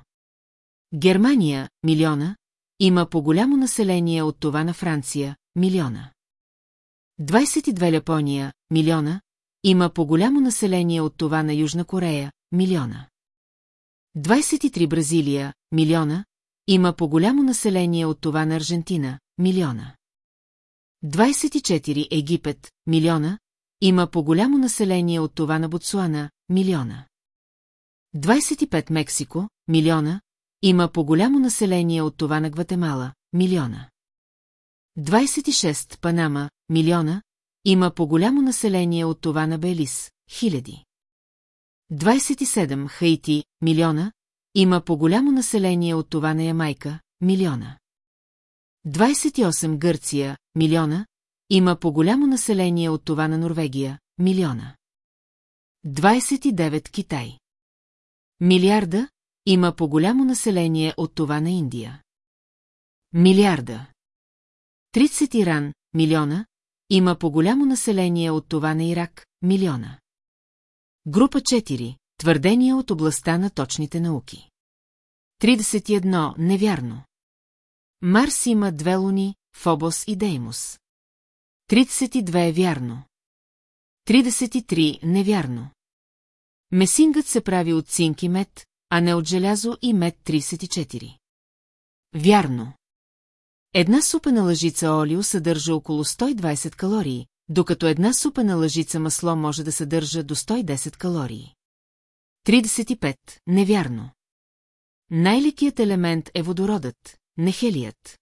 Германия, милиона, има по-голямо население от това на Франция, милиона. 22 Япония, милиона, има по-голямо население от това на Южна Корея, милиона. 23 Бразилия, милиона, има по-голямо население от това на Аржентина, милиона. 24 Египет, милиона, има по-голямо население от това на Ботсуана, милиона. 25 Мексико, милиона, има по-голямо население от това на Гватемала, милиона. 26 Панама, милиона, има по-голямо население от това на Белис, хиляди. 27 Хаити, милиона, има по-голямо население от това на Ямайка, милиона. 28 Гърция, милиона, има по-голямо население от това на Норвегия, милиона. 29 Китай. Милиарда, има по-голямо население от това на Индия. Милиарда. 30 Иран, милиона, има по-голямо население от това на Ирак, милиона. Група 4. Твърдения от областта на точните науки. 31. Невярно. Марс има две луни, Фобос и Деймос. 32. Вярно. 33. Невярно. Месингът се прави от цинк и мед, а не от желязо и мед 34. Вярно. Една супена лъжица олио съдържа около 120 калории, докато една супена лъжица масло може да съдържа до 110 калории. 35. Невярно. Най-лекият елемент е водородът, не хелият.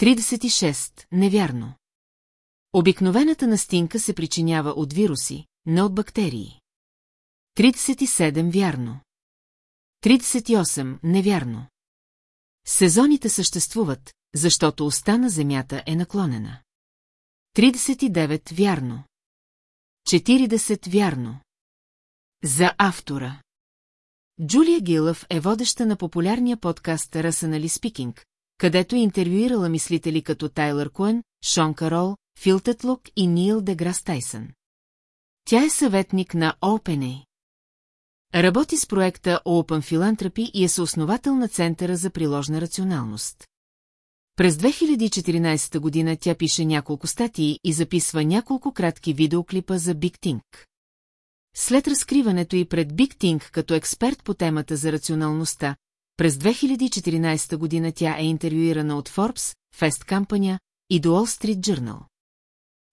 36. Невярно. Обикновената настинка се причинява от вируси, не от бактерии. 37. Вярно. 38. Невярно. Сезоните съществуват, защото оста на Земята е наклонена. 39. Вярно. 40. Вярно. За автора. Джулия Гилъв е водеща на популярния подкаст Rationally Speaking, където е интервюирала мислители като Тайлър Куен, Шон Карол, Фил Тетлук и Нил Деграс Тайсън. Тя е съветник на OpenAI. Работи с проекта Open Philanthropy и е съосновател на Центъра за приложна рационалност. През 2014 година тя пише няколко статии и записва няколко кратки видеоклипа за Big Think. След разкриването и пред Big Think като експерт по темата за рационалността, през 2014 година тя е интервюирана от Forbes, Fest Company и The Wall Street Journal.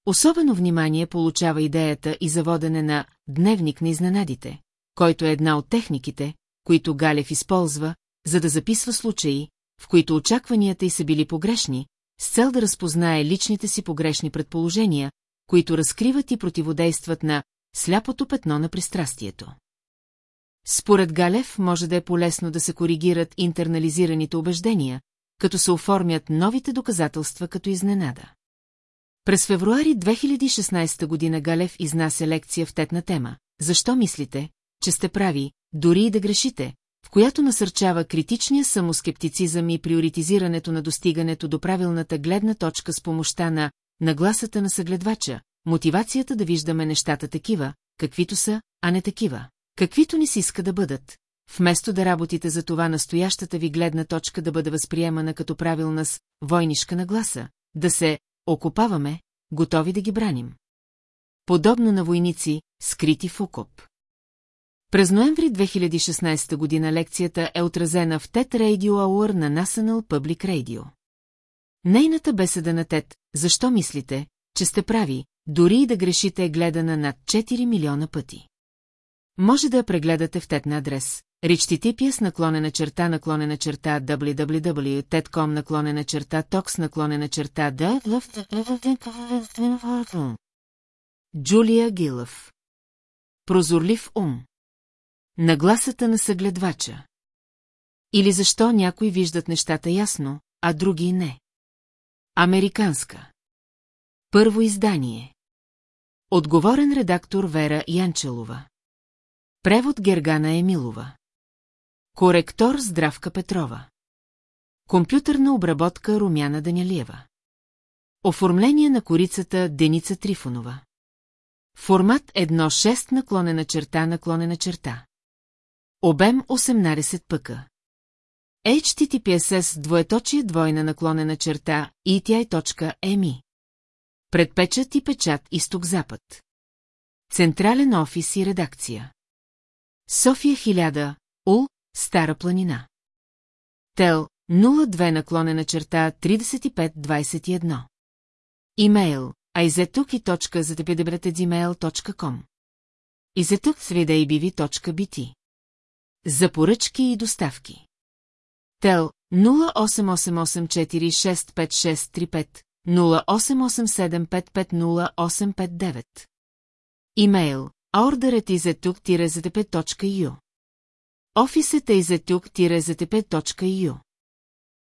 Особено внимание получава идеята и за водене на «Дневник на изненадите», който е една от техниките, които Галев използва, за да записва случаи, в които очакванията й са били погрешни, с цел да разпознае личните си погрешни предположения, които разкриват и противодействат на сляпото петно на пристрастието. Според Галев може да е полезно да се коригират интернализираните убеждения, като се оформят новите доказателства като изненада. През февруари 2016 година Галев изнася лекция в тетна тема «Защо мислите, че сте прави, дори и да грешите, в която насърчава критичния самоскептицизъм и приоритизирането на достигането до правилната гледна точка с помощта на нагласата на съгледвача, мотивацията да виждаме нещата такива, каквито са, а не такива, каквито ни се иска да бъдат, вместо да работите за това настоящата ви гледна точка да бъде възприемана като правилна с войнишка нагласа, да се окупаваме, готови да ги браним. Подобно на войници, скрити в окоп. През ноември 2016 година лекцията е отразена в TED Radio Hour на National Public Radio. Нейната беседа на TED «Защо мислите, че сте прави, дори и да грешите е гледана над 4 милиона пъти». Може да я прегледате в TED на адрес HTTPS наклонена черта наклонена черта www.ted.com наклонена черта tox наклонена черта Джулия Гилъв Прозорлив ум Нагласата на съгледвача. Или защо някои виждат нещата ясно, а други не. Американска. Първо издание. Отговорен редактор Вера Янчелова. Превод Гергана Емилова. Коректор Здравка Петрова. Компютърна обработка Румяна Данялиева. Оформление на корицата Деница Трифонова. Формат 1.6 наклонена черта наклонена черта. Обем 18 пъка. HTTPSS двоеточие двойна наклонена черта ETI.ME. Предпечат и печат изток-запад. Централен офис и редакция. София 1000, Ул, Стара планина. Тел 02 наклонена черта 3521. Имейл aizetuki.zatepidebretedzimейл.com izetuk3dabv.bt За поръчки и доставки. Тел 0888465635 0887550859. Имейл orderetizетук-ztp.ю Офисът е изетук-ztp.ю